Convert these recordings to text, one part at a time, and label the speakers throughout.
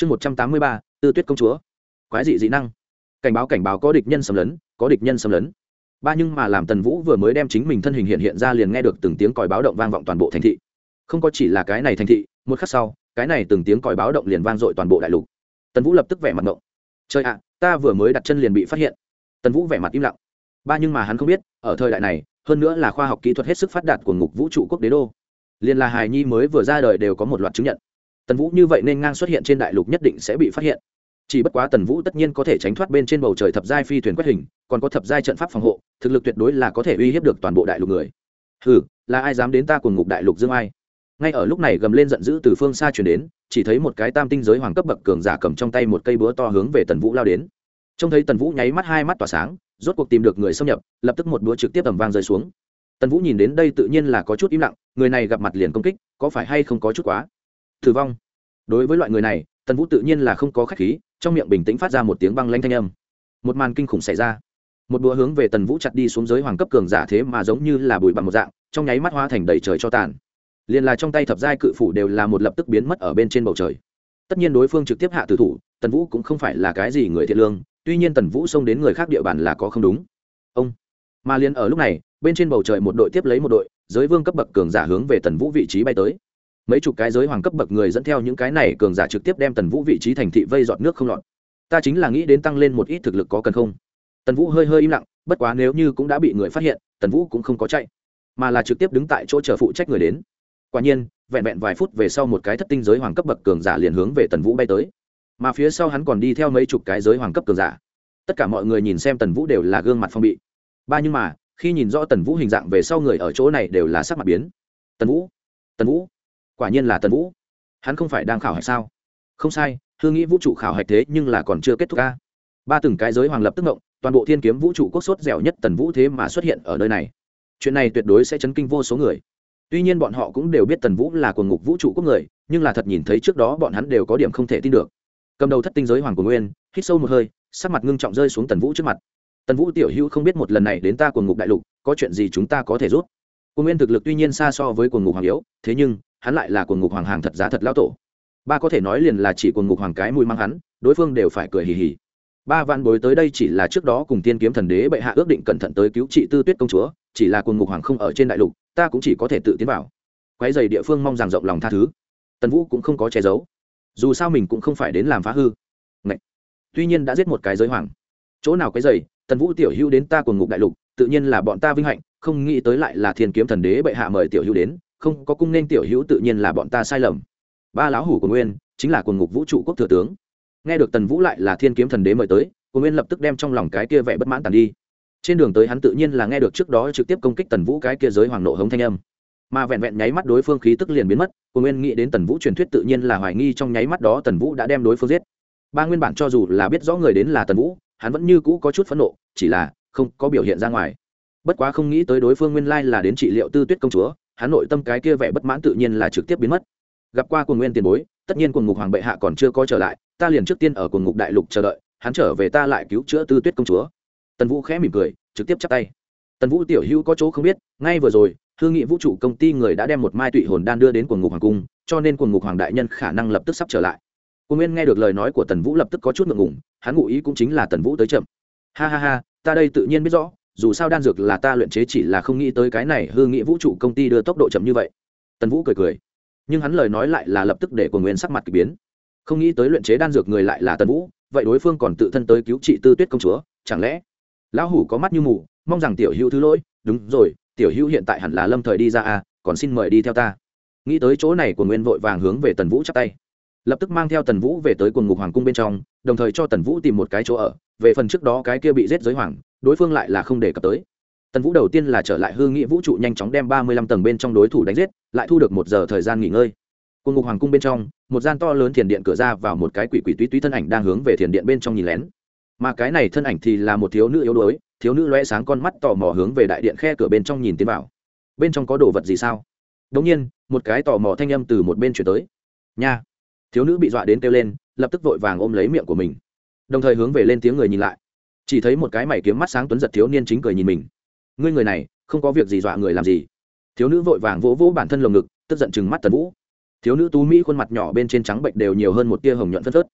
Speaker 1: chương một trăm tám mươi ba, tư tuyết công chúa. Quái dị dị năng. Cảnh báo cảnh báo có địch nhân xâm lấn, có địch nhân xâm lấn. Ba nhưng mà làm tần vũ vừa mới đem chính mình thân hình hiện hiện ra liền nghe được từng tiếng còi báo động vang vọng toàn bộ thành thị. Không có chỉ là cái này thành thị, một khắc sau, cái này từng tiếng còi báo động liền vang dội toàn bộ đại lục. Tần vũ lập tức vẻ mặt ngộng. Trời ạ, ta vừa mới đặt chân liền bị phát hiện. Tần vũ vẻ mặt im lặng. Ba nhưng mà hắn không biết, ở thời đại này, hơn nữa là khoa học kỹ thuật hết sức phát đạt của ngục vũ trụ quốc đế đô. Liền là hài nhi mới vừa ra đời đều có một loạt chứng nhận tần vũ như vậy nên ngang xuất hiện trên đại lục nhất định sẽ bị phát hiện. Chỉ bất quá tần vũ tất nhiên có thể tránh thoát bên trên bầu trời thập giai phi thuyền quét hình, còn có thập giai trận pháp phòng hộ, thực lực tuyệt đối là có thể uy hiếp được toàn bộ đại lục người. Ừ là ai dám đến ta cùng ngục đại lục dương ai? Ngay ở lúc này gầm lên giận dữ từ phương xa chuyển đến, chỉ thấy một cái tam tinh giới hoàng cấp bậc cường giả cầm trong tay một cây búa to hướng về tần vũ lao đến. Trông thấy tần vũ nháy mắt hai mắt tỏa sáng, rốt cuộc tìm được người xâm nhập, lập tức một búa trực tiếp tầm vang rơi xuống. Tần vũ nhìn đến đây tự nhiên là có chút im lặng, người này gặp mặt liền công kích, có phải hay không có chút quá? Tử vong. Đối với loại người này, tần vũ tự nhiên là không có khách khí, trong miệng bình tĩnh phát ra một tiếng băng lanh thanh âm. Một màn kinh khủng xảy ra. Một búa hướng về tần vũ chặt đi xuống giới hoàng cấp cường giả thế mà giống như là bụi bằng một dạng, trong nháy mắt hoa thành đầy trời cho tàn. Liền là trong tay thập giai cự phủ đều là một lập tức biến mất ở bên trên bầu trời. Tất nhiên đối phương trực tiếp hạ tử thủ, tần vũ cũng không phải là cái gì người thiện lương, tuy nhiên tần vũ xông đến người khác địa bàn là có không đúng. Ông. Mà liền ở lúc này, bên trên bầu trời một đội tiếp lấy một đội, giới vương cấp bậc cường giả hướng về tần vũ vị trí bay tới mấy chục cái giới hoàng cấp bậc người dẫn theo những cái này cường giả trực tiếp đem tần vũ vị trí thành thị vây dọn nước không lọt. Ta chính là nghĩ đến tăng lên một ít thực lực có cần không? Tần vũ hơi hơi im lặng, bất quá nếu như cũng đã bị người phát hiện, tần vũ cũng không có chạy, mà là trực tiếp đứng tại chỗ chờ phụ trách người đến. Quả nhiên, vẹn vẹn vài phút về sau một cái thất tinh giới hoàng cấp bậc cường giả liền hướng về tần vũ bay tới. Mà phía sau hắn còn đi theo mấy chục cái giới hoàng cấp cường giả. Tất cả mọi người nhìn xem tần vũ đều là gương mặt phong bị. Ba nhưng mà, khi nhìn rõ tần vũ hình dạng về sau người ở chỗ này đều là sắc mặt biến. Tần vũ tần vũ quả nhiên là tần vũ. Hắn không phải đang khảo hạch sao? Không sai hương nghĩ vũ trụ khảo hạch thế nhưng là còn chưa kết thúc ca ba từng cái giới hoàng lập tức ngộng, toàn bộ thiên kiếm vũ trụ quốc sốt dẻo nhất tần vũ thế mà xuất hiện ở nơi này. Chuyện này tuyệt đối sẽ chấn kinh vô số người. Tuy nhiên bọn họ cũng đều biết tần vũ là quần ngục vũ trụ quốc người, nhưng là thật nhìn thấy trước đó bọn hắn đều có điểm không thể tin được. Cầm đầu thất tinh giới hoàng của nguyên, hít sâu một hơi, sắc mặt ngưng trọng rơi xuống tần vũ trước mặt. Tần vũ tiểu hữu không biết một lần này đến ta quần ngục đại lục, có chuyện gì chúng ta có thể rút quần nguyên thực lực tuy nhiên xa so với quần ngục hoàng yếu, thế nhưng hắn lại là quần ngục hoàng hàng thật giá thật lao tổ. Ba có thể nói liền là chỉ quần ngục hoàng cái mùi mang hắn, đối phương đều phải cười hì hì. Ba vạn bối tới đây chỉ là trước đó cùng tiên kiếm thần đế bệ hạ ước định cẩn thận tới cứu trị tư tuyết công chúa, chỉ là quần ngục hoàng không ở trên đại lục, ta cũng chỉ có thể tự tiến vào. Quái dày địa phương mong rằng rộng lòng tha thứ. Tần vũ cũng không có che giấu. Dù sao mình cũng không phải đến làm phá hư. Ngậy. tuy nhiên đã giết một cái giới hoàng. Chỗ nào quái dày, tần vũ tiểu hữu đến ta quần ngục đại lục, tự nhiên là bọn ta vinh hạnh, không nghĩ tới lại là thiên kiếm thần đế bệ hạ mời tiểu hữu đến không có cung nên tiểu hữu tự nhiên là bọn ta sai lầm. Ba lão hủ của nguyên chính là quần ngục vũ trụ quốc thừa tướng. Nghe được tần vũ lại là thiên kiếm thần đế mời tới của nguyên lập tức đem trong lòng cái kia vẻ bất mãn tàn đi. Trên đường tới hắn tự nhiên là nghe được trước đó trực tiếp công kích tần vũ cái kia giới hoàng nộ hống thanh âm. Mà vẹn vẹn nháy mắt đối phương khí tức liền biến mất của nguyên nghĩ đến tần vũ truyền thuyết tự nhiên là hoài nghi trong nháy mắt đó tần vũ đã đem đối phương giết. Ba nguyên bản cho dù là biết rõ người đến là tần vũ, hắn vẫn như cũ có chút phẫn nộ, chỉ là không có biểu hiện ra ngoài. Bất quá không nghĩ tới đối phương nguyên lai là đến trị liệu tư tuyết công chúa hắn nội tâm cái kia vẻ bất mãn tự nhiên là trực tiếp biến mất. Gặp qua cuồng nguyên tiền bối, tất nhiên cuồng ngục hoàng bệ hạ còn chưa có trở lại, ta liền trước tiên ở cuồng ngục đại lục chờ đợi, hắn trở về ta lại cứu chữa tư tuyết công chúa. Tần vũ khẽ mỉm cười, trực tiếp chắp tay. Tần vũ tiểu hữu có chỗ không biết, ngay vừa rồi, hương nghị vũ trụ công ty người đã đem một mai tụy hồn đan đưa đến quần ngục hoàng cung, cho nên quần ngục hoàng đại nhân khả năng lập tức sắp trở lại. Cuồng nguyên nghe được lời nói của tần vũ lập tức có chút ngượng ngùng, hắn ngụ ý cũng chính là tần vũ tới chậm. Ha ha ha, ta đây tự nhiên biết rõ dù sao đan dược là ta luyện chế chỉ là không nghĩ tới cái này hương nghĩ vũ trụ công ty đưa tốc độ chậm như vậy. Tần vũ cười cười. Nhưng hắn lời nói lại là lập tức để quần nguyên sắc mặt k ỳ biến. Không nghĩ tới luyện chế đan dược người lại là tần vũ, vậy đối phương còn tự thân tới cứu trị tư tuyết công chúa, chẳng lẽ? Lão hủ có mắt như mù, mong rằng tiểu hữu thứ lỗi. Đúng rồi, tiểu hữu hiện tại hẳn là lâm thời đi ra à còn xin mời đi theo ta. Nghĩ tới chỗ này của nguyên vội vàng hướng về tần vũ chắp tay. Lập tức mang theo tần vũ về tới quần ngục hoàng cung bên trong, đồng thời cho tần vũ tìm một cái chỗ ở. Về phần trước đó cái kia bị giết giới hoàng đối phương lại là không đề cập tới. Tần vũ đầu tiên là trở lại hư nghĩa vũ trụ nhanh chóng đem ba mươi lăm tầng bên trong đối thủ đánh giết, lại thu được một giờ thời gian nghỉ ngơi. Cùng ngục hoàng cung bên trong, một gian to lớn thiền điện cửa ra vào một cái quỷ quỷ túy túy thân ảnh đang hướng về thiền điện bên trong nhìn lén. Mà cái này thân ảnh thì là một thiếu nữ yếu đuối, thiếu nữ loe sáng con mắt tò mò hướng về đại điện khe cửa bên trong nhìn tiến vào. Bên trong có đồ vật gì sao? Đ ỗ n g nhiên, một cái tò mò thanh âm từ một bên chuyển tới. Nha! Thiếu nữ bị dọa đến kêu lên, lập tức vội vàng ôm lấy miệng của mình. Đồng thời hướng về lên tiếng người nhìn lại chỉ thấy một cái mảy kiếm mắt sáng tuấn giật thiếu niên chính cười nhìn mình. Ngươi người này, không có việc gì dọa người làm gì. Thiếu nữ vội vàng vỗ vỗ bản thân lồng ngực, tức giận chừng mắt tần vũ. Thiếu nữ tú mỹ khuôn mặt nhỏ bên trên trắng bệnh đều nhiều hơn một tia hồng nhuận phân phớt.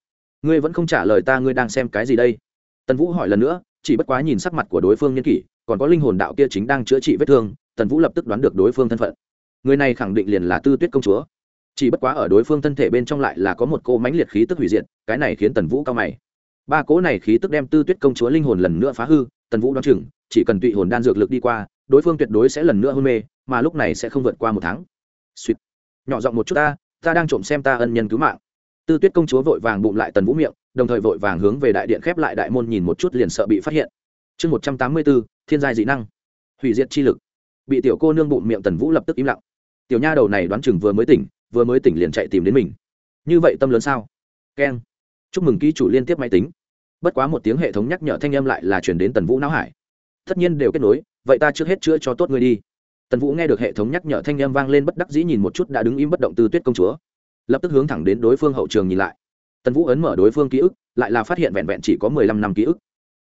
Speaker 1: Ngươi vẫn không trả lời ta, ngươi đang xem cái gì đây? Tần vũ hỏi lần nữa, chỉ bất quá nhìn sắc mặt của đối phương nhân kỷ, còn có linh hồn đạo kia chính đang chữa trị vết thương, tần vũ lập tức đoán được đối phương thân phận. Người này khẳng định liền là tư tuyết công chúa. Chỉ bất quá ở đối phương thân thể bên trong lại là có một cô mãnh liệt khí tức hủy diệt, cái này khiến tần vũ cao mày ba cỗ này khí tức đem tư tuyết công chúa linh hồn lần nữa phá hư, tần vũ đoán chừng, chỉ cần tụy hồn đan dược lực đi qua, đối phương tuyệt đối sẽ lần nữa hôn mê, mà lúc này sẽ không vượt qua một tháng. Suýt nhỏ giọng một chút ta ta đang trộm xem ta ân nhân cứu mạng. Tư tuyết công chúa vội vàng bụng lại tần vũ miệng, đồng thời vội vàng hướng về đại điện khép lại đại môn nhìn một chút liền sợ bị phát hiện. Chương một trăm tám mươi bốn, thiên giai dị năng. Hủy diệt chi lực. Bị tiểu cô nương bụng miệng tần vũ lập tức im lặng. Tiểu nha đầu này đoán chừng vừa mới tỉnh, vừa mới tỉnh liền chạy tìm đến mình. Như vậy tâm lớn sao? Keng chúc mừng ký chủ liên tiếp máy tính. Bất quá một tiếng hệ thống nhắc nhở thanh âm lại là chuyển đến tần vũ não hải. Tất nhiên đều kết nối, vậy ta trước hết chữa cho tốt ngươi đi. Tần vũ nghe được hệ thống nhắc nhở thanh âm vang lên bất đắc dĩ nhìn một chút đã đứng im bất động từ tuyết công chúa. Lập tức hướng thẳng đến đối phương hậu trường nhìn lại. Tần vũ ấn mở đối phương ký ức, lại là phát hiện vẹn vẹn chỉ có mười lăm năm ký ức.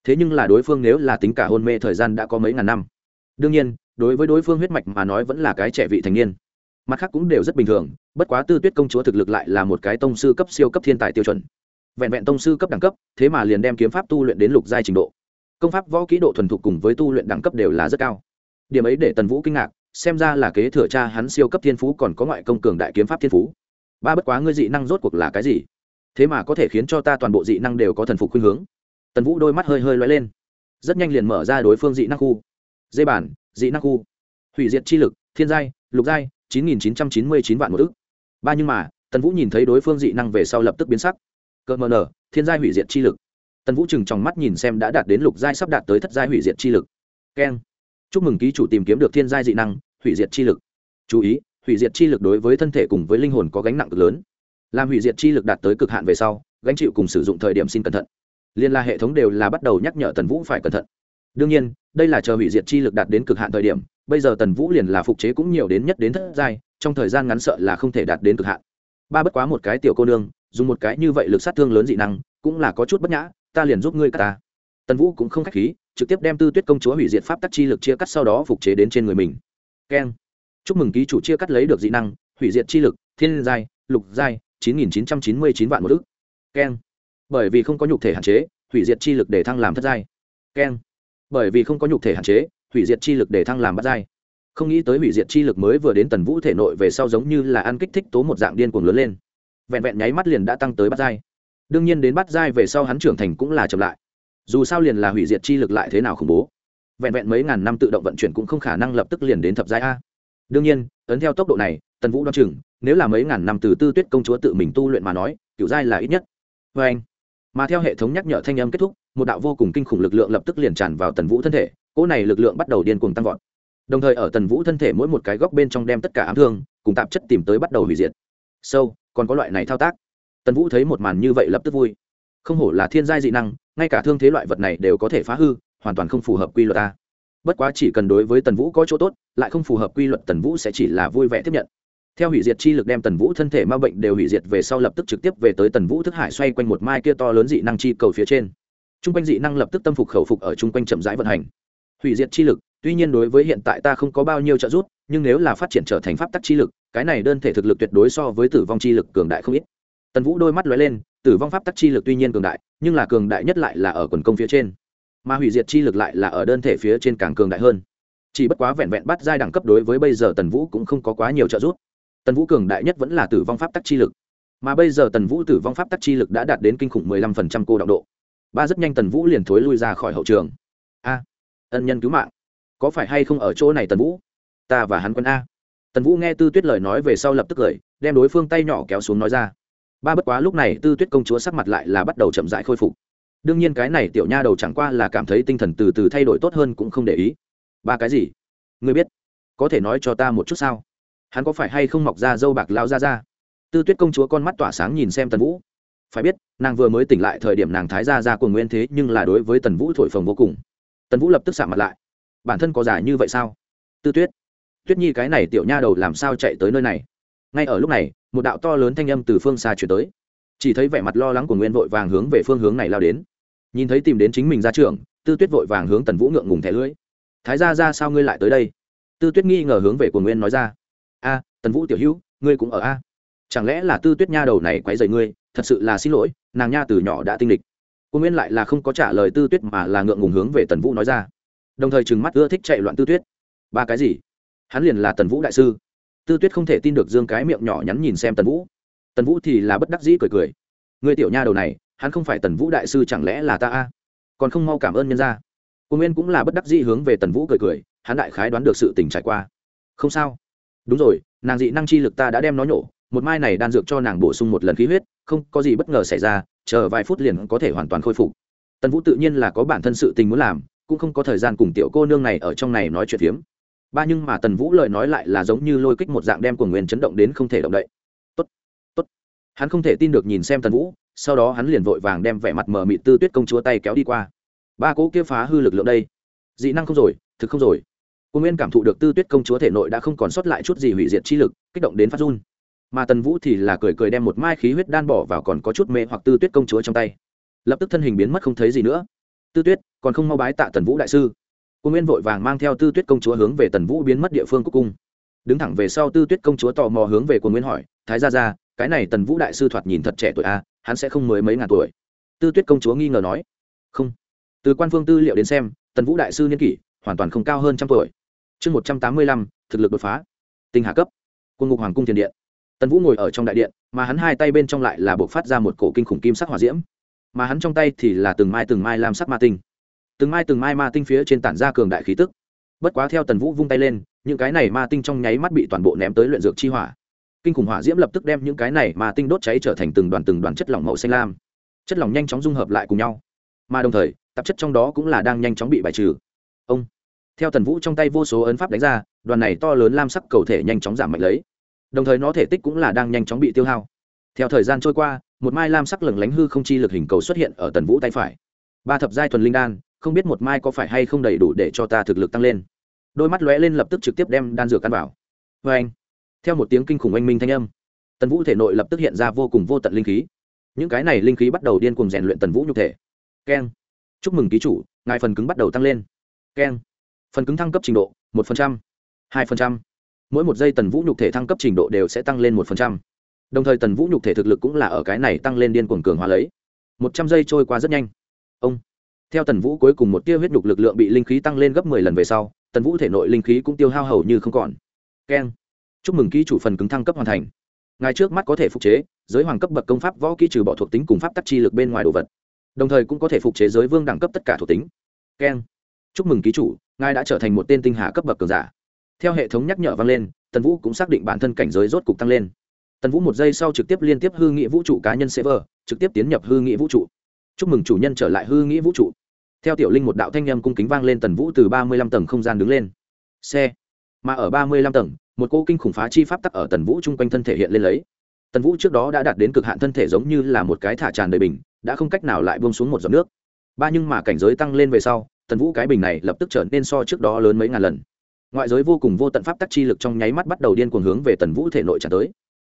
Speaker 1: Thế nhưng là đối phương nếu là tính cả hôn mê thời gian đã có mấy ngàn năm. Đương nhiên, đối với đối phương huyết mạch mà nói vẫn là cái trẻ vị thành niên. Mặt khác cũng đều rất bình thường, bất quá tư tuyết công chúa thực lực lại là một cái tông sư cấp siêu cấp thiên tài tiêu chuẩn vẹn vẹn tông sư cấp đẳng cấp, thế mà liền đem kiếm pháp tu luyện đến lục giai trình độ. Công pháp võ kỹ độ thuần thục cùng với tu luyện đẳng cấp đều là rất cao. Điểm ấy để tần vũ kinh ngạc, xem ra là kế thừa cha hắn siêu cấp thiên phú còn có ngoại công cường đại kiếm pháp thiên phú. Ba bất quá ngươi dị năng rốt cuộc là cái gì? Thế mà có thể khiến cho ta toàn bộ dị năng đều có thần phục khuynh hướng. Tần vũ đôi mắt hơi hơi loay lên. Rất nhanh liền mở ra đối phương dị năng khu. Dây bản, dị năng khu. Hủy diệt chi lực, thiên giai, lục giai, chín nghìn chín trăm chín mươi chín vạn một ức. Ba nhưng mà, tần vũ nhìn thấy đối phương dị năng về sau lập tức biến sắc cỡ mờ nở, thiên giai hủy diệt chi lực. Tần vũ chừng trong mắt nhìn xem đã đạt đến lục giai sắp đạt tới thất giai hủy diệt chi lực. Keng. Chúc mừng ký chủ tìm kiếm được thiên giai dị năng, hủy diệt chi lực. Chú ý, hủy diệt chi lực đối với thân thể cùng với linh hồn có gánh nặng cực lớn. Làm hủy diệt chi lực đạt tới cực hạn về sau, gánh chịu cùng sử dụng thời điểm xin cẩn thận. Liên la hệ thống đều là bắt đầu nhắc nhở tần vũ phải cẩn thận. Đương nhiên, đây là chờ hủy diệt chi lực đạt đến cực hạn thời điểm, bây giờ tần vũ liền là phục chế cũng nhiều đến nhất đến thất giai, trong thời gian ngắn sợ là không thể đạt đến cực hạn. Ba bất quá một cái tiểu cô nương dùng một cái như vậy lực sát thương lớn dị năng, cũng là có chút bất nhã, ta liền giúp ngươi cả ta. Tần vũ cũng không k h á c h khí, trực tiếp đem tư tuyết công chúa hủy diệt pháp tắc chi lực chia cắt sau đó phục chế đến trên người mình. Keng chúc mừng ký chủ chia cắt lấy được dị năng, hủy diệt chi lực, thiên giai, lục giai, chín nghìn chín trăm chín mươi chín vạn một ức. Keng bởi vì không có nhục thể hạn chế, hủy diệt chi lực để thăng làm thất giai. Keng bởi vì không có nhục thể hạn chế, hủy diệt chi lực để thăng làm bắt giai. Không nghĩ tới hủy diệt chi lực mới vừa đến tần vũ thể nội về sau giống như là ăn kích thích tố một dạng điên cuồng lớn lên vẹn vẹn nháy mắt liền đã tăng tới bắt giai. Đương nhiên đến bắt giai về sau hắn trưởng thành cũng là chậm lại. Dù sao liền là hủy diệt chi lực lại thế nào khủng bố. Vẹn vẹn mấy ngàn năm tự động vận chuyển cũng không khả năng lập tức liền đến thập giai a. Đương nhiên, ấn theo tốc độ này, tần vũ đ o chừng, nếu là mấy ngàn năm từ tư tuyết công chúa tự mình tu luyện mà nói, kiểu giai là ít nhất. Vê anh, mà theo hệ thống nhắc nhở thanh âm kết thúc, một đạo vô cùng kinh khủng lực lượng lập tức liền tràn vào tần vũ thân thể, cỗ này lực lượng bắt đầu điên cuồng tăng vọt. Đồng thời ở tần vũ thân thể mỗi một cái góc bên trong đem tất cả ám thương, cùng tạp chất tìm tới bắt đầu hủy diệt. Sâu còn có loại này thao tác. Tần vũ thấy một màn như vậy lập tức vui. Không hổ là thiên giai dị năng, ngay cả thương thế loại vật này đều có thể phá hư, hoàn toàn không phù hợp quy luật ta bất quá chỉ cần đối với tần vũ có chỗ tốt, lại không phù hợp quy luật tần vũ sẽ chỉ là vui vẻ tiếp nhận. Theo hủy diệt chi lực đem tần vũ thân thể ma bệnh đều hủy diệt về sau lập tức trực tiếp về tới tần vũ thức hải xoay quanh một mai kia to lớn dị năng chi cầu phía trên. T r u n g quanh dị năng lập tức tâm phục khẩu phục ở chung quanh chậm rãi vận hành. Hủy diệt chi lực tuy nhiên đối với hiện tại ta không có bao nhiêu trợ giúp, nhưng nếu là phát triển trở thành pháp tắc chi lực, cái này đơn thể thực lực tuyệt đối so với tử vong chi lực cường đại không ít. Tần vũ đôi mắt lóe lên, tử vong pháp tắc chi lực tuy nhiên cường đại, nhưng là cường đại nhất lại là ở quần công phía trên. Mà hủy diệt chi lực lại là ở đơn thể phía trên càng cường đại hơn. Chỉ bất quá vẹn vẹn bắt giai đẳng cấp đối với bây giờ tần vũ cũng không có quá nhiều trợ giúp. Tần vũ cường đại nhất vẫn là tử vong pháp tắc chi lực. Mà bây giờ tần vũ tử vong pháp tắc chi lực đã đạt đến kinh khủng mười lăm phần trăm cô động độ. Ba rất nhanh tần vũ liền thối lui ra khỏi hậu trường. A, ân nhân cứu mạng có phải hay không ở chỗ này tần vũ? Ta và hắn quân a. Tần vũ nghe tư tuyết lời nói về sau lập tức cười, đem đối phương tay nhỏ kéo xuống nói ra. Ba bất quá lúc này tư tuyết công chúa sắc mặt lại là bắt đầu chậm rãi khôi phục. Đương nhiên cái này tiểu nha đầu chẳng qua là cảm thấy tinh thần từ từ thay đổi tốt hơn cũng không để ý. Ba cái gì? Ngươi biết. Có thể nói cho ta một chút sao? Hắn có phải hay không mọc ra dâu bạc lao ra ra? Tư tuyết công chúa con mắt tỏa sáng nhìn xem tần vũ. Phải biết, nàng vừa mới tỉnh lại thời điểm nàng thái ra ra cùng nguyên thế nhưng là đối với tần vũ thổi phồng vô cùng. Tần vũ lập tức xạ mặt lại bản thân có giả như vậy sao? Tư tuyết tuyết nhi cái này tiểu nha đầu làm sao chạy tới nơi này? Ngay ở lúc này, một đạo to lớn thanh âm từ phương xa chuyển tới. Chỉ thấy vẻ mặt lo lắng của nguyên vội vàng hướng về phương hướng này lao đến. Nhìn thấy tìm đến chính mình ra trường, tư tuyết vội vàng hướng tần vũ ngượng ngùng thẻ lưỡi. Thái ra ra sao ngươi lại tới đây? Tư tuyết nghi ngờ hướng về của nguyên nói ra. A, tần vũ tiểu hữu, ngươi cũng ở a. Chẳng lẽ là tư tuyết nha đầu này quấy rầy ngươi, thật sự là xin lỗi, nàng nha từ nhỏ đã tinh lịch. Cô nguyên lại là không có trả lời tư tuyết mà là ngượng ngùng hướng về tần vũ nói ra đồng thời trừng mắt ưa thích chạy loạn tư tuyết. Ba cái gì? Hắn liền là tần vũ đại sư. Tư tuyết không thể tin được dương cái miệng nhỏ nhắn nhìn xem tần vũ. Tần vũ thì là bất đắc dĩ cười cười. Người tiểu nha đầu này, hắn không phải tần vũ đại sư chẳng lẽ là ta a? Còn không mau cảm ơn nhân gia. Cô nguyên cũng là bất đắc dĩ hướng về tần vũ cười cười, hắn đại khái đoán được sự tình trải qua. Không sao. Đúng rồi, nàng dị năng chi lực ta đã đem nó nhổ, một mai này đan dược cho nàng bổ sung một lần khí huyết, không có gì bất ngờ xảy ra, chờ vài phút liền có thể hoàn toàn khôi phục. Tần vũ tự nhiên là có bản thân sự tình muốn làm cũng không có thời gian cùng tiểu cô nương này ở trong này nói chuyện phiếm. Ba nhưng mà tần vũ lời nói lại là giống như lôi kích một dạng đem của nguyên chấn động đến không thể động đậy. Tốt tốt. Hắn không thể tin được nhìn xem tần vũ, sau đó hắn liền vội vàng đem vẻ mặt mờ mịt tư tuyết công chúa tay kéo đi qua. Ba cỗ kia phá hư lực lượng đây. Dị năng không rồi, thực không rồi. Cô nguyên cảm thụ được tư tuyết công chúa thể nội đã không còn sót lại chút gì hủy diệt chi lực, kích động đến phát run. Mà tần vũ thì là cười cười đem một mai khí huyết đan bỏ vào còn có chút mê hoặc tư tuyết công chúa trong tay. Lập tức thân hình biến mất không thấy gì nữa tư tuyết còn không mau bái tạ tần vũ đại sư. Cô nguyên vội vàng mang theo tư tuyết công chúa hướng về tần vũ biến mất địa phương cúc cung đứng thẳng về sau tư tuyết công chúa tò mò hướng về cô nguyên hỏi thái ra ra cái này tần vũ đại sư thoạt nhìn thật trẻ tuổi a à, hắn sẽ không mới mấy ngàn tuổi. Tư tuyết công chúa nghi ngờ nói không. Từ quan phương tư liệu đến xem tần vũ đại sư niên kỷ hoàn toàn không cao hơn trăm tuổi. Chương một trăm tám mươi lăm thực lực đột phá. Tinh hạ cấp. Quân ngục hoàng cung tiền điện. Tần vũ ngồi ở trong đại điện mà hắn hai tay bên trong lại là buộc phát ra một cổ kinh khủng kim sắc hỏa diễm mà hắn trong tay thì là từng mai từng mai lam sắc ma tinh. Từng mai từng mai ma tinh phía trên tản ra cường đại khí tức. Bất quá theo tần vũ vung tay lên, những cái này ma tinh trong nháy mắt bị toàn bộ ném tới luyện dược chi hỏa. Kinh khủng hỏa diễm lập tức đem những cái này ma tinh đốt cháy trở thành từng đoàn từng đoàn chất lỏng màu xanh lam. Chất lỏng nhanh chóng dung hợp lại cùng nhau. Mà đồng thời, tạp chất trong đó cũng là đang nhanh chóng bị bài trừ. Ông. Theo tần vũ trong tay vô số ấn pháp đánh ra, đoàn này to lớn lam sắc cầu thể nhanh chóng giảm mạnh lấy. Đồng thời nó thể tích cũng là đang nhanh chóng bị tiêu hao. Theo thời gian trôi qua một mai lam sắc lửng lánh hư không chi lực hình cầu xuất hiện ở tần vũ tay phải. Ba thập giai thuần linh đan, không biết một mai có phải hay không đầy đủ để cho ta thực lực tăng lên. Đôi mắt lóe lên lập tức trực tiếp đem đan dược căn vào. Vê anh, theo một tiếng kinh khủng oanh minh thanh âm, tần vũ thể nội lập tức hiện ra vô cùng vô tận linh khí. Những cái này linh khí bắt đầu điên cùng rèn luyện tần vũ nhục thể. Keng. Chúc mừng ký chủ, ngài phần cứng bắt đầu tăng lên. Keng. Phần cứng thăng cấp trình độ, một phần trăm, hai phần trăm. Mỗi một giây tần vũ nhục thể thăng cấp trình độ đều sẽ tăng lên một phần trăm đồng thời tần vũ nhục thể thực lực cũng là ở cái này tăng lên điên cuồng cường hóa lấy. Một trăm giây trôi qua rất nhanh. Ông. Theo tần vũ cuối cùng một tia huyết nhục lực lượng bị linh khí tăng lên gấp mười lần về sau, tần vũ thể nội linh khí cũng tiêu hao hầu như không còn. Keng. Chúc mừng ký chủ phần cứng thăng cấp hoàn thành. Ngài trước mắt có thể phục chế, giới hoàng cấp bậc công pháp võ kỹ trừ bỏ thuộc tính cùng pháp tắc chi lực bên ngoài đồ vật. Đồng thời cũng có thể phục chế giới vương đẳng cấp tất cả thuộc tính. Keng. Chúc mừng ký chủ, ngài đã trở thành một tên tinh hà cấp bậc cường giả. Theo hệ thống nhắc nhở vang lên, tần vũ cũng xác định bản thân cảnh giới rốt cục tăng lên tần vũ một giây sau trực tiếp liên tiếp hư nghị vũ trụ cá nhân server trực tiếp tiến nhập hư nghị vũ trụ. Chúc mừng chủ nhân trở lại hư nghị vũ trụ. Theo tiểu linh một đạo thanh â cung kính vang lên tần vũ từ ba mươi lăm tầng không gian đứng lên. Xe. Mà ở ba mươi lăm tầng, một cô kinh khủng phá chi pháp tắc ở tần vũ chung quanh thân thể hiện lên lấy. Tần vũ trước đó đã đạt đến cực hạn thân thể giống như là một cái thả tràn đầy bình, đã không cách nào lại buông xuống một giọt nước. Ba nhưng mà cảnh giới tăng lên về sau, tần vũ cái bình này lập tức trở nên so trước đó lớn mấy ngàn lần. Ngoại giới vô cùng vô tận pháp tắc chi lực trong nháy mắt bắt đầu điên cuồng hướng về tần vũ thể nội trả tới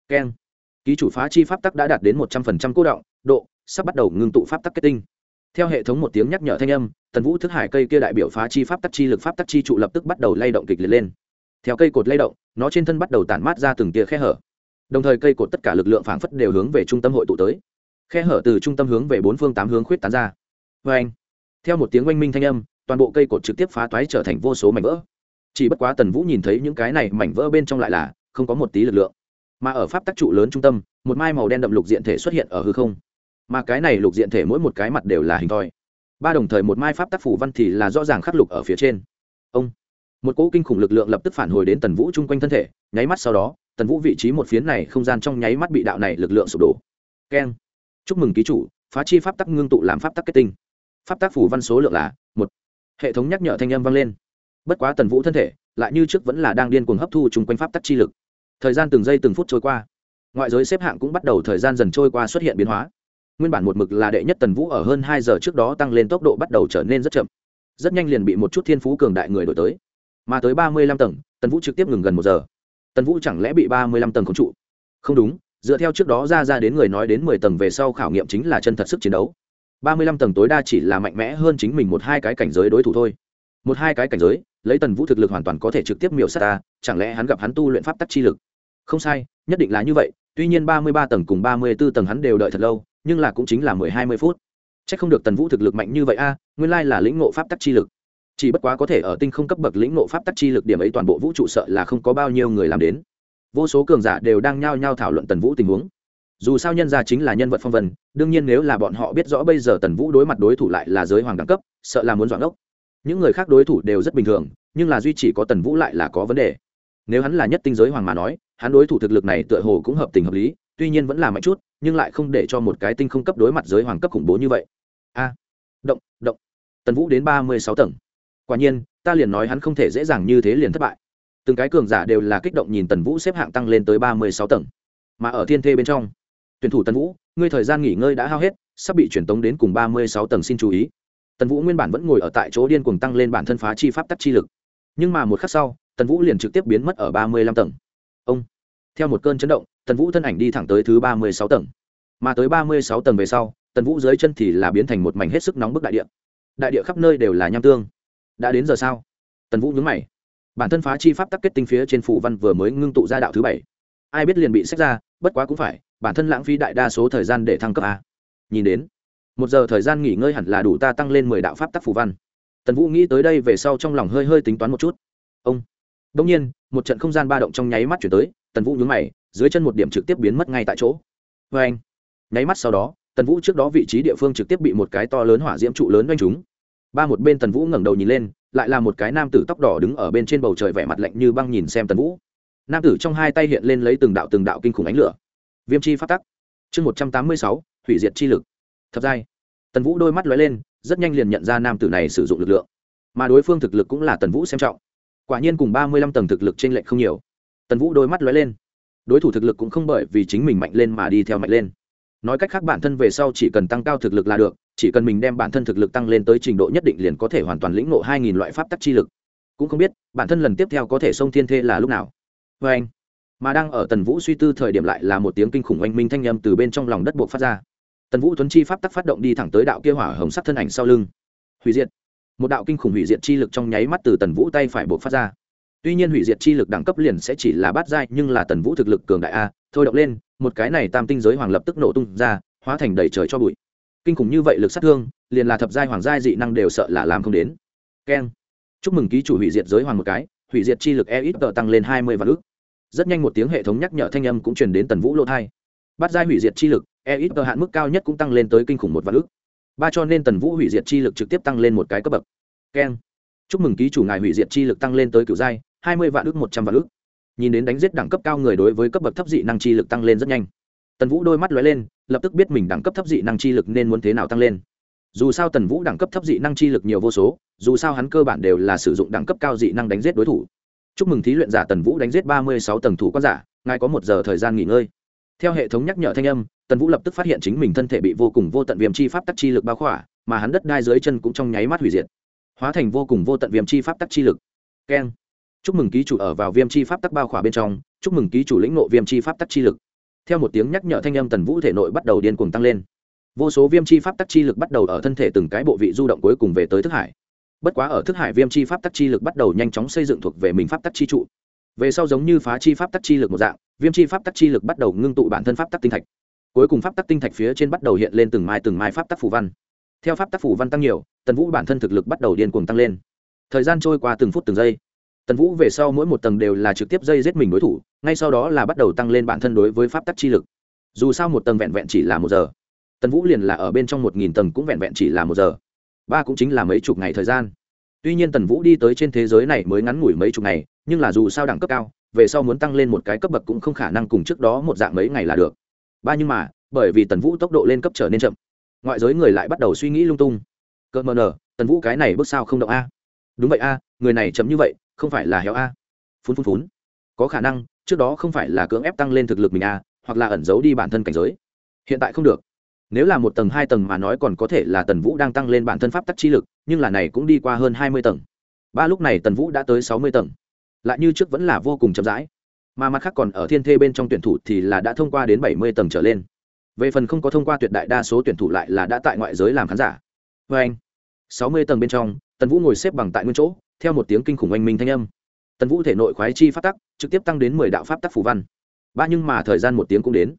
Speaker 1: keng. Ký chủ phá chi pháp tắc đã đạt đến một trăm phần trăm cố động, độ, sắp bắt đầu ngưng tụ pháp tắc kết tinh. Theo hệ thống một tiếng nhắc nhở thanh âm, tần vũ thức hải cây kia đại biểu phá chi pháp tắc chi lực pháp tắc chi trụ lập tức bắt đầu lay động kịch liệt lên. Theo cây cột lay động, nó trên thân bắt đầu tản mát ra từng tia khe hở. Đồng thời cây cột tất cả lực lượng phảng phất đều hướng về trung tâm hội tụ tới. Khe hở từ trung tâm hướng về bốn phương tám hướng khuyết tán ra. Vê anh theo một tiếng oanh minh thanh âm, toàn bộ cây cột trực tiếp phá toái trở thành vô số mảnh vỡ. Chỉ bất quá tần vũ nhìn thấy những cái này mảnh vỡ bên trong lại là không có một tí lực lượng mà ở pháp tắc trụ lớn trung tâm, một mai màu đen đậm lục diện thể xuất hiện ở hư không. Mà cái này lục diện thể mỗi một cái mặt đều là hình thoi. Ba đồng thời một mai pháp tác phủ văn thì là rõ ràng khắc lục ở phía trên. Ông. Một cỗ kinh khủng lực lượng lập tức phản hồi đến tần vũ chung quanh thân thể, nháy mắt sau đó, tần vũ vị trí một phiến này không gian trong nháy mắt bị đạo này lực lượng sụp đổ. Keng. Chúc mừng ký chủ, phá chi pháp tắc ngưng tụ làm pháp tắc kết tinh. Pháp tác phủ văn số lượng là một. Hệ thống nhắc nhở thanh âm vang lên. Bất quá tần vũ thân thể, lại như trước vẫn là đang điên cuồng hấp thu chung quanh pháp tắc chi lực thời gian từng giây từng phút trôi qua. Ngoại giới xếp hạng cũng bắt đầu thời gian dần trôi qua xuất hiện biến hóa. Nguyên bản một mực là đệ nhất tần vũ ở hơn hai giờ trước đó tăng lên tốc độ bắt đầu trở nên rất chậm. Rất nhanh liền bị một chút thiên phú cường đại người đổi tới. Mà tới ba mươi lăm tầng, tần vũ trực tiếp ngừng gần một giờ. Tần vũ chẳng lẽ bị ba mươi lăm tầng khống trụ? Không đúng, dựa theo trước đó ra ra đến người nói đến mười tầng về sau khảo nghiệm chính là chân thật sức chiến đấu. Ba mươi lăm tầng tối đa chỉ là mạnh mẽ hơn chính mình một hai cái cảnh giới đối thủ thôi một hai cái cảnh giới, lấy tần vũ thực lực hoàn toàn có thể trực tiếp miểu sát ta, chẳng lẽ hắn gặp hắn tu luyện pháp tắc chi lực? Không sai, nhất định là như vậy, tuy nhiên ba mươi ba tầng cùng ba mươi b ố tầng hắn đều đợi thật lâu, nhưng là cũng chính là mười hai mươi phút. C h ắ c không được tần vũ thực lực mạnh như vậy a, nguyên lai là lĩnh ngộ pháp tắc chi lực. Chỉ bất quá có thể ở tinh không cấp bậc lĩnh ngộ pháp tắc chi lực điểm ấy toàn bộ vũ trụ sợ là không có bao nhiêu người làm đến. Vô số cường giả đều đang nhao nhao thảo luận tần vũ tình huống. Dù sao nhân gia chính là nhân vật phong vân, đương nhiên nếu là bọn họ biết rõ bây giờ tần vũ đối mặt đối thủ lại là giới hoàng đẳng cấp, sợ là muốn dọn ốc những người khác đối thủ đều rất bình thường, nhưng là duy chỉ có tần vũ lại là có vấn đề. Nếu hắn là nhất tinh giới hoàng mà nói, hắn đối thủ thực lực này tựa hồ cũng hợp tình hợp lý, tuy nhiên vẫn là mạnh chút, nhưng lại không để cho một cái tinh không cấp đối mặt giới hoàng cấp khủng bố như vậy. A, động động. Tần vũ đến ba mươi sáu tầng. Quả nhiên, ta liền nói hắn không thể dễ dàng như thế liền thất bại. Từng cái cường giả đều là kích động nhìn tần vũ xếp hạng tăng lên tới ba mươi sáu tầng. Mà ở thiên thê bên trong, tuyển thủ tần vũ, ngươi thời gian nghỉ ngơi đã hao hết, sắp bị truyền tống đến cùng ba mươi sáu tầng xin chú ý tần vũ nguyên bản vẫn ngồi ở tại chỗ điên cuồng tăng lên bản thân phá chi pháp tắc chi lực nhưng mà một khắc sau tần vũ liền trực tiếp biến mất ở ba mươi lăm tầng ông theo một cơn chấn động tần vũ thân ảnh đi thẳng tới thứ ba mươi sáu tầng mà tới ba mươi sáu tầng về sau tần vũ dưới chân thì là biến thành một mảnh hết sức nóng bức đại địa đại địa khắp nơi đều là nham tương đã đến giờ sao tần vũ nhướng mày bản thân phá chi pháp tắc kết tinh phía trên phủ văn vừa mới ngưng tụ ra đạo thứ bảy ai biết liền bị xét ra bất quá cũng phải bản thân lãng phí đại đa số thời gian để thăng cấp a nhìn đến một giờ thời gian nghỉ ngơi hẳn là đủ ta tăng lên mười đạo pháp tắc phủ văn. Tần vũ nghĩ tới đây về sau trong lòng hơi hơi tính toán một chút. Ông. Đông nhiên, một trận không gian ba động trong nháy mắt chuyển tới, tần vũ nhướng mày, dưới chân một điểm trực tiếp biến mất ngay tại chỗ. Vê anh. Nháy mắt sau đó, tần vũ trước đó vị trí địa phương trực tiếp bị một cái to lớn hỏa diễm trụ lớn doanh chúng ba một bên tần vũ ngẩng đầu nhìn lên, lại là một cái nam tử tóc đỏ đứng ở bên trên bầu trời vẻ mặt lạnh như băng nhìn xem tần vũ. Nam tử trong hai tay hiện lên lấy từng đạo từng đạo kinh khủng ánh lửa. Viêm chi phát tắc. Chương một trăm tám mươi sáu, hủy diệt chi lực thập giai. Tần vũ đôi mắt lóe lên, rất nhanh liền nhận ra nam tử này sử dụng lực lượng. Mà đối phương thực lực cũng là tần vũ xem trọng. Quả nhiên cùng ba mươi lăm tầng thực lực t r ê n lệch không nhiều. Tần vũ đôi mắt lóe lên. Đối thủ thực lực cũng không bởi vì chính mình mạnh lên mà đi theo mạnh lên. Nói cách khác bản thân về sau chỉ cần tăng cao thực lực là được, chỉ cần mình đem bản thân thực lực tăng lên tới trình độ nhất định liền có thể hoàn toàn lĩnh ngộ hai nghìn loại pháp tắc chi lực. Cũng không biết, bản thân lần tiếp theo có thể xông thiên thê là lúc nào. Vê anh, mà đang ở tần vũ suy tư thời điểm lại là một tiếng kinh khủng oanh minh thanh â m từ bên trong lòng đất buộc phát ra tần vũ tuấn chi pháp tắc phát động đi thẳng tới đạo kia hỏa hồng sắc thân ảnh sau lưng. Hủy diệt. Một đạo kinh khủng hủy diệt chi lực trong nháy mắt từ tần vũ tay phải buộc phát ra. Tuy nhiên hủy diệt chi lực đẳng cấp liền sẽ chỉ là bát giai, nhưng là tần vũ thực lực cường đại a, thôi động lên, một cái này tam tinh giới hoàng lập tức nổ tung ra, hóa thành đầy trời cho bụi. Kinh khủng như vậy lực sát thương, liền là thập giai hoàng giai dị năng đều sợ là làm không đến. Keng. Chúc mừng ký chủ hủy diệt giới hoàng một cái, hủy diệt chi lực e ít tờ tăng lên hai mươi vạn ước rất nhanh một tiếng hệ thống nhắc nhở thanh âm cũng truyền đến tần vũ lỗ thai bát giai hủy diệt chi lực e ít tờ hạn mức cao nhất cũng tăng lên tới kinh khủng một vạn ước ba cho nên tần vũ hủy diệt chi lực trực tiếp tăng lên một cái cấp bậc. Keng. Chúc mừng ký chủ ngài hủy diệt chi lực tăng lên tới cựu giai, hai mươi vạn ước một trăm vạn ước nhìn đến đánh giết đẳng cấp cao người đối với cấp bậc thấp dị năng chi lực tăng lên rất nhanh. Tần vũ đôi mắt lóe lên, lập tức biết mình đẳng cấp thấp dị năng chi lực nên muốn thế nào tăng lên. Dù sao tần vũ đẳng cấp thấp dị năng chi lực nhiều vô số, dù sao hắn cơ bản đều là sử dụng đẳng cấp cao dị năng đánh giết đối thủ. Chúc mừng thí luyện giả tần vũ đánh giết ba mươi sáu tầng thủ quan giả, ngài có một giờ thời gian nghỉ ngơi theo hệ thống nhắc nhở thanh âm, tần vũ lập tức phát hiện chính mình thân thể bị vô cùng vô tận viêm chi pháp tắc chi lực bao khỏa, mà hắn đất đai dưới chân cũng trong nháy mắt hủy diệt. Hóa thành vô cùng vô tận viêm chi pháp tắc chi lực. Keng. Chúc mừng ký chủ ở vào viêm chi pháp tắc bao khỏa bên trong, chúc mừng ký chủ lĩnh nộ viêm chi pháp tắc chi lực. Theo một tiếng nhắc nhở thanh âm, tần vũ thể nội bắt đầu điên cuồng tăng lên. Vô số viêm chi pháp tắc chi lực bắt đầu ở thân thể từng cái bộ vị du động cuối cùng về tới thức hải. Bất quá ở thức hải viêm chi pháp tắc chi lực bắt đầu nhanh chóng xây dựng thuộc về mình pháp tắc chi trụ về sau giống như phá chi pháp tắc chi lực một dạng, viêm chi pháp tắc chi lực bắt đầu ngưng tụ bản thân pháp tắc tinh thạch. Cuối cùng pháp tắc tinh thạch phía trên bắt đầu hiện lên từng mai từng mai pháp tắc phù văn. Theo pháp tắc phù văn tăng nhiều, tần vũ bản thân thực lực bắt đầu điên cuồng tăng lên. Thời gian trôi qua từng phút từng giây. Tần vũ về sau mỗi một tầng đều là trực tiếp dây giết mình đối thủ, ngay sau đó là bắt đầu tăng lên bản thân đối với pháp tắc chi lực. Dù sao một tầng vẹn vẹn chỉ là một giờ. Tần vũ liền là ở bên trong một nghìn tầng cũng vẹn vẹn chỉ là một giờ. Ba cũng chính là mấy chục ngày thời gian tuy nhiên tần vũ đi tới trên thế giới này mới ngắn ngủi mấy chục ngày, nhưng là dù sao đẳng cấp cao, về sau muốn tăng lên một cái cấp bậc cũng không khả năng cùng trước đó một dạng mấy ngày là được. Ba nhưng mà, bởi vì tần vũ tốc độ lên cấp trở nên chậm, ngoại giới người lại bắt đầu suy nghĩ lung tung. Cơ mờ nở tần vũ cái này bước sao không động a? Đúng vậy a, người này chậm như vậy, không phải là héo a. Phun phun phun có khả năng, trước đó không phải là cưỡng ép tăng lên thực lực mình a, hoặc là ẩn giấu đi bản thân cảnh giới. Hiện tại không được nếu là một tầng, hai tầng mà nói còn có thể là tần vũ đang tăng lên bản thân pháp tắc chi lực, nhưng là này cũng đi qua hơn hai mươi tầng. Ba lúc này tần vũ đã tới sáu mươi tầng. Lại như trước vẫn là vô cùng chậm rãi. Mà mặt khác còn ở thiên thê bên trong tuyển thủ thì là đã thông qua đến bảy mươi tầng trở lên. Về phần không có thông qua tuyệt đại đa số tuyển thủ lại là đã tại ngoại giới làm khán giả. Vê anh, sáu mươi tầng bên trong, tần vũ ngồi xếp bằng tại nguyên chỗ, theo một tiếng kinh khủng oanh minh thanh âm. Tần vũ thể nội khoái chi pháp tắc, trực tiếp tăng đến mười đạo pháp tắc phủ văn. Ba nhưng mà thời gian một tiếng cũng đến.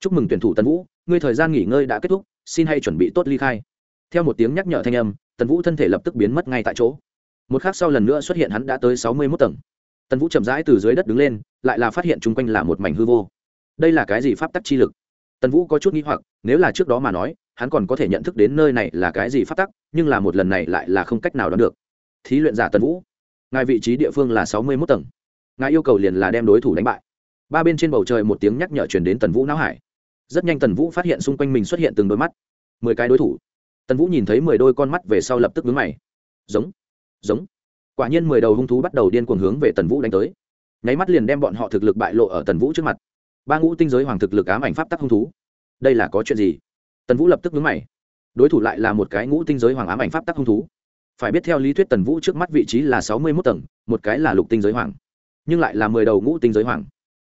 Speaker 1: Chúc mừng tuyển thủ tần vũ ngươi thời gian nghỉ ngơi đã kết thúc, xin hãy chuẩn bị tốt ly khai. Theo một tiếng nhắc nhở thanh âm, tần vũ thân thể lập tức biến mất ngay tại chỗ. Một khác sau lần nữa xuất hiện hắn đã tới sáu mươi mốt tầng. Tần vũ chậm rãi từ dưới đất đứng lên, lại là phát hiện chung quanh là một mảnh hư vô. Đây là cái gì pháp tắc chi lực? Tần vũ có chút nghĩ hoặc, nếu là trước đó mà nói, hắn còn có thể nhận thức đến nơi này là cái gì pháp tắc, nhưng là một lần này lại là không cách nào đoán được. Thí luyện giả tần vũ, ngài vị trí địa phương là sáu mươi mốt tầng. Ngài yêu cầu liền là đem đối thủ đánh bại. Ba bên trên bầu trời một tiếng nhắc nhở chuyển đến tần vũ não hải rất nhanh tần vũ phát hiện xung quanh mình xuất hiện từng đôi mắt. Mười cái đối thủ. Tần vũ nhìn thấy mười đôi con mắt về sau lập tức vướng mày. Giống giống. Quả nhiên mười đầu hung thú bắt đầu điên cuồng hướng về tần vũ đánh tới. Nháy mắt liền đem bọn họ thực lực bại lộ ở tần vũ trước mặt. Ba ngũ tinh giới hoàng thực lực ám ảnh pháp tắc hung thú. Đây là có chuyện gì? Tần vũ lập tức vướng mày. Đối thủ lại là một cái ngũ tinh giới hoàng ám ảnh pháp tắc hung thú. Phải biết theo lý thuyết tần vũ trước mắt vị trí là sáu mươi mốt tầng, một cái là lục tinh giới hoàng, nhưng lại là mười đầu ngũ tinh giới hoàng.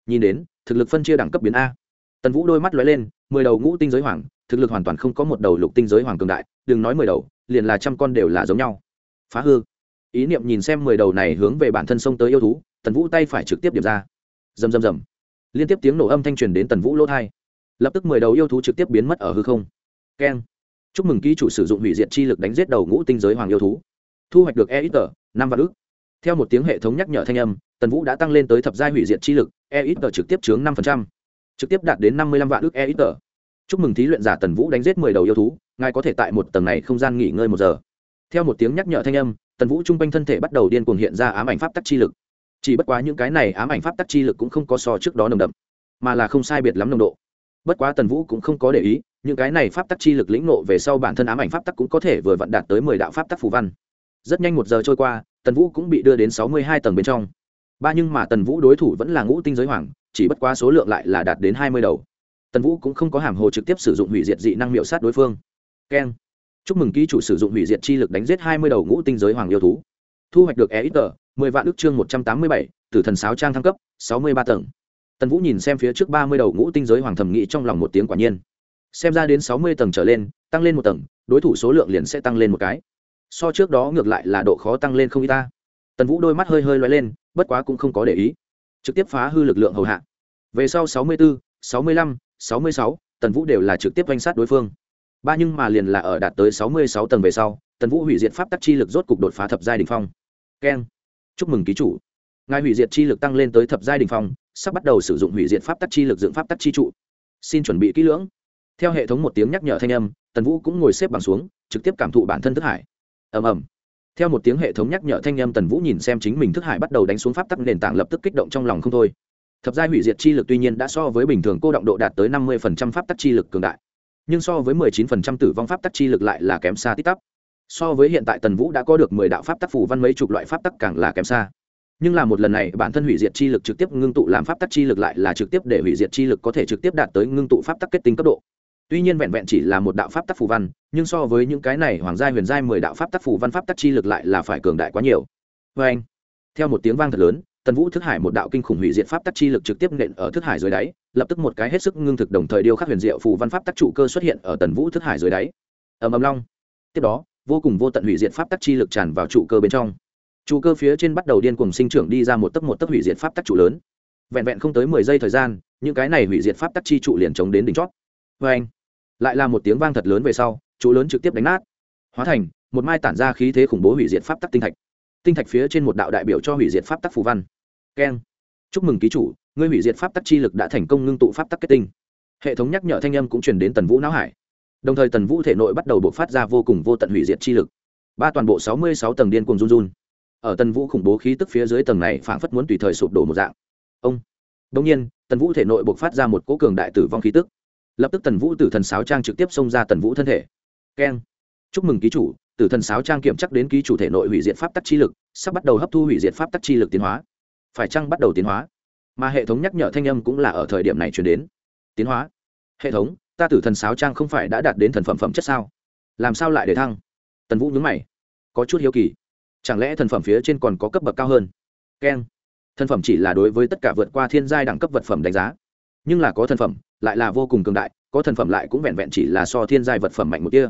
Speaker 1: Nhìn đến, thực lực phân chia đẳng cấp biến a tần vũ đôi mắt lóe lên, mười đầu ngũ tinh giới hoàng, thực lực hoàn toàn không có một đầu lục tinh giới hoàng cường đại, đừng nói mười đầu, liền là trăm con đều là giống nhau. Phá hư. Ý niệm nhìn xem mười đầu này hướng về bản thân sông tới yêu thú, tần vũ tay phải trực tiếp điểm ra. Rầm rầm rầm. Liên tiếp tiếng nổ âm thanh truyền đến tần vũ lỗ thai lập tức mười đầu yêu thú trực tiếp biến mất ở hư không. Keng. Chúc mừng ký chủ sử dụng hủy diệt chi lực đánh giết đầu ngũ tinh giới hoàng yêu thú. Thu hoạch được e ít tờ năm vạn ước theo một tiếng hệ thống nhắc nhở thanh âm, tần vũ đã tăng lên tới thập giai hủy diệt chi lực e ít tờ trực tiếp chướng năm trực tiếp đạt đến năm mươi lăm vạn ước e ít tờ chúc mừng thí luyện giả tần vũ đánh giết mười đầu yêu thú, ngài có thể tại một tầng này không gian nghỉ ngơi một giờ. Theo một tiếng nhắc nhở thanh âm, tần vũ t r quanh thân thể bắt đầu điên cuồng hiện ra ám ảnh pháp tắc chi lực. Chỉ bất quá những cái này ám ảnh pháp tắc chi lực cũng không có so trước đó nồng đậm, mà là không sai biệt lắm nồng độ. Bất quá tần vũ cũng không có để ý, những cái này pháp tắc chi lực lĩnh nộ về sau bản thân ám ảnh pháp tắc cũng có thể vừa vận đạt tới mười đạo pháp tắc phù văn. Rất nhanh một giờ trôi qua, tần vũ cũng bị đưa đến sáu mươi hai tầng bên trong. Ba nhưng mà tần vũ đối thủ vẫn là ngũ tinh giới hoàng chỉ bất quá số lượng lại là đạt đến hai mươi đầu. Tần vũ cũng không có hàm hồ trực tiếp sử dụng hủy diệt dị năng miệu sát đối phương. Keng chúc mừng ký chủ sử dụng hủy diệt chi lực đánh giết hai mươi đầu ngũ tinh giới hoàng yêu thú. Thu hoạch được e ít tờ mười vạn ước chương một trăm tám mươi bảy, tử thần sáo trang thăng cấp, sáu mươi ba tầng. Tần vũ nhìn xem phía trước ba mươi đầu ngũ tinh giới hoàng thầm nghĩ trong lòng một tiếng quả nhiên. Xem ra đến sáu mươi tầng trở lên, tăng lên một tầng, đối thủ số lượng liền sẽ tăng lên một cái. So trước đó ngược lại là độ khó tăng lên không y ta. Tần vũ đôi mắt hơi hơi loay lên, bất quá cũng không có để ý trực tiếp phá hư lực lượng hầu hạ. Về sau sáu mươi bốn sáu mươi lăm, sáu mươi sáu, tần vũ đều là trực tiếp danh sát đối phương. Ba nhưng mà liền là ở đạt tới sáu mươi sáu tầng về sau, tần vũ hủy diệt pháp tắc chi lực rốt cục đột phá thập giai đình phong. Keng. Chúc mừng ký chủ. Ngài hủy diệt chi lực tăng lên tới thập giai đình phong, sắp bắt đầu sử dụng hủy diệt pháp tắc chi lực dựng pháp tắc chi trụ. Xin chuẩn bị kỹ lưỡng. Theo hệ thống một tiếng nhắc nhở thanh âm, tần vũ cũng ngồi xếp bằng xuống, trực tiếp cảm thụ bản thân thức hải. Ầm ầm theo một tiếng hệ thống nhắc nhở thanh âm tần vũ nhìn xem chính mình thức hải bắt đầu đánh xuống pháp tắc, nền tảng lập tức kích động trong lòng không thôi. Thập giai hủy diệt chi lực tuy nhiên đã so với bình thường cô động độ đạt tới năm mươi pháp tắc chi lực cường đại, nhưng so với mười chín phần trăm tử vong pháp tắc chi lực lại là kém xa tít tắp. So với hiện tại tần vũ đã có được mười đạo pháp tắc phủ văn mấy chục loại pháp tắc càng là kém xa. Nhưng là một lần này, bản thân hủy diệt chi lực trực tiếp ngưng tụ làm pháp tắc chi lực lại là trực tiếp để hủy diệt chi lực có thể trực tiếp đạt tới ngưng tụ pháp tắc kết tinh cấp độ tuy nhiên vẹn vẹn chỉ là một đạo pháp tắc phù văn, nhưng so với những cái này hoàng gia huyền giai mười đạo pháp tắc phù văn pháp tắc chi lực lại là phải cường đại quá nhiều. Vê anh, theo một tiếng vang thật lớn, tần vũ thức hải một đạo kinh khủng hủy diệt pháp tắc chi lực trực tiếp nện ở thức hải dưới đáy, lập tức một cái hết sức ngưng thực đồng thời điêu khắc huyền diệu phù văn pháp tắc trụ cơ xuất hiện ở tần vũ thức hải dưới đáy. Ầm ầm long. Tiếp đó, vô cùng vô tận hủy diệt pháp tắc chi lực tràn vào trụ cơ bên trong. Trụ cơ phía trên bắt đầu điên cùng sinh trưởng đi ra một tấc một tấc hủy diệt pháp tắc trụ lớn. Vẹn vẹn không tới mười giây thời gian, những cái này hủy diệt pháp tắc chi trụ liền chống đến đỉnh chót. Vê anh lại là một tiếng vang thật lớn về sau trụ lớn trực tiếp đánh nát. Hóa thành, một mai tản ra khí thế khủng bố hủy diệt pháp tắc tinh thạch. Tinh thạch phía trên một đạo đại biểu cho hủy diệt pháp tắc phù văn. Keng. Chúc mừng ký chủ, ngươi hủy diệt pháp tắc chi lực đã thành công ngưng tụ pháp tắc kết tinh. Hệ thống nhắc nhở thanh âm cũng truyền đến tần vũ não hải. Đồng thời tần vũ thể nội bắt đầu bộc phát ra vô cùng vô tận hủy diệt chi lực. Ba toàn bộ sáu mươi sáu tầng điên cùng run run. Ở tần vũ khủng bố khí tức phía dưới tầng này phảng phất muốn tùy thời sụp đổ một dạng. Ông. Đông nhiên, tần vũ thể nội bộc phát ra một cỗ cường đại tử vong khí tức lập tức tần vũ từ thần sáo trang trực tiếp xông ra tần vũ thân thể. Keng. Chúc mừng ký chủ từ thần sáo trang kiểm chắc đến ký chủ thể nội hủy diệt pháp tắc chi lực, sắp bắt đầu hấp thu hủy diệt pháp tắc chi lực tiến hóa. Phải chăng bắt đầu tiến hóa? Mà hệ thống nhắc nhở thanh âm cũng là ở thời điểm này chuyển đến. Tiến hóa. Hệ thống, ta tử thần sáo trang không phải đã đạt đến thần phẩm phẩm chất sao? Làm sao lại để thăng? Tần vũ nhướng mày. Có chút hiếu kỳ. Chẳng lẽ thần phẩm phía trên còn có cấp bậc cao hơn? Keng. Thần phẩm chỉ là đối với tất cả vượt qua thiên giai đẳng cấp vật phẩm đánh giá. Nhưng là có thần phẩm lại là vô cùng cường đại, có thần phẩm lại cũng vẹn vẹn chỉ là so thiên giai vật phẩm mạnh một kia.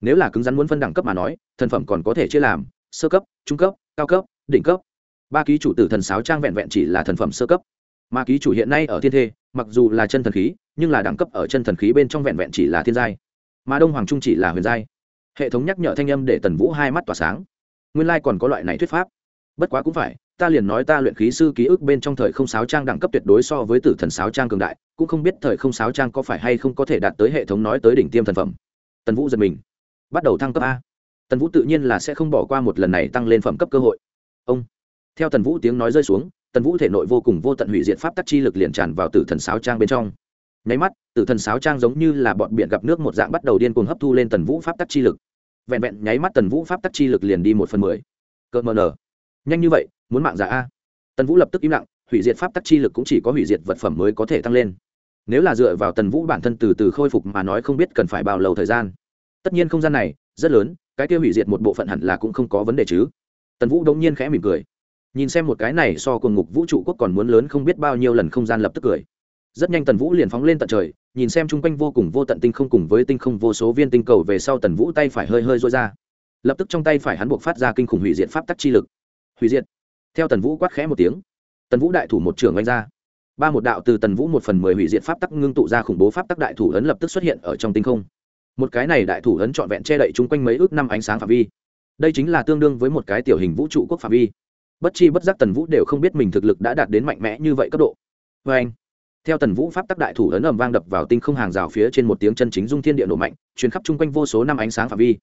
Speaker 1: Nếu là cứng rắn muốn phân đẳng cấp mà nói, thần phẩm còn có thể chia làm, sơ cấp, trung cấp, cao cấp, đỉnh cấp. Ba ký chủ tử thần sáo trang vẹn vẹn chỉ là thần phẩm sơ cấp. Mà ký chủ hiện nay ở thiên thê, mặc dù là chân thần khí, nhưng là đẳng cấp ở chân thần khí bên trong vẹn vẹn chỉ là thiên giai. Mà đông hoàng trung chỉ là huyền giai. Hệ thống nhắc nhở thanh âm để tần vũ hai mắt tỏa sáng. Nguyên lai còn có loại này thuyết pháp. Bất quá cũng phải ta liền nói ta luyện khí sư ký ức bên trong thời không sáo trang đẳng cấp tuyệt đối so với tử thần sáo trang cường đại, cũng không biết thời không sáo trang có phải hay không có thể đạt tới hệ thống nói tới đỉnh tiêm thần phẩm. Tần vũ giật mình. Bắt đầu thăng cấp a. Tần vũ tự nhiên là sẽ không bỏ qua một lần này tăng lên phẩm cấp cơ hội. Ông. Theo tần vũ tiếng nói rơi xuống, tần vũ thể nội vô cùng vô tận hủy diệt pháp tắc chi lực liền tràn vào tử thần sáo trang bên trong. Nháy mắt, tử thần sáo trang giống như là bọn biển gặp nước một dạng bắt đầu điên cuồng hấp thu lên tần vũ pháp tắc chi lực. Vẹn vẹn nháy mắt tần vũ pháp tắc chi lực liền đi một phần mười. Cợt mờ nở nhanh như vậy, muốn mạng giả a. Tần vũ lập tức im lặng, hủy diệt pháp tắc chi lực cũng chỉ có hủy diệt vật phẩm mới có thể tăng lên. Nếu là dựa vào tần vũ bản thân từ từ khôi phục mà nói không biết cần phải bao lâu thời gian. Tất nhiên không gian này, rất lớn, cái kia hủy diệt một bộ phận hẳn là cũng không có vấn đề chứ. Tần vũ đống nhiên khẽ mỉm cười. Nhìn xem một cái này so cùng ngục vũ trụ quốc còn muốn lớn không biết bao nhiêu lần không gian lập tức cười. Rất nhanh tần vũ liền phóng lên tận trời, nhìn xem chung quanh vô cùng vô tận tinh không cùng với tinh không vô số viên tinh cầu về sau tần vũ tay phải hơi hơi rối ra. Lập tức trong tay phải hắn buộc phát ra kinh khủng hủy diệt pháp tắc chi lực hủy diệt. Theo tần vũ quát khẽ một tiếng, tần vũ đại thủ một trường oanh ra. Ba một đạo từ tần vũ một phần mười hủy diệt pháp tắc ngưng tụ ra khủng bố pháp tắc đại thủ ấn lập tức xuất hiện ở trong tinh không. Một cái này đại thủ ấn trọn vẹn che đậy chung quanh mấy ước năm ánh sáng phạm vi. Đây chính là tương đương với một cái tiểu hình vũ trụ quốc phạm vi. Bất chi bất giác tần vũ đều không biết mình thực lực đã đạt đến mạnh mẽ như vậy cấp độ. Vê anh, theo tần vũ pháp tắc đại thủ ấn ầm vang đập vào tinh không hàng rào phía trên một tiếng chân chính dung thiên địa nổ mạnh chuyến khắp chung quanh vô số năm ánh sáng phạm vi.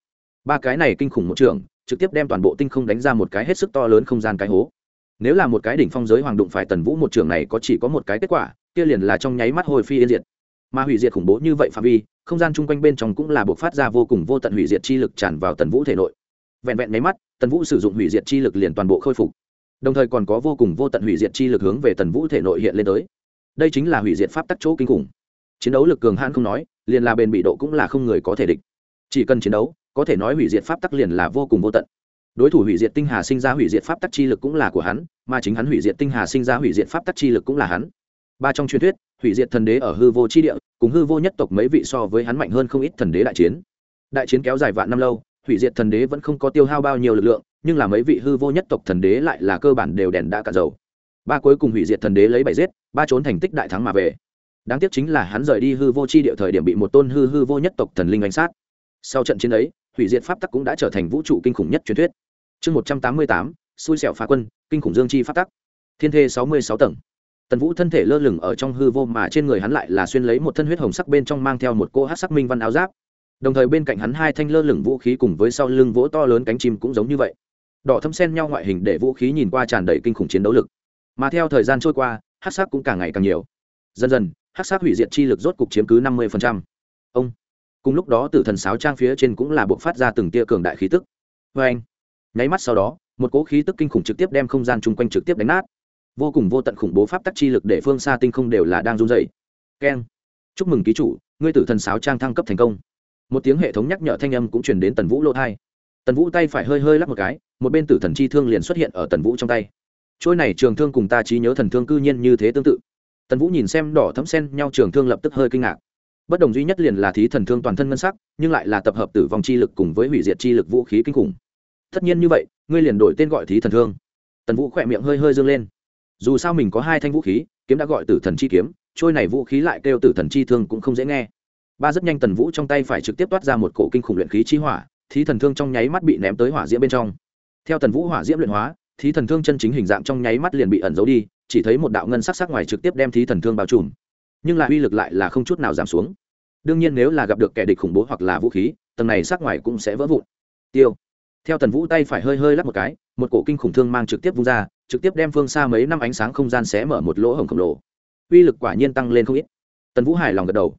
Speaker 1: Ba cái này kinh khủng một trường trực tiếp đem toàn bộ tinh không đánh ra một cái hết sức to lớn không gian cái hố. Nếu là một cái đỉnh phong giới hoàng đụng phải tần vũ một trường này có chỉ có một cái kết quả, kia liền là trong nháy mắt hồi phi yên diệt. Mà hủy diệt khủng bố như vậy phạm vi, không gian chung quanh bên trong cũng là buộc phát ra vô cùng vô tận hủy diệt chi lực tràn vào tần vũ thể nội. Vẹn vẹn mấy mắt, tần vũ sử dụng hủy diệt chi lực liền toàn bộ khôi phục. Đồng thời còn có vô cùng vô tận hủy diệt chi lực hướng về tần vũ thể nội hiện lên tới. Đây chính là hủy diệt pháp tắc chỗ kinh khủng. Chiến đấu lực cường hãn không nói, liền là bền bị độ cũng là không người có thể địch. Chỉ cần chiến đấu có thể nói hủy diệt pháp tắc liền là vô cùng vô tận. Đối thủ hủy diệt tinh hà sinh ra hủy diệt pháp tắc chi lực cũng là của hắn, mà chính hắn hủy diệt tinh hà sinh ra hủy diệt pháp tắc chi lực cũng là hắn. Ba trong truyền thuyết, hủy diệt thần đế ở hư vô chi địa, cùng hư vô nhất tộc mấy vị so với hắn mạnh hơn không ít thần đế đại chiến. Đại chiến kéo dài vạn năm lâu, hủy diệt thần đế vẫn không có tiêu hao bao nhiêu lực lượng, nhưng là mấy vị hư vô nhất tộc thần đế lại là cơ bản đều đèn đã cả dầu. Ba cuối cùng hủy diệt thần đế lấy bảy giết, ba trốn thành tích đại thắng mà về. Đáng tiếc chính là hắn rời đi hư vô chi địa thời điểm bị một tôn hư hư vô nhất tộc thần linh đánh sát. Sau trận chiến ấy hủy diệt pháp tắc cũng đã trở thành vũ trụ kinh khủng nhất truyền thuyết. Chương một trăm tám mươi tám, xui xẻo phá quân, kinh khủng dương chi pháp tắc. Thiên thê sáu mươi sáu tầng. Tần vũ thân thể lơ lửng ở trong hư vô mà trên người hắn lại là xuyên lấy một thân huyết hồng sắc bên trong mang theo một cô hát sắc minh văn áo giáp. Đồng thời bên cạnh hắn hai thanh lơ lửng vũ khí cùng với sau lưng vỗ to lớn cánh chim cũng giống như vậy. Đỏ thâm sen nhau ngoại hình để vũ khí nhìn qua tràn đầy kinh khủng chiến đấu lực. Mà theo thời gian trôi qua, hát sắc cũng càng ngày càng nhiều. Dần dần, hát sắc hủy diệt chi lực rốt cục chiếm cứ năm mươi ông! Cùng lúc đó tử thần sáo trang phía trên cũng là buộc phát ra từng tia cường đại khí tức. Vê anh, nháy mắt sau đó, một cỗ khí tức kinh khủng trực tiếp đem không gian chung quanh trực tiếp đánh nát. Vô cùng vô tận khủng bố pháp tắc chi lực để phương xa tinh không đều là đang run dày keng. Chúc mừng ký chủ, ngươi tử thần sáo trang thăng cấp thành công. Một tiếng hệ thống nhắc nhở thanh âm cũng truyền đến tần vũ lô thai tần vũ tay phải hơi hơi lắc một cái, một bên tử thần chi thương liền xuất hiện ở tần vũ trong tay. Trôi này trường thương cùng ta trí nhớ thần thương cư nhiên như thế tương tự. Tần vũ nhìn xem đỏ thấm sen nhau trường thương lập tức hơi kinh ngạc bất đồng duy nhất liền là thí thần thương toàn thân ngân sắc, nhưng lại là tập hợp tử vong chi lực cùng với hủy diệt chi lực vũ khí kinh khủng. Tất nhiên như vậy, ngươi liền đổi tên gọi thí thần thương. Tần vũ khỏe miệng hơi hơi dâng lên. Dù sao mình có hai thanh vũ khí, kiếm đã gọi tử thần chi kiếm, trôi này vũ khí lại kêu tử thần chi thương cũng không dễ nghe. Ba rất nhanh tần vũ trong tay phải trực tiếp toát ra một cổ kinh khủng luyện khí chi hỏa, thí thần thương trong nháy mắt bị ném tới hỏa diễm bên trong. Theo tần vũ hỏa diễm luyện hóa, thí thần thương chân chính hình dạng trong nháy mắt liền bị ẩn giấu đi, chỉ thấy một đạo ngân sắc sắc ngoài trực tiếp đem thí thần thương bao trùm nhưng lại uy lực lại là không chút nào giảm xuống. Đương nhiên nếu là gặp được kẻ địch khủng bố hoặc là vũ khí, tầng này sắc ngoài cũng sẽ vỡ vụn. Tiêu. Theo tần vũ tay phải hơi hơi lắp một cái, một cổ kinh khủng thương mang trực tiếp vung ra, trực tiếp đem phương xa mấy năm ánh sáng không gian xé mở một lỗ hổng khổng lồ. Uy lực quả nhiên tăng lên không ít. Tần vũ hài lòng gật đầu.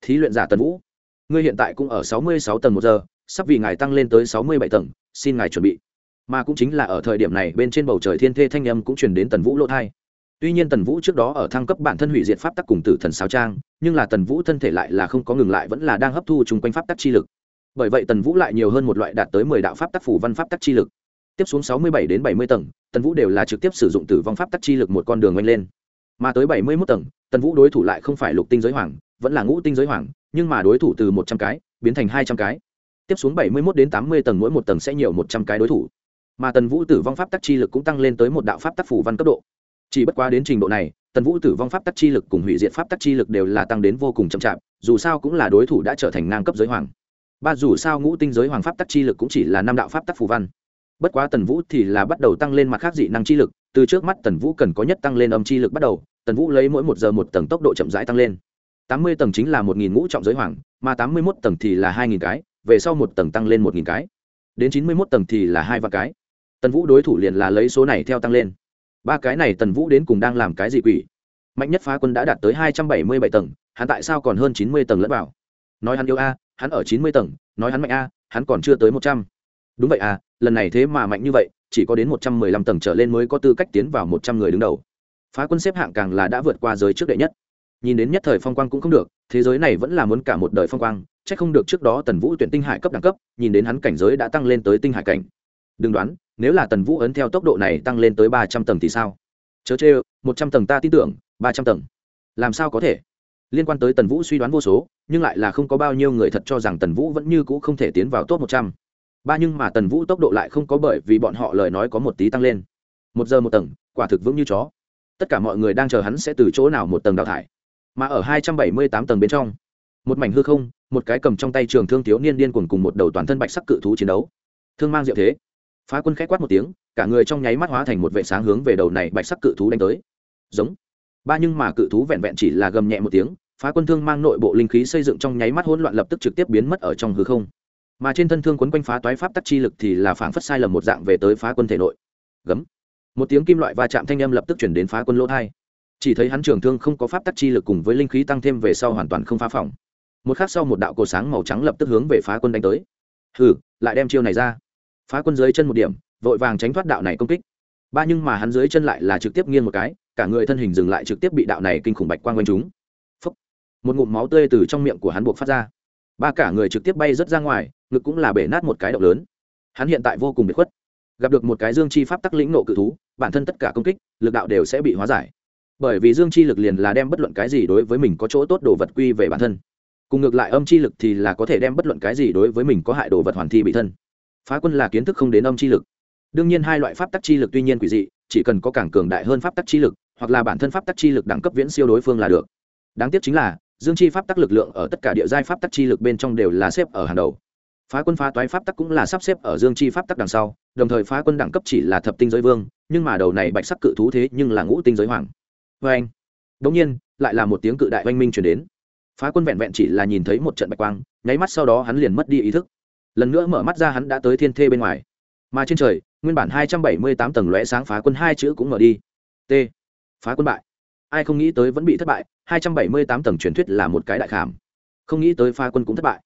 Speaker 1: Thí luyện giả tần vũ, ngươi hiện tại cũng ở sáu mươi sáu tầng một giờ, sắp vì ngài tăng lên tới sáu mươi bảy tầng, xin ngài chuẩn bị. Mà cũng chính là ở thời điểm này bên trên bầu trời thiên thê thanh âm cũng truyền đến tần vũ lỗ thai tuy nhiên tần vũ trước đó ở thăng cấp bản thân hủy diệt pháp tắc cùng tử thần sao trang, nhưng là tần vũ thân thể lại là không có ngừng lại, vẫn là đang hấp thu chung quanh pháp tắc chi lực. Bởi vậy tần vũ lại nhiều hơn một loại đạt tới mười đạo pháp tắc phủ văn pháp tắc chi lực. Tiếp xuống sáu mươi bảy đến bảy mươi tầng, tần vũ đều là trực tiếp sử dụng tử vong pháp tắc chi lực một con đường oanh lên. Mà tới bảy mươi mốt tầng, tần vũ đối thủ lại không phải lục tinh giới hoàng, vẫn là ngũ tinh giới hoàng, nhưng mà đối thủ từ một trăm cái, biến thành hai trăm cái. Tiếp xuống bảy mươi mốt đến tám mươi tầng, mỗi một tầng sẽ nhiều một trăm cái đối thủ. Mà tần vũ tử vong pháp tắc chi lực cũng tăng lên tới một đạo pháp tắc phủ văn cấp độ chỉ bất quá đến trình độ này, tần vũ tử vong pháp tắc chi lực cùng hủy diệt pháp tắc chi lực đều là tăng đến vô cùng chậm chạp, dù sao cũng là đối thủ đã trở thành ngang cấp giới hoàng. Ba dù sao ngũ tinh giới hoàng pháp tắc chi lực cũng chỉ là năm đạo pháp tắc phù văn. Bất quá tần vũ thì là bắt đầu tăng lên mặt khác dị năng chi lực, từ trước mắt tần vũ cần có nhất tăng lên âm chi lực bắt đầu, tần vũ lấy mỗi một giờ một tầng tốc độ chậm rãi tăng lên. Tám mươi tầng chính là một nghìn ngũ trọng giới hoàng, mà tám mươi mốt tầng thì là hai nghìn cái, về sau một tầng tăng lên một nghìn cái. Đến chín mươi mốt tầng thì là hai vạn cái. Tần vũ đối thủ liền là lấy số này theo tăng lên ba cái này tần vũ đến cùng đang làm cái gì quỷ? Mạnh nhất phá quân đã đạt tới hai trăm bảy mươi bảy tầng, hắn tại sao còn hơn chín mươi tầng lẫn vào? Nói hắn yêu a, hắn ở chín mươi tầng, nói hắn mạnh a, hắn còn chưa tới một trăm. Đúng vậy à lần này thế mà mạnh như vậy, chỉ có đến một trăm mười lăm tầng trở lên mới có tư cách tiến vào một trăm người đứng đầu. Phá quân xếp hạng càng là đã vượt qua giới trước đệ nhất. Nhìn đến nhất thời phong quang cũng không được, thế giới này vẫn là muốn cả một đời phong quang c h ắ c không được trước đó tần vũ tuyển tinh hải cấp đẳng cấp, nhìn đến hắn cảnh giới đã tăng lên tới tinh hải cảnh. Đừng đoán nếu là tần vũ ấn theo tốc độ này tăng lên tới ba trăm tầng thì sao? Chớ chê, một trăm tầng ta tin tưởng, ba trăm tầng. Làm sao có thể? Liên quan tới tần vũ suy đoán vô số, nhưng lại là không có bao nhiêu người thật cho rằng tần vũ vẫn như cũ không thể tiến vào top một trăm. Ba nhưng mà tần vũ tốc độ lại không có bởi vì bọn họ lời nói có một tí tăng lên. Một giờ một tầng, quả thực vững như chó. Tất cả mọi người đang chờ hắn sẽ từ chỗ nào một tầng đào thải. Mà ở hai trăm bảy mươi tám tầng bên trong, một mảnh hư không, một cái cầm trong tay trường thương thiếu niên điên cuồng cùng một đầu toàn thân bạch sắc cự thú chiến đấu. Thương mang diệu thế phá quân k h á quát một tiếng, cả người trong nháy mắt hóa thành một vệ sáng hướng về đầu này bạch sắc cự thú đánh tới. Giống. Ba nhưng mà cự thú vẹn vẹn chỉ là gầm nhẹ một tiếng, phá quân thương mang nội bộ linh khí xây dựng trong nháy mắt hỗn loạn lập tức trực tiếp biến mất ở trong hư không. Mà trên thân thương quấn quanh phá toái pháp tắc chi lực thì là phảng phất sai lầm một dạng về tới phá quân thể nội. Gấm. Một tiếng kim loại va chạm thanh âm lập tức chuyển đến phá quân lỗ thai. Chỉ thấy hắn trường thương không có pháp tắc chi lực cùng với linh khí tăng thêm về sau hoàn toàn không phá phòng. Một khắc sau một đạo cổ sáng màu trắng lập tức hướng về phá quân đánh tới. Hừ, lại đem chiêu này ra phá quân dưới chân một điểm, vội vàng tránh thoát đạo này công kích. Ba nhưng mà hắn dưới chân lại là trực tiếp nghiêng một cái, cả người thân hình dừng lại trực tiếp bị đạo này kinh khủng bạch quang quanh chúng Phúc. một ngụm máu tươi từ trong miệng của hắn buộc phát ra. Ba cả người trực tiếp bay rớt ra ngoài, ngực cũng là bể nát một cái động lớn. Hắn hiện tại vô cùng bị khuất. Gặp được một cái dương chi pháp tắc lĩnh nộ cự thú, bản thân tất cả công kích, lực đạo đều sẽ bị hóa giải. Bởi vì dương chi lực liền là đem bất luận cái gì đối với mình có chỗ tốt đồ vật quy về bản thân. Cùng ngược lại âm chi lực thì là có thể đem bất luận cái gì đối với mình có hại đồ vật hoàn thi bị thân phá quân là kiến thức không đến âm chi lực. Đương nhiên hai loại pháp tắc chi lực tuy nhiên quỷ dị, chỉ cần có càng cường đại hơn pháp tắc chi lực, hoặc là bản thân pháp tắc chi lực đẳng cấp viễn siêu đối phương là được. Đáng tiếc chính là, dương chi pháp tắc lực lượng ở tất cả địa giai pháp tắc chi lực bên trong đều là xếp ở hàng đầu. Phá quân phá toái pháp tắc cũng là sắp xếp ở dương chi pháp tắc đằng sau, đồng thời phá quân đẳng cấp chỉ là thập tinh giới vương, nhưng mà đầu này bạch sắc cự thú thế nhưng là ngũ tinh giới hoàng. Vê anh, đống nhiên, lại là một tiếng cự đại oanh minh chuyển đến. Phá quân vẹn vẹn chỉ là nhìn thấy một trận bạch quang, nháy mắt sau đó hắn liền mất đi ý thức lần nữa mở mắt ra hắn đã tới thiên thê bên ngoài. Mà trên trời, nguyên bản hai trăm bảy mươi tám tầng lóe sáng phá quân hai chữ cũng mở đi. T. Phá quân bại. Ai không nghĩ tới vẫn bị thất bại, hai trăm bảy mươi tám tầng truyền thuyết là một cái đại khảm. Không nghĩ tới phá quân cũng thất bại.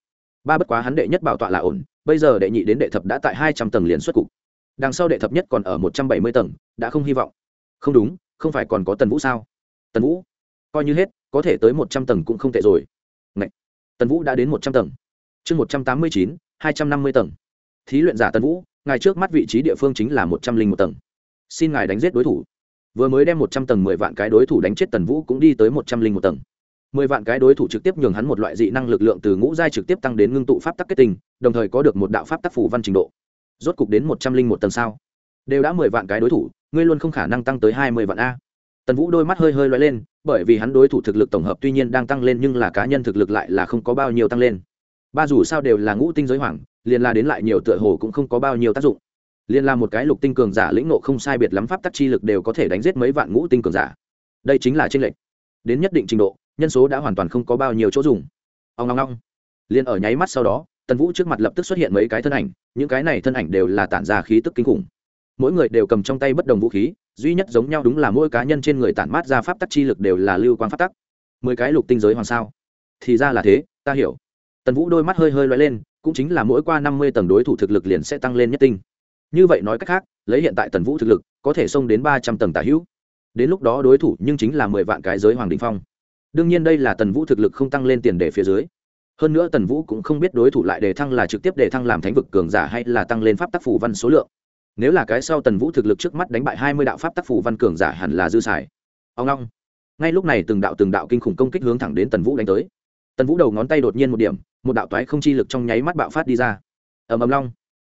Speaker 1: Ba bất quá hắn đệ nhất bảo tọa là ổn, bây giờ đệ nhị đến đệ thập đã tại hai trăm tầng liền xuất cục. Đằng sau đệ thập nhất còn ở một trăm bảy mươi tầng, đã không hy vọng. Không đúng, không phải còn có tần vũ sao? Tần vũ? Coi như hết, có thể tới một trăm tầng cũng không tệ rồi. Ngậy! tần vũ đã đến một trăm tầng. Chương một trăm tám mươi chín hai trăm năm mươi tầng. Thí luyện giả tần vũ, ngài trước mắt vị trí địa phương chính là một trăm linh một tầng. Xin ngài đánh giết đối thủ. Vừa mới đem một trăm tầng mười vạn cái đối thủ đánh chết tần vũ cũng đi tới một trăm linh một tầng. Mười vạn cái đối thủ trực tiếp nhường hắn một loại dị năng lực lượng từ ngũ giai trực tiếp tăng đến ngưng tụ pháp tắc kết tinh, đồng thời có được một đạo pháp tắc phủ văn trình độ. Rốt cục đến một trăm linh một tầng sao? Đều đã mười vạn cái đối thủ, ngươi luôn không khả năng tăng tới hai mươi vạn a. Tần vũ đôi mắt hơi hơi loay lên, bởi vì hắn đối thủ thực lực tổng hợp tuy nhiên đang tăng lên nhưng là cá nhân thực lực lại là không có bao nhiêu tăng lên ba dù sao đều là ngũ tinh giới hoàng, liền là đến lại nhiều tựa hồ cũng không có bao nhiêu tác dụng. Liền là một cái lục tinh cường giả lĩnh nộ không sai biệt lắm pháp tắc chi lực đều có thể đánh giết mấy vạn ngũ tinh cường giả. Đây chính là tranh lệch. Đến nhất định trình độ, nhân số đã hoàn toàn không có bao nhiêu chỗ dùng. Ông long long liền ở nháy mắt sau đó, tần vũ trước mặt lập tức xuất hiện mấy cái thân ảnh, những cái này thân ảnh đều là tản ra khí tức kinh khủng. Mỗi người đều cầm trong tay bất đồng vũ khí, duy nhất giống nhau đúng là mỗi cá nhân trên người tản mát ra pháp tắc chi lực đều là lưu quan pháp tắc. Mười cái lục tinh giới hoàng sao? Thì ra là thế, ta hiểu tần vũ đôi mắt hơi hơi loay lên, cũng chính là mỗi qua năm mươi tầng đối thủ thực lực liền sẽ tăng lên nhất tinh. Như vậy nói cách khác, lấy hiện tại tần vũ thực lực, có thể xông đến ba trăm tầng tả hữu. Đến lúc đó đối thủ nhưng chính là mười vạn cái giới hoàng đình phong. Đương nhiên đây là tần vũ thực lực không tăng lên tiền đề phía dưới. Hơn nữa tần vũ cũng không biết đối thủ lại đề thăng là trực tiếp đề thăng làm thánh vực cường giả hay là tăng lên pháp tác phủ văn số lượng. Nếu là cái sau tần vũ thực lực trước mắt đánh bại hai mươi đạo pháp tác phủ văn cường giả hẳn là dư xài. Ông long. Ngay lúc này từng đạo từng đạo kinh khủng công kích hướng thẳng đến tần vũ đánh tới. Tần vũ đầu ngón tay đột nhiên một điểm một đạo toái không chi lực trong nháy mắt bạo phát đi ra. Ầm ầm long.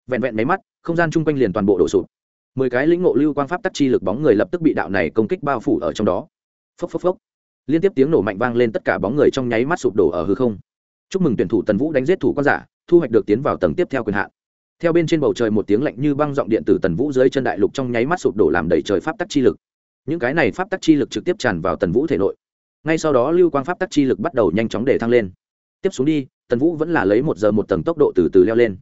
Speaker 1: Vẹn vẹn mấy mắt, không gian chung quanh liền toàn bộ đổ sụp. Mười cái lĩnh ngộ lưu quang pháp tắc chi lực bóng người lập tức bị đạo này công kích bao phủ ở trong đó. Phốc phốc phốc. Liên tiếp tiếng nổ mạnh vang lên tất cả bóng người trong nháy mắt sụp đổ ở hư không. Chúc mừng tuyển thủ tần vũ đánh giết thủ quan giả, thu hoạch được tiến vào tầng tiếp theo quyền hạn. Theo bên trên bầu trời một tiếng lạnh như băng giọng điện từ tần vũ dưới chân đại lục trong nháy mắt sụp đổ làm đầy trời pháp tắc chi lực. Những cái này pháp tắc chi lực trực tiếp tràn vào tần vũ thể nội. Ngay sau đó lưu quang pháp tắc chi lực bắt đầu nhanh chóng để thăng lên tiếp xuống đi, tần vũ vẫn là lấy một giờ một tầng tốc độ từ từ leo lên.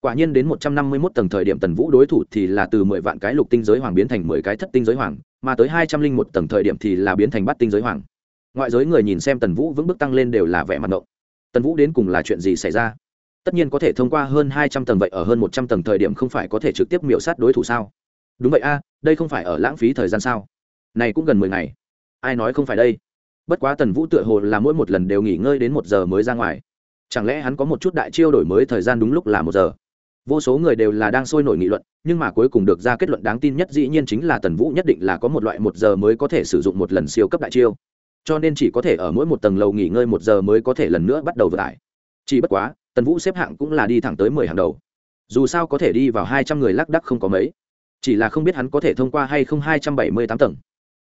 Speaker 1: Quả nhiên đến một trăm năm mươi mốt tầng thời điểm tần vũ đối thủ thì là từ mười vạn cái lục tinh giới hoàng biến thành mười cái thất tinh giới hoàng, mà tới hai trăm linh một tầng thời điểm thì là biến thành bắt tinh giới hoàng. Ngoại giới người nhìn xem tần vũ vững bước tăng lên đều là vẻ mặt ngộng. Tần vũ đến cùng là chuyện gì xảy ra? Tất nhiên có thể thông qua hơn hai trăm tầng vậy ở hơn một trăm tầng thời điểm không phải có thể trực tiếp miểu sát đối thủ sao? Đúng vậy a, đây không phải ở lãng phí thời gian sao? Này cũng gần mười ngày. Ai nói không phải đây? Bất quá tần vũ tựa hồ là mỗi một lần đều nghỉ ngơi đến một giờ mới ra ngoài. Chẳng lẽ hắn có một chút đại chiêu đổi mới thời gian đúng lúc là một giờ? Vô số người đều là đang sôi nổi nghị luận, nhưng mà cuối cùng được ra kết luận đáng tin nhất dĩ nhiên chính là tần vũ nhất định là có một loại một giờ mới có thể sử dụng một lần siêu cấp đại chiêu. Cho nên chỉ có thể ở mỗi một tầng lầu nghỉ ngơi một giờ mới có thể lần nữa bắt đầu vượt lại chỉ bất quá, tần vũ xếp hạng cũng là đi thẳng tới mười hàng đầu. Dù sao có thể đi vào hai trăm người lác đắc không có mấy. Chỉ là không biết hắn có thể thông qua hay không hai trăm bảy mươi tám tầng.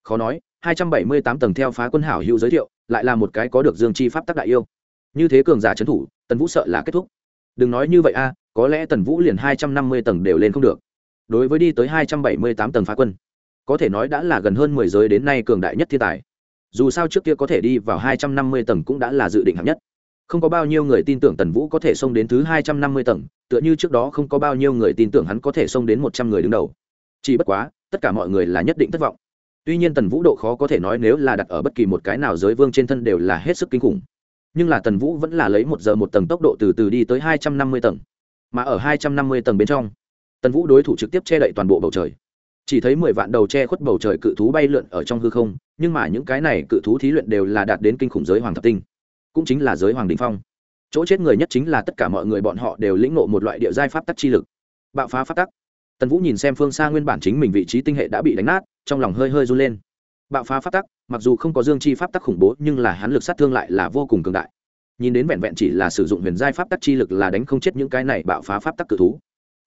Speaker 1: Khó nói hai trăm bảy mươi tám tầng theo phá quân hảo hữu giới thiệu, lại là một cái có được dương chi pháp tắc đại yêu. Như thế cường giả trấn thủ, tần vũ sợ là kết thúc. Đừng nói như vậy a, có lẽ tần vũ liền hai trăm năm mươi tầng đều lên không được. Đối với đi tới hai trăm bảy mươi tám tầng phá quân, có thể nói đã là gần hơn mười giới đến nay cường đại nhất thiên tài. Dù sao trước kia có thể đi vào hai trăm năm mươi tầng cũng đã là dự định hạng nhất. Không có bao nhiêu người tin tưởng tần vũ có thể xông đến thứ hai trăm năm mươi tầng, tựa như trước đó không có bao nhiêu người tin tưởng hắn có thể xông đến một trăm người đứng đầu. Chỉ bất quá, tất cả mọi người là nhất định thất vọng tuy nhiên tần vũ độ khó có thể nói nếu là đặt ở bất kỳ một cái nào giới vương trên thân đều là hết sức kinh khủng. Nhưng là tần vũ vẫn là lấy một giờ một tầng tốc độ từ từ đi tới hai trăm năm mươi tầng. Mà ở hai trăm năm mươi tầng bên trong, tần vũ đối thủ trực tiếp che đậy toàn bộ bầu trời. Chỉ thấy mười vạn đầu che khuất bầu trời cự thú bay lượn ở trong hư không, nhưng mà những cái này cự thú thí luyện đều là đạt đến kinh khủng giới hoàng thập tinh. Cũng chính là giới hoàng đình phong. Chỗ chết người nhất chính là tất cả mọi người bọn họ đều lĩnh ngộ một loại địa giai pháp tắc chi lực. Bạo phá pháp tắc tần vũ nhìn xem phương xa nguyên bản chính mình vị trí tinh hệ đã bị đánh nát, trong lòng hơi hơi run lên. Bạo phá pháp tắc, mặc dù không có dương chi pháp tắc khủng bố, nhưng là hắn lực sát thương lại là vô cùng cường đại. Nhìn đến vẹn vẹn chỉ là sử dụng huyền giai pháp tắc chi lực là đánh không chết những cái này bạo phá pháp tắc cự thú.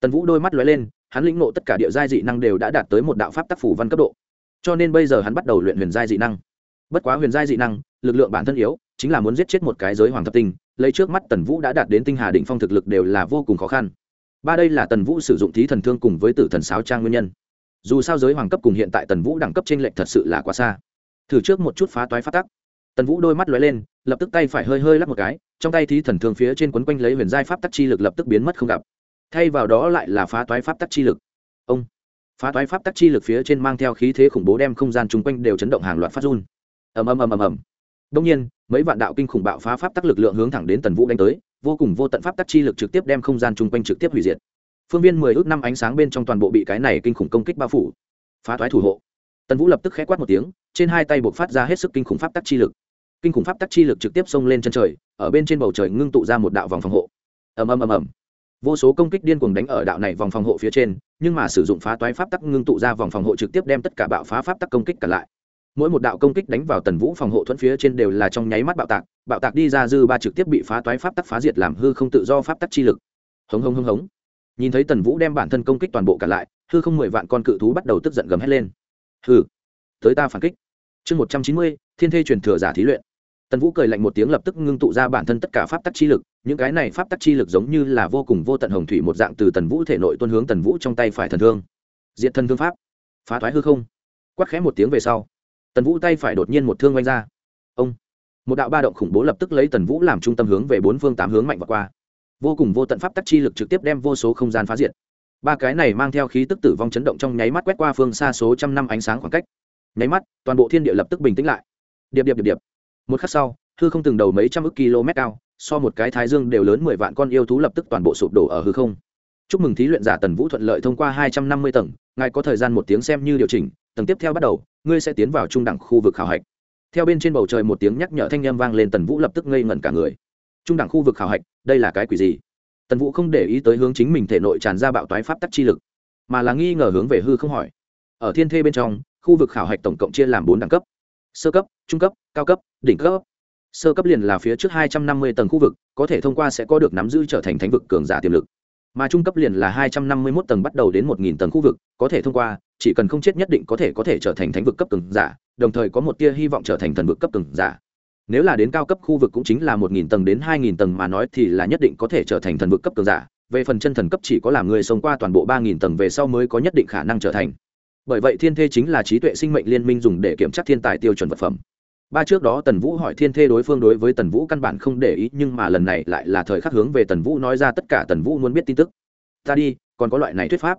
Speaker 1: Tần vũ đôi mắt lóe lên, hắn lĩnh nộ tất cả địa giai dị năng đều đã đạt tới một đạo pháp tắc phủ văn cấp độ. Cho nên bây giờ hắn bắt đầu luyện huyền giai dị năng. Bất quá huyền giai dị năng, lực lượng bản thân yếu, chính là muốn giết chết một cái giới hoàng thập tinh, lấy trước mắt tần vũ đã đạt đến tinh hà định phong thực lực đều là vô cùng khó khăn ba đây là tần vũ sử dụng thí thần thương cùng với tử thần sáo trang nguyên nhân. Dù sao giới hoàng cấp cùng hiện tại tần vũ đẳng cấp t r ê n lệch thật sự là quá xa. Thử trước một chút phá toái phát tắc. Tần vũ đôi mắt lóe lên, lập tức tay phải hơi hơi lắp một cái, trong tay thí thần thương phía trên quấn quanh lấy huyền giai pháp tắc chi lực lập tức biến mất không gặp. Thay vào đó lại là phá toái pháp tắc chi lực. Ông! Phá toái pháp tắc chi lực phía trên mang theo khí thế khủng bố đem không gian chung quanh đều chấn động hàng loạt phát run. Ầm ầm ầm ầm ầm. Đông nhiên, mấy vạn đạo kinh khủng bạo phá pháp tắc lực lượng hướng thẳng đến tần vũ đánh tới vô cùng vô tận pháp tắc chi lực trực tiếp đem không gian chung quanh trực tiếp hủy diệt. Phương viên mười ước năm ánh sáng bên trong toàn bộ bị cái này kinh khủng công kích bao phủ. Phá thoái thủ hộ. Tần vũ lập tức khẽ quát một tiếng, trên hai tay buộc phát ra hết sức kinh khủng pháp tắc chi lực. Kinh khủng pháp tắc chi lực trực tiếp xông lên chân trời, ở bên trên bầu trời ngưng tụ ra một đạo vòng phòng hộ. Ầm ầm ầm ầm. Vô số công kích điên cuồng đánh ở đạo này vòng phòng hộ phía trên, nhưng mà sử dụng phá toái pháp tắc ngưng tụ ra vòng phòng hộ trực tiếp đem tất cả bạo phá pháp tắc công kích cả lại mỗi một đạo công kích đánh vào tần vũ phòng hộ thuẫn phía trên đều là trong nháy mắt bạo tạc bạo tạc đi ra dư ba trực tiếp bị phá toái pháp tắc phá diệt làm hư không tự do pháp tắc chi lực. Hống hống hống hống. Nhìn thấy tần vũ đem bản thân công kích toàn bộ cả lại, hư không mười vạn con cự thú bắt đầu tức giận gầm hét lên. Hư tới ta phản kích. Chương một trăm chín mươi, thiên thê truyền thừa giả thí luyện. Tần vũ cười lạnh một tiếng lập tức ngưng tụ ra bản thân tất cả pháp tắc chi lực, những cái này pháp tắc chi lực giống như là vô cùng vô tận hồng thủy một dạng từ tần vũ thể nội tuân hướng tần vũ trong tay phải thần thương. Diện thân thương pháp. Phá thoái hư không. Quắc khẽ một tiếng về sau tần vũ tay phải đột nhiên một thương oanh ra. Ông! Một đạo ba động khủng bố lập tức lấy tần vũ làm trung tâm hướng về bốn phương tám hướng mạnh và qua. Vô cùng vô tận pháp tắc chi lực trực tiếp đem vô số không gian phá diệt. Ba cái này mang theo khí tức tử vong chấn động trong nháy mắt quét qua phương xa số trăm năm ánh sáng khoảng cách. Nháy mắt, toàn bộ thiên địa lập tức bình tĩnh lại. Điệp điệp điệp điệp. Một khắc sau, hư không từng đầu mấy trăm ước km cao, so một cái thái dương đều lớn mười vạn con yêu thú lập tức toàn bộ sụp đổ ở hư không. Chúc mừng thí luyện giả tần vũ thuận lợi thông qua hai trăm năm mươi tầng, ngài có thời gian một tiếng xem như điều chỉnh, tầng tiếp theo bắt đầu ngươi sẽ tiến vào trung đẳng khu vực khảo hạch. Theo bên trên bầu trời một tiếng nhắc nhở thanh â m vang lên, tần vũ lập tức ngây ngẩn cả người. Trung đẳng khu vực khảo hạch, đây là cái quỷ gì? Tần vũ không để ý tới hướng chính mình thể nội tràn ra bạo toái pháp tắc chi lực, mà là nghi ngờ hướng về hư không hỏi. Ở thiên thê bên trong, khu vực khảo hạch tổng cộng chia làm bốn đẳng cấp. Sơ cấp, trung cấp, cao cấp, đỉnh cấp. Sơ cấp liền là phía trước hai trăm năm mươi tầng khu vực, có thể thông qua sẽ có được nắm giữ trở thành thánh vực cường giả tiềm lực mà trung cấp liền là hai trăm năm mươi mốt tầng bắt đầu đến một nghìn tầng khu vực, có thể thông qua, chỉ cần không chết nhất định có thể có thể trở thành thánh vực cấp cường giả, đồng thời có một tia hy vọng trở thành thần vực cấp cường giả. Nếu là đến cao cấp khu vực cũng chính là một nghìn tầng đến hai nghìn tầng mà nói thì là nhất định có thể trở thành thần vực cấp cường giả. Về phần chân thần cấp chỉ có làm người sống qua toàn bộ ba nghìn tầng về sau mới có nhất định khả năng trở thành. Bởi vậy thiên thê chính là trí tuệ sinh mệnh liên minh dùng để kiểm tra thiên tài tiêu chuẩn vật phẩm ba trước đó tần vũ hỏi thiên thê đối phương đối với tần vũ căn bản không để ý, nhưng mà lần này lại là thời khắc hướng về tần vũ nói ra tất cả tần vũ muốn biết tin tức. Ta đi, còn có loại này thuyết pháp.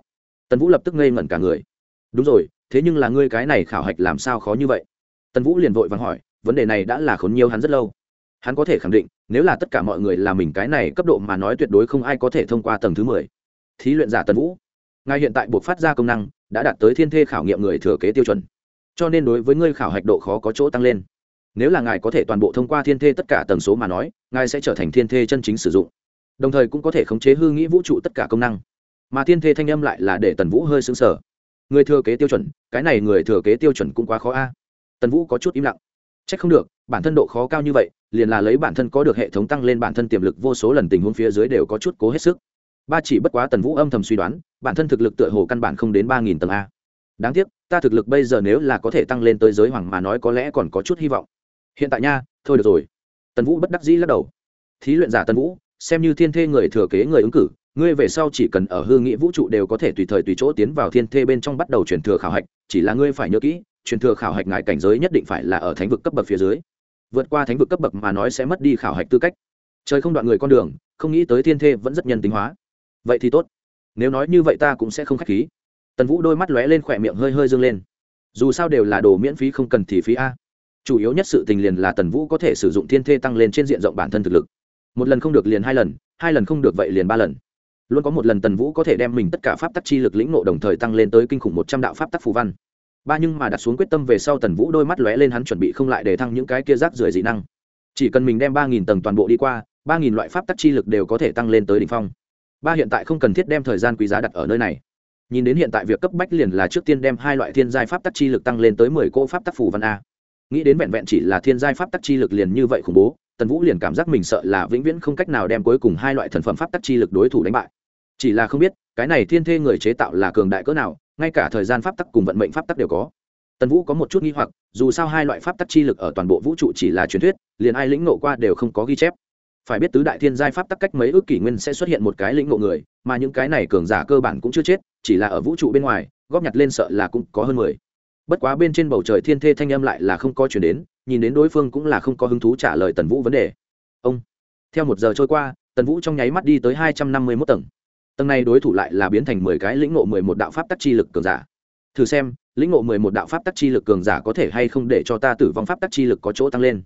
Speaker 1: Tần vũ lập tức ngây ngẩn cả người. Đúng rồi, thế nhưng là ngươi cái này khảo hạch làm sao khó như vậy? Tần vũ liền vội vàng hỏi, vấn đề này đã là khốn nhiều hắn rất lâu. Hắn có thể khẳng định, nếu là tất cả mọi người là mình cái này, cấp độ mà nói tuyệt đối không ai có thể thông qua tầng thứ mười. Thí luyện giả tần vũ. Ngài hiện tại buộc phát ra công năng, đã đạt tới thiên thê khảo nghiệm người thừa kế tiêu chuẩn. Cho nên đối với ngươi khảo hạch độ khó có chỗ tăng lên nếu là ngài có thể toàn bộ thông qua thiên thê tất cả tần số mà nói, ngài sẽ trở thành thiên thê chân chính sử dụng. Đồng thời cũng có thể khống chế hư nghĩ vũ trụ tất cả công năng. Mà thiên thê thanh âm lại là để tần vũ hơi xứng sở người thừa kế tiêu chuẩn, cái này người thừa kế tiêu chuẩn cũng quá khó a. Tần vũ có chút im lặng. C h ắ c không được, bản thân độ khó cao như vậy, liền là lấy bản thân có được hệ thống tăng lên bản thân tiềm lực vô số lần tình huống phía dưới đều có chút cố hết sức. Ba chỉ bất quá tần vũ âm thầm suy đoán, bản thân thực lực tựa hồ căn bản không đến ba nghìn tầng a. Đáng tiếc, ta thực lực bây giờ nếu là có thể tăng lên tới giới hoàng mà nói có lẽ còn có chút hy vọng hiện tại nha, thôi được rồi. Tần vũ bất đắc dĩ lắc đầu. Thí luyện giả tần vũ, xem như thiên thê người thừa kế người ứng cử, ngươi về sau chỉ cần ở hư nghị vũ trụ đều có thể tùy thời tùy chỗ tiến vào thiên thê bên trong bắt đầu truyền thừa khảo hạch, chỉ là ngươi phải nhớ kỹ, truyền thừa khảo hạch ngại cảnh giới nhất định phải là ở thánh vực cấp bậc phía dưới. Vượt qua thánh vực cấp bậc mà nói sẽ mất đi khảo hạch tư cách. Trời không đoạn người con đường, không nghĩ tới thiên thê vẫn rất nhân tính hóa. Vậy thì tốt. Nếu nói như vậy ta cũng sẽ không k h á c h khí. Tần vũ đôi mắt lóe lên, khỏe miệng hơi hơi dâng lên. Dù sao đều là đồ miễn phí không cần thì phí a chủ yếu nhất sự tình liền là tần vũ có thể sử dụng thiên thê tăng lên trên diện rộng bản thân thực lực. Một lần không được liền hai lần hai lần không được vậy liền ba lần. Luôn có một lần tần vũ có thể đem mình tất cả pháp tắc chi lực lĩnh nộ đồng thời tăng lên tới kinh khủng một trăm đạo pháp tắc phù văn. Ba nhưng mà đặt xuống quyết tâm về sau tần vũ đôi mắt lóe lên hắn chuẩn bị không lại để thăng những cái kia rác rưởi dị năng. Chỉ cần mình đem ba nghìn tầng toàn bộ đi qua, ba nghìn loại pháp tắc chi lực đều có thể tăng lên tới đ ỉ n h phong. Ba hiện tại không cần thiết đem thời gian quý giá đặt ở nơi này. Nhìn đến hiện tại việc cấp bách liền là trước tiên đem hai loại thiên giai pháp tắc chi lực tăng lên tới mười cỗ pháp tắc phù văn a nghĩ đến vẹn vẹn chỉ là thiên giai pháp tắc chi lực liền như vậy khủng bố, tần vũ liền cảm giác mình sợ là vĩnh viễn không cách nào đem cuối cùng hai loại thần phẩm pháp tắc chi lực đối thủ đánh bại. Chỉ là không biết, cái này thiên thê người chế tạo là cường đại cỡ nào, ngay cả thời gian pháp tắc cùng vận mệnh pháp tắc đều có. Tần vũ có một chút nghi hoặc, dù sao hai loại pháp tắc chi lực ở toàn bộ vũ trụ chỉ là truyền thuyết, liền ai lĩnh nộ qua đều không có ghi chép. Phải biết tứ đại thiên giai pháp tắc cách mấy ước kỷ nguyên sẽ xuất hiện một cái lĩnh nộ người, mà những cái này cường giả cơ bản cũng chưa chết, chỉ là ở vũ trụ bên ngoài, góp nhặt lên sợ là cũng có hơn mười bất quá bên trên bầu trời thiên thê thanh âm lại là không có chuyển đến, nhìn đến đối phương cũng là không có hứng thú trả lời tần vũ vấn đề. Ông, theo một giờ trôi qua, tần vũ trong nháy mắt đi tới hai trăm năm mươi mốt tầng. Tầng này đối thủ lại là biến thành mười cái lĩnh ngộ mười một đạo pháp tắc chi lực cường giả. Thử xem, lĩnh ngộ mười một đạo pháp tắc chi lực cường giả có thể hay không để cho ta tử vong pháp tắc chi lực có chỗ tăng lên.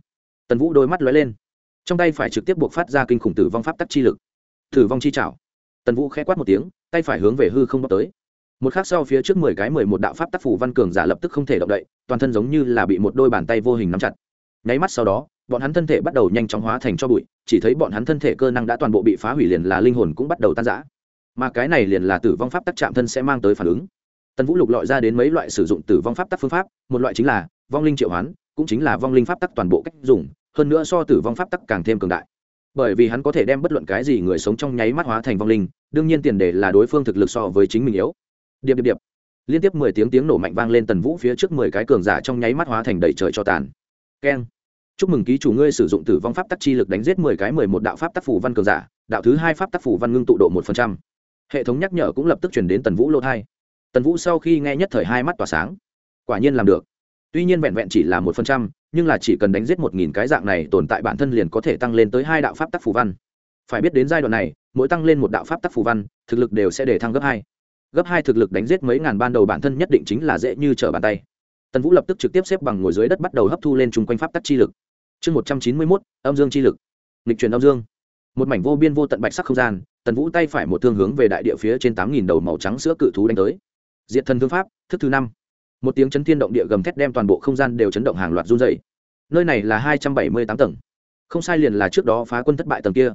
Speaker 1: Tần vũ đôi mắt lóe lên. Trong tay phải trực tiếp buộc phát ra kinh khủng tử vong pháp tắc chi lực. Tử vong chi chảo. Tần vũ k h ẽ quát một tiếng, tay phải hướng về hư không bóc tới một khác sau phía trước mười cái mười một đạo pháp tác phủ văn cường giả lập tức không thể động đậy, toàn thân giống như là bị một đôi bàn tay vô hình nắm chặt. Nháy mắt sau đó, bọn hắn thân thể bắt đầu nhanh chóng hóa thành cho bụi, chỉ thấy bọn hắn thân thể cơ năng đã toàn bộ bị phá hủy liền là linh hồn cũng bắt đầu tan rã. Mà cái này liền là tử vong pháp tắc chạm thân sẽ mang tới phản ứng. Tần vũ lục lọi ra đến mấy loại sử dụng tử vong pháp tắc phương pháp, một loại chính là vong linh triệu hoán, cũng chính là vong linh pháp tắc toàn bộ cách dùng, hơn nữa so tử vong pháp tắc càng thêm cường đại. Bởi vì hắn có thể đem bất luận cái gì người sống trong nháy mắt hóa thành vong linh, đương nhiên tiền đề là đối phương thực lực so với chính mình yếu điệp điệp điệp. Liên tiếp mười tiếng tiếng nổ mạnh vang lên tần vũ phía trước mười cái cường giả trong nháy mắt hóa thành đầy trời cho tàn. Keng. Chúc mừng ký chủ ngươi sử dụng tử vong pháp tắc chi lực đánh giết mười cái mười một đạo pháp tắc phủ văn cường giả, đạo thứ hai pháp tắc phủ văn ngưng tụ độ một phần trăm. Hệ thống nhắc nhở cũng lập tức chuyển đến tần vũ lô thai. Tần vũ sau khi nghe nhất thời hai mắt tỏa sáng. Quả nhiên làm được. Tuy nhiên vẹn vẹn chỉ là một phần trăm, nhưng là chỉ cần đánh giết một nghìn cái dạng này tồn tại bản thân liền có thể tăng lên tới hai đạo pháp tắc phù văn. Phải biết đến giai đoạn này, mỗi tăng lên một đạo pháp tắc phù văn, thực lực đều sẽ để thăng gấp hai gấp hai thực lực đánh giết mấy ngàn ban đầu bản thân nhất định chính là dễ như trở bàn tay. Tần vũ lập tức trực tiếp xếp bằng ngồi dưới đất bắt đầu hấp thu lên chung quanh pháp tắc chi lực. Chương một trăm chín mươi mốt, âm dương chi lực. Lịch truyền âm dương. Một mảnh vô biên vô tận bạch sắc không gian, tần vũ tay phải một thương hướng về đại địa phía trên tám nghìn đầu màu trắng sữa cự thú đánh tới. Diệt thần thương pháp, thức thứ năm. Một tiếng chấn thiên động địa gầm thét đem toàn bộ không gian đều chấn động hàng loạt run dày nơi này là hai trăm bảy mươi tám tầng. Không sai liền là trước đó phá quân thất bại tầng kia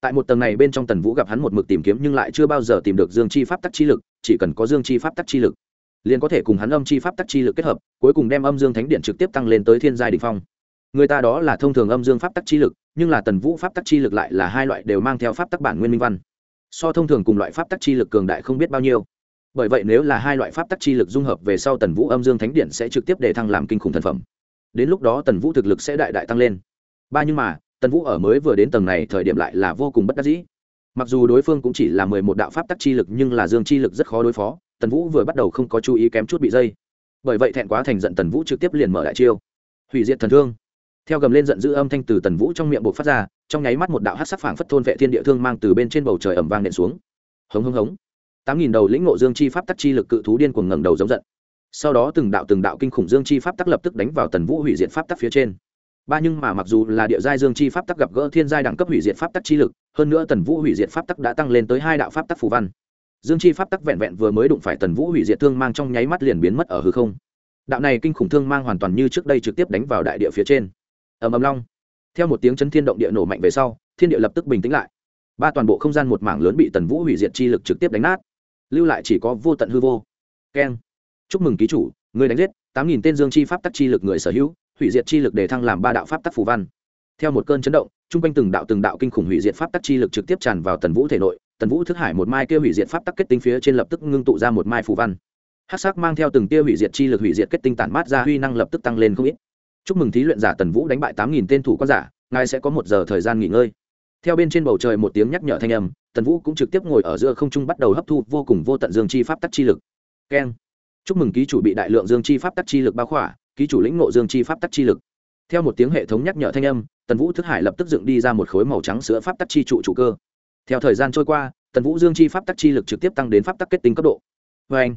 Speaker 1: tại một tầng này bên trong tần vũ gặp hắn một mực tìm kiếm nhưng lại chưa bao giờ tìm được dương chi pháp tắc chi lực, chỉ cần có dương chi pháp tắc chi lực, liền có thể cùng hắn âm chi pháp tắc chi lực kết hợp, cuối cùng đem âm dương thánh điện trực tiếp tăng lên tới thiên giai đình phong. Người ta đó là thông thường âm dương pháp tắc chi lực, nhưng là tần vũ pháp tắc chi lực lại là hai loại đều mang theo pháp tắc bản nguyên minh văn. So thông thường cùng loại pháp tắc chi lực cường đại không biết bao nhiêu. Bởi vậy nếu là hai loại pháp tắc chi lực dung hợp về sau tần vũ âm dương thánh điện sẽ trực tiếp để thăng làm kinh khủng thần phẩm. Đến lúc đó tần vũ thực lực sẽ đại đại tăng lên. Ba nhưng mà tần vũ ở mới vừa đến tầng này thời điểm lại là vô cùng bất đắc dĩ. Mặc dù đối phương cũng chỉ là mười một đạo pháp tắc chi lực nhưng là dương chi lực rất khó đối phó, tần vũ vừa bắt đầu không có chú ý kém chút bị dây. Bởi vậy thẹn quá thành giận tần vũ trực tiếp liền mở đại chiêu. Hủy diệt thần thương. Theo gầm lên giận dữ âm thanh từ tần vũ trong miệng buộc phát ra, trong nháy mắt một đạo hát sắc phảng phất thôn vệ thiên địa thương mang từ bên trên bầu trời ẩm vang nện xuống. Hống hống hống. Tám nghìn đầu lĩnh ngộ dương chi pháp tắc chi lực cự thú điên cuồng ngẩng đầu giống giận. Sau đó từng đạo từng đạo kinh khủng dương chi pháp tắc lập tức đánh vào tần vũ hủy diệt pháp tắc phía trên ba nhưng mà mặc dù là địa giai dương chi pháp tắc gặp gỡ thiên giai đẳng cấp hủy diệt pháp tắc chi lực, hơn nữa tần vũ hủy diệt pháp tắc đã tăng lên tới hai đạo pháp tắc phù văn. Dương chi pháp tắc vẹn vẹn vừa mới đụng phải tần vũ hủy diệt thương mang trong nháy mắt liền biến mất ở hư không. Đạo này kinh khủng thương mang hoàn toàn như trước đây trực tiếp đánh vào đại địa phía trên. Ầm ầm long. Theo một tiếng chấn thiên động địa nổ mạnh về sau, thiên địa lập tức bình tĩnh lại. Ba toàn bộ không gian một mảng lớn bị tần vũ hủy diệt chi lực trực tiếp đánh nát. Lưu lại chỉ có vô tận hư vô. Keng. Chúc mừng ký chủ, người đánh giết, tám nghìn tên dương chi pháp tắc chi lực người sở hữu hủy diệt chi lực để thăng làm ba đạo pháp tắc phù văn. Theo một cơn chấn động chung quanh từng đạo từng đạo kinh khủng hủy diệt pháp tắc chi lực trực tiếp tràn vào tần vũ thể nội, tần vũ thức hải một mai kia hủy diệt pháp tắc kết tinh phía trên lập tức ngưng tụ ra một mai phù văn. Hát sắc mang theo từng tia hủy diệt chi lực hủy diệt kết tinh tản mát ra huy năng lập tức tăng lên không ít. Chúc mừng thí luyện giả tần vũ đánh bại tám nghìn tên thủ quan giả, ngài sẽ có một giờ thời gian nghỉ ngơi. Theo bên trên bầu trời một tiếng nhắc nhở thanh âm, tần vũ cũng trực tiếp ngồi ở giữa không trung bắt đầu hấp thu vô cùng vô tận dương chi pháp tắc chi lực. Keng. Chúc mừng ký chủ bị đại lượng dương chi pháp tắc chi lực bao khỏa ký chủ lĩnh ngộ dương chi pháp tắc chi lực theo một tiếng hệ thống nhắc nhở thanh âm tần vũ thức hải lập tức dựng đi ra một khối màu trắng sữa pháp tắc chi trụ trụ cơ theo thời gian trôi qua tần vũ dương chi pháp tắc chi lực trực tiếp tăng đến pháp tắc kết tinh cấp độ vê anh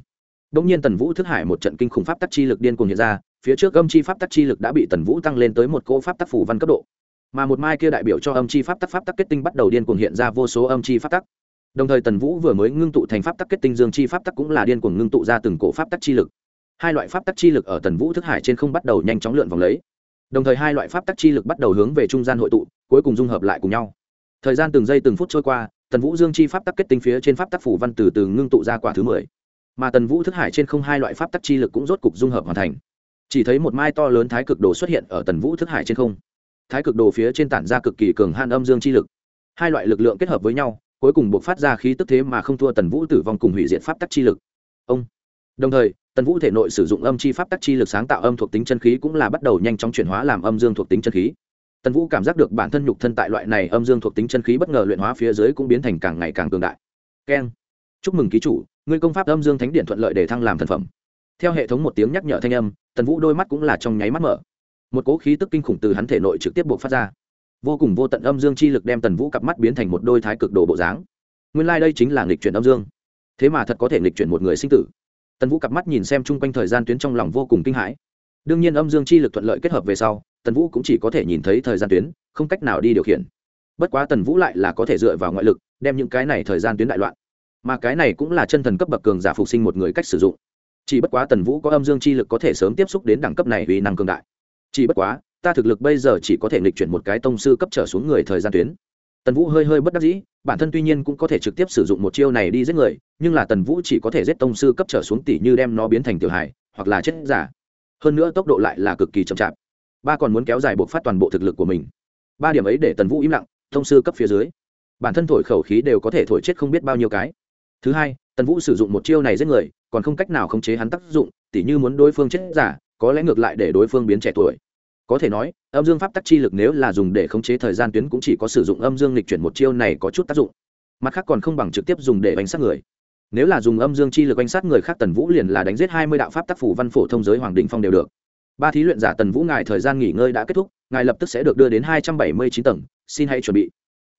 Speaker 1: đông nhiên tần vũ thức hải một trận kinh khủng pháp tắc chi lực điên cuồng hiện ra phía trước âm chi pháp tắc chi lực đã bị tần vũ tăng lên tới một cỗ pháp tắc phủ văn cấp độ mà một mai kia đại biểu cho âm chi pháp tắc pháp tắc kết tinh bắt đầu điên cuồng hiện ra vô số âm chi pháp tắc đồng thời tần vũ vừa mới ngưng tụ thành pháp tắc kết tinh dương chi pháp tắc cũng là điên cuồng ngưng tụ ra từng cổ pháp tắc chi lực hai loại pháp tắc chi lực ở tần vũ thức hải trên không bắt đầu nhanh chóng lượn vòng lấy. Đồng thời hai loại pháp tắc chi lực bắt đầu hướng về trung gian hội tụ, cuối cùng dung hợp lại cùng nhau. Thời gian từng giây từng phút trôi qua, tần vũ dương chi pháp tắc kết tinh phía trên pháp tắc phủ văn từ từ ngưng tụ ra quả thứ mười. Mà tần vũ thức hải trên không hai loại pháp tắc chi lực cũng rốt cục dung hợp hoàn thành. Chỉ thấy một mai to lớn thái cực đồ xuất hiện ở tần vũ thức hải trên không. Thái cực đồ phía trên tản ra cực kỳ cường hạn âm dương chi lực. Hai loại lực lượng kết hợp với nhau, cuối cùng buộc phát ra khí tức thế mà không thua tần vũ tử vong cùng hủy diệt pháp tắc chi lực. Ông! Đồng thời, tần vũ thể nội sử dụng âm chi pháp tắc chi lực sáng tạo âm thuộc tính chân khí cũng là bắt đầu nhanh chóng chuyển hóa làm âm dương thuộc tính chân khí. Tần vũ cảm giác được bản thân nhục thân tại loại này âm dương thuộc tính chân khí bất ngờ luyện hóa phía dưới cũng biến thành càng ngày càng cường đại. Keng chúc mừng ký chủ, ngươi công pháp âm dương thánh điện thuận lợi để thăng làm thần phẩm. Theo hệ thống một tiếng nhắc nhở thanh âm, tần vũ đôi mắt cũng là trong nháy mắt mở. Một cỗ khí tức kinh khủng từ hắn thể nội trực tiếp buộc phát ra. Vô cùng vô tận âm dương chi lực đem tần vũ cặp mắt biến thành một đôi thái cực đồ bộ dáng. Nguyên lai、like、đây chính là nghịch chuyển âm dương. Thế mà thật có thể nghịch chuyển một người sinh tử tần vũ cặp mắt nhìn xem chung quanh thời gian tuyến trong lòng vô cùng kinh hãi. Đương nhiên âm dương chi lực thuận lợi kết hợp về sau, tần vũ cũng chỉ có thể nhìn thấy thời gian tuyến, không cách nào đi điều khiển. Bất quá tần vũ lại là có thể dựa vào ngoại lực, đem những cái này thời gian tuyến đại loạn. Mà cái này cũng là chân thần cấp bậc cường giả phục sinh một người cách sử dụng. Chỉ bất quá tần vũ có âm dương chi lực có thể sớm tiếp xúc đến đẳng cấp này vì năng cường đại. Chỉ bất quá, ta thực lực bây giờ chỉ có thể nghịch chuyển một cái tông sư cấp trở xuống người thời gian tuyến. Tần vũ hơi hơi bất đắc dĩ bản thân tuy nhiên cũng có thể trực tiếp sử dụng một chiêu này đi giết người, nhưng là tần vũ chỉ có thể giết tông sư cấp trở xuống tỷ như đem nó biến thành tiểu hài, hoặc là chết giả. Hơn nữa tốc độ lại là cực kỳ chậm chạp. Ba còn muốn kéo dài buộc phát toàn bộ thực lực của mình. Ba điểm ấy để tần vũ im lặng, tông sư cấp phía dưới. Bản thân thổi khẩu khí đều có thể thổi chết không biết bao nhiêu cái. Thứ hai, tần vũ sử dụng một chiêu này giết người, còn không cách nào khống chế hắn tác dụng, tỉ như muốn đối phương chết giả, có lẽ ngược lại để đối phương biến trẻ tuổi có thể nói, âm dương pháp tắc chi lực nếu là dùng để khống chế thời gian tuyến cũng chỉ có sử dụng âm dương lịch chuyển một chiêu này có chút tác dụng. Mặt khác còn không bằng trực tiếp dùng để bánh sát người. Nếu là dùng âm dương chi lực bánh sát người khác tần vũ liền là đánh giết hai mươi đạo pháp tác phủ văn phổ thông giới hoàng đình phong đều được. Ba thí luyện giả tần vũ ngài thời gian nghỉ ngơi đã kết thúc, ngài lập tức sẽ được đưa đến hai trăm bảy mươi chín tầng, xin hãy chuẩn bị.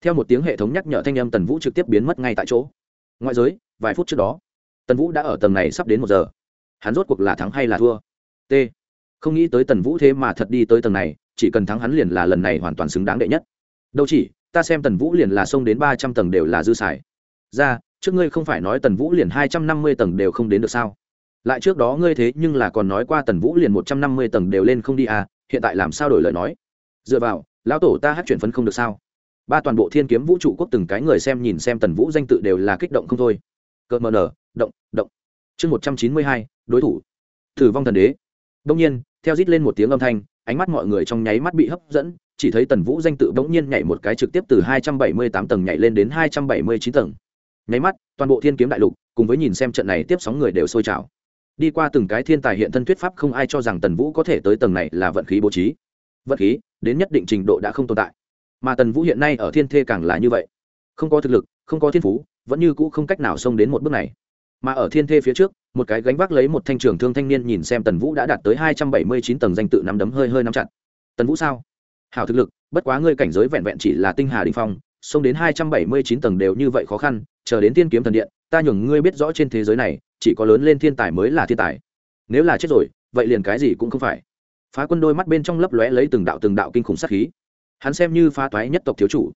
Speaker 1: Theo một tiếng hệ thống nhắc nhở thanh âm tần vũ trực tiếp biến mất ngay tại chỗ. Ngoại giới, vài phút trước đó, tần vũ đã ở tầng này sắp đến một giờ. Hắn rốt cuộc là thắng hay là thua? T không nghĩ tới tần vũ thế mà thật đi tới tầng này, chỉ cần thắng hắn liền là lần này hoàn toàn xứng đáng đệ nhất. Đâu chỉ, ta xem tần vũ liền là xông đến ba trăm tầng đều là dư xài. Ra, trước ngươi không phải nói tần vũ liền hai trăm năm mươi tầng đều không đến được sao? Lại trước đó ngươi thế nhưng là còn nói qua tần vũ liền một trăm năm mươi tầng đều lên không đi à hiện tại làm sao đổi lời nói? Dựa vào, lão tổ ta hát chuyển phấn không được sao? Ba toàn bộ thiên kiếm vũ trụ quốc từng cái người xem nhìn xem tần vũ danh tự đều là kích động không thôi. Cợt mờ nở, động động. Chương một trăm chín mươi hai, đối thủ. Thử vong thần đế. Đông nhiên theo rít lên một tiếng âm thanh, ánh mắt mọi người trong nháy mắt bị hấp dẫn, chỉ thấy tần vũ danh tự bỗng nhiên nhảy một cái trực tiếp từ hai trăm bảy mươi tám tầng nhảy lên đến hai trăm bảy mươi chín tầng. Nháy mắt, toàn bộ thiên kiếm đại lục cùng với nhìn xem trận này tiếp sóng người đều sôi trào. Đi qua từng cái thiên tài hiện thân thuyết pháp không ai cho rằng tần vũ có thể tới tầng này là vận khí bố trí. Vận khí, đến nhất định trình độ đã không tồn tại. Mà tần vũ hiện nay ở thiên thê càng là như vậy. Không có thực lực, không có thiên phú, vẫn như cũ không cách nào xông đến một bước này mà ở thiên thê phía trước, một cái gánh vác lấy một thanh trường thương thanh niên nhìn xem tần vũ đã đạt tới hai trăm bảy mươi chín tầng danh tự nắm đấm hơi hơi nắm chặt. Tần vũ sao? Hào thực lực, bất quá ngươi cảnh giới vẹn vẹn chỉ là tinh hà đình phong, xông đến hai trăm bảy mươi chín tầng đều như vậy khó khăn, chờ đến tiên kiếm thần điện, ta nhường ngươi biết rõ trên thế giới này, chỉ có lớn lên thiên tài mới là thiên tài. Nếu là chết rồi, vậy liền cái gì cũng không phải. Phá quân đôi mắt bên trong lấp lóe lấy từng đạo từng đạo kinh khủng sát khí. Hắn xem như phá toái nhất tộc thiếu chủ,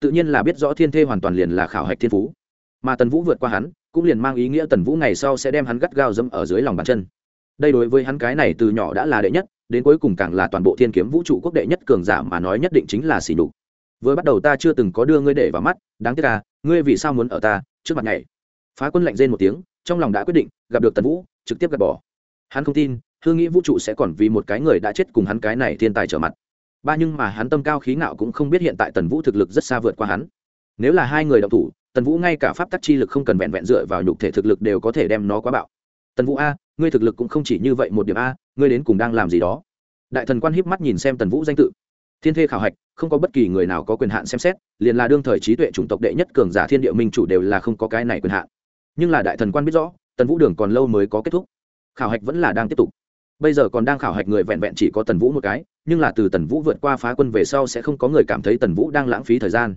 Speaker 1: tự nhiên là biết rõ thiên thê hoàn toàn liền là khảo hạch thiên phú. Mà tần vũ vượt qua hắn cũng liền mang ý nghĩa tần vũ ngày sau sẽ đem hắn gắt gao dẫm ở dưới lòng bàn chân. Đây đối với hắn cái này từ nhỏ đã là đệ nhất, đến cuối cùng càng là toàn bộ thiên kiếm vũ trụ quốc đệ nhất cường giả mà nói nhất định chính là xỉ đục vừa bắt đầu ta chưa từng có đưa ngươi để vào mắt, đáng tiếc à ngươi vì sao muốn ở ta trước mặt này phá quân lạnh rên một tiếng, trong lòng đã quyết định, gặp được tần vũ, trực tiếp gạt bỏ. Hắn không tin hương nghĩ vũ trụ sẽ còn vì một cái người đã chết cùng hắn cái này thiên tài trở mặt. Ba nhưng mà hắn tâm cao khí ngạo cũng không biết hiện tại tần vũ thực lực rất xa vượt qua hắn. Nếu là hai người đậu thủ tần vũ ngay cả pháp tắc chi lực không cần vẹn vẹn dựa vào nhục thể thực lực đều có thể đem nó quá bạo. Tần vũ a, ngươi thực lực cũng không chỉ như vậy một điểm a, ngươi đến cùng đang làm gì đó? Đại thần quan híp mắt nhìn xem tần vũ danh tự. Thiên thê khảo hạch, không có bất kỳ người nào có quyền hạn xem xét, liền là đương thời trí tuệ chủng tộc đệ nhất cường giả thiên địa minh chủ đều là không có cái này quyền hạn. Nhưng là đại thần quan biết rõ, tần vũ đường còn lâu mới có kết thúc. Khảo hạch vẫn là đang tiếp tục. Bây giờ còn đang khảo hạch người vẹn vẹn chỉ có tần vũ một cái, nhưng là từ tần vũ vượt qua phá quân về sau sẽ không có người cảm thấy tần vũ đang lãng phí thời gian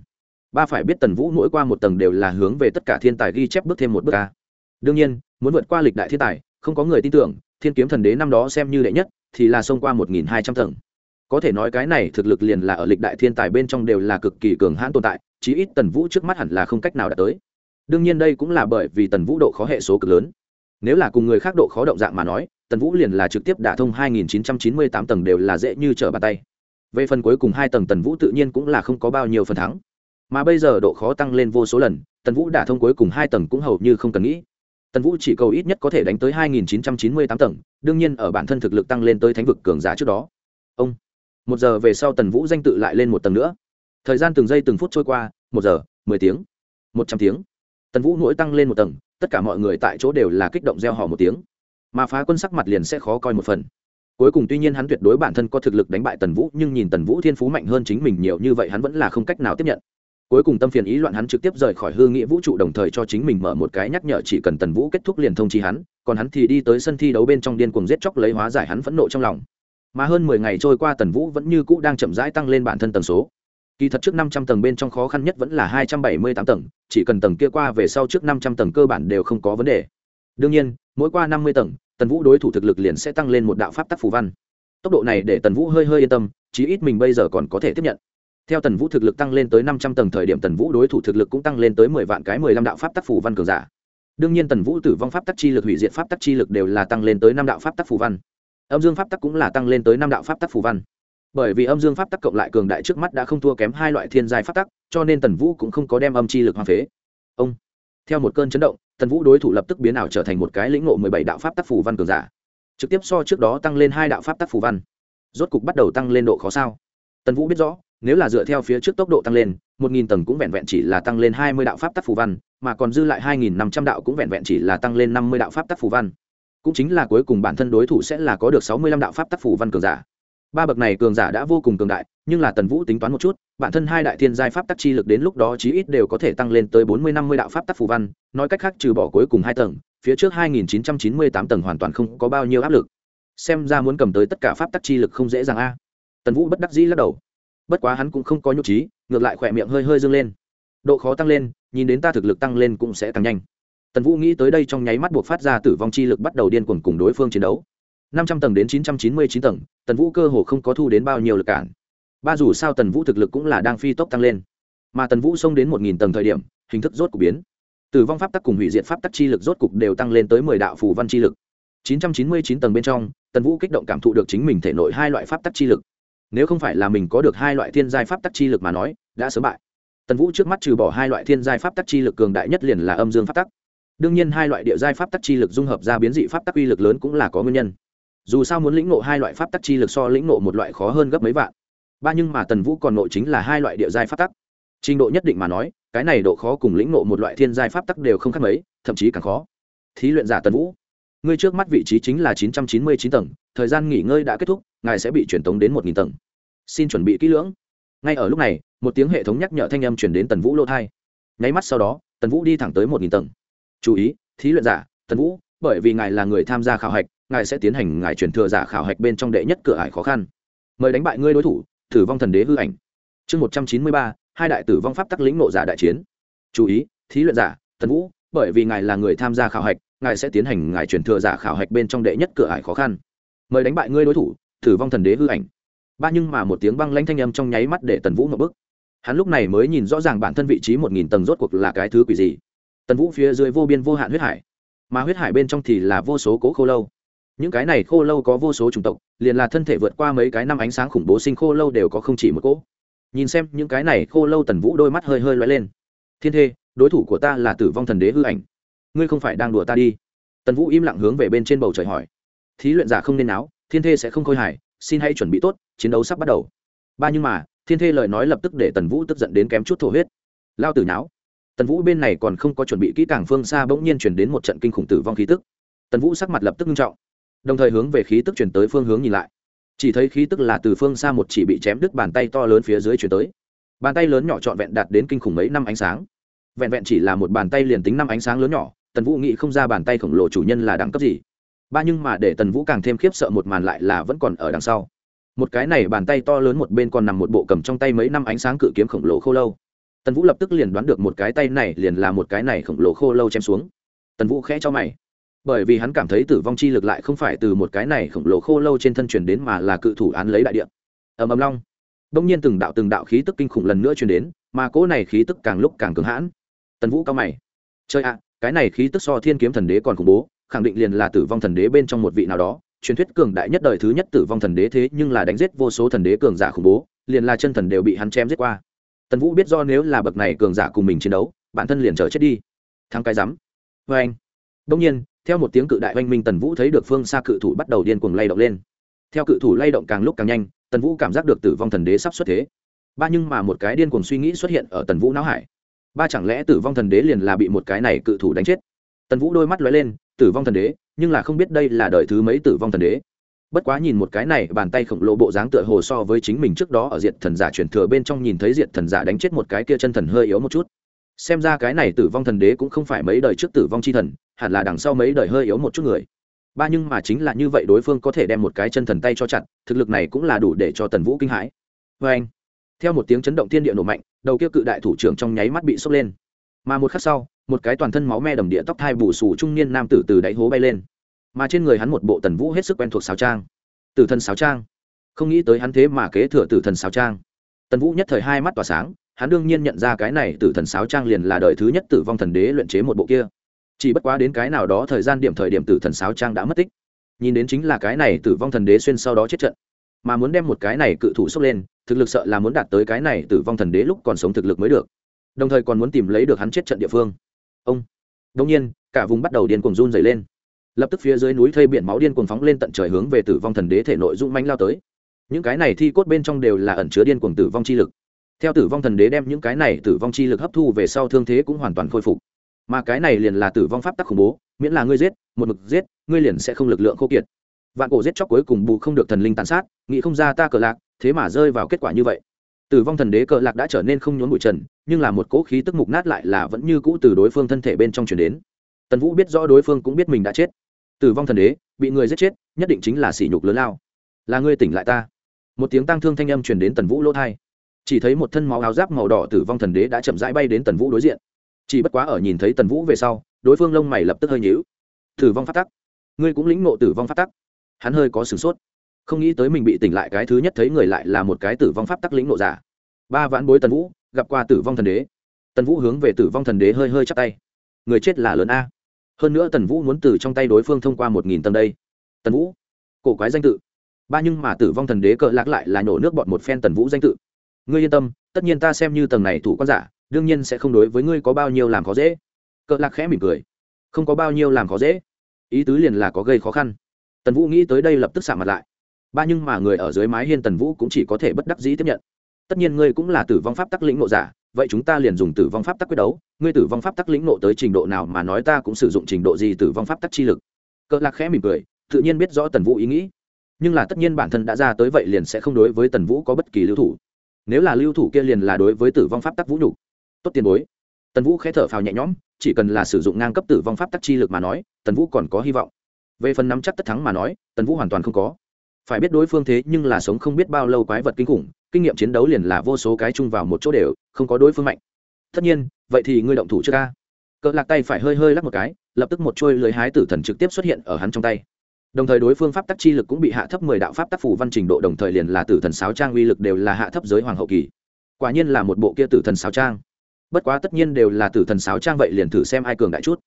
Speaker 1: ba phải biết tần vũ mỗi qua một tầng đều là hướng về tất cả thiên tài ghi chép bước thêm một bước ca đương nhiên, muốn vượt qua lịch đại thiên tài, không có người tin tưởng, thiên kiếm thần đế năm đó xem như đệ nhất, thì là xông qua một nghìn hai trăm tầng. Có thể nói cái này thực lực liền là ở lịch đại thiên tài bên trong đều là cực kỳ cường hãn tồn tại, chí ít tần vũ trước mắt hẳn là không cách nào đạt tới. Đương nhiên đây cũng là bởi vì tần vũ độ khó hệ số cực lớn. Nếu là cùng người khác độ khó động dạng mà nói, tần vũ liền là trực tiếp đả thông 2998 tầng đều là dễ như trở bàn tay. Về phần cuối cùng hai tầng tần vũ tự nhiên cũng là không có bao nhiêu phần thắng mà bây giờ độ khó tăng lên vô số lần, tần vũ đả thông cuối cùng hai tầng cũng hầu như không cần nghĩ. Tần vũ chỉ cầu ít nhất có thể đánh tới 2.998 tầng, đương nhiên ở bản thân thực lực tăng lên tới thánh vực cường giả trước đó. Ông, một giờ về sau tần vũ danh tự lại lên một tầng nữa. Thời gian từng giây từng phút trôi qua, một giờ, mười tiếng, một trăm tiếng. Tần vũ mỗi tăng lên một tầng, tất cả mọi người tại chỗ đều là kích động gieo họ một tiếng. Mà phá quân sắc mặt liền sẽ khó coi một phần. Cuối cùng tuy nhiên hắn tuyệt đối bản thân có thực lực đánh bại tần vũ, nhưng nhìn tần vũ thiên phú mạnh hơn chính mình nhiều như vậy hắn vẫn là không cách nào tiếp nhận cuối cùng tâm phiền ý loạn hắn trực tiếp rời khỏi hư nghĩa vũ trụ đồng thời cho chính mình mở một cái nhắc nhở chỉ cần tần vũ kết thúc liền thông chi hắn, còn hắn thì đi tới sân thi đấu bên trong điên cuồng giết chóc lấy hóa giải hắn phẫn nộ trong lòng. Mà hơn mười ngày trôi qua tần vũ vẫn như cũ đang chậm rãi tăng lên bản thân tần số. Kỳ thật trước năm trăm tầng bên trong khó khăn nhất vẫn là hai trăm bảy mươi tám tầng, chỉ cần tầng kia qua về sau trước năm trăm tầng cơ bản đều không có vấn đề. Đương nhiên, mỗi qua năm mươi tầng, tần vũ đối thủ thực lực liền sẽ tăng lên một đạo pháp tắc phù văn. Tốc độ này để tần vũ hơi hơi yên tâm, chí ít mình bây giờ còn có thể tiếp nhận theo tần vũ thực lực tăng lên tới năm trăm tầng thời điểm tần vũ đối thủ thực lực cũng tăng lên tới mười vạn cái mười lăm đạo pháp tắc phù văn cường giả. Đương nhiên tần vũ tử vong pháp tắc chi lực, hủy diệt pháp tắc chi lực đều là tăng lên tới năm đạo pháp tắc phù văn. Âm dương pháp tắc cũng là tăng lên tới năm đạo pháp tắc phù văn. Bởi vì âm dương pháp tắc cộng lại cường đại trước mắt đã không thua kém hai loại thiên giai pháp tắc, cho nên tần vũ cũng không có đem âm chi lực hoang phế. Ông, theo một cơn chấn động, tần vũ đối thủ lập tức biến ảo trở thành một cái lĩnh ngộ mười bảy đạo pháp tắc phù văn cường giả. Trực tiếp so trước đó tăng lên hai đạo pháp tắc phù văn. Rốt cục bắt đầu tăng lên độ khó sao. Tần vũ biết rõ nếu là dựa theo phía trước tốc độ tăng lên, một nghìn tầng cũng vẹn vẹn chỉ là tăng lên hai mươi đạo pháp tắc phù văn, mà còn dư lại hai nghìn năm trăm đạo cũng vẹn vẹn chỉ là tăng lên năm mươi đạo pháp tắc phù văn. Cũng chính là cuối cùng bản thân đối thủ sẽ là có được sáu mươi lăm đạo pháp tắc phù văn cường giả. Ba bậc này cường giả đã vô cùng cường đại, nhưng là tần vũ tính toán một chút, bản thân hai đại thiên giai pháp tắc chi lực đến lúc đó chí ít đều có thể tăng lên tới bốn mươi năm mươi đạo pháp tắc phù văn, nói cách khác trừ bỏ cuối cùng hai tầng, phía trước hai nghìn chín trăm chín mươi tám tầng hoàn toàn không có bao nhiêu áp lực. Xem ra muốn cầm tới tất cả pháp tắc chi lực không dễ dàng a. Tần vũ bất đắc dĩ lắc đầu bất quá hắn cũng không có nhục trí, ngược lại khỏe miệng hơi hơi dâng lên. Độ khó tăng lên, nhìn đến ta thực lực tăng lên cũng sẽ tăng nhanh. Tần vũ nghĩ tới đây trong nháy mắt buộc phát ra tử vong chi lực bắt đầu điên cuồng cùng đối phương chiến đấu. Năm trăm tầng đến chín trăm chín mươi chín tầng, tần vũ cơ hồ không có thu đến bao nhiêu lực cản. Ba dù sao tần vũ thực lực cũng là đang phi tốc tăng lên. Mà tần vũ xông đến một nghìn tầng thời điểm, hình thức rốt cục biến. Tử vong pháp tắc cùng hủy diệt pháp tắc chi lực rốt cục đều tăng lên tới mười đạo phù văn chi lực. Chín trăm chín mươi chín tầng bên trong, tần vũ kích động cảm thụ được chính mình thể nội hai loại pháp tắc chi lực nếu không phải là mình có được hai loại thiên giai pháp tắc chi lực mà nói, đã sớm bại. Tần vũ trước mắt trừ bỏ hai loại thiên giai pháp tắc chi lực cường đại nhất liền là âm dương pháp tắc. Đương nhiên hai loại địa giai pháp tắc chi lực dung hợp ra biến dị pháp tắc uy lực lớn cũng là có nguyên nhân. Dù sao muốn lĩnh ngộ hai loại pháp tắc chi lực so lĩnh ngộ một loại khó hơn gấp mấy vạn. Ba nhưng mà tần vũ còn nội chính là hai loại địa giai pháp tắc. Trình độ nhất định mà nói, cái này độ khó cùng lĩnh nộ một loại thiên giai pháp tắc đều không khác mấy, thậm chí càng khó. Thí luyện giả tần vũ ngươi trước mắt vị trí chính là chín trăm chín mươi chín tầng, thời gian nghỉ ngơi đã kết thúc, ngài sẽ bị truyền tống đến một nghìn tầng. Xin chuẩn bị kỹ lưỡng. Ngay ở lúc này, một tiếng hệ thống nhắc nhở thanh âm chuyển đến tần vũ lô thai. Nháy mắt sau đó, tần vũ đi thẳng tới một nghìn tầng. Chú ý, thí luyện giả, tần vũ, bởi vì ngài là người tham gia khảo hạch, ngài sẽ tiến hành ngài truyền thừa giả khảo hạch bên trong đệ nhất cửa ải khó khăn. Mời đánh bại ngươi đối thủ tử vong thần đế hư ảnh. Chương một trăm chín mươi ba, hai đại tử vong pháp tắc lĩnh nộ giả đại chiến. Chú ý, thí luyện giả, tần vũ, bởi vì ngài là người tham gia khảo hạch ngài sẽ tiến hành ngài truyền thừa giả khảo hạch bên trong đệ nhất cửa ải khó khăn. Mời đánh bại ngươi đối thủ, tử vong thần đế hư ảnh. Ba nhưng mà một tiếng băng lanh thanh âm trong nháy mắt để tần vũ một bức. Hắn lúc này mới nhìn rõ ràng bản thân vị trí một nghìn tầng rốt cuộc là cái thứ quỷ gì. Tần vũ phía dưới vô biên vô hạn huyết hải, mà huyết hải bên trong thì là vô số cố khô lâu. Những cái này khô lâu có vô số chủng tộc, liền là thân thể vượt qua mấy cái năm ánh sáng khủng bố sinh khô lâu đều có không chỉ một cỗ. Nhìn xem những cái này khô lâu tần vũ đôi mắt hơi hơi loay lên. Thiên thê, đối thủ của ta là tử vong thần đế hư ảnh ngươi không phải đang đùa ta đi. Tần vũ im lặng hướng về bên trên bầu trời hỏi. Thí luyện giả không nên áo thiên thê sẽ không khôi hài, xin hãy chuẩn bị tốt, chiến đấu sắp bắt đầu. Ba nhưng mà, thiên thê lời nói lập tức để tần vũ tức giận đến kém chút thổ huyết. Lao tử não tần vũ bên này còn không có chuẩn bị kỹ càng phương xa bỗng nhiên chuyển đến một trận kinh khủng tử vong khí tức. Tần vũ sắc mặt lập tức nghiêm trọng. Đồng thời hướng về khí tức chuyển tới phương hướng nhìn lại. Chỉ thấy khí tức là từ phương xa một chỉ bị chém đứt bàn tay to lớn phía dưới chuyển tới. Bàn tay lớn nhỏ trọn vẹn đạt đến kinh khủng mấy năm ánh sáng. Vẹn vẹn chỉ là một bàn tay liền tính năm ánh sáng lớn nhỏ tần vũ nghĩ không ra bàn tay khổng lồ chủ nhân là đẳng cấp gì. Ba nhưng mà để tần vũ càng thêm khiếp sợ một màn lại là vẫn còn ở đằng sau. Một cái này bàn tay to lớn một bên còn nằm một bộ cầm trong tay mấy năm ánh sáng cự kiếm khổng lồ khô lâu. Tần vũ lập tức liền đoán được một cái tay này liền là một cái này khổng lồ khô lâu chém xuống. Tần vũ khẽ cho mày. Bởi vì hắn cảm thấy tử vong chi lực lại không phải từ một cái này khổng lồ khô lâu trên thân truyền đến mà là cự thủ án lấy đại địa. Ầm ầm long. Đông nhiên từng đạo từng đạo khí tức kinh khủng lần nữa truyền đến, mà cỗ này khí tức càng lúc càng cứng hãn. Tần vũ cao mày. Chơi ạ cái này khí tức so thiên kiếm thần đế còn khủng bố, khẳng định liền là tử vong thần đế bên trong một vị nào đó. Truyền thuyết cường đại nhất đời thứ nhất tử vong thần đế thế nhưng là đánh giết vô số thần đế cường giả khủng bố, liền là chân thần đều bị hắn chém giết qua. Tần vũ biết do nếu là bậc này cường giả cùng mình chiến đấu, bản thân liền chờ chết đi. Thắng cái rắm. Vê anh. Đông nhiên, theo một tiếng cự đại oanh minh tần vũ thấy được phương xa cự thủ bắt đầu điên cuồng lay động lên. Theo cự thủ lay động càng lúc càng nhanh, tần vũ cảm giác được tử vong thần đế sắp xuất thế. Ba nhưng mà một cái điên cuồng suy nghĩ xuất hiện ở tần vũ não hải ba chẳng lẽ tử vong thần đế liền là bị một cái này cự thủ đánh chết? Tần vũ đôi mắt lóe lên, tử vong thần đế, nhưng là không biết đây là đời thứ mấy tử vong thần đế. Bất quá nhìn một cái này, bàn tay khổng lồ bộ dáng tựa hồ so với chính mình trước đó ở diệt thần giả truyền thừa bên trong nhìn thấy diệt thần giả đánh chết một cái kia chân thần hơi yếu một chút. Xem ra cái này tử vong thần đế cũng không phải mấy đời trước tử vong chi thần, hẳn là đằng sau mấy đời hơi yếu một chút người. Ba nhưng mà chính là như vậy đối phương có thể đem một cái chân thần tay cho chặt, thực lực này cũng là đủ để cho tần vũ kinh hãi. Vê anh theo một tiếng chấn động thiên địa nổ mạnh, đầu kia cự đại thủ trưởng trong nháy mắt bị sốc lên. Mà một khắc sau, một cái toàn thân máu me đầm địa tóc thai bù xù trung niên nam tử từ đáy hố bay lên. Mà trên người hắn một bộ tần vũ hết sức quen thuộc sáo trang. Tử thần sáo trang. Không nghĩ tới hắn thế mà kế thừa tử thần sáo trang. Tần vũ nhất thời hai mắt tỏa sáng, hắn đương nhiên nhận ra cái này tử thần sáo trang liền là đời thứ nhất tử vong thần đế luyện chế một bộ kia. Chỉ bất quá đến cái nào đó thời gian điểm thời điểm tử thần sáo trang đã mất tích. Nhìn đến chính là cái này tử vong thần đế xuyên sau đó chết trận mà muốn đem một cái này cự thủ xốc lên, thực lực sợ là muốn đạt tới cái này tử vong thần đế lúc còn sống thực lực mới được. Đồng thời còn muốn tìm lấy được hắn chết trận địa phương. Ông. Đông nhiên, cả vùng bắt đầu điên cuồng run dày lên. Lập tức phía dưới núi thây biển máu điên cuồng phóng lên tận trời hướng về tử vong thần đế thể nội dũng manh lao tới. Những cái này thi cốt bên trong đều là ẩn chứa điên cuồng tử vong chi lực. Theo tử vong thần đế đem những cái này tử vong chi lực hấp thu về sau thương thế cũng hoàn toàn khôi phục. Mà cái này liền là tử vong pháp tắc khủng bố, miễn là ngươi giết, một mực giết, ngươi liền sẽ không lực lượng khô kiệt vạn cổ giết chóc cuối cùng bù không được thần linh tàn sát, nghĩ không ra ta cờ lạc, thế mà rơi vào kết quả như vậy. Tử vong thần đế cờ lạc đã trở nên không nhốn bụi trần, nhưng là một cỗ khí tức mục nát lại là vẫn như cũ từ đối phương thân thể bên trong chuyển đến. Tần vũ biết rõ đối phương cũng biết mình đã chết. Tử vong thần đế, bị người giết chết, nhất định chính là sỉ nhục lớn lao. Là ngươi tỉnh lại ta. Một tiếng tăng thương thanh âm truyền đến tần vũ lỗ thai chỉ thấy một thân máu áo giáp màu đỏ tử vong thần đế đã chậm rãi bay đến tần vũ đối diện. Chỉ bất quá ở nhìn thấy tần vũ về sau, đối phương lông mày lập tức hơi nhíu. Tử vong phát tắc. Ngươi cũng lĩnh ngộ tử vong phát tắc hắn hơi có sửng sốt. Không nghĩ tới mình bị tỉnh lại cái thứ nhất thấy người lại là một cái tử vong pháp tắc lĩnh nộ giả. Ba vãn bối tần vũ, gặp qua tử vong thần đế. Tần vũ hướng về tử vong thần đế hơi hơi chắp tay. Người chết là lớn a. Hơn nữa tần vũ muốn từ trong tay đối phương thông qua một nghìn tầng đây. Tần vũ, cổ quái danh tự. Ba nhưng mà tử vong thần đế cỡ lạc lại là nhổ nước bọn một phen tần vũ danh tự. Ngươi yên tâm, tất nhiên ta xem như tầng này thủ quan giả, đương nhiên sẽ không đối với ngươi có bao nhiêu làm khó dễ. Cỡ lạc khẽ mỉm cười. Không có bao nhiêu làm khó dễ. Ý tứ liền là có gây khó khăn tần vũ nghĩ tới đây lập tức xả mặt lại ba nhưng mà người ở dưới mái hiên tần vũ cũng chỉ có thể bất đắc dĩ tiếp nhận tất nhiên ngươi cũng là tử vong pháp tắc lĩnh nộ giả vậy chúng ta liền dùng tử vong pháp tắc quyết đấu ngươi tử vong pháp tắc lĩnh nộ tới trình độ nào mà nói ta cũng sử dụng trình độ gì tử vong pháp tắc chi lực cỡ lạc khẽ mỉm cười tự nhiên biết rõ tần vũ ý nghĩ nhưng là tất nhiên bản thân đã ra tới vậy liền sẽ không đối với tần vũ có bất kỳ lưu thủ nếu là lưu thủ kia liền là đối với tử vong pháp tắc vũ nhục tốt tiền bối tần vũ khẽ thở phào nhẹ nhõm chỉ cần là sử dụng ngang cấp tử vong pháp tắc chi lực mà nói tần vũ còn có hy vọng về phần nắm chắc tất thắng mà nói, tần vũ hoàn toàn không có. Phải biết đối phương thế nhưng là sống không biết bao lâu quái vật kinh khủng, kinh nghiệm chiến đấu liền là vô số cái chung vào một chỗ đều, không có đối phương mạnh. Tất nhiên, vậy thì ngươi động thủ chưa ca cỡ lạc tay phải hơi hơi lắc một cái, lập tức một chuôi lưới hái tử thần trực tiếp xuất hiện ở hắn trong tay. Đồng thời đối phương pháp tắc chi lực cũng bị hạ thấp mười đạo pháp tắc phủ văn trình độ đồng thời liền là tử thần sáo trang uy lực đều là hạ thấp giới hoàng hậu kỳ. Quả nhiên là một bộ kia tử thần sáo trang. Bất quá tất nhiên đều là tử thần sáo trang vậy liền thử xem ai cường đại chút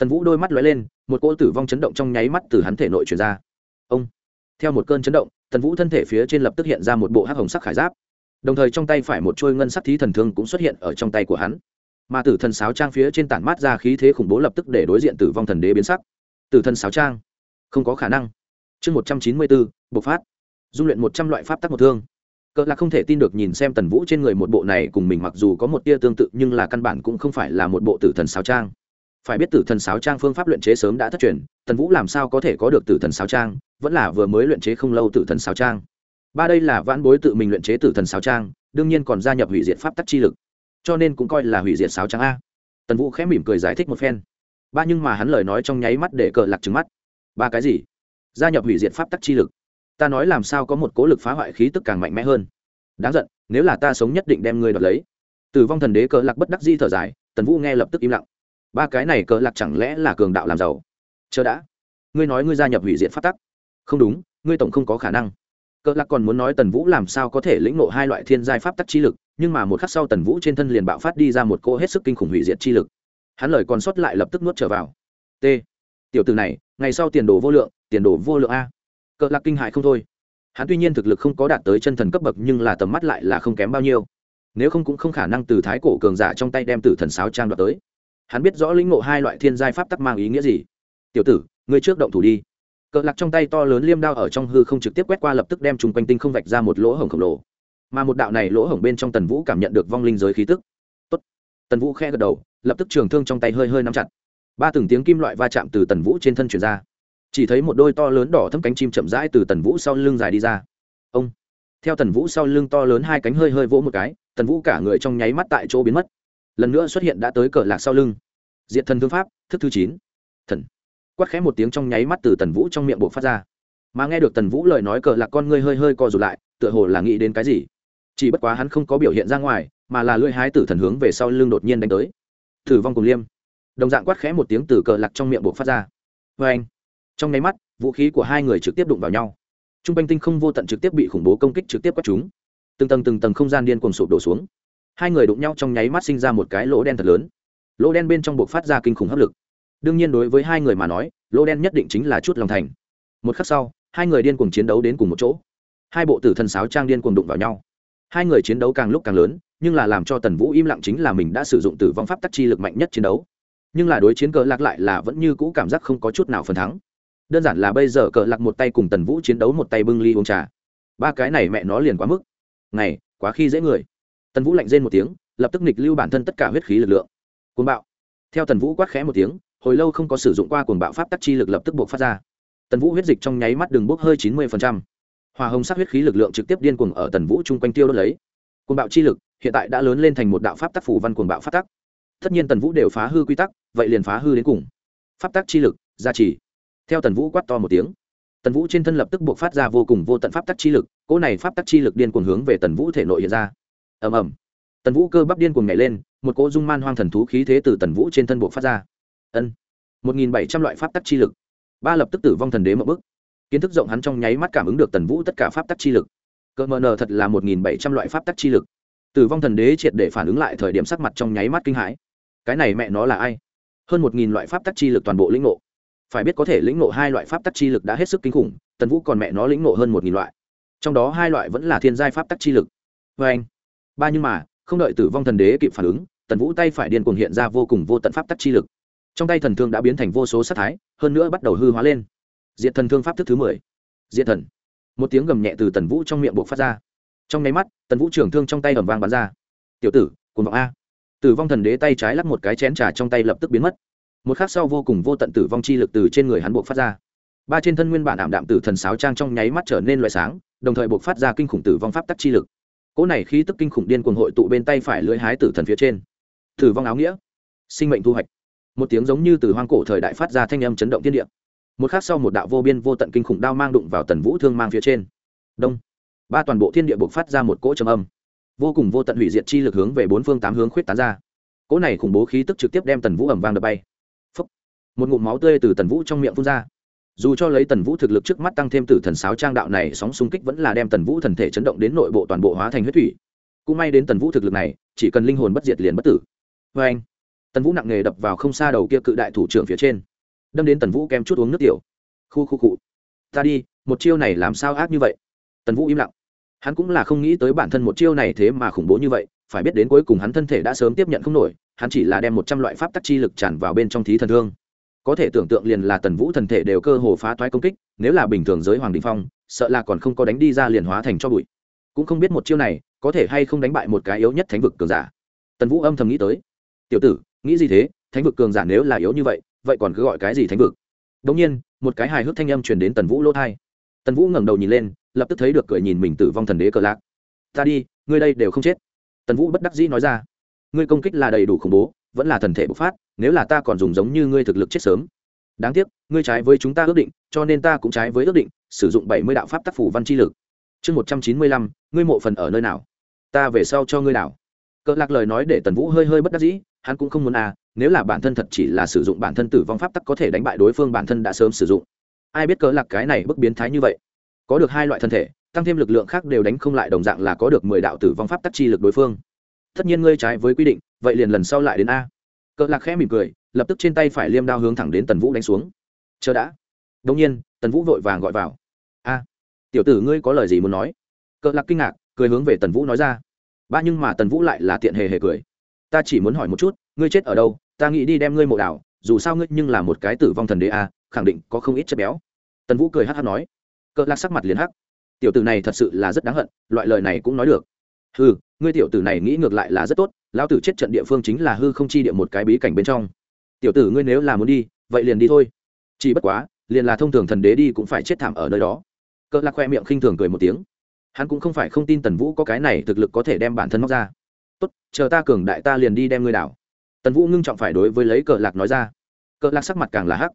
Speaker 1: tần vũ đôi mắt lóe lên, một cỗ tử vong chấn động trong nháy mắt từ hắn thể nội truyền ra. Ông, theo một cơn chấn động, tần vũ thân thể phía trên lập tức hiện ra một bộ hắc hồng sắc khải giáp. Đồng thời trong tay phải một trôi ngân sắc thí thần thương cũng xuất hiện ở trong tay của hắn. Mà tử thần sáo trang phía trên tản mát ra khí thế khủng bố lập tức để đối diện tử vong thần đế biến sắc. Tử thần sáo trang, không có khả năng. Chương một trăm chín mươi bốn, bộc phát. Dung luyện một trăm loại pháp tắc một thương. Cỡ là không thể tin được nhìn xem tần vũ trên người một bộ này cùng mình mặc dù có một tia tương tự nhưng là căn bản cũng không phải là một bộ tử thần sáo trang phải biết tử thần sáo trang phương pháp luyện chế sớm đã thất truyền, tần vũ làm sao có thể có được tử thần sáo trang, vẫn là vừa mới luyện chế không lâu tử thần sáo trang. Ba đây là vãn bối tự mình luyện chế tử thần sáo trang, đương nhiên còn gia nhập hủy diệt pháp tắc chi lực. Cho nên cũng coi là hủy diệt sáo trang a. Tần vũ khẽ mỉm cười giải thích một phen. Ba nhưng mà hắn lời nói trong nháy mắt để cờ lạc trứng mắt. Ba cái gì? Gia nhập hủy diệt pháp tắc chi lực. Ta nói làm sao có một cố lực phá hoại khí tức càng mạnh mẽ hơn. Đáng giận, nếu là ta sống nhất định đem ngươi đoạt lấy. Tử vong thần đế cờ lạc bất đắc di thở dài, tần vũ nghe lập tức im lặng ba cái này cờ lạc chẳng lẽ là cường đạo làm giàu? Chờ đã. Ngươi nói ngươi gia nhập hủy diệt pháp tắc. Không đúng, ngươi tổng không có khả năng. Cờ lạc còn muốn nói tần vũ làm sao có thể lĩnh nộ hai loại thiên giai pháp tắc chi lực, nhưng mà một khắc sau tần vũ trên thân liền bạo phát đi ra một cô hết sức kinh khủng hủy diệt chi lực. Hắn lời còn sót lại lập tức nuốt trở vào. T. Tiểu từ này, ngày sau tiền đồ vô lượng, tiền đồ vô lượng a. Cờ lạc kinh hại không thôi. Hắn tuy nhiên thực lực không có đạt tới chân thần cấp bậc nhưng là tầm mắt lại là không kém bao nhiêu. Nếu không cũng không khả năng từ thái cổ cường giả trong tay đem tử thần sáo trang đoạt tới hắn biết rõ lĩnh ngộ hai loại thiên giai pháp tắc mang ý nghĩa gì. Tiểu tử, ngươi trước động thủ đi. Cờ lạc trong tay to lớn liêm đao ở trong hư không trực tiếp quét qua lập tức đem chung quanh tinh không vạch ra một lỗ hổng khổng lồ. Mà một đạo này lỗ hổng bên trong tần vũ cảm nhận được vong linh giới khí tức. Tốt. tần vũ khe gật đầu, lập tức trường thương trong tay hơi hơi nắm chặt. Ba từng tiếng kim loại va chạm từ tần vũ trên thân chuyển ra. Chỉ thấy một đôi to lớn đỏ thâm cánh chim chậm rãi từ tần vũ sau lưng dài đi ra. Ông. Theo tần vũ sau lưng to lớn hai cánh hơi hơi vỗ một cái, tần vũ cả người trong nháy mắt tại chỗ biến mất lần nữa xuất hiện đã tới cờ lạc sau lưng. Diện thần thương pháp, thức thứ chín. Thần. Quát khẽ một tiếng trong nháy mắt từ tần vũ trong miệng buộc phát ra. Mà nghe được tần vũ lời nói cờ lạc con ngươi hơi hơi co rụt lại, tựa hồ là nghĩ đến cái gì. Chỉ bất quá hắn không có biểu hiện ra ngoài, mà là lưỡi hái tử thần hướng về sau lưng đột nhiên đánh tới. Thử vong cùng liêm. Đồng dạng quát khẽ một tiếng từ cờ lạc trong miệng buộc phát ra. Vê anh. Trong nháy mắt, vũ khí của hai người trực tiếp đụng vào nhau. T r u n g quanh tinh không vô tận trực tiếp bị khủng bố công kích trực tiếp quét chúng. Từng tầng từng tầng không gian điên cuồng sụp đổ xuống hai người đụng nhau trong nháy mắt sinh ra một cái lỗ đen thật lớn. Lỗ đen bên trong buộc phát ra kinh khủng hấp lực. Đương nhiên đối với hai người mà nói, lỗ đen nhất định chính là chút lòng thành. Một khắc sau, hai người điên cuồng chiến đấu đến cùng một chỗ. Hai bộ tử thần sáo trang điên cuồng đụng vào nhau. Hai người chiến đấu càng lúc càng lớn, nhưng là làm cho tần vũ im lặng chính là mình đã sử dụng tử vong pháp tắc chi lực mạnh nhất chiến đấu. Nhưng là đối chiến cờ lạc lại là vẫn như cũ cảm giác không có chút nào phần thắng. Đơn giản là bây giờ cờ lạc một tay cùng tần vũ chiến đấu một tay bưng ly uống trà. Ba cái này mẹ nó liền quá mức. Này, quá khi dễ người tần vũ lạnh rên một tiếng, lập tức nịch lưu bản thân tất cả huyết khí lực lượng. Cuồng bạo. Theo tần vũ quát khẽ một tiếng, hồi lâu không có sử dụng qua cuồng bạo pháp tắc chi lực lập tức buộc phát ra. Tần vũ huyết dịch trong nháy mắt đường bốc hơi chín mươi hòa hồng sắc huyết khí lực lượng trực tiếp điên cuồng ở tần vũ chung quanh tiêu đốt lấy. Cuồng bạo chi lực hiện tại đã lớn lên thành một đạo pháp tắc phủ văn cuồng bạo pháp tắc. Tất nhiên tần vũ đều phá hư quy tắc, vậy liền phá hư đến cùng. Pháp tắc chi lực, gia trì. Theo tần vũ quát to một tiếng, tần vũ trên thân lập tức buộc phát ra vô cùng vô tận pháp tắc chi lực, cỗ này pháp tắc chi lực điên cuồng hướng về tần vũ thể nội hiện ra ầm ầm. Tần vũ cơ bắp điên cuồng nhảy lên, một cỗ dung man hoang thần thú khí thế từ tần vũ trên thân buộc phát ra. Ân. Một nghìn bảy trăm loại pháp tắc chi lực. Ba lập tức tử vong thần đế một bức kiến thức rộng hắn trong nháy mắt cảm ứng được tần vũ tất cả pháp tắc chi lực. Cỡ mờ nờ thật là một nghìn bảy trăm loại pháp tắc chi lực. Tử vong thần đế triệt để phản ứng lại thời điểm sắc mặt trong nháy mắt kinh hãi. Cái này mẹ nó là ai? Hơn một nghìn loại pháp tắc chi lực toàn bộ lĩnh ngộ. Phải biết có thể lĩnh ngộ hai loại pháp tắc chi lực đã hết sức kinh khủng, tần vũ còn mẹ nó lĩnh ngộ hơn một nghìn loại. Trong đó hai loại vẫn là thiên giai pháp tắc chi lực. Vê anh ba nhưng mà, không đợi tử vong thần đế kịp phản ứng, tần vũ tay phải điên cuồng hiện ra vô cùng vô tận pháp tắc chi lực. Trong tay thần thương đã biến thành vô số sát thái, hơn nữa bắt đầu hư hóa lên. Diện thần thương pháp thức thứ mười. Diện thần. Một tiếng gầm nhẹ từ tần vũ trong miệng buộc phát ra. Trong nháy mắt, tần vũ trưởng thương trong tay ẩm vang bắn ra. Tiểu tử cùng vọng a. Tử vong thần đế tay trái lắp một cái chén trà trong tay lập tức biến mất. Một khắc sau vô cùng vô tận tử vong chi lực từ trên người hắn buộc phát ra. Ba trên thân nguyên bản ảm đạm tử thần sáo trang trong nháy mắt trở nên loại sáng, đồng thời buộc phát ra kinh khủng tử vong pháp tắc chi lực cỗ này khí tức kinh khủng điên cuồng hội tụ bên tay phải lưỡi hái tử thần phía trên. Tử vong áo nghĩa. Sinh mệnh thu hoạch. Một tiếng giống như từ hoang cổ thời đại phát ra thanh âm chấn động thiên địa. Một khắc sau một đạo vô biên vô tận kinh khủng đao mang đụng vào tần vũ thương mang phía trên. Đông. Ba toàn bộ thiên địa buộc phát ra một cỗ trầm âm. Vô cùng vô tận hủy diệt chi lực hướng về bốn phương tám hướng khuyết tán ra. Cỗ này khủng bố khí tức trực tiếp đem tần vũ ẩm vang đập bay. Một ngụm máu tươi từ tần vũ trong miệng phun ra dù cho lấy tần vũ thực lực trước mắt tăng thêm tử thần sáo trang đạo này, sóng xung kích vẫn là đem tần vũ thần thể chấn động đến nội bộ toàn bộ hóa thành huyết thủy. Cũng may đến tần vũ thực lực này, chỉ cần linh hồn bất diệt liền bất tử. Vê anh, tần vũ nặng nghề đập vào không xa đầu kia cự đại thủ trưởng phía trên. Đâm đến tần vũ kem chút uống nước tiểu. Khu khu cụ ta đi, một chiêu này làm sao ác như vậy? Tần vũ im lặng. Hắn cũng là không nghĩ tới bản thân một chiêu này thế mà khủng bố như vậy, phải biết đến cuối cùng hắn thân thể đã sớm tiếp nhận không nổi, hắn chỉ là đem một trăm loại pháp tắc chi lực tràn vào bên trong thí thần thương có thể tưởng tượng liền là tần vũ thần thể đều cơ hồ phá toái công kích, nếu là bình thường giới hoàng đình phong, sợ là còn không có đánh đi ra liền hóa thành cho bụi. Cũng không biết một chiêu này có thể hay không đánh bại một cái yếu nhất thánh vực cường giả. Tần vũ âm thầm nghĩ tới. Tiểu tử, nghĩ gì thế? Thánh vực cường giả nếu là yếu như vậy vậy còn cứ gọi cái gì thánh vực? Đ nhiên, một cái hài hước thanh âm truyền đến tần vũ lỗ thai tần vũ ngẩng đầu nhìn lên, lập tức thấy được cười nhìn mình tử vong thần đế cờ lạc. Ta đi, ngươi đây đều không chết. Tần vũ bất đắc dĩ nói ra. Ngươi công kích là đầy đủ khủng bố vẫn là thần thể bộc phát, nếu là ta còn dùng giống như ngươi thực lực chết sớm. Đáng tiếc, ngươi trái với chúng ta ước định, cho nên ta cũng trái với ước định, sử dụng bảy mươi đạo pháp tác phủ văn chi lực. Chương một trăm chín mươi lăm, ngươi mộ phần ở nơi nào? Ta về sau cho ngươi nào cỡ lạc lời nói để tần vũ hơi hơi bất đắc dĩ, hắn cũng không muốn à nếu là bản thân thật chỉ là sử dụng bản thân tử vong pháp tắc có thể đánh bại đối phương bản thân đã sớm sử dụng. Ai biết cỡ lạc cái này bức biến thái như vậy? Có được hai loại thân thể, tăng thêm lực lượng khác đều đánh không lại, đồng dạng là có được mười đạo tử vong pháp tắc chi lực đối phương. Tất nhiên ngươi trái với quy định vậy liền lần sau lại đến a. Cỡ lạc khẽ mỉm cười, lập tức trên tay phải liêm đao hướng thẳng đến tần vũ đánh xuống. Chờ đã. Đông nhiên, tần vũ vội vàng gọi vào. A, tiểu tử ngươi có lời gì muốn nói? Cỡ lạc kinh ngạc, cười hướng về tần vũ nói ra. Ba nhưng mà tần vũ lại là tiện hề hề cười. Ta chỉ muốn hỏi một chút, ngươi chết ở đâu? Ta nghĩ đi đem ngươi mộ đảo, dù sao ngươi nhưng là một cái tử vong thần đế a, khẳng định có không ít chất béo. Tần vũ cười hát hát nói. Cỡ lạc sắc mặt liền hắc. Tiểu tử này thật sự là rất đáng hận, loại lời này cũng nói được. Ừ ngươi tiểu tử này nghĩ ngược lại là rất tốt lão tử chết trận địa phương chính là hư không chi địa một cái bí cảnh bên trong. Tiểu tử ngươi nếu là muốn đi, vậy liền đi thôi. Chỉ bất quá, liền là thông thường thần đế đi cũng phải chết thảm ở nơi đó. Cỡ lạc khoe miệng khinh thường cười một tiếng. Hắn cũng không phải không tin tần vũ có cái này thực lực có thể đem bản thân móc ra. Tốt, chờ ta cường đại ta liền đi đem ngươi đảo. Tần vũ ngưng trọng phải đối với lấy cờ lạc nói ra. Cờ lạc sắc mặt càng là hắc.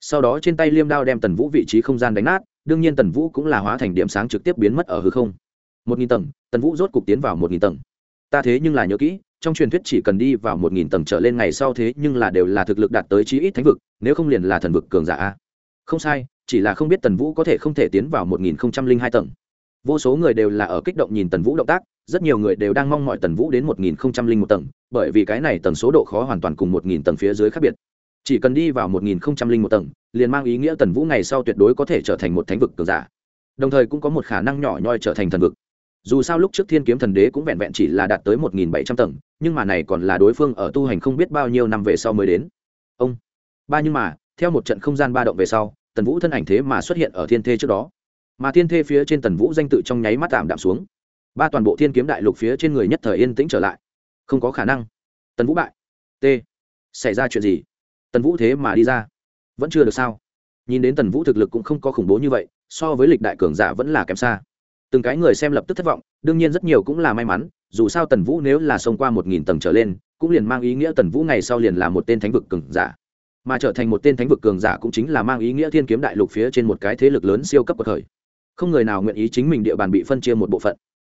Speaker 1: Sau đó trên tay liêm đao đem tần vũ vị trí không gian đánh nát, đương nhiên tần vũ cũng là hóa thành điểm sáng trực tiếp biến mất ở hư không. Một nghìn tầng, tần vũ rốt cục tiến vào một nghìn tầng. Ta thế nhưng là nhớ kỹ trong truyền thuyết chỉ cần đi vào một nghìn tầng trở lên ngày sau thế nhưng là đều là thực lực đạt tới chí ít thánh vực, nếu không liền là thần vực cường giả không sai, chỉ là không biết tần vũ có thể không thể tiến vào một nghìn không trăm linh hai tầng. Vô số người đều là ở kích động nhìn tần vũ động tác, rất nhiều người đều đang mong mọi tần vũ đến một nghìn không trăm linh một tầng, bởi vì cái này tầng số độ khó hoàn toàn cùng một nghìn tầng phía dưới khác biệt. Chỉ cần đi vào một nghìn không trăm linh một tầng, liền mang ý nghĩa tần vũ ngày sau tuyệt đối có thể trở thành một thánh vực cường giả. Đồng thời cũng có một khả năng nhỏ nhoi trở thành thần vực dù sao lúc trước thiên kiếm thần đế cũng vẹn vẹn chỉ là đạt tới một nghìn bảy trăm tầng, nhưng mà này còn là đối phương ở tu hành không biết bao nhiêu năm về sau mới đến. Ông, ba nhưng mà, theo một trận không gian ba động về sau, tần vũ thân ảnh thế mà xuất hiện ở thiên thê trước đó. Mà thiên thê phía trên tần vũ danh tự trong nháy mắt tạm đạm xuống. Ba toàn bộ thiên kiếm đại lục phía trên người nhất thời yên tĩnh trở lại. Không có khả năng. Tần vũ bại. T. Xảy ra chuyện gì? Tần vũ thế mà đi ra. Vẫn chưa được sao? Nhìn đến tần vũ thực lực cũng không có khủng bố như vậy, so với lịch đại cường giả vẫn là kém xa từng cái người xem lập tức thất vọng, đương nhiên rất nhiều cũng là may mắn, dù sao tần vũ nếu là xông qua một nghìn tầng trở lên, cũng liền mang ý nghĩa tần vũ ngày sau liền là một tên thánh vực cường giả. Mà trở thành một tên thánh vực cường giả cũng chính là mang ý nghĩa thiên kiếm đại lục phía trên một cái thế lực lớn siêu cấp của thời. Không người nào nguyện ý chính mình địa bàn bị phân chia một bộ phận.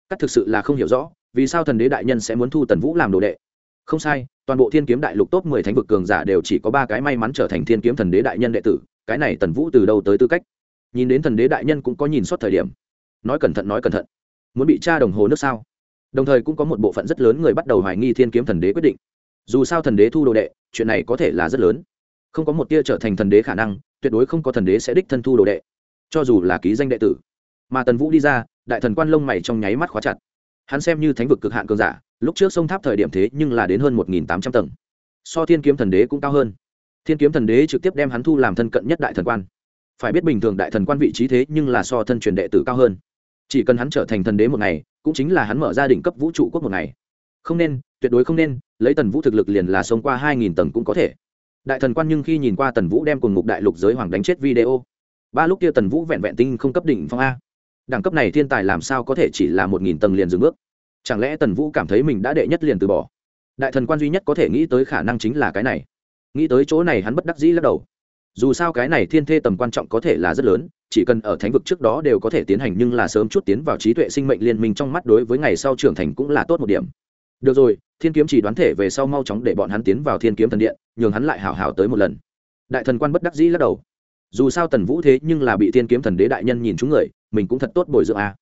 Speaker 1: Các thực sự là không hiểu rõ, vì sao thần đế đại nhân sẽ muốn thu tần vũ làm đồ đệ? Không sai, toàn bộ thiên kiếm đại lục top mười thánh vực cường giả đều chỉ có ba cái may mắn trở thành thiên kiếm thần đế đại nhân đệ tử, cái này tần vũ từ đâu tới tư cách? Nhìn đến thần đế đại nhân cũng có nhìn suốt thời điểm nói cẩn thận, nói cẩn thận. Muốn bị tra đồng hồ nước sao? Đồng thời cũng có một bộ phận rất lớn người bắt đầu hoài nghi thiên kiếm thần đế quyết định. Dù sao thần đế thu đồ đệ, chuyện này có thể là rất lớn. Không có một tia trở thành thần đế khả năng, tuyệt đối không có thần đế sẽ đích thân thu đồ đệ. Cho dù là ký danh đệ tử. Mà tần vũ đi ra, đại thần quan lông mày trong nháy mắt khóa chặt. Hắn xem như thánh vực cực hạn cường giả, lúc trước sông tháp thời điểm thế nhưng là đến hơn một nghìn tám trăm tầng. So thiên kiếm thần đế cũng cao hơn. Thiên kiếm thần đế trực tiếp đem hắn thu làm thân cận nhất đại thần quan. Phải biết bình thường đại thần quan vị trí thế nhưng là so thân truyền đệ tử cao hơn chỉ cần hắn trở thành thần đế một ngày, cũng chính là hắn mở ra đỉnh cấp vũ trụ quốc một ngày. Không nên, tuyệt đối không nên, lấy tần vũ thực lực liền là xông qua hai nghìn tầng cũng có thể. Đại thần quan nhưng khi nhìn qua tần vũ đem cùng ngục đại lục giới hoàng đánh chết video, ba lúc kia tần vũ vẹn vẹn tinh không cấp đỉnh phong a. Đẳng cấp này thiên tài làm sao có thể chỉ là một nghìn tầng liền dừng bước? Chẳng lẽ tần vũ cảm thấy mình đã đệ nhất liền từ bỏ? Đại thần quan duy nhất có thể nghĩ tới khả năng chính là cái này. Nghĩ tới chỗ này hắn bất đắc dĩ lắc đầu. Dù sao cái này thiên thê tầm quan trọng có thể là rất lớn chỉ cần ở thánh vực trước đó đều có thể tiến hành nhưng là sớm chút tiến vào trí tuệ sinh mệnh liên minh trong mắt đối với ngày sau trưởng thành cũng là tốt một điểm. Được rồi, thiên kiếm chỉ đoán thể về sau mau chóng để bọn hắn tiến vào thiên kiếm thần điện, nhường hắn lại hảo hảo tới một lần. Đại thần quan bất đắc dĩ lắc đầu. Dù sao tần vũ thế nhưng là bị thiên kiếm thần đế đại nhân nhìn chúng người, mình cũng thật tốt bồi dưỡng à.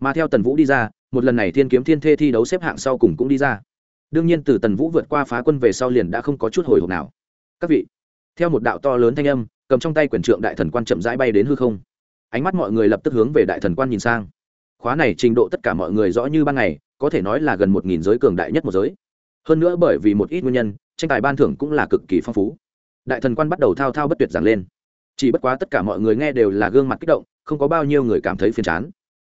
Speaker 1: mà theo tần vũ đi ra, một lần này thiên kiếm thiên thê thi đấu xếp hạng sau cùng cũng đi ra. Đương nhiên từ tần vũ vượt qua phá quân về sau liền đã không có chút hồi hộp nào. Các vị, theo một đạo to lớn thanh âm, cầm trong tay quyển trượng đại thần quan chậm rãi bay đến hư không ánh mắt mọi người lập tức hướng về đại thần quan nhìn sang. Khóa này trình độ tất cả mọi người rõ như ban ngày, có thể nói là gần một nghìn giới cường đại nhất một giới. Hơn nữa bởi vì một ít nguyên nhân, tranh tài ban thưởng cũng là cực kỳ phong phú. Đại thần quan bắt đầu thao thao bất tuyệt giảng lên. Chỉ bất quá tất cả mọi người nghe đều là gương mặt kích động, không có bao nhiêu người cảm thấy phiền chán.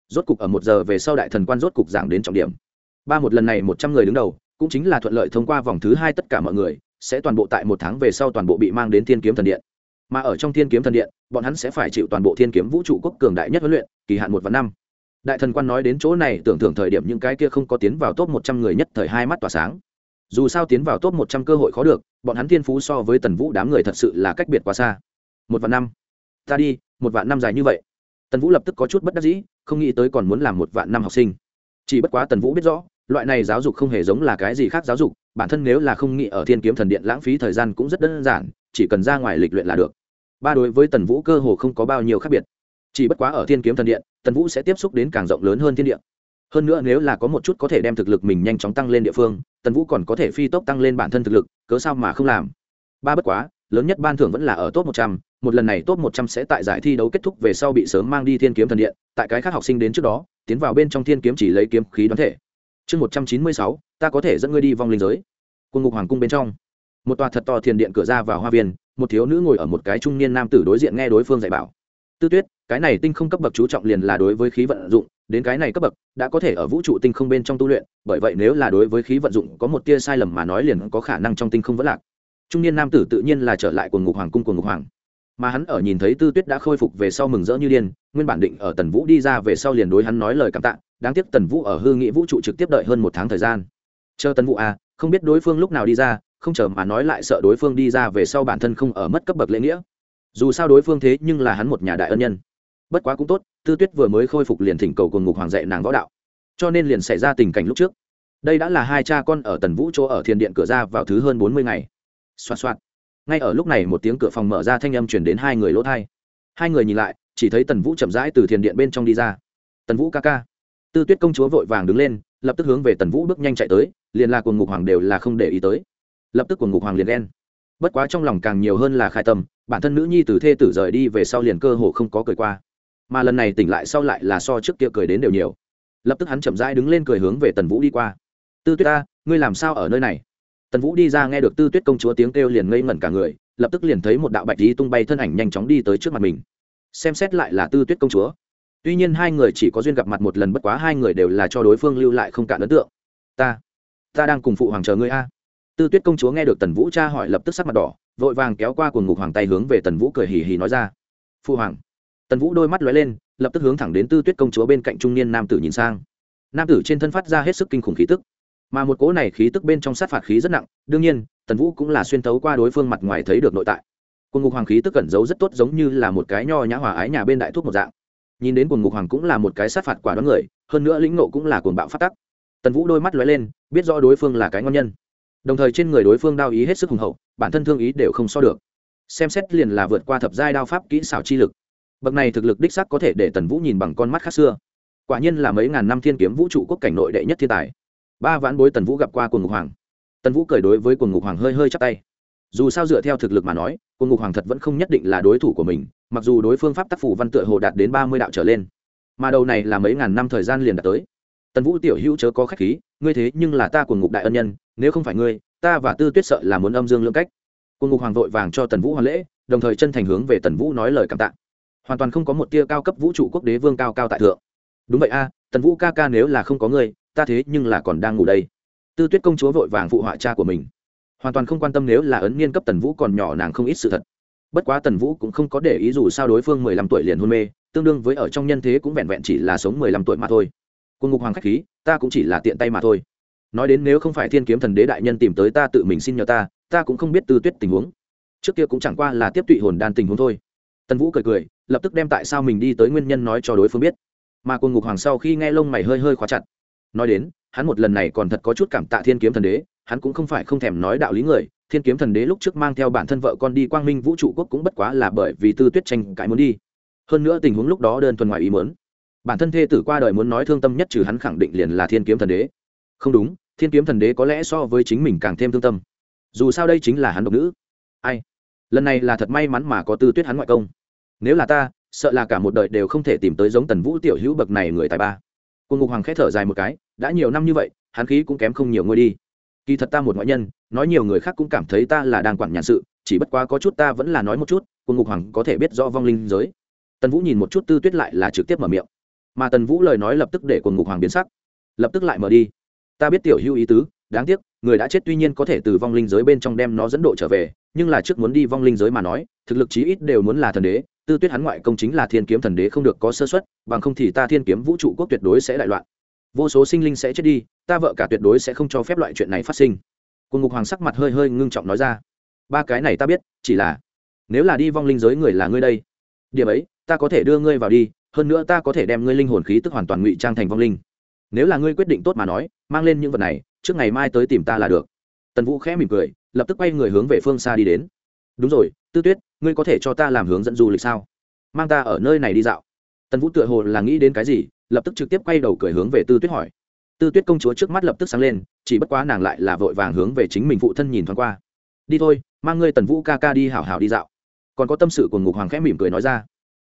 Speaker 1: Rốt cục ở một giờ về sau đại thần quan rốt cục giảng đến trọng điểm. Ba một lần này một trăm người đứng đầu, cũng chính là thuận lợi thông qua vòng thứ hai tất cả mọi người, sẽ toàn bộ tại một tháng về sau toàn bộ bị mang đến thiên kiếm thần điện mà ở trong thiên kiếm thần điện, bọn hắn sẽ phải chịu toàn bộ thiên kiếm vũ trụ quốc cường đại nhất huấn luyện, kỳ hạn một và năm. Đại thần quan nói đến chỗ này, tưởng thưởng thời điểm những cái kia không có tiến vào top một trăm người nhất thời hai mắt tỏa sáng. Dù sao tiến vào top một trăm cơ hội khó được, bọn hắn thiên phú so với tần vũ đám người thật sự là cách biệt quá xa. Một vạn năm. Ta đi, một vạn năm dài như vậy. Tần vũ lập tức có chút bất đắc dĩ, không nghĩ tới còn muốn làm một vạn năm học sinh. Chỉ bất quá tần vũ biết rõ, loại này giáo dục không hề giống là cái gì khác giáo dục, bản thân nếu là không nghĩ ở thiên kiếm thần điện lãng phí thời gian cũng rất đơn giản chỉ cần ra ngoài lịch luyện là được. Ba đối với tần vũ cơ hồ không có bao nhiêu khác biệt. Chỉ bất quá ở thiên kiếm thần điện, tần vũ sẽ tiếp xúc đến càng rộng lớn hơn thiên địa. Hơn nữa nếu là có một chút có thể đem thực lực mình nhanh chóng tăng lên địa phương, tần vũ còn có thể phi tốc tăng lên bản thân thực lực, cớ sao mà không làm? Ba bất quá, lớn nhất ban thưởng vẫn là ở top một trăm, một lần này top một trăm sẽ tại giải thi đấu kết thúc về sau bị sớm mang đi thiên kiếm thần điện, tại cái khác học sinh đến trước đó, tiến vào bên trong thiên kiếm chỉ lấy kiếm khí đoán thể. Chương một trăm chín mươi sáu, ta có thể dẫn ngươi đi vòng linh giới. Quân ngục hoàng cung bên trong một tòa thật to thiền điện cửa ra vào hoa viên, một thiếu nữ ngồi ở một cái trung niên nam tử đối diện nghe đối phương dạy bảo. Tư tuyết, cái này tinh không cấp bậc chú trọng liền là đối với khí vận dụng, đến cái này cấp bậc, đã có thể ở vũ trụ tinh không bên trong tu luyện, bởi vậy nếu là đối với khí vận dụng có một tia sai lầm mà nói liền có khả năng trong tinh không vẫn lạc. Trung niên nam tử tự nhiên là trở lại quần ngục hoàng cung quần ngục hoàng. Mà hắn ở nhìn thấy tư tuyết đã khôi phục về sau mừng rỡ như điên, nguyên bản định ở tần vũ đi ra về sau liền đối hắn nói lời cảm tạ, đáng tiếc tần vũ ở hư nghị vũ trụ trực tiếp đợi hơn một tháng thời gian. Chờ tần vũ à không biết đối phương lúc nào đi ra không chờ mà nói lại sợ đối phương đi ra về sau bản thân không ở mất cấp bậc lễ nghĩa. Dù sao đối phương thế nhưng là hắn một nhà đại ân nhân. Bất quá cũng tốt, tư tuyết vừa mới khôi phục liền thỉnh cầu cùng ngục hoàng dạy nàng võ đạo. Cho nên liền xảy ra tình cảnh lúc trước. Đây đã là hai cha con ở tần vũ chỗ ở thiền điện cửa ra vào thứ hơn bốn mươi ngày. Xoa xoa ngay ở lúc này một tiếng cửa phòng mở ra thanh âm chuyển đến hai người lỗ thai hai người nhìn lại, chỉ thấy tần vũ chậm rãi từ thiền điện bên trong đi ra. Tần vũ ca ca. Tư tuyết công chúa vội vàng đứng lên, lập tức hướng về tần vũ bước nhanh chạy tới, liền là cuồng ngục hoàng đều là không để ý tới lập tức của ngục hoàng liền đen bất quá trong lòng càng nhiều hơn là khai tâm, bản thân nữ nhi từ thê tử rời đi về sau liền cơ hồ không có cười qua. Mà lần này tỉnh lại sau lại là so trước kia cười đến đều nhiều. Lập tức hắn chậm rãi đứng lên cười hướng về tần vũ đi qua. Tư tuyết ta, ngươi làm sao ở nơi này? Tần vũ đi ra nghe được tư tuyết công chúa tiếng kêu liền ngây ngẩn cả người, lập tức liền thấy một đạo bạch lý tung bay thân ảnh nhanh chóng đi tới trước mặt mình. Xem xét lại là tư tuyết công chúa. Tuy nhiên hai người chỉ có duyên gặp mặt một lần bất quá hai người đều là cho đối phương lưu lại không cạn ấn tượng. Ta ta đang cùng phụ hoàng chờ ngươi a tư tuyết công chúa nghe được tần vũ cha hỏi lập tức sắc mặt đỏ, vội vàng kéo qua cuồng ngục hoàng tay hướng về tần vũ cười hì hì nói ra. Phu hoàng. Tần vũ đôi mắt lóe lên, lập tức hướng thẳng đến tư tuyết công chúa bên cạnh trung niên nam tử nhìn sang. Nam tử trên thân phát ra hết sức kinh khủng khí tức, mà một cỗ này khí tức bên trong sát phạt khí rất nặng, đương nhiên, tần vũ cũng là xuyên tấu qua đối phương mặt ngoài thấy được nội tại. Cuồng ngục hoàng khí tức cẩn giấu rất tốt giống như là một cái nho nhã hòa ái nhà bên đại thuốc một dạng. Nhìn đến cuồng ngục hoàng cũng là một cái sát phạt quả đoán người, hơn nữa lĩnh nộ cũng là cuồng bạo phát tắc. Tần vũ đôi mắt lóe lên, biết rõ đối phương là cái ngon nhân đồng thời trên người đối phương đao ý hết sức hùng hậu, bản thân thương ý đều không so được. Xem xét liền là vượt qua thập giai đao pháp kỹ xảo chi lực. Bậc này thực lực đích sắc có thể để tần vũ nhìn bằng con mắt khác xưa. Quả nhiên là mấy ngàn năm thiên kiếm vũ trụ quốc cảnh nội đệ nhất thiên tài. Ba vãn bối tần vũ gặp qua quần ngục hoàng. Tần vũ cười đối với quần ngục hoàng hơi hơi chắp tay. Dù sao dựa theo thực lực mà nói quần ngục hoàng thật vẫn không nhất định là đối thủ của mình, mặc dù đối phương pháp tác phủ văn tựa hồ đạt đến ba mươi đạo trở lên. Mà đầu này là mấy ngàn năm thời gian liền đạt tới tần vũ tiểu hữu chớ có khách khí, ngươi thế nhưng là ta của ngục đại ân nhân, nếu không phải ngươi, ta và tư tuyết sợ là muốn âm dương lưỡng cách. Quần ngục hoàng vội vàng cho tần vũ hoàn lễ, đồng thời chân thành hướng về tần vũ nói lời cảm tạ. Hoàn toàn không có một tia cao cấp vũ trụ quốc đế vương cao cao tại thượng. Đúng vậy a, tần vũ ca ca nếu là không có ngươi, ta thế nhưng là còn đang ngủ đây. Tư tuyết công chúa vội vàng phụ họa cha của mình. Hoàn toàn không quan tâm nếu là ấn niên cấp tần vũ còn nhỏ nàng không ít sự thật. Bất quá tần vũ cũng không có để ý dù sao đối phương mười lăm tuổi liền hôn mê, tương đương với ở trong nhân thế cũng vẹn vẹn chỉ là sống mười lăm tuổi mà thôi quân ngục hoàng khách khí, ta cũng chỉ là tiện tay mà thôi. Nói đến nếu không phải thiên kiếm thần đế đại nhân tìm tới ta tự mình xin nhờ ta ta cũng không biết tư tuyết tình huống. Trước kia cũng chẳng qua là tiếp tụy hồn đan tình huống thôi. Tần vũ cười cười, lập tức đem tại sao mình đi tới nguyên nhân nói cho đối phương biết. Mà quân ngục hoàng sau khi nghe lông mày hơi hơi khóa chặt. Nói đến, hắn một lần này còn thật có chút cảm tạ thiên kiếm thần đế, hắn cũng không phải không thèm nói đạo lý người. Thiên kiếm thần đế lúc trước mang theo bản thân vợ con đi quang minh vũ trụ quốc cũng bất quá là bởi vì tư tuyết tranh cãi muốn đi. Hơn nữa tình huống lúc đó đơn thuần ngoài ý muốn bản thân thê tử qua đời muốn nói thương tâm nhất trừ hắn khẳng định liền là thiên kiếm thần đế. Không đúng, thiên kiếm thần đế có lẽ so với chính mình càng thêm thương tâm. Dù sao đây chính là hắn độc nữ. Ai? Lần này là thật may mắn mà có tư tuyết hắn ngoại công. Nếu là ta, sợ là cả một đời đều không thể tìm tới giống tần vũ tiểu hữu bậc này người tài ba. Quân ngục hoàng khẽ thở dài một cái, đã nhiều năm như vậy, hắn khí cũng kém không nhiều ngôi đi. Kỳ thật ta một ngoại nhân, nói nhiều người khác cũng cảm thấy ta là đang quản nhàn sự, chỉ bất quá có chút ta vẫn là nói một chút, quân ngục hoàng có thể biết rõ vong linh giới. Tần vũ nhìn một chút tư tuyết lại là trực tiếp mở miệng mà tần vũ lời nói lập tức để quần ngục hoàng biến sắc. Lập tức lại mở đi. Ta biết tiểu hữu ý tứ, đáng tiếc, người đã chết tuy nhiên có thể từ vong linh giới bên trong đem nó dẫn độ trở về, nhưng là trước muốn đi vong linh giới mà nói, thực lực chí ít đều muốn là thần đế, tư tuyết hắn ngoại công chính là thiên kiếm thần đế không được có sơ xuất bằng không thì ta thiên kiếm vũ trụ quốc tuyệt đối sẽ đại loạn. Vô số sinh linh sẽ chết đi, ta vợ cả tuyệt đối sẽ không cho phép loại chuyện này phát sinh. Quân ngục hoàng sắc mặt hơi hơi ngưng trọng nói ra. Ba cái này ta biết, chỉ là, nếu là đi vong linh giới người là ngươi đây, điểm ấy, ta có thể đưa ngươi vào đi hơn nữa ta có thể đem ngươi linh hồn khí tức hoàn toàn ngụy trang thành vong linh. Nếu là ngươi quyết định tốt mà nói, mang lên những vật này, trước ngày mai tới tìm ta là được. Tần vũ khẽ mỉm cười, lập tức quay người hướng về phương xa đi đến. Đúng rồi, tư tuyết, ngươi có thể cho ta làm hướng dẫn du lịch sao? Mang ta ở nơi này đi dạo. Tần vũ tựa hồ là nghĩ đến cái gì, lập tức trực tiếp quay đầu cười hướng về tư tuyết hỏi. Tư tuyết công chúa trước mắt lập tức sáng lên, chỉ bất quá nàng lại là vội vàng hướng về chính mình phụ thân nhìn thoáng qua. Đi thôi, mang ngươi tần vũ ca ca đi hảo hảo đi dạo. Còn có tâm sự của ngục hoàng khẽ mỉm cười nói ra.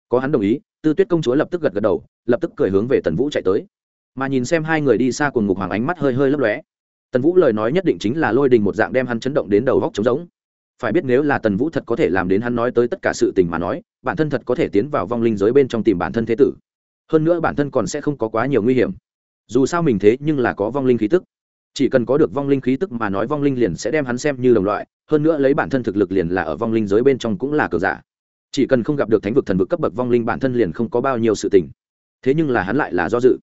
Speaker 1: Có hắn đồng ý tư tuyết công chúa lập tức gật gật đầu, lập tức cười hướng về tần vũ chạy tới. Mà nhìn xem hai người đi xa cùng ngục hoàng ánh mắt hơi hơi lấp lóe. Tần vũ lời nói nhất định chính là lôi đình một dạng đem hắn chấn động đến đầu góc trống rỗng. Phải biết nếu là tần vũ thật có thể làm đến hắn nói tới tất cả sự tình mà nói, bản thân thật có thể tiến vào vong linh giới bên trong tìm bản thân thế tử. Hơn nữa bản thân còn sẽ không có quá nhiều nguy hiểm. Dù sao mình thế nhưng là có vong linh khí tức. Chỉ cần có được vong linh khí tức mà nói vong linh liền sẽ đem hắn xem như đồng loại, hơn nữa lấy bản thân thực lực liền là ở vong linh giới bên trong cũng là cờ giả chỉ cần không gặp được thánh vực thần vực cấp bậc vong linh bản thân liền không có bao nhiêu sự tình. Thế nhưng là hắn lại là do dự.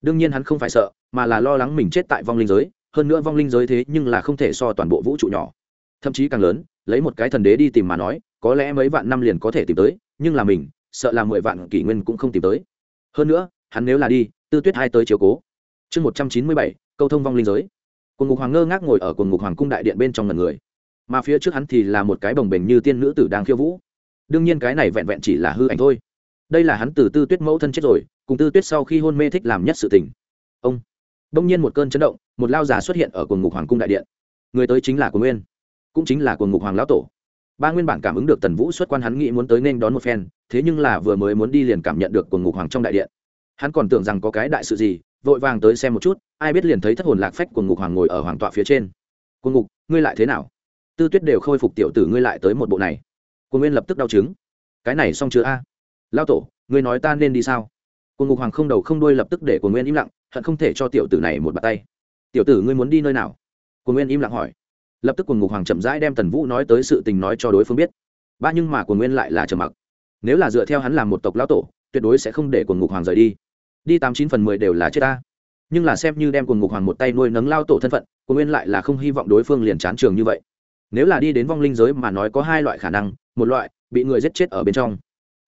Speaker 1: Đương nhiên hắn không phải sợ, mà là lo lắng mình chết tại vong linh giới, hơn nữa vong linh giới thế nhưng là không thể so toàn bộ vũ trụ nhỏ. Thậm chí càng lớn, lấy một cái thần đế đi tìm mà nói, có lẽ mấy vạn năm liền có thể tìm tới, nhưng là mình, sợ là mười vạn kỷ nguyên cũng không tìm tới. Hơn nữa, hắn nếu là đi, tư tuyết hai tới chiều cố. Chương một trăm chín mươi bảy, câu thông vong linh giới. Quần ngục hoàng ngơ ngác ngồi ở quần ngục hoàng cung đại điện bên trong ngần người. Mà phía trước hắn thì là một cái bồng bềnh như tiên nữ tử đang khiêu vũ đương nhiên cái này vẹn vẹn chỉ là hư ảnh thôi. Đây là hắn từ tư tuyết mẫu thân chết rồi, cùng tư tuyết sau khi hôn mê thích làm nhất sự tình. Ông. Đông nhiên một cơn chấn động, một lao giả xuất hiện ở quần ngục hoàng cung đại điện. Người tới chính là quần nguyên, cũng chính là quần ngục hoàng lão tổ. Ba nguyên bản cảm ứng được tần vũ xuất quan hắn nghĩ muốn tới nên đón một phen, thế nhưng là vừa mới muốn đi liền cảm nhận được quần ngục hoàng trong đại điện. Hắn còn tưởng rằng có cái đại sự gì, vội vàng tới xem một chút, ai biết liền thấy thất hồn lạc phách quần ngục hoàng ngồi ở hoàng tọa phía trên. Quần ngục, ngươi lại thế nào? Tư tuyết đều khôi phục tiểu tử ngươi lại tới một bộ này cô nguyên lập tức đau chứng. Cái này xong chưa a? À? lao tổ, ngươi nói ta nên đi sao? Cô ngục hoàng không đầu không đuôi lập tức để cô nguyên im lặng, hận không thể cho tiểu tử này một bàn tay. Tiểu tử ngươi muốn đi nơi nào? Cô nguyên im lặng hỏi. Lập tức quần ngục hoàng chậm rãi đem tần vũ nói tới sự tình nói cho đối phương biết. Ba nhưng mà quần nguyên lại là trầm mặc. Nếu là dựa theo hắn làm một tộc lão tổ, tuyệt đối sẽ không để quần ngục hoàng rời đi. Đi tám chín phần mười đều là chết ta. Nhưng là xem như đem quần ngục hoàng một tay nuôi nấng lao tổ thân phận quần nguyên lại là không hy vọng đối phương liền chán trường như vậy. Nếu là đi đến vong linh giới mà nói có hai loại khả năng một loại bị người giết chết ở bên trong.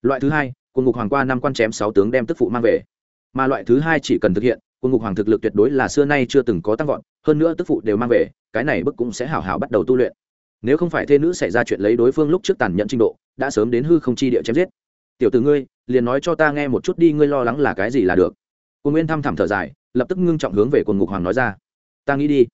Speaker 1: Loại thứ hai, quân ngục hoàng qua năm quan chém sáu tướng đem tức phụ mang về. Mà loại thứ hai chỉ cần thực hiện, quân ngục hoàng thực lực tuyệt đối là xưa nay chưa từng có tăng vọt, hơn nữa tức phụ đều mang về, cái này bức cũng sẽ hảo hảo bắt đầu tu luyện. Nếu không phải thê nữ xảy ra chuyện lấy đối phương lúc trước tàn nhẫn trình độ, đã sớm đến hư không chi địa chém giết. Tiểu tử ngươi, liền nói cho ta nghe một chút đi, ngươi lo lắng là cái gì là được. Quân nguyên thăm thẳm thở dài, lập tức ngưng trọng hướng về quân ngục hoàng nói ra. Ta nghĩ đi.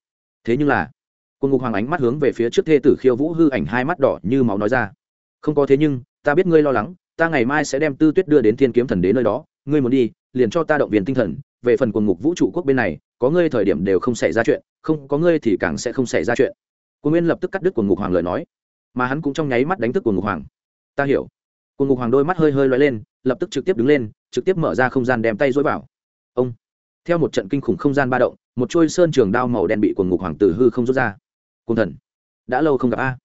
Speaker 1: Thế nhưng là, quân ngục hoàng ánh mắt hướng về phía trước thê tử khiêu vũ hư ảnh hai mắt đỏ như máu nói ra không có thế nhưng, ta biết ngươi lo lắng, ta ngày mai sẽ đem tư tuyết đưa đến thiên kiếm thần đế nơi đó, ngươi muốn đi, liền cho ta động viên tinh thần, về phần quần ngục vũ trụ quốc bên này, có ngươi thời điểm đều không xảy ra chuyện, không có ngươi thì càng sẽ không xảy ra chuyện. Quân nguyên lập tức cắt đứt quần ngục hoàng lời nói, mà hắn cũng trong nháy mắt đánh thức quần ngục hoàng. Ta hiểu. Quần ngục hoàng đôi mắt hơi hơi loay lên, lập tức trực tiếp đứng lên, trực tiếp mở ra không gian đem tay dối vào. Ông. Theo một trận kinh khủng không gian ba động, một trôi sơn trường đao màu đen bị quần ngục hoàng tử hư không rút ra. Cùng thần. Đã lâu không gặp a. à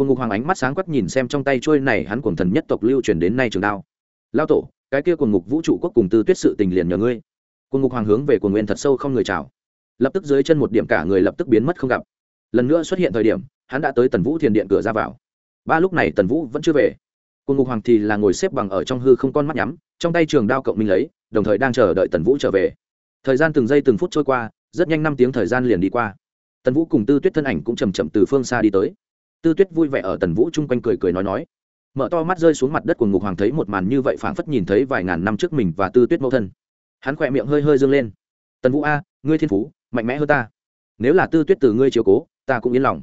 Speaker 1: cùng ngục hoàng ánh mắt sáng quắc nhìn xem trong tay trôi này hắn cuồng thần nhất tộc lưu truyền đến nay trường đao. Lao tổ, cái kia quần ngục vũ trụ quốc cùng tư tuyết sự tình liền nhờ ngươi. Cùng ngục hoàng hướng về quần nguyên thật sâu không người chào. Lập tức dưới chân một điểm cả người lập tức biến mất không gặp. Lần nữa xuất hiện thời điểm, hắn đã tới tần vũ thiền điện cửa ra vào. Ba lúc này tần vũ vẫn chưa về. Cùng ngục hoàng thì là ngồi xếp bằng ở trong hư không con mắt nhắm, trong tay trường đao cộng minh lấy, đồng thời đang chờ đợi tần vũ trở về. Thời gian từng giây từng phút trôi qua, rất nhanh năm tiếng thời gian liền đi qua. Tần vũ cùng tư tuyết thân ảnh cũng chầm chậm từ phương xa đi tới tư tuyết vui vẻ ở tần vũ chung quanh cười cười nói nói. Mở to mắt rơi xuống mặt đất của ngục hoàng thấy một màn như vậy phảng phất nhìn thấy vài ngàn năm trước mình và tư tuyết mẫu thân. Hắn khỏe miệng hơi hơi dâng lên. Tần vũ a, ngươi thiên phú, mạnh mẽ hơn ta. Nếu là tư tuyết từ ngươi chiếu cố, ta cũng yên lòng.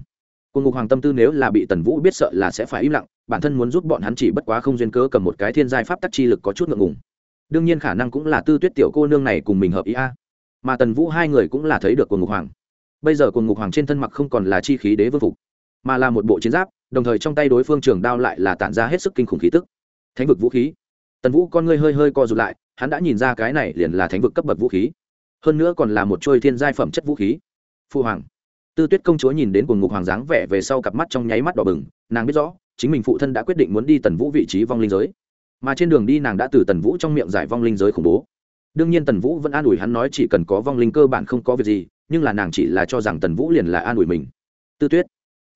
Speaker 1: Cùng ngục hoàng tâm tư nếu là bị tần vũ biết sợ là sẽ phải im lặng, bản thân muốn giúp bọn hắn chỉ bất quá không duyên cớ cầm một cái thiên giai pháp tắc chi lực có chút ngượng ngùng. Đương nhiên khả năng cũng là tư tuyết tiểu cô nương này cùng mình hợp ý a. Mà tần vũ hai người cũng là thấy được cùng ngục hoàng. Bây giờ cùng ngục hoàng trên thân mặc không còn là chi khí đế vương phục mà là một bộ chiến giáp, đồng thời trong tay đối phương trường đao lại là tản ra hết sức kinh khủng khí tức. Thánh vực vũ khí. Tần vũ con ngươi hơi hơi co rụt lại, hắn đã nhìn ra cái này liền là thánh vực cấp bậc vũ khí. Hơn nữa còn là một trôi thiên giai phẩm chất vũ khí. Phu hoàng. Tư tuyết công chúa nhìn đến cùng ngục hoàng dáng vẻ về sau cặp mắt trong nháy mắt đỏ bừng, nàng biết rõ, chính mình phụ thân đã quyết định muốn đi tần vũ vị trí vong linh giới. Mà trên đường đi nàng đã từ tần vũ trong miệng giải vong linh giới khủng bố. Đương nhiên tần vũ vẫn an ủi hắn nói chỉ cần có vong linh cơ bản không có việc gì, nhưng là nàng chỉ là cho rằng tần vũ liền là an ủi mình. Tư tuyết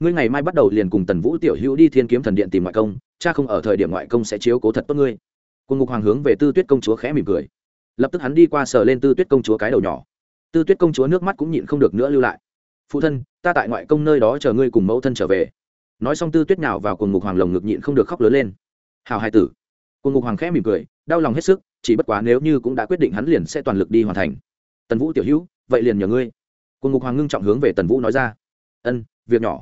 Speaker 1: ngươi ngày mai bắt đầu liền cùng tần vũ tiểu hữu đi thiên kiếm thần điện tìm ngoại công, cha không ở thời điểm ngoại công sẽ chiếu cố thật tốt ngươi. Quân ngục hoàng hướng về tư tuyết công chúa khẽ mỉm cười. Lập tức hắn đi qua sờ lên tư tuyết công chúa cái đầu nhỏ. Tư tuyết công chúa nước mắt cũng nhịn không được nữa lưu lại. Phụ thân, ta tại ngoại công nơi đó chờ ngươi cùng mẫu thân trở về. Nói xong tư tuyết nào vào cùng ngục hoàng lồng ngực nhịn không được khóc lớn lên. Hào hai tử. Cùng ngục hoàng khẽ mỉm cười, đau lòng hết sức, chỉ bất quá nếu như cũng đã quyết định hắn liền sẽ toàn lực đi hoàn thành. Tần vũ tiểu hữu, vậy liền nhờ ngươi. Cùng ngục hoàng ngưng trọng hướng về tần vũ nói ra. Ân, việc nhỏ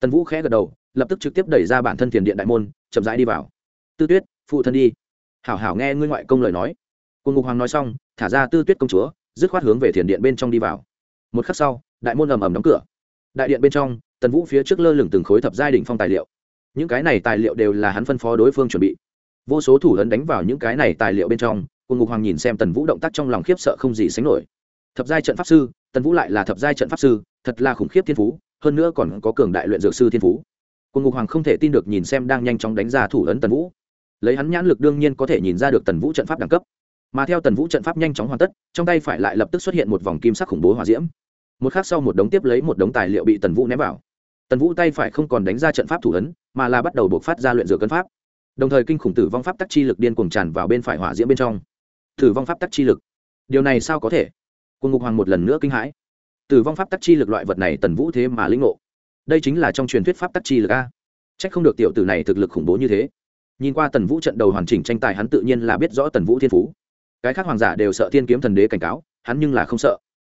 Speaker 1: tần vũ khẽ gật đầu, lập tức trực tiếp đẩy ra bản thân thiền điện đại môn, chậm rãi đi vào. Tư tuyết, phụ thân đi. Hảo hảo, nghe ngươi ngoại công lời nói. Cùng ngục hoàng nói xong, thả ra tư tuyết công chúa, dứt khoát hướng về thiền điện bên trong đi vào. Một khắc sau, đại môn ầm ầm đóng cửa. Đại điện bên trong, tần vũ phía trước lơ lửng từng khối thập giai đỉnh phong tài liệu. Những cái này tài liệu đều là hắn phân phó đối phương chuẩn bị. Vô số thủ lấn đánh vào những cái này tài liệu bên trong cùng ngục hoàng nhìn xem tần vũ động tác trong lòng khiếp sợ không gì sánh nổi. Thập giai trận pháp sư, tần vũ lại là thập giai trận pháp sư, thật là khủng khiếp thiên phú hơn nữa còn có cường đại luyện dược sư thiên phú. Cùng ngục hoàng không thể tin được nhìn xem đang nhanh chóng đánh ra thủ ấn tần vũ. Lấy hắn nhãn lực đương nhiên có thể nhìn ra được tần vũ trận pháp đẳng cấp. Mà theo tần vũ trận pháp nhanh chóng hoàn tất, trong tay phải lại lập tức xuất hiện một vòng kim sắc khủng bố hòa diễm. Một khác sau một đống tiếp lấy một đống tài liệu bị tần vũ ném vào. Tần vũ tay phải không còn đánh ra trận pháp thủ ấn, mà là bắt đầu buộc phát ra luyện dược cân pháp. Đồng thời kinh khủng tử vong pháp tắc chi lực điên cuồng tràn vào bên phải hỏa diễm bên trong. Tử vong pháp tắc chi lực. Điều này sao có thể? Quân ngục hoàng một lần nữa kinh hãi tử vong pháp tắc chi lực loại vật này tần vũ thế mà lĩnh ngộ. Đây chính là trong truyền thuyết pháp tắc chi lực a. C h ắ c không được tiểu tử này thực lực khủng bố như thế. Nhìn qua tần vũ trận đầu hoàn chỉnh tranh tài hắn tự nhiên là biết rõ tần vũ thiên phú. Cái khác hoàng giả đều sợ thiên kiếm thần đế cảnh cáo, hắn nhưng là không sợ.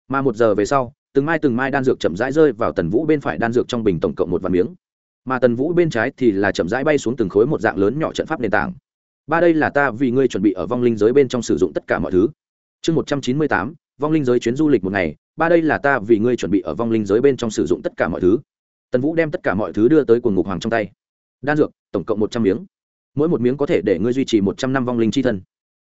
Speaker 1: Mà một giờ về sau, từng mai từng mai đan dược chậm rãi rơi vào tần vũ bên phải đan dược trong bình tổng cộng một vạn miếng. Mà tần vũ bên trái thì là chậm rãi bay xuống từng khối một dạng lớn nhỏ trận pháp nền tảng. Ba đây là ta vì ngươi chuẩn bị ở vong linh giới bên trong sử dụng tất cả mọi thứ. Chương một trăm chín mươi tám, vong linh giới chuyến du lịch một ngày ba đây là ta vì ngươi chuẩn bị ở vong linh giới bên trong sử dụng tất cả mọi thứ. Tần vũ đem tất cả mọi thứ đưa tới quần ngục hoàng trong tay. Đan dược, tổng cộng một trăm miếng. Mỗi một miếng có thể để ngươi duy trì một trăm năm vong linh c h i thân.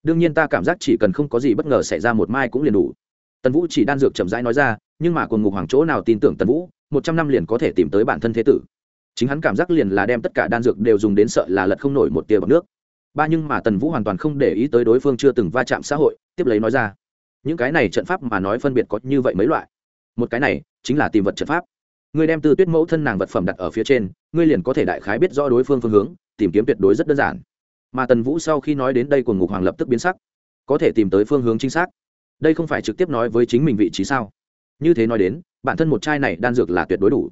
Speaker 1: Đương nhiên ta cảm giác chỉ cần không có gì bất ngờ xảy ra một mai cũng liền đủ. Tần vũ chỉ đan dược chậm rãi nói ra, nhưng mà quần ngục hoàng chỗ nào tin tưởng tần vũ, một trăm năm liền có thể tìm tới bản thân thế tử. Chính hắn cảm giác liền là đem tất cả đan dược đều dùng đến sợ là lật không nổi một tia bọc nước. Ba nhưng mà tần vũ hoàn toàn không để ý tới đối phương chưa từng va chạm xã hội, tiếp lấy nói ra những cái này trận pháp mà nói phân biệt có như vậy mấy loại. Một cái này chính là tìm vật trận pháp. Ngươi đem từ tuyết mẫu thân nàng vật phẩm đặt ở phía trên, ngươi liền có thể đại khái biết rõ đối phương phương hướng, tìm kiếm tuyệt đối rất đơn giản. Mà tần vũ sau khi nói đến đây của ngục hoàng lập tức biến sắc. Có thể tìm tới phương hướng chính xác. Đây không phải trực tiếp nói với chính mình vị trí sao? Như thế nói đến, bản thân một chai này đan dược là tuyệt đối đủ.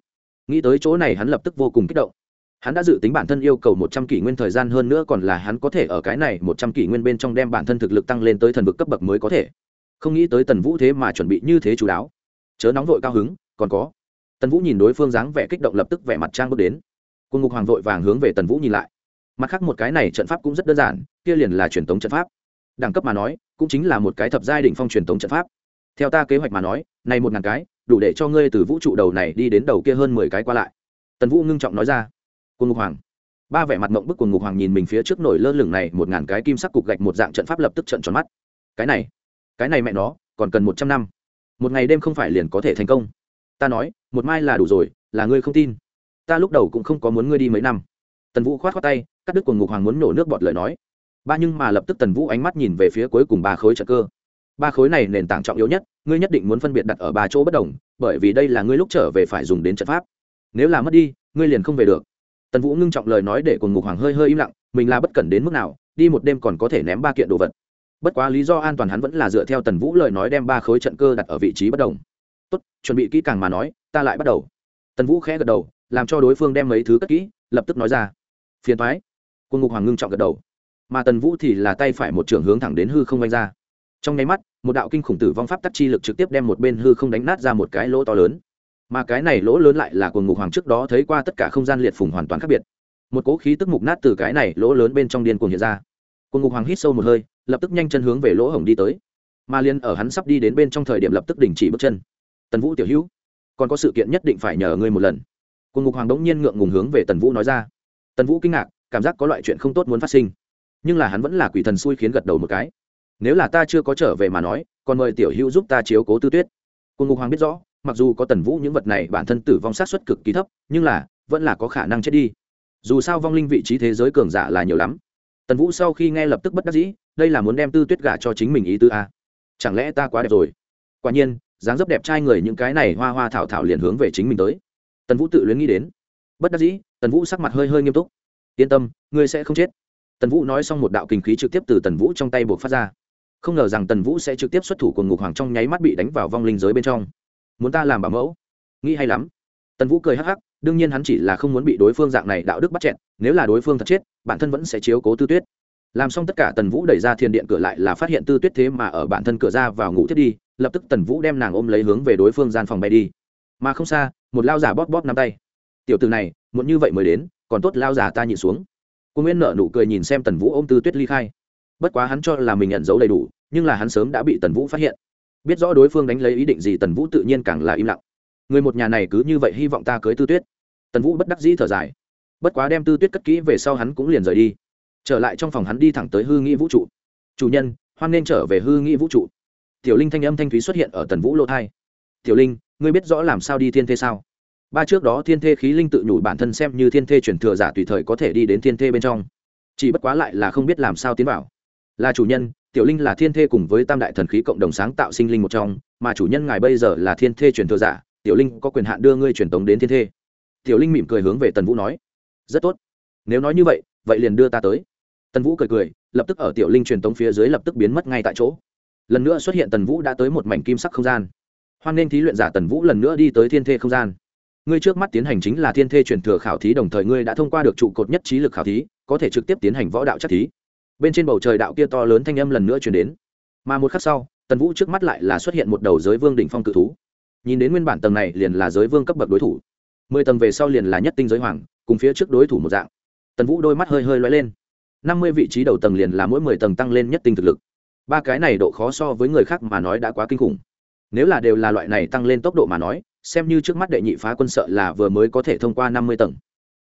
Speaker 1: Nghĩ tới chỗ này hắn lập tức vô cùng kích động. Hắn đã dự tính bản thân yêu cầu một trăm kỷ nguyên thời gian hơn nữa còn là hắn có thể ở cái này một trăm kỷ nguyên bên trong đem bản thân thực lực tăng lên tới thần vực cấp bậc mới có thể không nghĩ tới tần vũ thế mà chuẩn bị như thế chú đáo. Chớ nóng vội cao hứng, còn có. Tần vũ nhìn đối phương dáng vẻ kích động lập tức vẻ mặt trang bước đến. Quân ngục hoàng vội vàng hướng về tần vũ nhìn lại. Mặt khác một cái này trận pháp cũng rất đơn giản, kia liền là truyền thống trận pháp. Đẳng cấp mà nói, cũng chính là một cái thập giai đ ỉ n h phong truyền thống trận pháp. Theo ta kế hoạch mà nói, này một ngàn cái, đủ để cho ngươi từ vũ trụ đầu này đi đến đầu kia hơn mười cái qua lại. Tần vũ ngưng trọng nói ra. Quân ngục hoàng. Ba vẻ mặt mộng bức quần ngục hoàng nhìn mình phía trước nổi lơ lửng này, một ngàn cái kim sắc cục gạch một dạng trận pháp lập tức trận tròn mắt. Cái này cái này mẹ nó, còn cần một trăm năm. Một ngày đêm không phải liền có thể thành công. Ta nói, một mai là đủ rồi, là ngươi không tin. Ta lúc đầu cũng không có muốn ngươi đi mấy năm. Tần vũ khoát khoát tay, cắt đứt quần ngục hoàng muốn nổ nước bọt lời nói. Ba nhưng mà lập tức tần vũ ánh mắt nhìn về phía cuối cùng ba khối trận cơ. Ba khối này nền tảng trọng yếu nhất, ngươi nhất định muốn phân biệt đặt ở ba chỗ bất đồng, bởi vì đây là ngươi lúc trở về phải dùng đến trận pháp. Nếu là mất đi, ngươi liền không về được. Tần vũ ngưng trọng lời nói để quần ngục hoàng hơi hơi im lặng, mình là bất cẩn đến mức nào, đi một đêm còn có thể ném ba kiện đồ vật bất quá lý do an toàn hắn vẫn là dựa theo tần vũ lời nói đem ba khối trận cơ đặt ở vị trí bất đồng. Tốt, chuẩn bị kỹ càng mà nói, ta lại bắt đầu. Tần vũ khẽ gật đầu, làm cho đối phương đem mấy thứ cất kỹ, lập tức nói ra. Phiền thoái quân ngục hoàng ngưng trọng gật đầu. Mà tần vũ thì là tay phải một trường hướng thẳng đến hư không vanh ra. Trong nháy mắt, một đạo kinh khủng tử vong pháp tắc chi lực trực tiếp đem một bên hư không đánh nát ra một cái lỗ to lớn. Mà cái này lỗ lớn lại là quần ngục hoàng trước đó thấy qua tất cả không gian liệt phùng hoàn toàn khác biệt. Một cố khí tức mục nát từ cái này lỗ lớn bên trong điên cuồng hiện ra. Quần ngục hoàng hít sâu một hơi lập tức nhanh chân hướng về lỗ hổng đi tới. Mà liên ở hắn sắp đi đến bên trong thời điểm lập tức đình chỉ bước chân. Tần vũ tiểu hữu, còn có sự kiện nhất định phải nhờ ngươi một lần. Quần ngục hoàng đống nhiên ngượng ngùng hướng về tần vũ nói ra. Tần vũ kinh ngạc, cảm giác có loại chuyện không tốt muốn phát sinh. Nhưng là hắn vẫn là quỷ thần xui khiến gật đầu một cái. Nếu là ta chưa có trở về mà nói, còn mời tiểu hữu giúp ta chiếu cố tư tuyết. Quân ngục hoàng biết rõ, mặc dù có tần vũ những vật này bản thân tử vong sát xuất cực kỳ thấp, nhưng là, vẫn là có khả năng chết đi. Dù sao vong linh vị trí thế giới cường giả là nhiều lắm. Tần vũ sau khi nghe lập tức bất đắc dĩ đây là muốn đem tư tuyết gả cho chính mình ý tư a chẳng lẽ ta quá đẹp rồi? Quả nhiên, dáng dấp đẹp trai người những cái này hoa hoa thảo thảo liền hướng về chính mình tới. Tần vũ tự luyến nghĩ đến. Bất đắc dĩ, tần vũ sắc mặt hơi hơi nghiêm túc. Yên tâm, ngươi sẽ không chết. Tần vũ nói xong một đạo kinh khí trực tiếp từ tần vũ trong tay buộc phát ra. Không ngờ rằng tần vũ sẽ trực tiếp xuất thủ của ngục hoàng trong nháy mắt bị đánh vào vong linh giới bên trong. Muốn ta làm bảo mẫu? Nghĩ hay lắm. Tần vũ cười hắc hắc, đương nhiên hắn chỉ là không muốn bị đối phương dạng này đạo đức bắt chẹn nếu là đối phương thật chết, bản thân vẫn sẽ chiếu cố tư tuyết làm xong tất cả tần vũ đẩy ra thiên điện cửa lại là phát hiện tư tuyết thế mà ở bản thân cửa ra vào ngủ thiết đi, lập tức tần vũ đem nàng ôm lấy hướng về đối phương gian phòng bay đi. Mà không xa, một lao giả bóp bóp nắm tay. Tiểu từ này muốn như vậy mới đến, còn tốt lao giả ta nhịn xuống. Cô nguyên nợ nụ cười nhìn xem tần vũ ôm tư tuyết ly khai. Bất quá hắn cho là mình nhận dấu đầy đủ, nhưng là hắn sớm đã bị tần vũ phát hiện. Biết rõ đối phương đánh lấy ý định gì tần vũ tự nhiên càng là im lặng. Người một nhà này cứ như vậy hy vọng ta cưới tư tuyết. Tần vũ bất đắc dĩ thở dài. Bất quá đem tư tuyết cất kỹ về sau hắn cũng liền rời đi trở lại trong phòng hắn đi thẳng tới hư nghĩ vũ trụ. Chủ nhân, hoan nên trở về hư nghĩ vũ trụ. Tiểu linh thanh âm thanh thúy xuất hiện ở tần vũ lô thai. Tiểu linh, ngươi biết rõ làm sao đi thiên thê sao? Ba trước đó thiên thê khí linh tự nhủ bản thân xem như thiên thê chuyển thừa giả tùy thời có thể đi đến thiên thê bên trong. Chỉ bất quá lại là không biết làm sao tiến vào. Là chủ nhân, tiểu linh là thiên thê cùng với tam đại thần khí cộng đồng sáng tạo sinh linh một trong, mà chủ nhân ngài bây giờ là thiên thê truyền thừa giả, tiểu linh có quyền hạn đưa ngươi truyền tống đến thiên thê. Tiểu linh mỉm cười hướng về tần vũ nói. Rất tốt. Nếu nói như vậy vậy liền đưa ta tới tần vũ cười cười, lập tức ở tiểu linh truyền tống phía dưới lập tức biến mất ngay tại chỗ. Lần nữa xuất hiện tần vũ đã tới một mảnh kim sắc không gian. Hoan nên thí luyện giả tần vũ lần nữa đi tới thiên thê không gian. Ngươi trước mắt tiến hành chính là thiên thê truyền thừa khảo thí, đồng thời ngươi đã thông qua được trụ cột nhất trí lực khảo thí, có thể trực tiếp tiến hành võ đạo chắc thí. Bên trên bầu trời đạo kia to lớn thanh âm lần nữa chuyển đến. Mà một khắc sau, tần vũ trước mắt lại là xuất hiện một đầu giới vương đỉnh phong cự thú. Nhìn đến nguyên bản tầng này liền là giới vương cấp bậc đối thủ. Mười tầng về sau liền là nhất tinh giới hoàng, cùng phía trước đối thủ một dạng. Tần vũ đôi mắt hơi hơi loay lên năm mươi vị trí đầu tầng liền là mỗi mười tầng tăng lên nhất tinh thực lực. Ba cái này độ khó so với người khác mà nói đã quá kinh khủng. Nếu là đều là loại này tăng lên tốc độ mà nói, xem như trước mắt đệ nhị phá quân sợ là vừa mới có thể thông qua năm mươi tầng.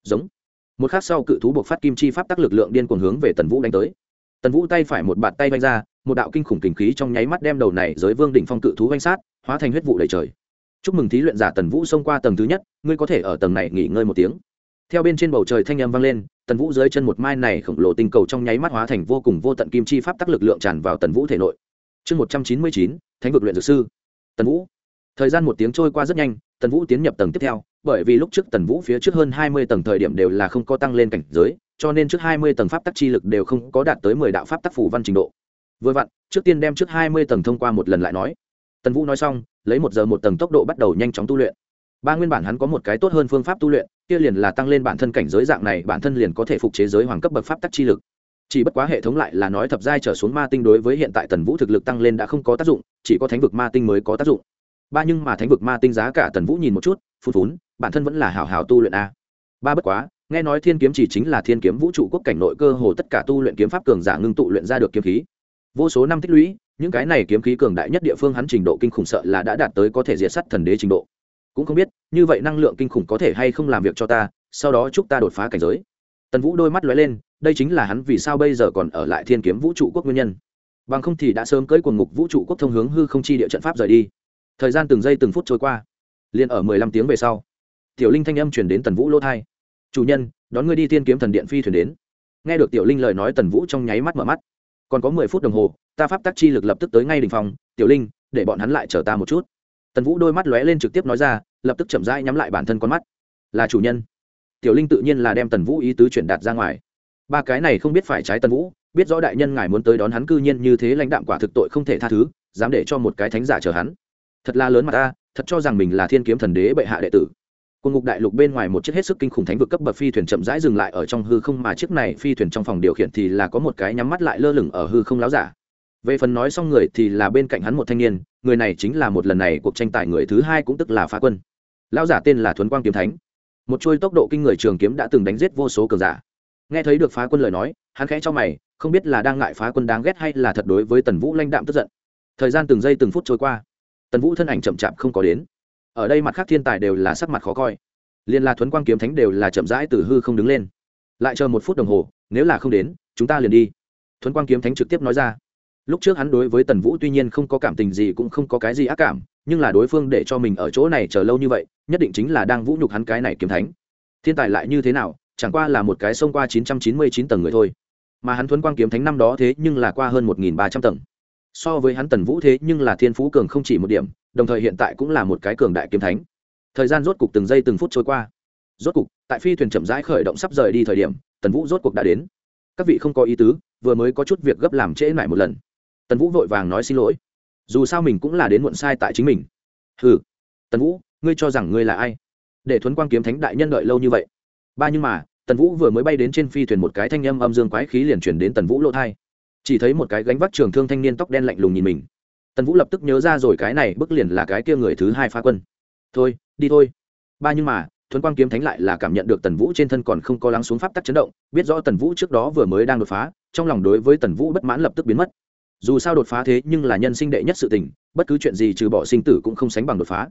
Speaker 1: Giống. Một khắc sau cự thú buộc phát kim chi pháp tắc lực lượng điên cuồng hướng về tần vũ đánh tới. Tần vũ tay phải một bạt tay vanh ra, một đạo kinh khủng kinh khí trong nháy mắt đem đầu này giới vương đỉnh phong cự thú vanh sát, hóa thành huyết vụ đầy trời. Chúc mừng thí luyện giả tần vũ xông qua tầng thứ nhất, ngươi có thể ở tầng này nghỉ ngơi một tiếng theo bên trên bầu trời thanh âm vang lên, tần vũ dưới chân một mai này khổng lồ tinh cầu trong nháy mắt hóa thành vô cùng vô tận kim chi pháp tắc lực lượng tràn vào tần vũ thể nội. Chương một trăm chín mươi chín, thánh vực luyện dược sư. Tần vũ. Thời gian một tiếng trôi qua rất nhanh, tần vũ tiến nhập tầng tiếp theo, bởi vì lúc trước tần vũ phía trước hơn hai mươi tầng thời điểm đều là không có tăng lên cảnh giới, cho nên trước hai mươi tầng pháp tắc chi lực đều không có đạt tới mười đạo pháp tắc phủ văn trình độ. Vừa vặn, trước tiên đem trước hai mươi tầng thông qua một lần lại nói. Tần vũ nói xong, lấy một giờ một tầng tốc độ bắt đầu nhanh chóng tu luyện. Ba nguyên bản hắn có một cái tốt hơn phương pháp tu luyện kia liền là tăng lên bản thân cảnh giới dạng này, bản thân liền có thể phục chế giới hoàng cấp bậc pháp tắc chi lực. Chỉ bất quá hệ thống lại là nói thập giai trở xuống ma tinh đối với hiện tại tần vũ thực lực tăng lên đã không có tác dụng, chỉ có thánh vực ma tinh mới có tác dụng. Ba nhưng mà thánh vực ma tinh giá cả tần vũ nhìn một chút, phun phún, bản thân vẫn là hào hào tu luyện a. Ba bất quá, nghe nói thiên kiếm chỉ chính là thiên kiếm vũ trụ quốc cảnh nội cơ hồ tất cả tu luyện kiếm pháp cường giả ngưng tụ luyện ra được kiếm khí. Vô số năm tích lũy, những cái này kiếm khí cường đại nhất địa phương hắn trình độ kinh khủng sợ là đã đạt tới có thể diệt sắt thần đế trình độ cũng không biết, như vậy năng lượng kinh khủng có thể hay không làm việc cho ta, sau đó chúc ta đột phá cảnh giới. Tần vũ đôi mắt lóe lên, đây chính là hắn vì sao bây giờ còn ở lại thiên kiếm vũ trụ quốc nguyên nhân. Bằng không thì đã sớm cưỡi quần ngục vũ trụ quốc thông hướng hư không chi địa trận pháp rời đi. Thời gian từng giây từng phút trôi qua, liền ở mười lăm tiếng về sau, tiểu linh thanh âm chuyển đến tần vũ lỗ thai chủ nhân, đón ngươi đi thiên kiếm thần điện phi thuyền đến. Nghe được tiểu linh lời nói, tần vũ trong nháy mắt mở mắt. Còn có mười phút đồng hồ, ta pháp tắc chi lực lập tức tới ngay đình phòng. Tiểu linh, để bọn hắn lại chờ ta một chút tần vũ đôi mắt lóe lên trực tiếp nói ra, lập tức chậm rãi nhắm lại bản thân con mắt. Là chủ nhân. Tiểu linh tự nhiên là đem tần vũ ý tứ chuyển đạt ra ngoài. Ba cái này không biết phải trái tần vũ, biết rõ đại nhân ngài muốn tới đón hắn cư nhiên như thế lãnh đạm quả thực tội không thể tha thứ, dám để cho một cái thánh giả chờ hắn. Thật là lớn mà ta, thật cho rằng mình là thiên kiếm thần đế bệ hạ đệ tử. Côn ngục đại lục bên ngoài một chiếc hết sức kinh khủng thánh vực cấp bậc phi thuyền chậm rãi dừng lại ở trong hư không mà chiếc này phi thuyền trong phòng điều khiển thì là có một cái nhắm mắt lại lơ lửng ở hư không láo giả. Về phần nói xong người thì là bên cạnh hắn một thanh niên, người này chính là một lần này cuộc tranh tài người thứ hai cũng tức là phá quân. Lão giả tên là Thuấn Quang kiếm thánh. Một chuôi tốc độ kinh người trường kiếm đã từng đánh giết vô số cường giả. Nghe thấy được phá quân lời nói, hắn khẽ cho mày, không biết là đang ngại phá quân đáng ghét hay là thật đối với Tần Vũ lanh đạm tức giận. Thời gian từng giây từng phút trôi qua, Tần Vũ thân ảnh chậm chạp không có đến. Ở đây mặt khác thiên tài đều là sắc mặt khó coi liên la thuấn quang kiếm thánh đều là chậm rãi từ hư không đứng lên lại chờ một phút đồng hồ nếu là không đến chúng ta liền đi thuấn quang kiếm thánh trực tiếp nói ra lúc trước hắn đối với tần vũ tuy nhiên không có cảm tình gì cũng không có cái gì ác cảm, nhưng là đối phương để cho mình ở chỗ này chờ lâu như vậy, nhất định chính là đang vũ nhục hắn cái này kiếm thánh. Thiên tài lại như thế nào, chẳng qua là một cái xông qua chín trăm chín mươi chín tầng người thôi. Mà hắn thuấn quang kiếm thánh năm đó thế nhưng là qua hơn một nghìn ba trăm tầng. So với hắn tần vũ thế nhưng là thiên phú cường không chỉ một điểm, đồng thời hiện tại cũng là một cái cường đại kiếm thánh. Thời gian rốt cục từng giây từng phút trôi qua. Rốt cục, tại phi thuyền chậm rãi khởi động sắp rời đi thời điểm, tần vũ rốt cuộc đã đến. Các vị không có ý tứ, vừa mới có chút việc gấp làm trễ lại một lần tần vũ vội vàng nói xin lỗi. Dù sao mình cũng là đến muộn sai tại chính mình. Ừ tần vũ, ngươi cho rằng ngươi là ai? Để thuấn quang kiếm thánh đại nhân đợi lâu như vậy. Ba nhưng mà, tần vũ vừa mới bay đến trên phi thuyền một cái thanh âm âm dương quái khí liền chuyển đến tần vũ lỗ thai chỉ thấy một cái gánh vác trường thương thanh niên tóc đen lạnh lùng nhìn mình. Tần vũ lập tức nhớ ra rồi cái này bức liền là cái kia người thứ hai phá quân. Thôi, đi thôi. Ba nhưng mà, thuấn quang kiếm thánh lại là cảm nhận được tần vũ trên thân còn không có lắng xuống pháp tắc chấn động, biết rõ tần vũ trước đó vừa mới đang đột phá, trong lòng đối với tần vũ bất mãn lập tức biến mất dù sao đột phá thế nhưng là nhân sinh đệ nhất sự tình, bất cứ chuyện gì trừ bỏ sinh tử cũng không sánh bằng đột phá.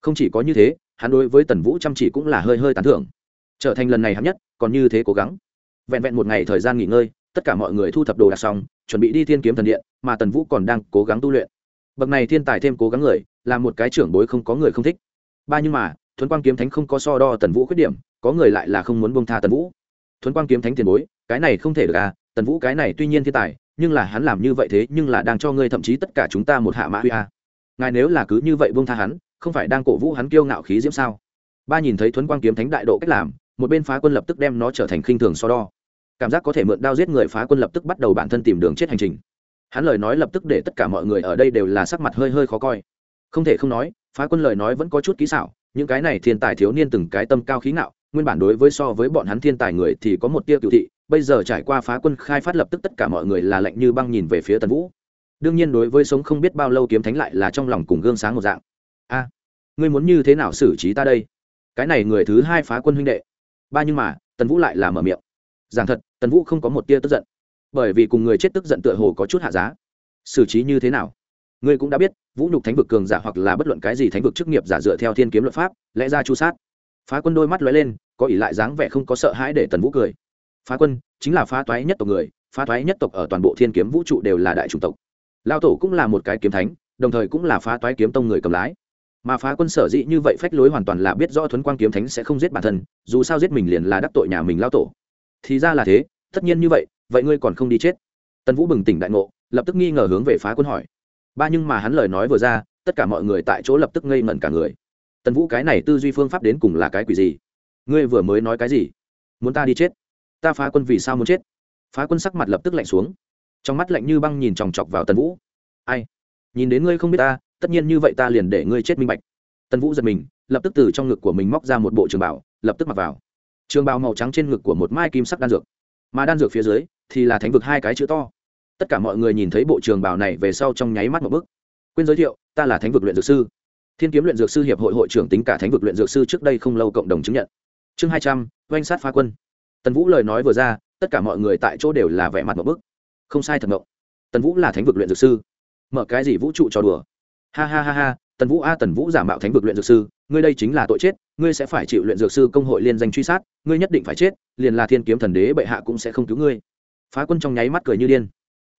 Speaker 1: Không chỉ có như thế, hắn đối với tần vũ chăm chỉ cũng là hơi hơi tán thưởng. Trở thành lần này hắn nhất, còn như thế cố gắng. Vẹn vẹn một ngày thời gian nghỉ ngơi, tất cả mọi người thu thập đồ đạc xong, chuẩn bị đi thiên kiếm thần điện, mà tần vũ còn đang cố gắng tu luyện. Bậc này thiên tài thêm cố gắng người, là một cái trưởng bối không có người không thích. Ba nhưng mà, thuấn quang kiếm thánh không có so đo tần vũ khuyết điểm, có người lại là không muốn bông tha tần vũ. Thuấn quang kiếm thánh tiền bối, cái này không thể được à tần vũ cái này tuy nhiên thiên tài nhưng là hắn làm như vậy thế nhưng là đang cho ngươi thậm chí tất cả chúng ta một hạ mã huy a. Ngài nếu là cứ như vậy buông tha hắn, không phải đang cổ vũ hắn kiêu ngạo khí diễm sao? Ba nhìn thấy thuấn quang kiếm thánh đại độ cách làm, một bên phá quân lập tức đem nó trở thành khinh thường so đo. Cảm giác có thể mượn đao giết người phá quân lập tức bắt đầu bản thân tìm đường chết hành trình. Hắn lời nói lập tức để tất cả mọi người ở đây đều là sắc mặt hơi hơi khó coi. Không thể không nói, phá quân lời nói vẫn có chút kỹ xảo, những cái này thiên tài thiếu niên từng cái tâm cao khí ngạo, nguyên bản đối với so với bọn hắn thiên tài người thì có một tia cựu thị bây giờ trải qua phá quân khai phát lập tức tất cả mọi người là lạnh như băng nhìn về phía tần vũ. đương nhiên đối với sống không biết bao lâu kiếm thánh lại là trong lòng cùng gương sáng một dạng. a, ngươi muốn như thế nào xử trí ta đây? cái này người thứ hai phá quân huynh đệ. ba nhưng mà, tần vũ lại là mở miệng. giảng thật, tần vũ không có một tia tức giận. bởi vì cùng người chết tức giận tựa hồ có chút hạ giá. xử trí như thế nào? ngươi cũng đã biết, vũ nhục thánh vực cường giả hoặc là bất luận cái gì thánh vực chức nghiệp giả dựa theo thiên kiếm luật pháp, lẽ ra chu sát. phá quân đôi mắt lóe lên, có ỷ lại dáng vẻ không có sợ hãi để tần vũ cười phá quân, chính là phá toái nhất tộc người, phá toái nhất tộc ở toàn bộ thiên kiếm vũ trụ đều là đại chủng tộc. Lao tổ cũng là một cái kiếm thánh, đồng thời cũng là phá toái kiếm tông người cầm lái. Mà phá quân sở dĩ như vậy phách lối hoàn toàn là biết rõ thuấn quang kiếm thánh sẽ không giết bản thân, dù sao giết mình liền là đắc tội nhà mình lao tổ. Thì ra là thế, tất nhiên như vậy vậy ngươi còn không đi chết? Tần vũ bừng tỉnh đại ngộ, lập tức nghi ngờ hướng về phá quân hỏi. Ba nhưng mà hắn lời nói vừa ra, tất cả mọi người tại chỗ lập tức ngây ngẩn cả người. Tần vũ cái này tư duy phương pháp đến cùng là cái quỷ gì? Ngươi vừa mới nói cái gì? Muốn ta đi chết? Ta phá quân vì sao muốn chết? Phá quân sắc mặt lập tức lạnh xuống. Trong mắt lạnh như băng nhìn chòng chọc vào tần vũ. Ai? Nhìn đến ngươi không biết ta, tất nhiên như vậy ta liền để ngươi chết minh bạch. Tần vũ giật mình, lập tức từ trong ngực của mình móc ra một bộ trường bảo, lập tức mặc vào. Trường bào màu trắng trên ngực của một mai kim sắc đan dược. Mà đan dược phía dưới thì là thánh vực hai cái chữ to. Tất cả mọi người nhìn thấy bộ trường bào này về sau trong nháy mắt một bức quên giới thiệu, ta là thánh vực luyện dược sư. Thiên kiếm luyện dược sư hiệp hội hội trưởng tính cả thánh vực luyện dược sư trước đây không lâu cộng đồng chứng nhận. Chương hai trăm, oanh sát phá quân tần vũ lời nói vừa ra, tất cả mọi người tại chỗ đều là vẻ mặt một bức. Không sai thật ngộ tần vũ là thánh vực luyện dược sư. Mở cái gì vũ trụ cho đùa? Ha ha ha ha, tần vũ a, tần vũ giả mạo thánh vực luyện dược sư, ngươi đây chính là tội chết, ngươi sẽ phải chịu luyện dược sư công hội liên danh truy sát, ngươi nhất định phải chết, liền là thiên kiếm thần đế bệ hạ cũng sẽ không cứu ngươi. Phá quân trong nháy mắt cười như điên.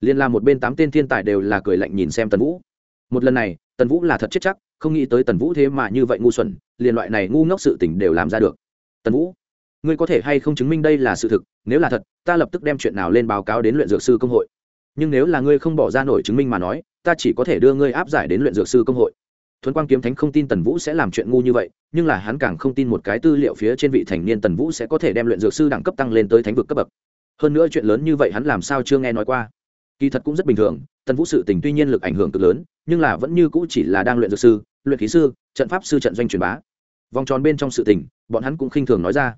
Speaker 1: Liên là một bên tám tên thiên tài đều là cười lạnh nhìn xem tần vũ. Một lần này, tần vũ là thật chết chắc, không nghĩ tới tần vũ thế mà như vậy ngu xuẩn, liền loại này ngu ngốc sự tình đều làm ra được. Tần vũ ngươi có thể hay không chứng minh đây là sự thực, nếu là thật, ta lập tức đem chuyện nào lên báo cáo đến luyện dược sư công hội. Nhưng nếu là ngươi không bỏ ra nổi chứng minh mà nói, ta chỉ có thể đưa ngươi áp giải đến luyện dược sư công hội. Thuấn quang kiếm thánh không tin tần vũ sẽ làm chuyện ngu như vậy, nhưng là hắn càng không tin một cái tư liệu phía trên vị thành niên tần vũ sẽ có thể đem luyện dược sư đẳng cấp tăng lên tới thánh vực cấp bậc. Hơn nữa chuyện lớn như vậy hắn làm sao chưa nghe nói qua. Kỳ thật cũng rất bình thường, tần vũ sự tình tuy nhiên lực ảnh hưởng cực lớn, nhưng là vẫn như cũ chỉ là đang luyện dược sư, luyện khí sư, trận pháp sư trận doanh truyền bá. Vòng tròn bên trong sự tình, bọn hắn cũng khinh thường nói ra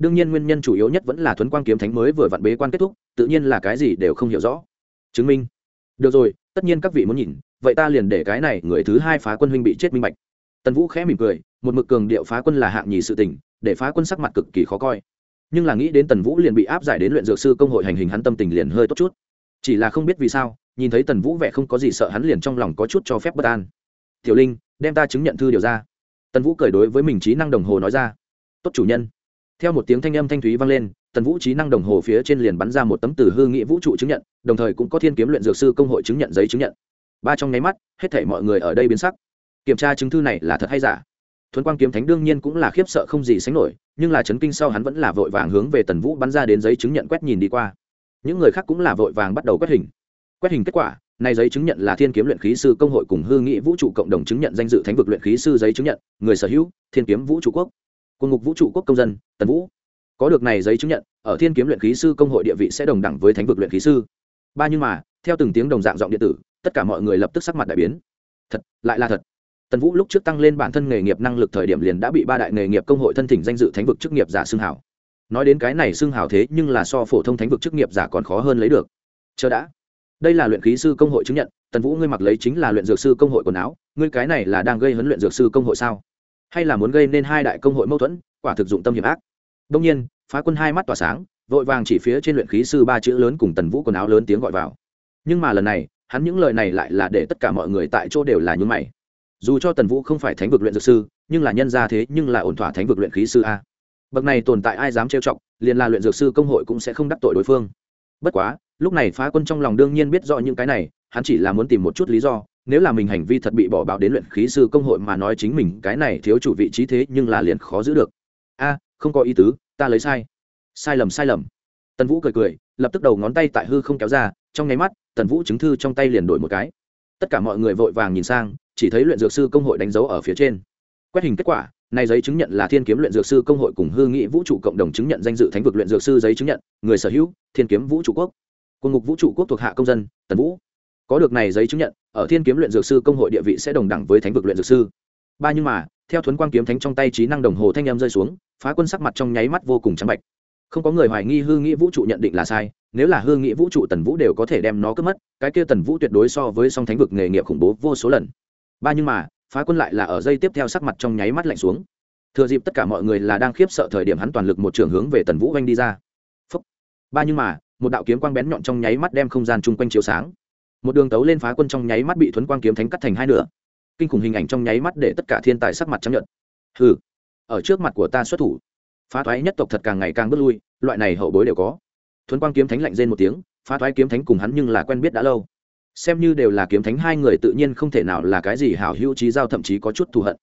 Speaker 1: đương nhiên nguyên nhân chủ yếu nhất vẫn là thuấn quang kiếm thánh mới vừa vặn bế quan kết thúc, tự nhiên là cái gì đều không hiểu rõ. Chứng minh. Được rồi, tất nhiên các vị muốn nhìn, vậy ta liền để cái này người thứ hai phá quân huynh bị chết minh bạch. Tần vũ khẽ mỉm cười, một mực cường điệu phá quân là hạng nhì sự tình, để phá quân sắc mặt cực kỳ khó coi. Nhưng là nghĩ đến tần vũ liền bị áp giải đến luyện dược sư công hội hành hình hắn tâm tình liền hơi tốt chút. Chỉ là không biết vì sao, nhìn thấy tần vũ vẻ không có gì sợ hắn liền trong lòng có chút cho phép bất an. Tiểu linh, đem ta chứng nhận thư điều ra. Tần vũ cười đối với mình trí năng đồng hồ nói ra. Tốt chủ nhân theo một tiếng thanh âm thanh thúy vang lên, tần vũ trí năng đồng hồ phía trên liền bắn ra một tấm từ hư nghị vũ trụ chứng nhận, đồng thời cũng có thiên kiếm luyện dược sư công hội chứng nhận giấy chứng nhận. Ba trong nháy mắt, hết thể mọi người ở đây biến sắc. Kiểm tra chứng thư này là thật hay giả? Thuấn quang kiếm thánh đương nhiên cũng là khiếp sợ không gì sánh nổi, nhưng là chấn kinh sau hắn vẫn là vội vàng hướng về tần vũ bắn ra đến giấy chứng nhận quét nhìn đi qua. Những người khác cũng là vội vàng bắt đầu quét hình. Quét hình kết quả, này giấy chứng nhận là thiên kiếm luyện khí sư công hội cùng hư nghị vũ trụ cộng đồng chứng nhận danh dự thánh vực luyện khí sư giấy chứng nhận, người sở hữu, thiên kiếm vũ trụ quốc quân ngục vũ trụ quốc công dân, tần vũ. Có được này giấy chứng nhận, ở thiên kiếm luyện khí sư công hội địa vị sẽ đồng đẳng với thánh vực luyện khí sư. Ba nhưng mà, theo từng tiếng đồng dạng giọng điện tử, tất cả mọi người lập tức sắc mặt đại biến. Thật, lại là thật. Tần vũ lúc trước tăng lên bản thân nghề nghiệp năng lực thời điểm liền đã bị ba đại nghề nghiệp công hội thân thỉnh danh dự thánh vực chức nghiệp giả xương hảo. Nói đến cái này xương hảo thế nhưng là so phổ thông thánh vực chức nghiệp giả còn khó hơn lấy được. Chờ đã. Đây là luyện khí sư công hội chứng nhận, tần vũ ngươi mặc lấy chính là luyện dược sư công hội quần áo, ngươi cái này là đang gây huấn luyện dược sư công hội sao? Hay là muốn gây nên hai đại công hội mâu thuẫn, quả thực dụng tâm hiểm ác. Đông nhiên, phá quân hai mắt tỏa sáng, vội vàng chỉ phía trên luyện khí sư ba chữ lớn cùng tần vũ quần áo lớn tiếng gọi vào. Nhưng mà lần này, hắn những lời này lại là để tất cả mọi người tại chỗ đều là nhún mày. Dù cho tần vũ không phải thánh vực luyện dược sư, nhưng là nhân ra thế nhưng là ổn thỏa thánh vực luyện khí sư a. Bậc này tồn tại ai dám trêu chọc, liền là luyện dược sư công hội cũng sẽ không đắc tội đối phương. Bất quá, lúc này phá quân trong lòng đương nhiên biết rõ những cái này, hắn chỉ là muốn tìm một chút lý do nếu là mình hành vi thật bị bỏ bạo đến luyện khí sư công hội mà nói chính mình cái này thiếu chủ vị trí thế nhưng là liền khó giữ được. A, không có ý tứ, ta lấy sai. Sai lầm sai lầm. Tần vũ cười cười, lập tức đầu ngón tay tại hư không kéo ra, trong nháy mắt, tần vũ chứng thư trong tay liền đổi một cái. Tất cả mọi người vội vàng nhìn sang, chỉ thấy luyện dược sư công hội đánh dấu ở phía trên. Quét hình kết quả, này giấy chứng nhận là thiên kiếm luyện dược sư công hội cùng hư nghị vũ trụ cộng đồng chứng nhận danh dự thánh vực luyện dược sư giấy chứng nhận, người sở hữu, thiên kiếm vũ trụ quốc. Quân ngục vũ trụ quốc thuộc hạ công dân, tần vũ có được này giấy chứng nhận, ở thiên kiếm luyện dược sư công hội địa vị sẽ đồng đẳng với thánh vực luyện dược sư. Ba nhưng mà, theo thuấn quang kiếm thánh trong tay trí năng đồng hồ thanh em rơi xuống, phá quân sắc mặt trong nháy mắt vô cùng trắng bạch. Không có người hoài nghi hư nghĩ vũ trụ nhận định là sai, nếu là hư nghĩ vũ trụ tần vũ đều có thể đem nó cướp mất, cái kia tần vũ tuyệt đối so với song thánh vực nghề nghiệp khủng bố vô số lần. Ba nhưng mà, phá quân lại là ở dây tiếp theo sắc mặt trong nháy mắt lạnh xuống. Thừa dịp tất cả mọi người là đang khiếp sợ thời điểm hắn toàn lực một trường hướng về tần vũ oanh đi ra. Phúc. ba nhưng mà, một đạo kiếm quang bén nhọn trong nháy mắt đem không gian chung quanh chiếu sáng một đường tấu lên phá quân trong nháy mắt bị thuấn quang kiếm thánh cắt thành hai nửa. Kinh khủng hình ảnh trong nháy mắt để tất cả thiên tài sắc mặt chấp nhận hừ, ở trước mặt của ta xuất thủ. Phá thoái nhất tộc thật càng ngày càng bước lui, loại này hậu bối đều có. Thuấn quang kiếm thánh lạnh rên một tiếng, phá thoái kiếm thánh cùng hắn nhưng là quen biết đã lâu. Xem như đều là kiếm thánh hai người tự nhiên không thể nào là cái gì hảo hữu trí giao thậm chí có chút thù hận.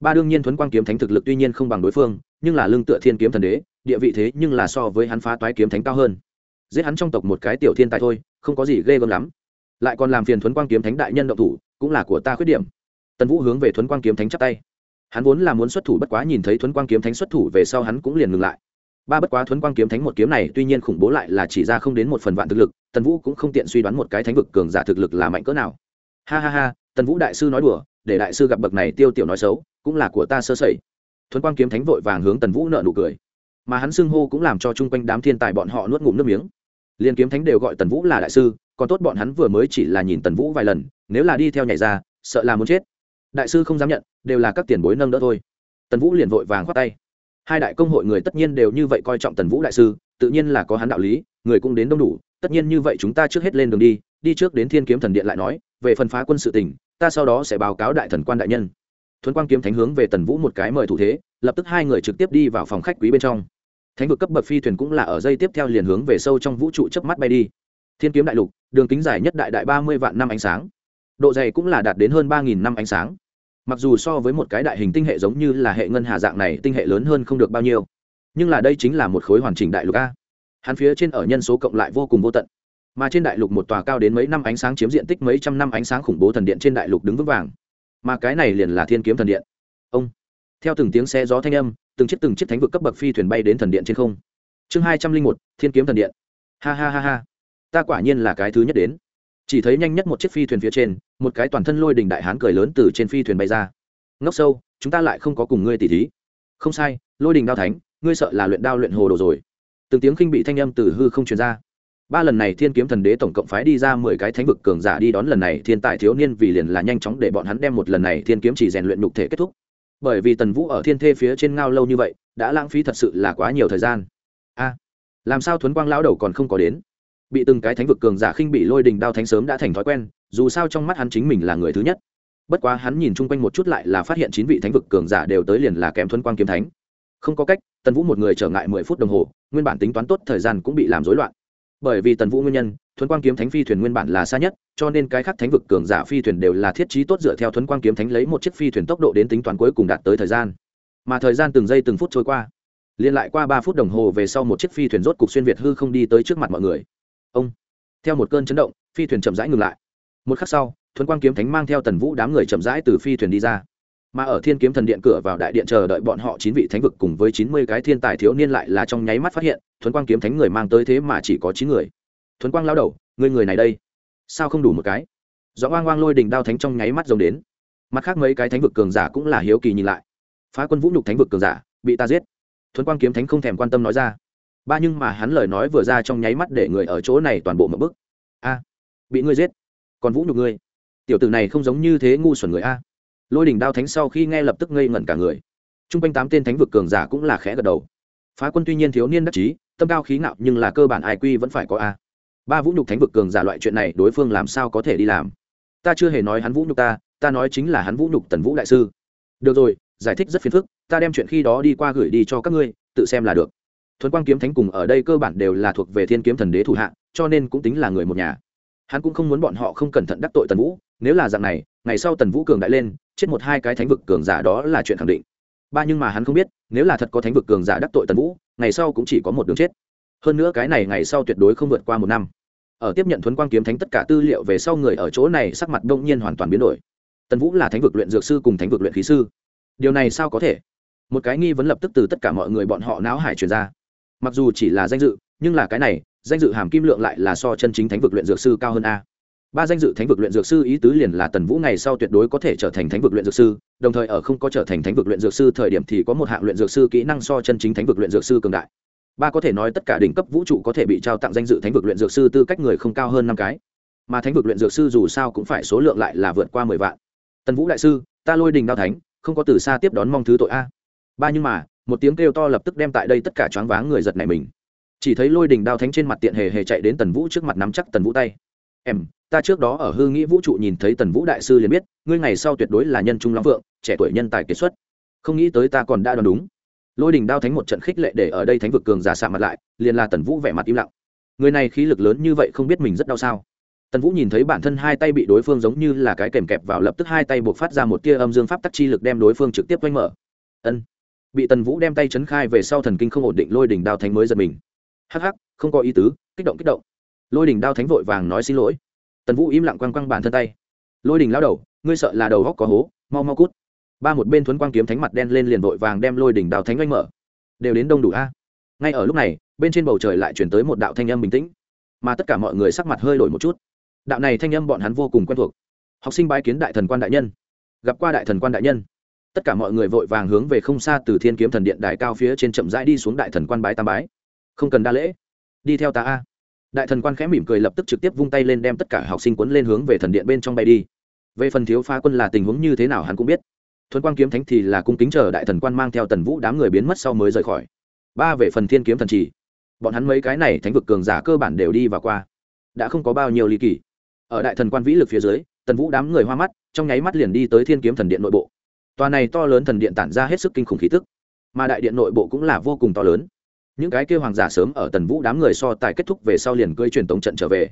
Speaker 1: Ba đương nhiên thuấn quang kiếm thánh thực lực tuy nhiên không bằng đối phương, nhưng là lương tựa thiên kiếm thần đế, địa vị thế nhưng là so với hắn phá toái kiếm thánh cao hơn. Giết hắn trong tộc một cái tiểu thiên tài thôi, không có gì ghê gớm lắm lại còn làm phiền thuấn quang kiếm thánh đại nhân động thủ, cũng là của ta khuyết điểm. Tần vũ hướng về thuấn quang kiếm thánh chắp tay. Hắn vốn là muốn xuất thủ bất quá nhìn thấy thuấn quang kiếm thánh xuất thủ về sau hắn cũng liền ngừng lại. Ba bất quá thuấn quang kiếm thánh một kiếm này tuy nhiên khủng bố lại là chỉ ra không đến một phần vạn thực lực, tần vũ cũng không tiện suy đoán một cái thánh vực cường giả thực lực là mạnh cỡ nào. Ha ha ha, tần vũ đại sư nói đùa, để đại sư gặp bậc này tiêu tiểu nói xấu, cũng là của ta sơ sẩy. Thuấn quang kiếm thánh vội vàng hướng tần vũ nợ nụ cười. Mà hắn xưng hô cũng làm cho chung quanh đám thiên tài bọn họ nuốt ngụm nước miếng liên kiếm thánh đều gọi tần vũ là đại sư, còn tốt bọn hắn vừa mới chỉ là nhìn tần vũ vài lần, nếu là đi theo nhảy ra, sợ là muốn chết. Đại sư không dám nhận, đều là các tiền bối nâng đỡ thôi. Tần vũ liền vội vàng khoát tay. Hai đại công hội người tất nhiên đều như vậy coi trọng tần vũ đại sư, tự nhiên là có hắn đạo lý, người cũng đến đông đủ, tất nhiên như vậy chúng ta trước hết lên đường đi đi trước đến thiên kiếm thần điện lại nói, về phần phá quân sự tình, ta sau đó sẽ báo cáo đại thần quan đại nhân. Thuấn quang kiếm thánh hướng về tần vũ một cái mời thủ thế, lập tức hai người trực tiếp đi vào phòng khách quý bên trong thánh vực cấp bậc phi thuyền cũng là ở dây tiếp theo liền hướng về sâu trong vũ trụ chớp mắt bay đi. Thiên kiếm đại lục, đường kính dài nhất đại đại ba mươi vạn năm ánh sáng. Độ dày cũng là đạt đến hơn ba nghìn năm ánh sáng. Mặc dù so với một cái đại hình tinh hệ giống như là hệ ngân hà dạng này tinh hệ lớn hơn không được bao nhiêu, nhưng là đây chính là một khối hoàn chỉnh đại lục a. Hắn phía trên ở nhân số cộng lại vô cùng vô tận. Mà trên đại lục một tòa cao đến mấy năm ánh sáng chiếm diện tích mấy trăm năm ánh sáng khủng bố thần điện trên đại lục đứng vững vàng. Mà cái này liền là thiên kiếm thần điện. Ông theo từng tiếng xe gió thanh âm, từng chiếc từng chiếc thánh vực cấp bậc phi thuyền bay đến thần điện trên không. Chương hai trăm linh một, thiên kiếm thần điện. Ha ha ha ha. Ta quả nhiên là cái thứ nhất đến. Chỉ thấy nhanh nhất một chiếc phi thuyền phía trên, một cái toàn thân lôi đình đại hán cười lớn từ trên phi thuyền bay ra. Ngốc sâu, chúng ta lại không có cùng ngươi tỉ thí. Không sai, lôi đình đao thánh, ngươi sợ là luyện đao luyện hồ đồ rồi. Từng tiếng khinh bị thanh âm từ hư không truyền ra. Ba lần này thiên kiếm thần đế tổng cộng phái đi ra mười cái thánh vực cường giả đi đón lần này, thiên tài thiếu niên vì liền là nhanh chóng để bọn hắn đem một lần này thiên kiếm chỉ rèn luyện nhục thể kết thúc bởi vì tần vũ ở thiên thê phía trên ngao lâu như vậy, đã lãng phí thật sự là quá nhiều thời gian. A, làm sao thuấn quang lão đầu còn không có đến? Bị từng cái thánh vực cường giả khinh bị lôi đình đao thánh sớm đã thành thói quen, dù sao trong mắt hắn chính mình là người thứ nhất. Bất quá hắn nhìn chung quanh một chút lại là phát hiện chín vị thánh vực cường giả đều tới liền là kèm thuấn quang kiếm thánh. Không có cách, tần vũ một người trở ngại mười phút đồng hồ, nguyên bản tính toán tốt thời gian cũng bị làm rối loạn bởi vì tần vũ nguyên nhân, thuấn quang kiếm thánh phi thuyền nguyên bản là xa nhất, cho nên cái khác thánh vực cường giả phi thuyền đều là thiết trí tốt dựa theo thuấn quang kiếm thánh lấy một chiếc phi thuyền tốc độ đến tính toán cuối cùng đạt tới thời gian. Mà thời gian từng giây từng phút trôi qua. Liên lại qua ba phút đồng hồ về sau một chiếc phi thuyền rốt cục xuyên việt hư không đi tới trước mặt mọi người. Ông! Theo một cơn chấn động, phi thuyền chậm rãi ngừng lại. Một khắc sau, thuấn quang kiếm thánh mang theo tần vũ đám người chậm rãi từ phi thuyền đi ra mà ở thiên kiếm thần điện cửa vào đại điện chờ đợi bọn họ chín vị thánh vực cùng với chín mươi cái thiên tài thiếu niên lại là trong nháy mắt phát hiện, thuấn quang kiếm thánh người mang tới thế mà chỉ có chín người. Thuấn quang lao đầu người người này đây, sao không đủ một cái? Do oang oang lôi đình đao thánh trong nháy mắt giống đến. Mặt khác mấy cái thánh vực cường giả cũng là hiếu kỳ nhìn lại. Phá quân vũ nhục thánh vực cường giả, bị ta giết. Thuấn quang kiếm thánh không thèm quan tâm nói ra. Ba nhưng mà hắn lời nói vừa ra trong nháy mắt để người ở chỗ này toàn bộ một bức. A, bị ngươi giết, còn vũ nhục ngươi. Tiểu tử này không giống như thế ngu xuẩn người a lôi đình đao thánh sau khi nghe lập tức ngây ngẩn cả người. T r u n g quanh tám tên thánh vực cường giả cũng là khẽ gật đầu. Phá quân tuy nhiên thiếu niên đắc chí, tâm cao khí ngạo nhưng là cơ bản ai quy vẫn phải có a. Ba vũ nhục thánh vực cường giả loại chuyện này đối phương làm sao có thể đi làm? Ta chưa hề nói hắn vũ nhục ta ta nói chính là hắn vũ nhục tần vũ đại sư. Được rồi, giải thích rất phiền phức, ta đem chuyện khi đó đi qua gửi đi cho các ngươi, tự xem là được. Thuấn quang kiếm thánh cùng ở đây cơ bản đều là thuộc về thiên kiếm thần đế thủ hạ, cho nên cũng tính là người một nhà. Hắn cũng không muốn bọn họ không cẩn thận đắc tội tần vũ, nếu là dạng này ngày sau tần vũ cường đại lên, chết một hai cái thánh vực cường giả đó là chuyện khẳng định. Ba nhưng mà hắn không biết, nếu là thật có thánh vực cường giả đắc tội tần vũ, ngày sau cũng chỉ có một đường chết. Hơn nữa cái này ngày sau tuyệt đối không vượt qua một năm. Ở tiếp nhận thuấn quang kiếm thánh tất cả tư liệu về sau người ở chỗ này sắc mặt đông nhiên hoàn toàn biến đổi. Tần vũ là thánh vực luyện dược sư cùng thánh vực luyện khí sư. Điều này sao có thể? Một cái nghi vấn lập tức từ tất cả mọi người bọn họ não hải truyền ra. Mặc dù chỉ là danh dự, nhưng là cái này, danh dự hàm kim lượng lại là so chân chính thánh vực luyện dược sư cao hơn a ba danh dự thánh vực luyện dược sư ý tứ liền là tần vũ ngày sau tuyệt đối có thể trở thành thánh vực luyện dược sư, đồng thời ở không có trở thành thánh vực luyện dược sư thời điểm thì có một hạng luyện dược sư kỹ năng so chân chính thánh vực luyện dược sư cường đại. Ba có thể nói tất cả đỉnh cấp vũ trụ có thể bị trao tặng danh dự thánh vực luyện dược sư tư cách người không cao hơn năm cái. Mà thánh vực luyện dược sư dù sao cũng phải số lượng lại là vượt qua mười vạn. Tần vũ đại sư, ta lôi đình đao thánh, không có từ xa tiếp đón mong thứ tội a. Ba nhưng mà, một tiếng kêu to lập tức đem tại đây tất cả choáng váng người giật này mình. Chỉ thấy lôi đình đao thánh trên mặt tiện hề hề chạy đến tần vũ trước mặt nắm chắc tần vũ tay. Em ta trước đó ở hư nghĩ vũ trụ nhìn thấy tần vũ đại sư liền biết, ngươi ngày sau tuyệt đối là nhân trung lắm vượng, trẻ tuổi nhân tài kiệt xuất. Không nghĩ tới ta còn đã đoán đúng. Lôi đình đao thánh một trận khích lệ để ở đây thánh vực cường giả xạ mặt lại, liền là tần vũ vẻ mặt im lặng. Người này khí lực lớn như vậy không biết mình rất đau sao? Tần vũ nhìn thấy bản thân hai tay bị đối phương giống như là cái kèm kẹp vào lập tức hai tay buộc phát ra một tia âm dương pháp tắc chi lực đem đối phương trực tiếp quanh mở. Ân. Bị tần vũ đem tay chấn khai về sau thần kinh không ổn định, lôi đỉnh đao thánh mới giật mình. Hắc hắc, không có ý tứ, kích động kích động. Lôi đỉnh đao thánh vội vàng nói xin lỗi tần vũ im lặng quăng quăng bản thân tay. Lôi đỉnh lao đầu, ngươi sợ là đầu góc có hố, mau mau cút. Ba một bên thuấn quang kiếm thánh mặt đen lên liền vội vàng đem lôi đỉnh đào thánh oanh mở. Đều đến đông đủ a. Ngay ở lúc này, bên trên bầu trời lại chuyển tới một đạo thanh âm bình tĩnh. Mà tất cả mọi người sắc mặt hơi đổi một chút. Đạo này thanh âm bọn hắn vô cùng quen thuộc. Học sinh bái kiến đại thần quan đại nhân. Gặp qua đại thần quan đại nhân. Tất cả mọi người vội vàng hướng về không xa từ thiên kiếm thần điện đài cao phía trên chậm rãi đi xuống đại thần quan bái tam bái. Không cần đa lễ. Đi theo ta a đại thần quan khẽ mỉm cười lập tức trực tiếp vung tay lên đem tất cả học sinh quấn lên hướng về thần điện bên trong bay đi. Về phần thiếu phá quân là tình huống như thế nào hắn cũng biết. Thuấn quang kiếm thánh thì là cung kính chờ đại thần quan mang theo tần vũ đám người biến mất sau mới rời khỏi. Ba về phần thiên kiếm thần trì bọn hắn mấy cái này thánh vực cường giả cơ bản đều đi và qua. Đã không có bao nhiêu ly kỳ. Ở đại thần quan vĩ lực phía dưới, tần vũ đám người hoa mắt, trong nháy mắt liền đi tới thiên kiếm thần điện nội bộ. Tòa này to lớn thần điện tản ra hết sức kinh khủng khí tức. Mà đại điện nội bộ cũng là vô cùng to lớn những cái kêu hoàng giả sớm ở tần vũ đám người so tài kết thúc về sau liền cưỡi truyền tống trận trở về.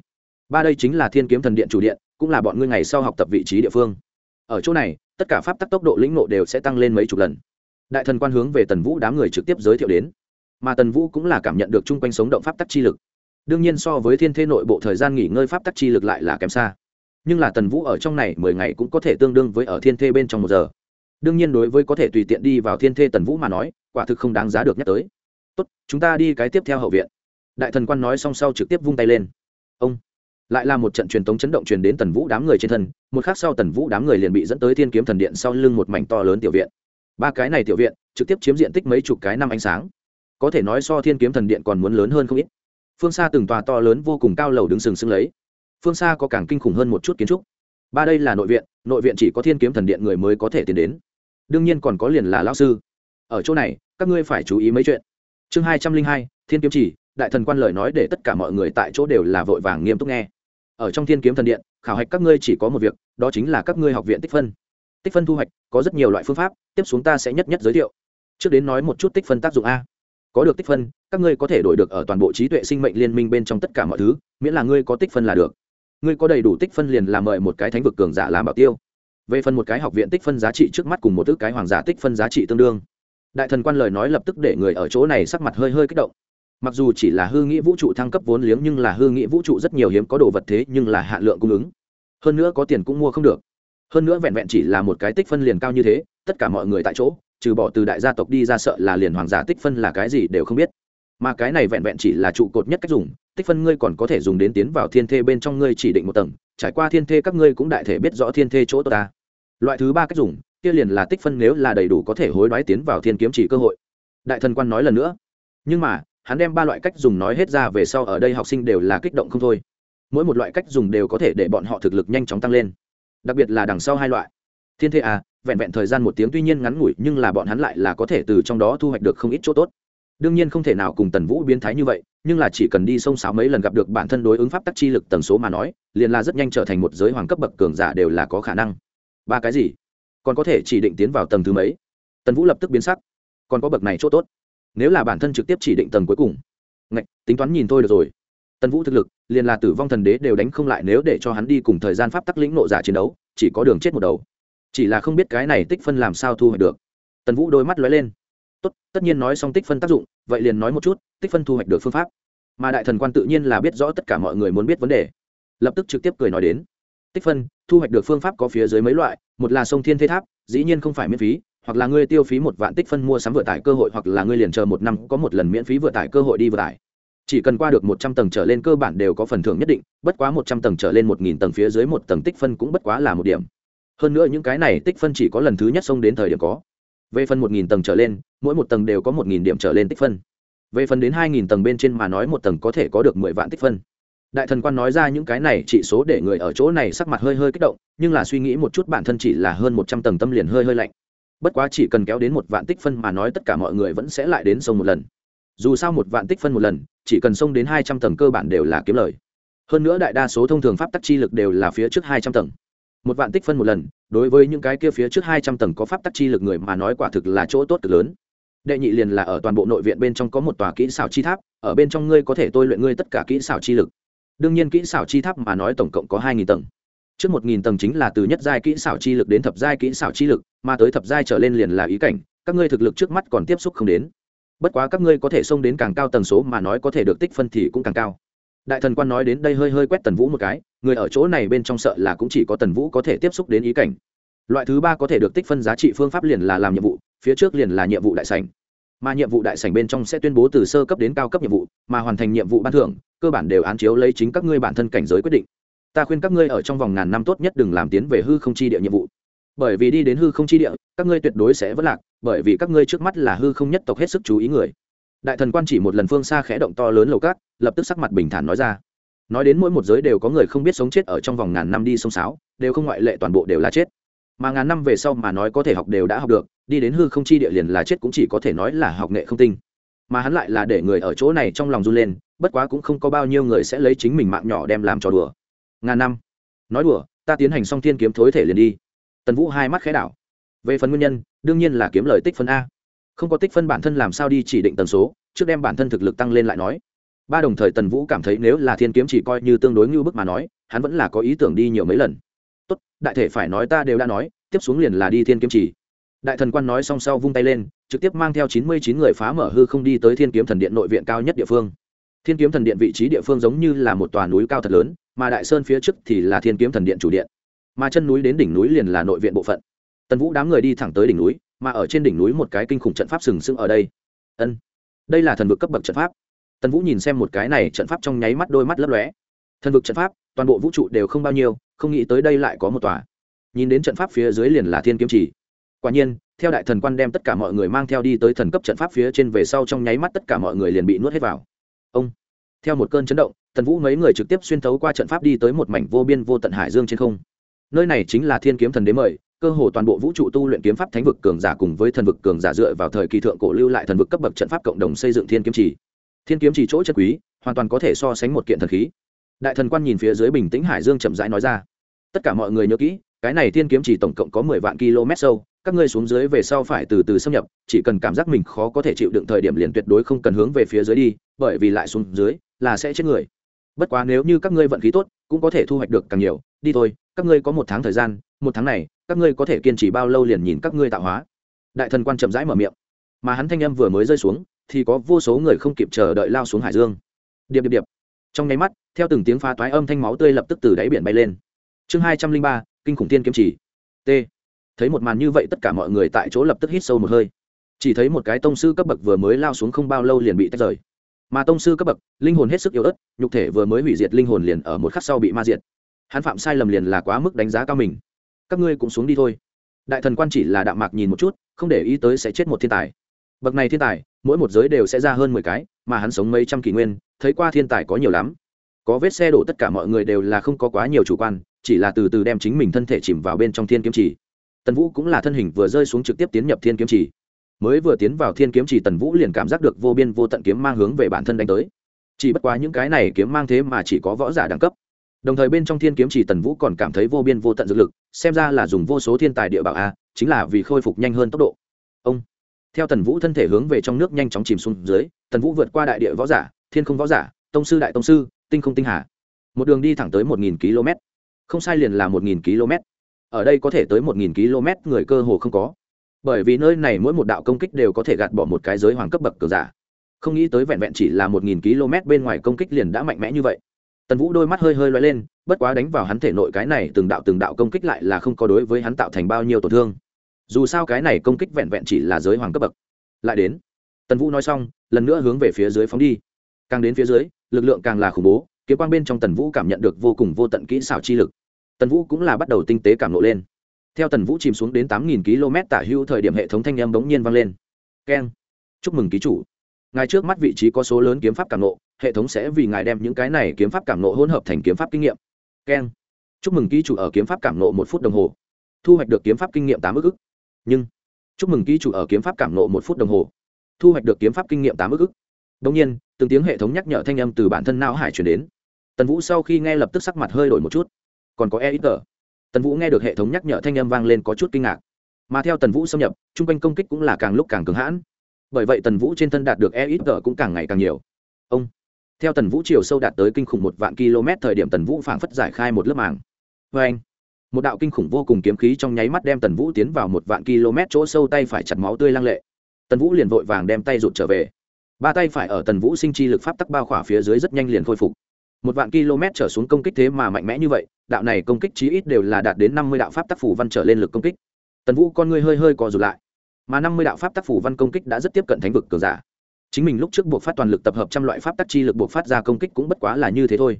Speaker 1: Ba đây chính là thiên kiếm thần điện chủ điện, cũng là bọn ngươi ngày sau học tập vị trí địa phương. Ở chỗ này, tất cả pháp tắc tốc độ lĩnh nộ đều sẽ tăng lên mấy chục lần. Đại thần quan hướng về tần vũ đám người trực tiếp giới thiệu đến. Mà tần vũ cũng là cảm nhận được chung quanh sống động pháp tắc chi lực. Đương nhiên so với thiên thế nội bộ thời gian nghỉ ngơi pháp tắc chi lực lại là kém xa. Nhưng là tần vũ ở trong này mười ngày cũng có thể tương đương với ở thiên thê bên trong một giờ. Đương nhiên đối với có thể tùy tiện đi vào thiên thê tần vũ mà nói, quả thực không đáng giá được nhắc tới tốt, chúng ta đi cái tiếp theo hậu viện. Đại thần quan nói xong sau trực tiếp vung tay lên. Ông. Lại là một trận truyền tống chấn động truyền đến tần vũ đám người trên thân, một khắc sau tần vũ đám người liền bị dẫn tới thiên kiếm thần điện sau lưng một mảnh to lớn tiểu viện. Ba cái này tiểu viện, trực tiếp chiếm diện tích mấy chục cái năm ánh sáng. Có thể nói so thiên kiếm thần điện còn muốn lớn hơn không ít. Phương xa từng tòa to lớn vô cùng cao lầu đứng sừng sững lấy. Phương xa có càng kinh khủng hơn một chút kiến trúc. Ba đây là nội viện nội viện chỉ có thiên kiếm thần điện người mới có thể tiến đến. Đương nhiên còn có liền là lao sư. Ở chỗ này, các ngươi phải chú ý mấy chuyện chương hai trăm linh hai, thiên kiếm chỉ, đại thần quan lời nói để tất cả mọi người tại chỗ đều là vội vàng nghiêm túc nghe. Ở trong thiên kiếm thần điện, khảo hạch các ngươi chỉ có một việc, đó chính là các ngươi học viện tích phân. Tích phân thu hoạch, có rất nhiều loại phương pháp, tiếp xuống ta sẽ nhất nhất giới thiệu. Trước đến nói một chút tích phân tác dụng a. Có được tích phân, các ngươi có thể đổi được ở toàn bộ trí tuệ sinh mệnh liên minh bên trong tất cả mọi thứ, miễn là ngươi có tích phân là được. Ngươi có đầy đủ tích phân liền làm mời một cái thánh vực cường giả làm bảo tiêu. Về phần một cái học viện tích phân giá trị trước mắt cùng một thứ cái hoàng giả tích phân giá trị tương đương đại thần quan lời nói lập tức để người ở chỗ này sắc mặt hơi hơi kích động. Mặc dù chỉ là hư nghĩ vũ trụ thăng cấp vốn liếng nhưng là hư nghĩ vũ trụ rất nhiều hiếm có đồ vật thế nhưng là hạn lượng cung ứng. Hơn nữa có tiền cũng mua không được. Hơn nữa vẹn vẹn chỉ là một cái tích phân liền cao như thế, tất cả mọi người tại chỗ, trừ bỏ từ đại gia tộc đi ra sợ là liền hoàng giả tích phân là cái gì đều không biết. Mà cái này vẹn vẹn chỉ là trụ cột nhất cách dùng, tích phân ngươi còn có thể dùng đến tiến vào thiên thê bên trong ngươi chỉ định một tầng, trải qua thiên thê các ngươi cũng đại thể biết rõ thiên thê chỗ ta. Loại thứ ba cách dùng kia liền là tích phân nếu là đầy đủ có thể hối đoái tiến vào thiên kiếm chỉ cơ hội. Đại thần quan nói lần nữa. Nhưng mà, hắn đem ba loại cách dùng nói hết ra về sau ở đây học sinh đều là kích động không thôi. Mỗi một loại cách dùng đều có thể để bọn họ thực lực nhanh chóng tăng lên. Đặc biệt là đằng sau hai loại. Thiên thế à vẹn vẹn thời gian một tiếng tuy nhiên ngắn ngủi nhưng là bọn hắn lại là có thể từ trong đó thu hoạch được không ít chỗ tốt. Đương nhiên không thể nào cùng tần vũ biến thái như vậy, nhưng là chỉ cần đi sông sáo mấy lần gặp được bản thân đối ứng pháp tắc chi lực tần số mà nói, liền là rất nhanh trở thành một giới hoàng cấp bậc cường giả đều là có khả năng. Ba cái gì? Còn có thể chỉ định tiến vào tầng thứ mấy? Tần vũ lập tức biến sắc. Còn có bậc này chỗ tốt. Nếu là bản thân trực tiếp chỉ định tầng cuối cùng. Ngạch, tính toán nhìn thôi được rồi. Tần vũ thực lực, liền là tử vong thần đế đều đánh không lại nếu để cho hắn đi cùng thời gian pháp tắc lĩnh nộ giả chiến đấu, chỉ có đường chết một đầu. Chỉ là không biết cái này tích phân làm sao thu hoạch được. Tần vũ đôi mắt lóe lên. Tốt, tất nhiên nói xong tích phân tác dụng, vậy liền nói một chút, tích phân thu hoạch được phương pháp. Mà đại thần quan tự nhiên là biết rõ tất cả mọi người muốn biết vấn đề. Lập tức trực tiếp cười nói đến. Tích phân, thu hoạch được phương pháp có phía dưới mấy loại một là sông thiên thế tháp, dĩ nhiên không phải miễn phí, hoặc là ngươi tiêu phí một vạn tích phân mua sắm vừa tải cơ hội, hoặc là ngươi liền chờ một năm có một lần miễn phí vừa tải cơ hội đi vừa tải. Chỉ cần qua được một trăm tầng trở lên cơ bản đều có phần thưởng nhất định, bất quá một trăm tầng trở lên một nghìn tầng phía dưới một tầng tích phân cũng bất quá là một điểm. Hơn nữa những cái này tích phân chỉ có lần thứ nhất xông đến thời điểm có. Về phần một nghìn tầng trở lên, mỗi một tầng đều có một nghìn điểm trở lên tích phân. Về phần đến hai nghìn tầng bên trên mà nói một tầng có thể có được mười vạn tích phân đại thần quan nói ra những cái này chỉ số để người ở chỗ này sắc mặt hơi hơi kích động, nhưng là suy nghĩ một chút bản thân chỉ là hơn một trăm tầng tâm liền hơi hơi lạnh. Bất quá chỉ cần kéo đến một vạn tích phân mà nói tất cả mọi người vẫn sẽ lại đến sông một lần. Dù sao một vạn tích phân một lần, chỉ cần sông đến hai trăm tầng cơ bản đều là kiếm lời. Hơn nữa đại đa số thông thường pháp tắc chi lực đều là phía trước hai trăm tầng. Một vạn tích phân một lần, đối với những cái kia phía trước hai trăm tầng có pháp tắc chi lực người mà nói quả thực là chỗ tốt cực lớn. Đệ nhị liền là ở toàn bộ nội viện bên trong có một tòa kỹ xảo chi tháp, ở bên trong ngươi có thể tôi luyện ngươi tất cả kỹ xảo chi lực đương nhiên kỹ xảo chi tháp mà nói tổng cộng có hai nghìn tầng. Trước một nghìn tầng chính là từ nhất giai kỹ xảo chi lực đến thập giai kỹ xảo chi lực, mà tới thập giai trở lên liền là ý cảnh, các ngươi thực lực trước mắt còn tiếp xúc không đến. Bất quá các ngươi có thể xông đến càng cao tầng số mà nói có thể được tích phân thì cũng càng cao. Đại thần quan nói đến đây hơi hơi quét tần vũ một cái, người ở chỗ này bên trong sợ là cũng chỉ có tần vũ có thể tiếp xúc đến ý cảnh. Loại thứ ba có thể được tích phân giá trị phương pháp liền là làm nhiệm vụ, phía trước liền là nhiệm vụ đại sảnh mà nhiệm vụ đại sảnh bên trong sẽ tuyên bố từ sơ cấp đến cao cấp nhiệm vụ, mà hoàn thành nhiệm vụ ban thưởng, cơ bản đều án chiếu lấy chính các ngươi bản thân cảnh giới quyết định. Ta khuyên các ngươi ở trong vòng ngàn năm tốt nhất đừng làm tiến về hư không chi địa nhiệm vụ. Bởi vì đi đến hư không chi địa, các ngươi tuyệt đối sẽ vất lạc, bởi vì các ngươi trước mắt là hư không nhất tộc hết sức chú ý người. Đại thần quan chỉ một lần phương xa khẽ động to lớn lầu cát, lập tức sắc mặt bình thản nói ra. Nói đến mỗi một giới đều có người không biết sống chết ở trong vòng ngàn năm đi sông sáo, đều không ngoại lệ toàn bộ đều là chết mà ngàn năm về sau mà nói có thể học đều đã học được, đi đến hư không chi địa liền là chết cũng chỉ có thể nói là học nghệ không tinh. Mà hắn lại là để người ở chỗ này trong lòng run lên, bất quá cũng không có bao nhiêu người sẽ lấy chính mình mạng nhỏ đem làm trò đùa. Ngàn năm. Nói đùa, ta tiến hành xong thiên kiếm thối thể liền đi. Tần vũ hai mắt khẽ đảo. Về phần nguyên nhân, đương nhiên là kiếm lời tích phân a. Không có tích phân bản thân làm sao đi chỉ định tần số, trước đem bản thân thực lực tăng lên lại nói. Ba đồng thời tần vũ cảm thấy nếu là thiên kiếm chỉ coi như tương đối như bức mà nói, hắn vẫn là có ý tưởng đi nhiều mấy lần đại thể phải nói ta đều đã nói, tiếp xuống liền là đi thiên kiếm chỉ đại thần quan nói xong sau vung tay lên, trực tiếp mang theo chín mươi chín người phá mở hư không đi tới thiên kiếm thần điện nội viện cao nhất địa phương. Thiên kiếm thần điện vị trí địa phương giống như là một tòa núi cao thật lớn, mà đại sơn phía trước thì là thiên kiếm thần điện chủ điện. Mà chân núi đến đỉnh núi liền là nội viện bộ phận. Tần vũ đám người đi thẳng tới đỉnh núi, mà ở trên đỉnh núi một cái kinh khủng trận pháp sừng sững ở đây. Ân, đây là thần vực cấp bậc trận pháp. Tần vũ nhìn xem một cái này trận pháp trong nháy mắt đôi mắt lấp lóe. Thần vực trận pháp, toàn bộ vũ trụ đều không bao nhiêu không nghĩ tới đây lại có một tòa. Nhìn đến trận pháp phía dưới liền là thiên kiếm chỉ quả nhiên, theo đại thần quan đem tất cả mọi người mang theo đi tới thần cấp trận pháp phía trên về sau trong nháy mắt tất cả mọi người liền bị nuốt hết vào. Ông, theo một cơn chấn động, tần vũ mấy người trực tiếp xuyên thấu qua trận pháp đi tới một mảnh vô biên vô tận hải dương trên không. Nơi này chính là thiên kiếm thần đế mời, cơ hồ toàn bộ vũ trụ tu luyện kiếm pháp thánh vực cường giả cùng với thần vực cường giả dựa vào thời kỳ thượng cổ lưu lại thần vực cấp bậc trận pháp cộng đồng xây dựng thiên kiếm chỉ thiên kiếm chỉ chỗ chất quý, hoàn toàn có thể so sánh một kiện thần khí đại thần quan nhìn phía dưới bình tĩnh hải dương chậm rãi nói ra. Tất cả mọi người nhớ kỹ, cái này thiên kiếm chỉ tổng cộng có mười vạn km sâu, các ngươi xuống dưới về sau phải từ từ xâm nhập, chỉ cần cảm giác mình khó có thể chịu đựng thời điểm liền tuyệt đối không cần hướng về phía dưới đi, bởi vì lại xuống dưới là sẽ chết người. Bất quá nếu như các ngươi vận khí tốt, cũng có thể thu hoạch được càng nhiều, đi thôi, các ngươi có một tháng thời gian, một tháng này, các ngươi có thể kiên trì bao lâu liền nhìn các ngươi tạo hóa. Đại thần quan chậm rãi mở miệng. Mà hắn thanh âm vừa mới rơi xuống, thì có vô số người không kịp chờ đợi lao xuống hải dương. Điệp điệp điệp trong nháy mắt, theo từng tiếng phá toái âm thanh máu tươi lập tức từ đáy biển bay lên. Chương hai trăm linh ba, kinh khủng tiên kiếm chỉ. T. Thấy một màn như vậy tất cả mọi người tại chỗ lập tức hít sâu một hơi. Chỉ thấy một cái tông sư cấp bậc vừa mới lao xuống không bao lâu liền bị tách rời. Mà tông sư cấp bậc, linh hồn hết sức yếu ớt, nhục thể vừa mới hủy diệt linh hồn liền ở một khắc sau bị ma diệt. Hắn phạm sai lầm liền là quá mức đánh giá cao mình. Các ngươi cũng xuống đi thôi. Đại thần quan chỉ là đạm mạc nhìn một chút, không để ý tới sẽ chết một thiên tài bậc này thiên tài, mỗi một giới đều sẽ ra hơn mười cái, mà hắn sống mấy trăm kỷ nguyên, thấy qua thiên tài có nhiều lắm. Có vết xe đổ tất cả mọi người đều là không có quá nhiều chủ quan, chỉ là từ từ đem chính mình thân thể chìm vào bên trong thiên kiếm chỉ. Tần vũ cũng là thân hình vừa rơi xuống trực tiếp tiến nhập thiên kiếm chỉ. Mới vừa tiến vào thiên kiếm chỉ, tần vũ liền cảm giác được vô biên vô tận kiếm mang hướng về bản thân đánh tới. Chỉ bất quá những cái này kiếm mang thế mà chỉ có võ giả đẳng cấp. Đồng thời bên trong thiên kiếm chỉ, tần vũ còn cảm thấy vô biên vô tận dược lực, xem ra là dùng vô số thiên tài địa bảo a, chính là vì khôi phục nhanh hơn tốc độ theo tần vũ thân thể hướng về trong nước nhanh chóng chìm xuống dưới, tần vũ vượt qua đại địa võ giả, thiên không võ giả, tông sư đại tông sư, tinh không tinh hà. Một đường đi thẳng tới một nghìn km. Không sai liền là một nghìn km. Ở đây có thể tới một nghìn km người cơ hồ không có. Bởi vì nơi này mỗi một đạo công kích đều có thể gạt bỏ một cái giới hoàng cấp bậc cờ giả. Không nghĩ tới vẹn vẹn chỉ là một nghìn km bên ngoài công kích liền đã mạnh mẽ như vậy. Tần vũ đôi mắt hơi hơi loay lên, bất quá đánh vào hắn thể nội cái này từng đạo từng đạo công kích lại là không có đối với hắn tạo thành bao nhiêu tổn thương dù sao cái này công kích vẹn vẹn chỉ là giới hoàng cấp bậc. Lại đến, tần vũ nói xong, lần nữa hướng về phía dưới phóng đi. Càng đến phía dưới, lực lượng càng là khủng bố, kiếm quang bên trong tần vũ cảm nhận được vô cùng vô tận kỹ xảo chi lực. Tần vũ cũng là bắt đầu tinh tế cảm lộ lên. Theo tần vũ chìm xuống đến tám nghìn km tả hữu thời điểm hệ thống thanh âm bỗng nhiên vang lên. Keng. Chúc mừng ký chủ. Ngài trước mắt vị trí có số lớn kiếm pháp cảm nộ, hệ thống sẽ vì ngài đem những cái này kiếm pháp cảm nộ hỗn hợp thành kiếm pháp kinh nghiệm. Keng. Chúc mừng ký chủ ở kiếm pháp cảm nộ một phút đồng hồ. Thu hoạch được kiếm pháp kinh nghiệm tám ức ức nhưng, chúc mừng ký chủ ở kiếm pháp cảm nộ một phút đồng hồ. Thu hoạch được kiếm pháp kinh nghiệm tám ức ức. Đông nhiên, từng tiếng hệ thống nhắc nhở thanh âm từ bản thân não hải chuyển đến. Tần vũ sau khi nghe lập tức sắc mặt hơi đổi một chút. Còn có e ít tờ tần vũ nghe được hệ thống nhắc nhở thanh âm vang lên có chút kinh ngạc. Mà theo tần vũ xâm nhập, chung quanh công kích cũng là càng lúc càng cứng hãn. Bởi vậy tần vũ trên thân đạt được e ít tờ cũng càng ngày càng nhiều. Ông, theo tần vũ chiều sâu đạt tới kinh khủng một vạn km thời điểm tần vũ phảng phất giải khai một lớp màng. Vê anh một đạo kinh khủng vô cùng kiếm khí trong nháy mắt đem tần vũ tiến vào một vạn km chỗ sâu tay phải chặt máu tươi lăng lệ. Tần vũ liền vội vàng đem tay rụt trở về. Ba tay phải ở tần vũ sinh chi lực pháp tắc bao khỏa phía dưới rất nhanh liền khôi phục. Một vạn km trở xuống công kích thế mà mạnh mẽ như vậy, đạo này công kích chí ít đều là đạt đến năm mươi đạo pháp tác phủ văn trở lên lực công kích. Tần vũ con ngươi hơi hơi co rụt lại. Mà năm mươi đạo pháp tác phủ văn công kích đã rất tiếp cận thánh vực cường giả. Chính mình lúc trước buộc phát toàn lực tập hợp trăm loại pháp tác chi lực buộc phát ra công kích cũng bất quá là như thế thôi.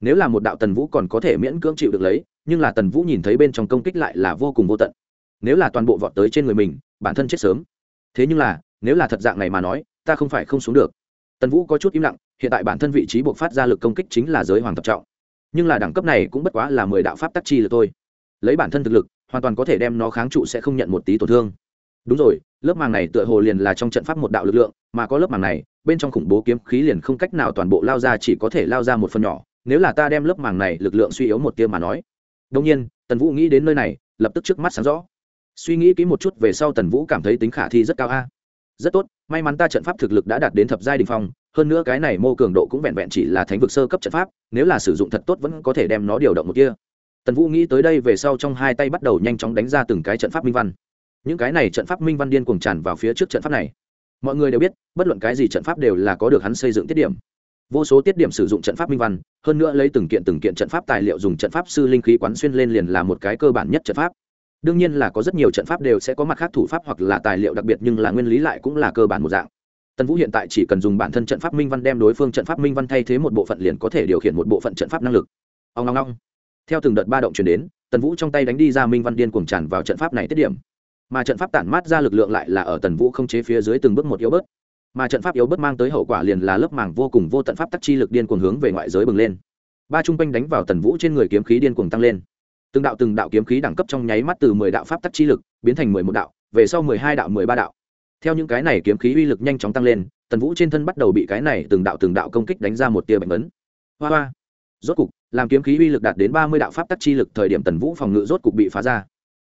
Speaker 1: Nếu là một đạo tần vũ còn có thể miễn cưỡng chịu được lấy nhưng là tần vũ nhìn thấy bên trong công kích lại là vô cùng vô tận. Nếu là toàn bộ vọt tới trên người mình, bản thân chết sớm. Thế nhưng là, nếu là thật dạng này mà nói, ta không phải không xuống được. Tần vũ có chút im lặng, hiện tại bản thân vị trí buộc phát ra lực công kích chính là giới hoàng tập trọng. Nhưng là đẳng cấp này cũng bất quá là mười đạo pháp tắc chi lực thôi. Lấy bản thân thực lực, hoàn toàn có thể đem nó kháng trụ sẽ không nhận một tí tổn thương. Đúng rồi, lớp màng này tựa hồ liền là trong trận pháp một đạo lực lượng, mà có lớp màng này, bên trong khủng bố kiếm khí liền không cách nào toàn bộ lao ra, chỉ có thể lao ra một phần nhỏ. Nếu là ta đem lớp màng này lực lượng suy yếu một tia mà nói đông nhiên, tần vũ nghĩ đến nơi này, lập tức trước mắt sáng rõ. Suy nghĩ kỹ một chút về sau tần vũ cảm thấy tính khả thi rất cao a. Rất tốt, may mắn ta trận pháp thực lực đã đạt đến thập giai đình phong, hơn nữa cái này mô cường độ cũng vẹn vẹn chỉ là thánh vực sơ cấp trận pháp, nếu là sử dụng thật tốt vẫn có thể đem nó điều động một kia tần vũ nghĩ tới đây về sau trong hai tay bắt đầu nhanh chóng đánh ra từng cái trận pháp minh văn. Những cái này trận pháp minh văn điên cuồng tràn vào phía trước trận pháp này. Mọi người đều biết, bất luận cái gì trận pháp đều là có được hắn xây dựng tiết điểm vô số tiết điểm sử dụng trận pháp minh văn, hơn nữa lấy từng kiện từng kiện trận pháp tài liệu dùng trận pháp sư linh khí quán xuyên lên liền là một cái cơ bản nhất trận pháp. Đương nhiên là có rất nhiều trận pháp đều sẽ có mặt khác thủ pháp hoặc là tài liệu đặc biệt nhưng là nguyên lý lại cũng là cơ bản một dạng. Tần vũ hiện tại chỉ cần dùng bản thân trận pháp minh văn đem đối phương trận pháp minh văn thay thế một bộ phận liền có thể điều khiển một bộ phận trận pháp năng lực. Ông long long theo từng đợt ba động chuyển đến, tần vũ trong tay đánh đi ra minh văn điên cuồng tràn vào trận pháp này tiết điểm. Mà trận pháp tản mát ra lực lượng lại là ở tần vũ không chế phía dưới từng bước một yếu bớt mà trận pháp yếu bớt mang tới hậu quả liền là lớp màng vô cùng vô tận pháp tắc chi lực điên cuồng hướng về ngoại giới bừng lên. Ba trung quanh đánh vào tần vũ trên người kiếm khí điên cuồng tăng lên. Từng đạo từng đạo kiếm khí đẳng cấp trong nháy mắt từ mười đạo pháp tắc chi lực biến thành mười một đạo, về sau mười hai đạo mười ba đạo. Theo những cái này kiếm khí uy lực nhanh chóng tăng lên, tần vũ trên thân bắt đầu bị cái này từng đạo từng đạo công kích đánh ra một tia bệnh ấn hoa hoa. Rốt cục, làm kiếm khí uy lực đạt đến ba mươi đạo pháp tắc chi lực thời điểm tần vũ phòng ngự rốt cục bị phá ra.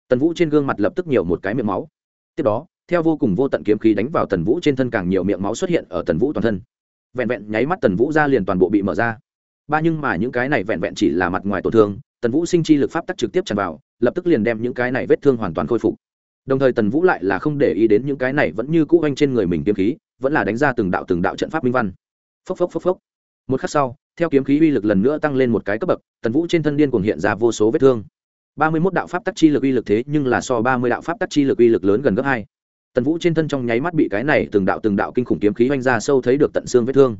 Speaker 1: Tần vũ trên gương mặt lập tức nhiều một cái miệng máu. Tiếp đó theo vô cùng vô tận kiếm khí đánh vào tần vũ trên thân càng nhiều miệng máu xuất hiện ở tần vũ toàn thân. Vẹn vẹn nháy mắt tần vũ ra liền toàn bộ bị mở ra. Ba nhưng mà những cái này vẹn vẹn chỉ là mặt ngoài tổn thương, tần vũ sinh chi lực pháp tắc trực tiếp tràn vào, lập tức liền đem những cái này vết thương hoàn toàn khôi phục. Đồng thời tần vũ lại là không để ý đến những cái này vẫn như cũ anh trên người mình kiếm khí, vẫn là đánh ra từng đạo từng đạo trận pháp minh văn. Phốc phốc phốc phốc. Một khắc sau, theo kiếm khí uy lực lần nữa tăng lên một cái cấp bậc, tần vũ trên thân điên cuồng hiện ra vô số vết thương. Ba mươi mốt đạo pháp tắc chi lực uy lực thế nhưng là so ba mươi đạo pháp tắc chi lực uy lực lớn gần gấp hai tần vũ trên thân trong nháy mắt bị cái này từng đạo từng đạo kinh khủng kiếm khí oanh ra sâu thấy được tận xương vết thương.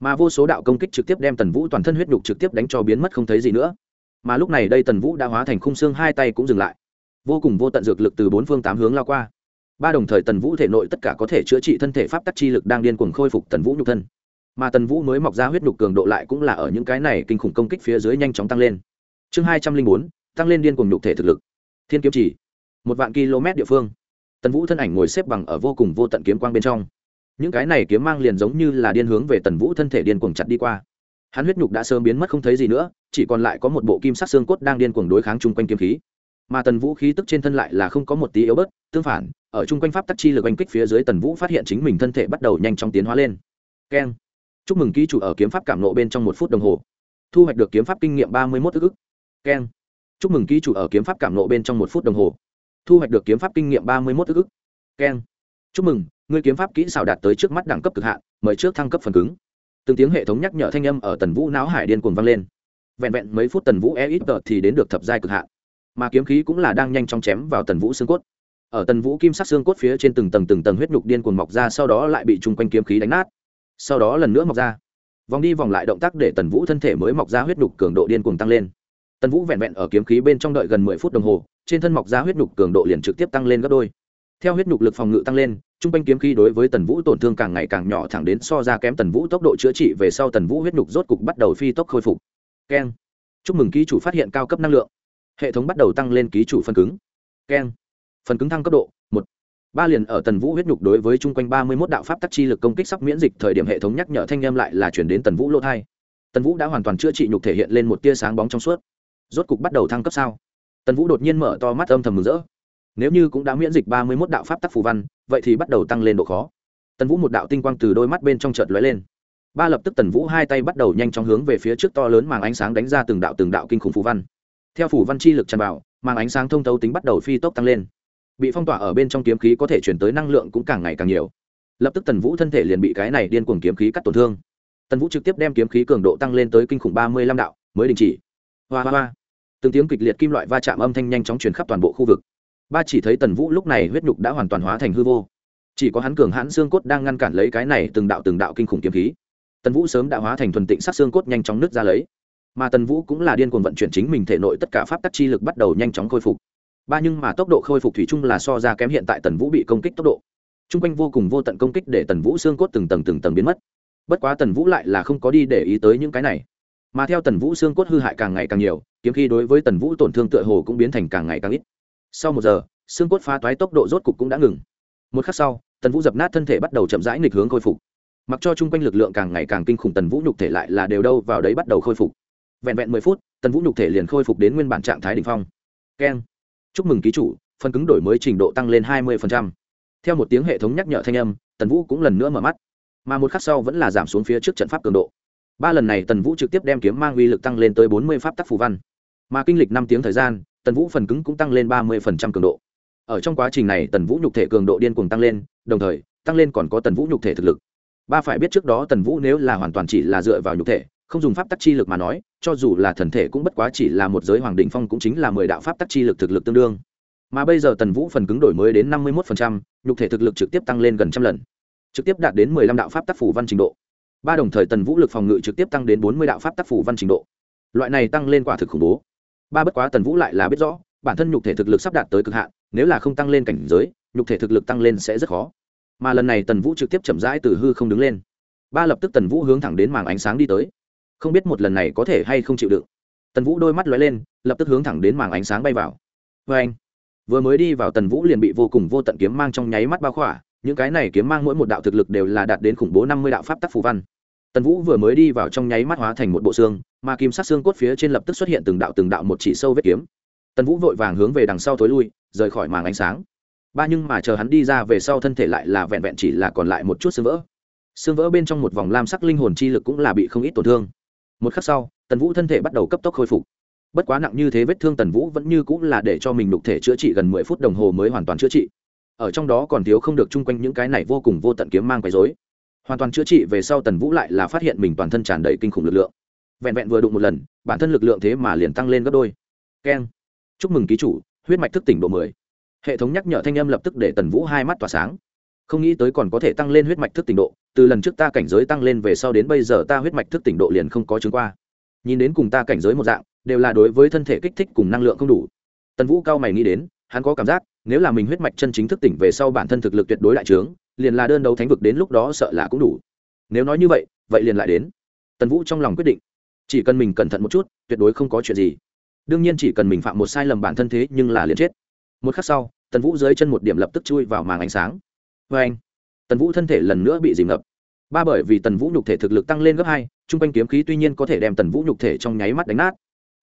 Speaker 1: Mà vô số đạo công kích trực tiếp đem tần vũ toàn thân huyết nhục trực tiếp đánh cho biến mất không thấy gì nữa. Mà lúc này đây tần vũ đã hóa thành khung xương hai tay cũng dừng lại. Vô cùng vô tận dược lực từ bốn phương tám hướng lao qua. Ba đồng thời tần vũ thể nội tất cả có thể chữa trị thân thể pháp tắc chi lực đang điên cuồng khôi phục tần vũ nhục thân. Mà tần vũ mới mọc ra huyết nhục cường độ lại cũng là ở những cái này kinh khủng công kích phía dưới nhanh chóng tăng lên. Chương hai trăm linh bốn, tăng lên điên cuồng nhục thể thực lực. Thiên kiếm chỉ. Một vạn km địa phương tần vũ thân ảnh ngồi xếp bằng ở vô cùng vô tận kiếm quang bên trong. Những cái này kiếm mang liền giống như là điên hướng về tần vũ thân thể điên cuồng chặt đi qua. Hắn huyết nhục đã sớm biến mất không thấy gì nữa, chỉ còn lại có một bộ kim sắc xương cốt đang điên cuồng đối kháng chung quanh kiếm khí. Mà tần vũ khí tức trên thân lại là không có một tí yếu bớt, tương phản, ở chung quanh pháp tắc chi lực oanh kích phía dưới tần vũ phát hiện chính mình thân thể bắt đầu nhanh chóng tiến hóa lên. Keng. Chúc mừng ký chủ ở kiếm pháp cảm nộ bên trong một phút đồng hồ. Thu hoạch được kiếm pháp kinh nghiệm ba mươi một ức. Keng. Chúc mừng ký chủ ở kiếm pháp cảm nộ bên trong một phút đồng hồ thu hoạch được kiếm pháp kinh nghiệm ba mươi một ức. Keng chúc mừng người kiếm pháp kỹ xảo đạt tới trước mắt đẳng cấp cực hạn, mời trước thăng cấp phần cứng. Từng tiếng hệ thống nhắc nhở thanh âm ở tần vũ não hải điên cuồng vang lên. Vẹn vẹn mấy phút tần vũ e ít tờ thì đến được thập giai cực hạn. Mà kiếm khí cũng là đang nhanh chóng chém vào tần vũ xương cốt. Ở tần vũ kim sắc xương cốt phía trên từng tầng từng tầng huyết nhục điên cuồng mọc ra, sau đó lại bị chung quanh kiếm khí đánh nát. Sau đó lần nữa mọc ra. Vòng đi vòng lại động tác để tần vũ thân thể mới mọc ra huyết nhục cường độ điên cuồng tăng lên tần vũ vẹn vẹn ở kiếm khí bên trong đợi gần mười phút đồng hồ, trên thân mọc ra huyết nhục cường độ liền trực tiếp tăng lên gấp đôi. Theo huyết nhục lực phòng ngự tăng lên t r u n g quanh kiếm khí đối với tần vũ tổn thương càng ngày càng nhỏ thẳng đến so ra kém tần vũ tốc độ chữa trị về sau tần vũ huyết nhục rốt cục bắt đầu phi tốc khôi phục. Keng. Chúc mừng ký chủ phát hiện cao cấp năng lượng. Hệ thống bắt đầu tăng lên ký chủ phần cứng. Keng. Phần cứng thăng cấp độ, một. Ba liền ở tần vũ huyết nhục đối với chung quanh ba mươi một đạo pháp tắc chi lực công kích sắp miễn dịch thời điểm hệ thống nhắc nhở thanh em lại là chuyển đến tần vũ lỗ thai. Tần vũ đã hoàn toàn chữa trị nhục thể hiện lên một tia sáng bóng trong suốt rốt cục bắt đầu thăng cấp sao? Tần vũ đột nhiên mở to mắt âm thầm mừng rỡ. Nếu như cũng đã miễn dịch ba mươi mốt đạo pháp tắc phù văn, vậy thì bắt đầu tăng lên độ khó. Tần vũ một đạo tinh quang từ đôi mắt bên trong chợt lóe lên. Ba lập tức tần vũ hai tay bắt đầu nhanh chóng hướng về phía trước to lớn màng ánh sáng đánh ra từng đạo từng đạo kinh khủng phù văn. Theo phủ văn chi lực tràn vào, màng ánh sáng thông thấu tính bắt đầu phi tốc tăng lên. Bị phong tỏa ở bên trong kiếm khí có thể chuyển tới năng lượng cũng càng ngày càng nhiều. Lập tức tần vũ thân thể liền bị cái này điên cuồng kiếm khí cắt tổn thương. Tần vũ trực tiếp đem kiếm khí cường độ tăng lên tới kinh khủng ba mươi lăm đạo, mới đình chỉ. Hoa hoa hoa từng tiếng kịch liệt kim loại va chạm âm thanh nhanh chóng truyền khắp toàn bộ khu vực. Ba chỉ thấy tần vũ lúc này huyết nhục đã hoàn toàn hóa thành hư vô. Chỉ có hắn cường hãn xương cốt đang ngăn cản lấy cái này từng đạo từng đạo kinh khủng kiếm khí. Tần vũ sớm đã hóa thành thuần tịnh sắc xương cốt nhanh chóng nứt ra lấy. Mà tần vũ cũng là điên cuồng vận chuyển chính mình thể nội tất cả pháp tắc chi lực bắt đầu nhanh chóng khôi phục. Ba nhưng mà tốc độ khôi phục thủy chung là so ra kém hiện tại tần vũ bị công kích tốc độ. T r u n g quanh vô cùng vô tận công kích để tần vũ xương cốt từng tầng từng tầng biến mất. Bất quá tần vũ lại là không có đi để ý tới những cái này. Mà theo tần vũ xương cốt hư hại càng ngày càng nhiều kiếm khi đối với tần vũ tổn thương tựa hồ cũng biến thành càng ngày càng ít. Sau một giờ, xương cốt phá toái tốc độ rốt cục cũng đã ngừng. Một khắc sau, tần vũ dập nát thân thể bắt đầu chậm rãi nghịch hướng khôi phục. Mặc cho chung quanh lực lượng càng ngày càng kinh khủng, tần vũ nhục thể lại là đều đâu vào đấy bắt đầu khôi phục. Vẹn vẹn mười phút, tần vũ nhục thể liền khôi phục đến nguyên bản trạng thái đ ỉ n h phong. Keng. Chúc mừng ký chủ, phần cứng đổi mới trình độ tăng lên hai mươi theo một tiếng hệ thống nhắc nhở thanh âm, tần vũ cũng lần nữa mở mắt. Mà một khắc sau vẫn là giảm xuống phía trước trận pháp cường độ ba lần này tần vũ trực tiếp đem kiếm mang uy lực tăng lên tới bốn mươi pháp tắc phù văn. Mà kinh lịch năm tiếng thời gian, tần vũ phần cứng cũng tăng lên ba mươi cường độ. Ở trong quá trình này tần vũ nhục thể cường độ điên cuồng tăng lên, đồng thời, tăng lên còn có tần vũ nhục thể thực lực. Ba phải biết trước đó tần vũ nếu là hoàn toàn chỉ là dựa vào nhục thể, không dùng pháp tắc chi lực mà nói, cho dù là thần thể cũng bất quá chỉ là một giới hoàng đình phong cũng chính là mười đạo pháp tắc chi lực thực lực tương đương. Mà bây giờ tần vũ phần cứng đổi mới đến năm mươi một nhục thể thực lực trực tiếp tăng lên gần trăm lần. Trực tiếp đạt đến mười lăm đạo pháp tắc phủ văn trình độ ba đồng thời tần vũ lực phòng ngự trực tiếp tăng đến bốn mươi đạo pháp tác phủ văn trình độ. Loại này tăng lên quả thực khủng bố. Ba bất quá tần vũ lại là biết rõ, bản thân nhục thể thực lực sắp đạt tới cực hạn, nếu là không tăng lên cảnh giới, nhục thể thực lực tăng lên sẽ rất khó. Mà lần này tần vũ trực tiếp chậm rãi từ hư không đứng lên. Ba lập tức tần vũ hướng thẳng đến màng ánh sáng đi tới. Không biết một lần này có thể hay không chịu đựng. Tần vũ đôi mắt lóe lên, lập tức hướng thẳng đến màng ánh sáng bay vào. Vê anh vừa mới đi vào tần vũ liền bị vô cùng vô tận kiếm mang trong nháy mắt bao khỏa những cái này kiếm mang mỗi một đạo thực lực đều là đạt đến khủng bố năm mươi đạo pháp tắc phù văn. Tần vũ vừa mới đi vào trong nháy mắt hóa thành một bộ xương, mà kim sắc xương cốt phía trên lập tức xuất hiện từng đạo từng đạo một chỉ sâu vết kiếm. Tần vũ vội vàng hướng về đằng sau thối lui, rời khỏi màng ánh sáng. Ba nhưng mà chờ hắn đi ra về sau thân thể lại là vẹn vẹn chỉ là còn lại một chút xương vỡ. Xương vỡ bên trong một vòng lam sắc linh hồn chi lực cũng là bị không ít tổn thương. Một khắc sau, tần vũ thân thể bắt đầu cấp tốc khôi phục. Bất quá nặng như thế vết thương tần vũ vẫn như cũng là để cho mình đục thể chữa trị gần mười phút đồng hồ mới hoàn toàn chữa trị ở trong đó còn thiếu không được chung quanh những cái này vô cùng vô tận kiếm mang quấy dối hoàn toàn chữa trị về sau tần vũ lại là phát hiện mình toàn thân tràn đầy kinh khủng lực lượng. Vẹn vẹn vừa đụng một lần, bản thân lực lượng thế mà liền tăng lên gấp đôi. Keng. Chúc mừng ký chủ, huyết mạch thức tỉnh độ mười. Hệ thống nhắc nhở thanh âm lập tức để tần vũ hai mắt tỏa sáng. Không nghĩ tới còn có thể tăng lên huyết mạch thức tỉnh độ, từ lần trước ta cảnh giới tăng lên về sau đến bây giờ ta huyết mạch thức tỉnh độ liền không có chứng qua. Nhìn đến cùng ta cảnh giới một dạng, đều là đối với thân thể kích thích cùng năng lượng không đủ. Tần vũ cao mày nghĩ đến, hắn có cảm giác nếu là mình huyết mạch chân chính thức tỉnh về sau bản thân thực lực tuyệt đối đại trướng, liền là đơn đấu thánh vực đến lúc đó sợ là cũng đủ. Nếu nói như vậy vậy liền lại đến. Tần vũ trong lòng quyết định. Chỉ cần mình cẩn thận một chút, tuyệt đối không có chuyện gì. Đương nhiên chỉ cần mình phạm một sai lầm bản thân thế nhưng là liền chết. Một khắc sau, tần vũ dưới chân một điểm lập tức chui vào màng ánh sáng. Vê anh, tần vũ thân thể lần nữa bị dìm ngập. Ba bởi vì tần vũ nhục thể thực lực tăng lên gấp hai t r u n g quanh kiếm khí tuy nhiên có thể đem tần vũ nhục thể trong nháy mắt đánh nát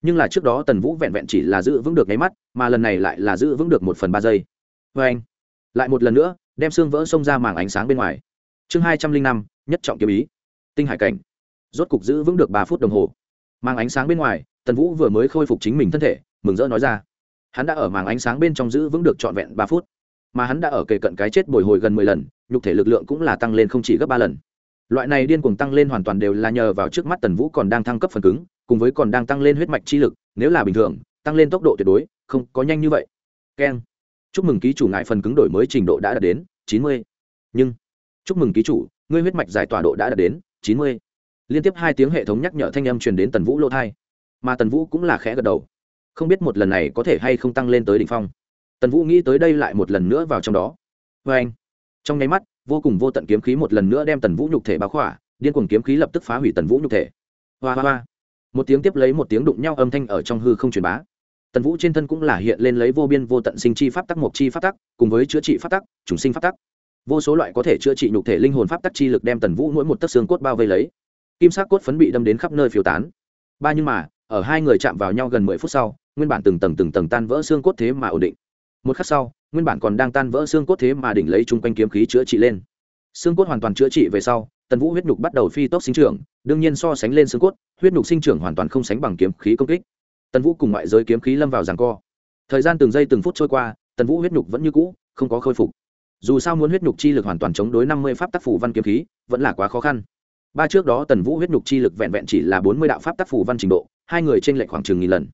Speaker 1: nhưng là trước đó tần vũ vẹn vẹn chỉ là giữ vững được nháy mắt, mà lần này lại là giữ vững được một phần ba giây. Vê anh, lại một lần nữa, đem xương vỡ xông ra màng ánh sáng bên ngoài. Chương hai trăm linh năm, nhất trọng kiếm ý. Tinh hải cảnh. Rốt cục giữ vững được ba phút đồng hồ. Mang ánh sáng bên ngoài, tần vũ vừa mới khôi phục chính mình thân thể, mừng rỡ nói ra. Hắn đã ở màng ánh sáng bên trong giữ vững được trọn vẹn ba phút, mà hắn đã ở kề cận cái chết bồi hồi gần mười lần, nhục thể lực lượng cũng là tăng lên không chỉ gấp ba lần. Loại này điên cuồng tăng lên hoàn toàn đều là nhờ vào trước mắt tần vũ còn đang thăng cấp phần cứng cùng với còn đang tăng lên huyết mạch chi lực, nếu là bình thường, tăng lên tốc độ tuyệt đối, không có nhanh như vậy. Keng. Chúc mừng ký chủ ngại phần cứng đổi mới trình độ đã đạt đến chín mươi. Nhưng, chúc mừng ký chủ, ngươi huyết mạch giải tỏa độ đã đạt đến chín mươi. Liên tiếp hai tiếng hệ thống nhắc nhở thanh âm truyền đến tần vũ lô thai. Mà tần vũ cũng là khẽ gật đầu. Không biết một lần này có thể hay không tăng lên tới đ ỉ n h phong. Tần vũ nghĩ tới đây lại một lần nữa vào trong đó. Vê anh, trong nháy mắt, vô cùng vô tận kiếm khí một lần nữa đem tần vũ nhục thể báo khỏa, điên cuồng kiếm khí lập tức phá hủy tần vũ nhục thể. Hoa hoa hoa một tiếng tiếp lấy một tiếng đụng nhau âm thanh ở trong hư không truyền bá. Tần vũ trên thân cũng là hiện lên lấy vô biên vô tận sinh chi pháp tắc, mộc chi pháp tắc, cùng với chữa trị pháp tắc chủng sinh pháp tắc. Vô số loại có thể chữa trị nhục thể linh hồn pháp tắc chi lực đem tần vũ mỗi một tấc xương cốt bao vây lấy. Kim sắc cốt phấn bị đâm đến khắp nơi phiêu tán. Ba nhưng mà, ở hai người chạm vào nhau gần mười phút sau, nguyên bản từng tầng từng tầng tan vỡ xương cốt thế mà ổn định. Một khắc sau, nguyên bản còn đang tan vỡ xương cốt thế mà đỉnh lấy chung quanh kiếm khí chữa trị lên. Xương cốt hoàn toàn chữa trị về sau tần vũ huyết nhục bắt đầu phi tốc sinh trưởng, đương nhiên so sánh lên xương cốt, huyết nhục sinh trưởng hoàn toàn không sánh bằng kiếm khí công kích. Tần vũ cùng ngoại giới kiếm khí lâm vào ràng co. Thời gian từng giây từng phút trôi qua, tần vũ huyết nhục vẫn như cũ, không có khôi phục. Dù sao muốn huyết nhục chi lực hoàn toàn chống đối năm mươi pháp tác phủ văn kiếm khí, vẫn là quá khó khăn. Ba trước đó tần vũ huyết nhục chi lực vẹn vẹn chỉ là bốn mươi đạo pháp tác phủ văn trình độ, hai người tranh lệch khoảng chừng nghìn lần.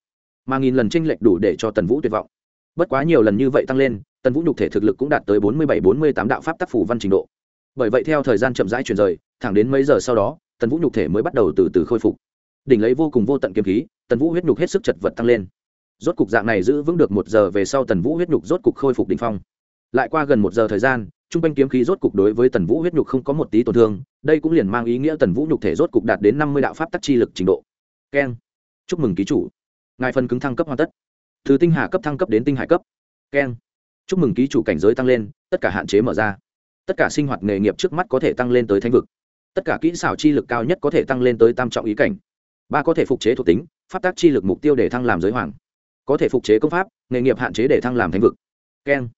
Speaker 1: Mà nghìn lần tranh lệch đủ để cho tần vũ tuyệt vọng. Bất quá nhiều lần như vậy tăng lên, tần vũ nhục thể thực lực cũng đạt tới bốn mươi bảy, bốn mươi tám đạo pháp tác phủ văn trình độ bởi vậy theo thời gian chậm rãi chuyển rời, thẳng đến mấy giờ sau đó, tần vũ nhục thể mới bắt đầu từ từ khôi phục. Đỉnh lấy vô cùng vô tận kiếm khí, tần vũ huyết nhục hết sức chật vật tăng lên. Rốt cục dạng này giữ vững được một giờ về sau tần vũ huyết nhục rốt cục khôi phục đ ỉ n h phong. Lại qua gần một giờ thời gian t r u n g quanh kiếm khí rốt cục đối với tần vũ huyết nhục không có một tí tổn thương, đây cũng liền mang ý nghĩa tần vũ nhục thể rốt cục đạt đến năm mươi đạo pháp tắc chi lực trình độ. Keng. Chúc mừng ký chủ. Ngài phần cứng thăng cấp hoàn tất. Từ tinh hà cấp thăng cấp đến tinh hải cấp. Keng. Chúc mừng ký chủ cảnh giới tăng lên, tất cả hạn chế mở ra tất cả sinh hoạt nghề nghiệp trước mắt có thể tăng lên tới thanh vực. Tất cả kỹ xảo chi lực cao nhất có thể tăng lên tới tam trọng ý cảnh. Ba có thể phục chế thuộc tính phát tác chi lực mục tiêu để thăng làm giới hoàng. Có thể phục chế công pháp nghề nghiệp hạn chế để thăng làm thanh vực. Keng.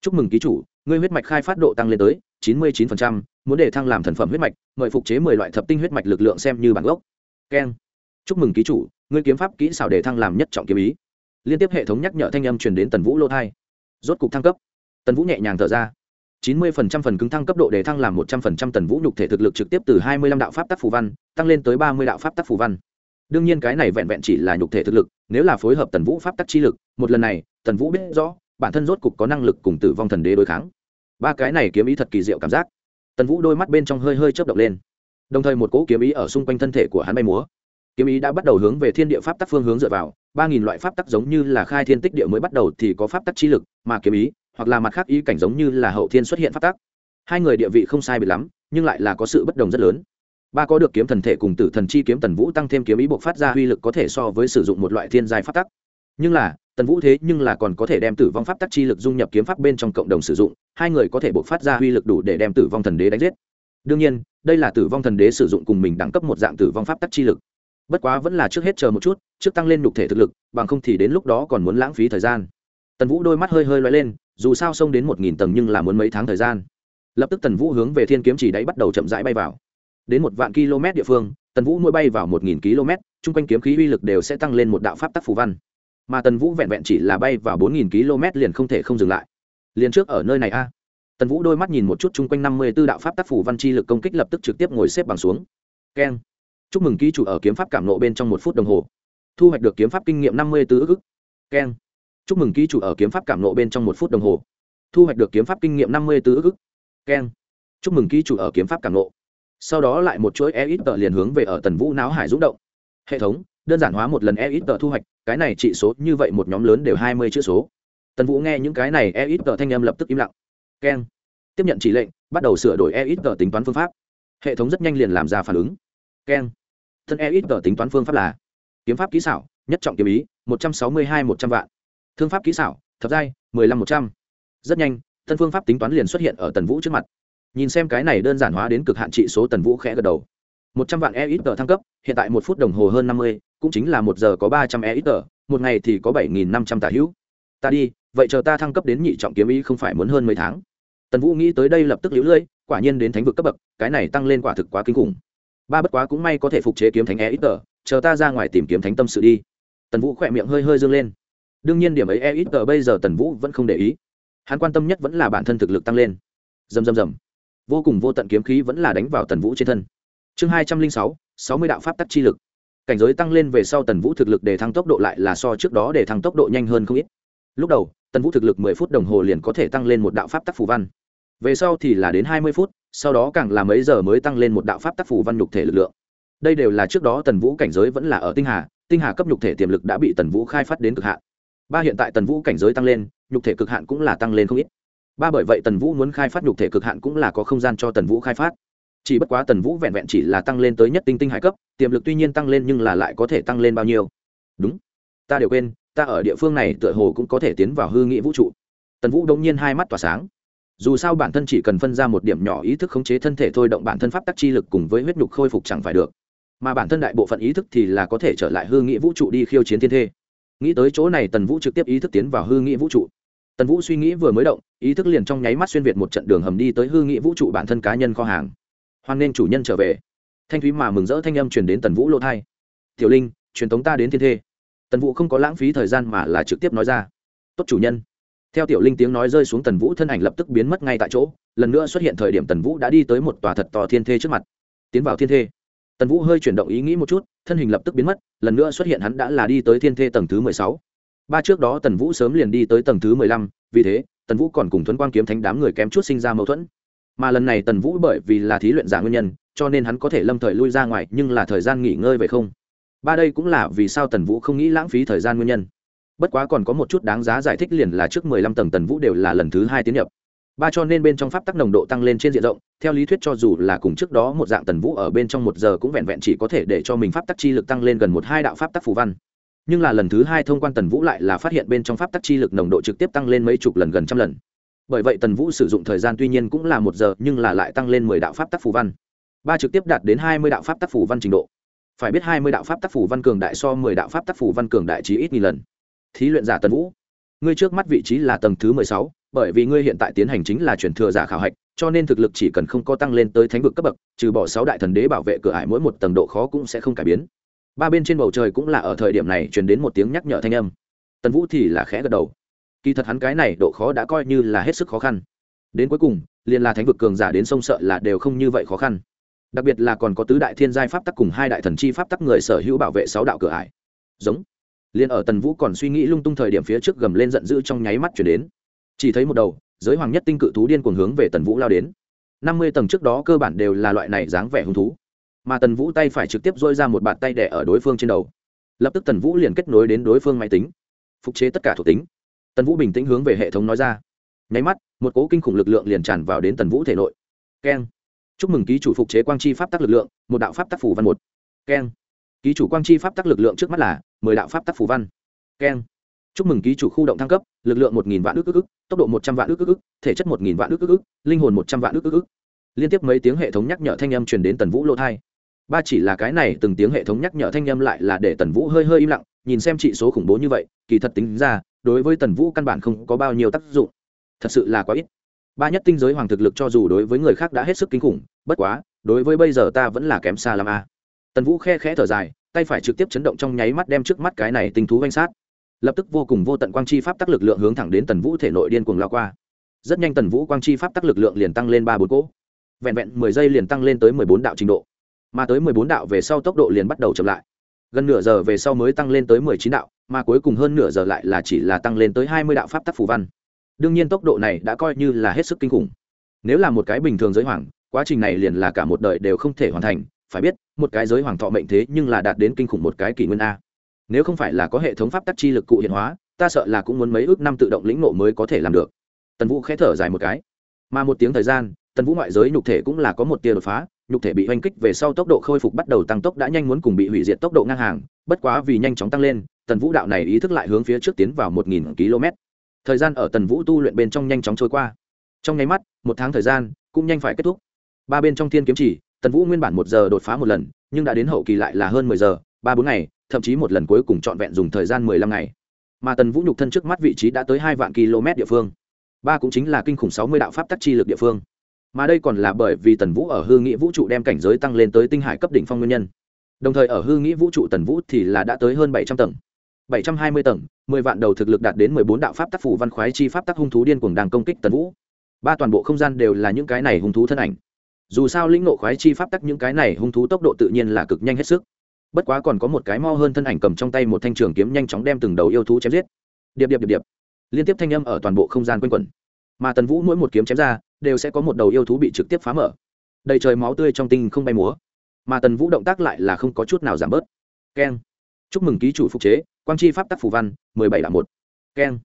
Speaker 1: Chúc mừng ký chủ ngươi huyết mạch khai phát độ tăng lên tới chín mươi 99%, muốn để thăng làm thần phẩm huyết mạch mời phục chế mười loại thập tinh huyết mạch lực lượng xem như bản gốc. Keng. Chúc mừng ký chủ ngươi kiếm pháp kỹ xảo để thăng làm nhất trọng kiếm ý. Liên tiếp hệ thống nhắc nhở thanh âm truyền đến tần vũ lô thai. Rốt cục thăng cấp. Tần vũ nhẹ nhàng thở ra chín mươi phần trăm phần cứng thăng cấp độ để thăng làm một trăm phần trăm tần vũ nhục thể thực lực trực tiếp từ hai mươi lăm đạo pháp tác phù văn, tăng lên tới ba mươi đạo pháp tác phù văn. Đương nhiên cái này vẹn vẹn chỉ là nhục thể thực lực, nếu là phối hợp tần vũ pháp tắc chi lực, một lần này, tần vũ biết rõ, bản thân rốt cục có năng lực cùng tử vong thần đế đối kháng. Ba cái này kiếm ý thật kỳ diệu cảm giác. Tần vũ đôi mắt bên trong hơi hơi chớp động lên. Đồng thời một cỗ kiếm ý ở xung quanh thân thể của hắn bay múa. Kiếm ý đã bắt đầu hướng về thiên địa pháp tắc phương hướng dựa vào, ba nghìn loại pháp tắc giống như là khai thiên tích địa mới bắt đầu thì có pháp tắc chi lực, mà kiếm ý hoặc là mặt khác ý cảnh giống như là hậu thiên xuất hiện phát tác hai người địa vị không sai biệt lắm, nhưng lại là có sự bất đồng rất lớn. Ba có được kiếm thần thể cùng tử thần chi kiếm tần vũ tăng thêm kiếm ý buộc phát ra uy lực có thể so với sử dụng một loại thiên giai pháp tắc. Nhưng là, tần vũ thế nhưng là còn có thể đem tử vong pháp tắc chi lực dung nhập kiếm pháp bên trong cộng đồng sử dụng, hai người có thể buộc phát ra uy lực đủ để đem tử vong thần đế đánh giết. Đương nhiên, đây là tử vong thần đế sử dụng cùng mình đẳng cấp một dạng tử vong pháp tắc chi lực. Bất quá vẫn là trước hết chờ một chút, trước tăng lên nhục thể thực lực, bằng không thì đến lúc đó còn muốn lãng phí thời gian. Tần vũ đôi mắt hơi hơi loay lên dù sao xông đến một nghìn tầng nhưng là muốn mấy tháng thời gian. Lập tức tần vũ hướng về thiên kiếm chỉ đáy bắt đầu chậm rãi bay vào. Đến một vạn km địa phương, tần vũ mỗi bay vào một nghìn km, chung quanh kiếm khí uy lực đều sẽ tăng lên một đạo pháp tắc phù văn. Mà tần vũ vẹn vẹn chỉ là bay vào bốn nghìn km liền không thể không dừng lại. Liền trước ở nơi này a. Tần vũ đôi mắt nhìn một chút chung quanh năm mươi b ố đạo pháp tác phủ văn chi lực công kích lập tức trực tiếp ngồi xếp bằng xuống. Keng. Chúc mừng ký chủ ở kiếm pháp cảm nộ bên trong một phút đồng hồ. Thu hoạch được kiếm pháp kinh nghiệm năm mươi tứ ức. Keng chúc mừng ký chủ ở kiếm pháp cảm nộ bên trong một phút đồng hồ. Thu hoạch được kiếm pháp kinh nghiệm năm mươi tứ ức keng. Chúc mừng ký chủ ở kiếm pháp cảm nộ. Sau đó lại một chuỗi e ít tờ liền hướng về ở tần vũ não hải rúng động. Hệ thống, đơn giản hóa một lần e ít tờ thu hoạch, cái này trị số như vậy một nhóm lớn đều hai mươi chữ số. Tần vũ nghe những cái này e ít tờ thanh âm lập tức im lặng. Keng. Tiếp nhận chỉ lệnh, bắt đầu sửa đổi e ít tờ tính toán phương pháp. Hệ thống rất nhanh liền làm ra phản ứng. Keng. Thân e ít tờ tính toán phương pháp là, kiếm pháp kỹ xảo, nhất trọng kiếm ý, một trăm sáu mươi hai một trăm vạn thương pháp kỹ xảo, thập giai, mười lăm một trăm. Rất nhanh, thân phương pháp tính toán liền xuất hiện ở tần vũ trước mặt. Nhìn xem cái này đơn giản hóa đến cực hạn trị số tần vũ khẽ gật đầu. Một trăm vạn e ít tờ thăng cấp, hiện tại một phút đồng hồ hơn năm mươi, cũng chính là một giờ có ba trăm e ít tờ một ngày thì có bảy nghìn năm trăm tả hữu. Ta đi, vậy chờ ta thăng cấp đến nhị trọng kiếm ý không phải muốn hơn mấy tháng? Tần vũ nghĩ tới đây lập tức lũ lưỡi quả nhiên đến thánh vực cấp bậc, cái này tăng lên quả thực quá kinh khủng. Ba bất quá cũng may có thể phục chế kiếm thánh e ít tờ chờ ta ra ngoài tìm kiếm thánh tâm sự đi. Tần vũ khỏe miệng hơi hơi dương lên đương nhiên điểm ấy e ít tờ bây giờ tần vũ vẫn không để ý. Hắn quan tâm nhất vẫn là bản thân thực lực tăng lên. Dầm dầm dầm vô cùng vô tận kiếm khí vẫn là đánh vào tần vũ trên thân. Chương hai trăm linh sáu sáu mươi đạo pháp tắc chi lực. Cảnh giới tăng lên về sau tần vũ thực lực để thăng tốc độ lại là so trước đó để thăng tốc độ nhanh hơn không ít. Lúc đầu, tần vũ thực lực mười phút đồng hồ liền có thể tăng lên một đạo pháp tắc phù văn. Về sau thì là đến hai mươi phút, sau đó càng là mấy giờ mới tăng lên một đạo pháp tắc phù văn nhục thể lực lượng. Đây đều là trước đó tần vũ cảnh giới vẫn là ở tinh hà. Tinh hà cấp nhục thể tiềm lực đã bị tần vũ khai phát đến cực hạn ba hiện tại tần vũ cảnh giới tăng lên, nhục thể cực hạn cũng là tăng lên không ít. Ba bởi vậy tần vũ muốn khai phát nhục thể cực hạn cũng là có không gian cho tần vũ khai phát. Chỉ bất quá tần vũ vẹn vẹn chỉ là tăng lên tới nhất tinh tinh hải cấp, tiềm lực tuy nhiên tăng lên nhưng là lại có thể tăng lên bao nhiêu? Đúng. Ta đều quên, ta ở địa phương này tựa hồ cũng có thể tiến vào hư nghị vũ trụ. Tần vũ đông nhiên hai mắt tỏa sáng. Dù sao bản thân chỉ cần phân ra một điểm nhỏ ý thức khống chế thân thể thôi động bản thân pháp tắc chi lực cùng với huyết nhục khôi phục chẳng phải được. Mà bản thân đại bộ phận ý thức thì là có thể trở lại hư nghị vũ trụ đi khiêu chiến thiên thê nghĩ tới chỗ này tần vũ trực tiếp ý thức tiến vào hư nghị vũ trụ. Tần vũ suy nghĩ vừa mới động, ý thức liền trong nháy mắt xuyên việt một trận đường hầm đi tới hư nghị vũ trụ bản thân cá nhân kho hàng. Hoan nên chủ nhân trở về. Thanh thúy mà mừng rỡ thanh âm truyền đến tần vũ lỗ thai tiểu linh, truyền tống ta đến thiên thê. Tần vũ không có lãng phí thời gian mà là trực tiếp nói ra. Tốt chủ nhân. Theo tiểu linh tiếng nói rơi xuống tần vũ thân ảnh lập tức biến mất ngay tại chỗ, lần nữa xuất hiện thời điểm tần vũ đã đi tới một tòa thật tò thiên thê trước mặt. Tiến vào thiên thê. Tần vũ hơi chuyển động ý nghĩ một chút thân hình lập tức biến mất, lần nữa xuất hiện hắn đã là đi tới thiên thê tầng thứ mười sáu. Ba trước đó tần vũ sớm liền đi tới tầng thứ mười lăm, vì thế, tần vũ còn cùng thuấn quang kiếm thánh đám người kém chút sinh ra mâu thuẫn. Mà lần này tần vũ bởi vì là thí luyện giả nguyên nhân, cho nên hắn có thể lâm thời lui ra ngoài, nhưng là thời gian nghỉ ngơi về không. Ba đây cũng là vì sao tần vũ không nghĩ lãng phí thời gian nguyên nhân. Bất quá còn có một chút đáng giá giải thích liền là trước mười lăm tầng tần vũ đều là lần thứ hai tiến nhập ba cho nên bên trong pháp tắc nồng độ tăng lên trên diện rộng, theo lý thuyết cho dù là cùng trước đó một dạng tần vũ ở bên trong một giờ cũng vẹn vẹn chỉ có thể để cho mình pháp tắc chi lực tăng lên gần một hai đạo pháp tắc phù văn. Nhưng là lần thứ hai thông quan tần vũ lại là phát hiện bên trong pháp tắc chi lực nồng độ trực tiếp tăng lên mấy chục lần gần trăm lần. Bởi vậy tần vũ sử dụng thời gian tuy nhiên cũng là một giờ, nhưng là lại tăng lên mười đạo pháp tắc phù văn. Ba trực tiếp đạt đến hai mươi đạo pháp tắc phù văn trình độ. Phải biết hai mươi đạo pháp tắc phù văn cường đại so mười đạo pháp tắc phù văn cường đại chí ít nghìn lần. Thí luyện giả tần vũ, ngươi trước mắt vị trí là tầng thứ mười sáu bởi vì ngươi hiện tại tiến hành chính là chuyển thừa giả khảo hạch, cho nên thực lực chỉ cần không có tăng lên tới thánh vực cấp bậc, trừ bỏ sáu đại thần đế bảo vệ cửa ải mỗi một tầng độ khó cũng sẽ không cải biến. Ba bên trên bầu trời cũng là ở thời điểm này truyền đến một tiếng nhắc nhở thanh âm. Tần vũ thì là khẽ gật đầu. Kỳ thật hắn cái này độ khó đã coi như là hết sức khó khăn. Đến cuối cùng, liền là thánh vực cường giả đến sông sợ là đều không như vậy khó khăn. Đặc biệt là còn có tứ đại thiên giai pháp tắc cùng hai đại thần chi pháp tắc người sở hữu bảo vệ sáu đạo cửa ải. Giống. Liền ở tần vũ còn suy nghĩ lung tung thời điểm phía trước gầm lên giận dữ trong nháy mắt chuyển đến chỉ thấy một đầu, giới hoàng nhất tinh cự thú điên cuồng hướng về tần vũ lao đến. Năm mươi tầng trước đó cơ bản đều là loại này dáng vẻ hứng thú. Mà tần vũ tay phải trực tiếp dôi ra một bàn tay đẻ ở đối phương trên đầu. Lập tức tần vũ liền kết nối đến đối phương máy tính. Phục chế tất cả thuộc tính. Tần vũ bình tĩnh hướng về hệ thống nói ra. Nháy mắt, một cố kinh khủng lực lượng liền tràn vào đến tần vũ thể nội. Keng. Chúc mừng ký chủ phục chế quang chi pháp tắc lực lượng, một đạo pháp tắc phủ văn một. Keng. Ký chủ quang chi pháp tắc lực lượng trước mắt là mười đạo pháp tắc phủ văn. Keng chúc mừng ký chủ khu động thăng cấp, lực lượng một nghìn vạn ước ước ước tốc độ một trăm vạn ước ước ước thể chất một nghìn vạn ước ước ước linh hồn một trăm vạn ước ước ước liên tiếp mấy tiếng hệ thống nhắc nhở thanh âm truyền đến tần vũ lỗ thai. Ba chỉ là cái này, từng tiếng hệ thống nhắc nhở thanh âm lại là để tần vũ hơi hơi im lặng, nhìn xem trị số khủng bố như vậy, kỳ thật tính ra, đối với tần vũ căn bản không có bao nhiêu tác dụng. Thật sự là quá ít. Ba nhất tinh giới hoàng thực lực cho dù đối với người khác đã hết sức kinh khủng, bất quá, đối với bây giờ ta vẫn là kém xa làm a. Tần vũ khe khẽ thở dài, tay phải trực tiếp chấn động trong nháy mắt đem trước mắt cái này tinh thú danh sát lập tức vô cùng vô tận quang chi pháp tắc lực lượng hướng thẳng đến tần vũ thể nội điên cuồng lao qua. Rất nhanh tần vũ quang chi pháp tắc lực lượng liền tăng lên ba bốn cỗ. Vẹn vẹn mười giây liền tăng lên tới mười bốn đạo trình độ. Mà tới mười bốn đạo về sau tốc độ liền bắt đầu chậm lại. Gần nửa giờ về sau mới tăng lên tới mười chín đạo, mà cuối cùng hơn nửa giờ lại là chỉ là tăng lên tới hai mươi đạo pháp tắc phù văn. Đương nhiên tốc độ này đã coi như là hết sức kinh khủng. Nếu là một cái bình thường giới hoàng, quá trình này liền là cả một đời đều không thể hoàn thành. Phải biết, một cái giới hoàng thọ mệnh thế nhưng là đạt đến kinh khủng một cái kỷ nguyên a nếu không phải là có hệ thống pháp tắc chi lực cụ hiện hóa, ta sợ là cũng muốn mấy ước năm tự động lĩnh nộ mới có thể làm được. Tần vũ khẽ thở dài một cái. Mà một tiếng thời gian, tần vũ ngoại giới nhục thể cũng là có một tia đột phá, nhục thể bị oanh kích về sau tốc độ khôi phục bắt đầu tăng tốc đã nhanh muốn cùng bị hủy diệt tốc độ ngang hàng, bất quá vì nhanh chóng tăng lên, tần vũ đạo này ý thức lại hướng phía trước tiến vào một nghìn km. Thời gian ở tần vũ tu luyện bên trong nhanh chóng trôi qua. Trong nháy mắt, một tháng thời gian cũng nhanh phải kết thúc. Ba bên trong thiên kiếm chỉ, tần vũ nguyên bản một giờ đột phá một lần, nhưng đã đến hậu kỳ lại là hơn mười giờ, ba bốn ngày thậm chí một lần cuối cùng trọn vẹn dùng thời gian mười lăm ngày. Mà tần vũ nhục thân trước mắt vị trí đã tới hai vạn km địa phương. Ba cũng chính là kinh khủng sáu mươi đạo pháp tắc chi lực địa phương. Mà đây còn là bởi vì tần vũ ở hư nghĩ vũ trụ đem cảnh giới tăng lên tới tinh hải cấp đỉnh phong nguyên nhân. Đồng thời ở hư nghĩ vũ trụ tần vũ thì là đã tới hơn bảy trăm tầng. bảy trăm hai mươi tầng, mười vạn đầu thực lực đạt đến mười bốn đạo pháp tác phủ văn khoái chi pháp tác hung thú điên cuồng đang công kích tần vũ. Ba toàn bộ không gian đều là những cái này hung thú thân ảnh. Dù sao lĩnh nộ khoái chi pháp tắc những cái này hung thú tốc độ tự nhiên là cực nhanh hết sức bất quá còn có một cái mo hơn thân ảnh cầm trong tay một thanh trường kiếm nhanh chóng đem từng đầu yêu thú chém giết. Điệp điệp điệp điệp. Liên tiếp thanh âm ở toàn bộ không gian quanh quẩn. Mà tần vũ mỗi một kiếm chém ra, đều sẽ có một đầu yêu thú bị trực tiếp phá mở. Đầy trời máu tươi trong tinh không bay múa. Mà tần vũ động tác lại là không có chút nào giảm bớt. Keng. Chúc mừng ký chủ phục chế, quang chi pháp tắc phù văn, mười bảy là một. Keng.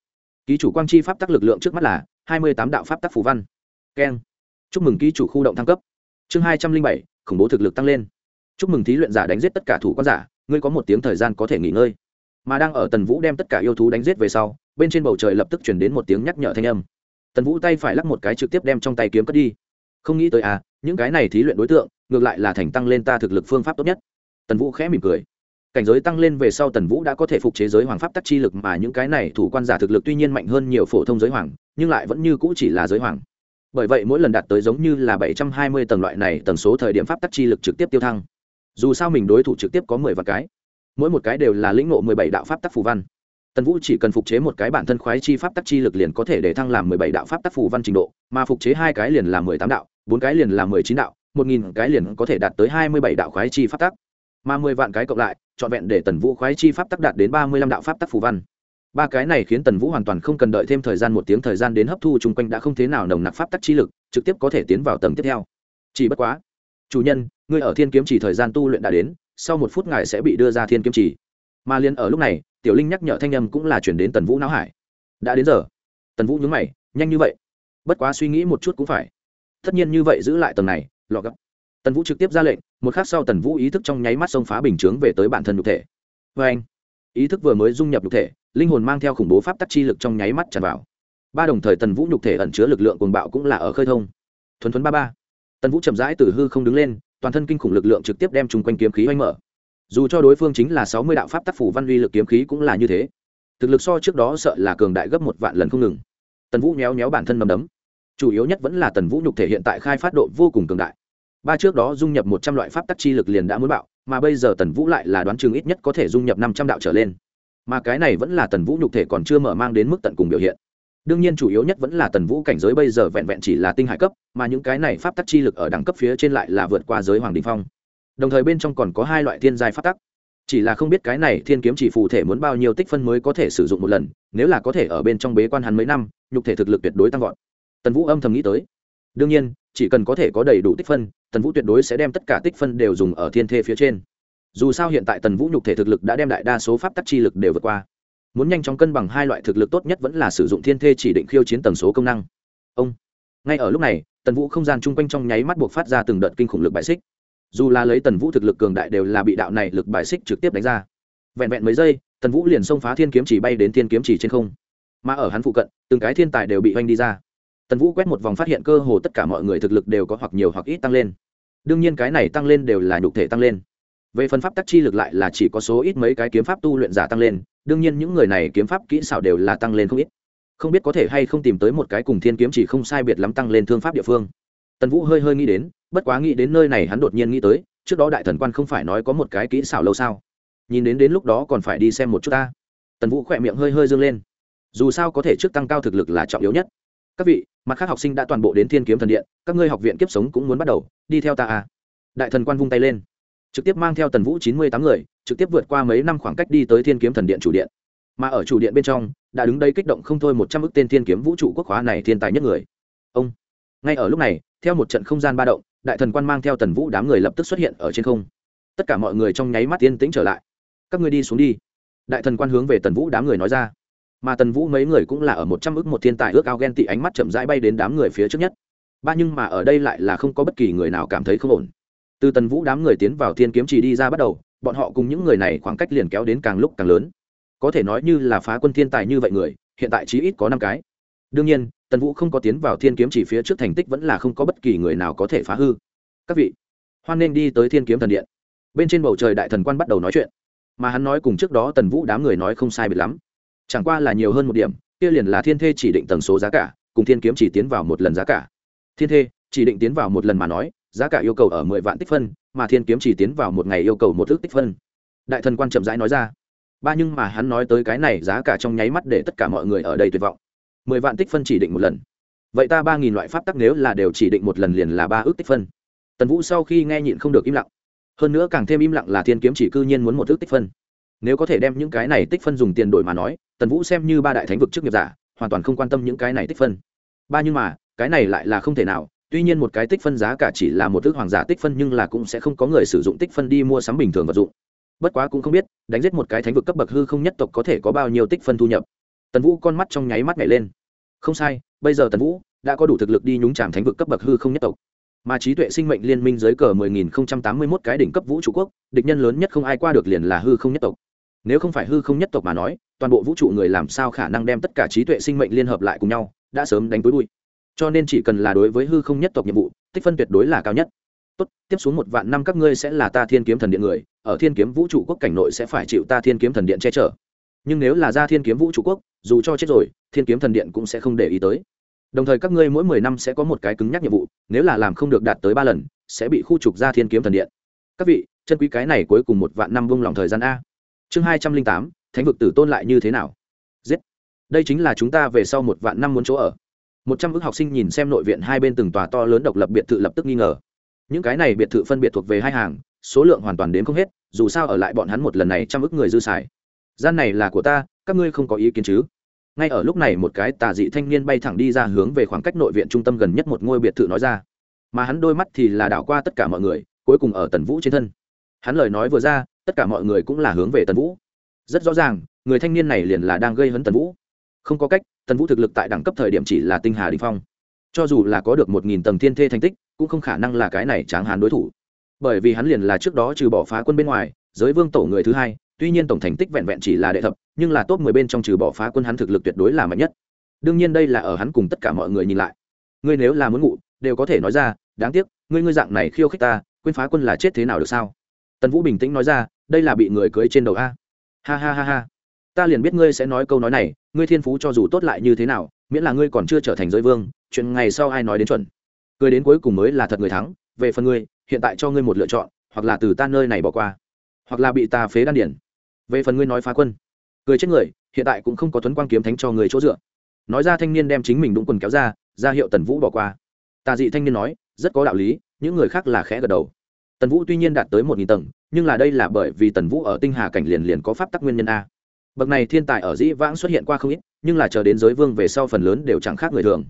Speaker 1: Ký chủ quang chi pháp tắc lực lượng trước mắt là hai mươi tám đạo pháp tắc phù văn. Keng. Chúc mừng ký chủ khu động thăng cấp. Chương hai trăm linh bảy, khủng bố thực lực tăng lên chúc mừng thí luyện giả đánh giết tất cả thủ quan giả, ngươi có một tiếng thời gian có thể nghỉ ngơi. Mà đang ở tần vũ đem tất cả yêu thú đánh giết về sau, bên trên bầu trời lập tức chuyển đến một tiếng nhắc nhở thanh âm. Tần vũ tay phải lắc một cái trực tiếp đem trong tay kiếm cất đi. Không nghĩ tới à những cái này thí luyện đối tượng, ngược lại là thành tăng lên ta thực lực phương pháp tốt nhất. Tần vũ khẽ mỉm cười. Cảnh giới tăng lên về sau tần vũ đã có thể phục chế giới hoàng pháp tắc chi lực mà những cái này thủ quan giả thực lực tuy nhiên mạnh hơn nhiều phổ thông giới hoàng, nhưng lại vẫn như cũ chỉ là giới hoàng. Bởi vậy mỗi lần đạt tới giống như là bảy trăm hai mươi tầng loại này, tần số thời điểm pháp tắc chi lực trực tiếp tiêu thăng dù sao mình đối thủ trực tiếp có mười vạn cái. Mỗi một cái đều là lĩnh ngộ mười bảy đạo pháp tắc phù văn. Tần vũ chỉ cần phục chế một cái bản thân khoái chi pháp tắc chi lực liền có thể để thăng làm mười bảy đạo pháp tắc phù văn trình độ, mà phục chế hai cái liền là mười tám đạo, bốn cái liền là mười chín đạo, một nghìn cái liền có thể đạt tới hai mươi bảy đạo khoái chi pháp tắc. Mà mười vạn cái cộng lại, trọn vẹn để tần vũ khoái chi pháp tắc đạt đến ba mươi lăm đạo pháp tắc phù văn. Ba cái này khiến tần vũ hoàn toàn không cần đợi thêm thời gian một tiếng thời gian đến hấp thu chung quanh đã không thế nào nồng nặc pháp tắc chi lực, trực tiếp có thể tiến vào tầng tiếp theo. Chỉ bất quá chủ nhân, ngươi ở thiên kiếm chỉ thời gian tu luyện đã đến, sau một phút ngài sẽ bị đưa ra thiên kiếm chỉ. Mà liên ở lúc này, tiểu linh nhắc nhở thanh âm cũng là chuyển đến tần vũ não hải. Đã đến giờ. Tần vũ nhúng mày, nhanh như vậy. Bất quá suy nghĩ một chút cũng phải. Tất nhiên như vậy giữ lại tầng này lọ gấp. Tần vũ trực tiếp ra lệnh, một khắc sau tần vũ ý thức trong nháy mắt xông phá bình chướng về tới bản thân nhục thể. Vê anh. Ý thức vừa mới dung nhập nhục thể, linh hồn mang theo khủng bố pháp tắc chi lực trong nháy mắt tràn vào. Ba đồng thời tần vũ nhục thể ẩn chứa lực lượng cuồng bạo cũng là ở khơi thông. Thuần thuấn ba ba tần vũ chậm rãi từ hư không đứng lên, toàn thân kinh khủng lực lượng trực tiếp đem chung quanh kiếm khí oanh mở. Dù cho đối phương chính là sáu mươi đạo pháp tác phủ văn uy lực kiếm khí cũng là như thế. Thực lực so trước đó sợ là cường đại gấp một vạn lần không ngừng. Tần vũ méo méo bản thân nằm đấm. Chủ yếu nhất vẫn là tần vũ nhục thể hiện tại khai phát độ vô cùng cường đại. Ba trước đó dung nhập một trăm loại pháp tắc chi lực liền đã muốn bạo, mà bây giờ tần vũ lại là đoán chừng ít nhất có thể dung nhập năm trăm đạo trở lên. Mà cái này vẫn là tần vũ nhục thể còn chưa mở mang đến mức tận cùng biểu hiện đương nhiên chủ yếu nhất vẫn là tần vũ cảnh giới bây giờ vẹn vẹn chỉ là tinh hải cấp, mà những cái này pháp tắc chi lực ở đẳng cấp phía trên lại là vượt qua giới hoàng đình phong. Đồng thời bên trong còn có hai loại thiên giai pháp tắc. Chỉ là không biết cái này thiên kiếm chỉ phù thể muốn bao nhiêu tích phân mới có thể sử dụng một lần, nếu là có thể ở bên trong bế quan hắn mấy năm, nhục thể thực lực tuyệt đối tăng vọt. Tần vũ âm thầm nghĩ tới. Đương nhiên, chỉ cần có thể có đầy đủ tích phân, tần vũ tuyệt đối sẽ đem tất cả tích phân đều dùng ở thiên thê phía trên. Dù sao hiện tại tần vũ nhục thể thực lực đã đem đại đa số pháp tắc chi lực đều vượt qua muốn nhanh chóng cân bằng hai loại thực lực tốt nhất vẫn là sử dụng thiên thê chỉ định khiêu chiến tần số công năng. Ông. Ngay ở lúc này, tần vũ không gian chung quanh trong nháy mắt buộc phát ra từng đợt kinh khủng lực bại xích. Dù là lấy tần vũ thực lực cường đại đều là bị đạo này lực bại xích trực tiếp đánh ra. Vẹn vẹn mấy giây, tần vũ liền xông phá thiên kiếm chỉ bay đến thiên kiếm chỉ trên không. Mà ở hắn phụ cận, từng cái thiên tài đều bị oanh đi ra. Tần vũ quét một vòng phát hiện cơ hồ tất cả mọi người thực lực đều có hoặc nhiều hoặc ít tăng lên. Đương nhiên cái này tăng lên đều là nhục thể tăng lên về phần pháp tắc chi lực lại là chỉ có số ít mấy cái kiếm pháp tu luyện giả tăng lên, đương nhiên những người này kiếm pháp kỹ xảo đều là tăng lên không ít. Không biết có thể hay không tìm tới một cái cùng thiên kiếm chỉ không sai biệt lắm tăng lên thương pháp địa phương. Tần vũ hơi hơi nghĩ đến, bất quá nghĩ đến nơi này hắn đột nhiên nghĩ tới, trước đó đại thần quan không phải nói có một cái kỹ xảo lâu sao? Nhìn đến đến lúc đó còn phải đi xem một chút ta. Tần vũ khỏe miệng hơi hơi dâng lên. Dù sao có thể trước tăng cao thực lực là trọng yếu nhất. Các vị, mặt khác học sinh đã toàn bộ đến thiên kiếm thần điện, các ngươi học viện kiếp sống cũng muốn bắt đầu, đi theo ta à. Đại thần quan vung tay lên trực tiếp mang theo tần vũ chín mươi tám người, trực tiếp vượt qua mấy năm khoảng cách đi tới thiên kiếm thần điện chủ điện. Mà ở chủ điện bên trong, đã đứng đây kích động không thôi một trăm ước tên thiên kiếm vũ trụ quốc hóa này thiên tài nhất người. Ông. Ngay ở lúc này, theo một trận không gian ba động, đại thần quan mang theo tần vũ đám người lập tức xuất hiện ở trên không. Tất cả mọi người trong nháy mắt yên tĩnh trở lại. Các ngươi đi xuống đi. Đại thần quan hướng về tần vũ đám người nói ra. Mà tần vũ mấy người cũng là ở một trăm ước một thiên tài ước ao ghen tị ánh mắt chậm rãi bay đến đám người phía trước nhất. Ba nhưng mà ở đây lại là không có bất kỳ người nào cảm thấy không ổn từ tần vũ đám người tiến vào thiên kiếm chỉ đi ra bắt đầu, bọn họ cùng những người này khoảng cách liền kéo đến càng lúc càng lớn. Có thể nói như là phá quân thiên tài như vậy người, hiện tại chí ít có năm cái. Đương nhiên, tần vũ không có tiến vào thiên kiếm chỉ phía trước thành tích vẫn là không có bất kỳ người nào có thể phá hư. Các vị, hoan nên đi tới thiên kiếm thần điện. Bên trên bầu trời đại thần quan bắt đầu nói chuyện. Mà hắn nói cùng trước đó tần vũ đám người nói không sai biệt lắm. Chẳng qua là nhiều hơn một điểm, kia liền là thiên thê chỉ định tần số giá cả, cùng thiên kiếm chỉ tiến vào một lần giá cả. Thiên thê chỉ định tiến vào một lần mà nói giá cả yêu cầu ở mười vạn tích phân, mà thiên kiếm chỉ tiến vào một ngày yêu cầu một ước tích phân. Đại thần quan chậm rãi nói ra. Ba nhưng mà hắn nói tới cái này giá cả trong nháy mắt để tất cả mọi người ở đây tuyệt vọng. Mười vạn tích phân chỉ định một lần. Vậy ta ba nghìn loại pháp tắc nếu là đều chỉ định một lần liền là ba ước tích phân. Tần vũ sau khi nghe nhịn không được im lặng. Hơn nữa càng thêm im lặng là thiên kiếm chỉ cư nhiên muốn một ước tích phân. Nếu có thể đem những cái này tích phân dùng tiền đổi mà nói, tần vũ xem như ba đại thánh vực trước nghiệp giả, hoàn toàn không quan tâm những cái này tích phân. Ba nhưng mà, cái này lại là không thể nào tuy nhiên một cái tích phân giá cả chỉ là một thước hoàng giả tích phân nhưng là cũng sẽ không có người sử dụng tích phân đi mua sắm bình thường vật dụng. Bất quá cũng không biết, đánh giết một cái thánh vực cấp bậc hư không nhất tộc có thể có bao nhiêu tích phân thu nhập. Tần vũ con mắt trong nháy mắt nhảy lên. Không sai, bây giờ tần vũ đã có đủ thực lực đi nhúng c thánh vực cấp bậc hư không nhất tộc. Mà trí tuệ sinh mệnh liên minh dưới cờ 10.081 cái đỉnh cấp vũ trụ quốc, địch nhân lớn nhất không ai qua được liền là hư không nhất tộc. Nếu không phải hư không nhất tộc mà nói, toàn bộ vũ trụ người làm sao khả năng đem tất cả trí tuệ sinh mệnh liên hợp lại cùng nhau, đã sớm đánh túi bụi cho nên chỉ cần là đối với hư không nhất tộc nhiệm vụ, tích phân tuyệt đối là cao nhất. Tốt, tiếp xuống một vạn năm các ngươi sẽ là ta thiên kiếm thần điện người, ở thiên kiếm vũ trụ quốc cảnh nội sẽ phải chịu ta thiên kiếm thần điện che chở. Nhưng nếu là ra thiên kiếm vũ trụ quốc, dù cho chết rồi, thiên kiếm thần điện cũng sẽ không để ý tới. Đồng thời các ngươi mỗi mười năm sẽ có một cái cứng nhắc nhiệm vụ, nếu là làm không được đạt tới ba lần, sẽ bị khu trục ra thiên kiếm thần điện. Các vị, chân quý cái này cuối cùng một vạn năm vung lòng thời gian a. Chương hai trăm linh tám, thánh vực tử tôn lại như thế nào? Giết. Đây chính là chúng ta về sau một vạn năm muốn chỗ ở một trăm ước học sinh nhìn xem nội viện hai bên từng tòa to lớn độc lập biệt thự lập tức nghi ngờ. Những cái này biệt thự phân biệt thuộc về hai hàng, số lượng hoàn toàn đến không hết, dù sao ở lại bọn hắn một lần này trăm ước người dư xài. Gian này là của ta, các ngươi không có ý kiến chứ? Ngay ở lúc này một cái tà dị thanh niên bay thẳng đi ra hướng về khoảng cách nội viện trung tâm gần nhất một ngôi biệt thự nói ra. Mà hắn đôi mắt thì là đảo qua tất cả mọi người, cuối cùng ở tần vũ trên thân. Hắn lời nói vừa ra, tất cả mọi người cũng là hướng về tần vũ. Rất rõ ràng, người thanh niên này liền là đang gây hấn tần vũ. Không có cách tần vũ thực lực tại đẳng cấp thời điểm chỉ là tinh hà đình phong. Cho dù là có được một nghìn tầng thiên thê thành tích, cũng không khả năng là cái này tráng hán đối thủ. Bởi vì hắn liền là trước đó trừ bỏ phá quân bên ngoài, giới vương tổ người thứ hai, tuy nhiên tổng thành tích vẹn vẹn chỉ là đệ thập, nhưng là top mười bên trong trừ bỏ phá quân hắn thực lực tuyệt đối là mạnh nhất. Đương nhiên đây là ở hắn cùng tất cả mọi người nhìn lại. Ngươi nếu là muốn ngủ, đều có thể nói ra, đáng tiếc, ngươi ngươi dạng này khiêu khích ta, quên phá quân là chết thế nào được sao? Tần vũ bình tĩnh nói ra, đây là bị người cưới trên đầu a. Ha ha ha ha. Ta liền biết ngươi sẽ nói câu nói này ngươi thiên phú cho dù tốt lại như thế nào, miễn là ngươi còn chưa trở thành giới vương, chuyện ngày sau ai nói đến chuẩn. Cười đến cuối cùng mới là thật người thắng, về phần ngươi, hiện tại cho ngươi một lựa chọn, hoặc là từ ta nơi này bỏ qua, hoặc là bị ta phế đan điển. Về phần ngươi nói phá quân, cười chết người, hiện tại cũng không có tuấn quang kiếm thánh cho người chỗ dựa. Nói ra thanh niên đem chính mình đụng quần kéo ra ra hiệu tần vũ bỏ qua. Tà dị thanh niên nói, rất có đạo lý, những người khác là khẽ gật đầu. Tần vũ tuy nhiên đạt tới một nghìn tầng, nhưng là đây là bởi vì tần vũ ở tinh hà cảnh liền liền có pháp tắc nguyên nhân a bậc này thiên tài ở dĩ vãng xuất hiện qua không ít, nhưng là chờ đến giới vương về sau phần lớn đều chẳng khác người thường.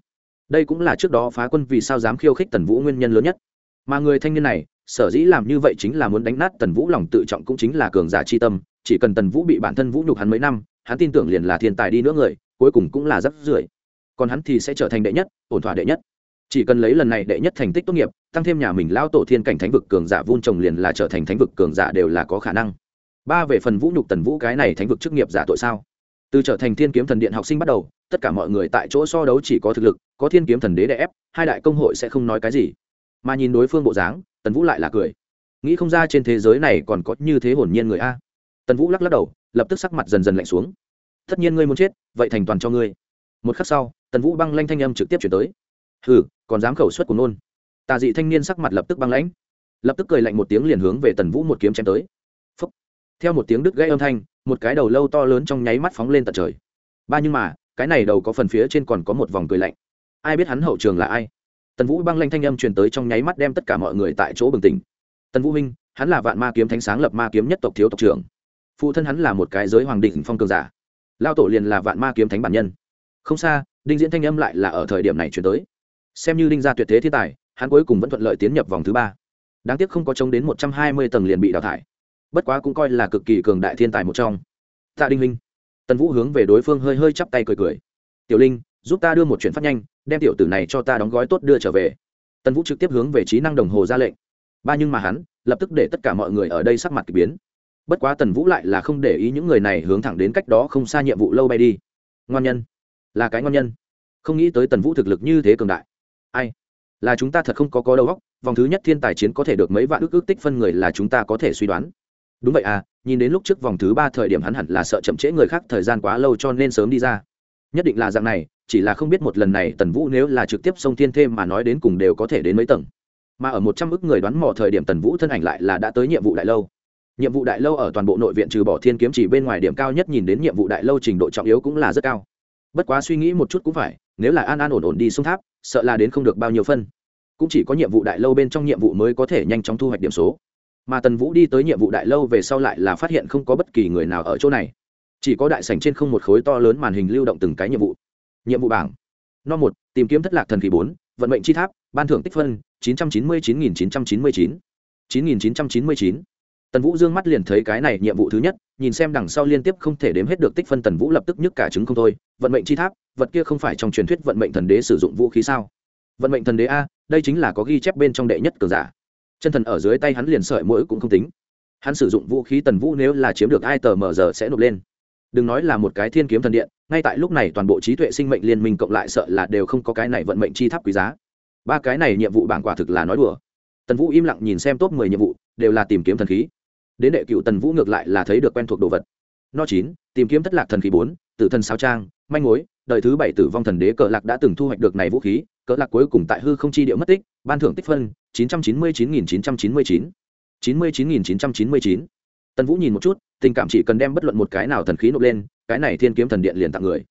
Speaker 1: Đây cũng là trước đó phá quân vì sao dám khiêu khích tần vũ nguyên nhân lớn nhất. Mà người thanh niên này, sở dĩ làm như vậy chính là muốn đánh nát tần vũ lòng tự trọng cũng chính là cường giả chi tâm, chỉ cần tần vũ bị bản thân vũ nhục hắn mấy năm, hắn tin tưởng liền là thiên tài đi nữa người, cuối cùng cũng là rất rưởi. Còn hắn thì sẽ trở thành đệ nhất, ổn thỏa đệ nhất. Chỉ cần lấy lần này đệ nhất thành tích tốt nghiệp, tăng thêm nhà mình lao tổ thiên cảnh thánh vực cường giả vun trồng liền là trở thành thánh vực cường giả đều là có khả năng ba về phần vũ nhục tần vũ cái này thánh vực chức nghiệp giả tội sao? Từ trở thành thiên kiếm thần điện học sinh bắt đầu, tất cả mọi người tại chỗ so đấu chỉ có thực lực, có thiên kiếm thần đế đè ép, hai đại công hội sẽ không nói cái gì. Mà nhìn đối phương bộ dáng, tần vũ lại là cười. Nghĩ không ra trên thế giới này còn có như thế hồn nhiên người a. Tần vũ lắc lắc đầu, lập tức sắc mặt dần dần lạnh xuống. Tất nhiên ngươi muốn chết, vậy thành toàn cho ngươi. Một khắc sau, tần vũ băng lanh thanh âm trực tiếp chuyển tới. Hừ, còn dám khẩu suất của nôn. Tà dị thanh niên sắc mặt lập tức băng lãnh. Lập tức cười lạnh một tiếng liền hướng về tần vũ một kiếm chém tới theo một tiếng đứt gãy âm thanh, một cái đầu lâu to lớn trong nháy mắt phóng lên tận trời. Ba nhưng mà, cái này đầu có phần phía trên còn có một vòng cười lạnh. Ai biết hắn hậu trường là ai? Tần vũ băng lanh thanh âm truyền tới trong nháy mắt đem tất cả mọi người tại chỗ bừng tỉnh. Tần vũ minh, hắn là vạn ma kiếm thánh sáng lập ma kiếm nhất tộc thiếu tộc trưởng. Phụ thân hắn là một cái giới hoàng định phong cường giả. Lao tổ liền là vạn ma kiếm thánh bản nhân. Không xa, đinh diễn thanh âm lại là ở thời điểm này chuyển tới. Xem như đinh gia tuyệt thế thiên tài, hắn cuối cùng vẫn thuận lợi tiến nhập vòng thứ ba. Đáng tiếc không có chống đến một trăm hai mươi tầng liền bị đào thải bất quá cũng coi là cực kỳ cường đại thiên tài một trong. Tạ đinh linh tần vũ hướng về đối phương hơi hơi chắp tay cười cười. Tiểu linh, giúp ta đưa một chuyển phát nhanh, đem tiểu tử này cho ta đóng gói tốt đưa trở về. Tần vũ trực tiếp hướng về trí năng đồng hồ ra lệnh. Ba nhưng mà hắn, lập tức để tất cả mọi người ở đây sắc mặt k ỳ biến. Bất quá tần vũ lại là không để ý những người này hướng thẳng đến cách đó không xa nhiệm vụ lâu bay đi. Ngon nhân. Là cái ngon nhân. Không nghĩ tới tần vũ thực lực như thế cường đại. Ai? Là chúng ta thật không có có đầu óc, vòng thứ nhất thiên tài chiến có thể được mấy vạn ước ước tích phân người là chúng ta có thể suy đoán đúng vậy à nhìn đến lúc trước vòng thứ ba thời điểm hắn hẳn là sợ chậm trễ người khác thời gian quá lâu cho nên sớm đi ra. Nhất định là dạng này, chỉ là không biết một lần này tần vũ nếu là trực tiếp sông thiên thêm mà nói đến cùng đều có thể đến mấy tầng. Mà ở một trăm ước người đoán mò thời điểm tần vũ thân ảnh lại là đã tới nhiệm vụ đại lâu. Nhiệm vụ đại lâu ở toàn bộ nội viện trừ bỏ thiên kiếm chỉ bên ngoài điểm cao nhất nhìn đến nhiệm vụ đại lâu trình độ trọng yếu cũng là rất cao. Bất quá suy nghĩ một chút cũng phải, nếu là an an ổn ổn đi sông tháp, sợ là đến không được bao nhiêu phân. Cũng chỉ có nhiệm vụ đại lâu bên trong nhiệm vụ mới có thể nhanh chóng thu hoạch điểm số mà tần vũ đi tới nhiệm vụ đại lâu về sau lại là phát hiện không có bất kỳ người nào ở chỗ này. Chỉ có đại sảnh trên không một khối to lớn màn hình lưu động từng cái nhiệm vụ. Nhiệm vụ bảng. No một, tìm kiếm thất lạc thần khí bốn, vận mệnh chi tháp, ban thưởng tích phân, chín trăm chín mươi chín nghìn chín trăm chín mươi chín. chín nghìn chín trăm chín mươi chín. Tần vũ d ư ơ n g mắt liền thấy cái này nhiệm vụ thứ nhất, nhìn xem đằng sau liên tiếp không thể đếm hết được tích phân tần vũ lập tức nhức cả trứng không thôi. Vận mệnh chi tháp, vật kia không phải trong truyền thuyết vận mệnh thần đế sử dụng vũ khí sao? Vận mệnh thần đế a, đây chính là có ghi chép bên trong đệ nhất cường giả chân thần ở dưới tay hắn liền sợi mũi cũng không tính. Hắn sử dụng vũ khí tần vũ nếu là chiếm được ai tờ mờ giờ sẽ nộp lên. Đừng nói là một cái thiên kiếm thần điện, ngay tại lúc này toàn bộ trí tuệ sinh mệnh liên minh cộng lại sợ là đều không có cái này vận mệnh chi tháp quý giá. Ba cái này nhiệm vụ bảng quả thực là nói đùa. Tần vũ im lặng nhìn xem top mười nhiệm vụ, đều là tìm kiếm thần khí. Đến đệ cựu tần vũ ngược lại là thấy được quen thuộc đồ vật. No chín, tìm kiếm thất lạc thần khí bốn, tử thần sao trang, manh mối, đời thứ bảy tử vong thần đế cờ lạc đã từng thu hoạch được này vũ khí, cờ lạc cuối cùng tại hư không chi địa mất tích, ban thưởng tích phân chín trăm chín mươi chín nghìn chín trăm chín mươi chín chín mươi chín nghìn chín trăm chín mươi chín tần vũ nhìn một chút tình cảm chỉ cần đem bất luận một cái nào thần khí nộp lên cái này thiên kiếm thần điện liền tặng người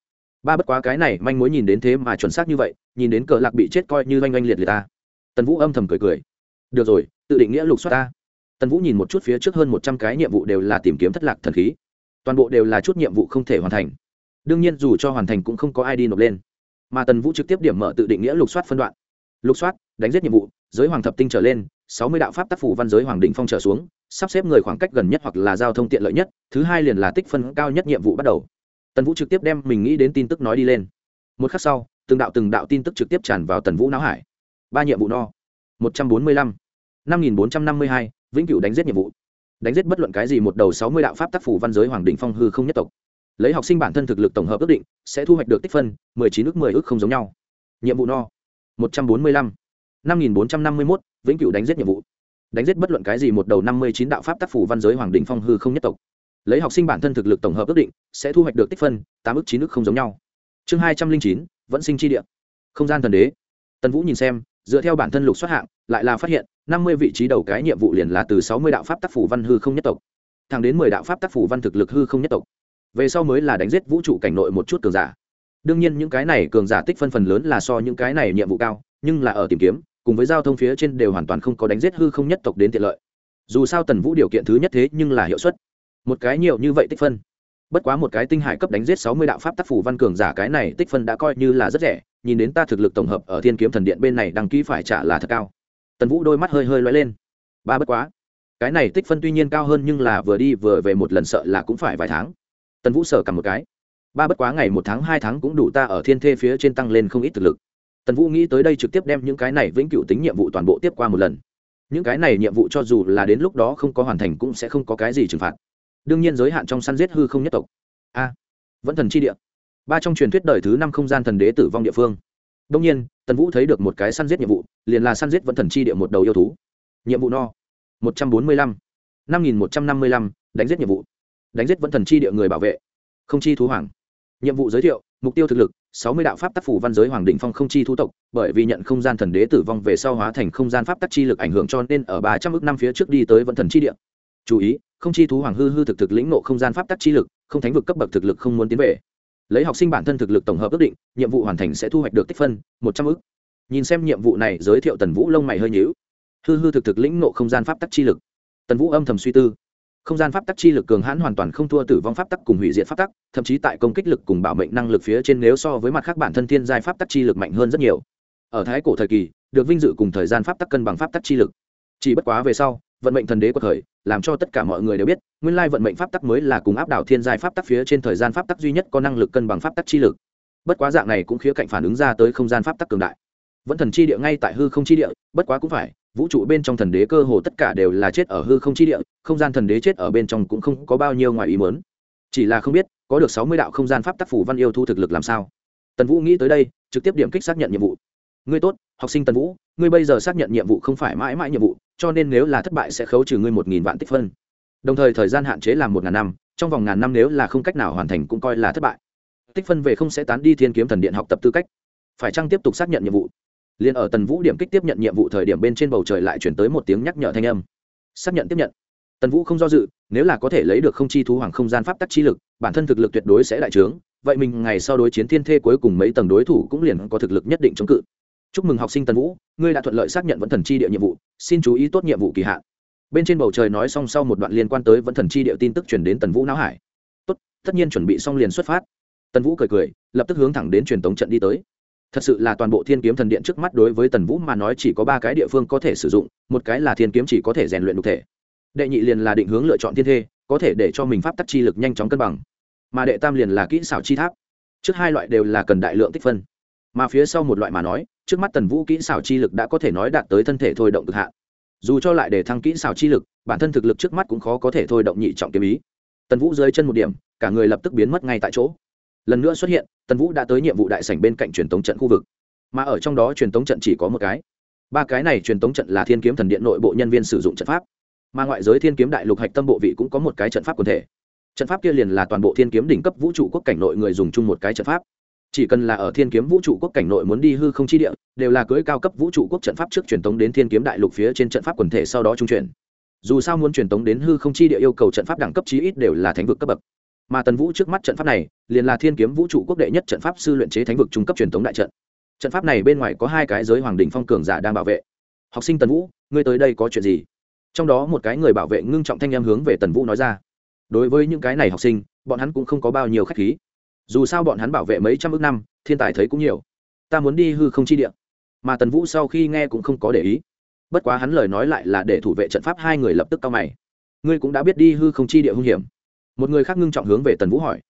Speaker 1: ba bất quá cái này manh mối nhìn đến thế mà chuẩn xác như vậy nhìn đến cờ lạc bị chết coi như oanh oanh liệt liệt ta tần vũ âm thầm cười cười được rồi tự định nghĩa lục soát ta tần vũ nhìn một chút phía trước hơn một trăm cái nhiệm vụ đều là tìm kiếm thất lạc thần khí toàn bộ đều là chút nhiệm vụ không thể hoàn thành đương nhiên dù cho hoàn thành cũng không có ai đi nộp lên mà tần vũ trực tiếp điểm mở tự định nghĩa lục soát phân đoạn lục soát đánh giết nhiệm vụ giới hoàng thập tinh trở lên, sáu mươi đạo pháp tác phủ văn giới hoàng đỉnh phong trở xuống, sắp xếp người khoảng cách gần nhất hoặc là giao thông tiện lợi nhất, thứ hai liền là tích phân cao nhất nhiệm vụ bắt đầu. Tần vũ trực tiếp đem mình nghĩ đến tin tức nói đi lên. Một khắc sau, từng đạo từng đạo tin tức trực tiếp tràn vào tần vũ não hải. Ba nhiệm vụ no. Một trăm bốn mươi lăm. Năm nghìn bốn trăm năm mươi hai, vĩnh cửu đánh giết nhiệm vụ. Đánh giết bất luận cái gì một đầu sáu mươi đạo pháp tác phủ văn giới hoàng đỉnh phong hư không nhất tộc. Lấy học sinh bản thân thực lực tổng hợp ước định, sẽ thu hoạch được tích phân, mười chín ước mười ước không giống nhau. Nhiệm vụ no. Một trăm bốn mươi lăm năm nghìn bốn trăm năm mươi mốt, vĩnh cửu đánh giết nhiệm vụ. Đánh giết bất luận cái gì một đầu năm mươi chín đạo pháp tác phủ văn giới hoàng đình phong hư không nhất tộc. Lấy học sinh bản thân thực lực tổng hợp ước định, sẽ thu hoạch được tích phân, tám ước chín ước không giống nhau. Chương hai trăm linh chín, vẫn sinh chi địa. Không gian thần đế. Tần vũ nhìn xem, dựa theo bản thân lục xuất hạng, lại là phát hiện, năm mươi vị trí đầu cái nhiệm vụ liền là từ sáu mươi đạo pháp tác phủ văn hư không nhất tộc, thẳng đến mười đạo pháp tác phủ văn thực lực hư không nhất tộc. Về sau mới là đánh giết vũ trụ cảnh nội một chút cường giả. Đương nhiên những cái này cường giả tích phân phần lớn là so những cái này nhiệm vụ cao nhưng là ở tìm kiếm, cùng với giao thông phía trên đều hoàn toàn không có đánh giết hư không nhất tộc đến tiện lợi. Dù sao tần vũ điều kiện thứ nhất thế nhưng là hiệu suất. Một cái nhiều như vậy tích phân. Bất quá một cái tinh hải cấp đánh giết sáu mươi đạo pháp tác phủ văn cường giả cái này tích phân đã coi như là rất rẻ, nhìn đến ta thực lực tổng hợp ở thiên kiếm thần điện bên này đăng ký phải trả là thật cao. Tần vũ đôi mắt hơi hơi loay lên. Ba bất quá. Cái này tích phân tuy nhiên cao hơn nhưng là vừa đi vừa về một lần sợ là cũng phải vài tháng. Tần vũ sở cầm một cái. Ba bất quá ngày một tháng hai tháng cũng đủ ta ở thiên thê phía trên tăng lên không ít thực lực tần vũ nghĩ tới đây trực tiếp đem những cái này vĩnh cửu tính nhiệm vụ toàn bộ tiếp qua một lần. Những cái này nhiệm vụ cho dù là đến lúc đó không có hoàn thành cũng sẽ không có cái gì trừng phạt. Đương nhiên giới hạn trong săn giết hư không nhất tộc. A, vẫn thần chi địa. Ba trong truyền thuyết đời thứ năm không gian thần đế tử vong địa phương. Đông nhiên, tần vũ thấy được một cái săn giết nhiệm vụ, liền là săn giết vẫn thần chi địa một đầu yêu thú. Nhiệm vụ no, một trăm bốn mươi lăm, năm nghìn một trăm năm mươi lăm, đánh giết nhiệm vụ. Đánh giết vẫn thần chi địa người bảo vệ. Không chi thú hoàng. Nhiệm vụ giới thiệu, mục tiêu thực lực sáu mươi đạo pháp tác phủ văn giới hoàng đỉnh phong không chi thú tộc, bởi vì nhận không gian thần đế tử vong về sau hóa thành không gian pháp tắc chi lực ảnh hưởng cho nên ở ba trăm ước năm phía trước đi tới vẫn thần chi địa. Chú ý, không chi thú hoàng hư hư thực thực lĩnh nộ không gian pháp tắc chi lực, không thánh vực cấp bậc thực lực không muốn tiến về. Lấy học sinh bản thân thực lực tổng hợp ước định, nhiệm vụ hoàn thành sẽ thu hoạch được tích phân, một trăm ước. Nhìn xem nhiệm vụ này, giới thiệu tần vũ lông mày hơi nhíu. Hư hư thực thực lĩnh nộ không gian pháp tắc chi lực. Tần vũ âm thầm suy tư không gian pháp tắc chi lực cường hãn hoàn toàn không thua tử vong pháp tắc cùng hủy diệt pháp tắc thậm chí tại công kích lực cùng bảo mệnh năng lực phía trên nếu so với mặt khác bản thân thiên giai pháp tắc chi lực mạnh hơn rất nhiều ở thái cổ thời kỳ được vinh dự cùng thời gian pháp tắc cân bằng pháp tắc chi lực chỉ bất quá về sau vận mệnh thần đế của thời làm cho tất cả mọi người đều biết nguyên lai vận mệnh pháp tắc mới là cùng áp đảo thiên giai pháp tắc phía trên thời gian pháp tắc duy nhất có năng lực cân bằng pháp tắc chi lực bất quá dạng này cũng khía cạnh phản ứng ra tới không gian pháp tắc cường đại vẫn thần chi địa ngay tại hư không chi địa bất quá cũng phải vũ trụ bên trong thần đế cơ hồ tất cả đều là chết ở hư không chi địa, không gian thần đế chết ở bên trong cũng không có bao nhiêu ngoài ý mớn chỉ là không biết, có được sáu mươi đạo không gian pháp tác phủ văn yêu thu thực lực làm sao. Tần vũ nghĩ tới đây, trực tiếp điểm kích xác nhận nhiệm vụ. Ngươi tốt, học sinh tần vũ, ngươi bây giờ xác nhận nhiệm vụ không phải mãi mãi nhiệm vụ, cho nên nếu là thất bại sẽ khấu trừ ngươi một nghìn vạn tích phân. Đồng thời thời gian hạn chế là một ngàn năm, trong vòng ngàn năm nếu là không cách nào hoàn thành cũng coi là thất bại. Tích phân về không sẽ tán đi thiên kiếm thần điện học tập tư cách. Phải chăng tiếp tục xác nhận nhiệm vụ? Liền ở tần vũ điểm kích tiếp nhận nhiệm vụ thời điểm bên trên bầu trời lại chuyển tới một tiếng nhắc nhở thanh âm. Xác nhận tiếp nhận. Tần vũ không do dự, nếu là có thể lấy được không chi thú hoàng không gian pháp tắc chi lực, bản thân thực lực tuyệt đối sẽ đại trướng, vậy mình ngày sau đối chiến thiên thê cuối cùng mấy tầng đối thủ cũng liền có thực lực nhất định chống cự. Chúc mừng học sinh tần vũ, ngươi đã thuận lợi xác nhận vẫn thần chi địa nhiệm vụ, xin chú ý tốt nhiệm vụ kỳ hạn. Bên trên bầu trời nói xong sau một đoạn liên quan tới vẫn thần chi địa tin tức chuyển đến tần vũ não hải. Tốt, tất nhiên chuẩn bị xong liền xuất phát. Tần vũ cười cười, lập tức hướng thẳng đến truyền tống trận đi tới thật sự là toàn bộ thiên kiếm thần điện trước mắt đối với tần vũ mà nói chỉ có ba cái địa phương có thể sử dụng, một cái là thiên kiếm chỉ có thể rèn luyện đ ụ thể. Đệ nhị liền là định hướng lựa chọn thiên thê, có thể để cho mình pháp tắc chi lực nhanh chóng cân bằng. Mà đệ tam liền là kỹ xảo chi tháp. Trước hai loại đều là cần đại lượng tích phân. Mà phía sau một loại mà nói, trước mắt tần vũ kỹ xảo chi lực đã có thể nói đạt tới thân thể thôi động cực hạn. Dù cho lại để thăng kỹ xảo chi lực, bản thân thực lực trước mắt cũng khó có thể thôi động nhị trọng kiếm ý. Tần vũ dưới chân một điểm, cả người lập tức biến mất ngay tại chỗ lần nữa xuất hiện, tần vũ đã tới nhiệm vụ đại sảnh bên cạnh truyền tống trận khu vực. Mà ở trong đó truyền tống trận chỉ có một cái. Ba cái này truyền tống trận là thiên kiếm thần điện nội bộ nhân viên sử dụng trận pháp. Mà ngoại giới thiên kiếm đại lục hạch tâm bộ vị cũng có một cái trận pháp quần thể. Trận pháp kia liền là toàn bộ thiên kiếm đỉnh cấp vũ trụ quốc cảnh nội người dùng chung một cái trận pháp. Chỉ cần là ở thiên kiếm vũ trụ quốc cảnh nội muốn đi hư không chi địa, đều là cưỡi cao cấp vũ trụ quốc trận pháp trước truyền tống đến thiên kiếm đại lục phía trên trận pháp quần thể sau đó trung chuyển. Dù sao muốn truyền tống đến hư không chi địa yêu cầu trận pháp đẳng cấp chí ít đều là thánh vực cấp bậc mà tần vũ trước mắt trận pháp này liền là thiên kiếm vũ trụ quốc đệ nhất trận pháp sư luyện chế thánh vực trung cấp truyền thống đại trận. Trận pháp này bên ngoài có hai cái giới hoàng đình phong cường giả đang bảo vệ. Học sinh tần vũ, ngươi tới đây có chuyện gì? Trong đó một cái người bảo vệ ngưng trọng thanh em hướng về tần vũ nói ra. Đối với những cái này học sinh, bọn hắn cũng không có bao nhiêu khách khí. Dù sao bọn hắn bảo vệ mấy trăm ước năm, thiên tài thấy cũng nhiều. Ta muốn đi hư không chi địa. Mà tần vũ sau khi nghe cũng không có để ý. Bất quá hắn lời nói lại là để thủ vệ trận pháp hai người lập tức cao mày. Ngươi cũng đã biết đi hư không chi địa hung hiểm một người khác ngưng trọng hướng về tần vũ hỏi.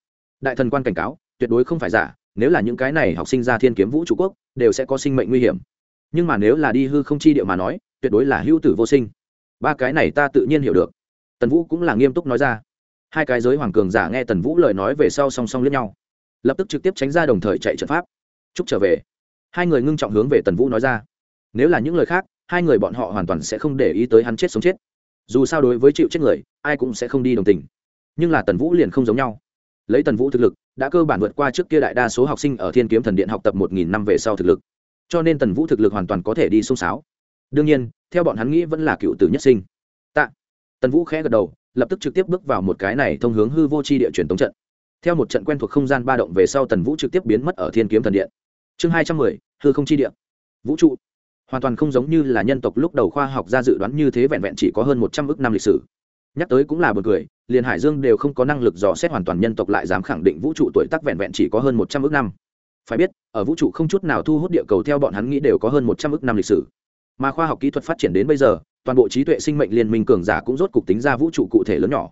Speaker 1: Đại thần quan cảnh cáo, tuyệt đối không phải giả, nếu là những cái này học sinh ra thiên kiếm vũ trụ quốc, đều sẽ có sinh mệnh nguy hiểm. Nhưng mà nếu là đi hư không chi địa mà nói, tuyệt đối là hữu tử vô sinh. Ba cái này ta tự nhiên hiểu được. Tần vũ cũng là nghiêm túc nói ra. Hai cái giới hoàng cường giả nghe tần vũ lời nói về sau song song lẫn nhau. Lập tức trực tiếp tránh ra đồng thời chạy trận pháp. Chúc trở về. Hai người ngưng trọng hướng về tần vũ nói ra. Nếu là những lời khác, hai người bọn họ hoàn toàn sẽ không để ý tới hắn chết sống chết. Dù sao đối với chịu chết người, ai cũng sẽ không đi đồng tình nhưng là tần vũ liền không giống nhau. Lấy tần vũ thực lực, đã cơ bản vượt qua trước kia đại đa số học sinh ở thiên kiếm thần điện học tập một nghìn năm về sau thực lực. Cho nên tần vũ thực lực hoàn toàn có thể đi xông sáo. Đương nhiên, theo bọn hắn nghĩ vẫn là cựu tử nhất sinh. Tạ. Tần vũ khẽ gật đầu, lập tức trực tiếp bước vào một cái này thông hướng hư vô c h i địa truyền tống trận. Theo một trận quen thuộc không gian ba động về sau tần vũ trực tiếp biến mất ở thiên kiếm thần điện. Chương hai trăm mười, hư không chi địa. Vũ trụ. Hoàn toàn không giống như là nhân tộc lúc đầu khoa học ra dự đoán như thế vẹn vẹn chỉ có hơn một trăm ước năm lịch sử. Nhắc tới cũng là b u ồ n cười liền hải dương đều không có năng lực dò xét hoàn toàn nhân tộc lại dám khẳng định vũ trụ tuổi tác vẹn vẹn chỉ có hơn một trăm ước năm. Phải biết, ở vũ trụ không chút nào thu hút địa cầu theo bọn hắn nghĩ đều có hơn một trăm ước năm lịch sử. Mà khoa học kỹ thuật phát triển đến bây giờ, toàn bộ trí tuệ sinh mệnh liên minh cường giả cũng rốt cục tính ra vũ trụ cụ thể lớn nhỏ.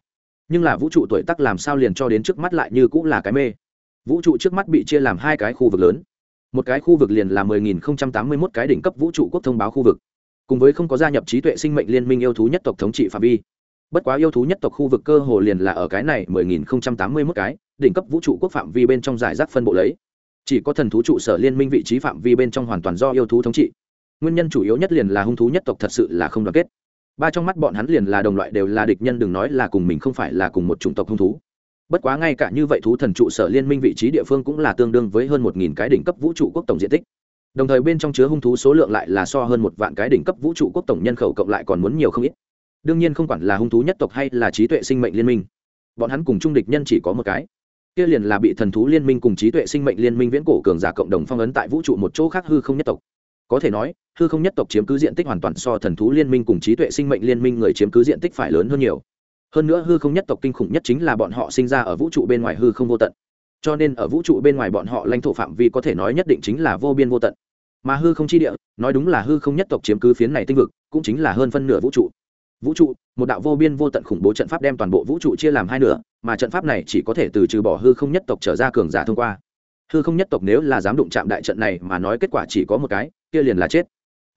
Speaker 1: Nhưng là vũ trụ tuổi tác làm sao liền cho đến trước mắt lại như cũng là cái mê. Vũ trụ trước mắt bị chia làm hai cái khu vực lớn. Một cái khu vực liền là 10.081 cái đỉnh cấp vũ trụ quốc thông báo khu vực. Cùng với không có gia nhập trí tuệ sinh mệnh liên minh yêu thú nhất tộc thống trị phạm vi bất quá yêu thú nhất tộc khu vực cơ hồ liền là ở cái này 10.081 cái, đỉnh cấp vũ trụ quốc phạm vi bên trong giải rác phân bộ lấy. Chỉ có thần thú trụ sở liên minh vị trí phạm vi bên trong hoàn toàn do yêu thú thống trị. Nguyên nhân chủ yếu nhất liền là hung thú nhất tộc thật sự là không đoàn kết. Ba trong mắt bọn hắn liền là đồng loại đều là địch nhân đừng nói là cùng mình không phải là cùng một chủng tộc hung thú. Bất quá ngay cả như vậy thú thần trụ sở liên minh vị trí địa phương cũng là tương đương với hơn một nghìn cái đỉnh cấp vũ trụ quốc tổng diện tích. Đồng thời bên trong chứa hung thú số lượng lại là so hơn một vạn cái đỉnh cấp vũ trụ quốc tổng nhân khẩu cộng lại còn muốn nhiều không ít đương nhiên không quản là hung thú nhất tộc hay là trí tuệ sinh mệnh liên minh, bọn hắn cùng trung địch nhân chỉ có một cái. Kia liền là bị thần thú liên minh cùng trí tuệ sinh mệnh liên minh viễn cổ cường giả cộng đồng phong ấn tại vũ trụ một chỗ khác hư không nhất tộc. Có thể nói, hư không nhất tộc chiếm cứ diện tích hoàn toàn so thần thú liên minh cùng trí tuệ sinh mệnh liên minh người chiếm cứ diện tích phải lớn hơn nhiều. Hơn nữa hư không nhất tộc kinh khủng nhất chính là bọn họ sinh ra ở vũ trụ bên ngoài hư không vô tận. Cho nên ở vũ trụ bên ngoài bọn họ lãnh thổ phạm vi có thể nói nhất định chính là vô biên vô tận. Mà hư không chi địa, nói đúng là hư không nhất tộc chiếm cứ phiến này tinh vực, cũng chính là hơn phân nửa vũ trụ vũ trụ, một đạo vô biên vô tận khủng bố trận pháp đem toàn bộ vũ trụ chia làm hai nửa, mà trận pháp này chỉ có thể từ trừ bỏ hư không nhất tộc trở ra cường giả thông qua. Hư không nhất tộc nếu là dám đụng chạm đại trận này mà nói kết quả chỉ có một cái, kia liền là chết.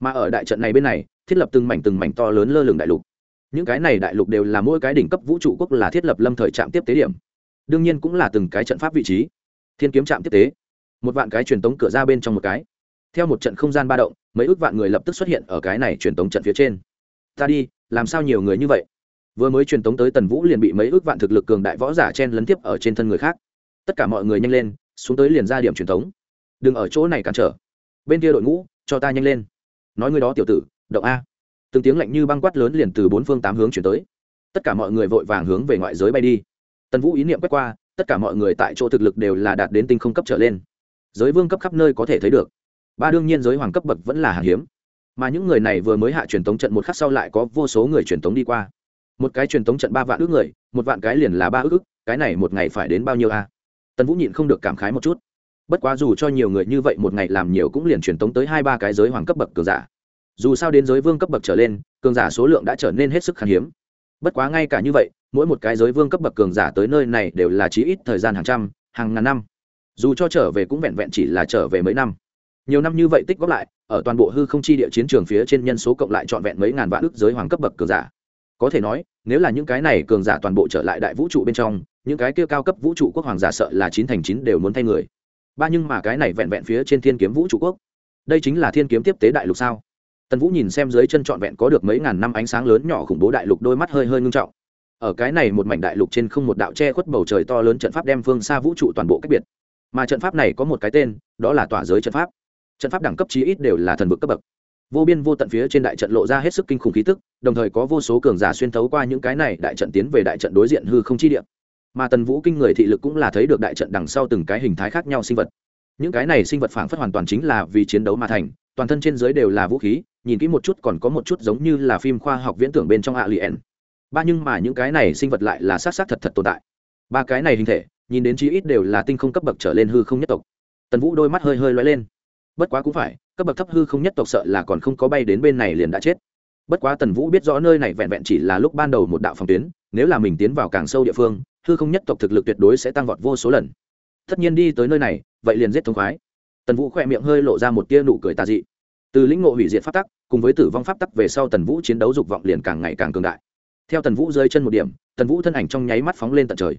Speaker 1: Mà ở đại trận này bên này, thiết lập từng mảnh từng mảnh to lớn lơ lửng đại lục. Những cái này đại lục đều là mỗi cái đỉnh cấp vũ trụ quốc là thiết lập lâm thời trạm tiếp tế điểm. Đương nhiên cũng là từng cái trận pháp vị trí. Thiên kiếm trạm tiếp tế. Một vạn cái truyền tống cửa ra bên trong một cái. Theo một trận không gian ba động, mấy ước vạn người lập tức xuất hiện ở cái này truyền tống trận phía trên. Ta đi làm sao nhiều người như vậy? Vừa mới truyền tống tới tần vũ liền bị mấy ước vạn thực lực cường đại võ giả chen lấn tiếp ở trên thân người khác. Tất cả mọi người nhanh lên, xuống tới liền ra điểm truyền tống. Đừng ở chỗ này cản trở. Bên kia đội ngũ, cho ta nhanh lên. Nói người đó tiểu tử, động a. Từng tiếng lạnh như băng quát lớn liền từ bốn phương tám hướng chuyển tới. Tất cả mọi người vội vàng hướng về ngoại giới bay đi. Tần vũ ý niệm quét qua, tất cả mọi người tại chỗ thực lực đều là đạt đến tinh không cấp trở lên. Giới vương cấp khắp nơi có thể thấy được. Ba đương nhiên giới hoàng cấp bậc vẫn là hàng hiếm mà những người này vừa mới hạ truyền tống trận một khắc sau lại có vô số người truyền tống đi qua. Một cái truyền tống trận ba vạn ước người, một vạn cái liền là ba ước ước, cái này một ngày phải đến bao nhiêu a? Tần vũ nhịn không được cảm khái một chút. Bất quá dù cho nhiều người như vậy một ngày làm nhiều cũng liền truyền tống tới hai ba cái giới hoàng cấp bậc cường giả. Dù sao đến giới vương cấp bậc trở lên, cường giả số lượng đã trở nên hết sức khan hiếm. Bất quá ngay cả như vậy, mỗi một cái giới vương cấp bậc cường giả tới nơi này đều là chí ít thời gian hàng trăm, hàng ngàn năm. Dù cho trở về cũng vẹn vẹn chỉ là trở về mấy năm. Nhiều năm như vậy tích góp lại ở toàn bộ hư không chi địa chiến trường phía trên nhân số cộng lại trọn vẹn mấy ngàn vạn ước giới hoàng cấp bậc cường giả. Có thể nói, nếu là những cái này cường giả toàn bộ trở lại đại vũ trụ bên trong, những cái kia cao cấp vũ trụ quốc hoàng giả sợ là chín thành chín đều muốn thay người. Ba nhưng mà cái này vẹn vẹn phía trên thiên kiếm vũ trụ quốc, đây chính là thiên kiếm tiếp tế đại lục sao? Tần vũ nhìn xem dưới chân trọn vẹn có được mấy ngàn năm ánh sáng lớn nhỏ khủng bố đại lục đôi mắt hơi hơi ngưng trọng. Ở cái này một mảnh đại lục trên không một đạo che khuất bầu trời to lớn trận pháp đem phương xa vũ trụ toàn bộ cách biệt. Mà trận pháp này có một cái tên, đó là tỏa giới trận pháp trận pháp đẳng cấp chí ít đều là thần vực cấp bậc. Vô biên vô tận phía trên đại trận lộ ra hết sức kinh khủng khí tức, đồng thời có vô số cường giả xuyên thấu qua những cái này đại trận tiến về đại trận đối diện hư không chi địa. Mà tần vũ kinh người thị lực cũng là thấy được đại trận đằng sau từng cái hình thái khác nhau sinh vật. Những cái này sinh vật phảng phất hoàn toàn chính là vì chiến đấu mà thành, toàn thân trên dưới đều là vũ khí, nhìn kỹ một chút còn có một chút giống như là phim khoa học viễn tưởng bên trong ạ liền ba nhưng mà những cái này sinh vật lại là sát sát thật thật tồn tại. Ba cái này hình thể, nhìn đến chí ít đều là tinh không cấp bậc trở lên hư không nhất tộc. Tần vũ đôi mắt hơi hơi loay lên bất quá cũng phải, cấp bậc thấp hư không nhất tộc sợ là còn không có bay đến bên này liền đã chết. Bất quá tần vũ biết rõ nơi này vẹn vẹn chỉ là lúc ban đầu một đạo phòng tuyến, nếu là mình tiến vào càng sâu địa phương, hư không nhất tộc thực lực tuyệt đối sẽ tăng vọt vô số lần. Tất nhiên đi tới nơi này, vậy liền giết thống khoái. Tần vũ khỏe miệng hơi lộ ra một tia nụ cười tà dị. Từ lĩnh ngộ hủy diệt pháp tắc, cùng với tử vong pháp tắc về sau tần vũ chiến đấu dục vọng liền càng ngày càng cường đại. Theo tần vũ rơi chân một điểm, tần vũ thân ảnh trong nháy mắt phóng lên tận trời.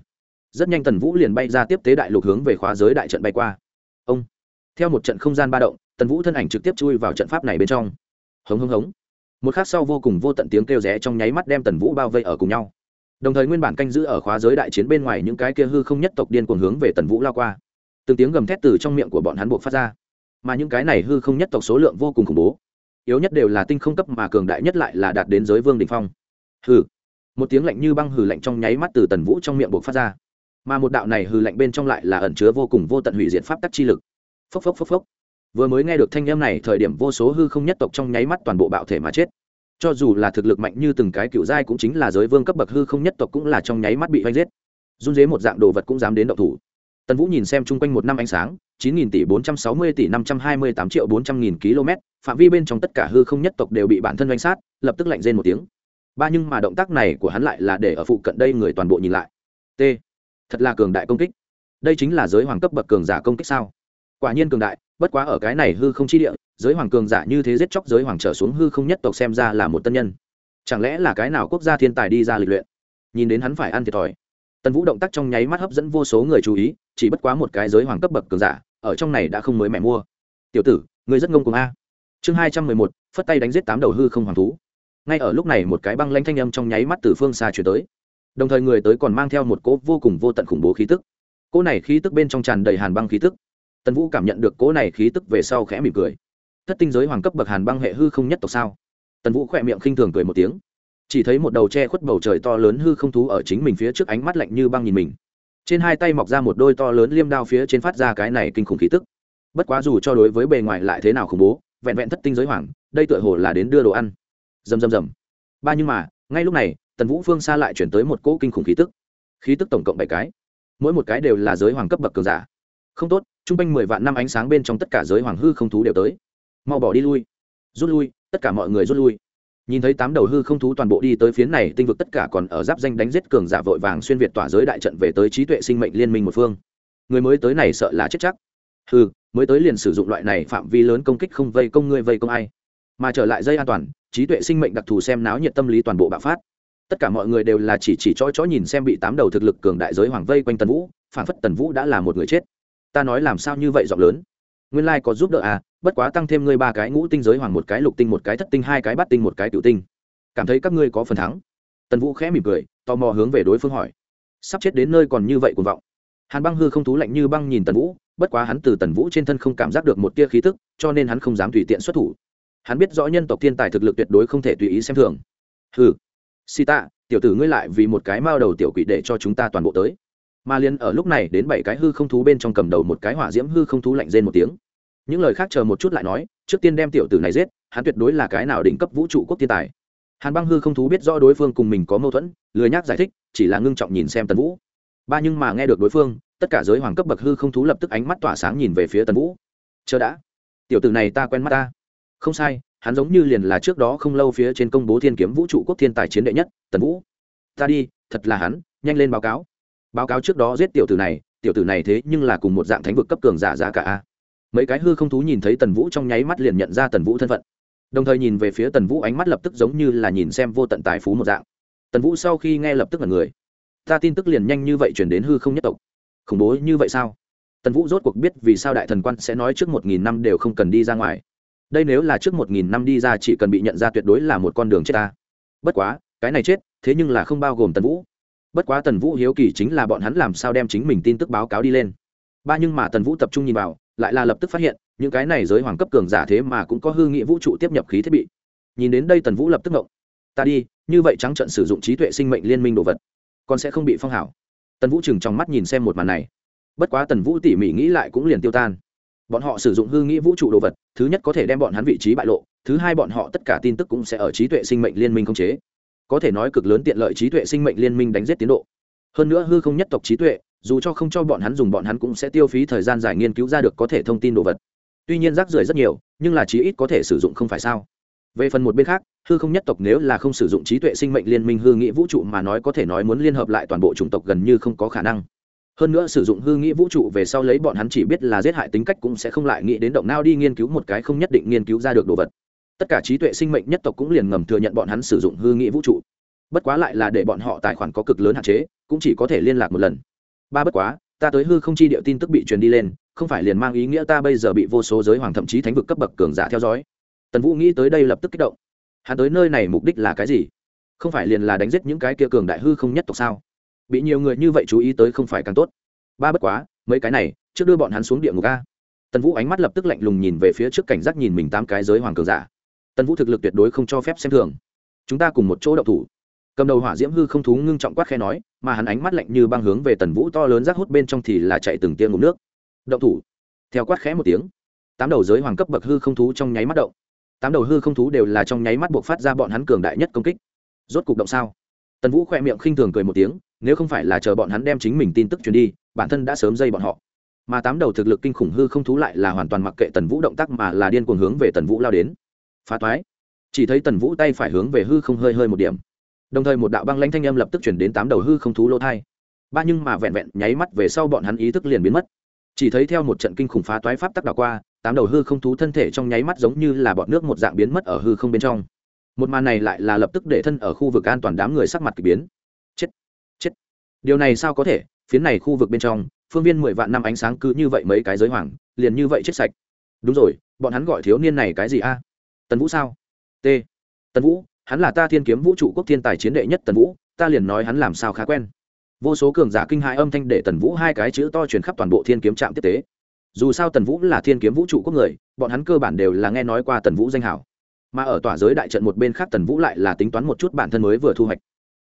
Speaker 1: Rất nhanh tần vũ liền bay ra tiếp tế đại lục hướng về khóa giới đại trận bay qua theo một trận không gian ba động tần vũ thân ảnh trực tiếp chui vào trận pháp này bên trong. Hống hống hống. Một khắc sau vô cùng vô tận tiếng kêu rẽ trong nháy mắt đem tần vũ bao vây ở cùng nhau. Đồng thời nguyên bản canh giữ ở khóa giới đại chiến bên ngoài những cái kia hư không nhất tộc điên cuồng hướng về tần vũ lao qua. Từng tiếng gầm thét từ trong miệng của bọn hắn buộc phát ra. Mà những cái này hư không nhất tộc số lượng vô cùng khủng bố. Yếu nhất đều là tinh không cấp mà cường đại nhất lại là đạt đến giới vương đình phong. Hừ, một tiếng lạnh như băng hừ lạnh trong nháy mắt từ tần vũ trong miệng buộc phát ra. Mà một đạo này hừ lạnh bên trong lại là ẩn chứa vô cùng vô tận hủy diệt pháp tắc chi lực phốc phốc phốc phốc. Vừa mới nghe được thanh âm này, thời điểm vô số hư không nhất tộc trong nháy mắt toàn bộ bạo thể mà chết. Cho dù là thực lực mạnh như từng cái cựu giai cũng chính là giới vương cấp bậc hư không nhất tộc cũng là trong nháy mắt bị oanh giết. Run dế một dạng đồ vật cũng dám đến động thủ. Tần vũ nhìn xem chung quanh một năm ánh sáng, chín nghìn tỷ bốn trăm sáu mươi tỷ năm trăm hai mươi tám triệu bốn trăm nghìn km, phạm vi bên trong tất cả hư không nhất tộc đều bị bản thân oanh sát, lập tức lạnh rên một tiếng. Ba nhưng mà động tác này của hắn lại là để ở phụ cận đây người toàn bộ nhìn lại. T. Thật là cường đại công kích. Đây chính là giới hoàng cấp bậc cường giả công kích sao? Quả nhiên cường đại, bất quá ở cái này hư không chi địa, giới hoàng cường giả như thế giết chóc giới hoàng trở xuống hư không nhất tộc xem ra là một tân nhân. Chẳng lẽ là cái nào quốc gia thiên tài đi ra lịch luyện? Nhìn đến hắn phải ăn thiệt thòi. Tần vũ động tác trong nháy mắt hấp dẫn vô số người chú ý, chỉ bất quá một cái giới hoàng cấp bậc cường giả, ở trong này đã không mới mẹ mua. Tiểu tử người rất ngông cùng a. Chương hai trăm mười một, phất tay đánh giết tám đầu hư không hoàng thú. Ngay ở lúc này một cái băng lanh thanh âm trong nháy mắt từ phương xa chuyển tới. Đồng thời người tới còn mang theo một cỗ vô cùng vô tận khủng bố khí tức. Cỗ này khí tức bên trong tràn đầy hàn băng khí tức tần vũ cảm nhận được cỗ này khí tức về sau khẽ mỉm cười. Thất tinh giới hoàng cấp bậc hàn băng hệ hư không nhất tộc sao? Tần vũ khỏe miệng khinh thường cười một tiếng. Chỉ thấy một đầu che khuất bầu trời to lớn hư không thú ở chính mình phía trước ánh mắt lạnh như băng nhìn mình. Trên hai tay mọc ra một đôi to lớn liêm đao phía trên phát ra cái này kinh khủng khí tức. Bất quá dù cho đối với bề ngoài lại thế nào khủng bố, vẹn vẹn thất tinh giới hoàng, đây tựa hồ là đến đưa đồ ăn. Rầm rầm rầm. Ba nhưng mà, ngay lúc này, tần vũ phương xa lại chuyển tới một cỗ kinh khủng khí tức. Khí tức tổng cộng bảy cái. Mỗi một cái đều là giới hoàng cấp bậc cường giả không tốt t r u n g quanh mười vạn năm ánh sáng bên trong tất cả giới hoàng hư không thú đều tới. Mau bỏ đi lui, rút lui, tất cả mọi người rút lui. Nhìn thấy tám đầu hư không thú toàn bộ đi tới phía này, tinh vực tất cả còn ở giáp danh đánh giết cường giả vội vàng xuyên việt tỏa giới đại trận về tới trí tuệ sinh mệnh liên minh một phương. Người mới tới này sợ là chết chắc. Hư mới tới liền sử dụng loại này phạm vi lớn công kích không vây công ngươi vây công ai. Mà trở lại dây an toàn, trí tuệ sinh mệnh đặc thù xem náo nhiệt tâm lý toàn bộ bạo phát. Tất cả mọi người đều là chỉ chỉ chói chói nhìn xem bị tám đầu thực lực cường đại giới hoàng vây quanh tần vũ, phản phất tần vũ đã là một người chết ta nói làm sao như vậy giọng lớn? Nguyên lai có giúp đỡ à bất quá tăng thêm ngươi ba cái ngũ tinh giới hoàng một cái lục tinh một cái thất tinh, hai cái bát tinh một cái cựu tinh. Cảm thấy các ngươi có phần thắng. Tần vũ khẽ mỉm cười, tò mò hướng về đối phương hỏi. Sắp chết đến nơi còn như vậy cuồng vọng. Hàn băng hư không thú lạnh như băng nhìn tần vũ, bất quá hắn từ tần vũ trên thân không cảm giác được một tia khí tức, cho nên hắn không dám tùy tiện xuất thủ. Hắn biết rõ nhân tộc thiên tài thực lực tuyệt đối không thể tùy ý xem thường. Hừ si tạ tiểu tử ngươi lại vì một cái mao đầu tiểu quỷ để cho chúng ta toàn bộ tới mà liên ở lúc này đến bảy cái hư không thú bên trong cầm đầu một cái hỏa diễm hư không thú lạnh rên một tiếng. Những lời khác chờ một chút lại nói, trước tiên đem tiểu tử này giết, hắn tuyệt đối là cái nào đỉnh cấp vũ trụ quốc thiên tài. Hàn băng hư không thú biết rõ đối phương cùng mình có mâu thuẫn, lười nhác giải thích, chỉ là ngưng trọng nhìn xem tần vũ. Ba nhưng mà nghe được đối phương, tất cả giới hoàng cấp bậc hư không thú lập tức ánh mắt tỏa sáng nhìn về phía tần vũ. Chờ đã. Tiểu tử này ta quen mắt ta. Không sai, hắn giống như liền là trước đó không lâu phía trên công bố thiên kiếm vũ trụ quốc thiên tài chiến đệ nhất, tần vũ. Ta đi, thật là hắn, nhanh lên báo cáo báo cáo trước đó giết tiểu tử này, tiểu tử này thế nhưng là cùng một dạng thánh vực cấp cường giả giá cả mấy cái hư không thú nhìn thấy tần vũ trong nháy mắt liền nhận ra tần vũ thân phận. Đồng thời nhìn về phía tần vũ ánh mắt lập tức giống như là nhìn xem vô tận tài phú một dạng. Tần vũ sau khi nghe lập tức là người. Ta tin tức liền nhanh như vậy chuyển đến hư không nhất tộc. Khủng bố như vậy sao? Tần vũ rốt cuộc biết vì sao đại thần quan sẽ nói trước một nghìn năm đều không cần đi ra ngoài. Đây nếu là trước một nghìn năm đi ra chỉ cần bị nhận ra tuyệt đối là một con đường chết ta. Bất quá, cái này chết, thế nhưng là không bao gồm tần vũ bất quá tần vũ hiếu kỳ chính là bọn hắn làm sao đem chính mình tin tức báo cáo đi lên. Ba nhưng mà tần vũ tập trung nhìn vào, lại là lập tức phát hiện, những cái này giới hoàng cấp cường giả thế mà cũng có hư nghị vũ trụ tiếp nhập khí thiết bị. Nhìn đến đây tần vũ lập tức ngộng. Ta đi, như vậy trắng trận sử dụng trí tuệ sinh mệnh liên minh đồ vật, còn sẽ không bị phong hảo. Tần vũ chừng trong mắt nhìn xem một màn này. Bất quá tần vũ tỉ mỉ nghĩ lại cũng liền tiêu tan. Bọn họ sử dụng hư nghĩ vũ trụ đồ vật, thứ nhất có thể đem bọn hắn vị trí bại lộ, thứ hai bọn họ tất cả tin tức cũng sẽ ở trí tuệ sinh mệnh liên minh không chế có thể nói cực lớn tiện lợi trí tuệ sinh mệnh liên minh đánh giết tiến độ. Hơn nữa hư không nhất tộc trí tuệ, dù cho không cho bọn hắn dùng, bọn hắn cũng sẽ tiêu phí thời gian dài nghiên cứu ra được có thể thông tin đồ vật. Tuy nhiên rác rưởi rất nhiều, nhưng là chí ít có thể sử dụng không phải sao? Về phần một bên khác, hư không nhất tộc nếu là không sử dụng trí tuệ sinh mệnh liên minh hư nghị vũ trụ mà nói có thể nói muốn liên hợp lại toàn bộ chủng tộc gần như không có khả năng. Hơn nữa sử dụng hư nghị vũ trụ về sau lấy bọn hắn chỉ biết là giết hại tính cách cũng sẽ không lại nghĩ đến động nao đi nghiên cứu một cái không nhất định nghiên cứu ra được đồ vật tất cả trí tuệ sinh mệnh nhất tộc cũng liền ngầm thừa nhận bọn hắn sử dụng hư nghĩ vũ trụ. Bất quá lại là để bọn họ tài khoản có cực lớn hạn chế, cũng chỉ có thể liên lạc một lần. Ba bất quá, ta tới hư không chi điệu tin tức bị truyền đi lên, không phải liền mang ý nghĩa ta bây giờ bị vô số giới hoàng thậm chí thánh vực cấp bậc cường giả theo dõi. Tần vũ nghĩ tới đây lập tức kích động. Hắn tới nơi này mục đích là cái gì? Không phải liền là đánh giết những cái kia cường đại hư không nhất tộc sao? Bị nhiều người như vậy chú ý tới không phải càng tốt. Ba bất quá, mấy cái này, trước đưa bọn hắn xuống địa ngục a. Tần vũ ánh mắt lập tức lạnh lùng nhìn về phía trước cảnh giác nhìn mình tám cái giới hoàng cường giả tần vũ thực lực tuyệt đối không cho phép xem thường. Chúng ta cùng một chỗ đậu thủ. Cầm đầu hỏa diễm hư không thú ngưng trọng quát khe nói, mà hắn ánh mắt lạnh như băng hướng về tần vũ to lớn rác hút bên trong thì là chạy từng tia ngụm nước. Động thủ. Theo quát khẽ một tiếng, tám đầu giới hoàng cấp bậc hư không thú trong nháy mắt động. Tám đầu hư không thú đều là trong nháy mắt buộc phát ra bọn hắn cường đại nhất công kích. Rốt cục động sao? Tần vũ khỏe miệng khinh thường cười một tiếng, nếu không phải là chờ bọn hắn đem chính mình tin tức truyền đi, bản thân đã sớm dây bọn họ. Mà tám đầu thực lực kinh khủng hư không thú lại là hoàn toàn mặc kệ tần vũ động tác mà là điên cuồng hướng về tần vũ lao đến phá toái. Chỉ thấy tần vũ tay phải hướng về hư không hơi hơi một điểm. Đồng thời một đạo băng lanh thanh âm lập tức chuyển đến tám đầu hư không thú lô thai. Ba nhưng mà vẹn vẹn nháy mắt về sau bọn hắn ý thức liền biến mất. Chỉ thấy theo một trận kinh khủng phá toái pháp tắc đảo qua, tám đầu hư không thú thân thể trong nháy mắt giống như là bọn nước một dạng biến mất ở hư không bên trong. Một màn này lại là lập tức để thân ở khu vực an toàn đám người sắc mặt k ỳ biến. Chết chết. Điều này sao có thể? Phiến này khu vực bên trong, phương viên mười vạn năm ánh sáng cứ như vậy mấy cái giới hoàng, liền như vậy chết sạch. Đúng rồi, bọn hắn gọi thiếu niên này cái gì a? Tần vũ sao? T. Tần vũ, hắn là ta thiên kiếm vũ trụ quốc thiên tài chiến đệ nhất tần vũ, ta liền nói hắn làm sao khá quen. Vô số cường giả kinh hại âm thanh để tần vũ hai cái chữ to truyền khắp toàn bộ thiên kiếm trạm tiếp tế. Dù sao tần vũ là thiên kiếm vũ trụ quốc người, bọn hắn cơ bản đều là nghe nói qua tần vũ danh hảo mà ở tòa giới đại trận một bên khác tần vũ lại là tính toán một chút bản thân mới vừa thu hoạch.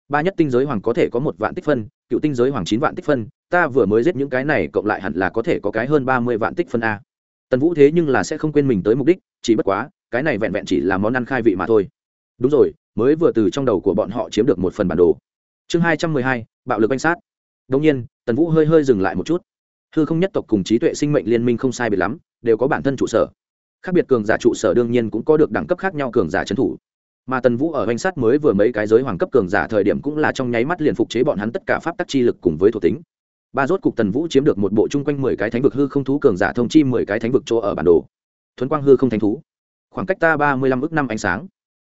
Speaker 1: Ba nhất tinh giới hoàng có thể có một vạn tích phân, cựu tinh giới hoàng chín vạn tích phân, ta vừa mới giết những cái này cộng lại hẳn là có thể có cái hơn ba mươi vạn tích phân a. Tần vũ thế nhưng là sẽ không quên mình tới mục đích, chỉ bất quá cái này vẹn vẹn chỉ là món ăn khai vị mà thôi. Đúng rồi, mới vừa từ trong đầu của bọn họ chiếm được một phần bản đồ. Chương hai trăm mười hai, bạo lực banh sát. Đông nhiên, tần vũ hơi hơi dừng lại một chút. Hư không nhất tộc cùng trí tuệ sinh mệnh liên minh không sai biệt lắm, đều có bản thân trụ sở. Khác biệt cường giả trụ sở đương nhiên cũng có được đẳng cấp khác nhau cường giả trấn thủ. Mà tần vũ ở danh sát mới vừa mấy cái giới hoàng cấp cường giả thời điểm cũng là trong nháy mắt liền phục chế bọn hắn tất cả pháp tắc chi lực cùng với thuộc tính. Ba rốt cục tần vũ chiếm được một bộ chung quanh mười cái thánh vực hư không thú cường giả thông chi mười cái thánh vực chỗ ở bản đồ. Thuấn quang hư không thánh thú khoảng cách ta ba mươi lăm ước năm ánh sáng.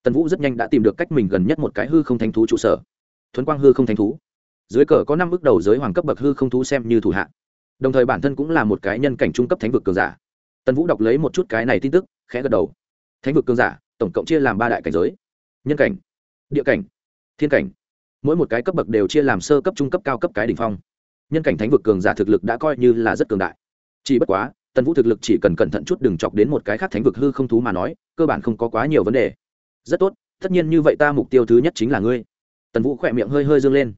Speaker 1: Tần vũ rất nhanh đã tìm được cách mình gần nhất một cái hư không thánh thú trụ sở. Thuấn quang hư không thánh thú. Dưới cờ có năm ước đầu giới hoàng cấp bậc hư không thú xem như thủ hạ. Đồng thời bản thân cũng là một cái nhân cảnh trung cấp thánh vực cường giả. Tần vũ đọc lấy một chút cái này tin tức, khẽ gật đầu. Thánh vực cường giả, tổng cộng chia làm ba đại cảnh giới. Nhân cảnh, địa cảnh, thiên cảnh. Mỗi một cái cấp bậc đều chia làm sơ cấp, trung cấp, cao cấp cái đ ỉ n h phong. Nhân cảnh thánh vực cường giả thực lực đã coi như là rất cường đại. Chỉ bất quá tần vũ thực lực chỉ cần cẩn thận chút đừng chọc đến một cái khác thánh vực hư không thú mà nói, cơ bản không có quá nhiều vấn đề. Rất tốt, tất nhiên như vậy ta mục tiêu thứ nhất chính là ngươi. Tần vũ khỏe miệng hơi hơi dâng lên.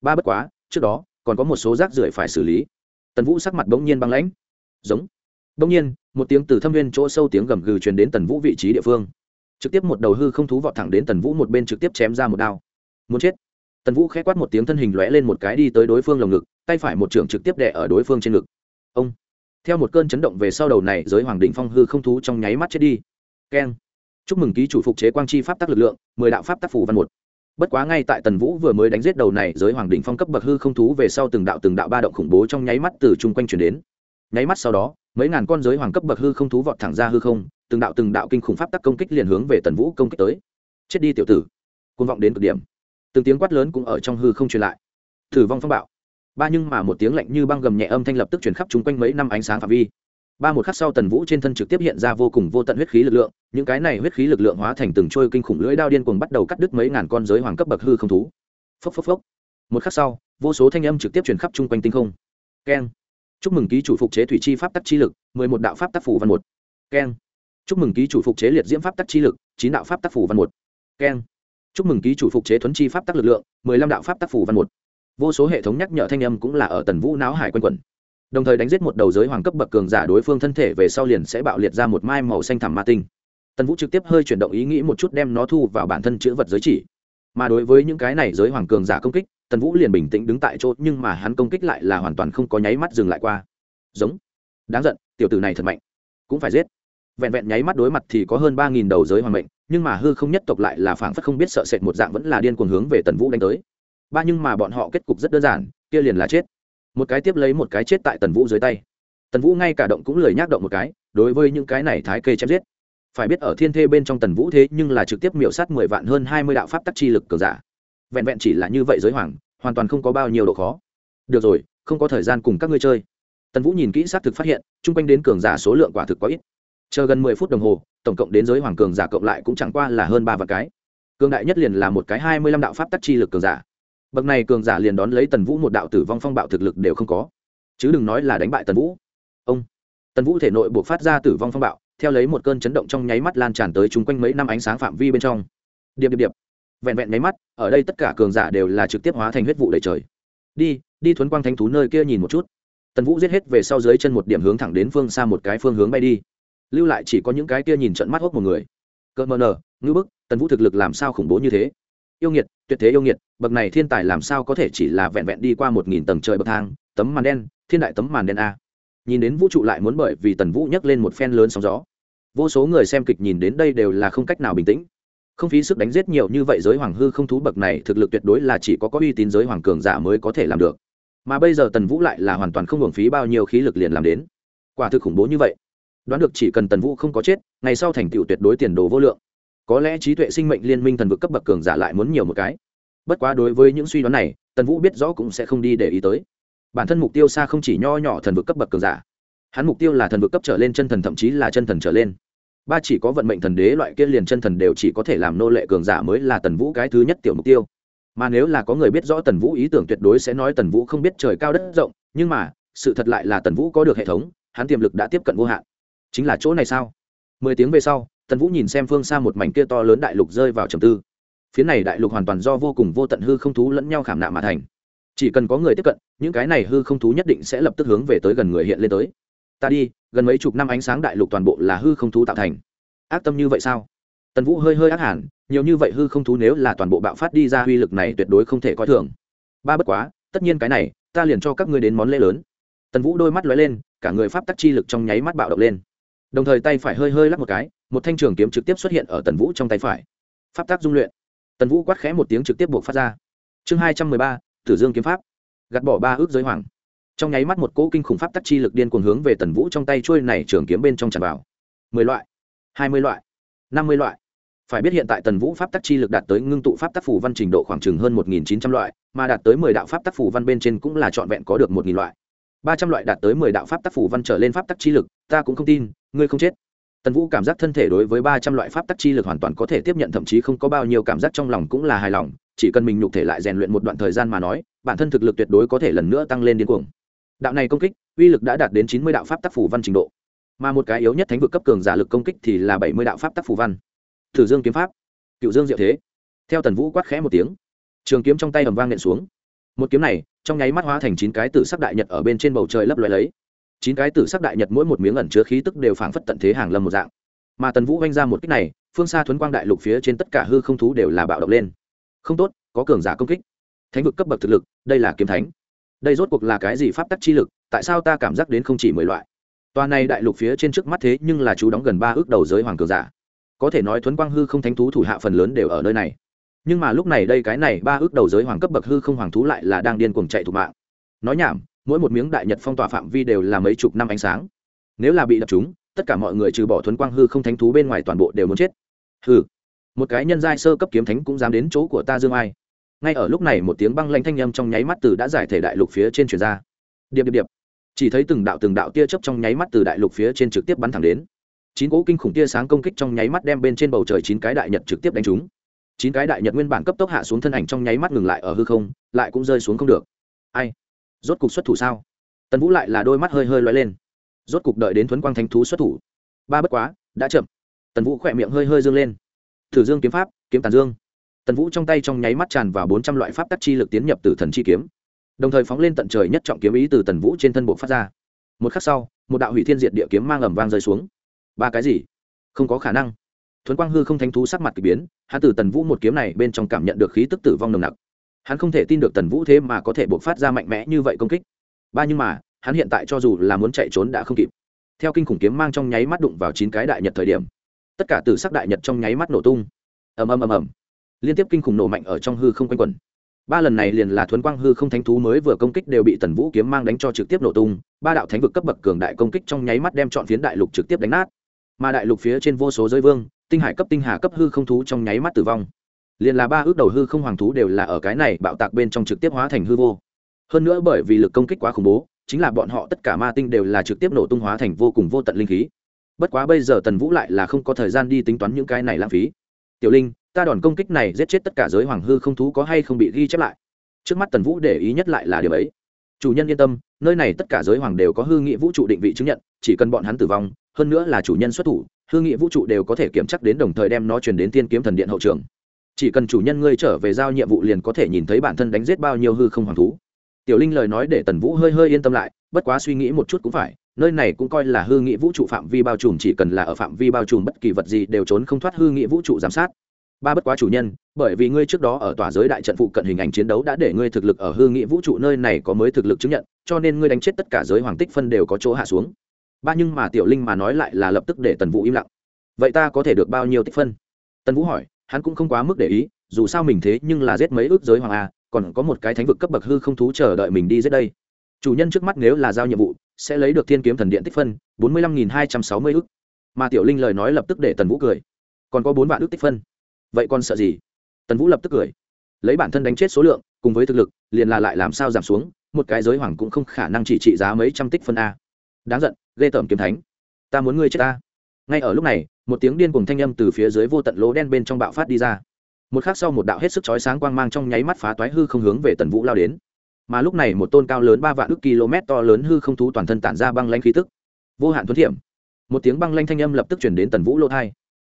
Speaker 1: Ba bất quá, trước đó, còn có một số rác rưởi phải xử lý. Tần vũ sắc mặt bỗng nhiên băng lãnh. Giống. Bỗng nhiên, một tiếng từ thâm viên chỗ sâu tiếng gầm gừ truyền đến tần vũ vị trí địa phương. Trực tiếp một đầu hư không thú vọt thẳng đến tần vũ một bên trực tiếp chém ra một đao. Muốn chết. Tần vũ k h ẽ quát một tiếng thân hình lóe lên một cái đi tới đối phương lồng ngực, tay phải một trưởng trực tiếp đẻ ở đối phương trên ngực. Ông theo một cơn chấn động về sau đầu này, giới hoàng đình phong hư không thú trong nháy mắt chết đi. Keng. Chúc mừng ký chủ phục chế quang chi pháp tắc lực lượng, mười đạo pháp tác phủ văn một. Bất quá ngay tại tần vũ vừa mới đánh giết đầu này, giới hoàng đỉnh phong cấp bậc hư không thú về sau từng đạo từng đạo ba động khủng bố trong nháy mắt từ chung quanh chuyển đến. Nháy mắt sau đó, mấy ngàn con giới hoàng cấp bậc hư không thú vọt thẳng ra hư không, từng đạo từng đạo kinh khủng pháp tắc công kích liền hướng về tần vũ công kích tới. Chết đi tiểu tử. Côn vọng đến cực điểm. Từng tiếng quát lớn cũng ở trong hư không truyền lại. Thử vong phong bạo ba nhưng mà một tiếng lạnh như băng gầm nhẹ âm thanh lập tức truyền khắp chúng quanh mấy năm ánh sáng phạm vi. Ba một khắc sau tần vũ trên thân trực tiếp hiện ra vô cùng vô tận huyết khí lực lượng, những cái này huyết khí lực lượng hóa thành từng trôi kinh khủng lưỡi đao điên cuồng bắt đầu cắt đứt mấy ngàn con giới hoàng cấp bậc hư không thú. Phốc phốc phốc. Một khắc sau, vô số thanh âm trực tiếp truyền khắp chung quanh tinh không. Keng. Chúc mừng ký chủ phục chế thủy chi pháp tắc chi lực, mười một đạo pháp tác phủ văn một. Keng. Chúc mừng ký chủ phục chế liệt diễm pháp tắc chi lực, chín đạo pháp tác phủ văn một. Keng. Chúc mừng ký chủ phục chế thuấn chi pháp tắc lực lượng, mười lăm đạo pháp tác phủ văn một vô số hệ thống nhắc nhở thanh âm cũng là ở tần vũ não hải quanh quẩn. Đồng thời đánh giết một đầu giới hoàng cấp bậc cường giả đối phương thân thể về sau liền sẽ bạo liệt ra một mai màu xanh thẳm ma tinh. Tần vũ trực tiếp hơi chuyển động ý nghĩ một chút đem nó thu vào bản thân chữ vật giới chỉ. Mà đối với những cái này giới hoàng cường giả công kích, tần vũ liền bình tĩnh đứng tại chỗ, nhưng mà hắn công kích lại là hoàn toàn không có nháy mắt dừng lại qua. Giống. Đáng giận, tiểu tử này thật mạnh. Cũng phải giết. Vẹn vẹn nháy mắt đối mặt thì có hơn ba nghìn đầu giới hoàng mệnh, nhưng mà hư không nhất tộc lại là phảng phất không biết sợ sệt một dạng vẫn là điên cuồng hướng về tần vũ đánh tới ba nhưng mà bọn họ kết cục rất đơn giản, kia liền là chết. Một cái tiếp lấy một cái chết tại tần vũ dưới tay. Tần vũ ngay cả động cũng lười nhác động một cái, đối với những cái này thái kê chém giết. Phải biết ở thiên thê bên trong tần vũ thế nhưng là trực tiếp miểu sát mười vạn hơn hai mươi đạo pháp tắc chi lực cờ giả. Vẹn vẹn chỉ là như vậy giới hoàng, hoàn toàn không có bao nhiêu độ khó. Được rồi, không có thời gian cùng các ngươi chơi. Tần vũ nhìn kỹ xác thực phát hiện, chung quanh đến cường giả số lượng quả thực có ít. Chờ gần mười phút đồng hồ, tổng cộng đến giới hoàng cường giả cộng lại cũng chẳng qua là hơn ba vạn cái. Cường đại nhất liền là một cái hai mươi lăm đạo pháp tắc chi lực cường giả bậc này cường giả liền đón lấy tần vũ một đạo tử vong phong bạo thực lực đều không có. Chứ đừng nói là đánh bại tần vũ. Ông, tần vũ thể nội buộc phát ra tử vong phong bạo, theo lấy một cơn chấn động trong nháy mắt lan tràn tới chung quanh mấy năm ánh sáng phạm vi bên trong. Điệp điệp điệp. Vẹn vẹn nháy mắt, ở đây tất cả cường giả đều là trực tiếp hóa thành huyết vụ đầy trời. Đi đi thuấn quang thánh thú nơi kia nhìn một chút. Tần vũ giết hết về sau dưới chân một điểm hướng thẳng đến phương xa một cái phương hướng bay đi. Lưu lại chỉ có những cái kia nhìn trận mắt hốc một người. Cợt mờ nờ, ngư bức, tần vũ thực lực làm sao khủng bố như thế? Yêu nghiệt, tuyệt thế yêu nghiệt, bậc này thiên tài làm sao có thể chỉ là vẹn vẹn đi qua một nghìn tầng trời bậc thang, tấm màn đen, thiên đại tấm màn đen a. Nhìn đến vũ trụ lại muốn bởi vì tần vũ nhấc lên một phen lớn sóng gió. Vô số người xem kịch nhìn đến đây đều là không cách nào bình tĩnh. Không phí sức đánh giết nhiều như vậy giới hoàng hư không thú bậc này, thực lực tuyệt đối là chỉ có có uy tín giới hoàng cường giả mới có thể làm được. Mà bây giờ tần vũ lại là hoàn toàn không hưởng phí bao nhiêu khí lực liền làm đến. Quả thực khủng bố như vậy. Đoán được chỉ cần tần vũ không có chết, ngày sau thành tựu tuyệt đối tiền đồ vô lượng có lẽ trí tuệ sinh mệnh liên minh thần vực cấp bậc cường giả lại muốn nhiều một cái. Bất quá đối với những suy đoán này, tần vũ biết rõ cũng sẽ không đi để ý tới. Bản thân mục tiêu xa không chỉ nho nhỏ thần vực cấp bậc cường giả. Hắn mục tiêu là thần vực cấp trở lên chân thần, thậm chí là chân thần trở lên. Ba chỉ có vận mệnh thần đế loại kia liền chân thần đều chỉ có thể làm nô lệ cường giả mới là tần vũ cái thứ nhất tiểu mục tiêu. Mà nếu là có người biết rõ tần vũ ý tưởng tuyệt đối sẽ nói tần vũ không biết trời cao đất rộng, nhưng mà, sự thật lại là tần vũ có được hệ thống, hắn tiềm lực đã tiếp cận vô hạn. Chính là chỗ này sao? Mười tiếng về sau tần vũ nhìn xem phương xa một mảnh kia to lớn đại lục rơi vào trầm tư. Phía này đại lục hoàn toàn do vô cùng vô tận hư không thú lẫn nhau khảm nạm mà thành. Chỉ cần có người tiếp cận, những cái này hư không thú nhất định sẽ lập tức hướng về tới gần người hiện lên tới. Ta đi, gần mấy chục năm ánh sáng đại lục toàn bộ là hư không thú tạo thành. Ác tâm như vậy sao? Tần vũ hơi hơi ác hẳn, nhiều như vậy hư không thú nếu là toàn bộ bạo phát đi ra uy lực này tuyệt đối không thể coi thường. Ba bất quá, tất nhiên cái này, ta liền cho các ngươi đến món lễ lớn. Tần vũ đôi mắt lóe lên, cả người pháp tắc chi lực trong nháy mắt bạo động lên. Đồng thời tay phải hơi hơi lắc một cái một thanh trường kiếm trực tiếp xuất hiện ở tần vũ trong tay phải. Pháp tắc dung luyện. Tần vũ quát khẽ một tiếng trực tiếp buộc phát ra. Chương hai trăm mười ba, tử dương kiếm pháp. Gạt bỏ ba ước giới hoàng. Trong nháy mắt một cỗ kinh khủng pháp tắc chi lực điên cuồng hướng về tần vũ trong tay trôi này trường kiếm bên trong tràn vào. Mười loại, hai mươi loại, năm mươi loại. Phải biết hiện tại tần vũ pháp tắc chi lực đạt tới ngưng tụ pháp tắc phủ văn trình độ khoảng chừng hơn một nghìn chín trăm loại, mà đạt tới mười đạo pháp tắc phủ văn bên trên cũng là trọn vẹn có được một nghìn loại. Ba trăm loại đạt tới mười đạo pháp tắc phủ văn trở lên pháp tắc chi lực, ta cũng không tin, ngươi không chết tần vũ cảm giác thân thể đối với ba trăm loại pháp tắc chi lực hoàn toàn có thể tiếp nhận, thậm chí không có bao nhiêu cảm giác trong lòng cũng là hài lòng, chỉ cần mình nhục thể lại rèn luyện một đoạn thời gian mà nói, bản thân thực lực tuyệt đối có thể lần nữa tăng lên điên cuồng. Đạo này công kích, uy lực đã đạt đến chín mươi đạo pháp tác phủ văn trình độ. Mà một cái yếu nhất thánh vực cấp cường giả lực công kích thì là bảy mươi đạo pháp tác phủ văn. Thử dương kiếm pháp. Cựu dương diệu thế. Theo tần vũ quát khẽ một tiếng, trường kiếm trong tay ầm vang nện xuống. Một kiếm này, trong nháy mắt hóa thành chín cái tử sắc đại nhật ở bên trên bầu trời lấp loé lấy chín cái tử sắc đại nhật mỗi một miếng ẩn chứa khí tức đều phảng phất tận thế hàng lâm một dạng. Mà tần vũ oanh ra một kích này, phương xa thuấn quang đại lục phía trên tất cả hư không thú đều là bạo động lên. Không tốt, có cường giả công kích. Thánh vực cấp bậc thực lực, đây là kiếm thánh. Đây rốt cuộc là cái gì pháp tắc chi lực, tại sao ta cảm giác đến không chỉ mười loại? Toàn này đại lục phía trên trước mắt thế nhưng là chú đóng gần ba ước đầu giới hoàng cường giả. Có thể nói thuấn quang hư không thánh thú thủ hạ phần lớn đều ở nơi này. Nhưng mà lúc này đây cái này ba ước đầu giới hoàng cấp bậc hư không hoàng thú lại là đang điên cuồng chạy thủ mạng. Nói nhảm mỗi một miếng đại nhật phong tỏa phạm vi đều là mấy chục năm ánh sáng. Nếu là bị đập chúng, tất cả mọi người trừ bỏ thuấn quang hư không thánh thú bên ngoài toàn bộ đều muốn chết. Hư một cái nhân giai sơ cấp kiếm thánh cũng dám đến chỗ của ta dương ai. Ngay ở lúc này một tiếng băng lanh thanh â m trong nháy mắt từ đã giải thể đại lục phía trên chuyển ra. Điệp điệp điệp. Chỉ thấy từng đạo từng đạo tia chớp trong nháy mắt từ đại lục phía trên trực tiếp bắn thẳng đến. Chín cỗ kinh khủng tia sáng công kích trong nháy mắt đem bên trên bầu trời chín cái đại nhật trực tiếp đánh trúng. Chín cái đại nhật nguyên bản cấp tốc hạ xuống thân ảnh trong nháy mắt ngừng lại ở hư không, lại cũng rơi xuống không được. Ai? Rốt cục xuất thủ sao? Tần vũ lại là đôi mắt hơi hơi loay lên. Rốt cục đợi đến thuấn quang thánh thú xuất thủ. Ba bất quá, đã chậm. Tần vũ khỏe miệng hơi hơi dương lên. Thử dương kiếm pháp, kiếm tàn dương. Tần vũ trong tay trong nháy mắt tràn vào bốn trăm loại pháp tắc chi lực tiến nhập từ thần chi kiếm. Đồng thời phóng lên tận trời nhất trọng kiếm ý từ tần vũ trên thân bộ phát ra. Một khắc sau, một đạo hủy thiên diệt địa kiếm mang ầm vang rơi xuống. Ba cái gì? Không có khả năng. Thuấn quang hư không thánh thú sắc mặt k ỳ biến hạ tử tần vũ một kiếm này bên trong cảm nhận được khí tức tử vong nồng nặc hắn không thể tin được tần vũ thế mà có thể buộc phát ra mạnh mẽ như vậy công kích. Ba nhưng mà, hắn hiện tại cho dù là muốn chạy trốn đã không kịp. Theo kinh khủng kiếm mang trong nháy mắt đụng vào chín cái đại nhật thời điểm, tất cả từ sắc đại nhật trong nháy mắt nổ tung. Ầm ầm ầm ầm. Liên tiếp kinh khủng nổ mạnh ở trong hư không quanh quẩn. Ba lần này liền là thuấn quang hư không thánh thú mới vừa công kích đều bị tần vũ kiếm mang đánh cho trực tiếp nổ tung, ba đạo thánh vực cấp bậc cường đại công kích trong nháy mắt đem chọn phiến đại lục trực tiếp đánh nát. Mà đại lục phía trên vô số giới vương, tinh hải cấp tinh hà cấp hư không thú trong nháy mắt tử vong liền là ba ước đầu hư không hoàng thú đều là ở cái này bạo tạc bên trong trực tiếp hóa thành hư vô. Hơn nữa bởi vì lực công kích quá khủng bố, chính là bọn họ tất cả ma tinh đều là trực tiếp nổ tung hóa thành vô cùng vô tận linh khí. Bất quá bây giờ tần vũ lại là không có thời gian đi tính toán những cái này lãng phí. Tiểu linh, ta đòn công kích này giết chết tất cả giới hoàng hư không thú có hay không bị ghi chép lại? Trước mắt tần vũ để ý nhất lại là điều ấy. Chủ nhân yên tâm, nơi này tất cả giới hoàng đều có hư nghị vũ trụ định vị chứng nhận, chỉ cần bọn hắn tử vong, hơn nữa là chủ nhân xuất thủ, hư nghị vũ trụ đều có thể kiểm chắc đến đồng thời đem nó truyền đến tiên kiếm thần điện hậu trường chỉ cần chủ nhân ngươi trở về giao nhiệm vụ liền có thể nhìn thấy bản thân đánh giết bao nhiêu hư không hoàng thú. Tiểu linh lời nói để tần vũ hơi hơi yên tâm lại, bất quá suy nghĩ một chút cũng phải, nơi này cũng coi là hư nghị vũ trụ phạm vi bao trùm, chỉ cần là ở phạm vi bao trùm bất kỳ vật gì đều trốn không thoát hư nghị vũ trụ giám sát. Ba bất quá chủ nhân, bởi vì ngươi trước đó ở tòa giới đại trận phụ cận hình ảnh chiến đấu đã để ngươi thực lực ở hư nghị vũ trụ nơi này có mới thực lực chứng nhận, cho nên ngươi đánh chết tất cả giới hoàng tích phân đều có chỗ hạ xuống. Ba nhưng mà tiểu linh mà nói lại là lập tức để tần vũ im lặng. Vậy ta có thể được bao nhiêu tích phân? Tần vũ hỏi hắn cũng không quá mức để ý, dù sao mình thế nhưng là giết mấy ước giới hoàng a, còn có một cái thánh vực cấp bậc hư không thú chờ đợi mình đi giết đây. Chủ nhân trước mắt nếu là giao nhiệm vụ, sẽ lấy được thiên kiếm thần điện tích phân, bốn mươi lăm nghìn hai trăm sáu mươi ước mà tiểu linh lời nói lập tức để tần vũ cười. Còn có bốn vạn ước tích phân. Vậy còn sợ gì? Tần vũ lập tức cười. Lấy bản thân đánh chết số lượng, cùng với thực lực, liền là lại làm sao giảm xuống, một cái giới hoàng cũng không khả năng chỉ trị giá mấy trăm tích phân a. Đáng giận, ghê tởm kiếm thánh. Ta muốn ngươi chết ta ngay ở lúc này, một tiếng điên cùng thanh âm từ phía dưới vô tận lỗ đen bên trong bạo phát đi ra. Một khắc sau một đạo hết sức chói sáng quang mang trong nháy mắt phá toái hư không hướng về tần vũ lao đến. Mà lúc này một tôn cao lớn ba vạn ước km to lớn hư không thú toàn thân tản ra băng lanh khí tức. Vô hạn thuấn thiểm. Một tiếng băng lanh thanh âm lập tức chuyển đến tần vũ lô thai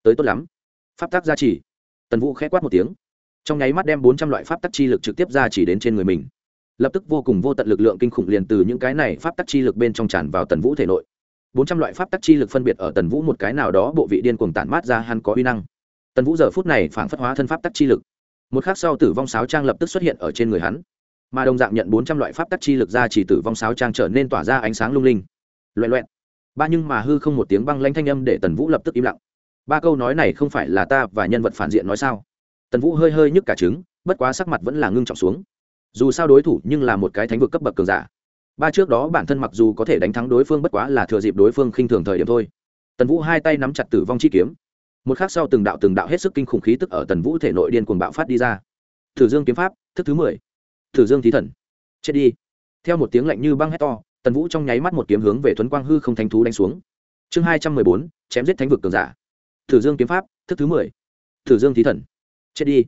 Speaker 1: tới tốt lắm. Pháp tác gia trì. Tần vũ k h ẽ quát một tiếng. Trong nháy mắt đem bốn trăm loại pháp tắc chi lực trực tiếp ra chỉ đến trên người mình. Lập tức vô cùng vô tận lực lượng kinh khủng liền từ những cái này pháp tắc chi lực bên trong tràn vào tần vũ thể nội bốn trăm loại pháp tắc chi lực phân biệt ở tần vũ một cái nào đó, bộ vị điên cuồng tản mát ra hắn có uy năng. Tần vũ giờ phút này phản phất hóa thân pháp tắc chi lực. Một khác sau tử vong sáo trang lập tức xuất hiện ở trên người hắn. Mà đồng dạng nhận bốn trăm loại pháp tắc chi lực ra chỉ tử vong sáo trang trở nên tỏa ra ánh sáng lung linh. Loẹ loẹn ba nhưng mà hư không một tiếng băng lanh thanh âm để tần vũ lập tức im lặng. Ba câu nói này không phải là ta và nhân vật phản diện nói sao? Tần vũ hơi hơi nhức cả trứng, bất quá sắc mặt vẫn là ngưng trọng xuống. Dù sao đối thủ nhưng là một cái thánh vực cấp bậc cường giả ba trước đó bản thân mặc dù có thể đánh thắng đối phương bất quá là thừa dịp đối phương khinh thường thời điểm thôi. Tần vũ hai tay nắm chặt tử vong chi kiếm. Một khác sau từng đạo từng đạo hết sức kinh khủng khí tức ở tần vũ thể nội điên cuồng bạo phát đi ra. Thử dương kiếm pháp, thức thứ mười. Thử dương thí thần. Chết đi. Theo một tiếng lạnh như băng hét to, tần vũ trong nháy mắt một kiếm hướng về thuấn quang hư không thanh thú đánh xuống. Chương hai trăm mười bốn, chém giết thánh vực cường giả. Thử dương kiếm pháp, thức thứ mười. Thử dương thí thần. Chết đi.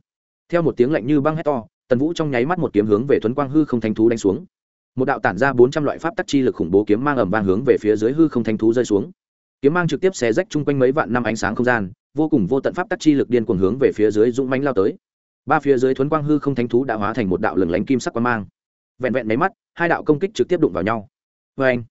Speaker 1: Theo một tiếng lạnh như băng hét to, tần vũ trong nháy mắt một kiếm hướng về thuấn quang hư không thanh thú đánh xuống một đạo tản ra bốn trăm loại pháp tắc chi lực khủng bố kiếm mang ầm vang hướng về phía dưới hư không thanh thú rơi xuống. Kiếm mang trực tiếp xé rách chung quanh mấy vạn năm ánh sáng không gian, vô cùng vô tận pháp tắc chi lực điên cuồng hướng về phía dưới dũng mánh lao tới. Ba phía dưới thuấn quang hư không thanh thú đã hóa thành một đạo lừng lánh kim sắc quang mang. Vẹn vẹn mấy mắt, hai đạo công kích trực tiếp đụng vào nhau. Vê anh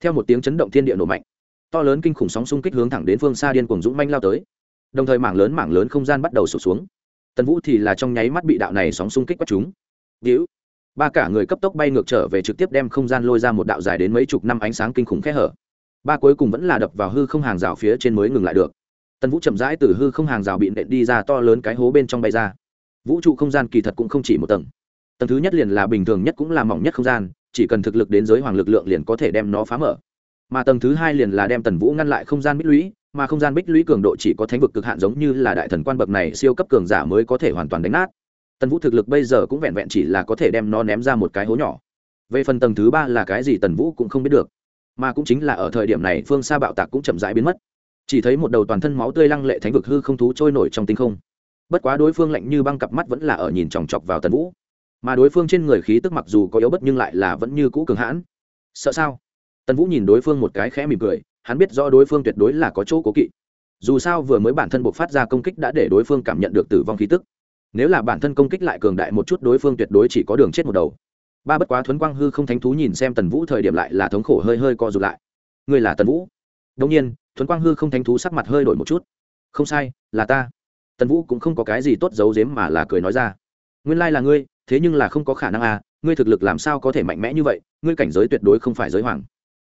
Speaker 1: theo một tiếng chấn động thiên địa nổ mạnh, to lớn kinh khủng sóng xung kích hướng thẳng đến phương xa điên cuồng dũng mãnh lao tới. Đồng thời mảng lớn mảng lớn không gian bắt đầu sụt xuống. Tần vũ thì là trong nháy mắt bị đạo này sóng xung kích quất chúng víu ba cả người cấp tốc bay ngược trở về trực tiếp đem không gian lôi ra một đạo dài đến mấy chục năm ánh sáng kinh khủng khẽ hở. Ba cuối cùng vẫn là đập vào hư không hàng rào phía trên mới ngừng lại được. Tần vũ chậm rãi từ hư không hàng rào bị nện đi ra to lớn cái hố bên trong bay ra. Vũ trụ không gian kỳ thật cũng không chỉ một tầng. Tầng thứ nhất liền là bình thường nhất cũng là mỏng nhất không gian, chỉ cần thực lực đến giới hoàng lực lượng liền có thể đem nó phá mở. Mà tầng thứ hai liền là đem tần vũ ngăn lại không gian bích lũy, mà không gian bích lũy cường độ chỉ có thánh vực cực hạn giống như là đại thần quan bậc này siêu cấp cường giả mới có thể hoàn toàn đánh nát tần vũ thực lực bây giờ cũng vẹn vẹn chỉ là có thể đem nó ném ra một cái hố nhỏ. Về phần tầng thứ ba là cái gì tần vũ cũng không biết được, mà cũng chính là ở thời điểm này phương xa bạo tạc cũng chậm rãi biến mất. Chỉ thấy một đầu toàn thân máu tươi lăng lệ thánh vực hư không thú trôi nổi trong tinh không. Bất quá đối phương lạnh như băng cặp mắt vẫn là ở nhìn chòng chọc vào tần vũ. Mà đối phương trên người khí tức mặc dù có yếu bất nhưng lại là vẫn như cũ cường hãn. Sợ sao? Tần vũ nhìn đối phương một cái khẽ mỉm cười, hắn biết rõ đối phương tuyệt đối là có chỗ cố kỵ. Dù sao vừa mới bản thân buộc phát ra công kích đã để đối phương cảm nhận được tử vong khí tức nếu là bản thân công kích lại cường đại một chút, đối phương tuyệt đối chỉ có đường chết một đầu. Ba bất quá thuấn quang hư không thánh thú nhìn xem tần vũ thời điểm lại là thống khổ hơi hơi co rụt lại. Người là tần vũ? Đông nhiên, thuấn quang hư không thánh thú sắc mặt hơi đổi một chút. Không sai, là ta. Tần vũ cũng không có cái gì tốt giấu giếm mà là cười nói ra. Nguyên lai là ngươi, thế nhưng là không có khả năng à ngươi thực lực làm sao có thể mạnh mẽ như vậy, ngươi cảnh giới tuyệt đối không phải giới hoàng.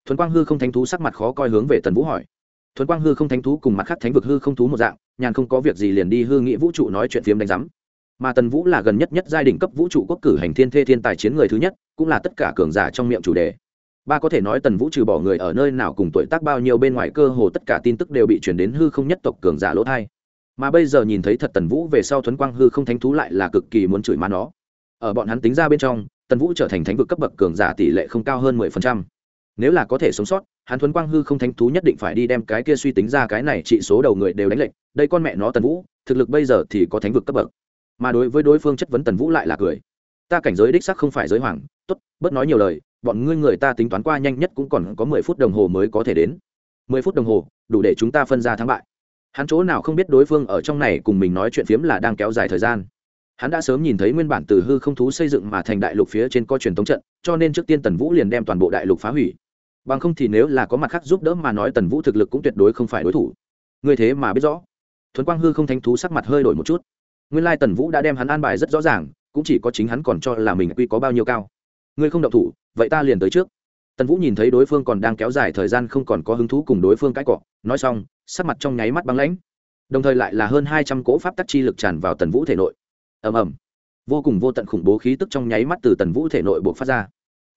Speaker 1: Thuấn quang hư không thánh thú sắc mặt khó coi hướng về tần vũ hỏi. Thuấn quang hư không thánh thú cùng mặt khác thánh vực hư không thú một dạng, nhàn không có việc gì liền đi hư nghĩ vũ trụ nói chuyện phiếm đánh giám mà tần vũ là gần nhất nhất giai đ cấp vũ trụ quốc cử hành thiên thê thiên tài chiến người thứ nhất, cũng là tất cả cường giả trong miệng chủ đề. Ba có thể nói tần vũ trừ bỏ người ở nơi nào cùng tuổi tác bao nhiêu bên ngoài cơ hồ tất cả tin tức đều bị chuyển đến hư không nhất tộc cường giả lỗ thai. Mà bây giờ nhìn thấy thật tần vũ về sau thuấn quang hư không thánh thú lại là cực kỳ muốn chửi má nó. Ở bọn hắn tính ra bên trong, tần vũ trở thành thánh vực cấp bậc cường giả tỷ lệ không cao hơn mười phần trăm. Nếu là có thể sống sót, hắn thuấn quang hư không thánh thú nhất định phải đi đem cái kia suy tính ra cái này trị số đầu người đều đánh lệnh đây con mẹ nó tần vũ, thực lực bây giờ thì có thánh vực cấp bậc mà đối với đối phương chất vấn tần vũ lại là cười. Ta cảnh giới đích sắc không phải giới hoàng, tốt, bớt nói nhiều lời, bọn ngươi người ta tính toán qua nhanh nhất cũng còn có mười phút đồng hồ mới có thể đến. Mười phút đồng hồ, đủ để chúng ta phân ra thắng bại. Hắn chỗ nào không biết đối phương ở trong này cùng mình nói chuyện phiếm là đang kéo dài thời gian. Hắn đã sớm nhìn thấy nguyên bản từ hư không thú xây dựng mà thành đại lục phía trên co truyền tống trận, cho nên trước tiên tần vũ liền đem toàn bộ đại lục phá hủy. Bằng không thì nếu là có mặt khác giúp đỡ mà nói tần vũ thực lực cũng tuyệt đối không phải đối thủ. Người thế mà biết rõ. Thuấn quang hư không thanh thú sắc mặt hơi đổi một chút nguyên lai tần vũ đã đem hắn an bài rất rõ ràng, cũng chỉ có chính hắn còn cho là mình quy có bao nhiêu cao. Ngươi không động thủ, vậy ta liền tới trước. Tần vũ nhìn thấy đối phương còn đang kéo dài thời gian không còn có hứng thú cùng đối phương cãi cọ, nói xong, sắc mặt trong nháy mắt băng lãnh. Đồng thời lại là hơn hai trăm cỗ pháp tắc chi lực tràn vào tần vũ thể nội. Ầm ầm. Vô cùng vô tận khủng bố khí tức trong nháy mắt từ tần vũ thể nội buộc phát ra.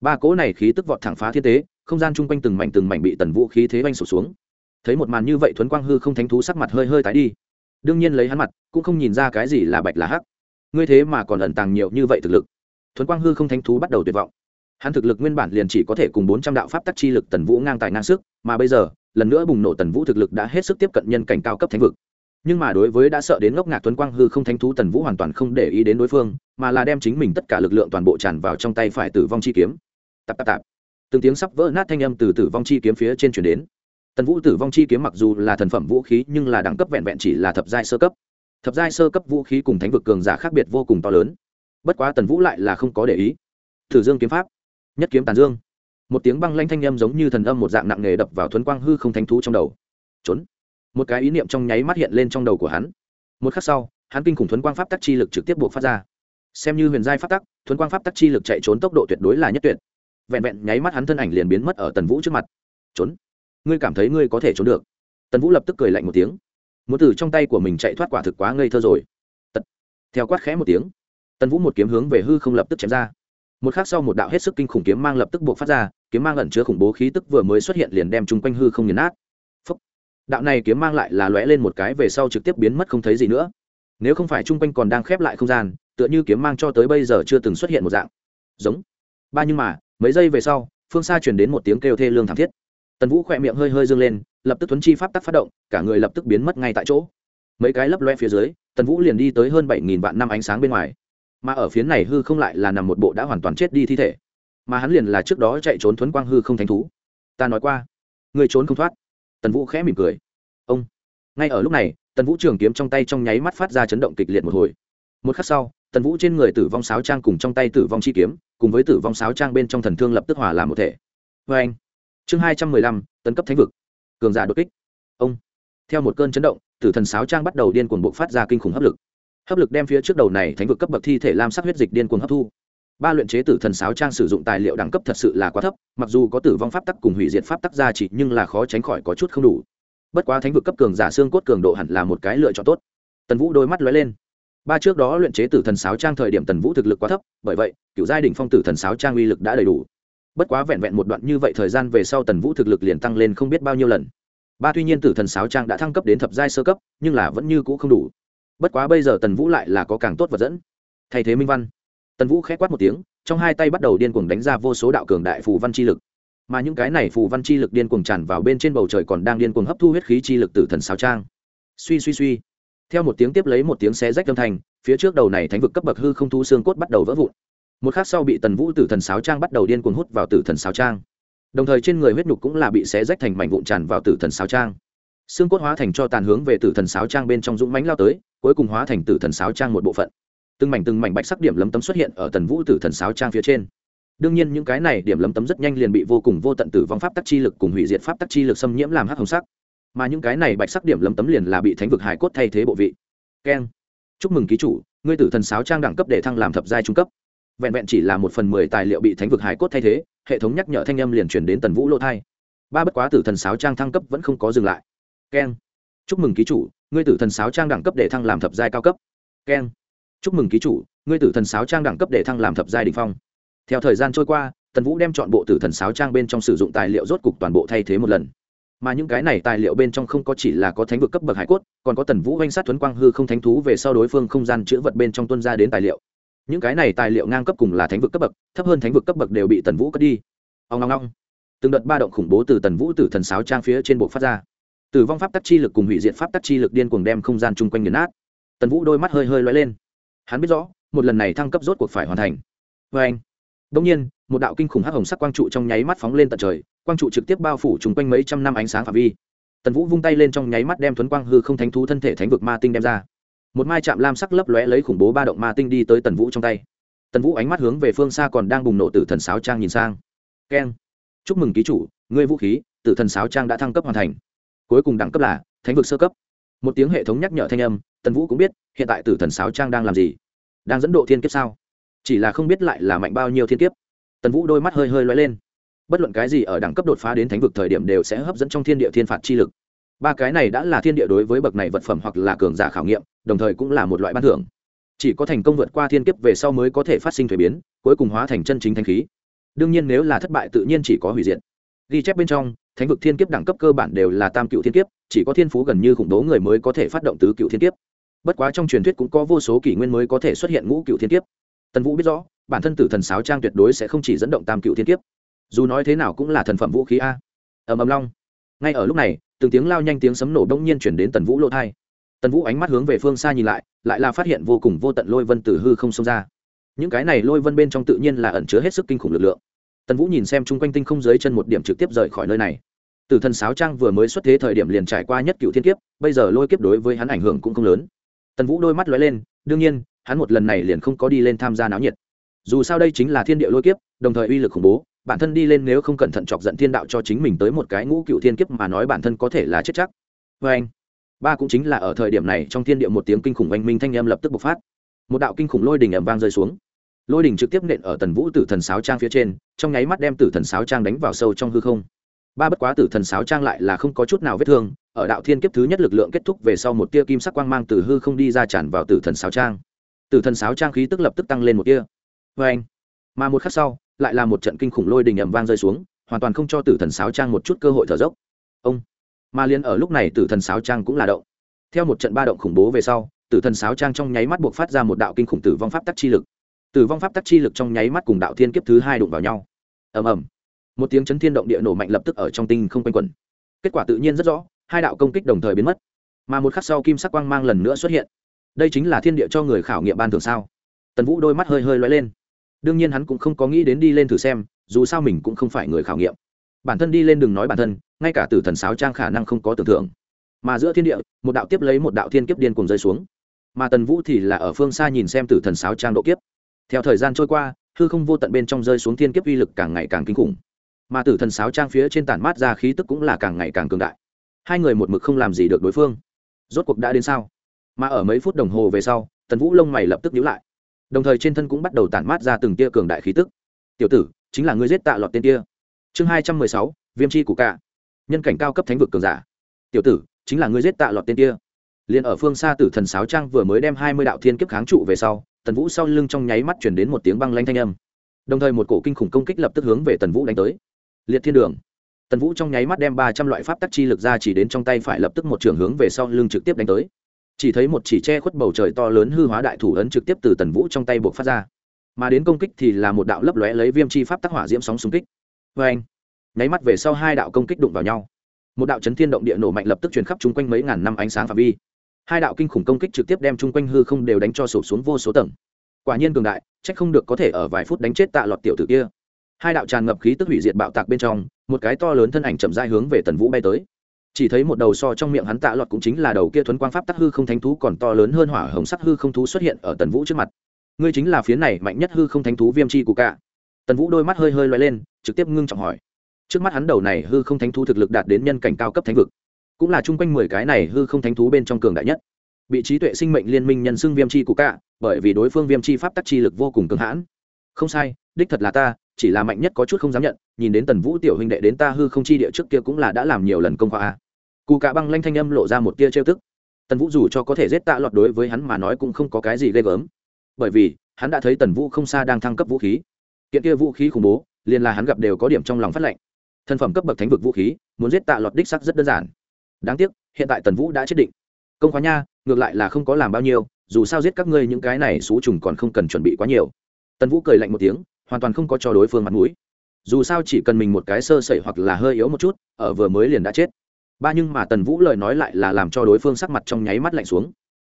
Speaker 1: Ba cỗ này khí tức vọt thẳng phá thiên tế, không gian chung quanh từng mảnh từng mảnh bị tần vũ khí thế oanh sụp xuống. Thấy một màn như vậy thuấn quang hư không thánh thú sắc mặt hơi hơi tái đi đương nhiên lấy hắn mặt, cũng không nhìn ra cái gì là bạch là hắc. Ngươi thế mà còn ẩn tàng nhiều như vậy thực lực. Thuấn quang hư không thánh thú bắt đầu tuyệt vọng. Hắn thực lực nguyên bản liền chỉ có thể cùng bốn trăm đạo pháp tắc chi lực tần vũ ngang tài ngang sức, mà bây giờ, lần nữa bùng nổ tần vũ thực lực đã hết sức tiếp cận nhân cảnh cao cấp thánh vực. Nhưng mà đối với đã sợ đến ngốc ngạc tuấn quang hư không thánh thú tần vũ hoàn toàn không để ý đến đối phương, mà là đem chính mình tất cả lực lượng toàn bộ tràn vào trong tay phải tử vong chi kiếm. Tạp tạp tạp. Từng tiếng sắp vỡ nát thanh âm từ tử vong chi kiếm phía trên chuyển đến tần vũ tử vong chi kiếm mặc dù là thần phẩm vũ khí, nhưng là đẳng cấp vẹn vẹn chỉ là thập giai sơ cấp. Thập giai sơ cấp vũ khí cùng thánh vực cường giả khác biệt vô cùng to lớn. Bất quá tần vũ lại là không có để ý. Thử dương kiếm pháp, nhất kiếm tàn dương. Một tiếng băng lanh thanh âm giống như thần âm một dạng nặng nề đập vào thuấn quang hư không thánh thú trong đầu. Trốn. Một cái ý niệm trong nháy mắt hiện lên trong đầu của hắn. Một khắc sau, hắn kinh khủng thuấn quang pháp tắc chi lực trực tiếp buộc phát ra. Xem như huyền giai pháp tắc, thuấn quang pháp tắc chi lực chạy trốn tốc độ tuyệt đối là nhất tuyệt. Vẹn vẹn nháy mắt hắn thân ảnh liền biến mất ở tần vũ trước mặt. Trốn ngươi cảm thấy ngươi có thể trốn được. Tần vũ lập tức cười lạnh một tiếng. Muốn từ trong tay của mình chạy thoát quả thực quá ngây thơ rồi. Tật. theo quát khẽ một tiếng, tần vũ một kiếm hướng về hư không lập tức chém ra. Một khắc sau một đạo hết sức kinh khủng kiếm mang lập tức buộc phát ra, kiếm mang ẩn chứa khủng bố khí tức vừa mới xuất hiện liền đem chung quanh hư không nghiền nát. Phúc. đạo này kiếm mang lại là lóe lên một cái về sau trực tiếp biến mất không thấy gì nữa. Nếu không phải chung quanh còn đang khép lại không gian, tựa như kiếm mang cho tới bây giờ chưa từng xuất hiện một dạng. Giống. Ba nhưng mà, mấy giây về sau, phương xa truyền đến một tiếng kêu thê lương thảm thiết tần vũ khỏe miệng hơi hơi dương lên, lập tức tuấn chi pháp tắc phát động, cả người lập tức biến mất ngay tại chỗ. Mấy cái lấp loe phía dưới, tần vũ liền đi tới hơn bảy nghìn vạn năm ánh sáng bên ngoài. Mà ở phía này hư không lại là nằm một bộ đã hoàn toàn chết đi thi thể. Mà hắn liền là trước đó chạy trốn thuấn quang hư không thánh thú. Ta nói qua, người trốn không thoát. Tần vũ khẽ mỉm cười. Ông. Ngay ở lúc này, tần vũ trường kiếm trong tay trong nháy mắt phát ra chấn động kịch liệt một hồi. Một khắc sau, tần vũ trên người tử vong sáo trang cùng trong tay tử vong chi kiếm, cùng với tử vong sáo trang bên trong thần thương lập tức hòa làm một thể. Vê anh chương hai trăm mười lăm, tấn cấp thánh vực. Cường giả đột kích. Ông. Theo một cơn chấn động, tử thần sáo trang bắt đầu điên cuồng bộc phát ra kinh khủng hấp lực. Hấp lực đem phía trước đầu này thánh vực cấp bậc thi thể lam sắc huyết dịch điên cuồng hấp thu. Ba luyện chế tử thần sáo trang sử dụng tài liệu đẳng cấp thật sự là quá thấp, mặc dù có tử vong pháp tắc cùng hủy diệt pháp tắc ra chỉ, nhưng là khó tránh khỏi có chút không đủ. Bất quá thánh vực cấp cường giả xương cốt cường độ hẳn là một cái lựa chọn tốt. Tần vũ đôi mắt lóe lên. Ba trước đó luyện chế tử thần sáo trang thời điểm tần vũ thực lực quá thấp, bởi vậy cựu giai đỉnh phong tử thần sáo trang uy lực đã đầy đủ bất quá vẹn vẹn một đoạn như vậy thời gian về sau tần vũ thực lực liền tăng lên không biết bao nhiêu lần. Ba tuy nhiên tử thần sáo trang đã thăng cấp đến thập giai sơ cấp, nhưng là vẫn như cũ không đủ. Bất quá bây giờ tần vũ lại là có càng tốt vật dẫn. Thay thế minh văn. Tần vũ k h é quát một tiếng, trong hai tay bắt đầu điên cuồng đánh ra vô số đạo cường đại phù văn chi lực. Mà những cái này phù văn chi lực điên cuồng tràn vào bên trên bầu trời còn đang điên cuồng hấp thu huyết khí chi lực từ thần sáo trang. Suy suy suy. Theo một tiếng tiếp lấy một tiếng xé rách âm thanh, phía trước đầu này thánh vực cấp bậc hư không thu xương cốt bắt đầu vỡ vụn một khác sau bị tần vũ tử thần sáo trang bắt đầu điên cuồng hút vào tử thần sáo trang. Đồng thời trên người huyết nhục cũng là bị xé rách thành mảnh vụn tràn vào tử thần sáo trang. Xương cốt hóa thành cho tàn hướng về tử thần sáo trang bên trong dũng mánh lao tới, cuối cùng hóa thành tử thần sáo trang một bộ phận. Từng mảnh từng mảnh bạch sắc điểm lấm tấm xuất hiện ở tần vũ tử thần sáo trang phía trên. Đương nhiên những cái này điểm lấm tấm rất nhanh liền bị vô cùng vô tận tử vong pháp tắc chi lực cùng hủy diệt pháp tắc chi lực xâm nhiễm làm hắc hồng sắc. Mà những cái này bạch sắc điểm lấm tấm liền là bị thánh vực hải cốt thay thế bộ vị. Keng. Chúc mừng ký chủ, ngươi tử thần sáo trang đẳng cấp để thăng làm thập giai trung cấp vẹn vẹn chỉ là một phần mười tài liệu bị thánh vực hải cốt thay thế, hệ thống nhắc nhở thanh âm liền chuyển đến tần vũ lô thai. Ba bất quá tử thần sáo trang thăng cấp vẫn không có dừng lại. Keng. Chúc mừng ký chủ, ngươi tử thần sáo trang đẳng cấp để thăng làm thập giai cao cấp. Keng. Chúc mừng ký chủ, ngươi tử thần sáo trang đẳng cấp để thăng làm thập giai đình phong. Theo thời gian trôi qua, tần vũ đem chọn bộ tử thần sáo trang bên trong sử dụng tài liệu rốt cục toàn bộ thay thế một lần. Mà những cái này tài liệu bên trong không có chỉ là có thánh vực cấp bậc hải cốt, còn có tần vũ oanh sát thuấn quang hư không thánh thú về sau đối phương không gian chữ vật bên trong tuân ra đến tài liệu những cái này tài liệu ngang cấp cùng là thánh vực cấp bậc, thấp hơn thánh vực cấp bậc đều bị tần vũ cất đi. Ông ngong ngong từng đợt ba động khủng bố từ tần vũ từ thần sáo trang phía trên bộ phát ra. Tử vong pháp tắc chi lực cùng hủy diệt pháp tắc chi lực điên cuồng đem không gian chung quanh nghiền nát. Tần vũ đôi mắt hơi hơi loay lên. Hắn biết rõ, một lần này thăng cấp rốt cuộc phải hoàn thành. Vê anh. Đông nhiên, một đạo kinh khủng hắc hồng sắc quang trụ trong nháy mắt phóng lên tận trời, quang trụ trực tiếp bao phủ chung quanh mấy trăm năm ánh sáng phạm vi. Tần vũ vung tay lên trong nháy mắt đem thuấn quang hư không thánh thú thân thể thánh vực ma tinh đem ra một mai chạm lam sắc lấp lóe lấy khủng bố ba động ma tinh đi tới tần vũ trong tay. Tần vũ ánh mắt hướng về phương xa còn đang bùng nổ tử thần sáo trang nhìn sang. Keng. Chúc mừng ký chủ, ngươi vũ khí, tử thần sáo trang đã thăng cấp hoàn thành. Cuối cùng đẳng cấp là thánh vực sơ cấp. Một tiếng hệ thống nhắc nhở thanh âm, tần vũ cũng biết, hiện tại tử thần sáo trang đang làm gì? Đang dẫn độ thiên kiếp sao? Chỉ là không biết lại là mạnh bao nhiêu thiên kiếp. Tần vũ đôi mắt hơi hơi loay lên. Bất luận cái gì ở đẳng cấp đột phá đến thánh vực thời điểm đều sẽ hấp dẫn trong thiên địa thiên phạt chi lực ba cái này đã là thiên địa đối với bậc này vật phẩm hoặc là cường giả khảo nghiệm, đồng thời cũng là một loại ban thưởng. Chỉ có thành công vượt qua thiên kiếp về sau mới có thể phát sinh thuế biến, cuối cùng hóa thành chân chính thanh khí. Đương nhiên nếu là thất bại tự nhiên chỉ có hủy diệt. Ghi chép bên trong, thánh vực thiên kiếp đẳng cấp cơ bản đều là tam cựu thiên kiếp, chỉ có thiên phú gần như khủng bố người mới có thể phát động tứ cựu thiên kiếp. Bất quá trong truyền thuyết cũng có vô số kỷ nguyên mới có thể xuất hiện ngũ cựu thiên kiếp. Tần vũ biết rõ, bản thân tử thần sáo trang tuyệt đối sẽ không chỉ dẫn động tam cựu thiên kiếp. Dù nói thế nào cũng là thần phẩm vũ khí a. Ầm ầm long. Ngay ở lúc này từng tiếng lao nhanh tiếng sấm nổ đông nhiên chuyển đến tần vũ lỗ thai tần vũ ánh mắt hướng về phương xa nhìn lại lại là phát hiện vô cùng vô tận lôi vân từ hư không xông ra. Những cái này lôi vân bên trong tự nhiên là ẩn chứa hết sức kinh khủng lực lượng. Tần vũ nhìn xem chung quanh tinh không dưới chân một điểm trực tiếp rời khỏi nơi này. Từ thần sáo trang vừa mới xuất thế thời điểm liền trải qua nhất cựu thiên kiếp, bây giờ lôi kiếp đối với hắn ảnh hưởng cũng không lớn. Tần vũ đôi mắt lóe lên, đương nhiên, hắn một lần này liền không có đi lên tham gia náo nhiệt. Dù sao đây chính là thiên địa lôi kiếp, đồng thời uy lực khủng bố bản thân đi lên nếu không cẩn thận chọc giận thiên đạo cho chính mình tới một cái ngũ cựu thiên kiếp mà nói bản thân có thể là chết chắc. Vê anh, ba cũng chính là ở thời điểm này trong thiên địa một tiếng kinh khủng oanh minh thanh âm lập tức bộc phát. Một đạo kinh khủng lôi đình ẩm vang rơi xuống. Lôi đình trực tiếp nện ở tần vũ tử thần sáo trang phía trên, trong nháy mắt đem tử thần sáo trang đánh vào sâu trong hư không. Ba bất quá tử thần sáo trang lại là không có chút nào vết thương, ở đạo thiên kiếp thứ nhất lực lượng kết thúc về sau một tia kim sắc quang mang từ hư không đi ra tràn vào tử thần sáo trang. Tử thần sáo trang khí tức lập tức tăng lên một tia. Vê anh, mà một khắc sau lại là một trận kinh khủng lôi đình ầm vang rơi xuống, hoàn toàn không cho tử thần sáo trang một chút cơ hội thở dốc. Ông, mà liên ở lúc này tử thần sáo trang cũng là động. Theo một trận ba động khủng bố về sau, tử thần sáo trang trong nháy mắt buộc phát ra một đạo kinh khủng tử vong pháp tắc chi lực. Tử vong pháp tắc chi lực trong nháy mắt cùng đạo thiên kiếp thứ hai đụng vào nhau. Ầm ầm. Một tiếng chấn thiên động địa nổ mạnh lập tức ở trong tinh không quanh quẩn. Kết quả tự nhiên rất rõ, hai đạo công kích đồng thời biến mất. Mà một khắc sau kim sắc quang mang lần nữa xuất hiện. Đây chính là thiên địa cho người khảo nghiệm ban thường sao? Tần vũ đôi mắt hơi hơi loay lên đương nhiên hắn cũng không có nghĩ đến đi lên thử xem, dù sao mình cũng không phải người khảo nghiệm. Bản thân đi lên đừng nói bản thân, ngay cả tử thần sáo trang khả năng không có tưởng tượng. Mà giữa thiên địa, một đạo tiếp lấy một đạo thiên kiếp điên cùng rơi xuống. Mà tần vũ thì là ở phương xa nhìn xem tử thần sáo trang độ kiếp. Theo thời gian trôi qua, hư không vô tận bên trong rơi xuống thiên kiếp uy lực càng ngày càng kinh khủng. Mà tử thần sáo trang phía trên tản mát ra khí tức cũng là càng ngày càng cường đại. Hai người một mực không làm gì được đối phương. Rốt cuộc đã đến sao? Mà ở mấy phút đồng hồ về sau, tần vũ lông mày lập tức nhíu lại đồng thời trên thân cũng bắt đầu tản mát ra từng tia cường đại khí tức. Tiểu tử, chính là ngươi giết tạ lọt tên kia. Chương hai trăm mười sáu, viêm chi của cả nhân cảnh cao cấp thánh vực cường giả. Tiểu tử, chính là ngươi giết tạ lọt tên kia. Liền ở phương xa tử thần sáo trang vừa mới đem hai mươi đạo thiên kiếp kháng trụ về sau, tần vũ sau lưng trong nháy mắt chuyển đến một tiếng băng lanh thanh âm. Đồng thời một cổ kinh khủng công kích lập tức hướng về tần vũ đánh tới. Liệt thiên đường. Tần vũ trong nháy mắt đem ba trăm loại pháp tắc chi lực ra chỉ đến trong tay phải lập tức một trường hướng về sau lưng trực tiếp đánh tới chỉ thấy một chỉ che khuất bầu trời to lớn hư hóa đại thủ ấn trực tiếp từ tần vũ trong tay buộc phát ra. Mà đến công kích thì là một đạo lấp lóe lấy viêm chi pháp tác hỏa diễm sóng xung kích. Vê anh, nháy mắt về sau hai đạo công kích đụng vào nhau. Một đạo chấn thiên động địa nổ mạnh lập tức truyền khắp chung quanh mấy ngàn năm ánh sáng phạm vi. Hai đạo kinh khủng công kích trực tiếp đem chung quanh hư không đều đánh cho sụp xuống vô số tầng. Quả nhiên cường đại trách không được có thể ở vài phút đánh chết tạ lọt tiểu tử kia. Hai đạo tràn ngập khí tức hủy diệt bạo tạc bên trong, một cái to lớn thân ảnh chậm dai hướng về tần vũ bay tới chỉ thấy một đầu so trong miệng hắn tạ lọt cũng chính là đầu kia thuấn quang pháp tắc hư không thánh thú còn to lớn hơn hỏa hồng sắc hư không thú xuất hiện ở tần vũ trước mặt. Ngươi chính là phía này mạnh nhất hư không thánh thú viêm chi của cả tần vũ đôi mắt hơi hơi loay lên, trực tiếp ngưng trọng hỏi. Trước mắt hắn đầu này hư không thánh thú thực lực đạt đến nhân cảnh cao cấp thánh vực, cũng là chung quanh mười cái này hư không thánh thú bên trong cường đại nhất. Bị trí tuệ sinh mệnh liên minh nhân xưng viêm chi của cả bởi vì đối phương viêm chi pháp tắc chi lực vô cùng cường hãn. Không sai, đích thật là ta, chỉ là mạnh nhất có chút không dám nhận, nhìn đến tần vũ tiểu huynh đệ đến ta hư không chi địa trước kia cũng là đã làm nhiều lần công khoa cụ cạ băng lanh thanh âm lộ ra một tia trêu tức. Tần vũ dù cho có thể giết tạ lọt đối với hắn mà nói cũng không có cái gì ghê gớm. Bởi vì, hắn đã thấy tần vũ không xa đang thăng cấp vũ khí. Kiện kia vũ khí khủng bố, liền là hắn gặp đều có điểm trong lòng phát lệnh thân phẩm cấp bậc thánh vực vũ khí, muốn giết tạ lọt đích sắc rất đơn giản. Đáng tiếc, hiện tại tần vũ đã chết định. Công khóa nha, ngược lại là không có làm bao nhiêu, dù sao giết các ngươi những cái này xú trùng còn không cần chuẩn bị quá nhiều. Tần vũ cười lạnh một tiếng, hoàn toàn không có cho đối phương mặt mũi. Dù sao chỉ cần mình một cái sơ sẩy hoặc là hơi yếu một chút, ở vừa mới liền đã chết ba nhưng mà tần vũ lời nói lại là làm cho đối phương sắc mặt trong nháy mắt lạnh xuống.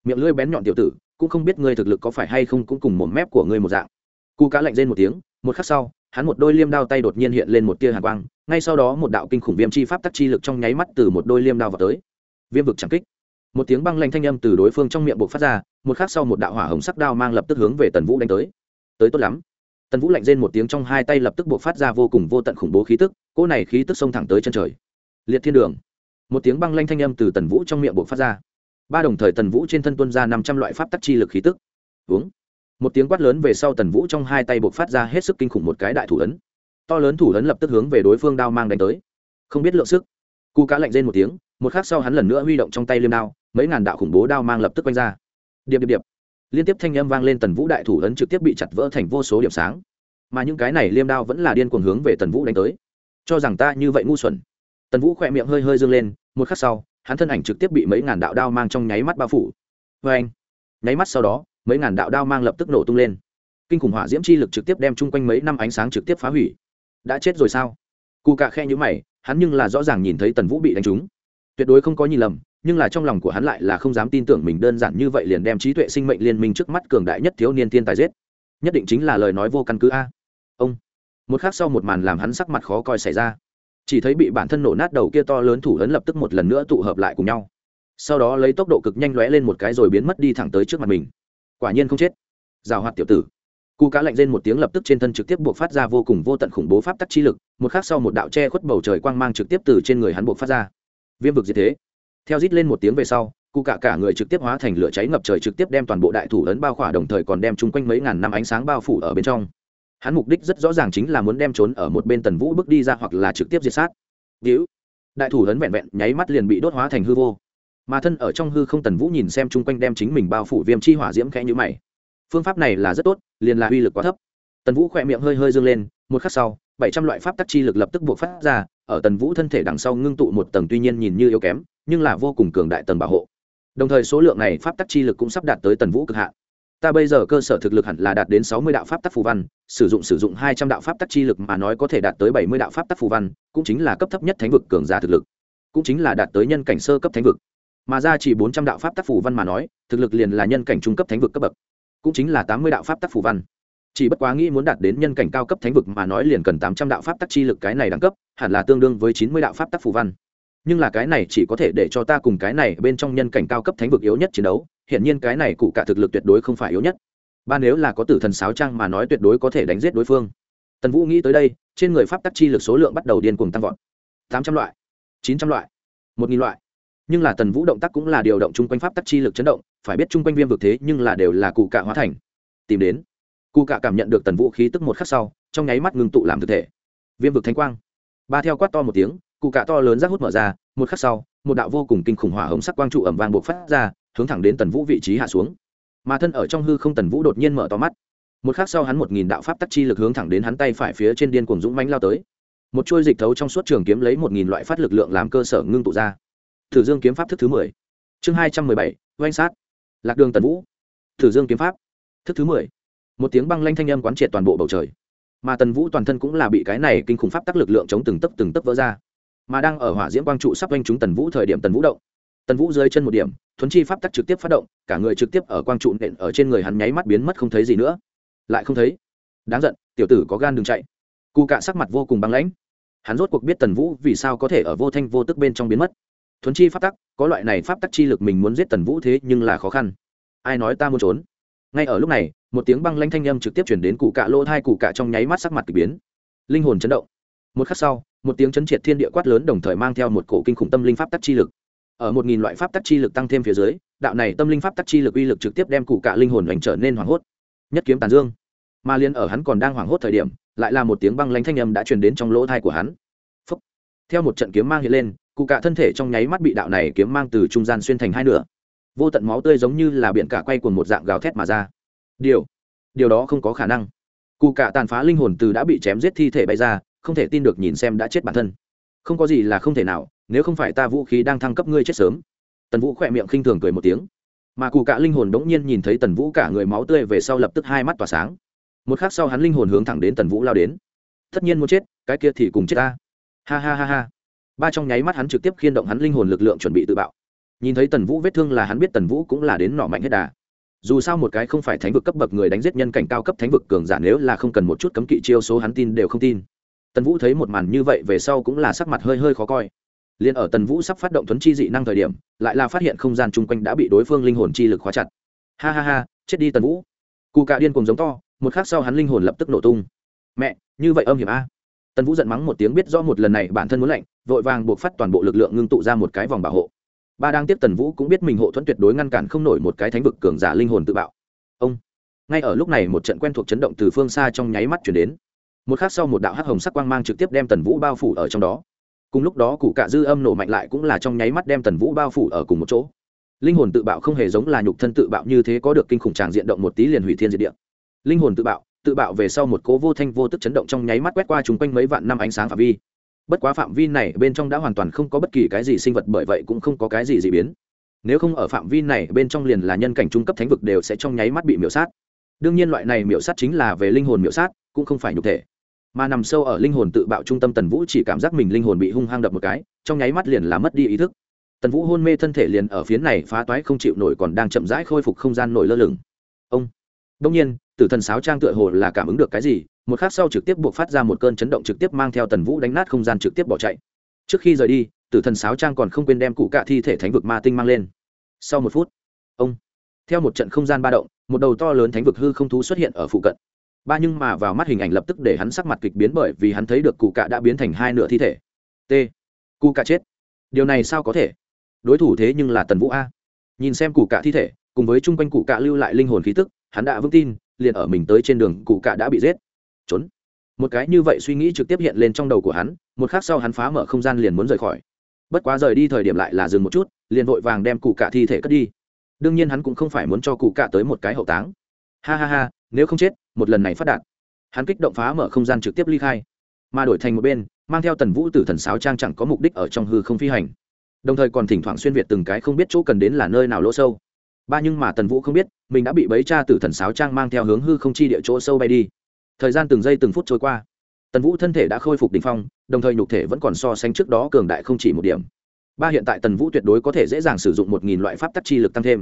Speaker 1: Miệng lưỡi bén nhọn tiểu tử, cũng không biết ngươi thực lực có phải hay không cũng cùng một mép của ngươi một dạng. Cu cá lạnh rên một tiếng, một khắc sau, hắn một đôi liêm đao tay đột nhiên hiện lên một tia hàn quang, ngay sau đó một đạo kinh khủng viêm chi pháp tắc chi lực trong nháy mắt từ một đôi liêm đao vào tới. Viêm vực chẳng kích. Một tiếng băng lanh thanh âm từ đối phương trong miệng buộc phát ra, một khắc sau một đạo hỏa hồng sắc đao mang lập tức hướng về tần vũ đánh tới. Tới tốt lắm. Tần vũ lạnh rên một tiếng trong hai tay lập tức buộc phát ra vô cùng vô tận khủng bố khí tức, cỗ này khí tức xông thẳng tới chân trời. Liệt thiên đường một tiếng băng lanh thanh âm từ tần vũ trong miệng buộc phát ra. Ba đồng thời tần vũ trên thân tuân ra năm trăm loại pháp tắc chi lực khí tức. Uống. Một tiếng quát lớn về sau tần vũ trong hai tay buộc phát ra hết sức kinh khủng một cái đại thủ ấn. To lớn thủ ấn lập tức hướng về đối phương đao mang đánh tới. Không biết lượng sức. Cu cá lạnh rên một tiếng, một khắc sau hắn lần nữa huy động trong tay liêm đao, mấy ngàn đạo khủng bố đao mang lập tức quanh ra. Điệp điệp điệp. Liên tiếp thanh âm vang lên tần vũ đại thủ ấn trực tiếp bị chặt vỡ thành vô số điểm sáng. Mà những cái này liêm đao vẫn là điên cuồng hướng về tần vũ đánh tới. Cho rằng ta như vậy ngu xuẩn tần vũ khỏe miệng hơi hơi dâng lên, một khắc sau, hắn thân ảnh trực tiếp bị mấy ngàn đạo đao mang trong nháy mắt bao phủ. Vê anh, nháy mắt sau đó, mấy ngàn đạo đao mang lập tức nổ tung lên. Kinh khủng hỏa diễm chi lực trực tiếp đem chung quanh mấy năm ánh sáng trực tiếp phá hủy. Đã chết rồi sao? Cụ cạ khe nhữ mày, hắn nhưng là rõ ràng nhìn thấy tần vũ bị đánh trúng. Tuyệt đối không có nhìn lầm, nhưng là trong lòng của hắn lại là không dám tin tưởng mình đơn giản như vậy liền đem trí tuệ sinh mệnh liên minh trước mắt cường đại nhất thiếu niên thiên tài giết. Nhất định chính là lời nói vô căn cứ a. Ông. Một khác sau một màn làm hắn sắc mặt khó coi xảy ra chỉ thấy bị bản thân nổ nát đầu kia to lớn thủ ấn lập tức một lần nữa tụ hợp lại cùng nhau. Sau đó lấy tốc độ cực nhanh lóe lên một cái rồi biến mất đi thẳng tới trước mặt mình. Quả nhiên không chết. Rào hoạt tiểu tử. Cu cá lạnh lên một tiếng lập tức trên thân trực tiếp buộc phát ra vô cùng vô tận khủng bố pháp tắc chi lực, một khác sau một đạo che khuất bầu trời quang mang trực tiếp từ trên người hắn buộc phát ra. Viêm vực diệt thế. Theo rít lên một tiếng về sau cụ cả cả người trực tiếp hóa thành lửa cháy ngập trời trực tiếp đem toàn bộ đại thủ ấn bao khỏa đồng thời còn đem chung quanh mấy ngàn năm ánh sáng bao phủ ở bên trong hắn mục đích rất rõ ràng chính là muốn đem trốn ở một bên tần vũ bước đi ra hoặc là trực tiếp diệt sát. Víu đại thủ lớn vẹn vẹn nháy mắt liền bị đốt hóa thành hư vô. Mà thân ở trong hư không tần vũ nhìn xem chung quanh đem chính mình bao phủ viêm chi hỏa diễm khẽ nhữ mày. Phương pháp này là rất tốt, liền là uy lực quá thấp. Tần vũ khỏe miệng hơi hơi dâng lên, một khắc sau, bảy trăm loại pháp tắc chi lực lập tức buộc phát ra, ở tần vũ thân thể đằng sau ngưng tụ một tầng tuy nhiên nhìn như yếu kém, nhưng là vô cùng cường đại tầng bảo hộ. Đồng thời số lượng này pháp tắc chi lực cũng sắp đạt tới tần vũ cực hạn ta bây giờ cơ sở thực lực hẳn là đạt đến sáu mươi đạo pháp tắc phù văn, sử dụng sử dụng hai trăm đạo pháp tắc chi lực mà nói có thể đạt tới bảy mươi đạo pháp tắc phù văn, cũng chính là cấp thấp nhất thánh vực cường giả thực lực. Cũng chính là đạt tới nhân cảnh sơ cấp thánh vực. Mà ra chỉ bốn trăm đạo pháp tắc phù văn mà nói, thực lực liền là nhân cảnh trung cấp thánh vực cấp bậc. Cũng chính là tám mươi đạo pháp tắc phù văn. Chỉ bất quá nghĩ muốn đạt đến nhân cảnh cao cấp thánh vực mà nói liền cần tám trăm đạo pháp tắc chi lực cái này đẳng cấp, hẳn là tương đương với chín mươi đạo pháp tắc phù văn. Nhưng là cái này chỉ có thể để cho ta cùng cái này bên trong nhân cảnh cao cấp thánh vực yếu nhất chiến đấu hiển nhiên cái này cụ cả thực lực tuyệt đối không phải yếu nhất. Ba nếu là có tử thần sáo trang mà nói tuyệt đối có thể đánh giết đối phương. Tần vũ nghĩ tới đây, trên người pháp tắc chi lực số lượng bắt đầu điên cuồng tăng vọt. Tám trăm loại, chín trăm loại, một nghìn loại. Nhưng là tần vũ động tác cũng là điều động chung quanh pháp tắc chi lực chấn động, phải biết chung quanh viêm vực thế nhưng là đều là cụ cạ hóa thành. Tìm đến, cụ cạ cảm nhận được tần vũ khí tức một khắc sau, trong nháy mắt ngưng tụ làm thực thể. Viêm vực thanh quang. Ba theo quát to một tiếng, cụ cạ to lớn rác hút mở ra, một khắc sau, một đạo vô cùng kinh khủng hỏa hồng sắc quang trụ ẩm vàng buộc phát ra hướng thẳng đến tần vũ vị trí hạ xuống. Mà thân ở trong hư không tần vũ đột nhiên mở to mắt. Một khắc sau hắn một nghìn đạo pháp tắc chi lực hướng thẳng đến hắn tay phải phía trên điên cuồng dũng mánh lao tới. Một chuôi dịch thấu trong suốt trường kiếm lấy một nghìn loại phát lực lượng làm cơ sở ngưng tụ ra. Thử dương kiếm pháp thức thứ mười. Chương hai trăm mười bảy, oanh sát. Lạc đường tần vũ. Thử dương kiếm pháp. Thức thứ mười. Một tiếng băng lanh thanh âm quán triệt toàn bộ bầu trời. Mà tần vũ toàn thân cũng là bị cái này kinh khủng pháp tắc lực lượng chống từng tấc từng tấc vỡ ra. Mà đang ở hỏa diễm quang trụ sắp oanh chúng tần vũ thời điểm tần vũ động tần vũ rơi chân một điểm, thuấn chi pháp tắc trực tiếp phát động, cả người trực tiếp ở quang trụ nện ở trên người hắn nháy mắt biến mất không thấy gì nữa. Lại không thấy. Đáng giận, tiểu tử có gan đừng chạy. Cụ cạ sắc mặt vô cùng băng lãnh. Hắn rốt cuộc biết tần vũ vì sao có thể ở vô thanh vô tức bên trong biến mất. Thuấn chi pháp tắc, có loại này pháp tắc chi lực mình muốn giết tần vũ thế nhưng là khó khăn. Ai nói ta muốn trốn? Ngay ở lúc này, một tiếng băng lanh thanh âm trực tiếp chuyển đến cụ cạ lỗ thai cụ cạ trong nháy mắt sắc mặt k ỳ biến. Linh hồn chấn động. Một khắc sau, một tiếng chấn triệt thiên địa quát lớn đồng thời mang theo một cổ kinh khủng tâm linh pháp tắc chi lực ở một nghìn loại pháp tắc chi lực tăng thêm phía dưới, đạo này tâm linh pháp tắc chi lực uy lực trực tiếp đem cụ cả linh hồn hoành trở nên hoảng hốt. Nhất kiếm tàn dương. Mà liên ở hắn còn đang hoảng hốt thời điểm, lại là một tiếng băng lanh thanh âm đã truyền đến trong lỗ thai của hắn. Phúc. theo một trận kiếm mang hiện lên, cụ cả thân thể trong nháy mắt bị đạo này kiếm mang từ trung gian xuyên thành hai nửa. Vô tận máu tươi giống như là biển cả quay cuồng một dạng gào thét mà ra. Điều. Điều đó không có khả năng. Cụ cả tàn phá linh hồn từ đã bị chém giết thi thể bay ra, không thể tin được nhìn xem đã chết bản thân không có gì là không thể nào, nếu không phải ta vũ khí đang thăng cấp ngươi chết sớm. Tần vũ khỏe miệng khinh thường cười một tiếng. Mà cụ cả linh hồn đ n g nhiên nhìn thấy tần vũ cả người máu tươi về sau lập tức hai mắt tỏa sáng. Một khác sau hắn linh hồn hướng thẳng đến tần vũ lao đến. Tất nhiên muốn chết, cái kia thì cùng chết ta. Ha ha ha ha. Ba trong nháy mắt hắn trực tiếp khiên động hắn linh hồn lực lượng chuẩn bị tự bạo. Nhìn thấy tần vũ vết thương là hắn biết tần vũ cũng là đến nọ mạnh hết đà. Dù sao một cái không phải thánh vực cấp bậc người đánh giết nhân cảnh cao cấp thánh vực cường giả nếu là không cần một chút cấm kỵ chiêu số hắn tin đều không tin tần vũ thấy một màn như vậy về sau cũng là sắc mặt hơi hơi khó coi. Liền ở tần vũ sắp phát động thuấn chi dị năng thời điểm, lại là phát hiện không gian chung quanh đã bị đối phương linh hồn chi lực khóa chặt. Ha ha ha, chết đi tần vũ. Cụ cạ điên cùng giống to, một khắc sau hắn linh hồn lập tức nổ tung. Mẹ, như vậy âm hiểm a. Tần vũ giận mắng một tiếng biết rõ một lần này bản thân muốn lạnh, vội vàng buộc phát toàn bộ lực lượng ngưng tụ ra một cái vòng bảo hộ. Ba đang tiếp tần vũ cũng biết mình hộ thuẫn tuyệt đối ngăn cản không nổi một cái thánh vực cường giả linh hồn tự bạo. Ông, ngay ở lúc này một trận quen thuộc chấn động từ phương xa trong nháy mắt chuyển đến một khắc sau một đạo hắc hồng sắc quang mang trực tiếp đem tần vũ bao phủ ở trong đó. Cùng lúc đó cụ cạ dư âm nổ mạnh lại cũng là trong nháy mắt đem tần vũ bao phủ ở cùng một chỗ. Linh hồn tự bạo không hề giống là nhục thân tự bạo như thế có được kinh khủng tràng diện động một tí liền hủy thiên diệt địa. Linh hồn tự bạo tự bạo về sau một cố vô thanh vô tức chấn động trong nháy mắt quét qua chung quanh mấy vạn năm ánh sáng phạm vi. Bất quá phạm vi này bên trong đã hoàn toàn không có bất kỳ cái gì sinh vật bởi vậy cũng không có cái gì dị biến. Nếu không ở phạm vi này bên trong liền là nhân cảnh trung cấp thánh vực đều sẽ trong nháy mắt bị miểu sát. Đương nhiên loại này miểu sát chính là về linh hồn miểu sát, cũng không phải nhục thể mà nằm sâu ở linh hồn tự bạo trung tâm tần vũ chỉ cảm giác mình linh hồn bị hung hăng đập một cái, trong nháy mắt liền là mất đi ý thức. Tần vũ hôn mê thân thể liền ở phía này phá toái không chịu nổi còn đang chậm rãi khôi phục không gian nổi lơ lửng. Ông! Đông nhiên, tử thần sáo trang tựa hồ là cảm ứng được cái gì, một khắc sau trực tiếp buộc phát ra một cơn chấn động trực tiếp mang theo tần vũ đánh nát không gian trực tiếp bỏ chạy. Trước khi rời đi, tử thần sáo trang còn không quên đem cụ cạ thi thể thánh vực ma tinh mang lên. Sau một phút, ông! Theo một trận không gian ba động, một đầu to lớn thánh vực hư không thú xuất hiện ở phụ cận ba nhưng mà vào mắt hình ảnh lập tức để hắn sắc mặt kịch biến bởi vì hắn thấy được cụ cạ đã biến thành hai nửa thi thể. T. Cụ cạ chết. Điều này sao có thể? Đối thủ thế nhưng là tần vũ a. Nhìn xem cụ cạ thi thể, cùng với chung quanh cụ cạ lưu lại linh hồn khí tức, hắn đã vững tin, liền ở mình tới trên đường, cụ cạ đã bị giết. Trốn. Một cái như vậy suy nghĩ trực tiếp hiện lên trong đầu của hắn, một khác sau hắn phá mở không gian liền muốn rời khỏi. Bất quá rời đi thời điểm lại là dừng một chút, liền vội vàng đem cụ cạ thi thể cất đi. Đương nhiên hắn cũng không phải muốn cho cụ cạ tới một cái hậu táng ha ha ha, nếu không chết, một lần này phát đạt. Hắn kích động phá mở không gian trực tiếp ly khai, mà đổi thành một bên, mang theo tần vũ tử thần sáo trang chẳng có mục đích ở trong hư không phi hành. Đồng thời còn thỉnh thoảng xuyên việt từng cái không biết chỗ cần đến là nơi nào lỗ sâu. Ba nhưng mà tần vũ không biết, mình đã bị bấy cha tử thần sáo trang mang theo hướng hư không chi địa chỗ sâu bay đi. Thời gian từng giây từng phút trôi qua. Tần vũ thân thể đã khôi phục đ ỉ n h phong, đồng thời nhục thể vẫn còn so sánh trước đó cường đại không chỉ một điểm. Ba hiện tại tần vũ tuyệt đối có thể dễ dàng sử dụng một nghìn loại pháp tắc chi lực tăng thêm,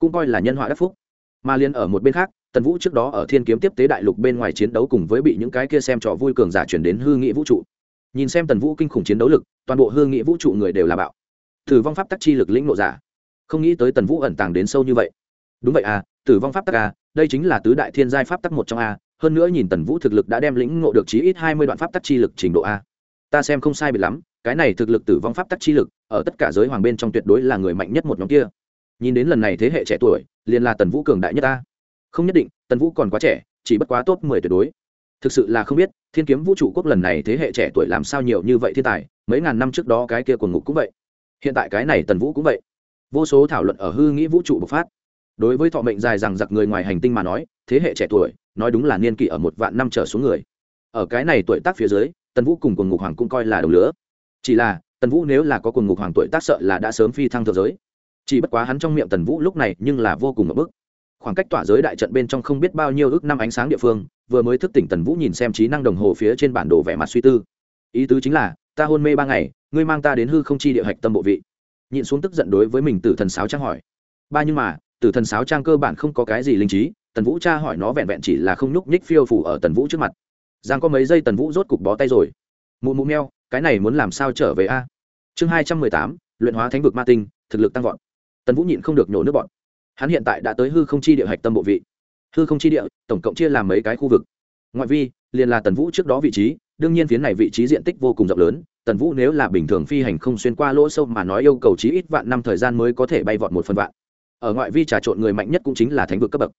Speaker 1: cũng coi là nhân họa đắc phúc mà liên ở một bên khác, tần vũ trước đó ở thiên kiếm tiếp tế đại lục bên ngoài chiến đấu cùng với bị những cái kia xem trò vui cường giả chuyển đến hư nghị vũ trụ. Nhìn xem tần vũ kinh khủng chiến đấu lực, toàn bộ hư nghị vũ trụ người đều là bạo. Tử vong pháp tắc chi lực lĩnh nộ giả. Không nghĩ tới tần vũ ẩn tàng đến sâu như vậy. Đúng vậy à tử vong pháp tắc à đây chính là tứ đại thiên giai pháp tắc một trong a, hơn nữa nhìn tần vũ thực lực đã đem lĩnh ngộ được chí ít hai mươi đoạn pháp tắc chi lực trình độ a. Ta xem không sai biệt lắm, cái này thực lực tử vong pháp tắc chi lực, ở tất cả giới hoàng bên trong tuyệt đối là người mạnh nhất một nhóm kia. Nhìn đến lần này thế hệ trẻ tuổi liền là tần vũ cường đại nhất ta. Không nhất định, tần vũ còn quá trẻ, chỉ bất quá top mười tuyệt đối. Thực sự là không biết, thiên kiếm vũ trụ quốc lần này thế hệ trẻ tuổi làm sao nhiều như vậy thiên tài, mấy ngàn năm trước đó cái kia quần ngục cũng vậy. Hiện tại cái này tần vũ cũng vậy. Vô số thảo luận ở hư nghĩ vũ trụ bộc phát. Đối với thọ mệnh dài rằng giặc người ngoài hành tinh mà nói, thế hệ trẻ tuổi, nói đúng là niên kỷ ở một vạn năm trở xuống người. Ở cái này tuổi tác phía dưới, tần vũ cùng quần ngục hoàng cũng coi là đồng lứa chỉ là, tần vũ nếu là có quần ngục hoàng tuổi tác sợ là đã sớm phi thăng thượng giới chỉ bất quá hắn trong miệng tần vũ lúc này nhưng là vô cùng ở bức. Khoảng cách tỏa giới đại trận bên trong không biết bao nhiêu ước năm ánh sáng địa phương, vừa mới thức tỉnh tần vũ nhìn xem trí năng đồng hồ phía trên bản đồ vẻ mặt suy tư. Ý tứ chính là, ta hôn mê ba ngày, ngươi mang ta đến hư không chi địa hạch tâm bộ vị. Nhịn xuống tức giận đối với mình tử thần sáo trang hỏi. Ba nhưng mà, tử thần sáo trang cơ bản không có cái gì linh trí, tần vũ cha hỏi nó vẹn vẹn chỉ là không nhúc nhích phiêu phủ ở tần vũ trước mặt. Giang có mấy giây tần vũ rốt cục bó tay rồi. Mụ mụ meo, cái này muốn làm sao trở về a? Chương hai trăm mười tám, luyện hóa thánh vực ma tinh, thực lực tăng vọt tần vũ nhịn không được nhổ nước bọn. Hắn hiện tại đã tới hư không chi địa hạch tâm bộ vị. Hư không chi địa, tổng cộng chia làm mấy cái khu vực? Ngoại vi, liền là tần vũ trước đó vị trí, đương nhiên phía này vị trí diện tích vô cùng rộng lớn, tần vũ nếu là bình thường phi hành không xuyên qua lỗ sâu mà nói yêu cầu chí ít vạn năm thời gian mới có thể bay vọt một phần vạn. Ở ngoại vi trà trộn người mạnh nhất cũng chính là thánh vực cấp bậc.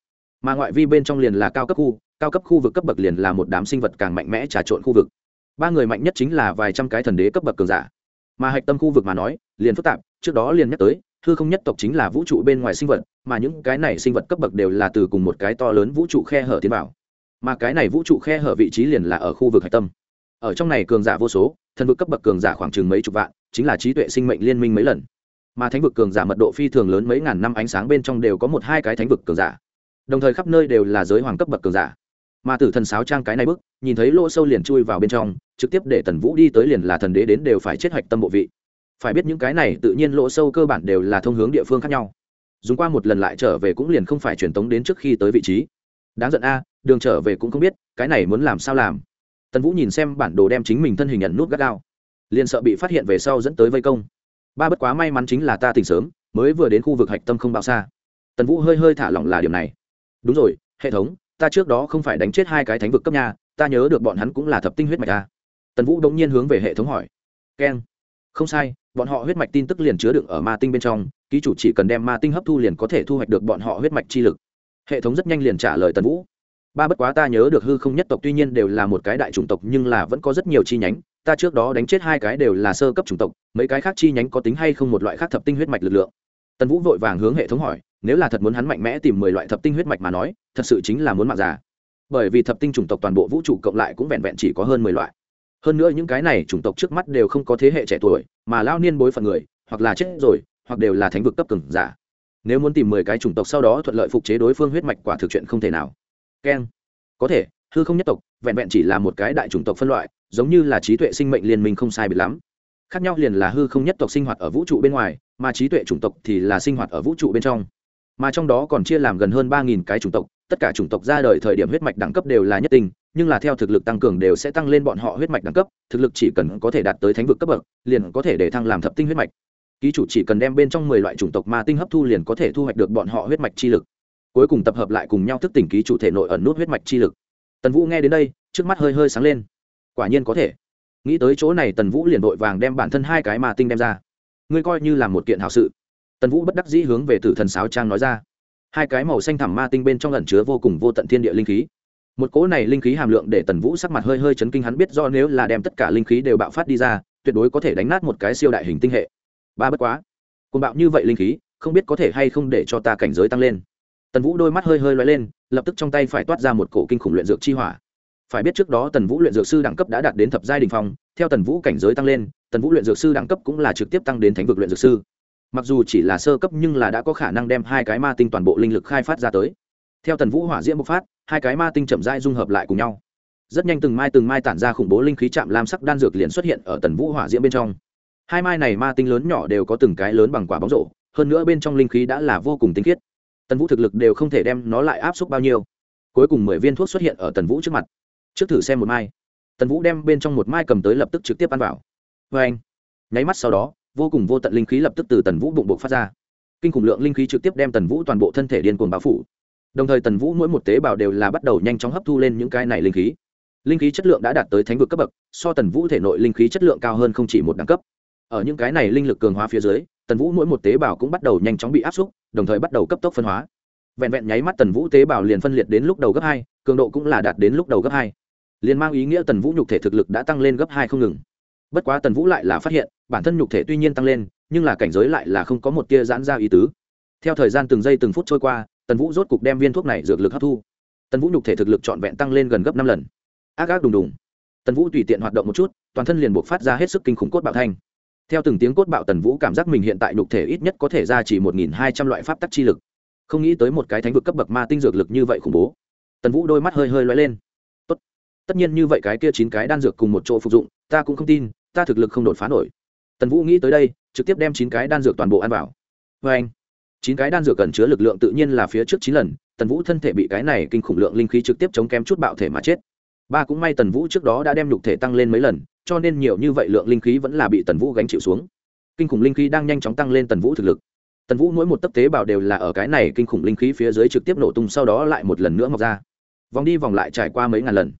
Speaker 1: Mà ngoại vi bên trong liền là cao cấp khu, cao cấp khu vực cấp bậc liền là một đám sinh vật càng mạnh mẽ trà trộn khu vực. Ba người mạnh nhất chính là vài trăm cái thần đế cấp bậc cường giả. Mà hạch tâm khu vực mà nói, liền phức tạp, trước đó liền nhắc tới hư không nhất tộc chính là vũ trụ bên ngoài sinh vật, mà những cái này sinh vật cấp bậc đều là từ cùng một cái to lớn vũ trụ khe hở tiến vào. Mà cái này vũ trụ khe hở vị trí liền là ở khu vực hạch tâm. Ở trong này cường giả vô số, thần vực cấp bậc cường giả khoảng chừng mấy chục vạn, chính là trí tuệ sinh mệnh liên minh mấy lần. Mà thánh vực cường giả mật độ phi thường lớn mấy ngàn năm ánh sáng bên trong đều có một hai cái thánh vực cường giả. Đồng thời khắp nơi đều là giới hoàng cấp bậc cường giả. Mà tử thần sáo trang cái này bức nhìn thấy lỗ sâu liền chui vào bên trong, trực tiếp để tần vũ đi tới liền là thần đế đến đều phải chết hạch tâm bộ vị phải biết những cái này tự nhiên lỗ sâu cơ bản đều là thông hướng địa phương khác nhau. Dùng qua một lần lại trở về cũng liền không phải truyền tống đến trước khi tới vị trí. Đáng giận a, đường trở về cũng không biết, cái này muốn làm sao làm? Tần vũ nhìn xem bản đồ đem chính mình thân hình nhận nút gắt gao. Liền sợ bị phát hiện về sau dẫn tới vây công. Ba bất quá may mắn chính là ta tỉnh sớm, mới vừa đến khu vực hạch tâm không bao xa. Tần vũ hơi hơi thả lỏng là điểm này. Đúng rồi, hệ thống, ta trước đó không phải đánh chết hai cái thánh vực cấp nhà ta nhớ được bọn hắn cũng là thập tinh huyết mạch ta tần vũ đống nhiên hướng về hệ thống hỏi. Keng không sai, bọn họ huyết mạch tin tức liền chứa đựng ở ma tinh bên trong, ký chủ chỉ cần đem ma tinh hấp thu liền có thể thu hoạch được bọn họ huyết mạch chi lực. Hệ thống rất nhanh liền trả lời tần vũ. Ba bất quá ta nhớ được hư không nhất tộc tuy nhiên đều là một cái đại chủng tộc nhưng là vẫn có rất nhiều chi nhánh, ta trước đó đánh chết hai cái đều là sơ cấp chủng tộc, mấy cái khác chi nhánh có tính hay không một loại khác thập tinh huyết mạch lực lượng? Tần vũ vội vàng hướng hệ thống hỏi, nếu là thật muốn hắn mạnh mẽ tìm mười loại thập tinh huyết mạch mà nói, thật sự chính là muốn mạng già. Bởi vì thập tinh chủng tộc toàn bộ vũ trụ cộng lại cũng vẹn vẹn chỉ có hơn mười loại hơn nữa những cái này chủng tộc trước mắt đều không có thế hệ trẻ tuổi, mà lao niên bối phận người, hoặc là chết rồi, hoặc đều là thánh vực cấp cường giả. Nếu muốn tìm mười cái chủng tộc sau đó thuận lợi phục chế đối phương huyết mạch quả thực chuyện không thể nào. Keng có thể, hư không nhất tộc, vẹn vẹn chỉ là một cái đại chủng tộc phân loại, giống như là trí tuệ sinh mệnh liên minh không sai biệt lắm. Khác nhau liền là hư không nhất tộc sinh hoạt ở vũ trụ bên ngoài, mà trí tuệ chủng tộc thì là sinh hoạt ở vũ trụ bên trong. Mà trong đó còn chia làm gần hơn ba nghìn cái chủng tộc, tất cả chủng tộc ra đời thời điểm huyết mạch đẳng cấp đều là nhất tinh nhưng là theo thực lực tăng cường đều sẽ tăng lên bọn họ huyết mạch đẳng cấp, thực lực chỉ cần có thể đạt tới thánh vực cấp bậc, liền có thể để thăng làm thập tinh huyết mạch. Ký chủ chỉ cần đem bên trong mười loại chủng tộc ma tinh hấp thu liền có thể thu hoạch được bọn họ huyết mạch chi lực. Cuối cùng tập hợp lại cùng nhau thức tỉnh ký chủ thể nội ẩn nút huyết mạch chi lực. Tần vũ nghe đến đây, trước mắt hơi hơi sáng lên. Quả nhiên có thể. Nghĩ tới chỗ này tần vũ liền vội vàng đem bản thân hai cái ma tinh đem ra. Ngươi coi như là một kiện hảo sự. Tần vũ bất đắc dĩ hướng về tử thần sáo trang nói ra. Hai cái màu xanh thẳm ma tinh bên trong ẩn chứa vô cùng vô tận thiên địa linh khí một cỗ này linh khí hàm lượng để tần vũ sắc mặt hơi hơi chấn kinh hắn biết do nếu là đem tất cả linh khí đều bạo phát đi ra, tuyệt đối có thể đánh nát một cái siêu đại hình tinh hệ. Ba bất quá côn bạo như vậy linh khí, không biết có thể hay không để cho ta cảnh giới tăng lên. Tần vũ đôi mắt hơi hơi loay lên, lập tức trong tay phải toát ra một cổ kinh khủng luyện dược chi hỏa. Phải biết trước đó tần vũ luyện dược sư đẳng cấp đã đạt đến thập giai đình phong, theo tần vũ cảnh giới tăng lên, tần vũ luyện dược sư đẳng cấp cũng là trực tiếp tăng đến thánh vực luyện dược sư. Mặc dù chỉ là sơ cấp nhưng là đã có khả năng đem hai cái ma tinh toàn bộ linh lực khai phát ra tới theo tần vũ hỏa diễm bộc phát, hai cái ma tinh chậm rãi dung hợp lại cùng nhau. Rất nhanh từng mai từng mai tản ra khủng bố linh khí chạm lam sắc đan dược liền xuất hiện ở tần vũ hỏa diễm bên trong. Hai mai này ma tinh lớn nhỏ đều có từng cái lớn bằng quả bóng rổ, hơn nữa bên trong linh khí đã là vô cùng tinh khiết. Tần vũ thực lực đều không thể đem nó lại áp suất bao nhiêu. Cuối cùng mười viên thuốc xuất hiện ở tần vũ trước mặt. Trước thử xem một mai. Tần vũ đem bên trong một mai cầm tới lập tức trực tiếp ăn vào. Vê anh, nháy mắt sau đó, vô cùng vô tận linh khí lập tức từ tần vũ bụng bộc phát ra. Kinh khủng lượng linh khí trực tiếp đem tần vũ toàn bộ thân thể điên cuồng bao phủ đồng thời tần vũ mỗi một tế bào đều là bắt đầu nhanh chóng hấp thu lên những cái này linh khí. Linh khí chất lượng đã đạt tới thánh vực cấp bậc, so tần vũ thể nội linh khí chất lượng cao hơn không chỉ một đẳng cấp. Ở những cái này linh lực cường hóa phía dưới, tần vũ mỗi một tế bào cũng bắt đầu nhanh chóng bị áp xúc, đồng thời bắt đầu cấp tốc phân hóa. Vẹn vẹn nháy mắt tần vũ tế bào liền phân liệt đến lúc đầu gấp hai, cường độ cũng là đạt đến lúc đầu gấp hai. Liền mang ý nghĩa tần vũ nhục thể thực lực đã tăng lên gấp hai không ngừng. Bất quá tần vũ lại là phát hiện, bản thân nhục thể tuy nhiên tăng lên, nhưng là cảnh giới lại là không có một tia giãn ra ý tứ. Theo thời gian từng giây từng phút trôi qua tần vũ rốt cục đem viên thuốc này dược lực hấp thu. Tần vũ nhục thể thực lực trọn vẹn tăng lên gần gấp năm lần. Ác ác đùng đùng. Tần vũ tùy tiện hoạt động một chút, toàn thân liền buộc phát ra hết sức kinh khủng cốt bạo thanh. Theo từng tiếng cốt bạo, tần vũ cảm giác mình hiện tại nhục thể ít nhất có thể ra chỉ một nghìn hai trăm loại pháp tắc chi lực. Không nghĩ tới một cái thánh vực cấp bậc ma tinh dược lực như vậy khủng bố. Tần vũ đôi mắt hơi hơi loay lên. Tốt. tất nhiên như vậy cái kia chín cái đan dược cùng một chỗ phục dụng, ta cũng không tin, ta thực lực không đột phá nổi. Tần vũ nghĩ tới đây, trực tiếp đem chín cái đan dược toàn bộ ăn vào. Vê anh chín cái đan dược cần chứa lực lượng tự nhiên là phía trước chín lần, tần vũ thân thể bị cái này kinh khủng lượng linh khí trực tiếp chống kém chút bạo thể mà chết. Ba cũng may tần vũ trước đó đã đem nhục thể tăng lên mấy lần, cho nên nhiều như vậy lượng linh khí vẫn là bị tần vũ gánh chịu xuống. Kinh khủng linh khí đang nhanh chóng tăng lên tần vũ thực lực. Tần vũ mỗi một tấc tế bào đều là ở cái này kinh khủng linh khí phía dưới trực tiếp nổ tung sau đó lại một lần nữa mọc ra. Vòng đi vòng lại trải qua mấy ngàn lần.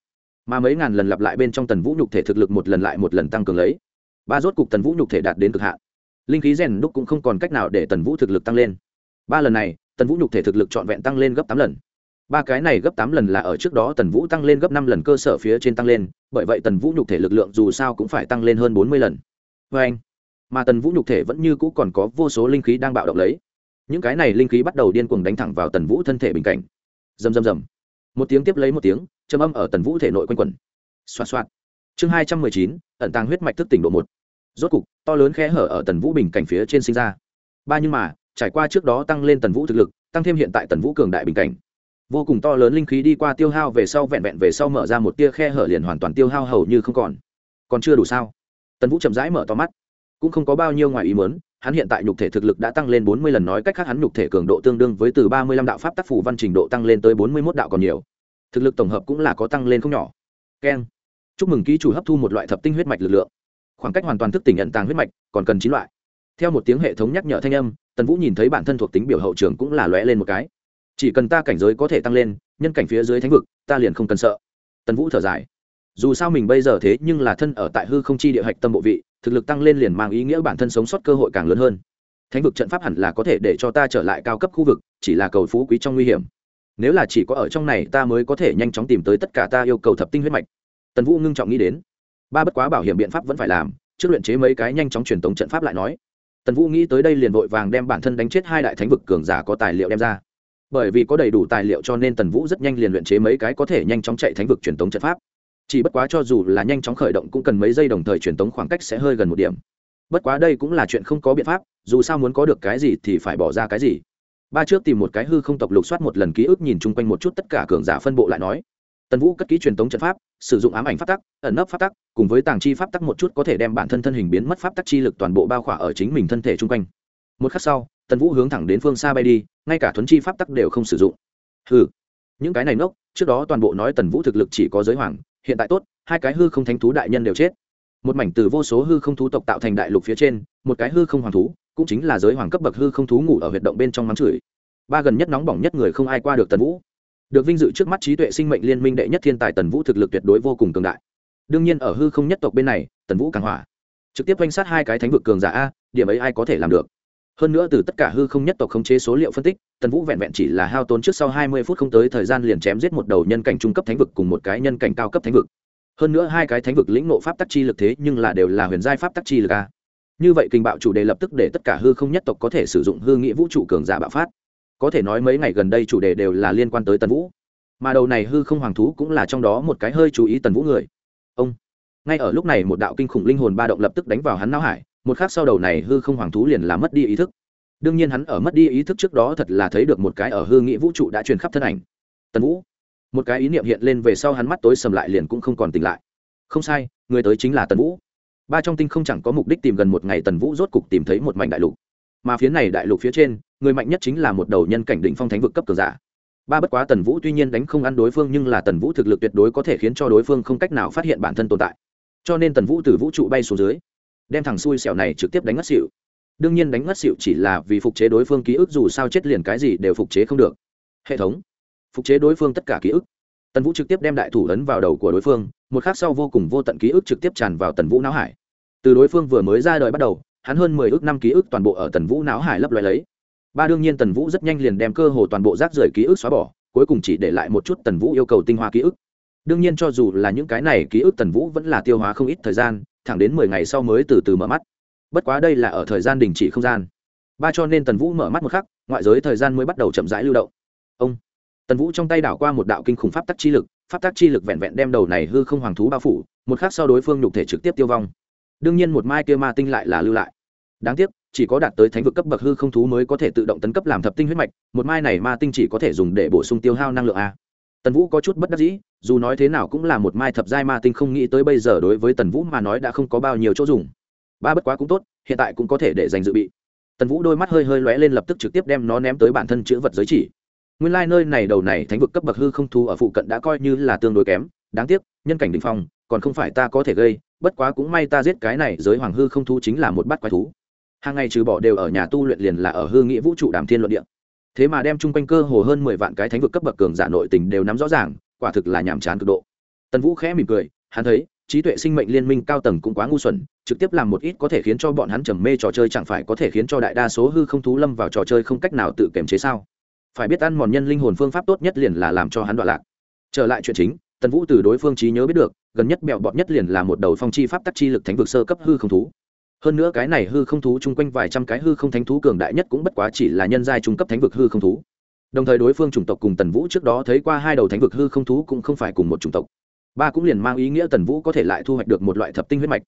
Speaker 1: Mà mấy ngàn lần lặp lại bên trong tần vũ nhục thể thực lực một lần lại một lần tăng cường lấy. Ba rốt cục tần vũ nhục thể đạt đến cực hạn. Linh khí rèn đúc cũng không còn cách nào để tần vũ thực lực tăng lên ba lần này, tần vũ nhục thể thực lực trọn vẹn tăng lên gấp tám lần. Ba cái này gấp tám lần là ở trước đó tần vũ tăng lên gấp năm lần, cơ sở phía trên tăng lên, bởi vậy tần vũ nhục thể lực lượng dù sao cũng phải tăng lên hơn bốn mươi lần. Vê anh, mà tần vũ nhục thể vẫn như cũ còn có vô số linh khí đang bạo động lấy. Những cái này linh khí bắt đầu điên cuồng đánh thẳng vào tần vũ thân thể bình cảnh. Rầm rầm rầm. Một tiếng tiếp lấy một tiếng châm âm ở tần vũ thể nội quanh quẩn. Xoa xoa chương hai trăm mười chín, ẩn tàng huyết mạch thức tỉnh độ một. Rốt cục, to lớn khe hở ở tần vũ bình cảnh phía trên sinh ra. Ba nhưng mà trải qua trước đó tăng lên tần vũ thực lực, tăng thêm hiện tại tần vũ cường đại bình cảnh. Vô cùng to lớn linh khí đi qua tiêu hao về sau vẹn vẹn về sau mở ra một tia khe hở liền hoàn toàn tiêu hao hầu như không còn. Còn chưa đủ sao? Tần vũ chậm rãi mở to mắt. Cũng không có bao nhiêu ngoài ý muốn, hắn hiện tại nhục thể thực lực đã tăng lên bốn mươi lần nói cách khác hắn nhục thể cường độ tương đương với từ ba mươi lăm đạo pháp tác phủ văn trình độ tăng lên tới bốn mươi mốt đạo còn nhiều. Thực lực tổng hợp cũng là có tăng lên không nhỏ. Keng. Chúc mừng ký chủ hấp thu một loại thập tinh huyết mạch lực lượng. Khoảng cách hoàn toàn thức tỉnh nhận tàng huyết mạch còn cần chín loại theo một tiếng hệ thống nhắc nhở thanh âm, tần vũ nhìn thấy bản thân thuộc tính biểu hậu trường cũng là lóe lên một cái. Chỉ cần ta cảnh giới có thể tăng lên, nhân cảnh phía dưới thánh vực, ta liền không cần sợ. Tần vũ thở dài. Dù sao mình bây giờ thế nhưng là thân ở tại hư không chi địa hạch tâm bộ vị, thực lực tăng lên liền mang ý nghĩa bản thân sống sót cơ hội càng lớn hơn. Thánh vực trận pháp hẳn là có thể để cho ta trở lại cao cấp khu vực, chỉ là cầu phú quý trong nguy hiểm. Nếu là chỉ có ở trong này, ta mới có thể nhanh chóng tìm tới tất cả ta yêu cầu thập tinh huyết mạch. Tần vũ ngưng trọng nghĩ đến. Ba bất quá bảo hiểm biện pháp vẫn phải làm, trước luyện chế mấy cái nhanh chóng truyền tống trận pháp lại nói tần vũ nghĩ tới đây liền vội vàng đem bản thân đánh chết hai đại thánh vực cường giả có tài liệu đem ra. Bởi vì có đầy đủ tài liệu cho nên tần vũ rất nhanh liền luyện chế mấy cái có thể nhanh chóng chạy thánh vực truyền tống trận pháp. Chỉ bất quá cho dù là nhanh chóng khởi động cũng cần mấy giây đồng thời truyền tống khoảng cách sẽ hơi gần một điểm. Bất quá đây cũng là chuyện không có biện pháp, dù sao muốn có được cái gì thì phải bỏ ra cái gì. Ba trước tìm một cái hư không tộc lục soát một lần ký ức nhìn chung quanh một chút tất cả cường giả phân bộ lại nói tần vũ cất ký truyền tống trận pháp sử dụng ám ảnh pháp tắc ẩn nấp pháp tắc cùng với tàng chi pháp tắc một chút có thể đem bản thân thân hình biến mất pháp tắc chi lực toàn bộ bao khỏa ở chính mình thân thể chung quanh. Một khắc sau tần vũ hướng thẳng đến phương xa bay đi ngay cả thuấn chi pháp tắc đều không sử dụng. Hừ, những cái này nốc trước đó toàn bộ nói tần vũ thực lực chỉ có giới hoàng hiện tại tốt hai cái hư không thánh thú đại nhân đều chết. Một mảnh từ vô số hư không thú tộc tạo thành đại lục phía trên một cái hư không hoàng thú cũng chính là giới hoàng cấp bậc hư không thú ngủ ở huyệt động bên trong mắng chửi. Ba gần nhất nóng bỏng nhất người không ai qua được tần vũ được vinh dự trước mắt trí tuệ sinh mệnh liên minh đệ nhất thiên tài tần vũ thực lực tuyệt đối vô cùng cường đại. Đương nhiên ở hư không nhất tộc bên này, tần vũ càng hỏa. Trực tiếp quanh sát hai cái thánh vực cường giả a, điểm ấy ai có thể làm được? Hơn nữa từ tất cả hư không nhất tộc khống chế số liệu phân tích, tần vũ vẹn vẹn chỉ là hao tốn trước sau hai mươi phút không tới thời gian liền chém giết một đầu nhân cảnh trung cấp thánh vực cùng một cái nhân cảnh cao cấp thánh vực. Hơn nữa hai cái thánh vực lĩnh nộ pháp tắc chi lực thế nhưng là đều là huyền giai pháp tắc chi lực a. Như vậy kinh bạo chủ đề lập tức để tất cả hư không nhất tộc có thể sử dụng hư nghĩa vũ trụ cường giả bạo phát có thể nói mấy ngày gần đây chủ đề đều là liên quan tới tần vũ. Mà đầu này hư không hoàng thú cũng là trong đó một cái hơi chú ý tần vũ người. Ông. Ngay ở lúc này một đạo kinh khủng linh hồn ba động lập tức đánh vào hắn não hải, một khác sau đầu này hư không hoàng thú liền là mất đi ý thức. Đương nhiên hắn ở mất đi ý thức trước đó thật là thấy được một cái ở hư nghị vũ trụ đã truyền khắp thân ảnh. Tần vũ. Một cái ý niệm hiện lên về sau hắn mắt tối sầm lại liền cũng không còn tỉnh lại. Không sai, người tới chính là tần vũ. Ba trong tinh không chẳng có mục đích tìm gần một ngày tần vũ rốt cục tìm thấy một mảnh đại lục mà phía này đại lục phía trên, người mạnh nhất chính là một đầu nhân cảnh định phong thánh vực cấp cường giả. Ba bất quá tần vũ tuy nhiên đánh không ăn đối phương nhưng là tần vũ thực lực tuyệt đối có thể khiến cho đối phương không cách nào phát hiện bản thân tồn tại. Cho nên tần vũ từ vũ trụ bay xuống dưới, đem thằng xui xẻo này trực tiếp đánh ngất xịu đương nhiên đánh ngất xịu chỉ là vì phục chế đối phương ký ức dù sao chết liền cái gì đều phục chế không được. Hệ thống, phục chế đối phương tất cả ký ức. Tần vũ trực tiếp đem đại thủ ấn vào đầu của đối phương, một khác sau vô cùng vô tận ký ức trực tiếp tràn vào tần vũ não hải. Từ đối phương vừa mới ra đời bắt đầu hắn hơn mười ước năm ký ức toàn bộ ở tần vũ não hải lấp loài lấy. Ba đương nhiên tần vũ rất nhanh liền đem cơ hồ toàn bộ rác rưởi ký ức xóa bỏ, cuối cùng chỉ để lại một chút tần vũ yêu cầu tinh hoa ký ức. Đương nhiên cho dù là những cái này ký ức tần vũ vẫn là tiêu hóa không ít thời gian, thẳng đến mười ngày sau mới từ từ mở mắt. Bất quá đây là ở thời gian đình chỉ không gian. Ba cho nên tần vũ mở mắt một khắc, ngoại giới thời gian mới bắt đầu chậm rãi lưu động. Ông. Tần vũ trong tay đảo qua một đạo kinh khủng pháp tắc chi lực, pháp tắc chi lực vẹn vẹn đem đầu này hư không hoàng thú bao phủ, một khắc sau đối phương nhục thể trực tiếp tiêu vong đương nhiên một mai kia ma tinh lại là lưu lại. Đáng tiếc, chỉ có đạt tới thánh vực cấp bậc hư không thú mới có thể tự động tấn cấp làm thập tinh huyết mạch, một mai này ma tinh chỉ có thể dùng để bổ sung tiêu hao năng lượng a. Tần vũ có chút bất đắc dĩ, dù nói thế nào cũng là một mai thập giai ma tinh không nghĩ tới bây giờ đối với tần vũ mà nói đã không có bao nhiêu chỗ dùng. Ba bất quá cũng tốt, hiện tại cũng có thể để dành dự bị. Tần vũ đôi mắt hơi hơi lóe lên lập tức trực tiếp đem nó ném tới bản thân chữ vật giới chỉ. Nguyên lai、like、nơi này đầu này thánh vực cấp bậc hư không thú ở phụ cận đã coi như là tương đối kém, đáng tiếc, nhân cảnh đình phong, còn không phải ta có thể gây bất quá cũng may ta giết cái này giới hoàng hư không thú chính là một bát quái thú. Hàng ngày trừ bỏ đều ở nhà tu luyện liền là ở hư nghĩa vũ trụ đàm thiên luận địa. Thế mà đem chung quanh cơ hồ hơn mười vạn cái thánh vực cấp bậc cường giả nội tình đều nắm rõ ràng, quả thực là nhàm chán cực độ. Tần vũ khẽ mỉm cười, hắn thấy, trí tuệ sinh mệnh liên minh cao tầng cũng quá ngu xuẩn, trực tiếp làm một ít có thể khiến cho bọn hắn trầm mê trò chơi chẳng phải có thể khiến cho đại đa số hư không thú lâm vào trò chơi không cách nào tự kiềm chế sao? Phải biết ăn mòn nhân linh hồn phương pháp tốt nhất liền là làm cho hắn đoạn lạc. Trở lại chuyện chính tần vũ từ đối phương trí nhớ biết được, gần nhất bẹo bọt nhất liền là một đầu phong chi pháp tắc chi lực thánh vực sơ cấp hư không thú. Hơn nữa cái này hư không thú chung quanh vài trăm cái hư không thánh thú cường đại nhất cũng bất quá chỉ là nhân giai trung cấp thánh vực hư không thú. Đồng thời đối phương chủng tộc cùng tần vũ trước đó thấy qua hai đầu thánh vực hư không thú cũng không phải cùng một chủng tộc. Ba cũng liền mang ý nghĩa tần vũ có thể lại thu hoạch được một loại thập tinh huyết mạch.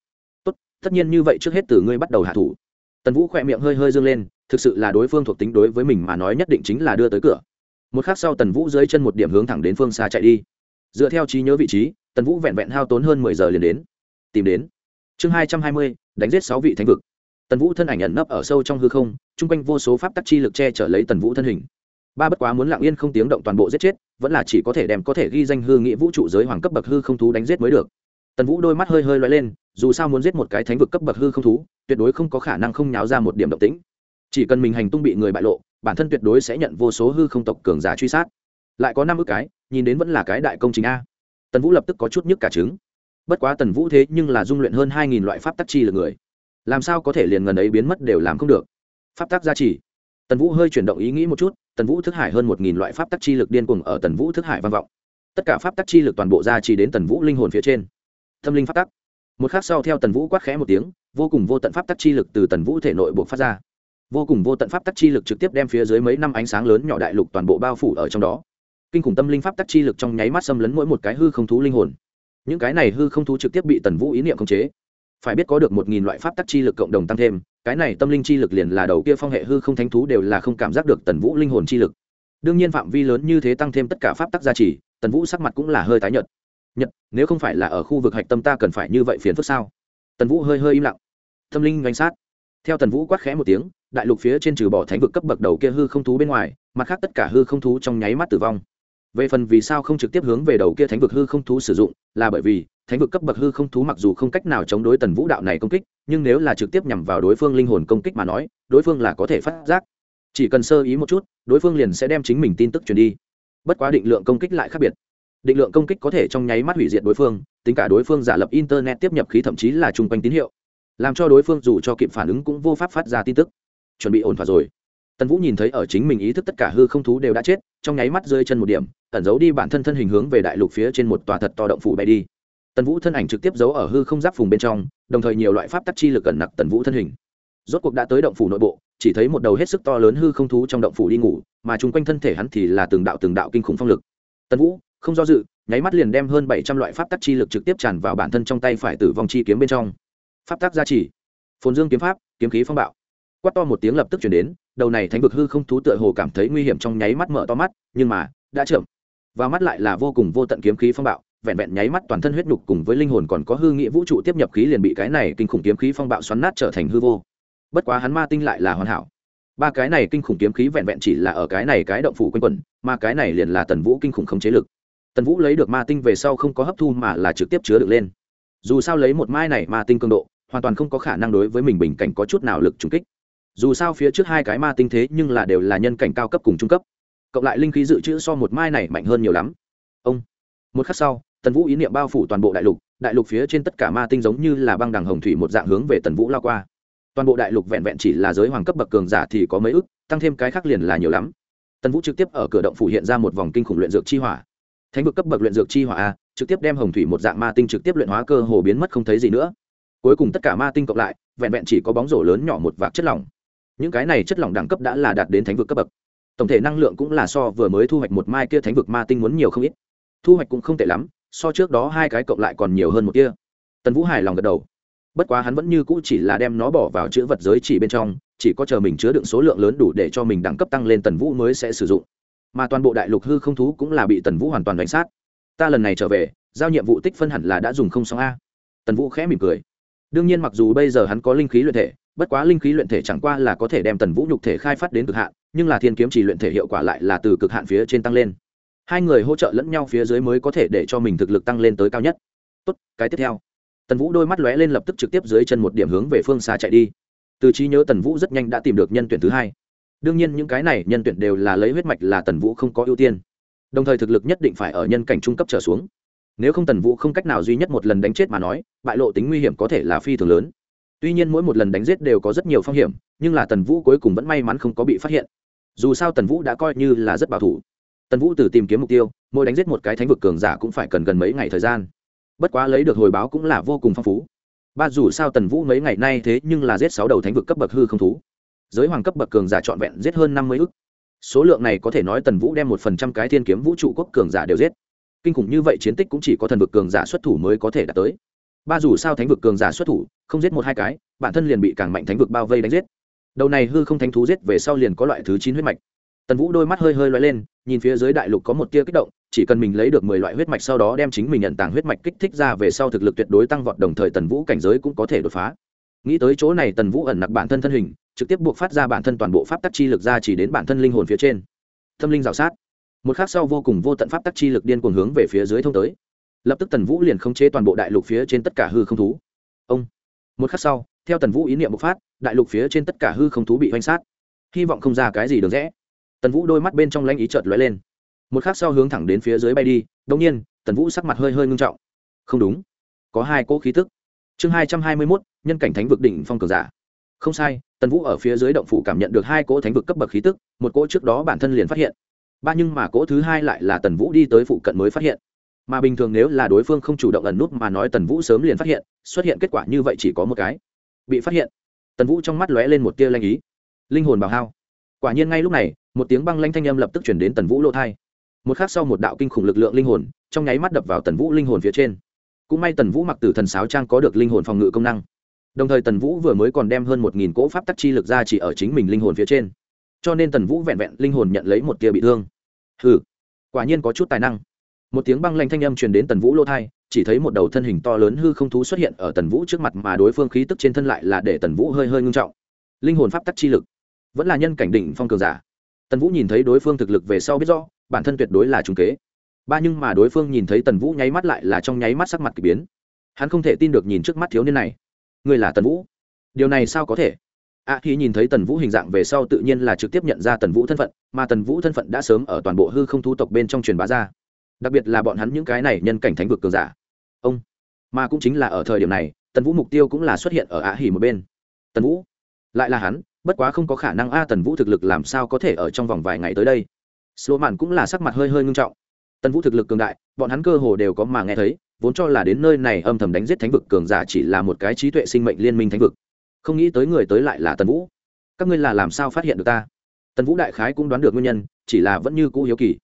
Speaker 1: Tốt, tất nhiên như vậy trước hết từ ngươi bắt đầu hạ thủ. Tần vũ khỏe miệng hơi hơi dâng lên, thực sự là đối phương thuộc tính đối với mình mà nói nhất định chính là đưa tới cửa. Một khác sau tần vũ dưới chân một điểm hướng thẳng đến phương xa chạy đi dựa theo trí nhớ vị trí, tần vũ vẹn vẹn hao tốn hơn mười giờ liền đến. Tìm đến. Chương hai trăm hai mươi, đánh giết sáu vị thánh vực. Tần vũ thân ảnh ẩn nấp ở sâu trong hư không, chung quanh vô số pháp tắc chi lực che chở lấy tần vũ thân hình. Ba bất quá muốn lặng yên không tiếng động toàn bộ giết chết, vẫn là chỉ có thể đem có thể ghi danh hư nghĩa vũ trụ giới hoàng cấp bậc hư không thú đánh giết mới được. Tần vũ đôi mắt hơi hơi loay lên, dù sao muốn giết một cái thánh vực cấp bậc hư không thú, tuyệt đối không có khả năng không nháo ra một điểm động tĩnh. Chỉ cần mình hành tung bị người bại lộ, bản thân tuyệt đối sẽ nhận vô số hư không tộc cường giả truy sát. Lại có năm ước cái nhìn đến vẫn là cái đại công trình a. Tần vũ lập tức có chút nhức cả trứng. Bất quá tần vũ thế nhưng là dung luyện hơn hai nghìn loại pháp tắc chi lực người. Làm sao có thể liền ngần ấy biến mất đều làm không được? Pháp tắc gia trì. Tần vũ hơi chuyển động ý nghĩ một chút, tần vũ thức hải hơn một nghìn loại pháp tắc chi lực điên cuồng ở tần vũ thức hải vang vọng. Tất cả pháp tắc chi lực toàn bộ gia trì đến tần vũ linh hồn phía trên. Tâm linh pháp tắc. Một khắc sau theo tần vũ quát khẽ một tiếng, vô cùng vô tận pháp tắc chi lực từ tần vũ thể nội buộc phát ra. Vô cùng vô tận pháp tắc chi lực trực tiếp đem phía dưới mấy năm ánh sáng lớn nhỏ đại lục toàn bộ bao phủ ở trong đó kinh khủng tâm linh pháp tắc chi lực trong nháy mắt xâm lấn mỗi một cái hư không thú linh hồn. Những cái này hư không thú trực tiếp bị tần vũ ý niệm khống chế. Phải biết có được một nghìn loại pháp tắc chi lực cộng đồng tăng thêm, cái này tâm linh chi lực liền là đầu kia phong hệ hư không thánh thú đều là không cảm giác được tần vũ linh hồn chi lực. Đương nhiên phạm vi lớn như thế tăng thêm tất cả pháp tắc gia trì, tần vũ sắc mặt cũng là hơi tái nhợt. Nhật, nếu không phải là ở khu vực hạch tâm ta cần phải như vậy phiền phức sao? Tần vũ hơi hơi im lặng. Tâm linh danh sát. Theo tần vũ quát khẽ một tiếng, đại lục phía trên trừ bỏ thánh vực cấp bậc đầu kia hư không thú bên ngoài, mặt khác tất cả hư không thú trong nháy mắt tử vong về phần vì sao không trực tiếp hướng về đầu kia thánh vực hư không thú sử dụng, là bởi vì thánh vực cấp bậc hư không thú mặc dù không cách nào chống đối tần vũ đạo này công kích, nhưng nếu là trực tiếp nhằm vào đối phương linh hồn công kích mà nói, đối phương là có thể phát giác. Chỉ cần sơ ý một chút, đối phương liền sẽ đem chính mình tin tức truyền đi. Bất quá định lượng công kích lại khác biệt. Định lượng công kích có thể trong nháy mắt hủy diệt đối phương, tính cả đối phương giả lập internet tiếp nhập khí thậm chí là chung quanh tín hiệu, làm cho đối phương dù cho kịp phản ứng cũng vô pháp phát ra tin tức. Chuẩn bị ổn thỏa rồi tần vũ nhìn thấy ở chính mình ý thức tất cả hư không thú đều đã chết, trong nháy mắt rơi chân một điểm, ẩn giấu đi bản thân thân hình hướng về đại lục phía trên một tòa thật to động phủ bay đi. Tần vũ thân ảnh trực tiếp giấu ở hư không giáp phùng bên trong, đồng thời nhiều loại pháp tắc chi lực cẩn nặc tần vũ thân hình. Rốt cuộc đã tới động phủ nội bộ, chỉ thấy một đầu hết sức to lớn hư không thú trong động phủ đi ngủ, mà chung quanh thân thể hắn thì là từng đạo từng đạo kinh khủng phong lực. Tần vũ, không do dự, nháy mắt liền đem hơn bảy trăm loại pháp tắc chi lực trực tiếp tràn vào bản thân trong tay phải tử vong chi kiếm bên trong. Pháp tắc gia trì. Phồn dương kiếm pháp, kiếm khí phong bạo quát to một tiếng lập tức chuyển đến, đầu này thánh vực hư không thú tựa hồ cảm thấy nguy hiểm trong nháy mắt mở to mắt, nhưng mà, đã chậm. Và mắt lại là vô cùng vô tận kiếm khí phong bạo, vẹn vẹn nháy mắt toàn thân huyết nhục cùng với linh hồn còn có hư nghĩa vũ trụ tiếp nhập khí liền bị cái này kinh khủng kiếm khí phong bạo xoắn nát trở thành hư vô. Bất quá hắn ma tinh lại là hoàn hảo. Ba cái này kinh khủng kiếm khí vẹn vẹn chỉ là ở cái này cái động phủ quanh quẩn, mà cái này liền là tần vũ kinh khủng khống chế lực. Tần vũ lấy được ma tinh về sau không có hấp thu mà là trực tiếp chứa được lên. Dù sao lấy một mai này ma tinh cường độ, hoàn toàn không có khả năng đối với mình bình cảnh có chút nào lực trùng kích dù sao phía trước hai cái ma tinh thế nhưng là đều là nhân cảnh cao cấp cùng trung cấp. Cộng lại linh khí dự trữ so một mai này mạnh hơn nhiều lắm. Ông. Một khắc sau, tần vũ ý niệm bao phủ toàn bộ đại lục đại lục phía trên tất cả ma tinh giống như là băng đằng hồng thủy một dạng hướng về tần vũ lao qua. Toàn bộ đại lục vẹn vẹn chỉ là giới hoàng cấp bậc cường giả thì có mấy ức, tăng thêm cái khác liền là nhiều lắm. Tần vũ trực tiếp ở cửa động phủ hiện ra một vòng kinh khủng luyện dược chi hỏa. Thánh vực cấp bậc luyện dược chi hỏa a, trực tiếp đem hồng thủy một dạng ma tinh trực tiếp luyện hóa cơ hồ biến mất không thấy gì nữa. Cuối cùng tất cả ma tinh cộng lại, vẹn vẹn chỉ có bóng rổ lớn nhỏ một vạc chất lỏng những cái này chất lỏng đẳng cấp đã là đạt đến thánh vực cấp bậc. Tổng thể năng lượng cũng là so vừa mới thu hoạch một mai kia thánh vực ma tinh muốn nhiều không ít. Thu hoạch cũng không tệ lắm, so trước đó hai cái cộng lại còn nhiều hơn một kia. Tần vũ hài lòng gật đầu. Bất quá hắn vẫn như cũ chỉ là đem nó bỏ vào chữ vật giới chỉ bên trong, chỉ có chờ mình chứa đựng số lượng lớn đủ để cho mình đẳng cấp tăng lên tần vũ mới sẽ sử dụng. Mà toàn bộ đại lục hư không thú cũng là bị tần vũ hoàn toàn đánh sát. Ta lần này trở về, giao nhiệm vụ tích phân hẳn là đã dùng không xong a. Tần vũ khẽ mỉm cười. Đương nhiên mặc dù bây giờ hắn có linh khí luyện thể bất quá linh khí luyện thể chẳng qua là có thể đem tần vũ nhục thể khai phát đến cực hạn, nhưng là thiên kiếm chỉ luyện thể hiệu quả lại là từ cực hạn phía trên tăng lên. Hai người hỗ trợ lẫn nhau phía dưới mới có thể để cho mình thực lực tăng lên tới cao nhất. Tốt, cái tiếp theo. Tần vũ đôi mắt lóe lên lập tức trực tiếp dưới chân một điểm hướng về phương xa chạy đi. Từ trí nhớ tần vũ rất nhanh đã tìm được nhân tuyển thứ hai. Đương nhiên những cái này nhân tuyển đều là lấy huyết mạch là tần vũ không có ưu tiên. Đồng thời thực lực nhất định phải ở nhân cảnh trung cấp trở xuống. Nếu không tần vũ không cách nào duy nhất một lần đánh chết mà nói, bại lộ tính nguy hiểm có thể là phi thường lớn tuy nhiên mỗi một lần đánh giết đều có rất nhiều phong hiểm, nhưng là tần vũ cuối cùng vẫn may mắn không có bị phát hiện. Dù sao tần vũ đã coi như là rất bảo thủ. Tần vũ từ tìm kiếm mục tiêu, mỗi đánh giết một cái thánh vực cường giả cũng phải cần gần mấy ngày thời gian. Bất quá lấy được hồi báo cũng là vô cùng phong phú. Ba dù sao tần vũ mấy ngày nay thế nhưng là giết sáu đầu thánh vực cấp bậc hư không thú. Giới hoàng cấp bậc cường giả trọn vẹn giết hơn năm mươi ức. Số lượng này có thể nói tần vũ đem một phần trăm cái thiên kiếm vũ trụ quốc cường giả đều giết. Kinh khủng như vậy chiến tích cũng chỉ có thần vực cường giả xuất thủ mới có thể đạt tới ba dù sao thánh vực cường giả xuất thủ, không giết một hai cái, bản thân liền bị càng mạnh thánh vực bao vây đánh giết. Đầu này hư không thánh thú giết về sau liền có loại thứ chín huyết mạch. Tần vũ đôi mắt hơi hơi loay lên, nhìn phía dưới đại lục có một tia kích động, chỉ cần mình lấy được mười loại huyết mạch sau đó đem chính mình nhận tàng huyết mạch kích thích ra về sau thực lực tuyệt đối tăng vọt, đồng thời tần vũ cảnh giới cũng có thể đột phá. Nghĩ tới chỗ này, tần vũ ẩn nặc bản thân thân hình, trực tiếp buộc phát ra bản thân toàn bộ pháp tắc chi lực ra chỉ đến bản thân linh hồn phía trên. Tâm linh rào sát. Một khắc sau vô cùng vô tận pháp tắc chi lực điên cuồng hướng về phía dưới thông tới lập tức tần vũ liền khống chế toàn bộ đại lục phía trên tất cả hư không thú. Ông. Một khắc sau, theo tần vũ ý niệm bộc phát, đại lục phía trên tất cả hư không thú bị oanh sát. Hy vọng không ra cái gì được rẽ. Tần vũ đôi mắt bên trong lanh ý chợt lóe lên. Một khắc sau hướng thẳng đến phía dưới bay đi đông nhiên, tần vũ sắc mặt hơi hơi ngưng trọng. Không đúng. Có hai cỗ khí tức. Chương hai trăm hai mươi mốt, nhân cảnh thánh vực đỉnh phong cường giả. Không sai, tần vũ ở phía dưới động phủ cảm nhận được hai cỗ thánh vực cấp bậc khí tức, một cỗ trước đó bản thân liền phát hiện. Ba nhưng mà cỗ thứ hai lại là tần vũ đi tới phụ cận mới phát hiện mà bình thường nếu là đối phương không chủ động ẩn nút mà nói tần vũ sớm liền phát hiện, xuất hiện kết quả như vậy chỉ có một cái. Bị phát hiện. Tần vũ trong mắt lóe lên một tia lanh ý. Linh hồn bào hao. Quả nhiên ngay lúc này, một tiếng băng lanh thanh âm lập tức chuyển đến tần vũ lỗ thai. Một khác sau một đạo kinh khủng lực lượng linh hồn, trong nháy mắt đập vào tần vũ linh hồn phía trên. Cũng may tần vũ mặc từ thần sáo trang có được linh hồn phòng ngự công năng. Đồng thời tần vũ vừa mới còn đem hơn một nghìn cỗ pháp tắc chi lực ra chỉ ở chính mình linh hồn phía trên. Cho nên tần vũ vẹn vẹn linh hồn nhận lấy một tia bị thương. Hừ, quả nhiên có chút tài năng một tiếng băng lanh thanh âm truyền đến tần vũ lô thai chỉ thấy một đầu thân hình to lớn hư không thú xuất hiện ở tần vũ trước mặt mà đối phương khí tức trên thân lại là để tần vũ hơi hơi ngưng trọng. Linh hồn pháp tắc chi lực. Vẫn là nhân cảnh đỉnh phong cường giả. Tần vũ nhìn thấy đối phương thực lực về sau biết rõ bản thân tuyệt đối là trung kế. Ba nhưng mà đối phương nhìn thấy tần vũ nháy mắt lại là trong nháy mắt sắc mặt k ỳ biến. Hắn không thể tin được nhìn trước mắt thiếu niên này. Người là tần vũ. Điều này sao có thể? A à, khi nhìn thấy tần vũ hình dạng về sau tự nhiên là trực tiếp nhận ra tần vũ thân phận mà tần vũ thân phận đã sớm ở toàn bộ hư không thu tộc bên trong truyền bá ra đặc biệt là bọn hắn những cái này nhân cảnh thánh vực cường giả. Ông, mà cũng chính là ở thời điểm này, tần vũ mục tiêu cũng là xuất hiện ở ạ hỉ một bên. Tần vũ, lại là hắn, bất quá không có khả năng a tần vũ thực lực làm sao có thể ở trong vòng vài ngày tới đây. Slo mạn cũng là sắc mặt hơi hơi ngưng trọng. Tần vũ thực lực cường đại, bọn hắn cơ hồ đều có mà nghe thấy, vốn cho là đến nơi này âm thầm đánh giết thánh vực cường giả chỉ là một cái trí tuệ sinh mệnh liên minh thánh vực. Không nghĩ tới người tới lại là tần vũ. Các ngươi là làm sao phát hiện được ta? Tần vũ đại khái cũng đoán được nguyên nhân, chỉ là vẫn như cũ hiếu kỳ.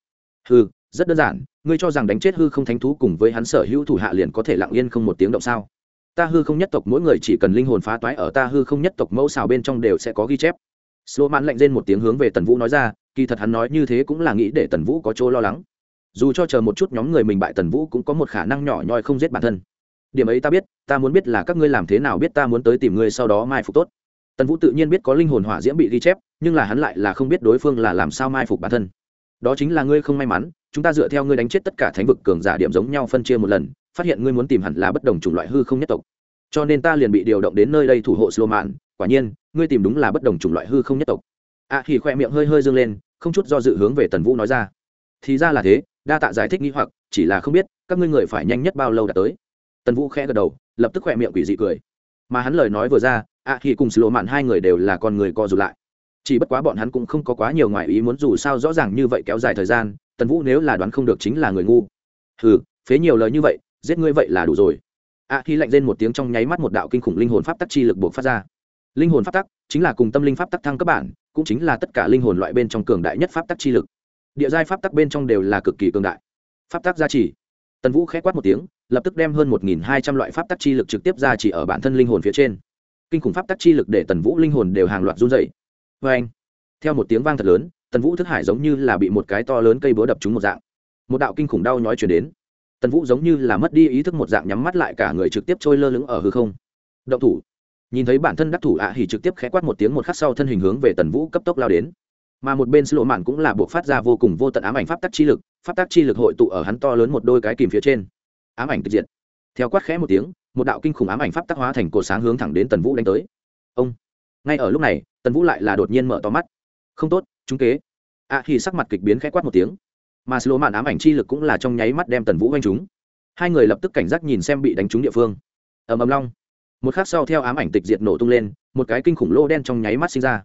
Speaker 1: Ừ rất đơn giản, ngươi cho rằng đánh chết hư không thánh thú cùng với hắn sở hữu thủ hạ liền có thể lặng yên không một tiếng động sao? Ta hư không nhất tộc mỗi người chỉ cần linh hồn phá toái ở ta hư không nhất tộc mẫu xào bên trong đều sẽ có ghi chép. Sô mãn lạnh lên một tiếng hướng về tần vũ nói ra, kỳ thật hắn nói như thế cũng là nghĩ để tần vũ có chỗ lo lắng. Dù cho chờ một chút nhóm người mình bại tần vũ cũng có một khả năng nhỏ nhoi không giết bản thân. Điểm ấy ta biết, ta muốn biết là các ngươi làm thế nào biết ta muốn tới tìm ngươi sau đó mai phục tốt. Tần vũ tự nhiên biết có linh hồn hỏa diễm bị ghi chép, nhưng là hắn lại là không biết đối phương là làm sao mai phục bản thân. Đó chính là ngươi không may mắn chúng ta dựa theo ngươi đánh chết tất cả thánh vực cường giả điểm giống nhau phân chia một lần phát hiện ngươi muốn tìm hẳn là bất đồng chủng loại hư không nhất tộc cho nên ta liền bị điều động đến nơi đây thủ hộ Sloman, quả nhiên, ngươi tìm đúng là bất đồng chủng loại hư không nhất tộc. A à, thì khoe miệng hơi hơi dương lên, không chút do dự hướng về Tần Vũ nói ra. Thì ra là thế, đa tạ giải thích nghi hoặc, chỉ là không biết, các ngươi người phải nhanh nhất bao lâu đã tới. Tần Vũ khẽ gật đầu, lập tức khoe miệng quỷ dị cười. Mà hắn lời nói vừa ra, A à, thì cùng Sloman hai người đều là con người co rụt lại. Chỉ bất quá bọn hắn cũng không có quá nhiều ngoại ý muốn dù sao rõ ràng như vậy kéo dài thời gian, Tần Vũ nếu là đoán không được chính là người ngu. Hừ, phế nhiều lời như vậy, giết ngươi vậy là đủ rồi. A khi lạnh lên một tiếng trong nháy mắt một đạo kinh khủng linh hồn pháp tắc chi lực buộc phát ra. Linh hồn pháp tắc chính là cùng tâm linh pháp tắc thăng cấp bản cũng chính là tất cả linh hồn loại bên trong cường đại nhất pháp tắc chi lực. Địa giai pháp tắc bên trong đều là cực kỳ cường đại. Pháp tắc gia trì. Tần vũ k h ẽ quát một tiếng lập tức đem hơn một nghìn hai trăm loại pháp tắc chi lực trực tiếp ra chỉ ở bản thân linh hồn phía trên. Kinh khủng pháp tắc chi lực để tần vũ linh hồn đều hàng loạt run dày vê anh, theo một tiếng vang thật lớn, tần vũ thức hải giống như là bị một cái to lớn cây búa đập trúng một dạng. Một đạo kinh khủng đau nhói chuyển đến. Tần vũ giống như là mất đi ý thức một dạng nhắm mắt lại cả người trực tiếp trôi lơ lửng ở hư không. Động thủ. Nhìn thấy bản thân đắc thủ ạ à hỉ trực tiếp khẽ quát một tiếng một khắc sau thân hình hướng về tần vũ cấp tốc lao đến. Mà một bên slộ mạn cũng là buộc phát ra vô cùng vô tận ám ảnh pháp tắc chi lực, pháp tắc chi lực hội tụ ở hắn to lớn một đôi cái kìm phía trên. Ám ảnh tịch diệt. Theo quát khẽ một tiếng, một đạo kinh khủng ám ảnh pháp tắc hóa thành cột sáng hướng thẳng đến tần vũ đánh tới. Ông ngay ở lúc này tần vũ lại là đột nhiên mở to mắt. Không tốt chúng kế. Ạ à hỉ sắc mặt kịch biến khẽ quát một tiếng. Mà slo mạn ám ảnh chi lực cũng là trong nháy mắt đem tần vũ oanh chúng hai người lập tức cảnh giác nhìn xem bị đánh trúng địa phương. Ầm ầm long. Một khắc sau theo ám ảnh tịch diệt nổ tung lên một cái kinh khủng lô đen trong nháy mắt sinh ra.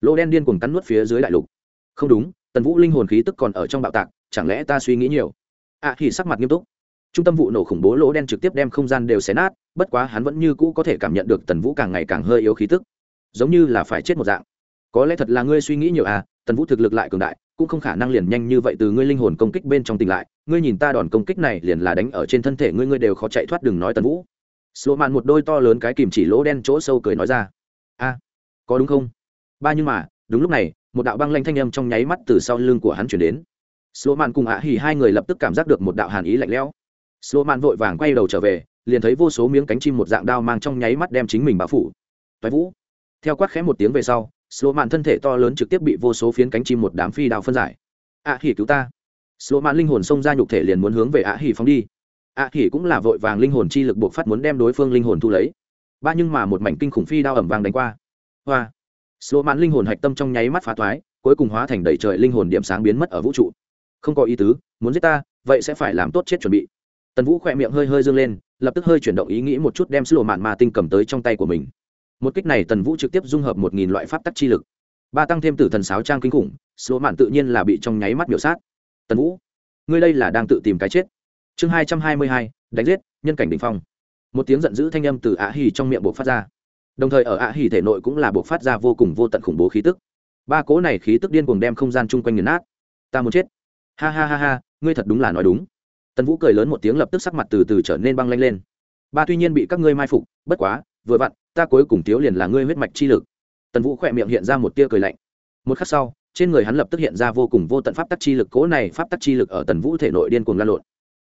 Speaker 1: Lô đen điên cuồng cắn nuốt phía dưới đại lục. Không đúng tần vũ linh hồn khí tức còn ở trong bạo tạc chẳng lẽ ta suy nghĩ nhiều? Ạ à, thì sắc mặt nghiêm túc. Trung tâm vụ nổ khủng bố lỗ đen trực tiếp đem không gian đều xé nát bất quá hắn vẫn như cũ có thể cảm nhận được tần vũ càng ngày càng hơi yếu khí tức giống như là phải chết một dạng. Có lẽ thật là ngươi suy nghĩ nhiều à tần vũ thực lực lại cường đại, cũng không khả năng liền nhanh như vậy từ ngươi linh hồn công kích bên trong tỉnh lại. Ngươi nhìn ta đòn công kích này liền là đánh ở trên thân thể ngươi ngươi đều khó chạy thoát, đừng nói tần vũ. Slộ mạn một đôi to lớn cái kìm chỉ lỗ đen chỗ sâu cười nói ra. A, có đúng không? Ba nhưng mà, đúng lúc này, một đạo băng lanh thanh âm trong nháy mắt từ sau lưng của hắn chuyển đến. Slộ mạn cùng ạ hỉ hai người lập tức cảm giác được một đạo hàn ý lạnh lẽo. Slộ mạn vội vàng quay đầu trở về, liền thấy vô số miếng cánh chim một dạng đao mang trong nháy mắt đem chính mình bao phủ. Toái vũ theo quát khẽ một tiếng về sau slo mạn thân thể to lớn trực tiếp bị vô số phiến cánh chim một đám phi đào phân giải. Ạ à, hỉ cứu ta. Slo mạn linh hồn xông ra nhục thể liền muốn hướng về ạ à, hỉ phóng đi. Ạ à, hỉ cũng là vội vàng linh hồn chi lực buộc phát muốn đem đối phương linh hồn thu lấy. Ba nhưng mà một mảnh kinh khủng phi đao ẩm vàng đánh qua. Hoa. Slo mạn linh hồn hạch tâm trong nháy mắt phá thoái cuối cùng hóa thành đầy trời linh hồn điểm sáng biến mất ở vũ trụ. Không có ý tứ muốn giết ta vậy sẽ phải làm tốt chết chuẩn bị. Tần vũ khỏe miệng hơi hơi dương lên lập tức hơi chuyển động ý nghĩ một chút đem slo mạn ma tinh cầm tới trong tay của mình một kích này tần vũ trực tiếp dung hợp một nghìn loại pháp tắc chi lực. Ba tăng thêm tử thần sáo trang kinh khủng, số mạn tự nhiên là bị trong nháy mắt biểu sát. Tần vũ, ngươi đây là đang tự tìm cái chết. Chương hai trăm hai mươi hai, đánh giết, nhân cảnh đ ỉ n h phong. Một tiếng giận dữ thanh âm từ ạ hì trong miệng buộc phát ra. Đồng thời ở ạ hì thể nội cũng là buộc phát ra vô cùng vô tận khủng bố khí tức. Ba cố này khí tức điên cuồng đem không gian chung quanh nghiền nát. Ta muốn chết. Ha ha ha ha, ngươi thật đúng là nói đúng. Tần vũ cười lớn một tiếng lập tức sắc mặt từ từ trở nên băng lanh lên. Ba tuy nhiên bị các ngươi mai phục, bất quá vừa vặn, ta cuối cùng thiếu liền là ngươi huyết mạch chi lực. Tần vũ khỏe miệng hiện ra một tia cười lạnh. Một khắc sau, trên người hắn lập tức hiện ra vô cùng vô tận pháp tắc chi lực cố này pháp tắc chi lực ở tần vũ thể nội điên cuồng lan lộn.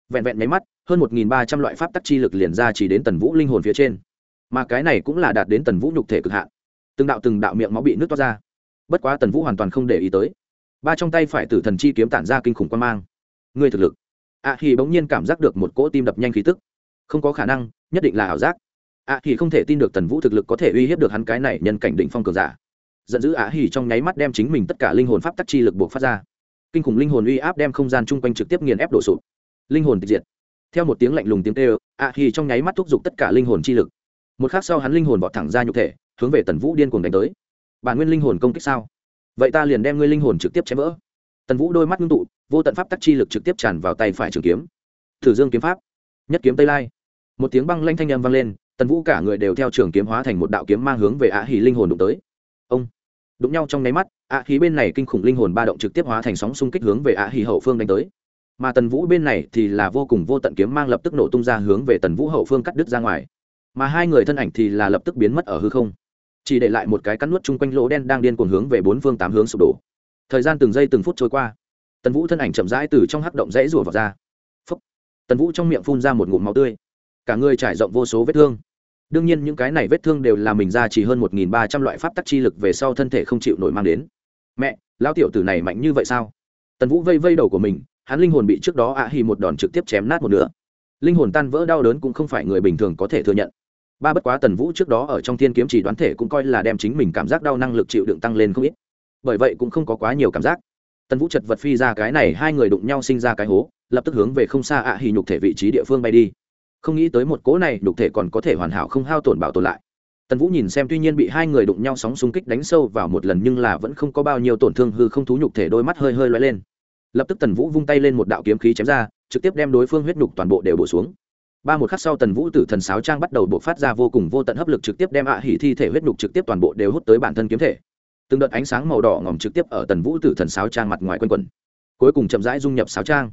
Speaker 1: Vẹn vẹn máy mắt, hơn một nghìn ba trăm loại pháp tắc chi lực liền ra chỉ đến tần vũ linh hồn phía trên. Mà cái này cũng là đạt đến tần vũ nhục thể cực hạn. Từng đạo từng đạo miệng máu bị nước toát ra. Bất quá tần vũ hoàn toàn không để ý tới. Ba trong tay phải tử thần chi kiếm tản ra kinh khủng quan mang. Ngươi thực lực. Ạ à thì bỗng nhiên cảm giác được một cỗ tim đập nhanh khí tức. Không có khả năng, nhất định là ảo giác ạ à thì không thể tin được tần vũ thực lực có thể uy hiếp được hắn cái này nhân cảnh định phong cường giả. Giận dữ ạ hỉ trong nháy mắt đem chính mình tất cả linh hồn pháp tắc chi lực buộc phát ra. Kinh khủng linh hồn uy áp đem không gian chung quanh trực tiếp nghiền ép đổ sụp. Linh hồn tịch diệt. Theo một tiếng lạnh lùng tiếng kêu ạ hỉ trong nháy mắt thúc giục tất cả linh hồn chi lực. Một khắc sau hắn linh hồn vọt thẳng ra nhục thể, hướng về tần vũ điên cuồng đánh tới. Bản nguyên linh hồn công kích sao? Vậy ta liền đem ngươi linh hồn trực tiếp chém vỡ. Tần vũ đôi mắt ngưng tụ, vô tận pháp tắc chi lực trực tiếp tràn vào tay phải trường kiếm. Thử dương kiếm pháp, nhất kiếm tây lai. Một tiếng băng lanh thanh âm vang lên tần vũ cả người đều theo trường kiếm hóa thành một đạo kiếm mang hướng về ạ hỉ linh hồn đụng tới. Ông, đụng nhau trong nháy mắt, ạ hỉ bên này kinh khủng linh hồn ba động trực tiếp hóa thành sóng xung kích hướng về ạ hỉ hậu phương đánh tới. Mà tần vũ bên này thì là vô cùng vô tận kiếm mang lập tức nổ tung ra hướng về tần vũ hậu phương cắt đứt ra ngoài. Mà hai người thân ảnh thì là lập tức biến mất ở hư không. Chỉ để lại một cái cắt nuốt chung quanh lỗ đen đang điên cuồng hướng về bốn phương tám hướng sụp đổ. Thời gian từng giây từng phút trôi qua. Tần vũ thân ảnh chậm rãi từ trong hắc động rẽ rủa vào ra. Tần vũ trong miệng phun ra một ngụm máu tươi cả người trải rộng vô số vết thương. Đương nhiên những cái này vết thương đều là mình ra chỉ hơn một nghìn ba trăm loại pháp tắc chi lực về sau thân thể không chịu nổi mang đến. Mẹ, lão tiểu tử này mạnh như vậy sao? Tần vũ vây vây đầu của mình, hắn linh hồn bị trước đó ạ à hì một đòn trực tiếp chém nát một nửa. Linh hồn tan vỡ đau đớn cũng không phải người bình thường có thể thừa nhận. Ba bất quá tần vũ trước đó ở trong thiên kiếm chỉ đoán thể cũng coi là đem chính mình cảm giác đau năng lực chịu đựng tăng lên không ít. Bởi vậy cũng không có quá nhiều cảm giác. Tần vũ chật vật phi ra cái này, hai người đụng nhau sinh ra cái hố, lập tức hướng về không xa ạ à hì nhục thể vị trí địa phương bay đi không nghĩ tới một cỗ này đục thể còn có thể hoàn hảo không hao tổn bảo tồn lại. Tần vũ nhìn xem tuy nhiên bị hai người đụng nhau sóng xung kích đánh sâu vào một lần nhưng là vẫn không có bao nhiêu tổn thương hư không thú nhục thể đôi mắt hơi hơi loay lên. Lập tức tần vũ vung tay lên một đạo kiếm khí chém ra, trực tiếp đem đối phương huyết nhục toàn bộ đều bổ xuống. Ba một khắc sau tần vũ tử thần sáo trang bắt đầu bộ phát ra vô cùng vô tận hấp lực trực tiếp đem ạ hỉ thi thể huyết nhục trực tiếp toàn bộ đều hút tới bản thân kiếm thể. Từng đợt ánh sáng màu đỏ ngòm trực tiếp ở tần vũ tử thần sáo trang mặt ngoài quanh quần cuối cùng chậm rãi dung nhập sáo trang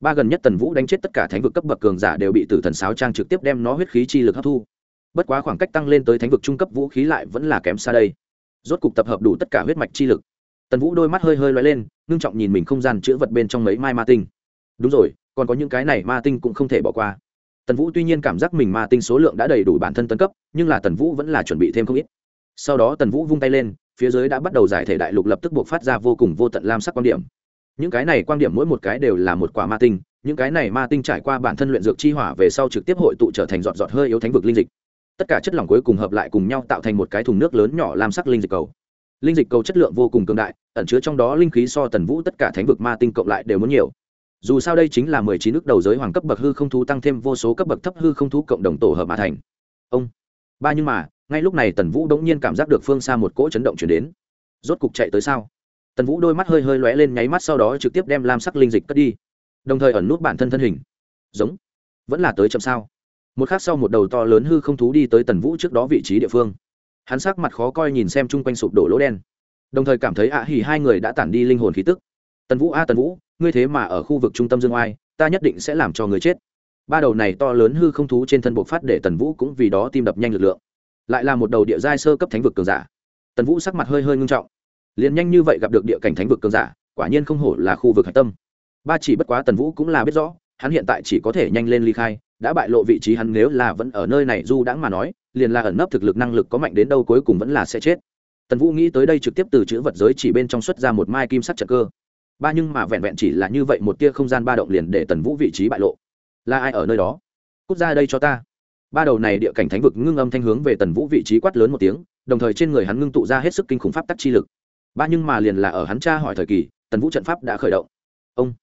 Speaker 1: ba gần nhất tần vũ đánh chết tất cả thánh vực cấp bậc cường giả đều bị tử thần sáo trang trực tiếp đem nó huyết khí chi lực hấp thu. Bất quá khoảng cách tăng lên tới thánh vực trung cấp vũ khí lại vẫn là kém xa đây. Rốt cục tập hợp đủ tất cả huyết mạch chi lực. Tần vũ đôi mắt hơi hơi loay lên, ngưng trọng nhìn mình không gian chữa vật bên trong mấy mai ma tinh. Đúng rồi, còn có những cái này ma tinh cũng không thể bỏ qua. Tần vũ tuy nhiên cảm giác mình ma tinh số lượng đã đầy đủ bản thân tấn cấp, nhưng là tần vũ vẫn là chuẩn bị thêm không ít. Sau đó tần vũ vung tay lên, phía dưới đã bắt đầu giải thể đại lục lập tức buộc phát ra vô cùng vô tận lam sắc quan điểm những cái này quan điểm mỗi một cái đều là một quả ma tinh, những cái này ma tinh trải qua bản thân luyện dược chi hỏa về sau trực tiếp hội tụ trở thành giọt giọt hơi yếu thánh vực linh dịch. Tất cả chất lỏng cuối cùng hợp lại cùng nhau tạo thành một cái thùng nước lớn nhỏ làm sắc linh dịch cầu. Linh dịch cầu chất lượng vô cùng cường đại, ẩn chứa trong đó linh khí so tần vũ tất cả thánh vực ma tinh cộng lại đều muốn nhiều. Dù sao đây chính là mười chín nước đầu giới hoàng cấp bậc hư không thú tăng thêm vô số cấp bậc thấp hư không thú cộng đồng tổ hợp mà thành. Ông. Ba nhưng mà, ngay lúc này tần vũ đ ỗ n g nhiên cảm giác được phương xa một cỗ chấn động chuyển đến. Rốt cục chạy tới sao? Tần vũ đôi mắt hơi hơi lóe lên nháy mắt sau đó trực tiếp đem lam sắc linh dịch cất đi. Đồng thời ẩn nút bản thân thân hình. Giống. Vẫn là tới chậm sao? Một khác sau một đầu to lớn hư không thú đi tới tần vũ trước đó vị trí địa phương. Hắn sắc mặt khó coi nhìn xem chung quanh sụp đổ lỗ đen. Đồng thời cảm thấy ạ à hỉ hai người đã tản đi linh hồn khí tức. Tần vũ, a tần vũ, ngươi thế mà ở khu vực trung tâm dương oai, ta nhất định sẽ làm cho người chết. Ba đầu này to lớn hư không thú trên thân bộ phát để tần vũ cũng vì đó tim đập nhanh lực lượng. Lại là một đầu địa giai sơ cấp thánh vực cường giả. Tần vũ sắc mặt hơi hơi ngưng trọng liền nhanh như vậy gặp được địa cảnh thánh vực cường giả, quả nhiên không hổ là khu vực hạch tâm. Ba chỉ bất quá tần vũ cũng là biết rõ, hắn hiện tại chỉ có thể nhanh lên ly khai, đã bại lộ vị trí hắn nếu là vẫn ở nơi này du đãng mà nói, liền là ẩn nấp thực lực năng lực có mạnh đến đâu cuối cùng vẫn là sẽ chết. Tần vũ nghĩ tới đây trực tiếp từ chữ vật giới chỉ bên trong xuất ra một mai kim sắc trợ cơ. Ba nhưng mà vẹn vẹn chỉ là như vậy một tia không gian ba động liền để tần vũ vị trí bại lộ. Là ai ở nơi đó? Cút ra đây cho ta. Ba đầu này địa cảnh thánh vực ngưng âm thanh hướng về tần vũ vị trí quát lớn một tiếng, đồng thời trên người hắn ngưng tụ ra hết sức kinh khủng pháp tắc chi lực ba nhưng mà liền là ở hắn tra hỏi thời kỳ, tần vũ trận pháp đã khởi động. Ông,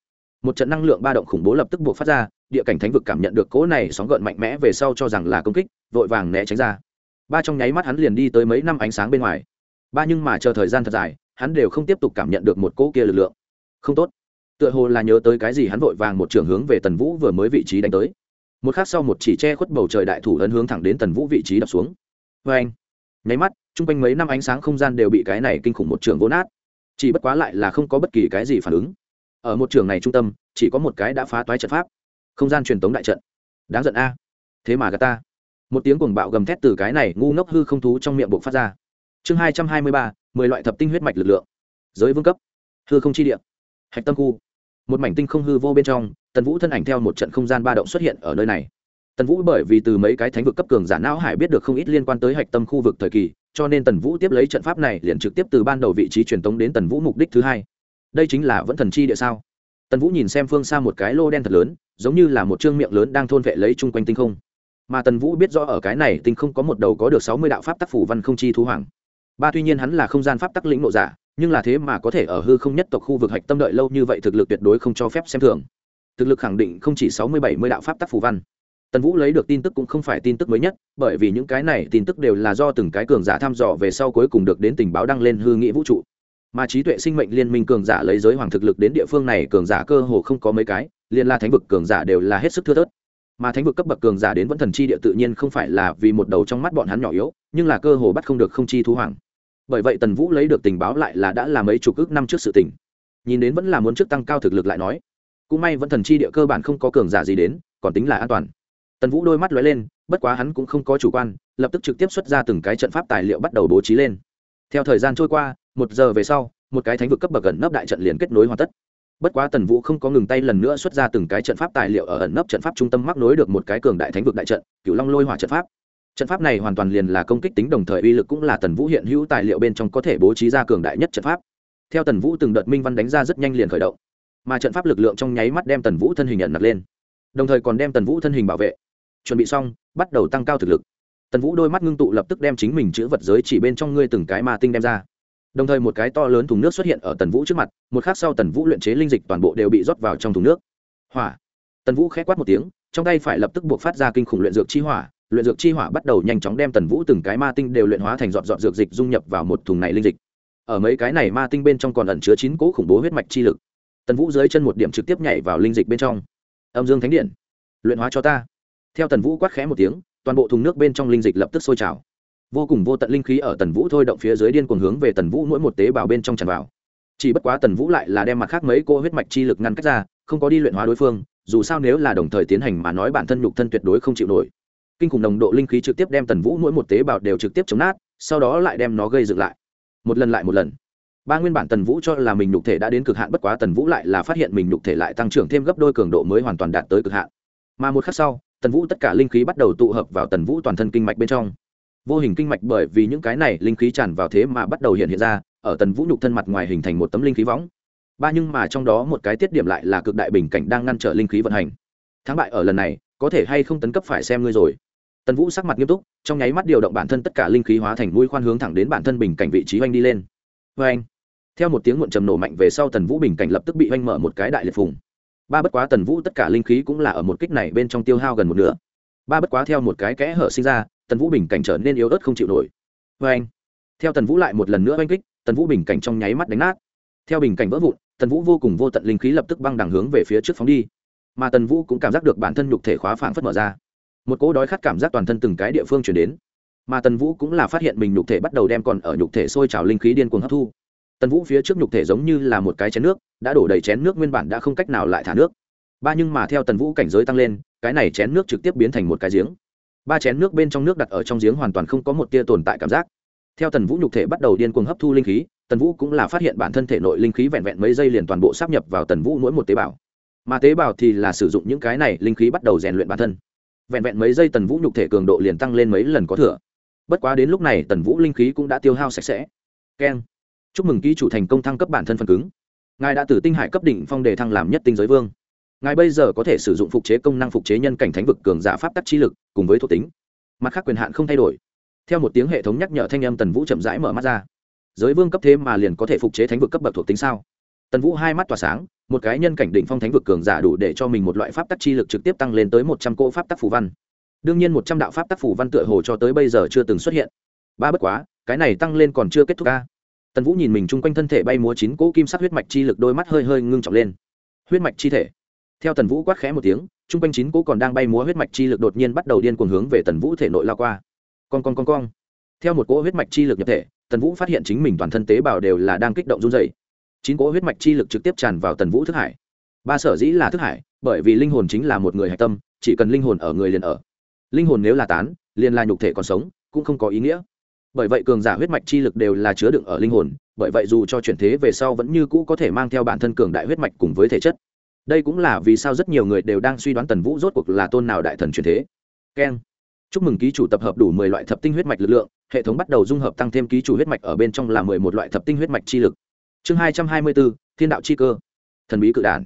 Speaker 1: một trận năng lượng ba động khủng bố lập tức buộc phát ra, địa cảnh thánh vực cảm nhận được cỗ này sóng gợn mạnh mẽ về sau cho rằng là công kích, vội vàng né tránh ra. Ba trong nháy mắt hắn liền đi tới mấy năm ánh sáng bên ngoài. Ba nhưng mà chờ thời gian thật dài, hắn đều không tiếp tục cảm nhận được một cỗ kia lực lượng. Không tốt. Tựa hồ là nhớ tới cái gì hắn vội vàng một trường hướng về tần vũ vừa mới vị trí đánh tới. Một khác sau một chỉ che khuất bầu trời đại thủ ấn hướng thẳng đến tần vũ vị trí đập xuống. Vê anh nháy mắt t r u n g quanh mấy năm ánh sáng không gian đều bị cái này kinh khủng một trường vỗ nát. Chỉ bất quá lại là không có bất kỳ cái gì phản ứng. Ở một trường này trung tâm, chỉ có một cái đã phá toái trận pháp. Không gian truyền tống đại trận. Đáng giận a. Thế mà gà ta. Một tiếng cuồng bạo gầm thét từ cái này ngu ngốc hư không thú trong miệng buộc phát ra. Chương hai trăm hai mươi ba, mười loại thập tinh huyết mạch lực lượng. Giới vương cấp. Hư không chi địa. Hạch tâm khu. Một mảnh tinh không hư vô bên trong, tần vũ thân ảnh theo một trận không gian ba động xuất hiện ở nơi này tần vũ bởi vì từ mấy cái thánh vực cấp cường giả não hải biết được không ít liên quan tới hạch tâm khu vực thời kỳ, cho nên tần vũ tiếp lấy trận pháp này liền trực tiếp từ ban đầu vị trí truyền tống đến tần vũ mục đích thứ hai. Đây chính là vẫn thần chi địa sao? Tần vũ nhìn xem phương xa một cái lô đen thật lớn, giống như là một chương miệng lớn đang thôn vệ lấy chung quanh tinh không. Mà tần vũ biết rõ ở cái này tinh không có một đầu có được sáu mươi đạo pháp tác phủ văn không chi thú hoàng. Ba tuy nhiên hắn là không gian pháp tắc lĩnh nộ giả, nhưng là thế mà có thể ở hư không nhất tộc khu vực hạch tâm đợi lâu như vậy thực lực tuyệt đối không cho phép xem thường. Thực lực khẳng định không chỉ sáu mươi bảy mươi đạo pháp tắc phù văn tần vũ lấy được tin tức cũng không phải tin tức mới nhất, bởi vì những cái này tin tức đều là do từng cái cường giả thăm dò về sau cuối cùng được đến tình báo đăng lên hư nghị vũ trụ. Mà trí tuệ sinh mệnh liên minh cường giả lấy giới hoàng thực lực đến địa phương này, cường giả cơ hồ không có mấy cái liên la thánh vực cường giả đều là hết sức thưa thớt. Mà thánh vực cấp bậc cường giả đến vẫn thần chi địa tự nhiên không phải là vì một đầu trong mắt bọn hắn nhỏ yếu, nhưng là cơ hồ bắt không được không chi thú hoàng. Bởi vậy tần vũ lấy được tình báo lại là đã là mấy chục ước năm trước sự tình. Nhìn đến vẫn là muốn trước tăng cao thực lực lại nói, cũng may vẫn thần chi địa cơ bản không có cường giả gì đến, còn tính là an toàn tần vũ đôi mắt lóe lên, bất quá hắn cũng không có chủ quan, lập tức trực tiếp xuất ra từng cái trận pháp tài liệu bắt đầu bố trí lên. Theo thời gian trôi qua, một giờ về sau, một cái thánh vực cấp bậc gần nấp đại trận liền kết nối hoàn tất. Bất quá tần vũ không có ngừng tay lần nữa xuất ra từng cái trận pháp tài liệu ở ẩn nấp trận pháp trung tâm mắc nối được một cái cường đại thánh vực đại trận, cửu long lôi hỏa trận pháp. Trận pháp này hoàn toàn liền là công kích tính đồng thời uy lực cũng là tần vũ hiện hữu tài liệu bên trong có thể bố trí ra cường đại nhất trận pháp. Theo tần vũ từng đợt minh văn đánh ra rất nhanh liền khởi động. Mà trận pháp lực lượng trong nháy mắt đem tần vũ thân hình nhận nặc lên. Đồng thời còn đem tần vũ thân hình bảo vệ chuẩn bị xong, bắt đầu tăng cao thực lực. Tần vũ đôi mắt ngưng tụ lập tức đem chính mình chữ vật giới chỉ bên trong ngươi từng cái ma tinh đem ra. Đồng thời một cái to lớn thùng nước xuất hiện ở tần vũ trước mặt, một khác sau tần vũ luyện chế linh dịch toàn bộ đều bị rót vào trong thùng nước. Hỏa. Tần vũ k h é quát một tiếng, trong tay phải lập tức buộc phát ra kinh khủng luyện dược chi hỏa, luyện dược chi hỏa bắt đầu nhanh chóng đem tần vũ từng cái ma tinh đều luyện hóa thành dọn dọn dược dịch dung nhập vào một thùng này linh dịch. Ở mấy cái này ma tinh bên trong còn ẩn chứa chín cỗ khủng bố huyết mạch chi lực. Tần vũ dưới chân một điểm trực tiếp nhảy vào linh dịch bên trong. Âm dương thánh điện, luyện hóa cho ta theo tần vũ quát khẽ một tiếng, toàn bộ thùng nước bên trong linh dịch lập tức sôi trào. Vô cùng vô tận linh khí ở tần vũ thôi động phía dưới điên cuồng hướng về tần vũ mỗi một tế bào bên trong tràn vào. Chỉ bất quá tần vũ lại là đem mặt khác mấy cô huyết mạch chi lực ngăn cách ra, không có đi luyện hóa đối phương, dù sao nếu là đồng thời tiến hành mà nói bản thân nhục thân tuyệt đối không chịu nổi. Kinh khủng nồng độ linh khí trực tiếp đem tần vũ mỗi một tế bào đều trực tiếp chống nát, sau đó lại đem nó gây dựng lại. Một lần lại một lần. Ba nguyên bản tần vũ cho là mình nhục thể đã đến cực hạn, bất quá tần vũ lại là phát hiện mình nhục thể lại tăng trưởng thêm gấp đôi cường độ mới hoàn toàn đạt tới cực hạn. Mà một khắc sau tần vũ tất cả linh khí bắt đầu tụ hợp vào tần vũ toàn thân kinh mạch bên trong. Vô hình kinh mạch bởi vì những cái này linh khí tràn vào thế mà bắt đầu hiện hiện ra, ở tần vũ nhục thân mặt ngoài hình thành một tấm linh khí võng. Ba nhưng mà trong đó một cái tiết điểm lại là cực đại bình cảnh đang ngăn trở linh khí vận hành. Thắng bại ở lần này, có thể hay không tấn cấp phải xem ngươi rồi. Tần vũ sắc mặt nghiêm túc, trong nháy mắt điều động bản thân tất cả linh khí hóa thành mũi khoan hướng thẳng đến bản thân bình cảnh vị trí oanh đi lên. Oanh! Anh theo một tiếng muộn trầm nổ mạnh về sau tần vũ bình cảnh lập tức bị oanh mở một cái đại liệt phùng ba bất quá tần vũ tất cả linh khí cũng là ở một kích này bên trong tiêu hao gần một nửa. Ba bất quá theo một cái kẽ hở sinh ra, tần vũ bình cảnh trở nên yếu ớt không chịu nổi. Vê anh, theo tần vũ lại một lần nữa oanh kích, tần vũ bình cảnh trong nháy mắt đánh nát. Theo bình cảnh vỡ vụn, tần vũ vô cùng vô tận linh khí lập tức băng đằng hướng về phía trước phóng đi. Mà tần vũ cũng cảm giác được bản thân nhục thể khóa phảng phất mở ra. Một cỗ đói khát cảm giác toàn thân từng cái địa phương chuyển đến. Mà tần vũ cũng là phát hiện mình nhục thể bắt đầu đem còn ở nhục thể sôi trào linh khí điên cuồng hấp thu tần vũ phía trước nhục thể giống như là một cái chén nước, đã đổ đầy chén nước nguyên bản đã không cách nào lại thả nước. Ba nhưng mà theo tần vũ cảnh giới tăng lên, cái này chén nước trực tiếp biến thành một cái giếng. Ba chén nước bên trong nước đặt ở trong giếng hoàn toàn không có một tia tồn tại cảm giác. Theo tần vũ nhục thể bắt đầu điên cuồng hấp thu linh khí, tần vũ cũng là phát hiện bản thân thể nội linh khí vẹn vẹn mấy giây liền toàn bộ sắp nhập vào tần vũ mỗi một tế bào. Mà tế bào thì là sử dụng những cái này linh khí bắt đầu rèn luyện bản thân. Vẹn vẹn mấy giây tần vũ nhục thể cường độ liền tăng lên mấy lần có thừa. Bất quá đến lúc này tần vũ linh khí cũng đã tiêu hao sạch sẽ. Keng chúc mừng ký chủ thành công thăng cấp bản thân phần cứng. Ngài đã từ tinh hải cấp đỉnh phong đề thăng làm nhất tinh giới vương. Ngài bây giờ có thể sử dụng phục chế công năng phục chế nhân cảnh thánh vực cường giả pháp tắc chi lực, cùng với thuộc tính. Mặt khác quyền hạn không thay đổi. Theo một tiếng hệ thống nhắc nhở thanh âm tần vũ chậm rãi mở mắt ra. Giới vương cấp thế mà liền có thể phục chế thánh vực cấp bậc thuộc tính sao? Tần vũ hai mắt tỏa sáng, một cái nhân cảnh đỉnh phong thánh vực cường giả đủ để cho mình một loại pháp tắc chi lực trực tiếp tăng lên tới một trăm cỗ pháp tắc phù văn. Đương nhiên một trăm đạo pháp tắc phù văn tựa hồ cho tới bây giờ chưa từng xuất hiện. Ba bất quá, cái này tăng lên còn chưa kết thúc ca tần vũ nhìn mình chung quanh thân thể bay múa chín cỗ kim sắc huyết mạch chi lực đôi mắt hơi hơi ngưng trọng lên. Huyết mạch chi thể. Theo tần vũ quát khẽ một tiếng, chung quanh chín cỗ còn đang bay múa huyết mạch chi lực đột nhiên bắt đầu điên cuồng hướng về tần vũ thể nội lao qua. Con con con con theo một cỗ huyết mạch chi lực nhập thể, tần vũ phát hiện chính mình toàn thân tế bào đều là đang kích động run dày chín cỗ huyết mạch chi lực trực tiếp tràn vào tần vũ thức hải. Ba sở dĩ là thức hải, bởi vì linh hồn chính là một người hạch tâm, chỉ cần linh hồn ở người liền ở. Linh hồn nếu là tán, liền là nhục thể còn sống, cũng không có ý nghĩa bởi vậy cường giả huyết mạch chi lực đều là chứa đựng ở linh hồn, bởi vậy dù cho chuyển thế về sau vẫn như cũ có thể mang theo bản thân cường đại huyết mạch cùng với thể chất. Đây cũng là vì sao rất nhiều người đều đang suy đoán tần vũ rốt cuộc là tôn nào đại thần chuyển thế. Keng. Chúc mừng ký chủ tập hợp đủ mười loại thập tinh huyết mạch lực lượng, hệ thống bắt đầu dung hợp tăng thêm ký chủ huyết mạch ở bên trong là mười một loại thập tinh huyết mạch chi lực. Chương hai trăm hai mươi bốn, thiên đạo chi cơ. Thần bí cự đản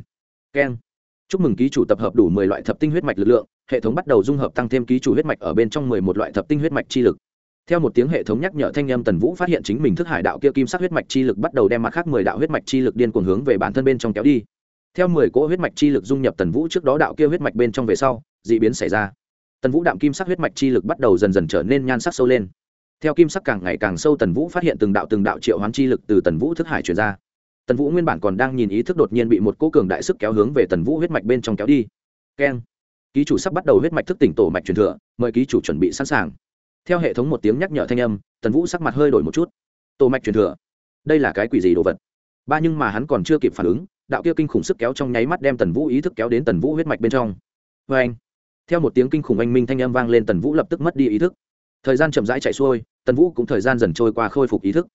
Speaker 1: keng. Chúc mừng ký chủ tập hợp đủ mười loại thập tinh huyết mạch lực lượng, hệ thống bắt đầu dung hợp tăng thêm ký chủ huyết mạch ở bên trong mười một loại thập tinh huyết mạch chi lực theo một tiếng hệ thống nhắc nhở thanh â tần vũ phát hiện chính mình thức hải đạo kia kim sắc huyết mạch chi lực bắt đầu đem mặt khác mười đạo huyết mạch chi lực điên cuồng hướng về bản thân bên trong kéo đi. Theo mười cỗ huyết mạch chi lực dung nhập tần vũ trước đó đạo kia huyết mạch bên trong về sau d ị biến xảy ra. Tần vũ đạm kim sắc huyết mạch chi lực bắt đầu dần dần trở nên nhan sắc sâu lên. Theo kim sắc càng ngày càng sâu, tần vũ phát hiện từng đạo từng đạo triệu hoán chi lực từ tần vũ thức hải chuyển ra. Tần vũ nguyên bản còn đang nhìn ý thức đột nhiên bị một cỗ cường đại sức kéo hướng về tần vũ huyết mạch bên trong kéo đi. Keng. Ký chủ sắp bắt đầu huyết mạch thức tỉnh tổ mạch truyền thừa, mời ký chủ chuẩn bị sẵn sàng theo hệ thống một tiếng nhắc nhở thanh âm, tần vũ sắc mặt hơi đổi một chút. Tô mạch truyền thừa. Đây là cái quỷ gì đồ vật? Ba nhưng mà hắn còn chưa kịp phản ứng, đạo kia kinh khủng sức kéo trong nháy mắt đem tần vũ ý thức kéo đến tần vũ huyết mạch bên trong. Vê anh, theo một tiếng kinh khủng anh minh thanh âm vang lên, tần vũ lập tức mất đi ý thức. Thời gian chậm rãi chạy xuôi, tần vũ cũng thời gian dần trôi qua khôi phục ý thức.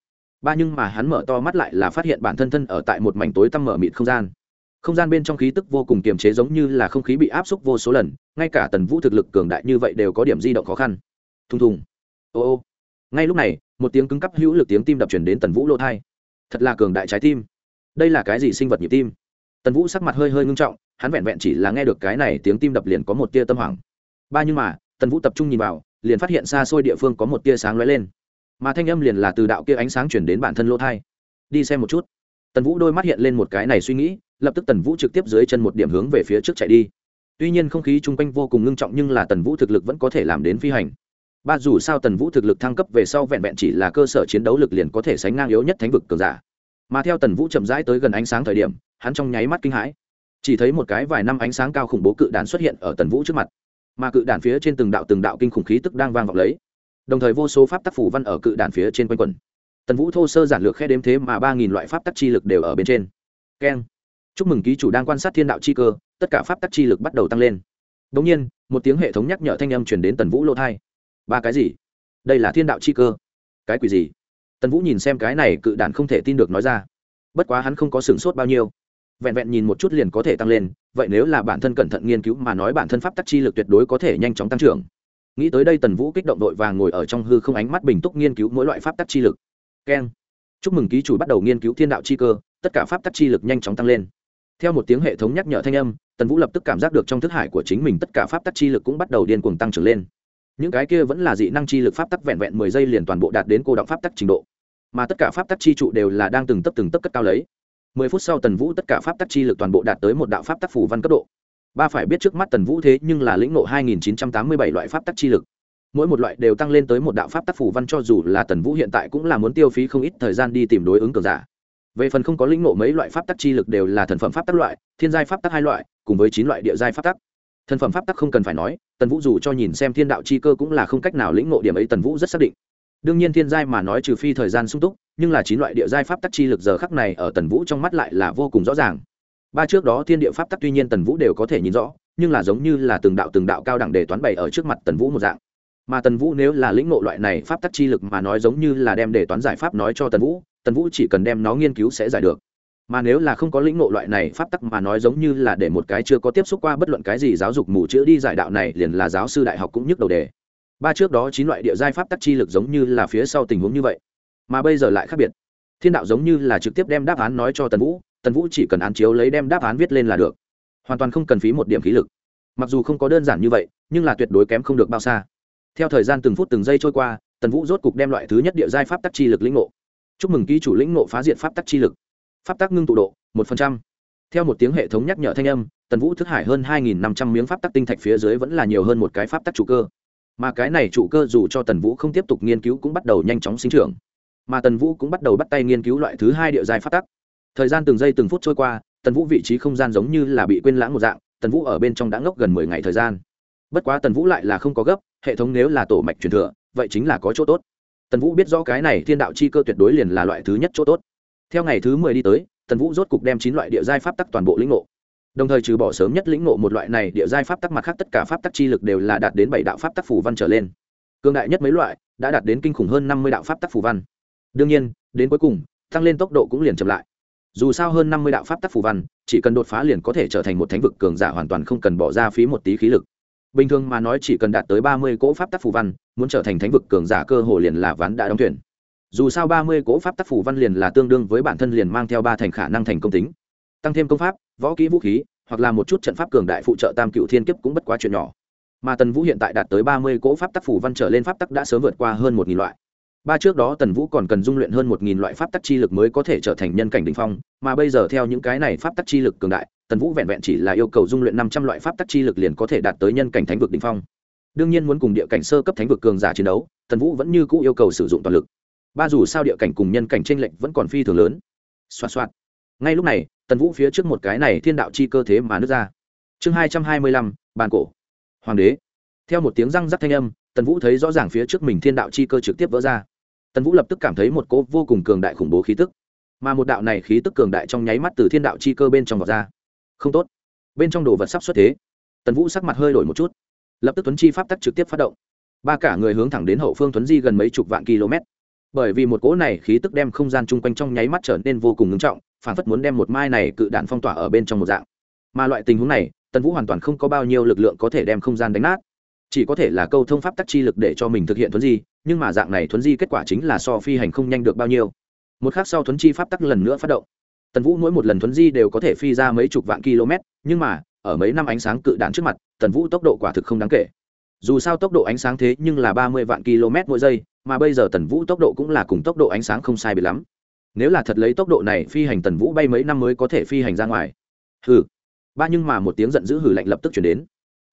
Speaker 1: Ba nhưng mà hắn mở to mắt lại là phát hiện bản thân thân ở tại một mảnh tối tăm mở mịt không gian. Không gian bên trong khí tức vô cùng kiềm chế giống như là không khí bị áp suất vô số lần, ngay cả tần vũ thực lực cường đại như vậy đều có điểm di động khó khăn thùng thùng. Ô ô. Ngay lúc này, một tiếng cứng cắp hữu lực tiếng tim đập chuyển đến tần vũ lỗ thai. Thật là cường đại trái tim. Đây là cái gì sinh vật nhịp tim? Tần vũ sắc mặt hơi hơi ngưng trọng, hắn vẹn vẹn chỉ là nghe được cái này tiếng tim đập liền có một tia tâm hoảng. Ba nhưng mà, tần vũ tập trung nhìn vào, liền phát hiện xa xôi địa phương có một tia sáng lóe lên. Mà thanh âm liền là từ đạo kia ánh sáng chuyển đến bản thân lỗ thai. Đi xem một chút. Tần vũ đôi mắt hiện lên một cái này suy nghĩ, lập tức tần vũ trực tiếp dưới chân một điểm hướng về phía trước chạy đi. Tuy nhiên không khí chung quanh vô cùng ngưng trọng nhưng là tần vũ thực lực vẫn có thể làm đến phi hành ba dù sao tần vũ thực lực thăng cấp về sau vẹn vẹn chỉ là cơ sở chiến đấu lực liền có thể sánh ngang yếu nhất thánh vực cường giả. Mà theo tần vũ chậm rãi tới gần ánh sáng thời điểm, hắn trong nháy mắt kinh hãi. Chỉ thấy một cái vài năm ánh sáng cao khủng bố cự đàn xuất hiện ở tần vũ trước mặt. Mà cự đàn phía trên từng đạo từng đạo kinh khủng khí tức đang vang vọng lấy. Đồng thời vô số pháp tắc phủ văn ở cự đàn phía trên quanh quần tần vũ thô sơ giản lược khe đếm thế mà ba nghìn loại pháp tắc chi lực đều ở bên trên. Keng. Chúc mừng ký chủ đang quan sát thiên đạo chi cơ, tất cả pháp tắc chi lực bắt đầu tăng lên. Đ ỗ n g nhiên, một tiếng hệ thống nhắc nhở thanh âm chuyển đến tần vũ lô thai ba cái gì? Đây là thiên đạo chi cơ. Cái quỷ gì? Tần vũ nhìn xem cái này cự đản không thể tin được nói ra. Bất quá hắn không có sửng sốt bao nhiêu. Vẹn vẹn nhìn một chút liền có thể tăng lên, vậy nếu là bản thân cẩn thận nghiên cứu mà nói bản thân pháp tắc chi lực tuyệt đối có thể nhanh chóng tăng trưởng. Nghĩ tới đây tần vũ kích động đội và ngồi ở trong hư không ánh mắt bình túc nghiên cứu mỗi loại pháp tắc chi lực. Keng. Chúc mừng ký chủ bắt đầu nghiên cứu thiên đạo chi cơ, tất cả pháp tắc chi lực nhanh chóng tăng lên. Theo một tiếng hệ thống nhắc nhở thanh âm, tần vũ lập tức cảm giác được trong thức hải của chính mình tất cả pháp tắc chi lực cũng bắt đầu điên cuồng tăng trưởng lên những cái kia vẫn là dị năng chi lực pháp tắc vẹn vẹn mười giây liền toàn bộ đạt đến cô động pháp tắc trình độ mà tất cả pháp tắc chi trụ đều là đang từng tấp từng tấp cất cao lấy mười phút sau tần vũ tất cả pháp tắc chi lực toàn bộ đạt tới một đạo pháp tắc phủ văn cấp độ ba phải biết trước mắt tần vũ thế nhưng là lĩnh ngộ hai nghìn chín trăm tám mươi bảy loại pháp tắc chi lực mỗi một loại đều tăng lên tới một đạo pháp tắc phủ văn cho dù là tần vũ hiện tại cũng là muốn tiêu phí không ít thời gian đi tìm đối ứng cường giả về phần không có lĩnh ngộ mấy loại pháp tắc chi lực đều là thần phẩm pháp tắc loại thiên giai pháp tắc hai loại cùng với chín loại địa giai pháp tắc thần phẩm pháp tắc không cần phải nói, tần vũ dù cho nhìn xem thiên đạo chi cơ cũng là không cách nào lĩnh ngộ điểm ấy, tần vũ rất xác định. Đương nhiên thiên giai mà nói trừ phi thời gian sung túc, nhưng là chín loại địa giai pháp tắc chi lực giờ khắc này ở tần vũ trong mắt lại là vô cùng rõ ràng. Ba trước đó thiên địa pháp tắc tuy nhiên tần vũ đều có thể nhìn rõ, nhưng là giống như là từng đạo từng đạo cao đẳng để toán bày ở trước mặt tần vũ một dạng. Mà tần vũ nếu là lĩnh ngộ loại này pháp tắc chi lực mà nói giống như là đem để toán giải pháp nói cho tần vũ tần vũ chỉ cần đem nó nghiên cứu sẽ giải được mà nếu là không có lĩnh ngộ loại này pháp tắc mà nói giống như là để một cái chưa có tiếp xúc qua bất luận cái gì giáo dục mù chữ đi giải đạo này liền là giáo sư đại học cũng nhức đầu đề. Ba trước đó chín loại địa giai pháp tắc chi lực giống như là phía sau tình huống như vậy. Mà bây giờ lại khác biệt. Thiên đạo giống như là trực tiếp đem đáp án nói cho tần vũ tần vũ chỉ cần án chiếu lấy đem đáp án viết lên là được. Hoàn toàn không cần phí một điểm khí lực. Mặc dù không có đơn giản như vậy, nhưng là tuyệt đối kém không được bao xa. Theo thời gian từng phút từng giây trôi qua, tần vũ rốt cục đem loại thứ nhất địa giai pháp tắc chi lực lĩnh ngộ. Chúc mừng ký chủ lĩnh ngộ phá diện pháp tắc chi lực pháp tắc ngưng tụ độ, một phần trăm. Theo một tiếng hệ thống nhắc nhở thanh âm, tần vũ thức hải hơn hai nghìn năm trăm miếng pháp tắc tinh thạch phía dưới vẫn là nhiều hơn một cái pháp tắc trụ cơ. Mà cái này trụ cơ dù cho tần vũ không tiếp tục nghiên cứu cũng bắt đầu nhanh chóng sinh trưởng. Mà tần vũ cũng bắt đầu bắt tay nghiên cứu loại thứ hai địa giai pháp tắc. Thời gian từng giây từng phút trôi qua, tần vũ vị trí không gian giống như là bị quên lãng một dạng, tần vũ ở bên trong đã ngốc gần mười ngày thời gian. Bất quá tần vũ lại là không có gấp, hệ thống nếu là tổ mạch truyền thừa, vậy chính là có chỗ tốt. Tần vũ biết rõ cái này thiên đạo chi cơ tuyệt đối liền là loại thứ nhất chỗ tốt theo ngày thứ mười đi tới, tần vũ rốt cục đem chín loại địa giai pháp tắc toàn bộ lĩnh ngộ. Đồng thời trừ bỏ sớm nhất lĩnh ngộ một loại này, địa giai pháp tắc mặt khác tất cả pháp tắc chi lực đều là đạt đến bảy đạo pháp tắc phủ văn trở lên. Cương đại nhất mấy loại, đã đạt đến kinh khủng hơn năm mươi đạo pháp tắc phủ văn. Đương nhiên, đến cuối cùng, tăng lên tốc độ cũng liền chậm lại. Dù sao hơn năm mươi đạo pháp tắc phủ văn, chỉ cần đột phá liền có thể trở thành một thánh vực cường giả hoàn toàn không cần bỏ ra phí một tí khí lực. Bình thường mà nói chỉ cần đạt tới ba mươi cỗ pháp tắc phủ văn, muốn trở thành thánh vực cường giả cơ hồ liền là ván đã đóng thuyền dù sao ba mươi cỗ pháp tắc phủ văn liền là tương đương với bản thân liền mang theo ba thành khả năng thành công tính. Tăng thêm công pháp, võ kỹ vũ khí, hoặc là một chút trận pháp cường đại phụ trợ tam cựu thiên kiếp cũng bất quá chuyện nhỏ. Mà tần vũ hiện tại đạt tới ba mươi cỗ pháp tắc phủ văn trở lên pháp tắc đã sớm vượt qua hơn một nghìn loại. Ba trước đó tần vũ còn cần dung luyện hơn một nghìn loại pháp tắc chi lực mới có thể trở thành nhân cảnh đ ỉ n h phong, mà bây giờ theo những cái này pháp tắc chi lực cường đại, tần vũ vẹn vẹn chỉ là yêu cầu dung luyện năm trăm loại pháp tắc chi lực liền có thể đạt tới nhân cảnh thánh vực đ ỉ n h phong. Đương nhiên muốn cùng địa cảnh sơ cấp thánh vực cường giả chiến đấu, tần vũ vẫn như cũ yêu cầu sử dụng toàn lực ba dù sao địa cảnh cùng nhân cảnh t r ê n lệch vẫn còn phi thường lớn. Xoa xoa ngay lúc này, tần vũ phía trước một cái này thiên đạo chi cơ thế mà nước ra. Chương hai trăm hai mươi lăm, bàn cổ. Hoàng đế. Theo một tiếng răng rắc thanh âm, tần vũ thấy rõ ràng phía trước mình thiên đạo chi cơ trực tiếp vỡ ra. Tần vũ lập tức cảm thấy một cỗ vô cùng cường đại khủng bố khí tức. Mà một đạo này khí tức cường đại trong nháy mắt từ thiên đạo chi cơ bên trong vọt ra. Không tốt. Bên trong đồ vật sắp xuất thế. Tần vũ sắc mặt hơi đổi một chút. Lập tức tuấn chi pháp tắc trực tiếp phát động. Ba cả người hướng thẳng đến hậu phương tuấn di gần mấy chục vạn km bởi vì một cỗ này khí tức đem không gian chung quanh trong nháy mắt trở nên vô cùng ngưng trọng, phản phất muốn đem một mai này cự đạn phong tỏa ở bên trong một dạng. Mà loại tình huống này, tần vũ hoàn toàn không có bao nhiêu lực lượng có thể đem không gian đánh nát. Chỉ có thể là câu thông pháp tắc chi lực để cho mình thực hiện thuấn di, nhưng mà dạng này thuấn di kết quả chính là so phi hành không nhanh được bao nhiêu. Một khác sau thuấn chi pháp tắc lần nữa phát động. Tần vũ mỗi một lần thuấn di đều có thể phi ra mấy chục vạn km, nhưng mà, ở mấy năm ánh sáng cự đạn trước mặt, tần vũ tốc độ quả thực không đáng kể dù sao tốc độ ánh sáng thế nhưng là ba mươi vạn km mỗi giây, mà bây giờ tần vũ tốc độ cũng là cùng tốc độ ánh sáng không sai bị lắm. Nếu là thật lấy tốc độ này phi hành tần vũ bay mấy năm mới có thể phi hành ra ngoài. Hừ. Ba nhưng mà một tiếng giận dữ hử lạnh lập tức chuyển đến.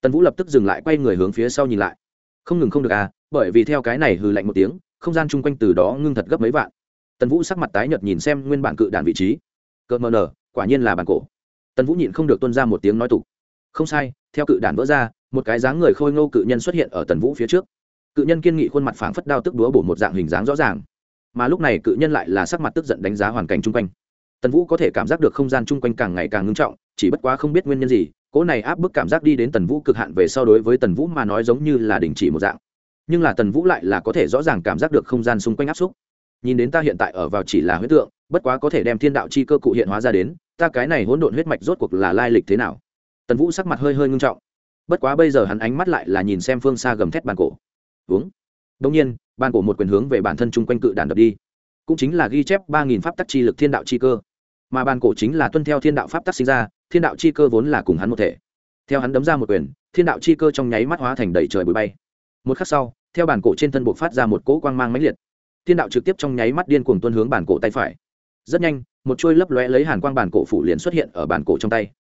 Speaker 1: Tần vũ lập tức dừng lại quay người hướng phía sau nhìn lại. Không ngừng không được à bởi vì theo cái này hừ lạnh một tiếng, không gian chung quanh từ đó ngưng thật gấp mấy vạn. Tần vũ sắc mặt tái nhợt nhìn xem nguyên bản cự đàn vị trí. Cợt mờ nở, quả nhiên là bản cổ. Tần vũ nhịn không được tuân ra một tiếng nói tục. Không sai theo cự đàn vỡ ra, một cái dáng người khôi ngô cự nhân xuất hiện ở tần vũ phía trước. Cự nhân kiên nghị khuôn mặt phảng phất đao tức đúa bổ một dạng hình dáng rõ ràng. Mà lúc này cự nhân lại là sắc mặt tức giận đánh giá hoàn cảnh chung quanh. Tần vũ có thể cảm giác được không gian chung quanh càng ngày càng ngưng trọng, chỉ bất quá không biết nguyên nhân gì, cỗ này áp bức cảm giác đi đến tần vũ cực hạn về so đối với tần vũ mà nói giống như là đình chỉ một dạng. Nhưng là tần vũ lại là có thể rõ ràng cảm giác được không gian xung quanh áp xúc. Nhìn đến ta hiện tại ở vào chỉ là huyết tượng, bất quá có thể đem thiên đạo chi cơ cụ hiện hóa ra đến, ta cái này hỗn độn huyết mạch rốt cuộc là lai lịch thế nào? Tần vũ sắc mặt hơi hơi ngưng trọng. Bất quá bây giờ hắn ánh mắt lại là nhìn xem phương xa gầm thét bàn cổ. Uống. Đông nhiên, bàn cổ một quyền hướng về bản thân chung quanh cự đàn đập đi. Cũng chính là ghi chép ba nghìn pháp tắc chi lực thiên đạo chi cơ. Mà bàn cổ chính là tuân theo thiên đạo pháp tắc sinh ra, thiên đạo chi cơ vốn là cùng hắn một thể. Theo hắn đấm ra một quyền, thiên đạo chi cơ trong nháy mắt hóa thành đầy trời bụi bay. Một khắc sau, theo bản cổ trên thân buộc phát ra một cỗ quang mang mãnh liệt. Thiên đạo trực tiếp trong nháy mắt điên cuồng tuân hướng bản cổ tay phải. Rất nhanh, một chuôi lấp lóe lấy hàn quang bản cổ phủ liền xuất hiện ở bản cổ trong tay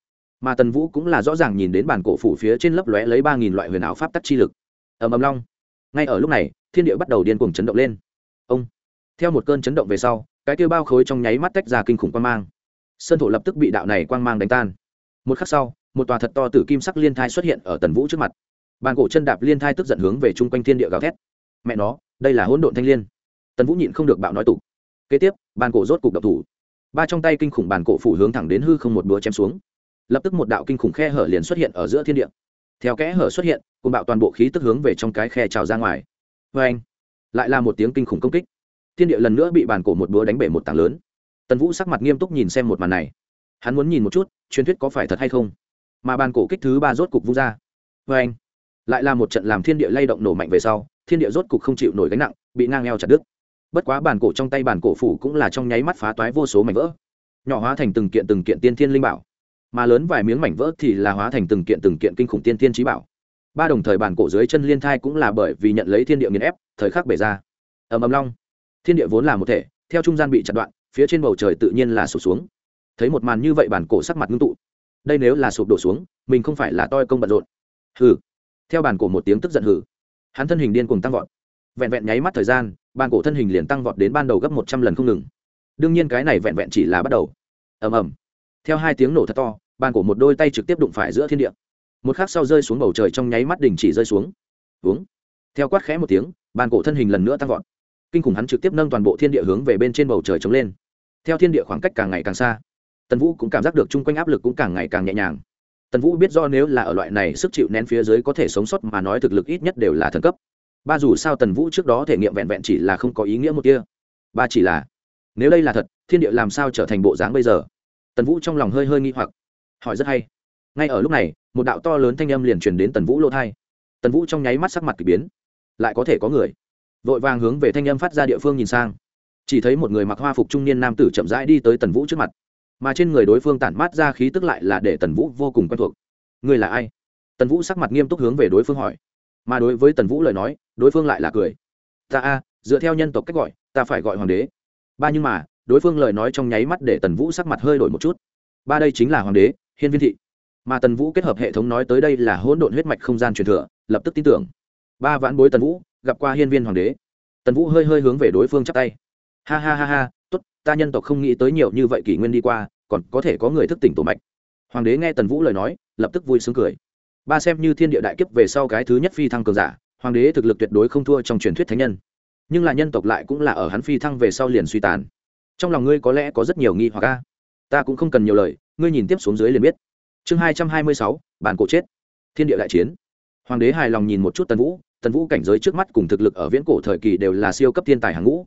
Speaker 1: mà tần vũ cũng là rõ ràng nhìn đến bản cổ phủ phía trên lấp lóe lấy ba nghìn loại huyền ảo pháp tắc chi lực. Ầm ầm long. Ngay ở lúc này, thiên địa bắt đầu điên cuồng chấn động lên. Ông. Theo một cơn chấn động về sau, cái tiêu bao khối trong nháy mắt tách ra kinh khủng quang mang. Sơn thổ lập tức bị đạo này quang mang đánh tan. Một khắc sau, một tòa thật to tử kim sắc liên thai xuất hiện ở tần vũ trước mặt. Bàn cổ chân đạp liên thai tức giận hướng về chung quanh thiên địa gào thét. Mẹ nó, đây là hỗn độn thanh liên. Tần vũ nhịn không được bạo nói tục kế tiếp, bàn cổ rốt cục độc thủ. Ba trong tay kinh khủng bàn cổ phủ hướng thẳng đến hư không một búa chém xuống lập tức một đạo kinh khủng khe hở liền xuất hiện ở giữa thiên địa. Theo kẽ hở xuất hiện cùng bạo toàn bộ khí tức hướng về trong cái khe trào ra ngoài. Vê anh, lại là một tiếng kinh khủng công kích. Thiên địa lần nữa bị bàn cổ một búa đánh bể một tảng lớn. Tần vũ sắc mặt nghiêm túc nhìn xem một màn này. Hắn muốn nhìn một chút, truyền thuyết có phải thật hay không? Mà bàn cổ kích thứ ba rốt cục vung ra. Vê anh, lại là một trận làm thiên địa lay động nổ mạnh về sau, thiên địa rốt cục không chịu nổi gánh nặng, bị ngang eo chặt đứt. Bất quá bàn cổ trong tay bàn cổ phủ cũng là trong nháy mắt phá toái vô số mảnh vỡ, nhỏ hóa thành từng kiện từng kiện tiên thiên linh bảo mà lớn vài miếng mảnh vỡ thì là hóa thành từng kiện từng kiện kinh khủng tiên tiên trí bảo. Ba đồng thời bàn cổ dưới chân liên thai cũng là bởi vì nhận lấy thiên địa nghiền ép, thời khắc bể ra. Ầm ầm long. Thiên địa vốn là một thể, theo trung gian bị chặt đoạn, phía trên bầu trời tự nhiên là sụp xuống. Thấy một màn như vậy bản cổ sắc mặt ngưng tụ. Đây nếu là sụp đổ xuống, mình không phải là toi công bận rộn. Hừ. Theo bản cổ một tiếng tức giận hừ. Hắn thân hình điên cùng tăng vọt. Vẹn vẹn nháy mắt thời gian, bản cổ thân hình liền tăng vọt đến ban đầu gấp một trăm lần không ngừng. Đương nhiên cái này vẹn vẹn chỉ là bắt đầu. Ầm ầm. Theo hai tiếng nổ thật to bàn cổ một đôi tay trực tiếp đụng phải giữa thiên địa. Một khắc sau rơi xuống bầu trời trong nháy mắt đình chỉ rơi xuống. Uống theo quát khẽ một tiếng, bàn cổ thân hình lần nữa tăng vọt. Kinh khủng hắn trực tiếp nâng toàn bộ thiên địa hướng về bên trên bầu trời trống lên. Theo thiên địa khoảng cách càng ngày càng xa, tần vũ cũng cảm giác được chung quanh áp lực cũng càng ngày càng nhẹ nhàng. Tần vũ biết do nếu là ở loại này sức chịu nén phía dưới có thể sống sót mà nói thực lực ít nhất đều là thần cấp. Ba dù sao tần vũ trước đó thể nghiệm vẹn vẹn chỉ là không có ý nghĩa một kia. Ba chỉ là, nếu đây là thật, thiên địa làm sao trở thành bộ dáng bây giờ? Tần vũ trong lòng hơi hơi nghi hoặc hỏi rất hay. Ngay ở lúc này, một đạo to lớn thanh âm liền truyền đến tần vũ lỗ thai tần vũ trong nháy mắt sắc mặt k ỳ biến. Lại có thể có người. Vội vàng hướng về thanh âm phát ra địa phương nhìn sang. Chỉ thấy một người mặc hoa phục trung niên nam tử chậm rãi đi tới tần vũ trước mặt. Mà trên người đối phương tản mát ra khí tức lại là để tần vũ vô cùng quen thuộc. Người là ai? Tần vũ sắc mặt nghiêm túc hướng về đối phương hỏi. Mà đối với tần vũ lời nói, đối phương lại là cười. Ta a, dựa theo nhân tộc cách gọi, ta phải gọi hoàng đế. Ba nhưng mà, đối phương lời nói trong nháy mắt để tần vũ sắc mặt hơi đổi một chút. Ba đây chính là hoàng đế hiên viên thị. Mà tần vũ kết hợp hệ thống nói tới đây là hỗn độn huyết mạch không gian truyền thừa, lập tức tin tưởng. Ba vãn bối tần vũ, gặp qua hiên viên hoàng đế. Tần vũ hơi hơi hướng về đối phương chắp tay. Ha ha ha ha, tốt, ta nhân tộc không nghĩ tới nhiều như vậy kỷ nguyên đi qua, còn có thể có người thức tỉnh tổ mạch. Hoàng đế nghe tần vũ lời nói, lập tức vui sướng cười. Ba xem như thiên địa đại kiếp về sau cái thứ nhất phi thăng cường giả, hoàng đế thực lực tuyệt đối không thua trong truyền thuyết thánh nhân. Nhưng là nhân tộc lại cũng là ở hắn phi thăng về sau liền suy tàn. Trong lòng ngươi có lẽ có rất nhiều nghi hoặc ca ta cũng không cần nhiều lời ngươi nhìn tiếp xuống dưới liền biết. Chương hai trăm hai mươi sáu, bản cổ chết. Thiên địa đại chiến. Hoàng đế hài lòng nhìn một chút tần vũ tần vũ cảnh giới trước mắt cùng thực lực ở viễn cổ thời kỳ đều là siêu cấp thiên tài hàng ngũ.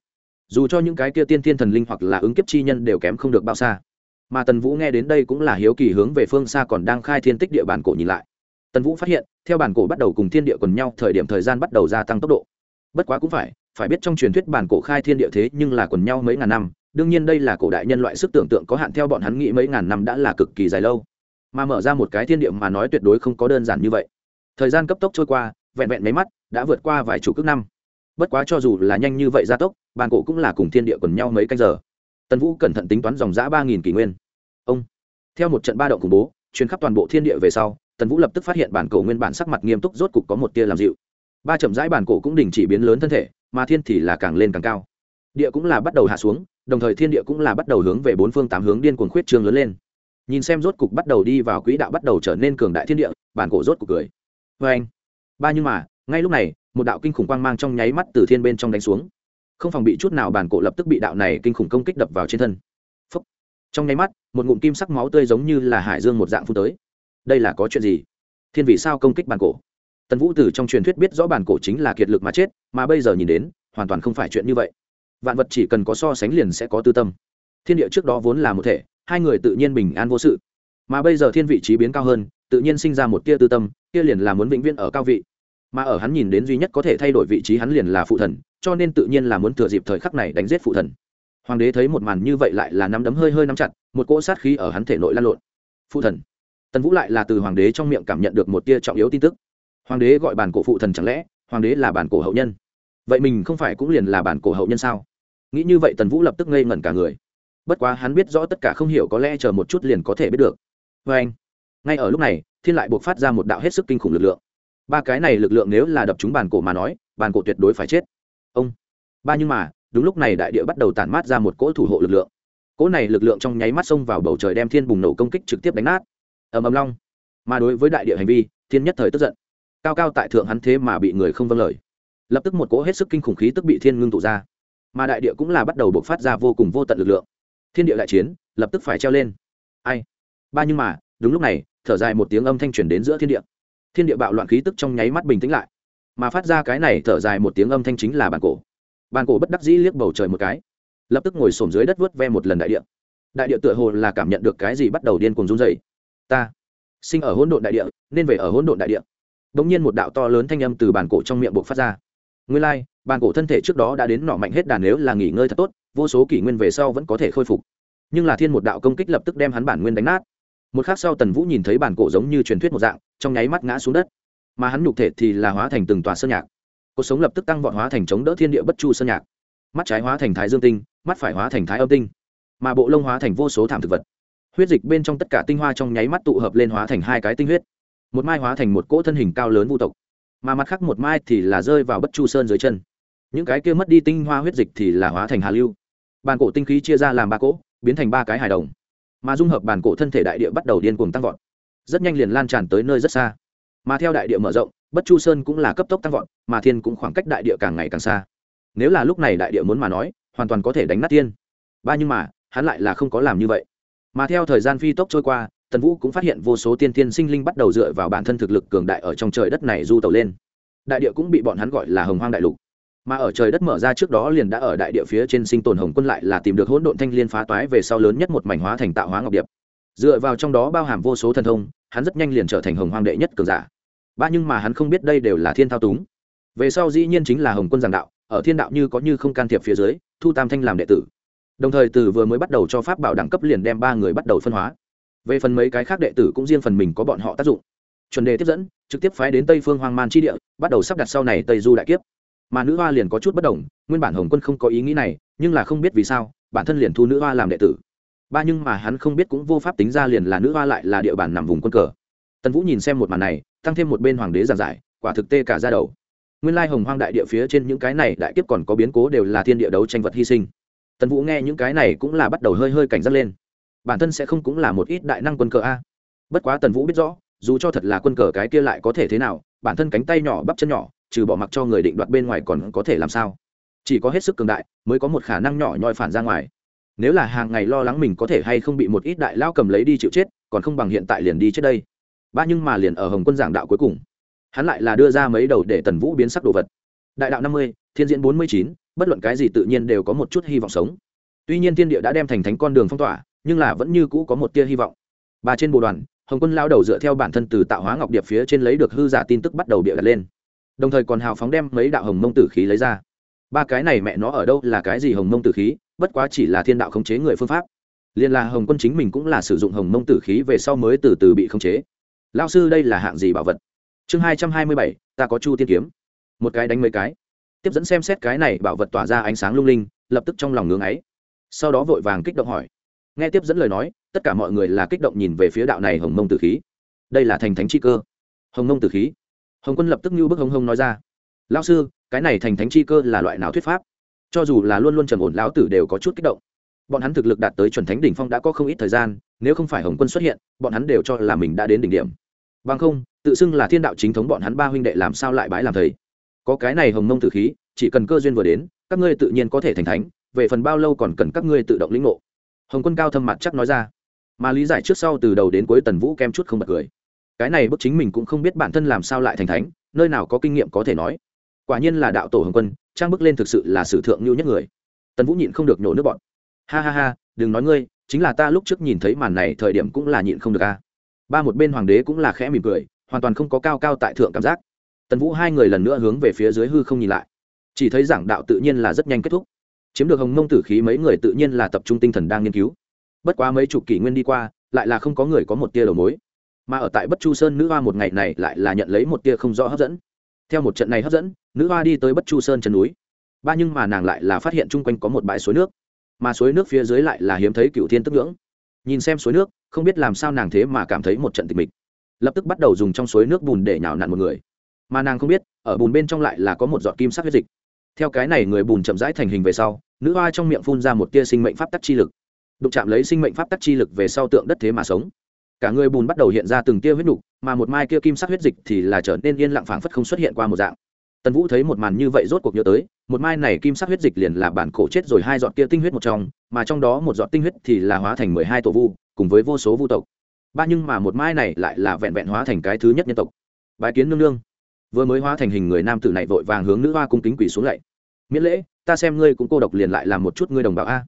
Speaker 1: Dù cho những cái kia tiên thiên thần linh hoặc là ứng kiếp chi nhân đều kém không được bao xa. Mà tần vũ nghe đến đây cũng là hiếu kỳ hướng về phương xa còn đang khai thiên tích địa bản cổ nhìn lại. Tần vũ phát hiện, theo bản cổ bắt đầu cùng thiên địa quần nhau, thời điểm thời gian bắt đầu gia tăng tốc độ. Bất quá cũng phải phải biết trong truyền thuyết bản cổ khai thiên địa thế nhưng là quần nhau mấy ngàn năm đương nhiên đây là cổ đại nhân loại sức tưởng tượng có hạn theo bọn hắn nghĩ mấy ngàn năm đã là cực kỳ dài lâu. Mà mở ra một cái thiên địa mà nói tuyệt đối không có đơn giản như vậy. Thời gian cấp tốc trôi qua, vẹn vẹn mấy mắt, đã vượt qua vài chục ước năm. Bất quá cho dù là nhanh như vậy gia tốc, bàn cổ cũng là cùng thiên địa quần nhau mấy canh giờ. Tần vũ cẩn thận tính toán dòng giã ba nghìn kỷ nguyên. Ông, theo một trận ba động khủng bố chuyến khắp toàn bộ thiên địa về sau, tần vũ lập tức phát hiện bản cổ nguyên bản sắc mặt nghiêm túc rốt cục có một tia làm dịu. Ba chậm rãi bản cổ cũng đình chỉ biến lớn thân thể, mà thiên thì là càng lên càng cao. Địa cũng là bắt đầu hạ xuống đồng thời thiên địa cũng là bắt đầu hướng về bốn phương tám hướng điên cuồng khuyết trương lớn lên. Nhìn xem rốt cục bắt đầu đi vào quỹ đạo bắt đầu trở nên cường đại thiên địa, bản cổ rốt cục cười. Vê anh, ba nhưng mà, ngay lúc này, một đạo kinh khủng quang mang trong nháy mắt từ thiên bên trong đánh xuống. Không phòng bị chút nào bản cổ lập tức bị đạo này kinh khủng công kích đập vào trên thân. Phúc. trong nháy mắt, một ngụm kim sắc máu tươi giống như là hải dương một dạng phun tới. Đây là có chuyện gì? Thiên vị sao công kích bản cổ? Tần vũ từ trong truyền thuyết biết rõ bản cổ chính là kiệt lực mà chết, mà bây giờ nhìn đến, hoàn toàn không phải chuyện như vậy vạn vật chỉ cần có so sánh liền sẽ có tư tâm. Thiên địa trước đó vốn là một thể, hai người tự nhiên bình an vô sự. Mà bây giờ thiên vị trí biến cao hơn, tự nhiên sinh ra một tia tư tâm, kia liền là muốn vĩnh viễn ở cao vị. Mà ở hắn nhìn đến duy nhất có thể thay đổi vị trí hắn liền là phụ thần, cho nên tự nhiên là muốn thừa dịp thời khắc này đánh giết phụ thần. Hoàng đế thấy một màn như vậy lại là nắm đấm hơi hơi nắm chặt, một cỗ sát khí ở hắn thể nội lan lộn. Phụ thần. Tần vũ lại là từ hoàng đế trong miệng cảm nhận được một tia trọng yếu tin tức. Hoàng đế gọi bản cổ phụ thần chẳng lẽ, hoàng đế là bản cổ hậu nhân? Vậy mình không phải cũng liền là bản cổ hậu nhân sao? Nghĩ như vậy tần vũ lập tức ngây ngẩn cả người. Bất quá hắn biết rõ tất cả không hiểu có lẽ chờ một chút liền có thể biết được. Vê anh, ngay ở lúc này, thiên lại buộc phát ra một đạo hết sức kinh khủng lực lượng. Ba cái này lực lượng nếu là đập chúng bàn cổ mà nói bàn cổ tuyệt đối phải chết. Ông, ba nhưng mà, đúng lúc này đại địa bắt đầu tản mát ra một cỗ thủ hộ lực lượng. Cỗ này lực lượng trong nháy mắt xông vào bầu trời đem thiên bùng nổ công kích trực tiếp đánh nát. Ầm ầm long. Mà đối với đại địa hành vi, thiên nhất thời tức giận. Cao cao tại thượng hắn thế mà bị người không vâng lời lập tức một cỗ hết sức kinh khủng khí tức bị thiên ngưng tụ ra. Mà đại địa cũng là bắt đầu bộc phát ra vô cùng vô tận lực lượng. Thiên địa đại chiến lập tức phải treo lên. Ai? Ba nhưng mà, đúng lúc này, thở dài một tiếng âm thanh truyền đến giữa thiên địa. Thiên địa bạo loạn khí tức trong nháy mắt bình tĩnh lại. Mà phát ra cái này thở dài một tiếng âm thanh chính là bàn cổ. Bàn cổ bất đắc dĩ liếc bầu trời một cái. Lập tức ngồi xổm dưới đất vớt ve một lần đại địa. Đại địa tựa hồ là cảm nhận được cái gì bắt đầu điên cuồng run dày ta sinh ở hỗn độn đại địa, nên về ở hỗn độn đại địa. Đ ỗ n g nhiên một đạo to lớn thanh âm từ bàn cổ trong miệng buộc phát ra nguyên lai、like, bàn cổ thân thể trước đó đã đến nọ mạnh hết đàn nếu là nghỉ ngơi thật tốt vô số kỷ nguyên về sau vẫn có thể khôi phục. Nhưng là thiên một đạo công kích lập tức đem hắn bản nguyên đánh nát. Một k h ắ c sau tần vũ nhìn thấy bàn cổ giống như truyền thuyết một dạng trong nháy mắt ngã xuống đất. Mà hắn nhục thể thì là hóa thành từng tòa sơn nhạc. Cuộc sống lập tức tăng vọt hóa thành chống đỡ thiên địa bất chu sơn nhạc. Mắt trái hóa thành thái dương tinh mắt phải hóa thành thái âm tinh. Mà bộ lông hóa thành vô số thảm thực vật. Huyết dịch bên trong tất cả tinh hoa trong nháy mắt tụ hợp lên hóa thành hai cái tinh huyết. Một mai hóa thành một cỗ thân hình cao lớn vô tộc mà mặt khác một mai thì là rơi vào bất chu sơn dưới chân. Những cái kia mất đi tinh hoa huyết dịch thì là hóa thành hà lưu. Bàn cổ tinh khí chia ra làm ba cỗ, biến thành ba cái hài đồng. Mà dung hợp bàn cổ thân thể đại địa bắt đầu điên cuồng tăng vọt. Rất nhanh liền lan tràn tới nơi rất xa. Mà theo đại địa mở rộng, bất chu sơn cũng là cấp tốc tăng vọt, mà thiên cũng khoảng cách đại địa càng ngày càng xa. Nếu là lúc này đại địa muốn mà nói, hoàn toàn có thể đánh nát thiên. Ba nhưng mà, hắn lại là không có làm như vậy. Mà theo thời gian phi tốc trôi qua tần vũ cũng phát hiện vô số tiên tiên sinh linh bắt đầu dựa vào bản thân thực lực cường đại ở trong trời đất này du tàu lên. Đại địa cũng bị bọn hắn gọi là hồng hoang đại lục. Mà ở trời đất mở ra trước đó liền đã ở đại địa phía trên sinh tồn hồng quân lại là tìm được hỗn độn thanh liên phá toái về sau lớn nhất một mảnh hóa thành tạo hóa ngọc điệp. Dựa vào trong đó bao hàm vô số thần thông, hắn rất nhanh liền trở thành hồng hoang đệ nhất cường giả. Ba nhưng mà hắn không biết đây đều là thiên thao túng. Về sau dĩ nhiên chính là hồng quân giảng đạo, ở thiên đạo như có như không can thiệp phía dưới, thu tam thanh làm đệ tử. Đồng thời từ vừa mới bắt đầu cho pháp bảo đẳng cấp liền đem ba người bắt đầu phân hóa về phần mấy cái khác đệ tử cũng riêng phần mình có bọn họ tác dụng. Chuẩn đề tiếp dẫn, trực tiếp phái đến tây phương hoang man chi địa, bắt đầu sắp đặt sau này tây du đại kiếp. Mà nữ hoa liền có chút bất đồng, nguyên bản hồng quân không có ý nghĩ này, nhưng là không biết vì sao, bản thân liền thu nữ hoa làm đệ tử. Ba nhưng mà hắn không biết cũng vô pháp tính ra liền là nữ hoa lại là địa bàn nằm vùng quân cờ. Tần vũ nhìn xem một màn này, tăng thêm một bên hoàng đế giảng giải, quả thực tê cả ra đầu. Nguyên lai hồng hoang đại địa phía trên những cái này đại kiếp còn có biến cố đều là thiên địa đấu tranh vật hy sinh. Tần vũ nghe những cái này cũng là bắt đầu hơi hơi cảnh giác lên bản thân sẽ không cũng là một ít đại năng quân cờ a. Bất quá tần vũ biết rõ, dù cho thật là quân cờ cái kia lại có thể thế nào, bản thân cánh tay nhỏ bắp chân nhỏ, trừ bỏ mặc cho người định đoạt bên ngoài còn có thể làm sao? Chỉ có hết sức cường đại mới có một khả năng nhỏ nhoi phản ra ngoài. Nếu là hàng ngày lo lắng mình có thể hay không bị một ít đại lao cầm lấy đi chịu chết, còn không bằng hiện tại liền đi trước đây. Ba nhưng mà liền ở hồng quân giảng đạo cuối cùng. Hắn lại là đưa ra mấy đầu để tần vũ biến sắc đồ vật. Đại đạo năm mươi, thiên diễn bốn mươi chín, bất luận cái gì tự nhiên đều có một chút hy vọng sống. Tuy nhiên thiên địa đã đem thành thánh con đường phong tỏa nhưng là vẫn như cũ có một tia hy vọng. Ba trên bộ đoàn, hồng quân lao đầu dựa theo bản thân từ tạo hóa ngọc điệp phía trên lấy được hư giả tin tức bắt đầu bịa đặt lên. Đồng thời còn hào phóng đem mấy đạo hồng mông tử khí lấy ra. Ba cái này mẹ nó ở đâu là cái gì hồng mông tử khí, bất quá chỉ là thiên đạo khống chế người phương pháp. Liên là hồng quân chính mình cũng là sử dụng hồng mông tử khí về sau mới từ từ bị khống chế. Lao sư đây là hạng gì bảo vật? Chương hai trăm hai mươi bảy, ta có chu tiên kiếm. Một cái đánh mấy cái. Tiếp dẫn xem xét cái này bảo vật tỏa ra ánh sáng lung linh, lập tức trong lòng ngưng ấy. Sau đó vội vàng kích động hỏi nghe tiếp dẫn lời nói, tất cả mọi người là kích động nhìn về phía đạo này hồng mông tử khí. Đây là thành thánh chi cơ. Hồng mông tử khí. Hồng quân lập tức như bức hồng hồng nói ra. Lao sư, cái này thành thánh chi cơ là loại nào thuyết pháp? Cho dù là luôn luôn trầm ổn, lão tử đều có chút kích động. Bọn hắn thực lực đạt tới chuẩn thánh đỉnh phong đã có không ít thời gian, nếu không phải hồng quân xuất hiện, bọn hắn đều cho là mình đã đến đỉnh điểm. Bằng không, tự xưng là thiên đạo chính thống bọn hắn ba huynh đệ làm sao lại bái làm thầy? Có cái này hồng mông tử khí, chỉ cần cơ duyên vừa đến, các ngươi tự nhiên có thể thành thánh, về phần bao lâu còn cần các ngươi tự động lĩnh ngộ hồng quân cao thâm mặt chắc nói ra. Mà lý giải trước sau từ đầu đến cuối tần vũ kem chút không bật cười. Cái này bức chính mình cũng không biết bản thân làm sao lại thành thánh, nơi nào có kinh nghiệm có thể nói. Quả nhiên là đạo tổ hồng quân, trang bức lên thực sự là sử thượng lưu nhất người. Tần vũ nhịn không được nhổ nước bọn. Ha ha ha, đừng nói ngươi, chính là ta lúc trước nhìn thấy màn này thời điểm cũng là nhịn không được a. Ba một bên hoàng đế cũng là khẽ mỉm cười, hoàn toàn không có cao cao tại thượng cảm giác. Tần vũ hai người lần nữa hướng về phía dưới hư không nhìn lại. Chỉ thấy giảng đạo tự nhiên là rất nhanh kết thúc chiếm được hồng mông tử khí mấy người tự nhiên là tập trung tinh thần đang nghiên cứu. Bất quá mấy chục kỷ nguyên đi qua, lại là không có người có một tia đầu mối. Mà ở tại bất chu sơn nữ hoa một ngày này lại là nhận lấy một tia không rõ hấp dẫn. Theo một trận này hấp dẫn, nữ hoa đi tới bất chu sơn chân núi. Ba nhưng mà nàng lại là phát hiện chung quanh có một bãi suối nước. Mà suối nước phía dưới lại là hiếm thấy cựu thiên tức ngưỡng. Nhìn xem suối nước, không biết làm sao nàng thế mà cảm thấy một trận tịch mịch. Lập tức bắt đầu dùng trong suối nước bùn để nhào nặn một người. Mà nàng không biết, ở bùn bên trong lại là có một giọt kim sắc huyết dịch theo cái này người bùn chậm rãi thành hình về sau, nữ hoa trong miệng phun ra một tia sinh mệnh pháp tắc chi lực. Đụng chạm lấy sinh mệnh pháp tắc chi lực về sau tượng đất thế mà sống. Cả người bùn bắt đầu hiện ra từng tia huyết nục, mà một mai kia kim sắc huyết dịch thì là trở nên yên lặng phảng phất không xuất hiện qua một dạng. Tần vũ thấy một màn như vậy rốt cuộc nhớ tới, một mai này kim sắc huyết dịch liền là bản cổ chết rồi hai giọt kia tinh huyết một trong, mà trong đó một giọt tinh huyết thì là hóa thành mười hai tổ vu, cùng với vô số vu tộc. Ba nhưng mà một mai này lại là vẹn vẹn hóa thành cái thứ nhất nhân tộc. Bái kiến nương nương vừa mới hóa thành hình người nam tử này vội vàng hướng nữ hoa cung kính quỳ xuống lạy. Miễn lễ, ta xem ngươi cũng cô độc liền lại làm một chút ngươi đồng bào a.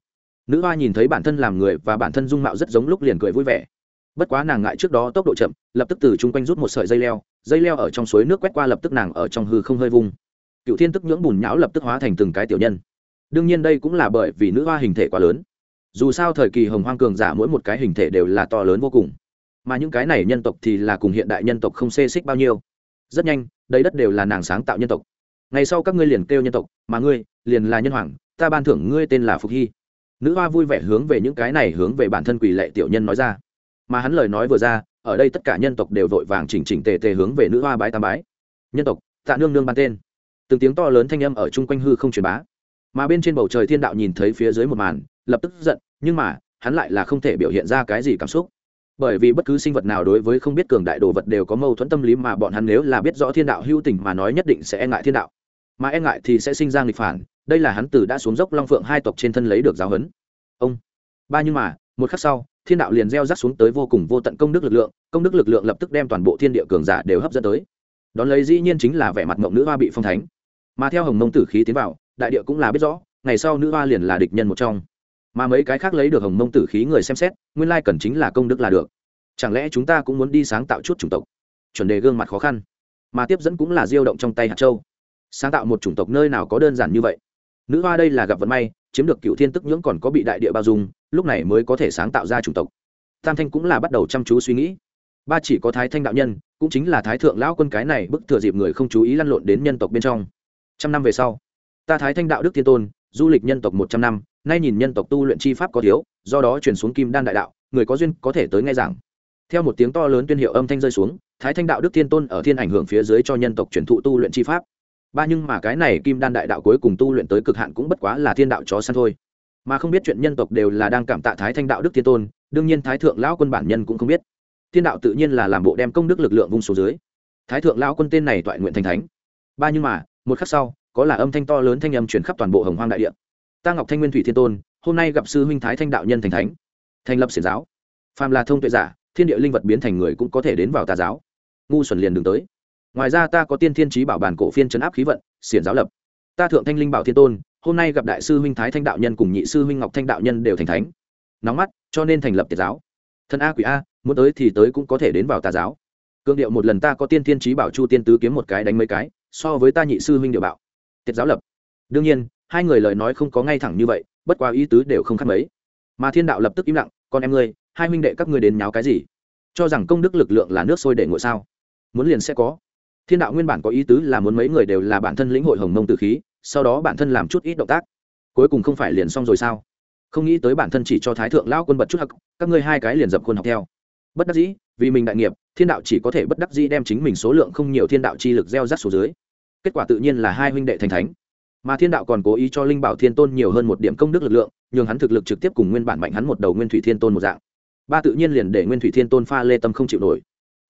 Speaker 1: Nữ hoa nhìn thấy bản thân làm người và bản thân dung mạo rất giống lúc liền cười vui vẻ. Bất quá nàng ngại trước đó tốc độ chậm, lập tức từ chung quanh rút một sợi dây leo dây leo ở trong suối nước quét qua lập tức nàng ở trong hư không hơi vung. Cựu thiên tức nhưỡng bùn nhão lập tức hóa thành từng cái tiểu nhân. Đương nhiên đây cũng là bởi vì nữ hoa hình thể quá lớn. Dù sao thời kỳ hồng hoang cường giả mỗi một cái hình thể đều là to lớn vô cùng. Mà những cái này nhân tộc thì là cùng hiện đại nhân tộc không xê xích bao nhiêu. Rất nhanh đây đất đều là nàng sáng tạo nhân tộc. Ngày sau các ngươi liền kêu nhân tộc, mà ngươi liền là nhân hoàng, ta ban thưởng ngươi tên là phục hy. Nữ hoa vui vẻ hướng về những cái này hướng về bản thân quỷ lệ tiểu nhân nói ra. Mà hắn lời nói vừa ra, ở đây tất cả nhân tộc đều vội vàng chỉnh chỉnh tề tề hướng về nữ hoa bái tam bái. Nhân tộc, tạ nương nương ban tên. Từng tiếng to lớn thanh âm ở chung quanh hư không truyền bá. Mà bên trên bầu trời thiên đạo nhìn thấy phía dưới một màn, lập tức giận, nhưng mà, hắn lại là không thể biểu hiện ra cái gì cảm xúc bởi vì bất cứ sinh vật nào đối với không biết cường đại đồ vật đều có mâu thuẫn tâm lý mà bọn hắn nếu là biết rõ thiên đạo hữu tình mà nói nhất định sẽ e ngại thiên đạo. Mà e ngại thì sẽ sinh ra nghịch phản, đây là hắn từ đã xuống dốc long phượng hai tộc trên thân lấy được giáo huấn. Ông. Ba nhưng mà, một khắc sau, thiên đạo liền gieo rắc xuống tới vô cùng vô tận công đức lực lượng, công đức lực lượng lập tức đem toàn bộ thiên địa cường giả đều hấp dẫn tới. Đón lấy dĩ nhiên chính là vẻ mặt mộng nữ hoa bị phong thánh. Mà theo hồng mông tử khí tiến vào, đại địa cũng là biết rõ, ngày sau nữ hoa liền là địch nhân một trong mà mấy cái khác lấy được hồng mông tử khí người xem xét, nguyên lai cần chính là công đức là được. Chẳng lẽ chúng ta cũng muốn đi sáng tạo chút chủng tộc? Chuẩn đề gương mặt khó khăn. Mà tiếp dẫn cũng là diêu động trong tay hạt châu. Sáng tạo một chủng tộc nơi nào có đơn giản như vậy? Nữ hoa đây là gặp vận may, chiếm được cựu thiên tức nhưỡng còn có bị đại địa bao dung, lúc này mới có thể sáng tạo ra chủng tộc. Tam thanh cũng là bắt đầu chăm chú suy nghĩ. Ba chỉ có thái thanh đạo nhân, cũng chính là thái thượng lão quân cái này bức thừa dịp người không chú ý lăn lộn đến nhân tộc bên trong. Trăm năm về sau, ta thái thanh đạo đức thiên tôn, du lịch nhân tộc một trăm năm nay nhìn nhân tộc tu luyện chi pháp có thiếu, do đó chuyển xuống kim đan đại đạo, người có duyên có thể tới nghe giảng. Theo một tiếng to lớn tuyên hiệu âm thanh rơi xuống, thái thanh đạo đức thiên tôn ở thiên ảnh hưởng phía dưới cho nhân tộc truyền thụ tu luyện chi pháp. Ba nhưng mà cái này kim đan đại đạo cuối cùng tu luyện tới cực hạn cũng bất quá là thiên đạo chó săn thôi. Mà không biết chuyện nhân tộc đều là đang cảm tạ thái thanh đạo đức thiên tôn, đương nhiên thái thượng lão quân bản nhân cũng không biết. Thiên đạo tự nhiên là làm bộ đem công đức lực lượng vung xuống dưới. Thái thượng lão quân tên này toại nguyện thành thánh. Ba nhưng mà, một khắc sau, có là âm thanh to lớn thanh âm chuyển khắp toàn bộ hồng hoang đại địa ta ngọc thanh nguyên thủy thiên tôn, hôm nay gặp sư huynh thái thanh đạo nhân thành thánh, thành lập xiển giáo. Phàm là thông tuệ giả, thiên địa linh vật biến thành người cũng có thể đến vào tà giáo. Ngu xuẩn liền đường tới. Ngoài ra ta có tiên thiên trí bảo bản cổ phiên chấn áp khí vận, xiển giáo lập. Ta thượng thanh linh bảo thiên tôn, hôm nay gặp đại sư huynh thái thanh đạo nhân cùng nhị sư huynh ngọc thanh đạo nhân đều thành thánh. Nóng mắt, cho nên thành lập tiệt giáo. Thân a quỷ a, muốn tới thì tới cũng có thể đến vào tà giáo. Cương điệu một lần ta có tiên thiên trí bảo chu tiên tứ kiếm một cái đánh mấy cái, so với ta nhị sư huynh điệu bảo tiệt giáo lập. Đương nhiên hai người lời nói không có ngay thẳng như vậy, bất quá ý tứ đều không khác mấy. Mà thiên đạo lập tức im lặng, con em ngươi, hai huynh đệ các ngươi đến nháo cái gì? Cho rằng công đức lực lượng là nước sôi để ngồi sao? Muốn liền sẽ có. Thiên đạo nguyên bản có ý tứ là muốn mấy người đều là bản thân lĩnh hội hồng mông tử khí, sau đó bản thân làm chút ít động tác. Cuối cùng không phải liền xong rồi sao? Không nghĩ tới bản thân chỉ cho thái thượng lao quân bật chút hắc, các ngươi hai cái liền dập khuôn học theo. Bất đắc dĩ, vì mình đại nghiệp, thiên đạo chỉ có thể bất đắc dĩ đem chính mình số lượng không nhiều thiên đạo chi lực gieo rắc xuống dưới. Kết quả tự nhiên là hai huynh đệ thành thánh mà thiên đạo còn cố ý cho linh bảo thiên tôn nhiều hơn một điểm công đức lực lượng, nhường hắn thực lực trực tiếp cùng nguyên bản mạnh hắn một đầu nguyên thủy thiên tôn một dạng. Ba tự nhiên liền để nguyên thủy thiên tôn pha lê tâm không chịu nổi.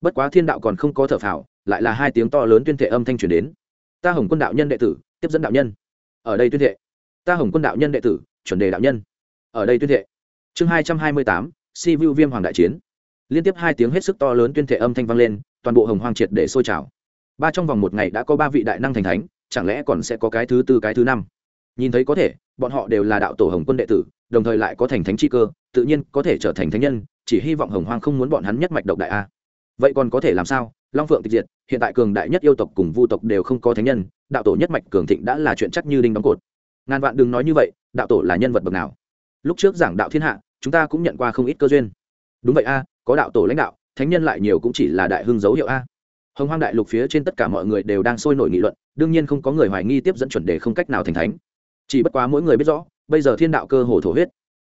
Speaker 1: Bất quá thiên đạo còn không có thở phào, lại là hai tiếng to lớn tuyên thệ âm thanh truyền đến. Ta hồng quân đạo nhân đệ tử, tiếp dẫn đạo nhân. Ở đây tuyên thệ. Ta hồng quân đạo nhân đệ tử, chuẩn đề đạo nhân. Ở đây tuyên thệ. Chương hai trăm hai mươi tám, si vu viêm hoàng đại chiến. Liên tiếp hai tiếng hết sức to lớn tuyên thệ âm thanh vang lên, toàn bộ hồng hoàng triệt để sôi trào. Ba trong vòng một ngày đã có ba vị đại năng thành thánh chẳng lẽ còn sẽ có cái thứ tư, cái thứ năm? Nhìn thấy có thể, bọn họ đều là đạo tổ hồng quân đệ tử, đồng thời lại có thành thánh chi cơ, tự nhiên có thể trở thành thánh nhân, chỉ hy vọng hồng hoang không muốn bọn hắn nhất mạch độc đại a. Vậy còn có thể làm sao? Long phượng tịch diệt, hiện tại cường đại nhất yêu tộc cùng vu tộc đều không có thánh nhân, đạo tổ nhất mạch cường thịnh đã là chuyện chắc như đinh đóng cột. Ngàn vạn đừng nói như vậy, đạo tổ là nhân vật bậc nào? Lúc trước giảng đạo thiên hạ, chúng ta cũng nhận qua không ít cơ duyên. Đúng vậy a, có đạo tổ lãnh đạo, thánh nhân lại nhiều cũng chỉ là đại hưng dấu hiệu a hồng hoang đại lục phía trên tất cả mọi người đều đang sôi nổi nghị luận, đương nhiên không có người hoài nghi tiếp dẫn chuẩn đề không cách nào thành thánh. Chỉ bất quá mỗi người biết rõ, bây giờ thiên đạo cơ hồ thổ huyết.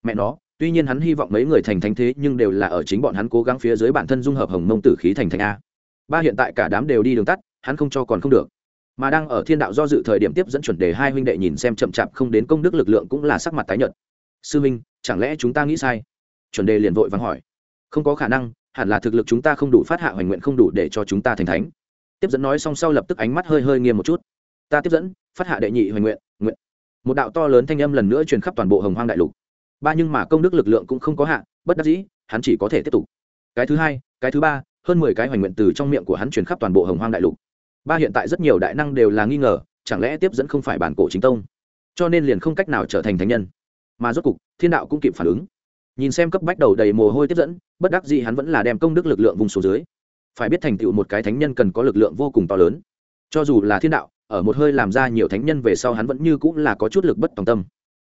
Speaker 1: Mẹ nó, tuy nhiên hắn hy vọng mấy người thành thánh thế nhưng đều là ở chính bọn hắn cố gắng phía dưới bản thân dung hợp hồng mông tử khí thành thành a. Ba hiện tại cả đám đều đi đường tắt, hắn không cho còn không được. Mà đang ở thiên đạo do dự thời điểm tiếp dẫn chuẩn đề hai huynh đệ nhìn xem chậm chạp không đến công đức lực lượng cũng là sắc mặt tái nhợt. Sư minh, chẳng lẽ chúng ta nghĩ sai? Chuẩn đề liền vội vắng hỏi. Không có khả năng hẳn là thực lực chúng ta không đủ phát hạ hoành nguyện không đủ để cho chúng ta thành thánh. Tiếp dẫn nói xong sau lập tức ánh mắt hơi hơi nghiêm một chút. Ta tiếp dẫn, phát hạ đệ nhị hoành nguyện nguyện. Một đạo to lớn thanh âm lần nữa truyền khắp toàn bộ hồng hoang đại lục. Ba nhưng mà công đức lực lượng cũng không có hạ, bất đắc dĩ, hắn chỉ có thể tiếp tục. Cái thứ hai, cái thứ ba, hơn mười cái hoành nguyện từ trong miệng của hắn truyền khắp toàn bộ hồng hoang đại lục. Ba hiện tại rất nhiều đại năng đều là nghi ngờ, chẳng lẽ tiếp dẫn không phải bản cổ chính tông? Cho nên liền không cách nào trở thành thánh nhân. Mà rốt cục, thiên đạo cũng kịp phản ứng. Nhìn xem cấp bách đầu đầy mồ hôi tiếp dẫn bất đắc dĩ hắn vẫn là đem công đức lực lượng vùng xuống dưới. Phải biết thành tựu một cái thánh nhân cần có lực lượng vô cùng to lớn. Cho dù là thiên đạo, ở một hơi làm ra nhiều thánh nhân về sau hắn vẫn như cũng là có chút lực bất tòng tâm.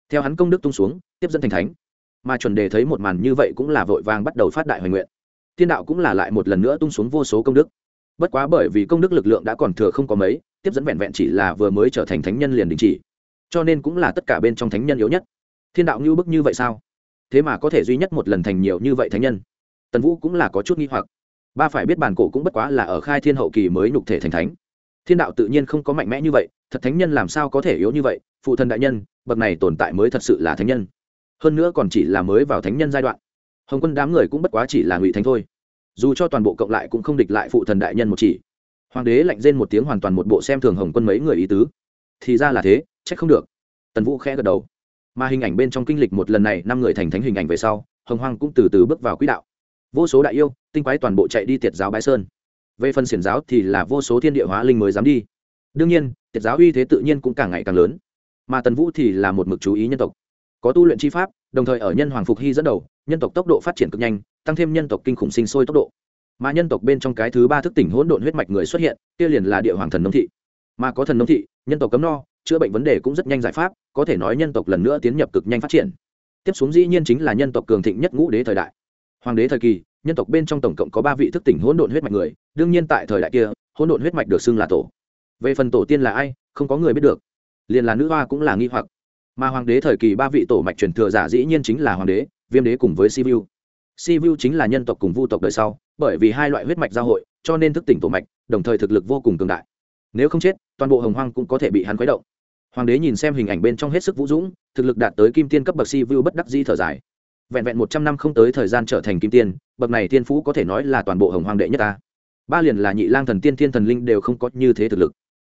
Speaker 1: Theo hắn công đức tung xuống, tiếp dẫn thành thánh. Mà chuẩn đề thấy một màn như vậy cũng là vội vàng bắt đầu phát đại hoành nguyện. Thiên đạo cũng là lại một lần nữa tung xuống vô số công đức. Bất quá bởi vì công đức lực lượng đã còn thừa không có mấy, tiếp dẫn vẹn vẹn chỉ là vừa mới trở thành thánh nhân liền đình chỉ. Cho nên cũng là tất cả bên trong thánh nhân yếu nhất. Thiên đạo như bức như vậy sao? Thế mà có thể duy nhất một lần thành nhiều như vậy thánh nhân tần vũ cũng là có chút nghi hoặc. Ba phải biết bản cổ cũng bất quá là ở khai thiên hậu kỳ mới nhục thể thành thánh. Thiên đạo tự nhiên không có mạnh mẽ như vậy, thật thánh nhân làm sao có thể yếu như vậy, phụ thần đại nhân, bậc này tồn tại mới thật sự là thánh nhân. Hơn nữa còn chỉ là mới vào thánh nhân giai đoạn. Hồng quân đám người cũng bất quá chỉ là ngụy thánh thôi. Dù cho toàn bộ cộng lại cũng không địch lại phụ thần đại nhân một chỉ. Hoàng đế lạnh rên một tiếng hoàn toàn một bộ xem thường hồng quân mấy người ý tứ. Thì ra là thế, trách không được. Tần vũ khẽ gật đầu. Mà hình ảnh bên trong kinh lịch một lần này năm người thành thánh hình ảnh về sau, hồng hoàng cũng từ từ bước vào quỹ đạo vô số đại yêu, tinh quái toàn bộ chạy đi tiệt giáo bái sơn. Về phần xiển giáo thì là vô số thiên địa hóa linh mới dám đi. Đương nhiên, tiệt giáo uy thế tự nhiên cũng càng ngày càng lớn. Mà tần vũ thì là một mực chú ý nhân tộc. Có tu luyện chi pháp, đồng thời ở nhân hoàng phục hy dẫn đầu, nhân tộc tốc độ phát triển cực nhanh, tăng thêm nhân tộc kinh khủng sinh sôi tốc độ. Mà nhân tộc bên trong cái thứ ba thức tỉnh hỗn độn huyết mạch người xuất hiện, kia liền là địa hoàng thần nông thị. Mà có thần nông thị, nhân tộc cấm no, chữa bệnh vấn đề cũng rất nhanh giải pháp, có thể nói nhân tộc lần nữa tiến nhập cực nhanh phát triển. Tiếp xuống dĩ nhiên chính là nhân tộc cường thịnh nhất ngũ đế thời đại hoàng đế thời kỳ, nhân tộc bên trong tổng cộng có ba vị thức tỉnh hỗn độn huyết mạch người, đương nhiên tại thời đại kia, hỗn độn huyết mạch được xưng là tổ. Về phần tổ tiên là ai, không có người biết được. Liền là nữ hoa cũng là nghi hoặc. Mà hoàng đế thời kỳ ba vị tổ mạch truyền thừa giả dĩ nhiên chính là hoàng đế, viêm đế cùng với sivu. Sivu chính là nhân tộc cùng vu tộc đời sau, bởi vì hai loại huyết mạch giao hội, cho nên thức tỉnh tổ mạch, đồng thời thực lực vô cùng cường đại. Nếu không chết, toàn bộ hồng hoang cũng có thể bị hắn khuấy động. Hoàng đế nhìn xem hình ảnh bên trong hết sức vũ dũng, thực lực đạt tới kim tiên cấp bậc si vu bất đắc di thở dài vẹn vẹn một trăm năm không tới thời gian trở thành kim tiên, bậc này tiên phú có thể nói là toàn bộ hồng hoàng đệ nhất ta. Ba liền là nhị lang thần tiên, thiên thần linh đều không có như thế thực lực.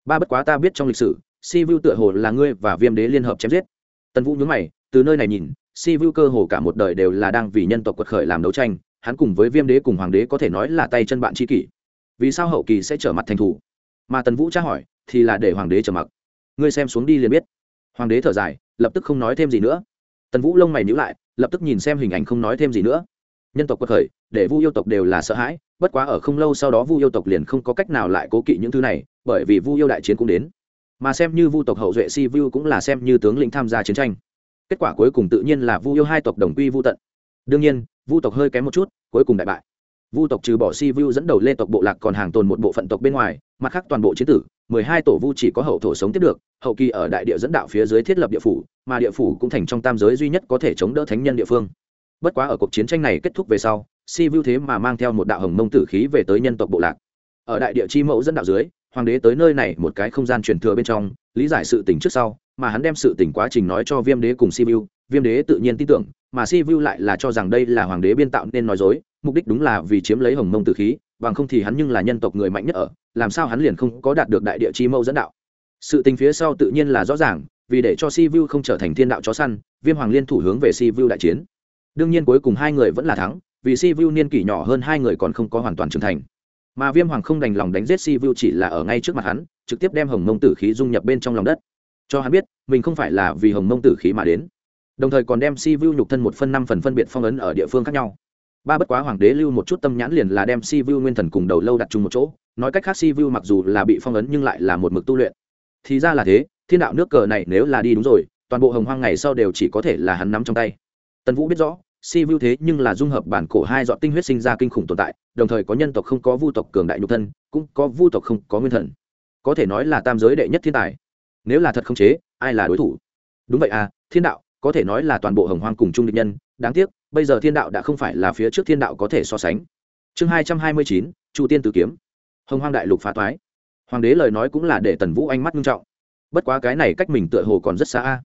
Speaker 1: Ba bất quá ta biết trong lịch sử, si vu tựa hồ là ngươi và viêm đế liên hợp chém giết. Tần vũ nhướng mày, từ nơi này nhìn, si vu cơ hồ cả một đời đều là đang vì nhân tộc quật khởi làm đấu tranh, hắn cùng với viêm đế cùng hoàng đế có thể nói là tay chân bạn tri kỷ. Vì sao hậu kỳ sẽ trở mặt thành thủ? Mà tần vũ tra hỏi, thì là để hoàng đế trở mặc. Ngươi xem xuống đi liền biết. Hoàng đế thở dài, lập tức không nói thêm gì nữa tần vũ lông mày nhữ lại, lập tức nhìn xem hình ảnh không nói thêm gì nữa. Nhân tộc quật khởi, để vu yêu tộc đều là sợ hãi, bất quá ở không lâu sau đó vu yêu tộc liền không có cách nào lại cố kỵ những thứ này, bởi vì vu yêu đại chiến cũng đến. Mà xem như vu tộc hậu duệ si vu cũng là xem như tướng lĩnh tham gia chiến tranh. Kết quả cuối cùng tự nhiên là vu yêu hai tộc đồng quy vu tận. Đương nhiên, vu tộc hơi kém một chút, cuối cùng đại bại vu tộc trừ bỏ si vu dẫn đầu lê tộc bộ lạc còn hàng tồn một bộ phận tộc bên ngoài, mặt khác toàn bộ chiến tử, mười hai tổ vu chỉ có hậu thổ sống tiếp được, hậu kỳ ở đại địa dẫn đạo phía dưới thiết lập địa phủ, mà địa phủ cũng thành trong tam giới duy nhất có thể chống đỡ thánh nhân địa phương. Bất quá ở cuộc chiến tranh này kết thúc về sau, si vu thế mà mang theo một đạo hồng mông tử khí về tới nhân tộc bộ lạc. Ở đại địa chi mẫu dẫn đạo dưới, hoàng đế tới nơi này một cái không gian truyền thừa bên trong, lý giải sự tình trước sau, mà hắn đem sự tình quá trình nói cho viêm đế cùng si vu viêm đế tự nhiên tin tưởng, mà si vu lại là cho rằng đây là hoàng đế biên tạo nên nói dối, mục đích đúng là vì chiếm lấy hồng mông tử khí, bằng không thì hắn nhưng là nhân tộc người mạnh nhất ở, làm sao hắn liền không có đạt được đại địa chi mẫu dẫn đạo. Sự tình phía sau tự nhiên là rõ ràng, vì để cho si vu không trở thành thiên đạo chó săn, viêm hoàng liên thủ hướng về si vu đại chiến. Đương nhiên cuối cùng hai người vẫn là thắng, vì si vu niên kỷ nhỏ hơn hai người còn không có hoàn toàn trưởng thành. Mà viêm hoàng không đành lòng đánh giết si vu chỉ là ở ngay trước mặt hắn, trực tiếp đem hồng mông tử khí dung nhập bên trong lòng đất. Cho hắn biết, mình không phải là vì hồng mông tử khí mà đến đồng thời còn đem si vu nhục thân một phân năm phần phân biệt phong ấn ở địa phương khác nhau. Ba bất quá hoàng đế lưu một chút tâm nhãn liền là đem si vu nguyên thần cùng đầu lâu đặt chung một chỗ, nói cách khác si vu mặc dù là bị phong ấn nhưng lại là một mực tu luyện. Thì ra là thế, thiên đạo nước cờ này nếu là đi đúng rồi, toàn bộ hồng hoang ngày sau đều chỉ có thể là hắn nắm trong tay. Tần vũ biết rõ, si vu thế nhưng là dung hợp bản cổ hai dọn tinh huyết sinh ra kinh khủng tồn tại, đồng thời có nhân tộc không có vu tộc cường đại nhục thân, cũng có vu tộc không có nguyên thần. Có thể nói là tam giới đệ nhất thiên tài. Nếu là thật không chế, ai là đối thủ? Đúng vậy à thiên đạo có thể nói là toàn bộ hồng hoang cùng chung địch nhân, đáng tiếc, bây giờ thiên đạo đã không phải là phía trước thiên đạo có thể so sánh. Chương hai trăm hai mươi chín, chu tiên tử kiếm. Hồng hoang đại lục phá toái. Hoàng đế lời nói cũng là để tần vũ ánh mắt nghiêm trọng. Bất quá cái này cách mình tựa hồ còn rất xa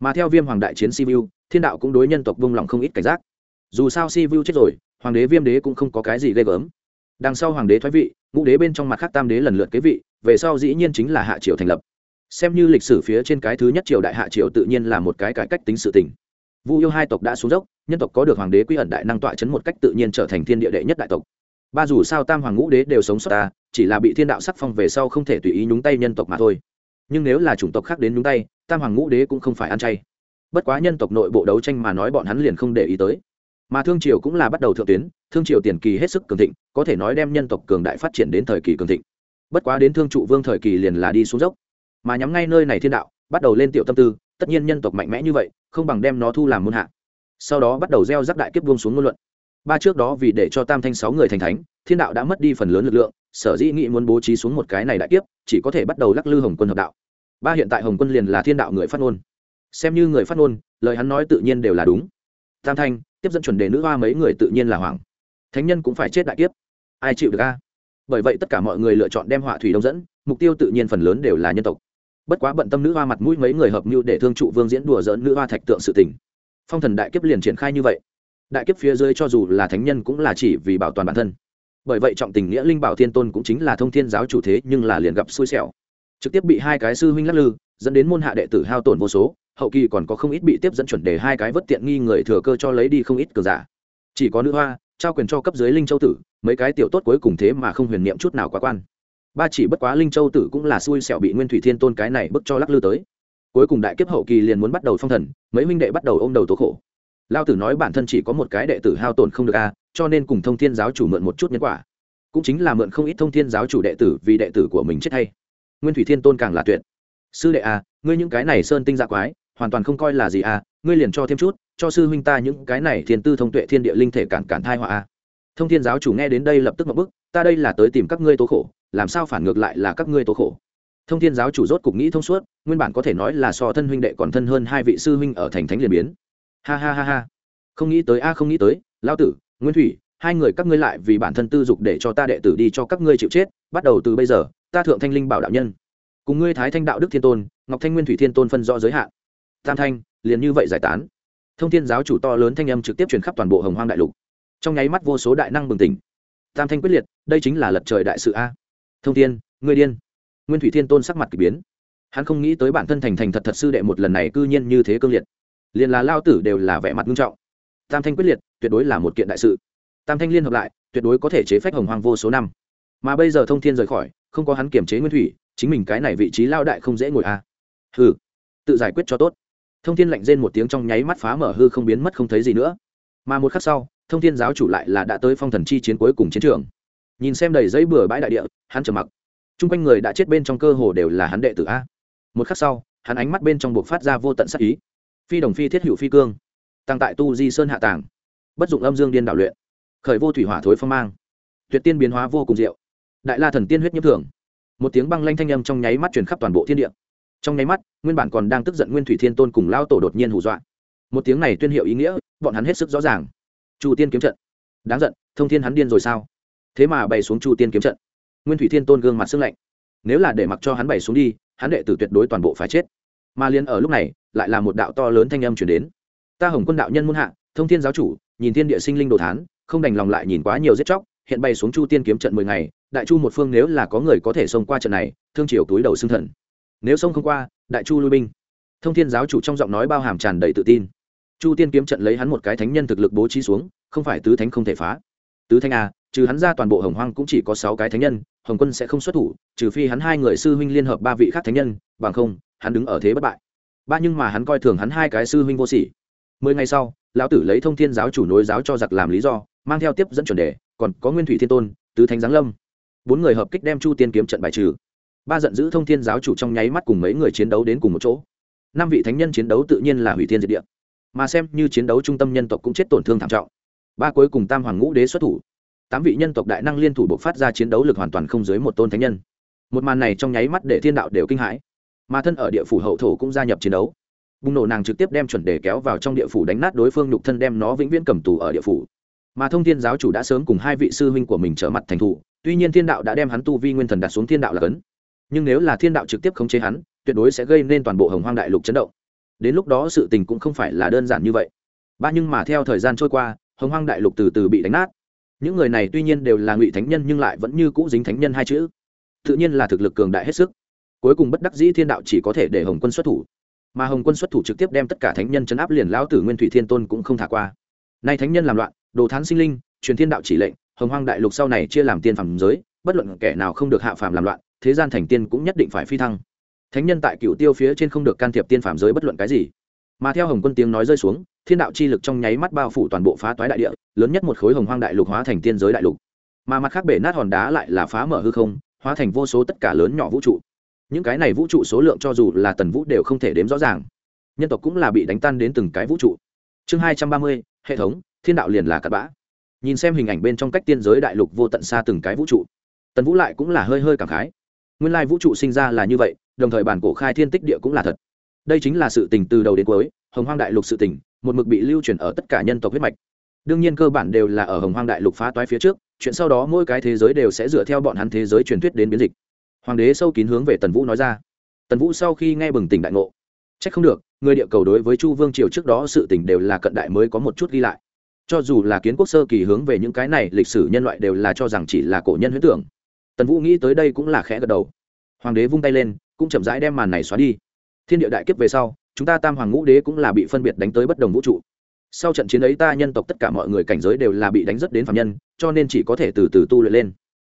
Speaker 1: mà theo viêm hoàng đại chiến si vu thiên đạo cũng đối nhân tộc vung lòng không ít cảnh giác. Dù sao si vu chết rồi, hoàng đế viêm đế cũng không có cái gì ghê gớm. Đằng sau hoàng đế thoái vị, ngũ đế bên trong mặt khác tam đế lần lượt kế vị, về sau dĩ nhiên chính là hạ triều thành lập xem như lịch sử phía trên cái thứ nhất triều đại hạ triều tự nhiên là một cái cải cách tính sự tình. Vu yêu hai tộc đã xuống dốc, nhân tộc có được hoàng đế quy ẩn đại năng tọa chấn một cách tự nhiên trở thành thiên địa đệ nhất đại tộc. Ba dù sao tam hoàng ngũ đế đều sống sót ta, chỉ là bị thiên đạo sắc phong về sau không thể tùy ý nhúng tay nhân tộc mà thôi. Nhưng nếu là chủng tộc khác đến nhúng tay, tam hoàng ngũ đế cũng không phải ăn chay. Bất quá nhân tộc nội bộ đấu tranh mà nói bọn hắn liền không để ý tới. Mà thương triều cũng là bắt đầu thượng tuyến, thương triều tiền kỳ hết sức cường thịnh, có thể nói đem nhân tộc cường đại phát triển đến thời kỳ cường thịnh. Bất quá đến thương trụ vương thời kỳ liền là đi xuống dốc mà nhắm ngay nơi này thiên đạo, bắt đầu lên tiểu tâm tư, tất nhiên nhân tộc mạnh mẽ như vậy, không bằng đem nó thu làm môn hạ. Sau đó bắt đầu gieo rắc đại kiếp buông xuống ngôn luận. Ba trước đó vì để cho tam thanh sáu người thành thánh, thiên đạo đã mất đi phần lớn lực lượng, sở dĩ nghĩ muốn bố trí xuống một cái này đại kiếp, chỉ có thể bắt đầu lắc lư hồng quân hợp đạo. Ba hiện tại hồng quân liền là thiên đạo người phát ngôn. Xem như người phát ngôn, lời hắn nói tự nhiên đều là đúng. Tam thanh, tiếp dẫn chuẩn đề nữ hoa mấy người tự nhiên là hoàng thánh nhân cũng phải chết đại kiếp. Ai chịu được a? Bởi vậy tất cả mọi người lựa chọn đem họa thủy đông dẫn, mục tiêu tự nhiên phần lớn đều là nhân tộc bất quá bận tâm nữ hoa mặt mũi mấy người hợp mưu để thương trụ vương diễn đùa dỡn nữ hoa thạch tượng sự tình. Phong thần đại kiếp liền triển khai như vậy. Đại kiếp phía dưới cho dù là thánh nhân cũng là chỉ vì bảo toàn bản thân. Bởi vậy trọng tình nghĩa linh bảo thiên tôn cũng chính là thông thiên giáo chủ thế nhưng là liền gặp xui xẻo. Trực tiếp bị hai cái sư huynh lắc lư, dẫn đến môn hạ đệ tử hao tổn vô số, hậu kỳ còn có không ít bị tiếp dẫn chuẩn đề hai cái vất tiện nghi người thừa cơ cho lấy đi không ít cờ giả. Chỉ có nữ hoa, trao quyền cho cấp dưới linh châu tử, mấy cái tiểu tốt cuối cùng thế mà không huyền niệm chút nào quá quan ba chỉ bất quá linh châu tử cũng là xui xẻo bị nguyên thủy thiên tôn cái này bức cho lắc lư tới. Cuối cùng đại kiếp hậu kỳ liền muốn bắt đầu phong thần, mấy huynh đệ bắt đầu ôm đầu tố khổ. Lao tử nói bản thân chỉ có một cái đệ tử hao tổn không được a, cho nên cùng thông thiên giáo chủ mượn một chút nhân quả. Cũng chính là mượn không ít thông thiên giáo chủ đệ tử vì đệ tử của mình chết hay. Nguyên thủy thiên tôn càng là tuyệt. Sư đệ a, ngươi những cái này sơn tinh dạ quái, hoàn toàn không coi là gì a, ngươi liền cho thêm chút, cho sư huynh ta những cái này thiên tư thông tuệ thiên địa linh thể cản cản thai họa a. Thông thiên giáo chủ nghe đến đây lập tức ngậm bức, ta đây là tới tìm các ngươi tố khổ làm sao phản ngược lại là các ngươi tố khổ? Thông thiên giáo chủ rốt cục nghĩ thông suốt, nguyên bản có thể nói là so thân huynh đệ còn thân hơn hai vị sư huynh ở thành thánh liền biến. Ha ha ha ha. Không nghĩ tới, a, không nghĩ tới lao tử, nguyên thủy, hai người các ngươi lại vì bản thân tư dục để cho ta đệ tử đi cho các ngươi chịu chết, bắt đầu từ bây giờ, ta thượng thanh linh bảo đạo nhân. Cùng ngươi thái thanh đạo đức thiên tôn, ngọc thanh nguyên thủy thiên tôn phân rõ giới hạn. Tam thanh, liền như vậy giải tán. Thông thiên giáo chủ to lớn thanh âm trực tiếp truyền khắp toàn bộ hồng hoang đại lục. Trong nháy mắt vô số đại năng bừng tỉnh. Tam thanh quyết liệt, đây chính là lật trời đại sự a thông thiên, ngươi điên. Nguyên thủy thiên tôn sắc mặt k ỳ biến. Hắn không nghĩ tới bản thân thành thành thật thật sư đệ một lần này cư nhiên như thế cương liệt. Liền là lao tử đều là vẻ mặt nghiêm trọng. Tam thanh quyết liệt, tuyệt đối là một kiện đại sự. Tam thanh liên hợp lại, tuyệt đối có thể chế phách hồng hoang vô số năm. Mà bây giờ thông thiên rời khỏi, không có hắn kiểm chế nguyên thủy, chính mình cái này vị trí lao đại không dễ ngồi à. hừ, tự giải quyết cho tốt. Thông thiên lạnh rên một tiếng trong nháy mắt phá mở hư không biến mất không thấy gì nữa. Mà một khắc sau, thông thiên giáo chủ lại là đã tới phong thần chi chiến cuối cùng chiến trường nhìn xem đầy giấy bừa bãi đại địa, hắn trầm mặc. T r u n g quanh người đã chết bên trong cơ hồ đều là hắn đệ tử a. Một khắc sau, hắn ánh mắt bên trong buộc phát ra vô tận sắc ý. Phi đồng phi thiết hữu phi cương, tăng tại tu di sơn hạ tàng, bất dụng âm dương điên đạo luyện, khởi vô thủy hỏa thối phong mang, tuyệt tiên biến hóa vô cùng diệu. Đại la thần tiên huyết nhiễm thường, một tiếng băng lanh thanh âm trong nháy mắt truyền khắp toàn bộ thiên địa. Trong nháy mắt, nguyên bản còn đang tức giận nguyên thủy thiên tôn cùng lao tổ đột nhiên hù dọa. Một tiếng này tuyên hiệu ý nghĩa, bọn hắn hết sức rõ ràng. Chu tiên kiếm trận. Đáng giận, thông thiên hắn điên rồi sao? Thế mà bày xuống chu tiên kiếm trận. Nguyên thủy thiên tôn gương mặt sưng lạnh. Nếu là để mặc cho hắn bày xuống đi, hắn đệ tử tuyệt đối toàn bộ phải chết. Mà liên ở lúc này, lại là một đạo to lớn thanh âm chuyển đến. Ta hồng quân đạo nhân muôn hạ, thông thiên giáo chủ, nhìn thiên địa sinh linh đồ thán, không đành lòng lại nhìn quá nhiều giết chóc, hiện bày xuống chu tiên kiếm trận mười ngày, đại chu một phương nếu là có người có thể xông qua trận này, thương triều túi đầu xưng thần. Nếu xông không qua, đại chu lui binh. Thông thiên giáo chủ trong giọng nói bao hàm tràn đầy tự tin. Chu tiên kiếm trận lấy hắn một cái thánh nhân thực lực bố trí xuống, không phải tứ thánh không thể phá. Tứ thánh a trừ hắn ra toàn bộ hồng hoang cũng chỉ có sáu cái thánh nhân, hồng quân sẽ không xuất thủ, trừ phi hắn hai người sư huynh liên hợp ba vị khác thánh nhân, bằng không, hắn đứng ở thế bất bại. Ba nhưng mà hắn coi thường hắn hai cái sư huynh vô sỉ. Mười ngày sau, lão tử lấy thông thiên giáo chủ nối giáo cho giặc làm lý do, mang theo tiếp dẫn chuẩn đề, còn có nguyên thủy thiên tôn, tứ thánh giáng lâm. Bốn người hợp kích đem chu tiên kiếm trận bài trừ. Ba giận dữ thông thiên giáo chủ trong nháy mắt cùng mấy người chiến đấu đến cùng một chỗ. Năm vị thánh nhân chiến đấu tự nhiên là hủy thiên diệt địa. Mà xem như chiến đấu trung tâm nhân tộc cũng chết tổn thương thảm trọng. Ba cuối cùng tam hoàng ngũ đế xuất thủ tám vị nhân tộc đại năng liên thủ bộc phát ra chiến đấu lực hoàn toàn không dưới một tôn thánh nhân. Một màn này trong nháy mắt để thiên đạo đều kinh hãi. Mà thân ở địa phủ hậu thổ cũng gia nhập chiến đấu. Bùng nổ nàng trực tiếp đem chuẩn đề kéo vào trong địa phủ đánh nát đối phương nhục thân đem nó vĩnh viễn cầm tù ở địa phủ. Mà thông thiên giáo chủ đã sớm cùng hai vị sư huynh của mình trở mặt thành thủ, tuy nhiên thiên đạo đã đem hắn tu vi nguyên thần đặt xuống thiên đạo là cấn. Nhưng nếu là thiên đạo trực tiếp khống chế hắn, tuyệt đối sẽ gây nên toàn bộ hồng hoang đại lục chấn động. Đến lúc đó sự tình cũng không phải là đơn giản như vậy. Ba nhưng mà theo thời gian trôi qua, hồng hoang đại lục từ từ bị đánh nát những người này tuy nhiên đều là ngụy thánh nhân nhưng lại vẫn như cũ dính thánh nhân hai chữ. Tự nhiên là thực lực cường đại hết sức. Cuối cùng bất đắc dĩ thiên đạo chỉ có thể để hồng quân xuất thủ. Mà hồng quân xuất thủ trực tiếp đem tất cả thánh nhân chấn áp liền lão tử nguyên thủy thiên tôn cũng không thả qua. Nay thánh nhân làm loạn, đồ thán sinh linh, truyền thiên đạo chỉ lệnh, hồng hoang đại lục sau này chia làm tiên phàm giới, bất luận kẻ nào không được hạ phàm làm loạn, thế gian thành tiên cũng nhất định phải phi thăng. Thánh nhân tại cựu tiêu phía trên không được can thiệp tiên phàm giới bất luận cái gì mà theo hồng quân tiếng nói rơi xuống, thiên đạo chi lực trong nháy mắt bao phủ toàn bộ phá toái đại địa, lớn nhất một khối hồng hoang đại lục hóa thành tiên giới đại lục. Mà mặt khác bể nát hòn đá lại là phá mở hư không, hóa thành vô số tất cả lớn nhỏ vũ trụ. Những cái này vũ trụ số lượng cho dù là tần vũ đều không thể đếm rõ ràng. Nhân tộc cũng là bị đánh tan đến từng cái vũ trụ. Chương hai trăm ba mươi, hệ thống, thiên đạo liền là cặp bã. Nhìn xem hình ảnh bên trong cách tiên giới đại lục vô tận xa từng cái vũ trụ, tần vũ lại cũng là hơi hơi cảm khái. Nguyên lai vũ trụ sinh ra là như vậy, đồng thời bản cổ khai thiên tích địa cũng là thật đây chính là sự tình từ đầu đến cuối, hồng hoang đại lục sự tình, một mực bị lưu truyền ở tất cả nhân tộc huyết mạch. Đương nhiên cơ bản đều là ở hồng hoang đại lục phá toái phía trước, chuyện sau đó mỗi cái thế giới đều sẽ dựa theo bọn hắn thế giới truyền thuyết đến biến dịch. Hoàng đế sâu kín hướng về tần vũ nói ra. Tần vũ sau khi nghe bừng tỉnh đại ngộ c h ắ c không được, người địa cầu đối với chu vương triều trước đó sự tình đều là cận đại mới có một chút ghi lại. Cho dù là kiến quốc sơ kỳ hướng về những cái này, lịch sử nhân loại đều là cho rằng chỉ là cổ nhân huyết tưởng. Tần vũ nghĩ tới đây cũng là khẽ gật đầu. Hoàng đế vung tay lên, cũng chậm rãi đem màn này xóa đi thiên địa đại kiếp về sau, chúng ta tam hoàng ngũ đế cũng là bị phân biệt đánh tới bất đồng vũ trụ. Sau trận chiến ấy ta nhân tộc tất cả mọi người cảnh giới đều là bị đánh rất đến phạm nhân, cho nên chỉ có thể từ từ tu luyện lên.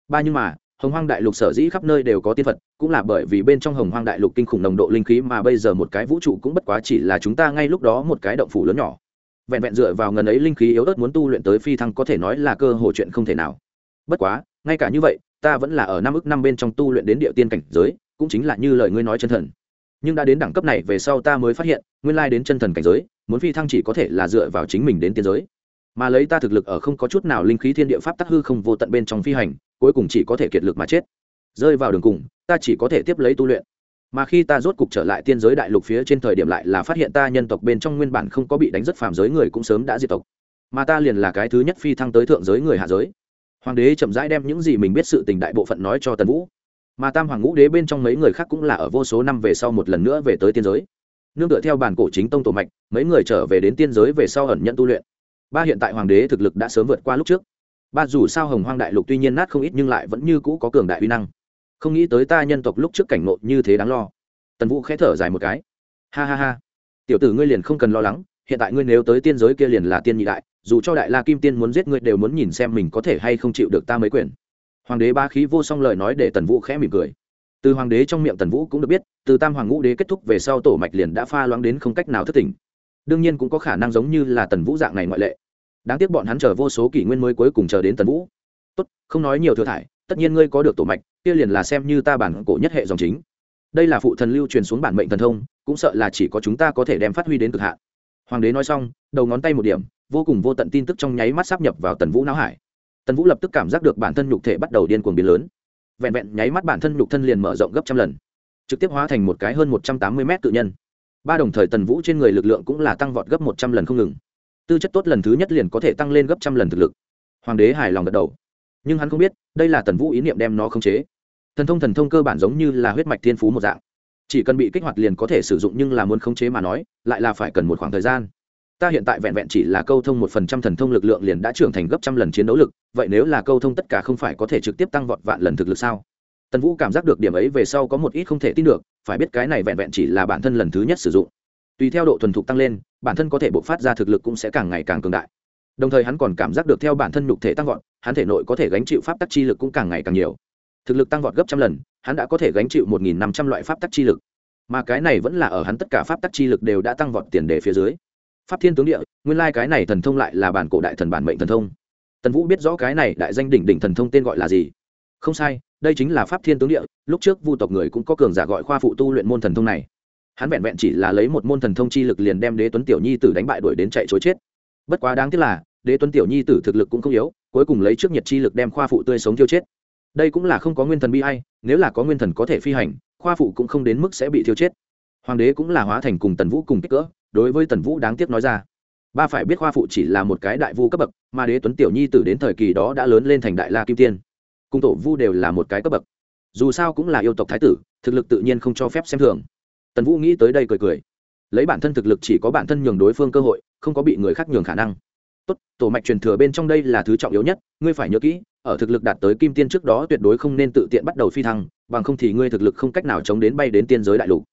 Speaker 1: Ba nhưng mà, hồng hoang đại lục sở dĩ khắp nơi đều có tiên phật, cũng là bởi vì bên trong hồng hoang đại lục kinh khủng nồng độ linh khí mà bây giờ một cái vũ trụ cũng bất quá chỉ là chúng ta ngay lúc đó một cái động phủ lớn nhỏ. Vẹn vẹn dựa vào ngần ấy linh khí yếu ớt muốn tu luyện tới phi thăng có thể nói là cơ hội chuyện không thể nào. Bất quá, ngay cả như vậy, ta vẫn là ở năm ức năm bên trong tu luyện đến địa tiên cảnh giới, cũng chính là như lời ngươi nói chân thần nhưng đã đến đẳng cấp này về sau ta mới phát hiện, nguyên lai đến chân thần cảnh giới, muốn phi thăng chỉ có thể là dựa vào chính mình đến tiên giới. Mà lấy ta thực lực ở không có chút nào linh khí thiên địa pháp tắc hư không vô tận bên trong phi hành, cuối cùng chỉ có thể kiệt lực mà chết. Rơi vào đường cùng, ta chỉ có thể tiếp lấy tu luyện. Mà khi ta rốt cục trở lại tiên giới đại lục phía trên thời điểm lại là phát hiện ta nhân tộc bên trong nguyên bản không có bị đánh rất phàm giới người cũng sớm đã diệt tộc. Mà ta liền là cái thứ nhất phi thăng tới thượng giới người hạ giới. Hoàng đế chậm rãi đem những gì mình biết sự tình đại bộ phận nói cho tần vũ mà tam hoàng ngũ đế bên trong mấy người khác cũng là ở vô số năm về sau một lần nữa về tới tiên giới. Nương tựa theo bản cổ chính tông tổ mạch, mấy người trở về đến tiên giới về sau ẩn nhận tu luyện. Ba hiện tại hoàng đế thực lực đã sớm vượt qua lúc trước. Ba dù sao hồng hoang đại lục tuy nhiên nát không ít nhưng lại vẫn như cũ có cường đại uy năng. Không nghĩ tới ta nhân tộc lúc trước cảnh ngộ như thế đáng lo. Tần vũ khẽ thở dài một cái. Ha ha ha. Tiểu tử ngươi liền không cần lo lắng, hiện tại ngươi nếu tới tiên giới kia liền là tiên nhị đại, dù cho đại la kim tiên muốn giết ngươi đều muốn nhìn xem mình có thể hay không chịu được ta mấy quyền hoàng đế ba khí vô song lời nói để tần vũ khẽ mỉm cười. Từ hoàng đế trong miệng tần vũ cũng được biết, từ tam hoàng ngũ đế kết thúc về sau tổ mạch liền đã pha loãng đến không cách nào thất tỉnh. Đương nhiên cũng có khả năng giống như là tần vũ dạng này ngoại lệ. Đáng tiếc bọn hắn chờ vô số kỷ nguyên mới cuối cùng chờ đến tần vũ. Tốt, không nói nhiều thừa thải, tất nhiên ngươi có được tổ mạch, kia liền là xem như ta bản cổ nhất hệ dòng chính. Đây là phụ thần lưu truyền xuống bản mệnh thần thông, cũng sợ là chỉ có chúng ta có thể đem phát huy đến cực hạn. Hoàng đế nói xong, đầu ngón tay một điểm, vô cùng vô tận tin tức trong nháy mắt sắp nhập vào tần vũ não hải tần vũ lập tức cảm giác được bản thân nhục thể bắt đầu điên cuồng biến lớn. Vẹn vẹn nháy mắt bản thân nhục thân liền mở rộng gấp trăm lần. Trực tiếp hóa thành một cái hơn một trăm tám mươi mét tự nhân. Ba đồng thời tần vũ trên người lực lượng cũng là tăng vọt gấp một trăm lần không ngừng. Tư chất tốt lần thứ nhất liền có thể tăng lên gấp trăm lần thực lực. Hoàng đế hài lòng gật đầu. Nhưng hắn không biết, đây là tần vũ ý niệm đem nó khống chế. Thần thông thần thông cơ bản giống như là huyết mạch thiên phú một dạng. Chỉ cần bị kích hoạt liền có thể sử dụng nhưng là muốn khống chế mà nói, lại là phải cần một khoảng thời gian ta hiện tại vẹn vẹn chỉ là câu thông một phần trăm thần thông lực lượng liền đã trưởng thành gấp trăm lần chiến đấu lực, vậy nếu là câu thông tất cả không phải có thể trực tiếp tăng vọt vạn lần thực lực sao? Tần vũ cảm giác được điểm ấy về sau có một ít không thể tin được, phải biết cái này vẹn vẹn chỉ là bản thân lần thứ nhất sử dụng. Tùy theo độ thuần thục tăng lên, bản thân có thể bộc phát ra thực lực cũng sẽ càng ngày càng cường đại. Đồng thời hắn còn cảm giác được theo bản thân nhục thể tăng vọt, hắn thể nội có thể gánh chịu pháp tắc chi lực cũng càng ngày càng nhiều. Thực lực tăng vọt gấp trăm lần, hắn đã có thể gánh chịu một nghìn năm trăm loại pháp tắc chi lực. Mà cái này vẫn là ở hắn tất cả pháp tắc chi lực đều đã tăng vọt tiền đề phía dưới pháp thiên tướng địa, nguyên lai cái này thần thông lại là bản cổ đại thần bản mệnh thần thông. Tần vũ biết rõ cái này đại danh đỉnh đỉnh thần thông tên gọi là gì. Không sai, đây chính là pháp thiên tướng địa, lúc trước vu tộc người cũng có cường giả gọi khoa phụ tu luyện môn thần thông này. Hắn vẹn vẹn chỉ là lấy một môn thần thông chi lực liền đem đế tuấn tiểu nhi tử đánh bại đuổi đến chạy chối chết. Bất quá đáng tiếc là, đế tuấn tiểu nhi tử thực lực cũng không yếu, cuối cùng lấy trước nhiệt chi lực đem khoa phụ tươi sống tiêu chết. Đây cũng là không có nguyên thần bi hay nếu là có nguyên thần có thể phi hành, khoa phụ cũng không đến mức sẽ bị thiêu chết. Hoàng đế cũng là hóa thành cùng tần vũ cùng kích cỡ đối với tần vũ đáng tiếc nói ra. Ba phải biết khoa phụ chỉ là một cái đại vu cấp bậc, mà đế tuấn tiểu nhi tử đến thời kỳ đó đã lớn lên thành đại la kim tiên. Cung tổ vu đều là một cái cấp bậc. Dù sao cũng là yêu tộc thái tử, thực lực tự nhiên không cho phép xem thường. Tần vũ nghĩ tới đây cười cười. Lấy bản thân thực lực chỉ có bản thân nhường đối phương cơ hội, không có bị người khác nhường khả năng. Tốt, tổ mạch truyền thừa bên trong đây là thứ trọng yếu nhất, ngươi phải nhớ kỹ, ở thực lực đạt tới kim tiên trước đó tuyệt đối không nên tự tiện bắt đầu phi thăng, bằng không thì ngươi thực lực không cách nào chống đến bay đến tiên giới đại lục.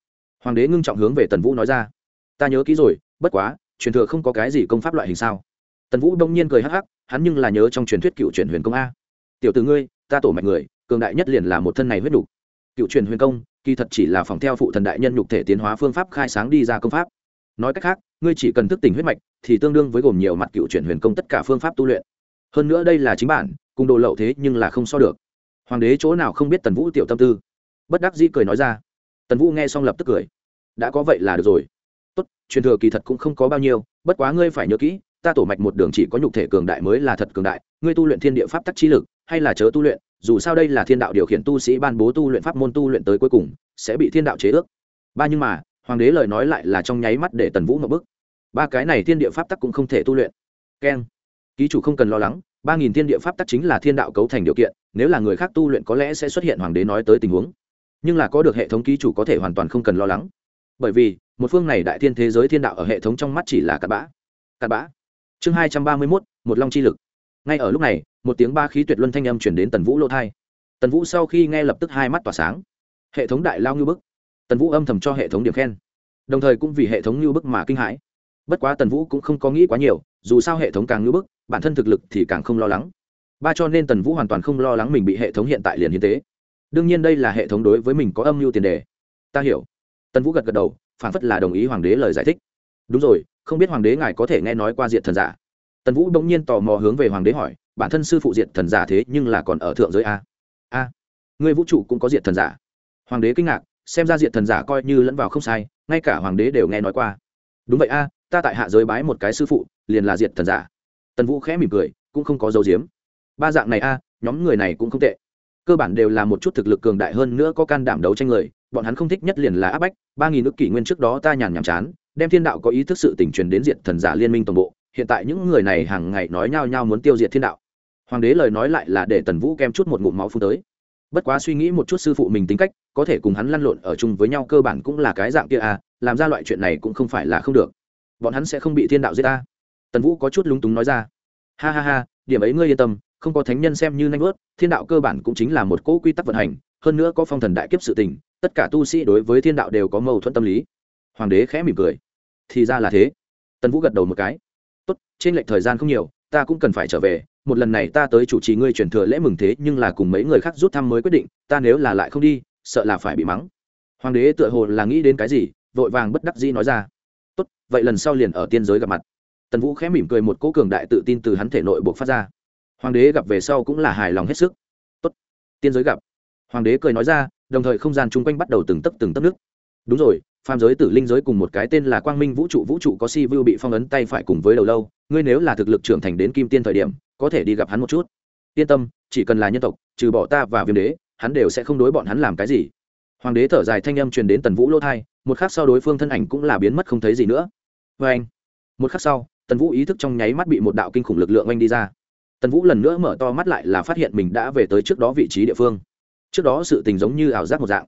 Speaker 1: Hoàng đế ngưng trọng hướng về tần vũ nói ra ta nhớ kỹ rồi, bất quá, truyền thừa không có cái gì công pháp loại hình sao? Tần vũ đông nhiên cười hắc hắc, hắn nhưng là nhớ trong truyền thuyết cựu truyền huyền công a. Tiểu từ ngươi, ta tổ mạch người, cường đại nhất liền là một thân này huyết đủ. cựu truyền huyền công, kỳ thật chỉ là phòng theo phụ thần đại nhân nhục thể tiến hóa phương pháp khai sáng đi ra công pháp. Nói cách khác, ngươi chỉ cần thức tỉnh huyết mạch, thì tương đương với gồm nhiều mặt cựu chuyển huyền công tất cả phương pháp tu luyện. Hơn nữa đây là chính bản, cùng đồ lậu thế nhưng là không so được. Hoàng đế chỗ nào không biết tần vũ tiểu tâm tư. Bất đắc dĩ cười nói ra. Tần vũ nghe xong lập tức cười. Đã có vậy là được rồi tốt, truyền thừa kỳ thật cũng không có bao nhiêu, bất quá ngươi phải nhớ kỹ, ta tổ mạch một đường chỉ có nhục thể cường đại mới là thật cường đại, ngươi tu luyện thiên địa pháp tắc chi lực, hay là chớ tu luyện, dù sao đây là thiên đạo điều khiển tu sĩ ban bố tu luyện pháp môn tu luyện tới cuối cùng, sẽ bị thiên đạo chế ước. Ba nhưng mà, hoàng đế lời nói lại là trong nháy mắt để tần vũ một bức. Ba cái này thiên địa pháp tắc cũng không thể tu luyện. Keng. Ký chủ không cần lo lắng, ba nghìn thiên địa pháp tắc chính là thiên đạo cấu thành điều kiện, nếu là người khác tu luyện có lẽ sẽ xuất hiện hoàng đế nói tới tình huống. Nhưng là có được hệ thống ký chủ có thể hoàn toàn không cần lo lắng. Bởi vì một phương này đại thiên thế giới thiên đạo ở hệ thống trong mắt chỉ là cặn bã. Cặn bã. Chương hai trăm ba mươi mốt, một long chi lực. Ngay ở lúc này, một tiếng ba khí tuyệt luân thanh âm chuyển đến tần vũ lỗ thai. Tần vũ sau khi nghe lập tức hai mắt tỏa sáng. Hệ thống đại lao ngư bức. Tần vũ âm thầm cho hệ thống điểm khen. Đồng thời cũng vì hệ thống ngư bức mà kinh hãi. Bất quá tần vũ cũng không có nghĩ quá nhiều, dù sao hệ thống càng ngư bức, bản thân thực lực thì càng không lo lắng. Ba cho nên tần vũ hoàn toàn không lo lắng mình bị hệ thống hiện tại liền hiến tế. Đương nhiên đây là hệ thống đối với mình có âm mưu tiền đề. Ta hiểu. Tần vũ gật gật đầu phản phất là đồng ý hoàng đế lời giải thích. Đúng rồi, không biết hoàng đế ngài có thể nghe nói qua diệt thần giả. Tần vũ bỗng nhiên tò mò hướng về hoàng đế hỏi, bản thân sư phụ diệt thần giả thế nhưng là còn ở thượng giới a? A người vũ trụ cũng có diệt thần giả. Hoàng đế kinh ngạc, xem ra diệt thần giả coi như lẫn vào không sai, ngay cả hoàng đế đều nghe nói qua. Đúng vậy a, ta tại hạ giới bái một cái sư phụ, liền là diệt thần giả. Tần vũ khẽ mỉm cười, cũng không có dấu diếm ba dạng này a, nhóm người này cũng không tệ. Cơ bản đều là một chút thực lực cường đại hơn nữa có can đảm đấu tranh người bọn hắn không thích nhất liền là áp bách, ba nghìn ước kỷ nguyên trước đó ta nhàn nhàm chán, đem thiên đạo có ý thức sự tỉnh truyền đến diện thần giả liên minh tổng bộ, hiện tại những người này hàng ngày nói nhau nhau muốn tiêu diệt thiên đạo. Hoàng đế lời nói lại là để tần vũ kem chút một ngụm máu phun tới. Bất quá suy nghĩ một chút sư phụ mình tính cách, có thể cùng hắn lăn lộn ở chung với nhau cơ bản cũng là cái dạng kia à làm ra loại chuyện này cũng không phải là không được. Bọn hắn sẽ không bị thiên đạo giết ta. Tần vũ có chút lúng túng nói ra. Ha ha ha, điểm ấy ngươi yên tâm, không có thánh nhân xem như nanh vớt thiên đạo cơ bản cũng chính là một cỗ quy tắc vận hành, hơn nữa có phong thần đại kiếp sự tình tất cả tu sĩ đối với thiên đạo đều có mâu thuẫn tâm lý. Hoàng đế khẽ mỉm cười. Thì ra là thế. Tần vũ gật đầu một cái. Tốt, trên lệch thời gian không nhiều, ta cũng cần phải trở về. Một lần này ta tới chủ trì ngươi truyền thừa lễ mừng thế, nhưng là cùng mấy người khác rút thăm mới quyết định, ta nếu là lại không đi, sợ là phải bị mắng. Hoàng đế tựa hồ là nghĩ đến cái gì, vội vàng bất đắc dĩ nói ra. Tốt, vậy lần sau liền ở tiên giới gặp mặt. Tần vũ khẽ mỉm cười một cỗ cường đại tự tin từ hắn thể nội buộc phát ra. Hoàng đế gặp về sau cũng là hài lòng hết sức. Tốt, tiên giới gặp. Hoàng đế cười nói ra đồng thời không gian chung quanh bắt đầu từng tấc từng tấc nước. Đúng rồi, phàm giới tử linh giới cùng một cái tên là quang minh vũ trụ vũ trụ có si vu bị phong ấn tay phải cùng với đầu lâu, ngươi nếu là thực lực trưởng thành đến kim tiên thời điểm, có thể đi gặp hắn một chút. Yên tâm, chỉ cần là nhân tộc, trừ bỏ ta và viêm đế, hắn đều sẽ không đối bọn hắn làm cái gì. Hoàng đế thở dài thanh âm truyền đến tần vũ lỗ thai, một khắc sau đối phương thân ảnh cũng là biến mất không thấy gì nữa. Vê anh, một khắc sau, tần vũ ý thức trong nháy mắt bị một đạo kinh khủng lực lượng oanh đi ra. Tần vũ lần nữa mở to mắt lại là phát hiện mình đã về tới trước đó vị trí địa phương trước đó sự tình giống như ảo giác một dạng.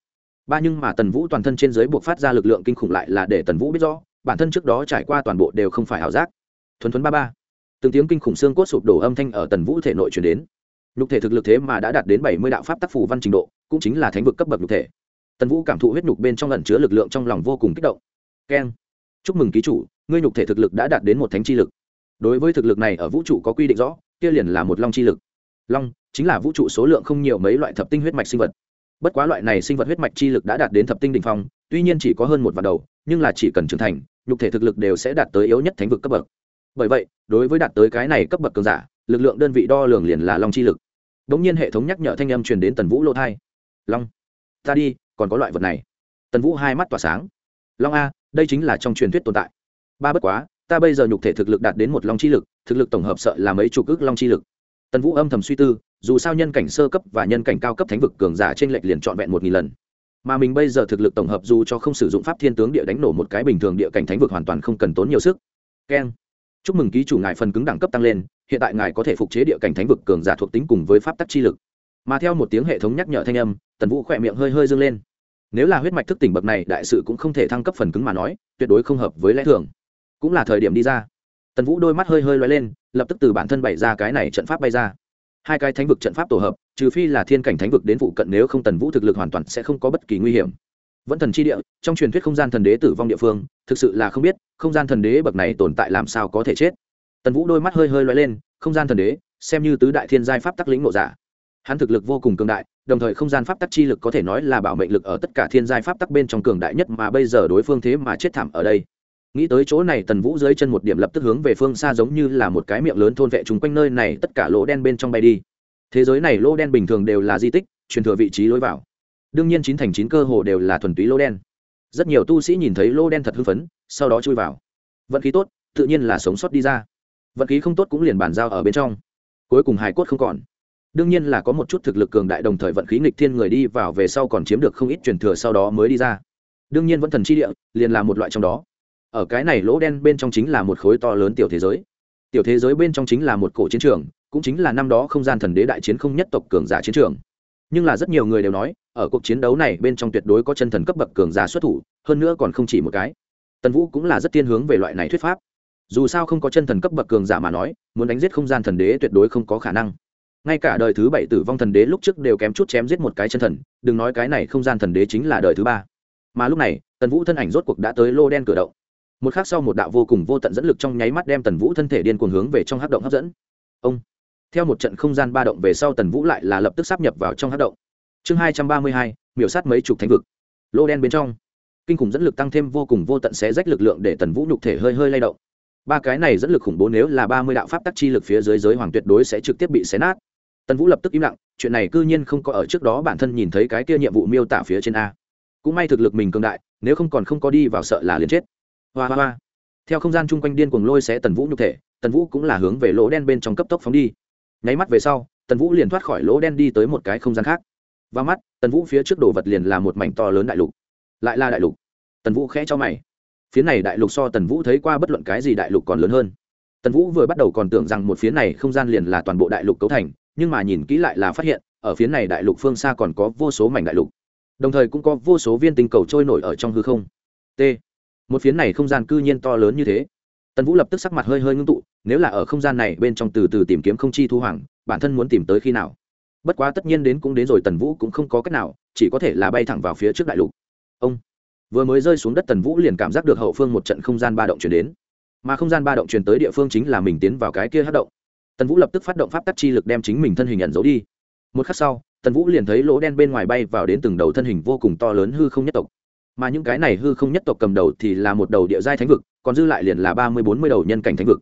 Speaker 1: Ba nhưng mà tần vũ toàn thân trên giới buộc phát ra lực lượng kinh khủng lại là để tần vũ biết rõ, bản thân trước đó trải qua toàn bộ đều không phải ảo giác. Thuần thuấn ba ba. Từng tiếng kinh khủng xương cốt sụp đổ âm thanh ở tần vũ thể nội chuyển đến. Nhục thể thực lực thế mà đã đạt đến bảy mươi đạo pháp tác phù văn trình độ, cũng chính là thánh vực cấp bậc nhục thể. Tần vũ cảm thụ huyết nhục bên trong lần chứa lực lượng trong lòng vô cùng kích động. Keng. Chúc mừng ký chủ, ngươi nhục thể thực lực đã đạt đến một thánh chi lực. Đối với thực lực này ở vũ trụ có quy định rõ, kia liền là một long chi lực. Long chính là vũ trụ số lượng không nhiều mấy loại thập tinh huyết mạch sinh vật. Bất quá loại này sinh vật huyết mạch chi lực đã đạt đến thập tinh đỉnh phong, tuy nhiên chỉ có hơn một vạn đầu, nhưng là chỉ cần trưởng thành, nhục thể thực lực đều sẽ đạt tới yếu nhất thánh vực cấp bậc. Bởi vậy, đối với đạt tới cái này cấp bậc cường giả, lực lượng đơn vị đo lường liền là long chi lực. Đ ỗ n g nhiên hệ thống nhắc nhở thanh âm truyền đến tần vũ lô thai long, ta đi, còn có loại vật này. Tần vũ hai mắt tỏa sáng. Long a, đây chính là trong truyền thuyết tồn tại. Ba bất quá, ta bây giờ nhục thể thực lực đạt đến một long chi lực, thực lực tổng hợp sợ là mấy chục ước long chi lực. Tần vũ âm thầm suy tư dù sao nhân cảnh sơ cấp và nhân cảnh cao cấp thánh vực cường giả trên lệch liền trọn vẹn một nghìn lần. Mà mình bây giờ thực lực tổng hợp dù cho không sử dụng pháp thiên tướng địa đánh nổ một cái bình thường địa cảnh thánh vực hoàn toàn không cần tốn nhiều sức. Keng. Chúc mừng ký chủ ngài phần cứng đẳng cấp tăng lên, hiện tại ngài có thể phục chế địa cảnh thánh vực cường giả thuộc tính cùng với pháp tắc chi lực. Mà theo một tiếng hệ thống nhắc nhở thanh âm, tần vũ khỏe miệng hơi hơi dâng lên. Nếu là huyết mạch thức tỉnh bậc này, đại sự cũng không thể thăng cấp phần cứng mà nói, tuyệt đối không hợp với lẽ thường. Cũng là thời điểm đi ra. Tần vũ đôi mắt hơi hơi loay lên, lập tức từ bản thân bày ra cái này trận pháp bay ra hai cái thánh vực trận pháp tổ hợp, trừ phi là thiên cảnh thánh vực đến phụ cận nếu không tần vũ thực lực hoàn toàn sẽ không có bất kỳ nguy hiểm. Vẫn thần chi địa, trong truyền thuyết không gian thần đế tử vong địa phương, thực sự là không biết, không gian thần đế bậc này tồn tại làm sao có thể chết. Tần vũ đôi mắt hơi hơi loay lên, không gian thần đế, xem như tứ đại thiên giai pháp tắc lĩnh ngộ giả. Hắn thực lực vô cùng cường đại, đồng thời không gian pháp tắc chi lực có thể nói là bảo mệnh lực ở tất cả thiên giai pháp tắc bên trong cường đại nhất mà bây giờ đối phương thế mà chết thảm ở đây nghĩ tới chỗ này, tần vũ dưới chân một điểm lập tức hướng về phương xa giống như là một cái miệng lớn thôn vệ chung quanh nơi này, tất cả lỗ đen bên trong bay đi. Thế giới này lỗ đen bình thường đều là di tích, truyền thừa vị trí lối vào. Đương nhiên chín thành chín cơ hồ đều là thuần túy lỗ đen. Rất nhiều tu sĩ nhìn thấy lỗ đen thật hưng phấn, sau đó chui vào. Vận khí tốt, tự nhiên là sống sót đi ra. Vận khí không tốt cũng liền bàn giao ở bên trong. Cuối cùng hài cốt không còn. Đương nhiên là có một chút thực lực cường đại đồng thời vận khí nghịch thiên người đi vào về sau còn chiếm được không ít truyền thừa sau đó mới đi ra. Đương nhiên vẫn thần chi địa, liền là một loại trong đó ở cái này lỗ đen bên trong chính là một khối to lớn tiểu thế giới. Tiểu thế giới bên trong chính là một cổ chiến trường, cũng chính là năm đó không gian thần đế đại chiến không nhất tộc cường giả chiến trường. Nhưng là rất nhiều người đều nói, ở cuộc chiến đấu này bên trong tuyệt đối có chân thần cấp bậc cường giả xuất thủ, hơn nữa còn không chỉ một cái. Tần vũ cũng là rất tiên hướng về loại này thuyết pháp. Dù sao không có chân thần cấp bậc cường giả mà nói, muốn đánh giết không gian thần đế tuyệt đối không có khả năng. Ngay cả đời thứ bảy tử vong thần đế lúc trước đều kém chút chém giết một cái chân thần, đừng nói cái này không gian thần đế chính là đời thứ ba. Mà lúc này, tần vũ thân ảnh rốt cuộc đã tới lô đen cửa động một khác sau một đạo vô cùng vô tận dẫn lực trong nháy mắt đem tần vũ thân thể điên cuồng hướng về trong hát động hấp dẫn. Ông! Theo một trận không gian ba động về sau tần vũ lại là lập tức sắp nhập vào trong hát động. Chương hai trăm ba mươi hai, miểu sát mấy chục thánh vực. Lô đen bên trong. Kinh khủng dẫn lực tăng thêm vô cùng vô tận sẽ rách lực lượng để tần vũ nhục thể hơi hơi lay động. Ba cái này dẫn lực khủng bố nếu là ba mươi đạo pháp tắc chi lực phía dưới giới hoàng tuyệt đối sẽ trực tiếp bị xé nát. Tần vũ lập tức im lặng, chuyện này c ư nhiên không có ở trước đó bản thân nhìn thấy cái kia nhiệm vụ miêu tả phía trên a. Cũng may thực lực mình cường đại, nếu không còn không có đi vào sợ là liền chết hoa hoa hoa. Theo không gian chung quanh điên cuồng lôi xé tần vũ nhục thể, tần vũ cũng là hướng về lỗ đen bên trong cấp tốc phóng đi. Nháy mắt về sau, tần vũ liền thoát khỏi lỗ đen đi tới một cái không gian khác. Và mắt, tần vũ phía trước đồ vật liền là một mảnh to lớn đại lục. Lại là đại lục. Tần vũ khẽ cho mày. Phía này đại lục so tần vũ thấy qua bất luận cái gì đại lục còn lớn hơn. Tần vũ vừa bắt đầu còn tưởng rằng một phía này không gian liền là toàn bộ đại lục cấu thành, nhưng mà nhìn kỹ lại là phát hiện, ở phía này đại lục phương xa còn có vô số mảnh đại lục. Đồng thời cũng có vô số viên tinh cầu trôi nổi ở trong hư không. T một phiến này không gian cư nhiên to lớn như thế. Tần vũ lập tức sắc mặt hơi hơi ngưng tụ, nếu là ở không gian này bên trong từ từ tìm kiếm không chi thu hoàng bản thân muốn tìm tới khi nào? Bất quá tất nhiên đến cũng đến rồi, tần vũ cũng không có cách nào, chỉ có thể là bay thẳng vào phía trước đại lục. Ông, vừa mới rơi xuống đất tần vũ liền cảm giác được hậu phương một trận không gian ba động chuyển đến. Mà không gian ba động chuyển tới địa phương chính là mình tiến vào cái kia hát động. Tần vũ lập tức phát động pháp tắc chi lực đem chính mình thân hình nhận dấu đi. Một khắc sau, tần vũ liền thấy lỗ đen bên ngoài bay vào đến từng đầu thân hình vô cùng to lớn hư không nhất tộc mà những cái này hư không nhất tộc cầm đầu thì là một đầu địa giai thánh vực, còn dư lại liền là ba mươi bốn mươi đầu nhân cảnh thánh vực.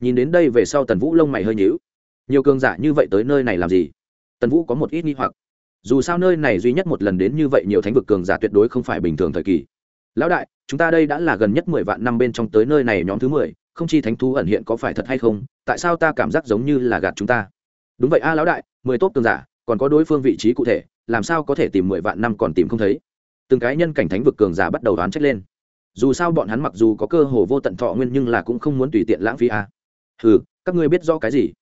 Speaker 1: Nhìn đến đây về sau tần vũ lông mày hơi nhíu. Nhiều cường giả như vậy tới nơi này làm gì? Tần vũ có một ít nghi hoặc. Dù sao nơi này duy nhất một lần đến như vậy nhiều thánh vực cường giả tuyệt đối không phải bình thường thời kỳ. Lão đại, chúng ta đây đã là gần nhất mười vạn năm bên trong tới nơi này nhóm thứ mười, không chi thánh thú ẩn hiện có phải thật hay không? Tại sao ta cảm giác giống như là gạt chúng ta? Đúng vậy a, lão đại, mười tốt cường giả, còn có đối phương vị trí cụ thể, làm sao có thể tìm mười vạn năm còn tìm không thấy? Từng cái nhân cảnh thánh vực cường giả bắt đầu đoán trách lên. Dù sao bọn hắn mặc dù có cơ hồ vô tận thọ nguyên nhưng là cũng không muốn tùy tiện lãng phí a. À. ừ các ngươi biết rõ cái gì?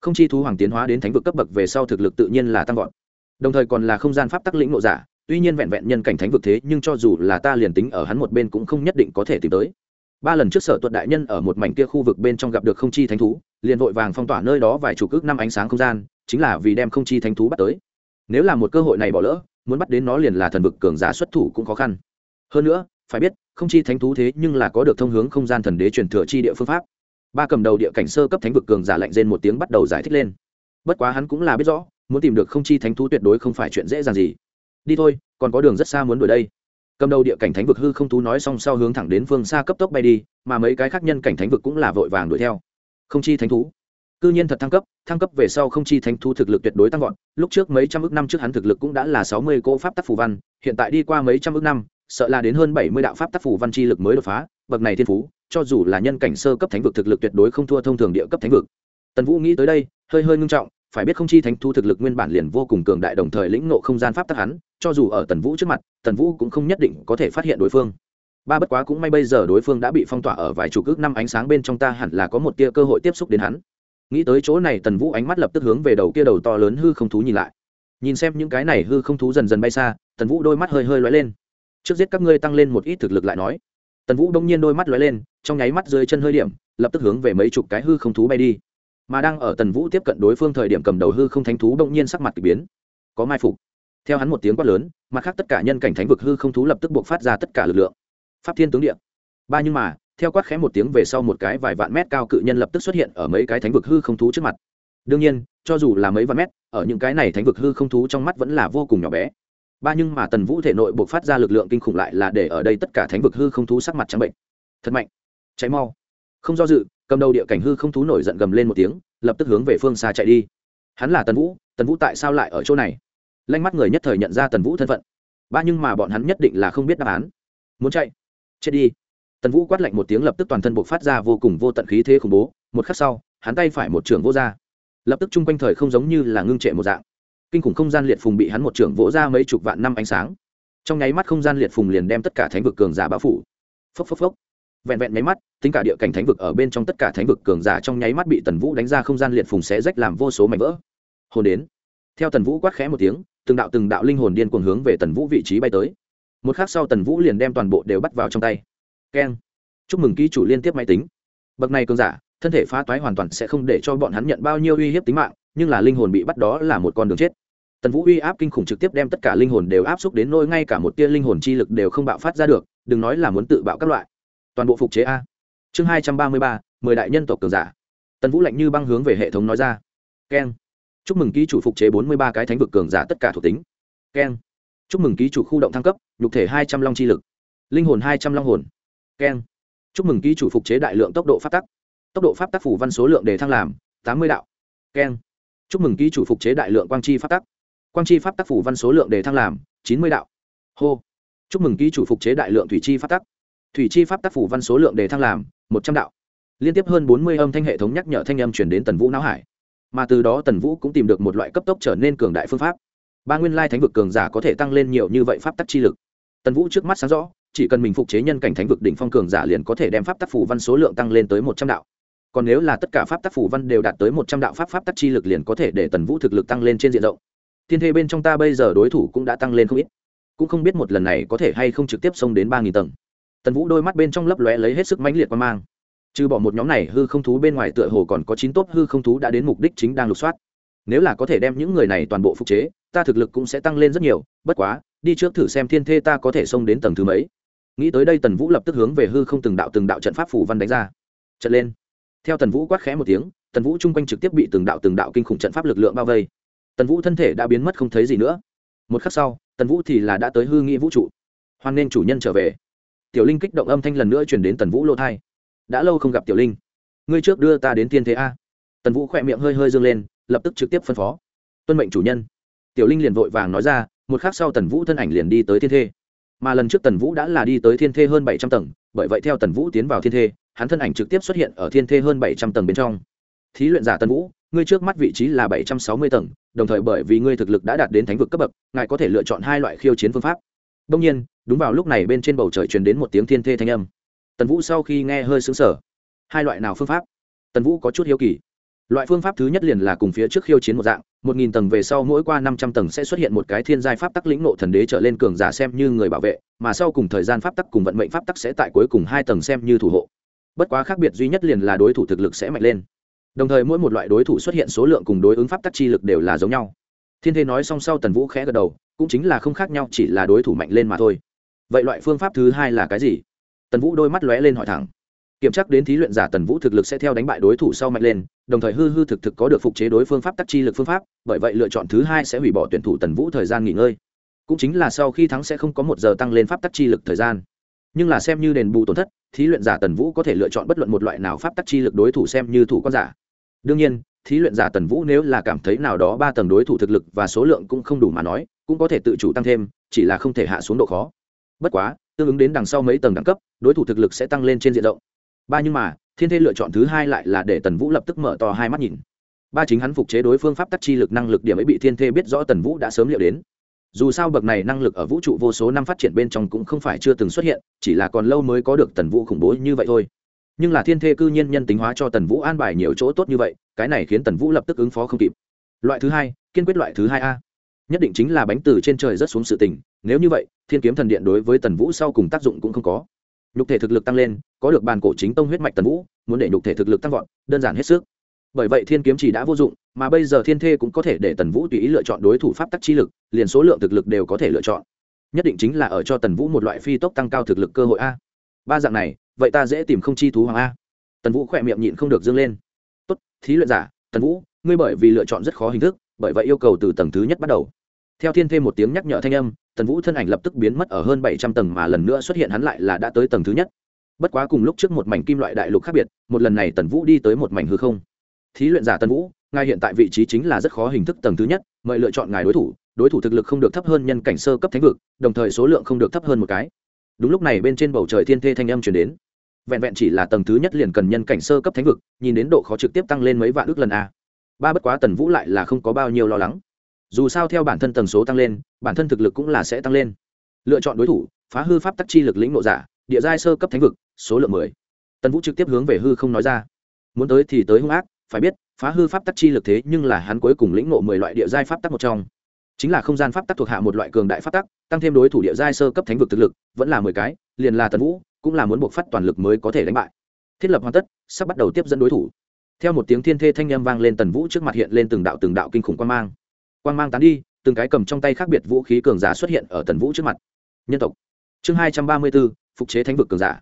Speaker 1: Không chi thú hoàng tiến hóa đến thánh vực cấp bậc về sau thực lực tự nhiên là tăng vọt. Đồng thời còn là không gian pháp tắc lĩnh nộ giả, tuy nhiên vẹn vẹn nhân cảnh thánh vực thế nhưng cho dù là ta liền tính ở hắn một bên cũng không nhất định có thể tìm tới. Ba lần trước sở tuật đại nhân ở một mảnh kia khu vực bên trong gặp được không chi thánh thú, liền vội vàng phong tỏa nơi đó vài chục ước năm ánh sáng không gian, chính là vì đem không chi thánh thú bắt tới. Nếu là một cơ hội này bỏ lỡ muốn bắt đến nó liền là thần vực cường giả xuất thủ cũng khó khăn. Hơn nữa, phải biết, không chi thánh thú thế nhưng là có được thông hướng không gian thần đế truyền thừa chi địa phương pháp. Ba cầm đầu địa cảnh sơ cấp thánh vực cường giả lạnh rên một tiếng bắt đầu giải thích lên. Bất quá hắn cũng là biết rõ, muốn tìm được không chi thánh thú tuyệt đối không phải chuyện dễ dàng gì. Đi thôi, còn có đường rất xa muốn đuổi đây. Cầm đầu địa cảnh thánh vực hư không thú nói xong sau hướng thẳng đến phương xa cấp tốc bay đi, mà mấy cái khác nhân cảnh thánh vực cũng là vội vàng đuổi theo. Không chi thánh thú cư nhiên thật thăng cấp thăng cấp về sau không chi thánh thú thực lực tuyệt đối tăng vọt. Lúc trước mấy trăm ước năm trước hắn thực lực cũng đã là sáu mươi cỗ pháp tắc phù văn, hiện tại đi qua mấy trăm ước năm, sợ là đến hơn bảy mươi đạo pháp tắc phù văn chi lực mới đột phá. Bậc này thiên phú, cho dù là nhân cảnh sơ cấp thánh vực thực lực tuyệt đối không thua thông thường địa cấp thánh vực. Tần vũ nghĩ tới đây, hơi hơi ngưng trọng, phải biết không chi thánh thú thực lực nguyên bản liền vô cùng cường đại đồng thời lĩnh ngộ không gian pháp tắc hắn, cho dù ở tần vũ trước mặt, tần vũ cũng không nhất định có thể phát hiện đối phương. Ba bất quá cũng may bây giờ đối phương đã bị phong tỏa ở vài chục ước năm ánh sáng bên trong ta hẳn là có một tia cơ hội tiếp xúc đến hắn nghĩ tới chỗ này, tần vũ ánh mắt lập tức hướng về đầu kia đầu to lớn hư không thú nhìn lại. Nhìn xem những cái này hư không thú dần dần bay xa, tần vũ đôi mắt hơi hơi lóe lên. Trước giết các ngươi tăng lên một ít thực lực lại nói. Tần vũ đông nhiên đôi mắt lóe lên, trong nháy mắt dưới chân hơi điểm, lập tức hướng về mấy chục cái hư không thú bay đi. Mà đang ở tần vũ tiếp cận đối phương thời điểm cầm đầu hư không thánh thú đông nhiên sắc mặt k ỳ biến. Có mai phục. Theo hắn một tiếng quát lớn, mặt khác tất cả nhân cảnh thánh vực hư không thú lập tức buộc phát ra tất cả lực lượng. Pháp thiên tướng điện ba nhưng mà theo quát khẽ một tiếng về sau một cái vài vạn mét cao cự nhân lập tức xuất hiện ở mấy cái thánh vực hư không thú trước mặt. Đương nhiên, cho dù là mấy vạn mét, ở những cái này thánh vực hư không thú trong mắt vẫn là vô cùng nhỏ bé. Ba nhưng mà tần vũ thể nội buộc phát ra lực lượng kinh khủng lại là để ở đây tất cả thánh vực hư không thú sắc mặt trắng bệnh. Thật mạnh. Cháy mau. Không do dự, cầm đầu địa cảnh hư không thú nổi giận gầm lên một tiếng, lập tức hướng về phương xa chạy đi. Hắn là tần vũ tần vũ tại sao lại ở chỗ này? Lanh mắt người nhất thời nhận ra tần vũ thân phận. Ba nhưng mà bọn hắn nhất định là không biết đáp án. Muốn chạy? Chết đi tần vũ quát lạnh một tiếng lập tức toàn thân buộc phát ra vô cùng vô tận khí thế khủng bố, một khắc sau, hắn tay phải một trưởng vô r lập tức chung quanh thời không giống như là ngưng trệ một dạng. Kinh khủng không gian liệt phùng bị hắn một trưởng vỗ ra mấy chục vạn năm ánh sáng. Trong nháy mắt không gian liệt phùng liền đem tất cả thánh vực cường giả bao phủ. Phốc phốc phốc. Vẹn vẹn nháy mắt, tính cả địa cảnh thánh vực ở bên trong tất cả thánh vực cường giả trong nháy mắt bị tần vũ đánh ra không gian liệt phùng sẽ rách làm vô số mảnh vỡ. Hồn đến. Theo tần vũ quát khẽ một tiếng, từng đạo từng đạo linh hồn điên cuồng hướng về tần vũ vị trí bay tới. Một khác sau tần vũ liền đem toàn bộ đều bắt vào trong tay keng. Chúc mừng ký chủ liên tiếp máy tính. Bậc này cường giả, thân thể phá toái hoàn toàn sẽ không để cho bọn hắn nhận bao nhiêu uy hiếp tính mạng, nhưng là linh hồn bị bắt đó là một con đường chết. Tần vũ uy áp kinh khủng trực tiếp đem tất cả linh hồn đều áp xúc đến nôi ngay cả một tia linh hồn chi lực đều không bạo phát ra được, đừng nói là muốn tự bạo các loại. Toàn bộ phục chế a. Chương hai trăm ba mươi ba, mười đại nhân tộc cường giả. Tần vũ lạnh như băng hướng về hệ thống nói ra. Keng. Chúc mừng ký chủ phục chế bốn mươi ba cái thánh vực cường giả tất cả thuộc tính. Keng. Chúc mừng ký chủ khu động thăng cấp, nhục thể hai trăm long chi lực. Linh hồn hai trăm long hồn keng. Chúc mừng ký chủ phục chế đại lượng tốc độ phát tắc. Tốc độ pháp tác phủ văn số lượng để thăng làm tám mươi đạo. Keng. Chúc mừng ký chủ phục chế đại lượng quang chi pháp tắc. Quang chi pháp tác phủ văn số lượng để thăng làm chín mươi đạo. Hô. Chúc mừng ký chủ phục chế đại lượng thủy chi pháp tắc. Thủy chi pháp tác phủ văn số lượng để thăng làm một trăm đạo. Liên tiếp hơn bốn mươi âm thanh hệ thống nhắc nhở thanh âm chuyển đến tần vũ não hải. Mà từ đó tần vũ cũng tìm được một loại cấp tốc trở nên cường đại phương pháp. Ba nguyên lai thánh vực cường giả có thể tăng lên nhiều như vậy pháp tắc chi lực. Tần vũ trước mắt sáng rõ chỉ cần mình phục chế nhân cảnh thánh vực đỉnh phong cường giả liền có thể đem pháp tác phù văn số lượng tăng lên tới một trăm đạo. Còn nếu là tất cả pháp tác phù văn đều đạt tới một trăm đạo pháp pháp tác chi lực liền có thể để tần vũ thực lực tăng lên trên diện rộng. Thiên thê bên trong ta bây giờ đối thủ cũng đã tăng lên không ít. Cũng không biết một lần này có thể hay không trực tiếp xông đến ba nghìn tầng. Tần vũ đôi mắt bên trong lấp lóe lấy hết sức mãnh liệt quan mang. Trừ bỏ một nhóm này, hư không thú bên ngoài tựa hồ còn có chín tốt hư không thú đã đến mục đích chính đang lục soát. Nếu là có thể đem những người này toàn bộ phục chế, ta thực lực cũng sẽ tăng lên rất nhiều. Bất quá, đi trước thử xem thiên thê ta có thể xông đến tầng thứ mấy nghĩ tới đây tần vũ lập tức hướng về hư không từng đạo từng đạo trận pháp phủ văn đánh ra. Trận lên. Theo tần vũ quát khẽ một tiếng, tần vũ chung quanh trực tiếp bị từng đạo từng đạo kinh khủng trận pháp lực lượng bao vây. Tần vũ thân thể đã biến mất không thấy gì nữa. Một khắc sau, tần vũ thì là đã tới hư nghĩ vũ trụ. Hoan nên chủ nhân trở về. Tiểu linh kích động âm thanh lần nữa chuyển đến tần vũ lô thai đã lâu không gặp tiểu linh. Ngươi trước đưa ta đến tiên thế a. Tần vũ khỏe miệng hơi hơi dâng lên, lập tức trực tiếp phân phó. Tuân mệnh chủ nhân. Tiểu linh liền vội vàng nói ra, một khắc sau tần vũ thân ảnh liền đi tới thiên thê mà lần trước tần vũ đã là đi tới thiên thê hơn bảy trăm tầng, bởi vậy theo tần vũ tiến vào thiên thê, hắn thân ảnh trực tiếp xuất hiện ở thiên thê hơn bảy trăm tầng bên trong. Thí luyện giả tần vũ, ngươi trước mắt vị trí là bảy trăm sáu mươi tầng, đồng thời bởi vì ngươi thực lực đã đạt đến thánh vực cấp bậc, ngài có thể lựa chọn hai loại khiêu chiến phương pháp. Đông nhiên, đúng vào lúc này bên trên bầu trời truyền đến một tiếng thiên thê thanh âm. Tần vũ sau khi nghe hơi xứng sở hai loại nào phương pháp? Tần vũ có chút hiếu kỳ loại phương pháp thứ nhất liền là cùng phía trước khiêu chiến một dạng, một nghìn tầng về sau mỗi qua năm trăm tầng sẽ xuất hiện một cái thiên giai pháp tắc lĩnh nộ thần đế trở lên cường giả xem như người bảo vệ, mà sau cùng thời gian pháp tắc cùng vận mệnh pháp tắc sẽ tại cuối cùng hai tầng xem như thủ hộ. Bất quá khác biệt duy nhất liền là đối thủ thực lực sẽ mạnh lên. Đồng thời mỗi một loại đối thủ xuất hiện số lượng cùng đối ứng pháp tắc chi lực đều là giống nhau. Thiên thế nói xong sau tần vũ khẽ gật đầu, cũng chính là không khác nhau, chỉ là đối thủ mạnh lên mà thôi. Vậy loại phương pháp thứ hai là cái gì? Tần vũ đôi mắt lóe lên hỏi thẳng kiểm tra đến thí luyện giả tần vũ thực lực sẽ theo đánh bại đối thủ sau mạnh lên, đồng thời hư hư thực thực có được phục chế đối phương pháp tắc chi lực phương pháp, bởi vậy lựa chọn thứ hai sẽ hủy bỏ tuyển thủ tần vũ thời gian nghỉ ngơi. Cũng chính là sau khi thắng sẽ không có một giờ tăng lên pháp tắc chi lực thời gian. Nhưng là xem như đền bù tổn thất, thí luyện giả tần vũ có thể lựa chọn bất luận một loại nào pháp tắc chi lực đối thủ xem như thủ con giả. Đương nhiên, thí luyện giả tần vũ nếu là cảm thấy nào đó ba tầng đối thủ thực lực và số lượng cũng không đủ mà nói, cũng có thể tự chủ tăng thêm, chỉ là không thể hạ xuống độ khó. Bất quá, tương ứng đến đằng sau mấy tầng đẳng cấp, đối thủ thực lực sẽ tăng lên trên diện rộng ba nhưng mà, thiên thê lựa chọn thứ hai lại là để tần vũ lập tức mở to hai mắt nhìn. Ba chính hắn phục chế đối phương pháp tắc chi lực năng lực điểm ấy bị thiên thê biết rõ tần vũ đã sớm liệu đến. Dù sao bậc này năng lực ở vũ trụ vô số năm phát triển bên trong cũng không phải chưa từng xuất hiện, chỉ là còn lâu mới có được tần vũ khủng bố như vậy thôi. Nhưng là thiên thê cư nhiên nhân tính hóa cho tần vũ an bài nhiều chỗ tốt như vậy, cái này khiến tần vũ lập tức ứng phó không kịp. Loại thứ hai, kiên quyết loại thứ hai a. Nhất định chính là bánh từ trên trời rất xuống sự tình, nếu như vậy, thiên kiếm thần điện đối với tần vũ sau cùng tác dụng cũng không có nhục thể thực lực tăng lên, có được bàn cổ chính tông huyết mạch tần vũ, muốn để nhục thể thực lực tăng vọt, đơn giản hết sức. Bởi vậy thiên kiếm chỉ đã vô dụng, mà bây giờ thiên thê cũng có thể để tần vũ tùy ý lựa chọn đối thủ pháp tắc chi lực, liền số lượng thực lực đều có thể lựa chọn. Nhất định chính là ở cho tần vũ một loại phi tốc tăng cao thực lực cơ hội a. Ba dạng này, vậy ta dễ tìm không chi thú hoàng a. Tần vũ khỏe miệng nhịn không được dâng lên. Tốt, thí luyện giả, tần vũ, ngươi bởi vì lựa chọn rất khó hình thức, bởi vậy yêu cầu từ tầng thứ nhất bắt đầu. Theo thiên thêm một tiếng nhắc nhở thanh âm tần vũ thân ảnh lập tức biến mất ở hơn bảy trăm tầng mà lần nữa xuất hiện hắn lại là đã tới tầng thứ nhất. Bất quá cùng lúc trước một mảnh kim loại đại lục khác biệt, một lần này tần vũ đi tới một mảnh hư không. Thí luyện giả tần vũ, ngài hiện tại vị trí chính là rất khó hình thức tầng thứ nhất, mời lựa chọn ngài đối thủ đối thủ thực lực không được thấp hơn nhân cảnh sơ cấp thánh vực, đồng thời số lượng không được thấp hơn một cái. Đúng lúc này bên trên bầu trời thiên thê thanh âm chuyển đến. Vẹn vẹn chỉ là tầng thứ nhất liền cần nhân cảnh sơ cấp thánh vực, nhìn đến độ khó trực tiếp tăng lên mấy vạn ước lần a. Ba bất quá tần vũ lại là không có bao nhiêu lo lắng dù sao theo bản thân tần số tăng lên, bản thân thực lực cũng là sẽ tăng lên. Lựa chọn đối thủ, phá hư pháp tắc chi lực lĩnh nộ giả, địa giai sơ cấp thánh vực, số lượng mười. Tần vũ trực tiếp hướng về hư không nói ra. Muốn tới thì tới hung ác, phải biết, phá hư pháp tắc chi lực thế nhưng là hắn cuối cùng lĩnh nộ mười loại địa giai pháp tắc một trong. Chính là không gian pháp tắc thuộc hạ một loại cường đại pháp tắc, tăng thêm đối thủ địa giai sơ cấp thánh vực thực lực, vẫn là mười cái, liền là tần vũ, cũng là muốn buộc phát toàn lực mới có thể đánh bại. Thiết lập hoàn tất, sắp bắt đầu tiếp dẫn đối thủ. Theo một tiếng thiên thê thanh â m vang lên, tần vũ trước mặt hiện lên từng đạo từng đạo kinh khủng quan mang quan mang tán đi, từng cái cầm trong tay khác biệt vũ khí cường giả xuất hiện ở tần vũ trước mặt. Nhân tộc. Chương hai trăm ba mươi b ố phục chế thánh vực cường giả.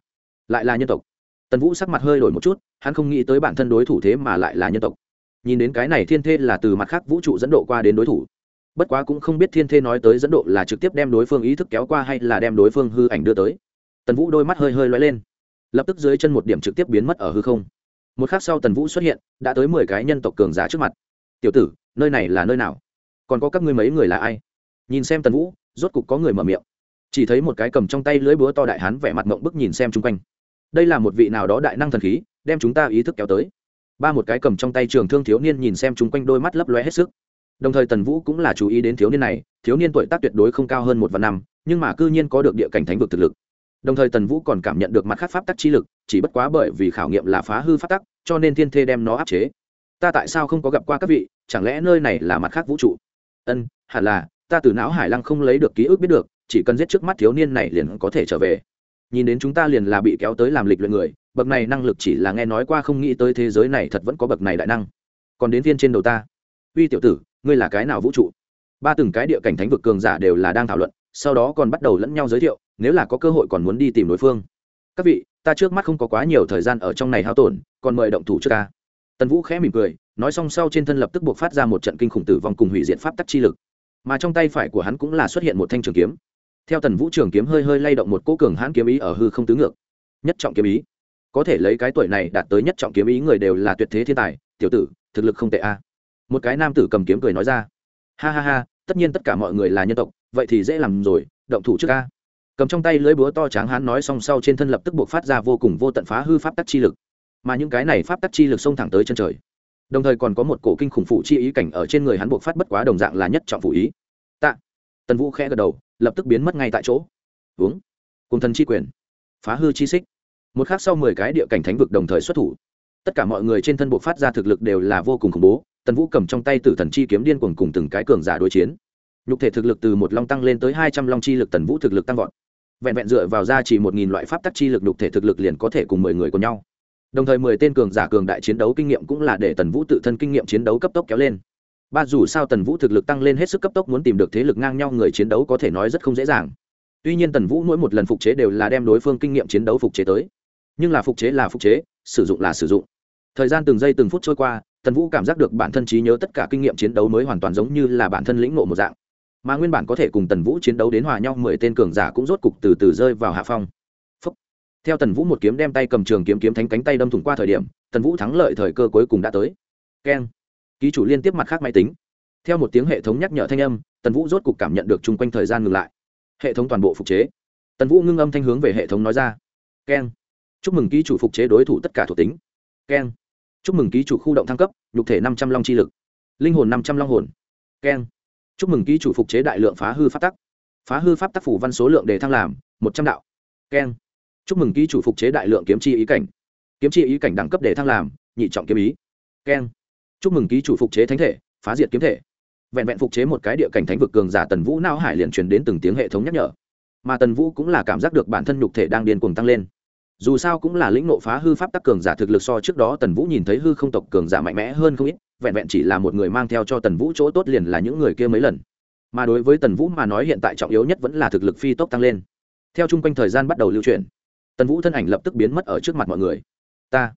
Speaker 1: Lại là nhân tộc. Tần vũ sắc mặt hơi đổi một chút, hắn không nghĩ tới bản thân đối thủ thế mà lại là nhân tộc. Nhìn đến cái này thiên thê là từ mặt khác vũ trụ dẫn độ qua đến đối thủ. Bất quá cũng không biết thiên thê nói tới dẫn độ là trực tiếp đem đối phương ý thức kéo qua hay là đem đối phương hư ảnh đưa tới. Tần vũ đôi mắt hơi hơi loay lên. Lập tức dưới chân một điểm trực tiếp biến mất ở hư không. Một khắc sau tần vũ xuất hiện, đã tới mười cái nhân tộc cường giá trước mặt. Tiểu tử, nơi này là nơi nào? Còn có các ngươi mấy người là ai? Nhìn xem tần vũ, rốt cục có người mở miệng. Chỉ thấy một cái cầm trong tay lưới búa to đại hán vẻ mặt mộng bức nhìn xem chung quanh. Đây là một vị nào đó đại năng thần khí, đem chúng ta ý thức kéo tới. Ba một cái cầm trong tay trường thương thiếu niên nhìn xem chung quanh đôi mắt lấp loe hết sức. Đồng thời tần vũ cũng là chú ý đến thiếu niên này, thiếu niên tuổi tác tuyệt đối không cao hơn một vạn năm, nhưng mà cư nhiên có được địa cảnh thánh vực thực lực. Đồng thời tần vũ còn cảm nhận được mặt khác pháp tắc chi lực, chỉ bất quá bởi vì khảo nghiệm là phá hư pháp tắc, cho nên thiên thê đem nó áp chế. Ta tại sao không có gặp qua các vị, chẳng lẽ nơi này là mặt khác vũ trụ? Ân, hẳn là, ta từ não hải lăng không lấy được ký ức biết được, chỉ cần giết trước mắt thiếu niên này liền có thể trở về. Nhìn đến chúng ta liền là bị kéo tới làm lịch luyện người, bậc này năng lực chỉ là nghe nói qua không nghĩ tới thế giới này thật vẫn có bậc này đại năng. Còn đến viên trên đầu ta. Uy tiểu tử, ngươi là cái nào vũ trụ? Ba từng cái địa cảnh thánh vực cường giả đều là đang thảo luận, sau đó còn bắt đầu lẫn nhau giới thiệu, nếu là có cơ hội còn muốn đi tìm đối phương. Các vị, ta trước mắt không có quá nhiều thời gian ở trong này hao tổn, còn mời động thủ trước ca tần vũ khẽ mỉm cười nói xong sau trên thân lập tức buộc phát ra một trận kinh khủng tử vong cùng hủy diện pháp tắc chi lực. Mà trong tay phải của hắn cũng là xuất hiện một thanh trường kiếm. Theo tần vũ trường kiếm hơi hơi lay động một cỗ cường hãn kiếm ý ở hư không tứ ngược. Nhất trọng kiếm ý. Có thể lấy cái tuổi này đạt tới nhất trọng kiếm ý người đều là tuyệt thế thiên tài, tiểu tử, thực lực không tệ a. Một cái nam tử cầm kiếm cười nói ra. Ha ha ha, tất nhiên tất cả mọi người là nhân tộc, vậy thì dễ làm rồi, động thủ trước a. Cầm trong tay lưới búa to tráng hán nói xong sau trên thân lập tức buộc phát ra vô cùng vô tận phá hư pháp tắc chi lực. Mà những cái này pháp tắc chi lực xông thẳng tới chân trời đồng thời còn có một cổ kinh khủng phụ chi ý cảnh ở trên người hắn buộc phát bất quá đồng dạng là nhất trọng phụ ý. Tạ. Tần vũ khẽ gật đầu, lập tức biến mất ngay tại chỗ. Uống cùng thần chi quyền. Phá hư chi xích. Một khác sau mười cái địa cảnh thánh vực đồng thời xuất thủ. Tất cả mọi người trên thân buộc phát ra thực lực đều là vô cùng khủng bố. Tần vũ cầm trong tay tử thần chi kiếm điên cuồng cùng từng cái cường giả đối chiến. Nhục thể thực lực từ một long tăng lên tới hai trăm long chi lực tần vũ thực lực tăng vọt. Vẹn vẹn dựa vào ra chỉ một nghìn loại pháp tắc chi lực nhục thể thực lực liền có thể cùng mười người cùng nhau đồng thời mười tên cường giả cường đại chiến đấu kinh nghiệm cũng là để tần vũ tự thân kinh nghiệm chiến đấu cấp tốc kéo lên. Ba dù sao tần vũ thực lực tăng lên hết sức cấp tốc muốn tìm được thế lực ngang nhau người chiến đấu có thể nói rất không dễ dàng. Tuy nhiên tần vũ mỗi một lần phục chế đều là đem đối phương kinh nghiệm chiến đấu phục chế tới. Nhưng là phục chế là phục chế, sử dụng là sử dụng. Thời gian từng giây từng phút trôi qua, tần vũ cảm giác được bản thân trí nhớ tất cả kinh nghiệm chiến đấu mới hoàn toàn giống như là bản thân lĩnh ngộ một dạng. Mà nguyên bản có thể cùng tần vũ chiến đấu đến hòa nhau mười tên cường giả cũng rốt cục từ từ rơi vào hạ phong theo tần vũ một kiếm đem tay cầm trường kiếm kiếm thánh cánh tay đâm thủng qua thời điểm, tần vũ thắng lợi thời cơ cuối cùng đã tới. Keng. Ký chủ liên tiếp mặt khác máy tính. Theo một tiếng hệ thống nhắc nhở thanh âm, tần vũ rốt cục cảm nhận được chung quanh thời gian ngừng lại. Hệ thống toàn bộ phục chế. Tần vũ ngưng âm thanh hướng về hệ thống nói ra. Keng. Chúc mừng ký chủ phục chế đối thủ tất cả thuộc tính. Keng. Chúc mừng ký chủ khu động thăng cấp, nhục thể năm trăm l chi lực. Linh hồn năm trăm l hồn. Keng. Chúc mừng ký chủ phục chế đại lượng phá hư pháp tắc. Phá hư pháp tắc phủ văn số lượng đề thăng làm một trăm đạo. Keng chúc mừng ký chủ phục chế đại lượng kiếm chi ý cảnh. Kiếm chi ý cảnh đẳng cấp để thăng làm, nhị trọng kiếm ý. Keng. Chúc mừng ký chủ phục chế thánh thể, phá diệt kiếm thể. Vẹn vẹn phục chế một cái địa cảnh thánh vực cường giả tần vũ não hải liền truyền đến từng tiếng hệ thống nhắc nhở. Mà tần vũ cũng là cảm giác được bản thân nhục thể đang điên cuồng tăng lên. Dù sao cũng là lĩnh nộ phá hư pháp tắc cường giả thực lực so trước đó tần vũ nhìn thấy hư không tộc cường giả mạnh mẽ hơn không ít, vẹn vẹn chỉ là một người mang theo cho tần vũ chỗ tốt liền là những người kia mấy lần. Mà đối với tần vũ mà nói hiện tại trọng yếu nhất vẫn là thực lực phi tốc tăng lên. Theo chung quanh thời gian bắt đầu lưu chuyển tần vũ thân ảnh lập tức biến mất ở trước mặt mọi người ta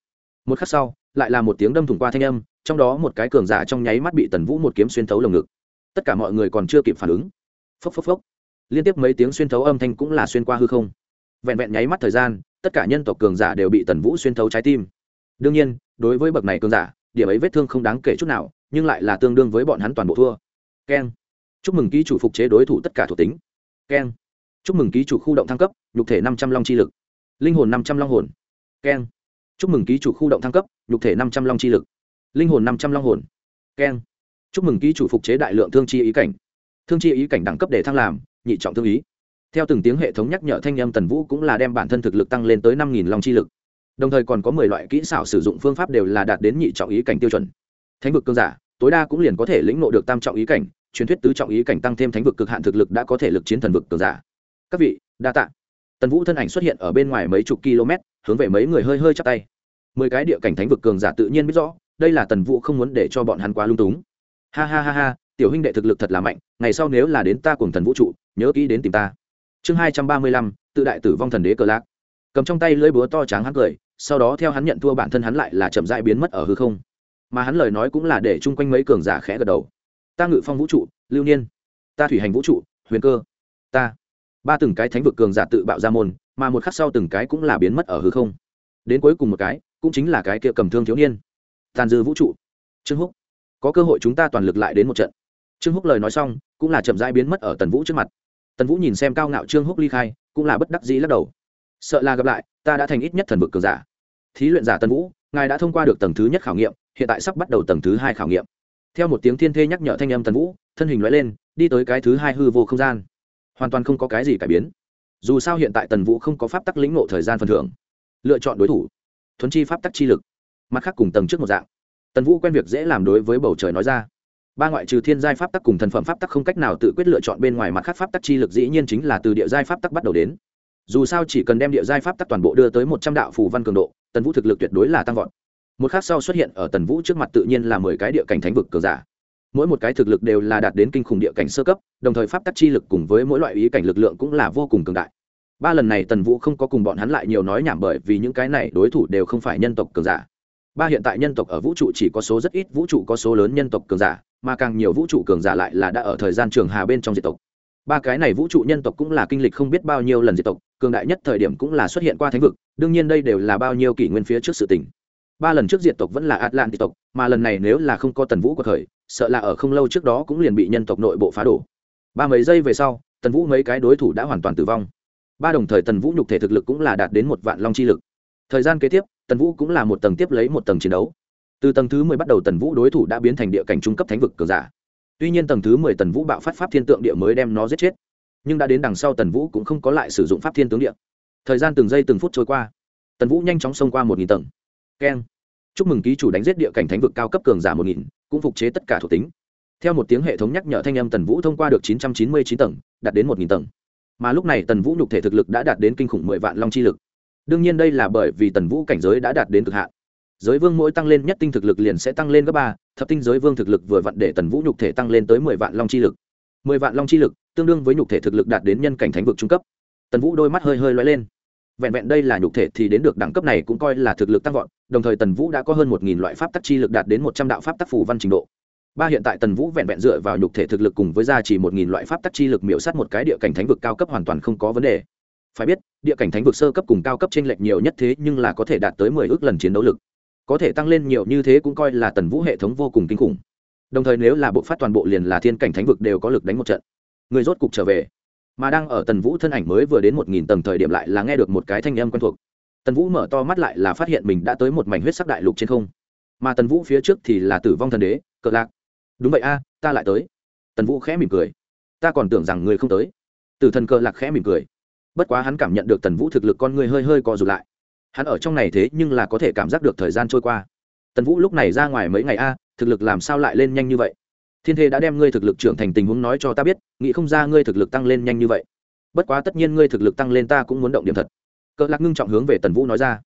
Speaker 1: một khắc sau lại là một tiếng đâm thủng qua thanh âm trong đó một cái cường giả trong nháy mắt bị tần vũ một kiếm xuyên thấu lồng ngực tất cả mọi người còn chưa kịp phản ứng phốc phốc phốc liên tiếp mấy tiếng xuyên thấu âm thanh cũng là xuyên qua hư không vẹn vẹn nháy mắt thời gian tất cả nhân tộc cường giả đều bị tần vũ xuyên thấu trái tim đương nhiên đối với bậc này cường giả điểm ấy vết thương không đáng kể chút nào nhưng lại là tương đương với bọn hắn toàn bộ thua keng chúc mừng ký chủ phục chế đối thủ tất cả thuộc tính keng chúc mừng ký chủ khu động thăng cấp nhục thể năm trăm long chi lực linh hồn năm trăm long hồn. Keng. Chúc mừng ký chủ khu động thăng cấp, nhục thể năm trăm long chi lực. Linh hồn năm trăm long hồn. Keng. Chúc mừng ký chủ phục chế đại lượng thương chi ý cảnh. Thương chi ý cảnh đẳng cấp để thăng làm, nhị trọng thương ý. Theo từng tiếng hệ thống nhắc nhở thanh âm tần vũ cũng là đem bản thân thực lực tăng lên tới năm nghìn long chi lực. Đồng thời còn có mười loại kỹ xảo sử dụng phương pháp đều là đạt đến nhị trọng ý cảnh tiêu chuẩn. Thánh vực cương giả, tối đa cũng liền có thể lĩnh ngộ được tam trọng ý cảnh, truyền thuyết tứ trọng ý cảnh tăng thêm thánh vực cực hạn thực lực đã có thể lực chiến thần vực cường giả. Các vị, đa tạ tần vũ thân ảnh xuất hiện ở bên ngoài mấy chục km, hướng về mấy người hơi hơi chắc tay. Mười cái địa cảnh thánh vực cường giả tự nhiên biết rõ, đây là tần vũ không muốn để cho bọn hắn quá lung túng. Ha ha ha ha, tiểu huynh đệ thực lực thật là mạnh, ngày sau nếu là đến ta cùng thần vũ trụ, nhớ kỹ đến tìm ta. Chương hai trăm ba mươi lăm, tự đại tử vong thần đế cờ lạc. Cầm trong tay lưỡi búa to tráng hắn cười, sau đó theo hắn nhận thua bản thân hắn lại là chậm rãi biến mất ở hư không. Mà hắn lời nói cũng là để chung quanh mấy cường giả khẽ gật đầu. Ta ngự phong vũ trụ, lưu niên. Ta thủy hành vũ trụ, huyền cơ. Ta ba từng cái thánh vực cường giả tự bạo ra môn, mà một khắc sau từng cái cũng là biến mất ở hư không. Đến cuối cùng một cái, cũng chính là cái kia cầm thương thiếu niên. Tàn dư vũ trụ. Trương húc, có cơ hội chúng ta toàn lực lại đến một trận. Trương húc lời nói xong, cũng là chậm rãi biến mất ở tần vũ trước mặt. Tần vũ nhìn xem cao ngạo trương húc ly khai, cũng là bất đắc dĩ lắc đầu. Sợ là gặp lại, ta đã thành ít nhất thần vực cường giả. Thí luyện giả tần vũ, ngài đã thông qua được tầng thứ nhất khảo nghiệm, hiện tại sắp bắt đầu tầng thứ hai khảo nghiệm. Theo một tiếng thiên thê nhắc nhở thanh âm tần vũ, thân hình loại lên, đi tới cái thứ hai hư vô không gian hoàn toàn không có cái gì cải biến. Dù sao hiện tại tần vũ không có pháp tắc lĩnh ngộ thời gian phần thưởng. Lựa chọn đối thủ, thuấn chi pháp tắc chi lực. Mặt khác cùng tầng trước một dạng. Tần vũ quen việc dễ làm đối với bầu trời nói ra. Ba ngoại trừ thiên giai pháp tắc cùng thần phẩm pháp tắc không cách nào tự quyết lựa chọn bên ngoài mặt khác pháp tắc chi lực dĩ nhiên chính là từ địa giai pháp tắc bắt đầu đến. Dù sao chỉ cần đem địa giai pháp tắc toàn bộ đưa tới một trăm đạo phù văn cường độ, tần vũ thực lực tuyệt đối là tăng vọt. Một khác sau xuất hiện ở tần vũ trước mặt tự nhiên là mười cái địa cảnh thánh vực cường giả mỗi một cái thực lực đều là đạt đến kinh khủng địa cảnh sơ cấp, đồng thời pháp tắc chi lực cùng với mỗi loại ý cảnh lực lượng cũng là vô cùng cường đại. Ba lần này tần vũ không có cùng bọn hắn lại nhiều nói nhảm bởi vì những cái này đối thủ đều không phải nhân tộc cường giả. Ba hiện tại nhân tộc ở vũ trụ chỉ có số rất ít, vũ trụ có số lớn nhân tộc cường giả, mà càng nhiều vũ trụ cường giả lại là đã ở thời gian trường hà bên trong diệt tộc. Ba cái này vũ trụ nhân tộc cũng là kinh lịch không biết bao nhiêu lần diệt tộc, cường đại nhất thời điểm cũng là xuất hiện qua thánh vực, đương nhiên đây đều là bao nhiêu kỷ nguyên phía trước sự tình. Ba lần trước diệt tộc vẫn là atlantic tộc, mà lần này nếu là không có tần vũ của thời sợ là ở không lâu trước đó cũng liền bị nhân tộc nội bộ phá đổ. Ba mấy giây về sau, tần vũ mấy cái đối thủ đã hoàn toàn tử vong. Ba đồng thời tần vũ nhục thể thực lực cũng là đạt đến một vạn long chi lực. Thời gian kế tiếp, tần vũ cũng là một tầng tiếp lấy một tầng chiến đấu. Từ tầng thứ mười bắt đầu tần vũ đối thủ đã biến thành địa cảnh trung cấp thánh vực cường giả. Tuy nhiên tầng thứ mười tần vũ bạo phát pháp thiên tượng địa mới đem nó giết chết. Nhưng đã đến đằng sau tần vũ cũng không có lại sử dụng pháp thiên tướng địa. Thời gian từng giây từng phút trôi qua. Tần vũ nhanh chóng xông qua một nghìn tầng. Keng. Chúc mừng ký chủ đánh giết địa cảnh thánh vực cao cấp cường giả một nghìn cũng phục chế tất cả thuộc tính. Theo một tiếng hệ thống nhắc nhở thanh âm tần vũ thông qua được chín trăm chín mươi chín tầng, đạt đến một nghìn tầng. Mà lúc này tần vũ nhục thể thực lực đã đạt đến kinh khủng mười vạn long chi lực. Đương nhiên đây là bởi vì tần vũ cảnh giới đã đạt đến cực hạn. Giới vương mỗi tăng lên nhất tinh thực lực liền sẽ tăng lên gấp ba, thập tinh giới vương thực lực vừa vặn để tần vũ nhục thể tăng lên tới mười vạn long chi lực. Mười vạn long chi lực tương đương với nhục thể thực lực đạt đến nhân cảnh thánh vực trung cấp. Tần vũ đôi mắt hơi hơi loay lên vẹn vẹn đây là nhục thể thì đến được đẳng cấp này cũng coi là thực lực tăng vọt, đồng thời tần vũ đã có hơn một nghìn loại pháp tắc chi lực đạt đến một trăm đạo pháp tắc phù văn trình độ. Ba hiện tại tần vũ vẹn vẹn dựa vào nhục thể thực lực cùng với gia trì một nghìn loại pháp tắc chi lực miễu sát một cái địa cảnh thánh vực cao cấp hoàn toàn không có vấn đề. Phải biết, địa cảnh thánh vực sơ cấp cùng cao cấp t r ê n lệch nhiều nhất thế nhưng là có thể đạt tới mười ước lần chiến đấu lực. Có thể tăng lên nhiều như thế cũng coi là tần vũ hệ thống vô cùng kinh khủng. Đồng thời nếu là bộ phát toàn bộ liền là thiên cảnh thánh vực đều có lực đánh một trận. Người rốt cục trở về mà đang ở tần vũ thân ảnh mới vừa đến một nghìn tầng thời điểm lại là nghe được một cái thanh âm quen thuộc. Tần vũ mở to mắt lại là phát hiện mình đã tới một mảnh huyết sắc đại lục trên không. Mà tần vũ phía trước thì là tử vong thần đế cờ lạc. Đúng vậy a, ta lại tới. Tần vũ khẽ mỉm cười. Ta còn tưởng rằng người không tới. Tử thần cờ lạc khẽ mỉm cười. Bất quá hắn cảm nhận được tần vũ thực lực con người hơi hơi co rụt lại. Hắn ở trong này thế nhưng là có thể cảm giác được thời gian trôi qua. Tần vũ lúc này ra ngoài mấy ngày a, thực lực làm sao lại lên nhanh như vậy? Thiên thê đã đem ngươi thực lực trưởng thành tình huống nói cho ta biết, nghĩ không ra ngươi thực lực tăng lên nhanh như vậy. Bất quá tất nhiên ngươi thực lực tăng lên ta cũng muốn động điểm thật. Cỡ lạc ngưng trọng hướng về tần vũ nói ra.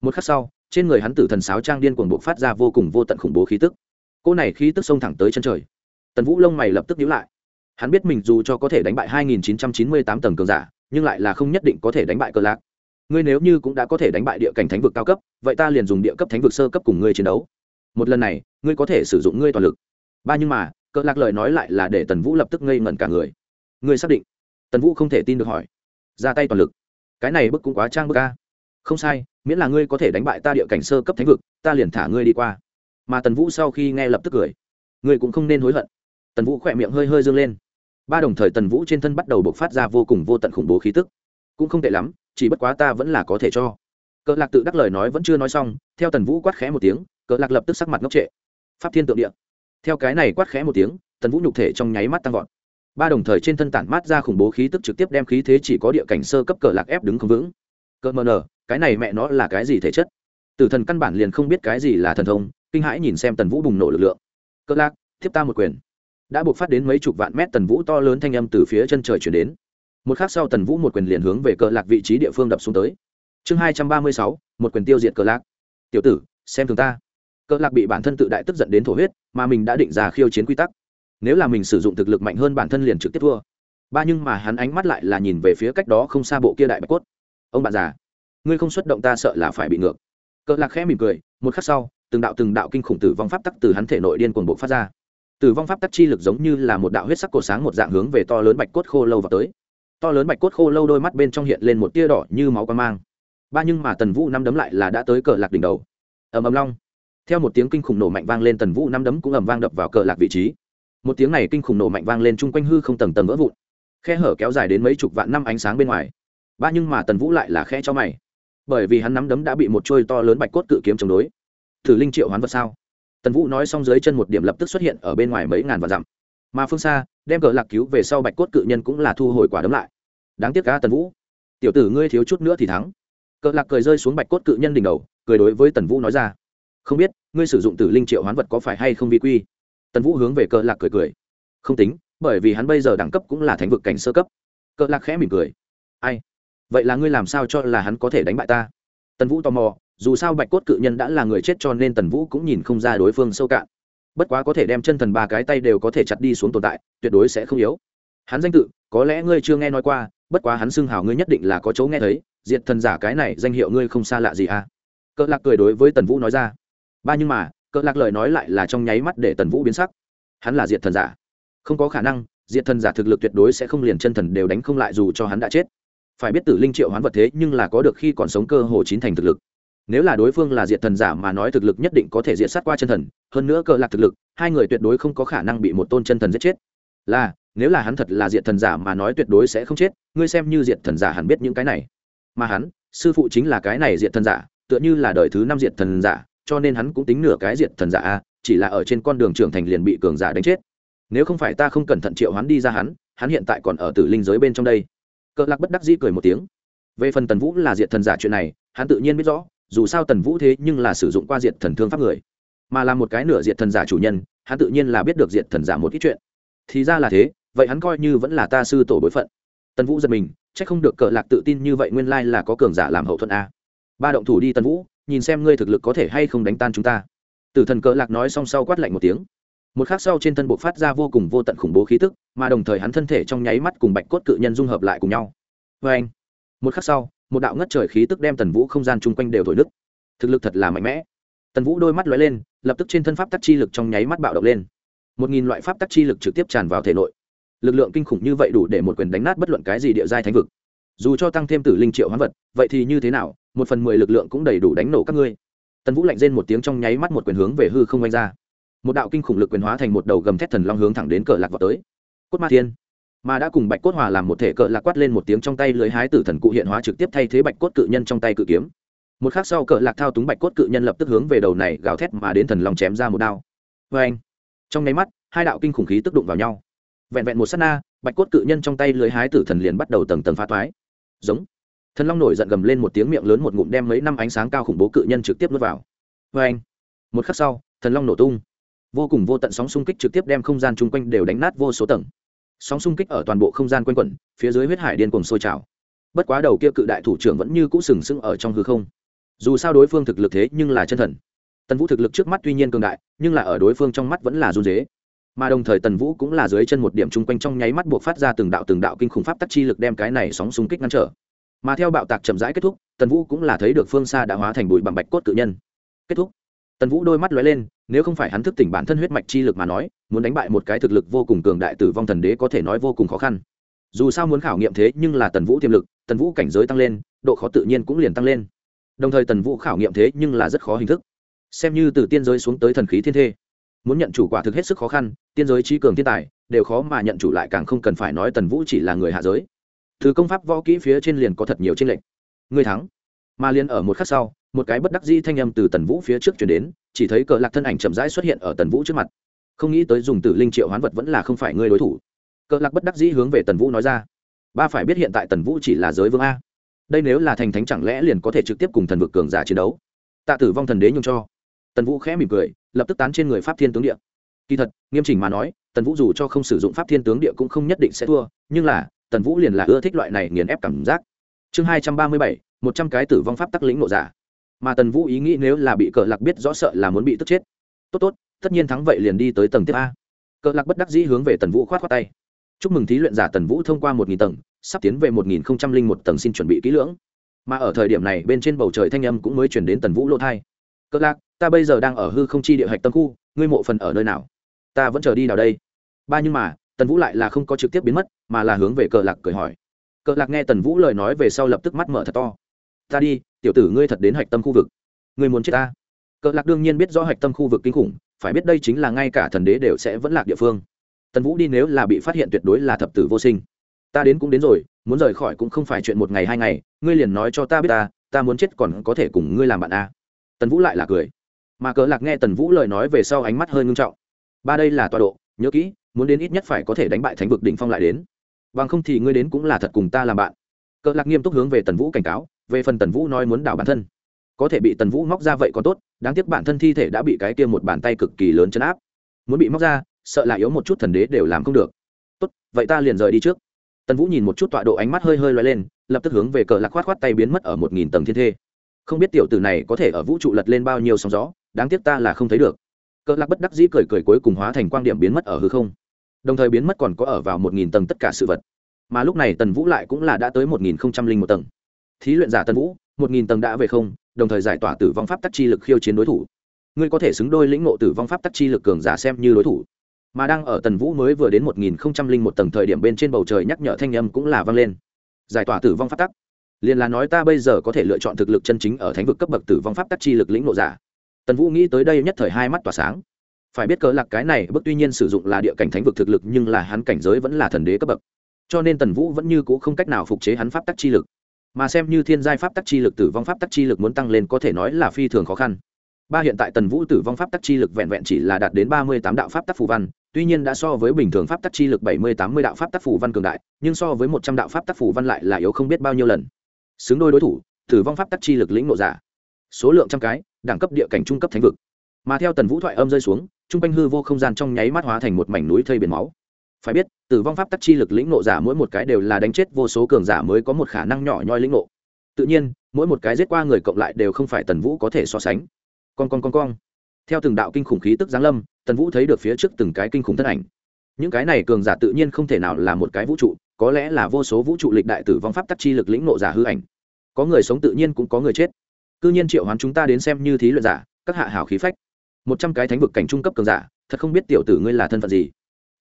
Speaker 1: Một khắc sau, trên người hắn tử thần sáo trang điên cuồng buộc phát ra vô cùng vô tận khủng bố khí tức. Cô này khí tức xông thẳng tới chân trời. Tần vũ lông mày lập tức nhíu lại. Hắn biết mình dù cho có thể đánh bại 2998 tầng cường giả, nhưng lại là không nhất định có thể đánh bại cờ lạc. Ngươi nếu như cũng đã có thể đánh bại địa cảnh thánh vực cao cấp, vậy ta liền dùng địa cấp thánh vực sơ cấp cùng ngươi chiến đấu. Một lần này, ngươi có thể sử dụng ngươi toàn lực. Ba nhưng mà cỡ lạc lời nói lại là để tần vũ lập tức ngây ngẩn cả người. Ngươi xác định? Tần vũ không thể tin được hỏi. Ra tay toàn lực. Cái này bức cũng quá trang bức ca không sai, miễn là ngươi có thể đánh bại ta địa cảnh sơ cấp thánh vực, ta liền thả ngươi đi qua. Mà tần vũ sau khi nghe lập tức cười. Ngươi cũng không nên hối hận. Tần vũ khỏe miệng hơi hơi dâng lên. Ba đồng thời tần vũ trên thân bắt đầu bộc phát ra vô cùng vô tận khủng bố khí tức. Cũng không tệ lắm, chỉ bất quá ta vẫn là có thể cho. Cỡ lạc tự đắc lời nói vẫn chưa nói xong, theo tần vũ quát khẽ một tiếng cỡ lạc lập tức sắc mặt ngốc trệ. Pháp thiên tượng địa theo cái này quát khẽ một tiếng, tần vũ nhục thể trong nháy mắt tăng vọt. Ba đồng thời trên thân tản mát ra khủng bố khí tức trực tiếp đem khí thế chỉ có địa cảnh sơ cấp cờ lạc ép đứng không vững. Cờ mờ nờ, cái này mẹ nó là cái gì thể chất? Tử thần căn bản liền không biết cái gì là thần thông, kinh hãi nhìn xem tần vũ bùng nổ lực lượng. Cờ lạc, thiếp ta một quyền. Đã buộc phát đến mấy chục vạn mét, tần vũ to lớn thanh âm từ phía chân trời chuyển đến. Một khắc sau, tần vũ một quyền liền hướng về cờ lạc vị trí địa phương đập xuống tới. Chương hai trăm ba mươi sáu, một quyền tiêu diệt cờ lạc. Tiểu tử, xem thường ta cỡ lạc bị bản thân tự đại tức giận đến thổ huyết, mà mình đã định ra khiêu chiến quy tắc. Nếu là mình sử dụng thực lực mạnh hơn bản thân liền trực tiếp thua. Ba nhưng mà hắn ánh mắt lại là nhìn về phía cách đó không xa bộ kia đại bạch cốt. Ông bạn già, ngươi không xuất động ta sợ là phải bị ngược. Cỡ lạc khẽ mỉm cười, một khắc sau, từng đạo từng đạo kinh khủng tử vong pháp tắc từ hắn thể nội điên cuồng bộ phát ra. Tử vong pháp tắc chi lực giống như là một đạo huyết sắc cổ sáng một dạng hướng về to lớn bạch cốt khô lâu vào tới. To lớn bạch cốt khô lâu đôi mắt bên trong hiện lên một tia đỏ như máu quan mang. Ba nhưng mà tần vũ năm đấm lại là đã tới cờ lạc đỉnh đầu. Ầm ầm long theo một tiếng kinh khủng nổ mạnh vang lên, tần vũ năm đấm cũng ầm vang đập vào cờ lạc vị trí. Một tiếng này kinh khủng nổ mạnh vang lên, chung quanh hư không tầng tầng vỡ vụn. Khe hở kéo dài đến mấy chục vạn năm ánh sáng bên ngoài. Ba nhưng mà tần vũ lại là khe cho mày. Bởi vì hắn nắm đấm đã bị một trôi to lớn bạch cốt cự kiếm chống đối. Thử linh triệu hoán vật sao? Tần vũ nói xong dưới chân một điểm lập tức xuất hiện ở bên ngoài mấy ngàn vạn dặm. Mà phương xa, đem cờ lạc cứu về sau bạch cốt cự nhân cũng là thu hồi quả đấm lại. Đáng tiếc cá tần vũ. Tiểu tử ngươi thiếu chút nữa thì thắng. Cờ lạc cười rơi xuống bạch cốt cự nhân đỉnh đầu, cười đối với tần vũ nói ra không biết, ngươi sử dụng tử linh triệu hoán vật có phải hay không vi quy? Tần vũ hướng về cờ lạc cười cười. Không tính, bởi vì hắn bây giờ đẳng cấp cũng là thánh vực cảnh sơ cấp. Cờ lạc khẽ mỉm cười. Ai? Vậy là ngươi làm sao cho là hắn có thể đánh bại ta? Tần vũ tò mò, dù sao bạch cốt cự nhân đã là người chết cho nên tần vũ cũng nhìn không ra đối phương sâu cạn. Bất quá có thể đem chân thần ba cái tay đều có thể chặt đi xuống tồn tại, tuyệt đối sẽ không yếu. Hắn danh tự, có lẽ ngươi chưa nghe nói qua, bất quá hắn xưng hào ngươi nhất định là có chỗ nghe thấy. Diệt thần giả cái này danh hiệu ngươi không xa lạ gì à? Cỡ lạc cười đối với tần vũ nói ra ba nhưng mà, cỡ lạc lời nói lại là trong nháy mắt để tần vũ biến sắc. Hắn là diệt thần giả. Không có khả năng, diệt thần giả thực lực tuyệt đối sẽ không liền chân thần đều đánh không lại dù cho hắn đã chết. Phải biết tử linh triệu hoán vật thế nhưng là có được khi còn sống cơ hồ chín thành thực lực. Nếu là đối phương là diệt thần giả mà nói thực lực nhất định có thể diệt sát qua chân thần, hơn nữa cờ lạc thực lực, hai người tuyệt đối không có khả năng bị một tôn chân thần giết chết. Là, nếu là hắn thật là diệt thần giả mà nói tuyệt đối sẽ không chết, ngươi xem như diệt thần giả hẳn biết những cái này. Mà hắn, sư phụ chính là cái này diệt thần giả, tựa như là đời thứ năm diệt thần giả cho nên hắn cũng tính nửa cái diệt thần giả a, chỉ là ở trên con đường trưởng thành liền bị cường giả đánh chết. Nếu không phải ta không cẩn thận triệu hắn đi ra hắn hắn hiện tại còn ở tử linh giới bên trong đây. Cờ lạc bất đắc dĩ cười một tiếng. Về phần tần vũ là diệt thần giả chuyện này, hắn tự nhiên biết rõ, dù sao tần vũ thế nhưng là sử dụng qua diệt thần thương pháp người. Mà là một cái nửa diệt thần giả chủ nhân, hắn tự nhiên là biết được diệt thần giả một ít chuyện. Thì ra là thế, vậy hắn coi như vẫn là ta sư tổ bối phận. Tần vũ giật mình c h ắ c không được cờ lạc tự tin như vậy nguyên lai là có cường giả làm hậu thuận a. Ba động thủ đi tần vũ nhìn xem ngươi thực lực có thể hay không đánh tan chúng ta. Tử thần cỡ lạc nói xong sau quát lạnh một tiếng. Một khắc sau trên thân bộ phát ra vô cùng vô tận khủng bố khí tức, mà đồng thời hắn thân thể trong nháy mắt cùng bạch cốt cự nhân dung hợp lại cùng nhau. Vê anh một khắc sau, một đạo ngất trời khí tức đem tần vũ không gian chung quanh đều thổi nứt. Thực lực thật là mạnh mẽ. Tần vũ đôi mắt lóe lên, lập tức trên thân pháp tắc chi lực trong nháy mắt bạo động lên. Một nghìn loại pháp tắc chi lực trực tiếp tràn vào thể nội. Lực lượng kinh khủng như vậy đủ để một quyền đánh nát bất luận cái gì địa giai thánh vực dù cho tăng thêm tử linh triệu hoán vật, vậy thì như thế nào? Một phần mười lực lượng cũng đầy đủ đánh nổ các ngươi. Tần vũ lạnh rên một tiếng trong nháy mắt một quyền hướng về hư không oanh ra. Một đạo kinh khủng lực quyền hóa thành một đầu gầm thét thần long hướng thẳng đến cờ lạc vào tới. Cốt ma thiên, mà đã cùng bạch cốt hòa làm một thể cờ lạc quát lên một tiếng trong tay lưới hái tử thần cụ hiện hóa trực tiếp thay thế bạch cốt cự nhân trong tay cự kiếm. Một khắc sau cờ lạc thao túng bạch cốt cự nhân lập tức hướng về đầu này gào thét mà đến thần long chém ra một đao. Vê anh trong nháy mắt, hai đạo kinh khủng khí tức đụng vào nhau. Vẹn vẹn một s á t na, bạch cốt cự nhân trong tay lưới hái tử thần liền bắt đầu tầng tầng phá toái giống. Thần long nổi giận gầm lên một tiếng miệng lớn một ngụm đem mấy năm ánh sáng cao khủng bố cự nhân trực tiếp nuốt vào. Vê anh, một khắc sau, thần long nổ tung. Vô cùng vô tận sóng xung kích trực tiếp đem không gian chung quanh đều đánh nát vô số tầng. Sóng xung kích ở toàn bộ không gian quanh quẩn, phía dưới huyết hải điên cùng sôi trào. Bất quá đầu kia cự đại thủ trưởng vẫn như cũ sừng sững ở trong hư không. Dù sao đối phương thực lực thế nhưng là chân thần. Tần vũ thực lực trước mắt tuy nhiên cường đại, nhưng là ở đối phương trong mắt vẫn là run dế mà đồng thời tần vũ cũng là dưới chân một điểm chung quanh trong nháy mắt buộc phát ra từng đạo từng đạo kinh khủng pháp tắc chi lực đem cái này sóng xung kích ngăn trở. Mà theo bạo tạc chậm rãi kết thúc, tần vũ cũng là thấy được phương xa đã hóa thành bụi bằng bạch cốt tự nhân. Kết thúc. Tần vũ đôi mắt lóe lên, nếu không phải hắn thức tỉnh bản thân huyết mạch chi lực mà nói, muốn đánh bại một cái thực lực vô cùng cường đại tử vong thần đế có thể nói vô cùng khó khăn. Dù sao muốn khảo nghiệm thế nhưng là tần vũ tiềm lực, tần vũ cảnh giới tăng lên, độ khó tự nhiên cũng liền tăng lên. Đồng thời tần vũ khảo nghiệm thế nhưng là rất khó hình thức. Xem như từ tiên giới xuống tới thần khí thiên thê muốn nhận chủ quả thực hết sức khó khăn, tiên giới trí cường thiên tài, đều khó mà nhận chủ lại càng không cần phải nói tần vũ chỉ là người hạ giới. Từ công pháp võ kỹ phía trên liền có thật nhiều tranh lệch. Người thắng. Mà liền ở một khắc sau, một cái bất đắc dĩ thanh âm từ tần vũ phía trước chuyển đến, chỉ thấy cờ lạc thân ảnh chậm rãi xuất hiện ở tần vũ trước mặt. Không nghĩ tới dùng tử linh triệu hoán vật vẫn là không phải người đối thủ. Cờ lạc bất đắc dĩ hướng về tần vũ nói ra. Ba phải biết hiện tại tần vũ chỉ là giới vương a. Đây nếu là thành thánh chẳng lẽ liền có thể trực tiếp cùng thần vực cường giả chiến đấu? Tạ tử vong thần đế nhung cho tần vũ khẽ mỉm cười, lập tức tán trên người pháp thiên tướng địa. Kỳ thật, nghiêm chỉnh mà nói, tần vũ dù cho không sử dụng pháp thiên tướng địa cũng không nhất định sẽ thua, nhưng là, tần vũ liền là ưa thích loại này nghiền ép cảm giác. Chương hai trăm ba mươi bảy, một trăm cái tử vong pháp tắc lĩnh nộ giả. Mà tần vũ ý nghĩ nếu là bị cờ lạc biết rõ sợ là muốn bị tức chết. Tốt tốt, tất nhiên thắng vậy liền đi tới tầng tiếp a. Cờ lạc bất đắc dĩ hướng về tần vũ k h o á t khoác tay. Chúc mừng thí luyện giả tần vũ thông qua một nghìn tầng, sắp tiến về một nghìn linh một tầng xin chuẩn bị kỹ lưỡng. Mà ở thời điểm này bên trên bầu trời thanh âm cũng mới chuyển đến tần vũ lỗ thai cờ lạc ta bây giờ đang ở hư không chi địa hạch tâm khu, ngươi mộ phần ở nơi nào? Ta vẫn chờ đi nào đây. Ba nhưng mà, tần vũ lại là không có trực tiếp biến mất, mà là hướng về cờ lạc cười hỏi. Cờ lạc nghe tần vũ lời nói về sau lập tức mắt mở thật to. Ta đi, tiểu tử ngươi thật đến hạch tâm khu vực. Ngươi muốn chết ta? Cờ lạc đương nhiên biết rõ hạch tâm khu vực kinh khủng, phải biết đây chính là ngay cả thần đế đều sẽ vẫn lạc địa phương. Tần vũ đi nếu là bị phát hiện tuyệt đối là thập tử vô sinh. Ta đến cũng đến rồi, muốn rời khỏi cũng không phải chuyện một ngày hai ngày, ngươi liền nói cho ta biết ta ta muốn chết còn có thể cùng ngươi làm bạn a à. tần vũ lại là cười mà cờ lạc nghe tần vũ lời nói về sau ánh mắt hơi ngưng trọng. Ba đây là tọa độ, nhớ kỹ, muốn đến ít nhất phải có thể đánh bại thánh vực đỉnh phong lại đến. Bằng không thì ngươi đến cũng là thật cùng ta làm bạn. Cờ lạc nghiêm túc hướng về tần vũ cảnh cáo, về phần tần vũ nói muốn đảo bản thân. Có thể bị tần vũ móc ra vậy còn tốt, đáng tiếc bản thân thi thể đã bị cái kia một bàn tay cực kỳ lớn chấn áp. Muốn bị móc ra, sợ là yếu một chút thần đế đều làm không được. Tốt, vậy ta liền rời đi trước. Tần vũ nhìn một chút tọa độ ánh mắt hơi hơi loay lên, lập tức hướng về cờ lạc khoát khoát tay biến mất ở một nghìn tầng thiên thê không biết tiểu tử này có thể ở vũ trụ lật lên bao nhiêu sóng gió, đáng tiếc ta là không thấy được. Cỡ lạc bất đắc dĩ cười cười cuối cùng hóa thành quan điểm biến mất ở hư không. Đồng thời biến mất còn có ở vào một nghìn tầng tất cả sự vật. Mà lúc này tần vũ lại cũng là đã tới một nghìn không trăm linh một tầng. Thí luyện giả Tần vũ, một nghìn tầng đã về không, đồng thời giải tỏa tử vong pháp tắc chi lực khiêu chiến đối thủ. Ngươi có thể xứng đôi lĩnh ngộ tử vong pháp tắc chi lực cường giả xem như đối thủ. Mà đang ở tần vũ mới vừa đến một nghìn không trăm linh một tầng thời điểm bên trên bầu trời nhắc nhở thanh âm cũng là vang lên. Giải tỏa tử vong pháp tắc liền là nói ta bây giờ có thể lựa chọn thực lực chân chính ở thánh vực cấp bậc tử vong pháp tắc chi lực lĩnh nộ giả. Tần vũ nghĩ tới đây nhất thời hai mắt tỏa sáng. Phải biết cớ lạc cái này bước tuy nhiên sử dụng là địa cảnh thánh vực thực lực nhưng là hắn cảnh giới vẫn là thần đế cấp bậc. Cho nên tần vũ vẫn như c ũ không cách nào phục chế hắn pháp tắc chi lực. Mà xem như thiên giai pháp tắc chi lực tử vong pháp tắc chi lực muốn tăng lên có thể nói là phi thường khó khăn. Ba hiện tại tần vũ tử vong pháp tắc chi lực vẹn vẹn chỉ là đạt đến ba mươi tám đạo pháp tắc phù văn, tuy nhiên đã so với bình thường pháp tắc chi lực bảy mươi tám mươi đạo pháp tắc phù văn cường đại, nhưng so với một trăm đạo pháp tắc phù văn lại là yếu không biết bao nhiêu lần xứng đôi đối thủ, tử vong pháp tắc chi lực lĩnh nộ giả. Số lượng trăm cái, đẳng cấp địa cảnh trung cấp thánh vực. Mà theo tần vũ thoại âm rơi xuống t r u n g quanh hư vô không gian trong nháy mắt hóa thành một mảnh núi thây biển máu. Phải biết, tử vong pháp tắc chi lực lĩnh nộ giả mỗi một cái đều là đánh chết vô số cường giả mới có một khả năng nhỏ nhoi lĩnh nộ. Tự nhiên, mỗi một cái giết qua người cộng lại đều không phải tần vũ có thể so sánh. Con con con con theo từng đạo kinh khủng khí tức giáng lâm, tần vũ thấy được phía trước từng cái kinh khủng thân ảnh. Những cái này cường giả tự nhiên không thể nào là một cái vũ trụ có lẽ là vô số vũ trụ lịch đại tử vong pháp tắc chi lực lĩnh nộ giả hư ảnh. Có người sống tự nhiên cũng có người chết. Cư nhiên triệu hoán chúng ta đến xem như thí luyện giả, các hạ hảo khí phách. Một trăm cái thánh vực cảnh trung cấp cường giả, thật không biết tiểu tử ngươi là thân phận gì.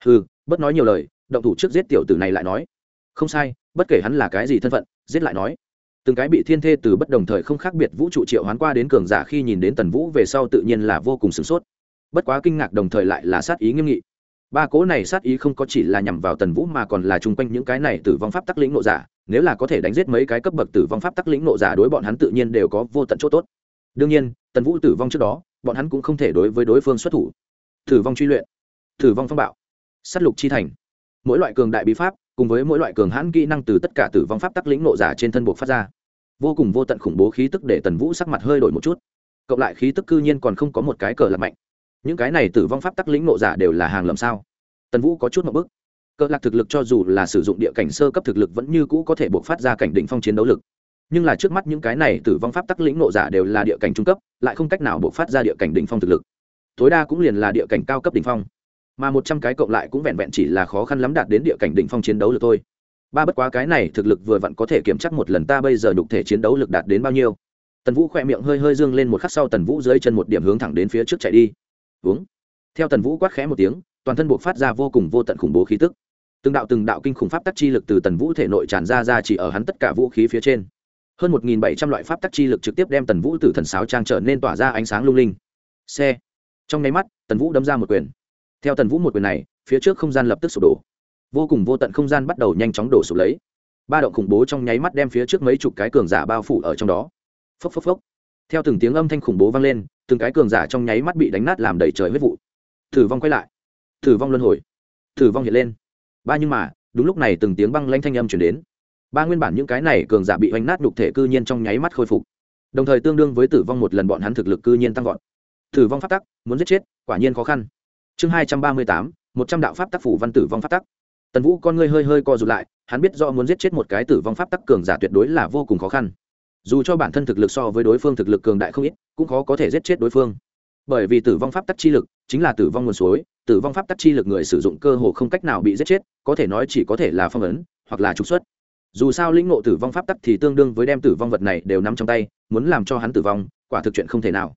Speaker 1: Ừ bất nói nhiều lời, động thủ trước giết tiểu tử này lại nói. Không sai, bất kể hắn là cái gì thân phận, giết lại nói. Từng cái bị thiên thê từ bất đồng thời không khác biệt vũ trụ triệu hoán qua đến cường giả khi nhìn đến tần vũ về sau tự nhiên là vô cùng sửng sốt. Bất quá kinh ngạc đồng thời lại là sát ý nghiêm nghị ba cố này sát ý không có chỉ là nhằm vào tần vũ mà còn là chung quanh những cái này tử vong pháp tắc lĩnh nộ giả. Nếu là có thể đánh giết mấy cái cấp bậc tử vong pháp tắc lĩnh nộ giả đối bọn hắn tự nhiên đều có vô tận chỗ tốt. Đương nhiên, tần vũ tử vong trước đó, bọn hắn cũng không thể đối với đối phương xuất thủ. Tử vong truy luyện, tử vong phong bạo s á t lục chi thành. Mỗi loại cường đại bí pháp cùng với mỗi loại cường hãn kỹ năng từ tất cả tử vong pháp tắc lĩnh nộ giả trên thân buộc phát ra. Vô cùng vô tận khủng bố khí tức để tần vũ sắc mặt hơi đổi một chút. Cộng lại khí tức cư nhiên còn không có một cái cờ lạc mạnh những cái này tử vong pháp tắc lĩnh nộ giả đều là hàng lầm sao? Tần vũ có chút một bức. Cỡ lạc thực lực cho dù là sử dụng địa cảnh sơ cấp thực lực vẫn như cũ có thể buộc phát ra cảnh đỉnh phong chiến đấu lực. Nhưng là trước mắt những cái này tử vong pháp tắc lĩnh nộ giả đều là địa cảnh trung cấp, lại không cách nào buộc phát ra địa cảnh đỉnh phong thực lực. Tối đa cũng liền là địa cảnh cao cấp đỉnh phong. Mà một trăm cái cộng lại cũng vẹn vẹn chỉ là khó khăn lắm đạt đến địa cảnh đỉnh phong chiến đấu lực thôi. Ba bất quá cái này thực lực vừa vặn có thể kiểm chắc một lần ta bây giờ đục thể chiến đấu lực đạt đến bao nhiêu. Tần vũ khỏe miệng hơi hơi dương lên một khắc sau tần vũ dưới chân một điểm hướng thẳng đến phía trước chạy đi uống. Theo tần vũ quát khẽ một tiếng, toàn thân buộc phát ra vô cùng vô tận khủng bố khí tức. Từng đạo từng đạo kinh khủng pháp tắc chi lực từ tần vũ thể nội tràn ra ra chỉ ở hắn tất cả vũ khí phía trên. Hơn một bảy trăm loại pháp tắc chi lực trực tiếp đem tần vũ từ thần sáo trang trở nên tỏa ra ánh sáng lung linh. Xe. Trong nháy mắt, tần vũ đâm ra một quyền. Theo tần vũ một quyền này, phía trước không gian lập tức sụp đổ. Vô cùng vô tận không gian bắt đầu nhanh chóng đổ sụp lấy. Ba động khủng bố trong nháy mắt đem phía trước mấy chục cái cường giả bao phủ ở trong đó. Phốc phốc phốc. Theo từng tiếng âm thanh khủng bố vang lên từng cái cường giả trong nháy mắt bị đánh nát làm đầy trời huyết vụ. Thử vong quay lại. Thử vong luân hồi. Thử vong hiện lên. Ba nhưng mà, đúng lúc này từng tiếng băng lanh thanh âm chuyển đến. Ba nguyên bản những cái này cường giả bị hoành nát đục thể cư nhiên trong nháy mắt khôi phục. Đồng thời tương đương với tử vong một lần bọn hắn thực lực cư nhiên tăng vọt. Tử vong pháp tắc, muốn giết chết, quả nhiên khó khăn. Chương hai trăm ba mươi tám, một trăm đạo pháp tác phủ văn tử vong pháp tắc. Tần vũ con ngươi hơi hơi co rụt lại, hắn biết do muốn giết chết một cái tử vong pháp tắc cường giả tuyệt đối là vô cùng khó khăn dù cho bản thân thực lực so với đối phương thực lực cường đại không ít, cũng khó có thể giết chết đối phương. Bởi vì tử vong pháp tắc chi lực chính là tử vong nguồn suối, tử vong pháp tắc chi lực người sử dụng cơ hồ không cách nào bị giết chết, có thể nói chỉ có thể là phong ấn hoặc là trục xuất. Dù sao lĩnh ngộ tử vong pháp tắc thì tương đương với đem tử vong vật này đều nằm trong tay, muốn làm cho hắn tử vong, quả thực chuyện không thể nào.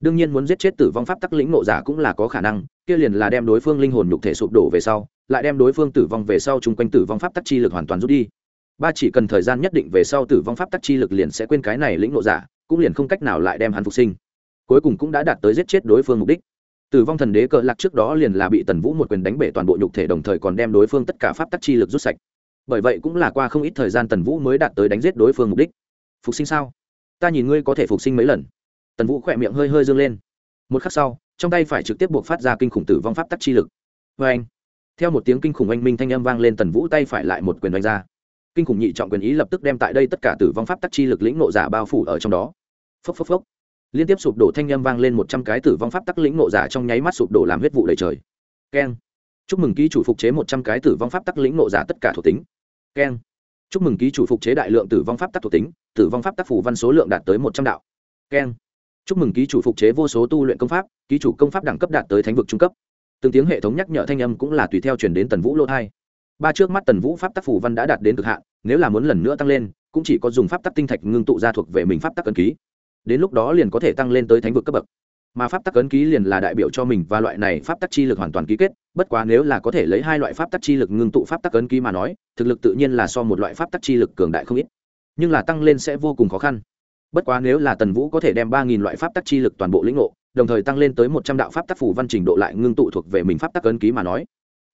Speaker 1: Đương nhiên muốn giết chết tử vong pháp tắc lĩnh ngộ giả cũng là có khả năng, kia liền là đem đối phương linh hồn nhục thể sụp đổ về sau, lại đem đối phương tử vong về sau chung quanh tử vong pháp tắc chi lực hoàn toàn rút đi ba chỉ cần thời gian nhất định về sau tử vong pháp tắc chi lực liền sẽ quên cái này lĩnh nộ giả, cũng liền không cách nào lại đem hắn phục sinh. Cuối cùng cũng đã đạt tới giết chết đối phương mục đích. Tử vong thần đế cờ lạc trước đó liền là bị tần vũ một quyền đánh bể toàn bộ nhục thể đồng thời còn đem đối phương tất cả pháp tắc chi lực rút sạch. Bởi vậy cũng là qua không ít thời gian tần vũ mới đạt tới đánh giết đối phương mục đích. Phục sinh sao? Ta nhìn ngươi có thể phục sinh mấy lần. Tần vũ khỏe miệng hơi hơi dương lên. Một khắc sau, trong tay phải trực tiếp buộc phát ra kinh khủng tử vong pháp tắc chi lực. Vê anh theo một tiếng kinh khủng oanh minh thanh âm vang lên, tần vũ tay phải lại một quyền đánh ra kinh khủng nhị trọng quyền ý lập tức đem tại đây tất cả tử vong pháp tắc chi lực lĩnh nộ giả bao phủ ở trong đó. Phốc phốc phốc. Liên tiếp sụp đổ thanh âm vang lên một trăm cái tử vong pháp tắc lĩnh nộ giả trong nháy mắt sụp đổ làm huyết vụ đầy trời. Keng. Chúc mừng ký chủ phục chế một trăm cái tử vong pháp tắc lĩnh nộ giả tất cả thuộc tính. Keng. Chúc mừng ký chủ phục chế đại lượng tử vong pháp tắc thuộc tính, tử vong pháp tắc phủ văn số lượng đạt tới một trăm đạo. Keng. Chúc mừng ký chủ phục chế vô số tu luyện công pháp, ký chủ công pháp đẳng cấp đạt tới thánh vực trung cấp. Từng tiếng hệ thống nhắc nhở thanh âm cũng là tùy theo chuyển đến tần vũ lô thai ba trước mắt tần vũ pháp tắc phủ văn đã đạt đến cực hạn nếu là muốn lần nữa tăng lên cũng chỉ có dùng pháp tắc tinh thạch ngưng tụ ra thuộc về mình pháp tắc cấn ký đến lúc đó liền có thể tăng lên tới thánh vực cấp bậc mà pháp tắc cấn ký liền là đại biểu cho mình và loại này pháp tắc chi lực hoàn toàn ký kết bất quá nếu là có thể lấy hai loại pháp tắc chi lực ngưng tụ pháp tắc cấn ký mà nói thực lực tự nhiên là so một loại pháp tắc chi lực cường đại không ít nhưng là tăng lên sẽ vô cùng khó khăn bất quá nếu là tần vũ có thể đem ba nghìn loại pháp tắc chi lực toàn bộ lĩnh ngộ đồng thời tăng lên tới một trăm đạo pháp tắc phủ văn trình độ lại ngưng tụ thuộc về mình pháp tắc cấn ký mà nói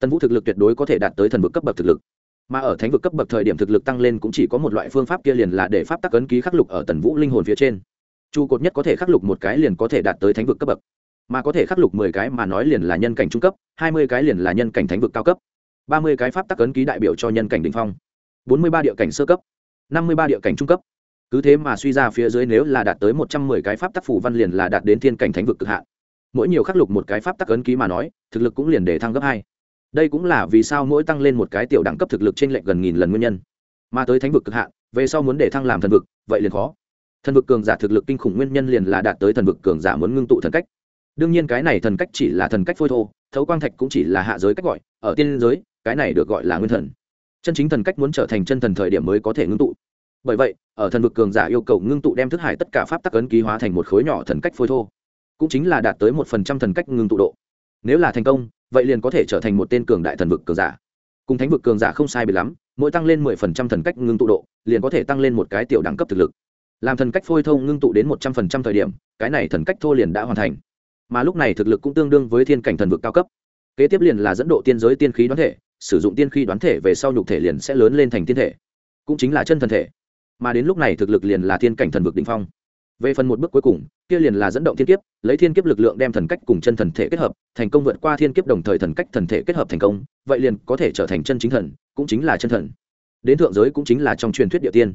Speaker 1: tần vũ thực lực tuyệt đối có thể đạt tới thần vực cấp bậc thực lực. Mà ở thánh vực cấp bậc thời điểm thực lực tăng lên cũng chỉ có một loại phương pháp kia liền là để pháp tắc ấn ký khắc lục ở tần vũ linh hồn phía trên. Trụ cột nhất có thể khắc lục một cái liền có thể đạt tới thánh vực cấp bậc. Mà có thể khắc lục mười cái mà nói liền là nhân cảnh trung cấp, hai mươi cái liền là nhân cảnh thánh vực cao cấp. ba mươi cái pháp tắc ấn ký đại biểu cho nhân cảnh đ ỉ n h phong. bốn mươi ba địa cảnh sơ cấp, năm mươi ba địa cảnh trung cấp. Cứ thế mà suy ra phía dưới nếu là đạt tới một trăm mười cái pháp tắc phủ văn liền là đạt đến thiên cảnh thánh vực cực hạn. Mỗi nhiều khắc lục một cái pháp tắc ấn ký mà nói, thực lực cũng liền để thăng gấp hai đây cũng là vì sao mỗi tăng lên một cái tiểu đẳng cấp thực lực trên lệnh gần nghìn lần nguyên nhân. Mà tới thánh vực cực hạn, về sau muốn để thăng làm thần vực, vậy liền khó. Thần vực cường giả thực lực kinh khủng nguyên nhân liền là đạt tới thần vực cường giả muốn ngưng tụ thần cách. Đương nhiên cái này thần cách chỉ là thần cách phôi thô, thấu quang thạch cũng chỉ là hạ giới cách gọi, ở tiên giới, cái này được gọi là nguyên thần. Chân chính thần cách muốn trở thành chân thần thời điểm mới có thể ngưng tụ. Bởi vậy, ở thần vực cường giả yêu cầu ngưng tụ đem thức hải tất cả pháp tắc ấn ký hóa thành một khối nhỏ thần cách phôi thô, cũng chính là đạt tới một phần trăm thần cách ngưng tụ độ. Nếu là thành công vậy liền có thể trở thành một tên cường đại thần vực cường giả. Cùng thánh vực cường giả không sai bị lắm, mỗi tăng lên mười phần trăm thần cách ngưng tụ độ, liền có thể tăng lên một cái tiểu đẳng cấp thực lực. Làm thần cách phôi thông ngưng tụ đến một trăm phần trăm thời điểm, cái này thần cách thô liền đã hoàn thành. Mà lúc này thực lực cũng tương đương với thiên cảnh thần vực cao cấp. Kế tiếp liền là dẫn độ tiên giới tiên khí đoán thể, sử dụng tiên khí đoán thể về sau nhục thể liền sẽ lớn lên thành tiên thể. Cũng chính là chân thần thể. Mà đến lúc này thực lực liền là thiên cảnh thần vực đ ỉ n h phong về phần một bước cuối cùng, kia liền là dẫn động thiên kiếp, lấy thiên kiếp lực lượng đem thần cách cùng chân thần thể kết hợp, thành công vượt qua thiên kiếp đồng thời thần cách thần thể kết hợp thành công, vậy liền có thể trở thành chân chính thần, cũng chính là chân thần. Đến thượng giới cũng chính là trong truyền thuyết địa tiên.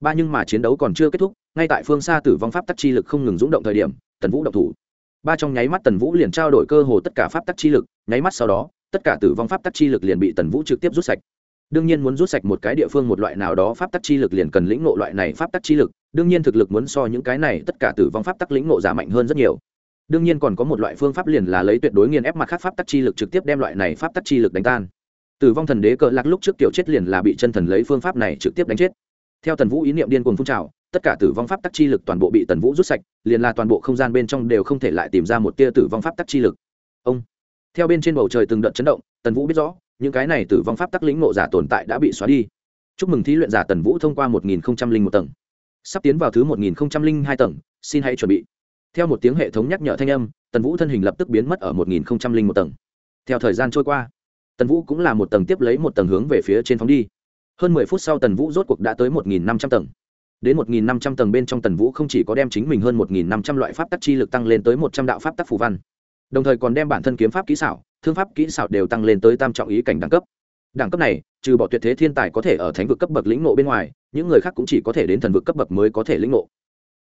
Speaker 1: Ba nhưng mà chiến đấu còn chưa kết thúc, ngay tại phương xa tử vong pháp tắc chi lực không ngừng rúng động thời điểm, tần vũ động thủ. Ba trong nháy mắt tần vũ liền trao đổi cơ hồ tất cả pháp tắc chi lực, nháy mắt sau đó, tất cả tử vong pháp tắc chi lực liền bị tần vũ trực tiếp rút sạch đương nhiên muốn rút sạch một cái địa phương một loại nào đó pháp tắc chi lực liền cần lĩnh ngộ loại này pháp tắc chi lực, đương nhiên thực lực muốn so những cái này tất cả tử vong pháp tắc lĩnh ngộ giả mạnh hơn rất nhiều. Đương nhiên còn có một loại phương pháp liền là lấy tuyệt đối nghiền ép mặt khác pháp tắc chi lực trực tiếp đem loại này pháp tắc chi lực đánh tan. Tử vong thần đế cờ lạc lúc trước kiểu chết liền là bị chân thần lấy phương pháp này trực tiếp đánh chết. Theo tần vũ ý niệm điên cuồng phun trào, tất cả tử vong pháp tắc chi lực toàn bộ bị tần vũ rút sạch, liền là toàn bộ không gian bên trong đều không thể lại tìm ra một tia tử vong pháp tắc chi lực. Ông. Theo bên trên bầu trời từng đợt chấn động, tần vũ biết rõ những cái này tử vong pháp tắc lĩnh ngộ giả tồn tại đã bị xóa đi. Chúc mừng thí luyện giả tần vũ thông qua một nghìn một tầng. Sắp tiến vào thứ một nghìn hai tầng, xin hãy chuẩn bị. Theo một tiếng hệ thống nhắc nhở thanh âm, tần vũ thân hình lập tức biến mất ở một nghìn một tầng. Theo thời gian trôi qua, tần vũ cũng là một tầng tiếp lấy một tầng hướng về phía trên phóng đi. Hơn mười phút sau tần vũ rốt cuộc đã tới một nghìn năm trăm tầng. Đến một nghìn năm trăm tầng bên trong tần vũ không chỉ có đem chính mình hơn một nghìn năm trăm loại pháp tắc chi lực tăng lên tới một trăm đạo pháp tắc phù văn, đồng thời còn đem bản thân kiếm pháp kỹ xảo thương pháp kỹ xảo đều tăng lên tới tam trọng ý cảnh đẳng cấp. Đẳng cấp này, trừ bỏ tuyệt thế thiên tài có thể ở thánh vực cấp bậc lĩnh nộ bên ngoài, những người khác cũng chỉ có thể đến thần vực cấp bậc mới có thể lĩnh nộ